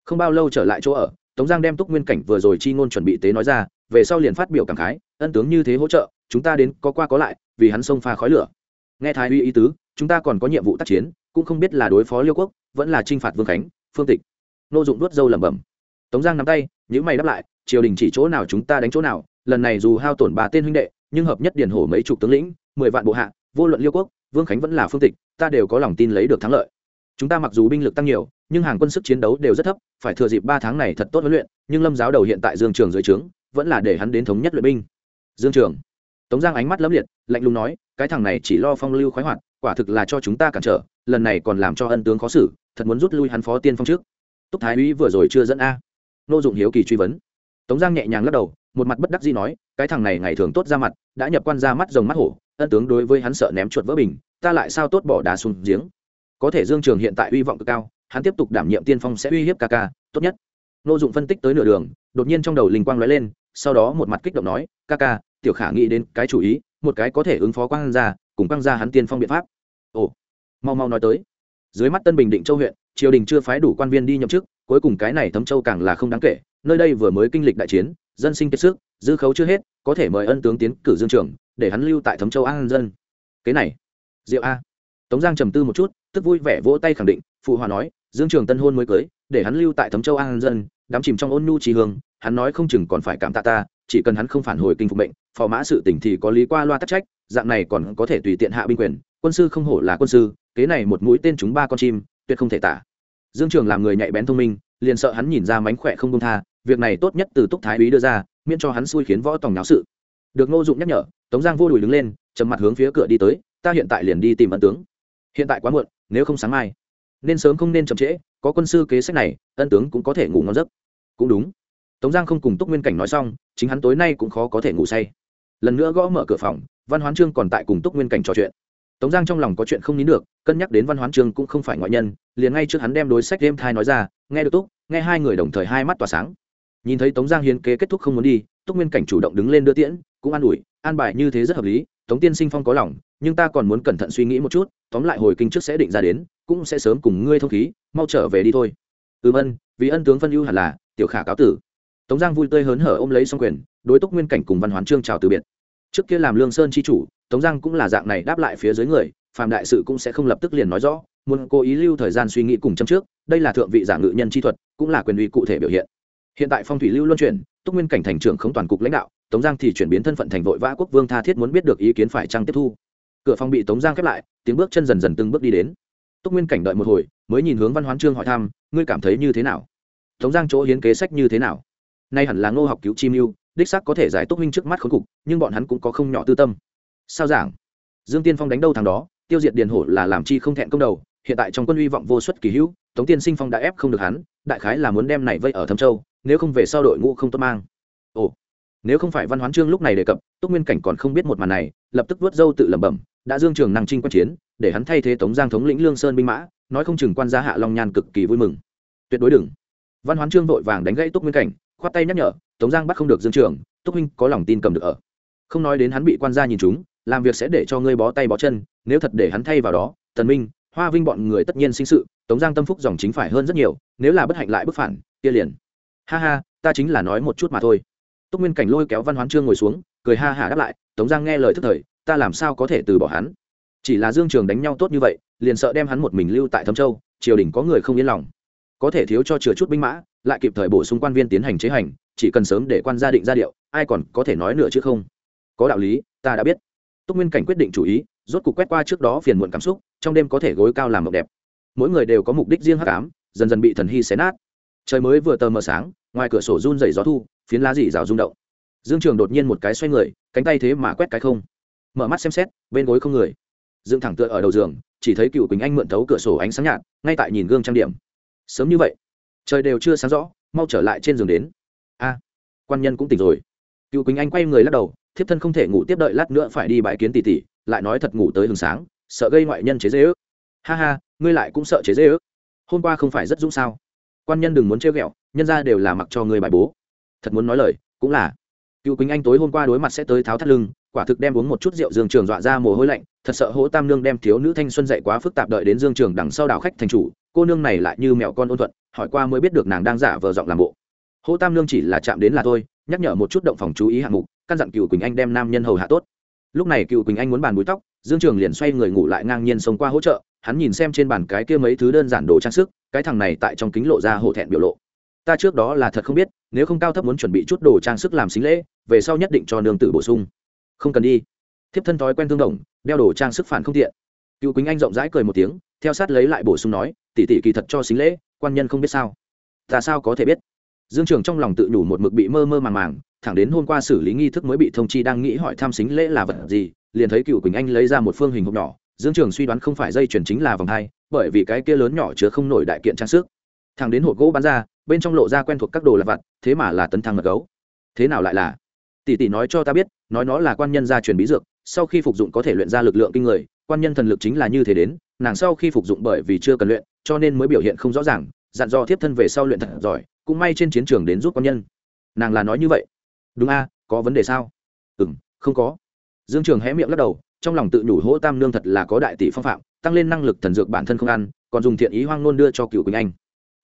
Không bao lâu trở lại chỗ ở, tống giang đem túc nguyên cảnh vừa rồi chi ngôn chuẩn bị tế nói ra, về sau liền phát biểu cảm khái, ân tướng như thế hỗ trợ, chúng ta đến có qua có lại, vì hắn xông pha khói lửa. Nghe thái uy ý tứ, chúng ta còn có nhiệm vụ tác chiến, cũng không biết là đối phó liêu quốc, vẫn là t r i n h phạt vương khánh, phương tịch. Nô dụng đuốt dâu lẩm bẩm. Tống giang nắm tay những mày đáp lại, triều đình chỉ chỗ nào chúng ta đánh chỗ nào, lần này dù hao tổn ba tên huynh đệ, nhưng hợp nhất điển hổ mấy chục tướng lĩnh, mười vạn bộ hạ vô luận liêu quốc, vương khánh vẫn là phương tịch, ta đều có lòng tin lấy được thắng lợi. Chúng ta mặc dù binh lực tăng nhiều, nhưng hàng quân sức chiến đấu đều rất thấp, phải thừa dịp ba tháng này thật tốt huấn luyện, nhưng lâm giáo đầu hiện tại dương trường dưới trướng, vẫn là để hắn đến thống nhất luyện binh. Dương trường. Tống giang ánh mắt lấm liệt, lạnh lùng nói, cái thằng này chỉ lo phong lưu khoái hoạt, quả thực là cho chúng ta cản trở, lần này còn làm cho ân tướng khó xử, thật muốn rút lui hắn phó tiên phong trước. Túc thái úy vừa rồi chưa dẫn a. Nô dụng hiếu kỳ truy vấn tống giang nhẹ nhàng lắc đầu, một mặt bất đắc dĩ nói, cái thằng này ngày thường tốt ra mặt, đã nhập quan ra mắt rồng mắt hổ, ân tướng đối với hắn sợ ném chuột vỡ bình, ta lại sao tốt bỏ đá xuống giếng. Có thể dương trường hiện tại uy vọng cực cao, hắn tiếp tục đảm nhiệm tiên phong sẽ uy hiếp ca ca, tốt nhất. Nô dụng phân tích tới nửa đường, đột nhiên trong đầu linh quang lóe lên, sau đó một mặt kích động nói, ca ca, tiểu khả nghĩ đến cái chủ ý, một cái có thể ứng phó quang ra cùng quang ra hắn tiên phong biện pháp. Ồ, mau mau nói tới. Dưới mắt tân bình định châu huyện, triều đình chưa phái đủ quan viên đi nhậm chức, cuối cùng cái này thấm châu càng là không đáng kể nơi đây vừa mới kinh lịch đại chiến, dân sinh kiệt sức, dư khấu chưa hết, có thể mời ân tướng tiến cử dương trường để hắn lưu tại thấm châu an dân. Cái này, diệu a. Tống giang trầm tư một chút, tức vui vẻ vỗ tay khẳng định, phụ hòa nói, dương trường tân hôn mới cưới, để hắn lưu tại thấm châu an dân đắm chìm trong ôn nhu trì hương, hắn nói không chừng còn phải cảm tạ ta, chỉ cần hắn không phản hồi kinh phục bệnh phò mã sự tỉnh thì có lý qua loa tắc trách, dạng này còn có thể tùy tiện hạ binh quyền, quân sư không hổ là quân sư, kế này một mũi tên chúng ba con chim, tuyệt không thể tả. Dương trường làm người nhạy bén thông minh, liền sợ hắn nhìn ra mánh khỏe không công tha việc này tốt nhất từ túc thái úy đưa ra, miễn cho hắn xui khiến võ tòng náo sự. Được ngô dụng nhắc nhở, tống giang vô đùi đứng lên trầm mặt hướng phía cửa đi tới, ta hiện tại liền đi tìm ân tướng. Hiện tại quá muộn, nếu không sáng mai, nên sớm không nên chậm trễ, có quân sư kế sách này, ân tướng cũng có thể ngủ ngon giấc. Cũng đúng. Tống giang không cùng túc nguyên cảnh nói xong, chính hắn tối nay cũng khó có thể ngủ say. Lần nữa gõ mở cửa phòng, văn hoán trương còn tại cùng túc nguyên cảnh trò chuyện. Tống giang trong lòng có chuyện không nín được, cân nhắc đến văn hoán trương cũng không phải ngoại nhân, liền ngay trước hắn đem đối sách đêm thai nói ra, nghe được túc, nghe hai người đồng thời hai mắt tỏa sáng nhìn thấy tống giang hiến kế kết thúc không muốn đi, túc nguyên cảnh chủ động đứng lên đưa tiễn, cũng an ủi, an bài như thế rất hợp lý, tống tiên sinh phong có lòng, nhưng ta còn muốn cẩn thận suy nghĩ một chút, tóm lại hồi kinh trước sẽ định ra đến, cũng sẽ sớm cùng ngươi thông khí, mau trở về đi thôi. Ừ ân vì ân tướng phân ưu hẳn là, tiểu khả cáo tử. Tống giang vui tươi hớn hở ôm lấy xong quyền, đối túc nguyên cảnh cùng văn hoán trương chào từ biệt. Trước kia làm lương sơn chi chủ, tống giang cũng là dạng này đáp lại phía dưới người, Phạm đại sự cũng sẽ không lập tức liền nói rõ, muốn cố ý lưu thời gian suy nghĩ cùng châm trước, đây là thượng vị giả ngự nhân chi thuật, cũng là quyền uy cụ thể biểu hiện hiện tại phong thủy lưu luân chuyển, túc nguyên cảnh thành trưởng không toàn cục lãnh đạo, tống giang thì chuyển biến thân phận thành vội vã quốc vương tha thiết muốn biết được ý kiến phải trăng tiếp thu. Cửa phòng bị tống giang khép lại, tiếng bước chân dần dần từng bước đi đến. Túc nguyên cảnh đợi một hồi, mới nhìn hướng văn hoán trương hỏi thăm, ngươi cảm thấy như thế nào? Tống giang chỗ hiến kế sách như thế nào? Nay hẳn là ngô học cứu chi mưu, đích xác có thể giải túc minh trước mắt khốn cục, nhưng bọn hắn cũng có không nhỏ tư tâm. Sao giảng? Dương tiên phong đánh đâu thằng đó, tiêu diệt điền hổ là làm chi không thẹn công đầu, hiện tại trong quân uy vọng vô suất kỳ hữu, tống tiên sinh phong đã ép không được hắn, đại khái là muốn đem này vây ở thâm châu nếu không về sau đội ngũ không tốt mang. Ồ, nếu không phải văn hoán trương lúc này đề cập, túc nguyên cảnh còn không biết một màn này, lập tức vớt dâu tự lẩm bẩm, đã dương trường năng trinh quan chiến, để hắn thay thế tống giang thống lĩnh lương sơn binh mã, nói không chừng quan gia hạ long nhan cực kỳ vui mừng. Tuyệt đối đừng. Văn hoán trương vội vàng đánh gãy túc nguyên cảnh, khoát tay nhắc nhở, tống giang bắt không được dương trường, túc huynh có lòng tin cầm được ở. Không nói đến hắn bị quan gia nhìn chúng, làm việc sẽ để cho ngươi bó tay bó chân, nếu thật để hắn thay vào đó tần minh, hoa vinh bọn người tất nhiên sinh sự, tống giang tâm phúc dòng chính phải hơn rất nhiều, nếu là bất hạnh lại bức phản, kia liền ha ha, ta chính là nói một chút mà thôi. Túc nguyên cảnh lôi kéo văn hoán trương ngồi xuống, cười ha hả đáp lại, tống giang nghe lời thức thời, ta làm sao có thể từ bỏ hắn? Chỉ là dương trường đánh nhau tốt như vậy, liền sợ đem hắn một mình lưu tại thâm châu, triều đình có người không yên lòng. Có thể thiếu cho chừa chút binh mã, lại kịp thời bổ sung quan viên tiến hành chế hành, chỉ cần sớm để quan gia định ra điệu, ai còn có thể nói nữa chứ không? Có đạo lý, ta đã biết. Túc nguyên cảnh quyết định chủ ý, rốt cục quét qua trước đó phiền muộn cảm xúc, trong đêm có thể gối cao làm mộng đẹp. Mỗi người đều có mục đích riêng hắc ám, dần dần bị thần hy xé nát trời mới vừa tờ mờ sáng, ngoài cửa sổ run dày gió thu, phiến lá dì rào rung động. Dương trường đột nhiên một cái xoay người, cánh tay thế mà quét cái không. Mở mắt xem xét, bên gối không người. Dương thẳng tựa ở đầu giường, chỉ thấy cựu quỳnh anh mượn thấu cửa sổ ánh sáng nhạt, ngay tại nhìn gương trang điểm. Sớm như vậy, trời đều chưa sáng rõ, mau trở lại trên giường đến. A, quan nhân cũng tỉnh rồi. Cựu quỳnh anh quay người lắc đầu, thiếp thân không thể ngủ tiếp đợi lát nữa phải đi bãi kiến tỷ tỷ, lại nói thật ngủ tới hừng sáng, sợ gây ngoại nhân chế dễ ước ha ha, ngươi lại cũng sợ chế dễ ước hôm qua không phải rất dũng sao? Quan nhân đừng muốn trêu ghẹo, nhân ra đều là mặc cho người bài bố. Thật muốn nói lời, cũng là. Cựu quỳnh anh tối hôm qua đối mặt sẽ tới tháo thắt lưng, quả thực đem uống một chút rượu dương trường dọa ra mồ hôi lạnh, thật sợ hỗ tam nương đem thiếu nữ thanh xuân dậy quá phức tạp đợi đến dương trường đằng sau đảo khách thành chủ, cô nương này lại như mẹo con ôn thuận, hỏi qua mới biết được nàng đang giả vờ giọng làm bộ. Hỗ tam nương chỉ là chạm đến là thôi, nhắc nhở một chút động phòng chú ý hạng mục, căn dặn cựu quỳnh anh đem nam nhân hầu hạ tốt. Lúc này cựu quỳnh anh muốn bàn búi tóc, dương trường liền xoay người ngủ lại ngang nhiên xông qua hỗ trợ hắn nhìn xem trên bàn cái kia mấy thứ đơn giản đồ trang sức, cái thằng này tại trong kính lộ ra hổ thẹn biểu lộ. Ta trước đó là thật không biết, nếu không cao thấp muốn chuẩn bị chút đồ trang sức làm xính lễ, về sau nhất định cho nương tử bổ sung. Không cần đi. Thiếp thân thói quen tương đồng, đeo đồ trang sức phản không tiện. Cựu quýnh anh rộng rãi cười một tiếng, theo sát lấy lại bổ sung nói tỉ tỉ kỳ thật cho xính lễ, quan nhân không biết sao. Ta sao có thể biết? Dương trường trong lòng tự nhủ một mực bị mơ mơ màng màng, thẳng đến hôm qua xử lý nghi thức mới bị thông chi đang nghĩ hỏi tham xính lễ là vật gì, liền thấy cựu quỳnh anh lấy ra một phương hình hộp nhỏ dương trường suy đoán không phải dây chuyển chính là vòng hai, bởi vì cái kia lớn nhỏ chứa không nổi đại kiện trang sức. Thằng đến hộp gỗ bán ra, bên trong lộ ra quen thuộc các đồ lặt vặt, thế mà là tấn thăng mật gấu. Thế nào lại là? Tỷ tỷ nói cho ta biết, nói nó là quan nhân gia truyền bí dược, sau khi phục dụng có thể luyện ra lực lượng kinh người, quan nhân thần lực chính là như thế đến, nàng sau khi phục dụng bởi vì chưa cần luyện, cho nên mới biểu hiện không rõ ràng, dặn dò thiếp thân về sau luyện thật giỏi, cũng may trên chiến trường đến giúp quan nhân. Nàng là nói như vậy. Đúng a, có vấn đề sao? Ừ m không có. Dương trường hé miệng lắc đầu trong lòng tự nhủ hỗ tam nương thật là có đại tỷ phong phạm, tăng lên năng lực thần dược bản thân không ăn, còn dùng thiện ý hoang nôn đưa cho cựu quỳnh anh.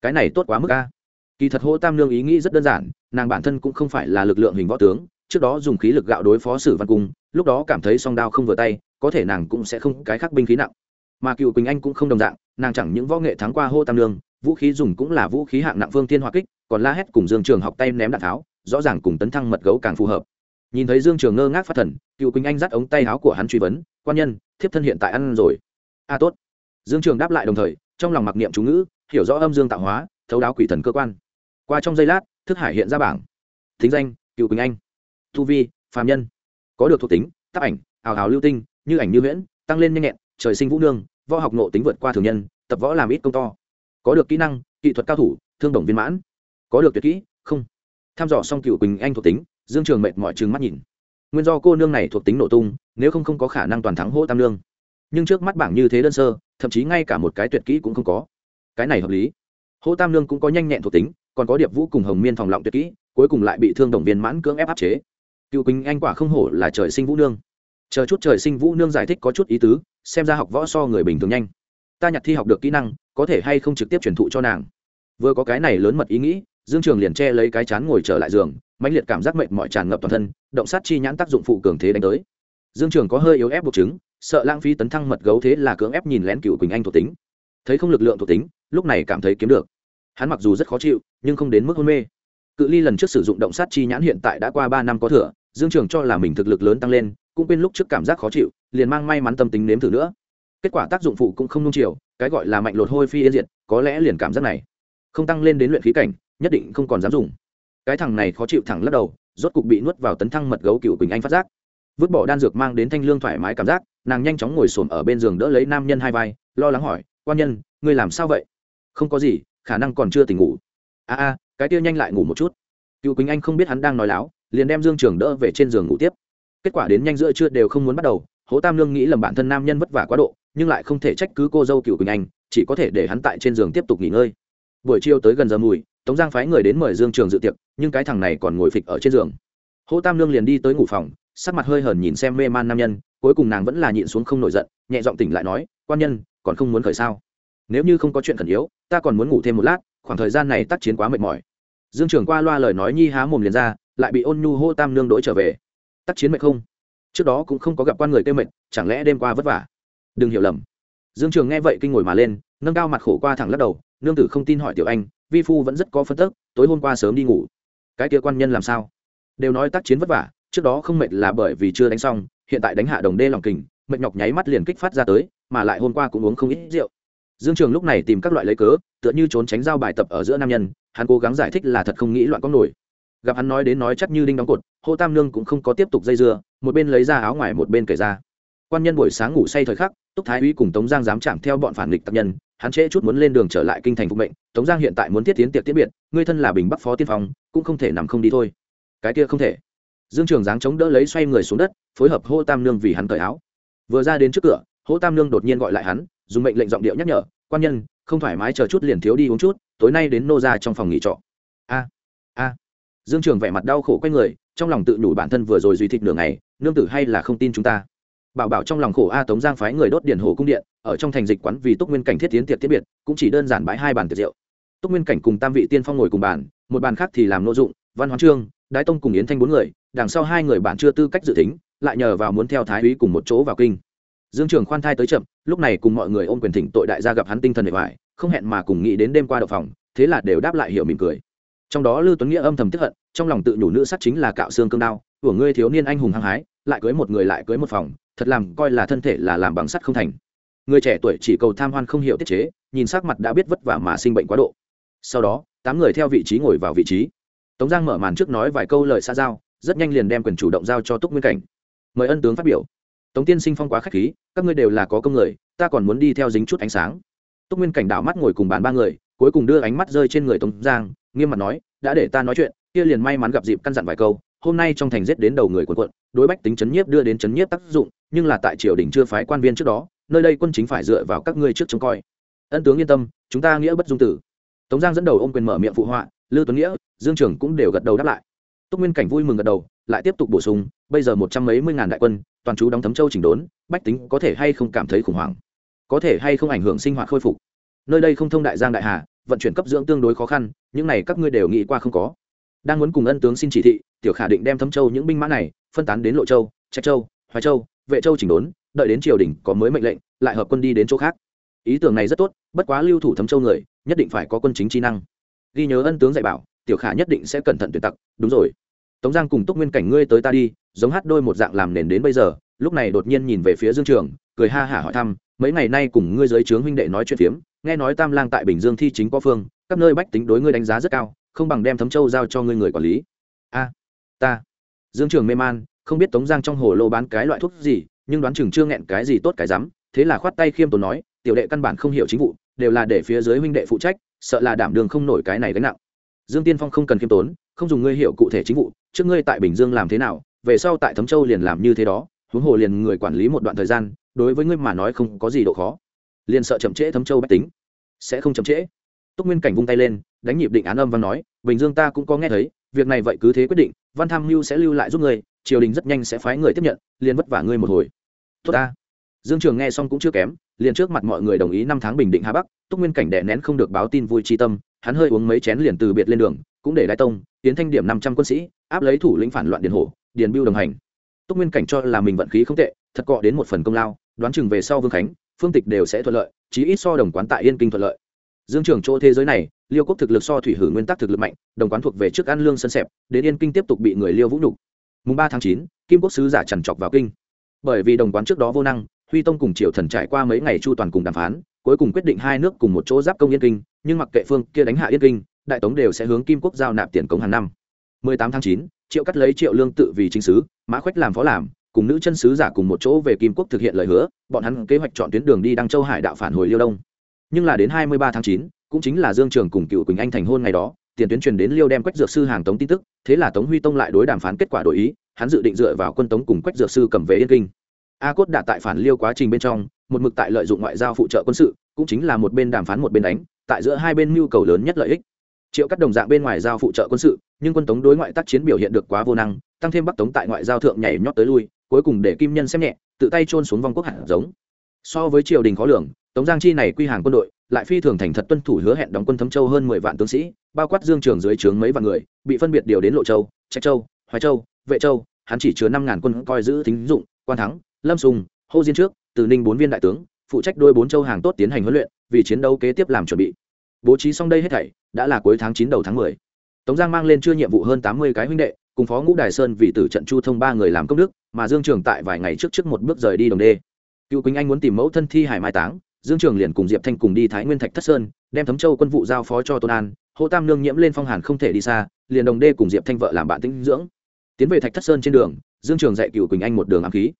Cái này tốt quá mức a. Kỳ thật hỗ tam nương ý nghĩ rất đơn giản, nàng bản thân cũng không phải là lực lượng hình võ tướng, trước đó dùng khí lực gạo đối phó sử văn cung, lúc đó cảm thấy song đao không vừa tay, có thể nàng cũng sẽ không cái khác binh khí nặng. Mà cựu quỳnh anh cũng không đồng dạng, nàng chẳng những võ nghệ thắng qua hô tam nương, vũ khí dùng cũng là vũ khí hạng nặng phương tiên hoa kích, còn la hét cùng dương trường học tay ném đạn tháo, rõ ràng cùng tấn thăng mật gấu càng phù hợp nhìn thấy dương trường ngơ ngác phát thần, cựu quỳnh anh dắt ống tay áo của hắn truy vấn, quan nhân, thiếp thân hiện tại ăn rồi. A, tốt. Dương trường đáp lại đồng thời, trong lòng mặc niệm chú ngữ, hiểu rõ âm dương tạo hóa, thấu đáo quỷ thần cơ quan. Qua trong giây lát, thức hải hiện ra bảng. Thính danh, cựu quỳnh anh. Thu vi, phàm nhân. Có được thuộc tính tác ảnh ảo hào lưu tinh, như ảnh như huyễn, tăng lên nhanh nhẹn, trời sinh vũ nương, võ học nộ tính vượt qua thường nhân, tập võ làm ít công to. Có được kỹ năng, kỹ thuật cao thủ, thương đồng viên mãn. Có được tuyệt kỹ, không. Tham dò xong cựu quỳnh anh thuộc tính dương trường mệt mọi chừng mắt nhìn. Nguyên do cô nương này thuộc tính nổ tung, nếu không không có khả năng toàn thắng hô tam lương nhưng trước mắt bảng như thế đơn sơ, thậm chí ngay cả một cái tuyệt kỹ cũng không có. Cái này hợp lý. Hô tam lương cũng có nhanh nhẹn thuộc tính, còn có điệp vũ cùng hồng miên phòng lọng tuyệt kỹ, cuối cùng lại bị thương đồng viên mãn cưỡng ép áp chế. Cựu quỳnh anh quả không hổ là trời sinh vũ nương. Chờ chút trời sinh vũ nương giải thích có chút ý tứ, xem ra học võ so người bình thường nhanh. Ta nhặt thi học được kỹ năng, có thể hay không trực tiếp truyền thụ cho nàng. Vừa có cái này lớn mật ý nghĩ, dương trường liền che lấy cái chán ngồi trở lại giường mãnh liệt cảm giác mệt mỏi tràn ngập toàn thân, động sát chi nhãn tác dụng phụ cường thế đánh tới. Dương trường có hơi yếu ép buộc chứng, sợ lãng phí tấn thăng mật gấu thế là cưỡng ép nhìn lén cựu quỳnh anh thuộc tính. Thấy không lực lượng thuộc tính, lúc này cảm thấy kiếm được. Hắn mặc dù rất khó chịu, nhưng không đến mức hôn mê. Cự ly lần trước sử dụng động sát chi nhãn hiện tại đã qua ba năm có thừa, dương trường cho là mình thực lực lớn tăng lên, cũng quên lúc trước cảm giác khó chịu, liền mang may mắn tâm tính nếm thử nữa. Kết quả tác dụng phụ cũng không nung chiều, cái gọi là mạnh lột hôi phi yên diệt, có lẽ liền cảm giác này không tăng lên đến luyện khí cảnh, nhất định không còn dám dùng cái thằng này khó chịu thẳng lắc đầu, rốt cục bị nuốt vào tấn thăng mật gấu cựu quỳnh anh phát giác. Vứt bỏ đan dược mang đến thanh lương thoải mái cảm giác, nàng nhanh chóng ngồi xổm ở bên giường đỡ lấy nam nhân hai vai, lo lắng hỏi, quan nhân, ngươi làm sao vậy? Không có gì, khả năng còn chưa tỉnh ngủ. A a, cái kia nhanh lại ngủ một chút. Cựu quỳnh anh không biết hắn đang nói láo, liền đem dương trường đỡ về trên giường ngủ tiếp. Kết quả đến nhanh giữa trưa đều không muốn bắt đầu, hố tam lương nghĩ lầm bản thân nam nhân vất vả quá độ, nhưng lại không thể trách cứ cô dâu cựu quỳnh anh, chỉ có thể để hắn tại trên giường tiếp tục nghỉ ngơi. Buổi chiều tới gần giờ mùi tống giang phái người đến mời dương trường dự tiệc, nhưng cái thằng này còn ngồi phịch ở trên giường. Hỗ tam lương liền đi tới ngủ phòng, sắc mặt hơi hờn nhìn xem mê man nam nhân, cuối cùng nàng vẫn là nhịn xuống không nổi giận, nhẹ giọng tỉnh lại nói, quan nhân, còn không muốn khởi sao? Nếu như không có chuyện khẩn yếu, ta còn muốn ngủ thêm một lát, khoảng thời gian này tác chiến quá mệt mỏi. Dương trường qua loa lời nói nhi há mồm liền ra, lại bị ôn nhu hô tam nương đổi trở về. Tác chiến mệt không? Trước đó cũng không có gặp quan người kêu mệt, chẳng lẽ đêm qua vất vả? Đừng hiểu lầm. Dương trường nghe vậy kinh ngồi mà lên, nâng cao mặt khổ qua thẳng lắc đầu nương tử không tin hỏi tiểu anh, vi phu vẫn rất có phân tức, tối hôm qua sớm đi ngủ. Cái kia quan nhân làm sao? Đều nói tác chiến vất vả, trước đó không mệt là bởi vì chưa đánh xong, hiện tại đánh hạ đồng đê lòng kình, mệt nhọc nháy mắt liền kích phát ra tới, mà lại hôm qua cũng uống không ít rượu. Dương trường lúc này tìm các loại lấy cớ, tựa như trốn tránh giao bài tập ở giữa nam nhân, hắn cố gắng giải thích là thật không nghĩ loạn có nổi. Gặp hắn nói đến nói chắc như đinh đóng cột hô tam nương cũng không có tiếp tục dây dưa, một bên lấy ra áo ngoài một bên kể ra quan nhân buổi sáng ngủ say thời khắc, túc thái uy cùng tống giang dám chạm theo bọn phản nghịch tập nhân, hắn trễ chút muốn lên đường trở lại kinh thành phục mệnh, tống giang hiện tại muốn thiết tiến tiệc tiết biệt người thân là bình bắc phó tiên phong, cũng không thể nằm không đi thôi. Cái kia không thể. Dương trường giáng chống đỡ lấy xoay người xuống đất, phối hợp hô tam nương vì hắn cởi áo. Vừa ra đến trước cửa, hô tam nương đột nhiên gọi lại hắn, dùng mệnh lệnh giọng điệu nhắc nhở, quan nhân, không thoải mái chờ chút liền thiếu đi uống chút, tối nay đến nô ra trong phòng nghỉ trọ. A a. Dương trường vẻ mặt đau khổ quay người, trong lòng tự nhủ bản thân vừa rồi duy thịt nửa ngày, nương tử hay là không tin chúng ta bảo bảo trong lòng khổ a tống giang phái người đốt điện hồ cung điện, ở trong thành dịch quán vì túc nguyên cảnh thiết tiến tiệc tiết biệt, cũng chỉ đơn giản bãi hai bàn tiệc rượu. Túc nguyên cảnh cùng tam vị tiên phong ngồi cùng bàn, một bàn khác thì làm nội dụng, văn hoán trương, đái tông cùng yến thanh bốn người, đằng sau hai người bạn chưa tư cách dự tính, lại nhờ vào muốn theo thái úy cùng một chỗ vào kinh. Dương trường khoan thai tới chậm, lúc này cùng mọi người ôm quyền thỉnh tội đại gia gặp hắn tinh thần hệ hoại không hẹn mà cùng nghĩ đến đêm qua đậu phòng, thế là đều đáp lại hiểu mỉm cười. Trong đó lưu tuấn nghĩa âm thầm tức hận, trong lòng tự nhủ nữ sắc chính là cạo xương cương đao, của ngươi thiếu niên anh hùng hăng hái, lại cưới một người lại cưới một phòng thật làm coi là thân thể là làm bằng sắt không thành. Người trẻ tuổi chỉ cầu tham hoan không hiểu tiết chế, nhìn sắc mặt đã biết vất vả mà sinh bệnh quá độ. Sau đó, tám người theo vị trí ngồi vào vị trí. Tống giang mở màn trước nói vài câu lời xa giao, rất nhanh liền đem quyền chủ động giao cho túc nguyên cảnh. Mời ân tướng phát biểu. Tống tiên sinh phong quá k h á c h khí, các ngươi đều là có công người, ta còn muốn đi theo dính chút ánh sáng. Túc nguyên cảnh đảo mắt ngồi cùng bàn ba người, cuối cùng đưa ánh mắt rơi trên người tống giang, nghiêm mặt nói, đã để ta nói chuyện, kia liền may mắn gặp dịp căn dặn vài câu hôm nay trong thành giết đến đầu người quần quận, đối bách tính chấn nhiếp đưa đến chấn nhiếp tác dụng, nhưng là tại triều đình chưa phái quan viên trước đó, nơi đây quân chính phải dựa vào các ngươi trước trông coi. Ân tướng yên tâm, chúng ta nghĩa bất dung tử. Tống giang dẫn đầu ôm quyền mở miệng phụ họa lưu tuấn nghĩa, dương trường cũng đều gật đầu đáp lại. Túc nguyên cảnh vui mừng gật đầu, lại tiếp tục bổ sung, bây giờ một trăm mấy mươi ngàn đại quân, toàn chú đóng thấm châu chỉnh đốn, bách tính có thể hay không cảm thấy khủng hoảng? Có thể hay không ảnh hưởng sinh hoạt khôi phục? Nơi đây không thông đại giang đại hà, vận chuyển cấp dưỡng tương đối khó khăn, những này các ngươi đều nghĩ qua không có đang muốn cùng ân tướng xin chỉ thị, tiểu khả định đem thấm châu những binh mã này phân tán đến lộ châu, trạch châu, hoài châu, vệ châu chỉnh đốn, đợi đến triều đình có mới mệnh lệnh, lại hợp quân đi đến chỗ khác. Ý tưởng này rất tốt, bất quá lưu thủ thấm châu người, nhất định phải có quân chính trí năng. Ghi nhớ ân tướng dạy bảo, tiểu khả nhất định sẽ cẩn thận tuyệt tặc, đúng rồi. Tống giang cùng túc nguyên cảnh ngươi tới ta đi, giống hát đôi một dạng làm nền đến bây giờ, lúc này đột nhiên nhìn về phía dương trường, cười ha hả hỏi thăm, mấy ngày nay cùng ngươi giới trướng huynh đệ nói chuyện phiếm, nghe nói tam lang tại bình dương thi chính có phương, các nơi bách tính đối ngươi đánh giá rất cao không bằng đem thấm châu giao cho ngươi người quản lý. A, ta. Dương trường mê man, không biết tống giang trong hồ lô bán cái loại thuốc gì, nhưng đoán chừng chưa nghẹn cái gì tốt cái rắm, thế là khoát tay khiêm tốn nói, tiểu đệ căn bản không hiểu chính vụ, đều là để phía dưới huynh đệ phụ trách, sợ là đảm đường không nổi cái này gánh nặng. Dương tiên phong không cần khiêm tốn, không dùng ngươi hiểu cụ thể chính vụ, trước ngươi tại bình dương làm thế nào, về sau tại thấm châu liền làm như thế đó, huống hồ liền người quản lý một đoạn thời gian, đối với ngươi mà nói không có gì độ khó. Liền sợ chậm trễ thấm châu bách tính. Sẽ không chậm trễ. Túc nguyên cảnh vung tay lên đánh nhịp định án âm văn nói, bình dương ta cũng có nghe thấy, việc này vậy cứ thế quyết định, văn tham mưu sẽ lưu lại giúp người triều đình rất nhanh sẽ phái người tiếp nhận, liền vất vả ngươi một hồi. Tốt ta. Dương trường nghe xong cũng chưa kém, liền trước mặt mọi người đồng ý năm tháng bình định hà bắc, túc nguyên cảnh đẻ nén không được báo tin vui tri tâm, hắn hơi uống mấy chén liền từ biệt lên đường, cũng để đại tông tiến thanh điểm năm trăm quân sĩ, áp lấy thủ lĩnh phản loạn điền hổ, điền biêu đồng hành. Túc nguyên cảnh cho là mình vận khí không tệ, thật cọ đến một phần công lao, đoán chừng về sau vương khánh, phương tịch đều sẽ thuận lợi, chí ít so đồng quán tại yên kinh thuận lợi dương trường chỗ thế giới này liêu quốc thực lực so thủy hử nguyên tắc thực lực mạnh đồng quán thuộc về trước ăn lương sân xẹp đến yên kinh tiếp tục bị người liêu vũ nhục. Mùng ba tháng chín kim quốc sứ giả trằn trọc vào kinh. Bởi vì đồng quán trước đó vô năng huy tông cùng triều thần trải qua mấy ngày chu toàn cùng đàm phán cuối cùng quyết định hai nước cùng một chỗ giáp công yên kinh nhưng mặc kệ phương kia đánh hạ yên kinh đại tống đều sẽ hướng kim quốc giao nạp tiền cống hàng năm. 18 tháng 9, triệu cắt lấy triệu lương tự vì chính sứ mã khoách làm phó làm cùng nữ chân sứ giả cùng một chỗ về kim quốc thực hiện lời hứa bọn hắn kế hoạch chọn tuyến đường đi đăng châu hải đạo phản hồi liêu đông nhưng là đến 23 tháng 9, cũng chính là dương trường cùng cựu quỳnh anh thành hôn ngày đó tiền tuyến truyền đến liêu đem quách dược sư hàng tống tin tức thế là tống huy tông lại đối đàm phán kết quả đổi ý hắn dự định dựa vào quân tống cùng quách dược sư cầm về yên kinh. A cốt đã tại phản liêu quá trình bên trong một mực tại lợi dụng ngoại giao phụ trợ quân sự cũng chính là một bên đàm phán một bên đánh tại giữa hai bên nhu cầu lớn nhất lợi ích. Triệu cắt đồng dạng bên ngoài giao phụ trợ quân sự nhưng quân tống đối ngoại tác chiến biểu hiện được quá vô năng tăng thêm bắc tống tại ngoại giao thượng nhảy nhót tới lui cuối cùng để kim nhân xem nhẹ tự tay trôn xuống vong quốc hạt giống. So với triều đình khó lường tống giang chi này quy hàng quân đội, lại phi thường thành thật tuân thủ hứa hẹn đóng quân thấm châu hơn mười vạn tướng sĩ, bao quát dương trường dưới trướng mấy vạn người, bị phân biệt điều đến lộ châu, trạch châu, hoài châu, vệ châu, hắn chỉ chứa năm ngàn quân coi giữ thính dụng, quan thắng, lâm sùng, hô diên trước, từ ninh bốn viên đại tướng, phụ trách đôi bốn châu hàng tốt tiến hành huấn luyện, vì chiến đấu kế tiếp làm chuẩn bị. Bố trí xong đây hết thảy, đã là cuối tháng chín đầu tháng mười. Tống giang mang lên chưa nhiệm vụ hơn tám mươi cái huynh đệ, cùng phó ngũ đài sơn vì tử trận chu thông ba người làm công đức, mà dương trường tại vài ngày trước trước một bước rời đi đồng đê. Cựu quỳnh anh muốn tìm mẫu thân thi hải mai táng dương trường liền cùng diệp thanh cùng đi thái nguyên thạch thất sơn, đem thấm châu quân vụ giao phó cho tôn an hô tam nương nhiễm lên phong hàn không thể đi xa, liền đồng đê cùng diệp thanh vợ làm bạn tinh dưỡng. Tiến về thạch thất sơn trên đường, dương trường dạy cựu quỳnh anh một đường ám khí.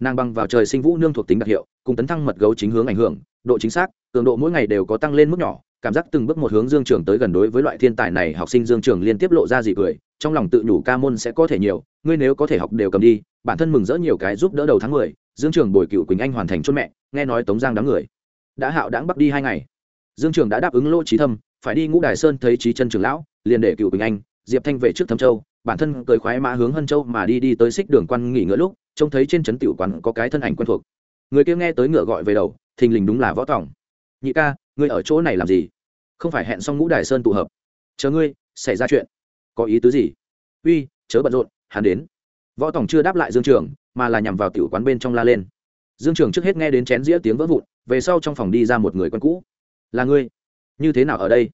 Nàng băng vào trời sinh vũ nương thuộc tính đặc hiệu, cùng tấn thăng mật gấu chính hướng ảnh hưởng, độ chính xác, cường độ mỗi ngày đều có tăng lên mức nhỏ, cảm giác từng bước một hướng dương trường tới gần đối với loại thiên tài này học sinh dương trường liên tiếp lộ ra gì cười, trong lòng tự nhủ ca môn sẽ có thể nhiều, ngươi nếu có thể học đều cầm đi, bản thân mừng rỡ nhiều cái giúp đỡ đầu tháng mười, dương trường bồi cựu quỳnh anh hoàn thành chốt mẹ, nghe nói tống giang đám người đã hạo đãng bắc đi hai ngày. Dương trường đã đáp ứng lỗ trí thâm, phải đi ngũ đài sơn thấy trí chân trường lão, liền để cựu bình anh, diệp thanh về trước thâm châu, bản thân cười khoái mã hướng hân châu mà đi đi tới xích đường quan nghỉ ngỡ lúc, trông thấy trên trấn tiểu quán có cái thân ảnh quen thuộc. Người kia nghe tới ngựa gọi về đầu, thình lình đúng là võ tòng. Nhị ca, ngươi ở chỗ này làm gì? Không phải hẹn xong ngũ đài sơn tụ hợp. Chờ ngươi, xảy ra chuyện. Có ý tứ gì? Uy, chớ bận rộn, hắn đến. Võ tòng chưa đáp lại dương trường, mà là nhằm vào tiểu quán bên trong la lên dương trường trước hết nghe đến chén dĩa tiếng vỡ vụn, về sau trong phòng đi ra một người quen cũ. Là ngươi. Như thế nào ở đây?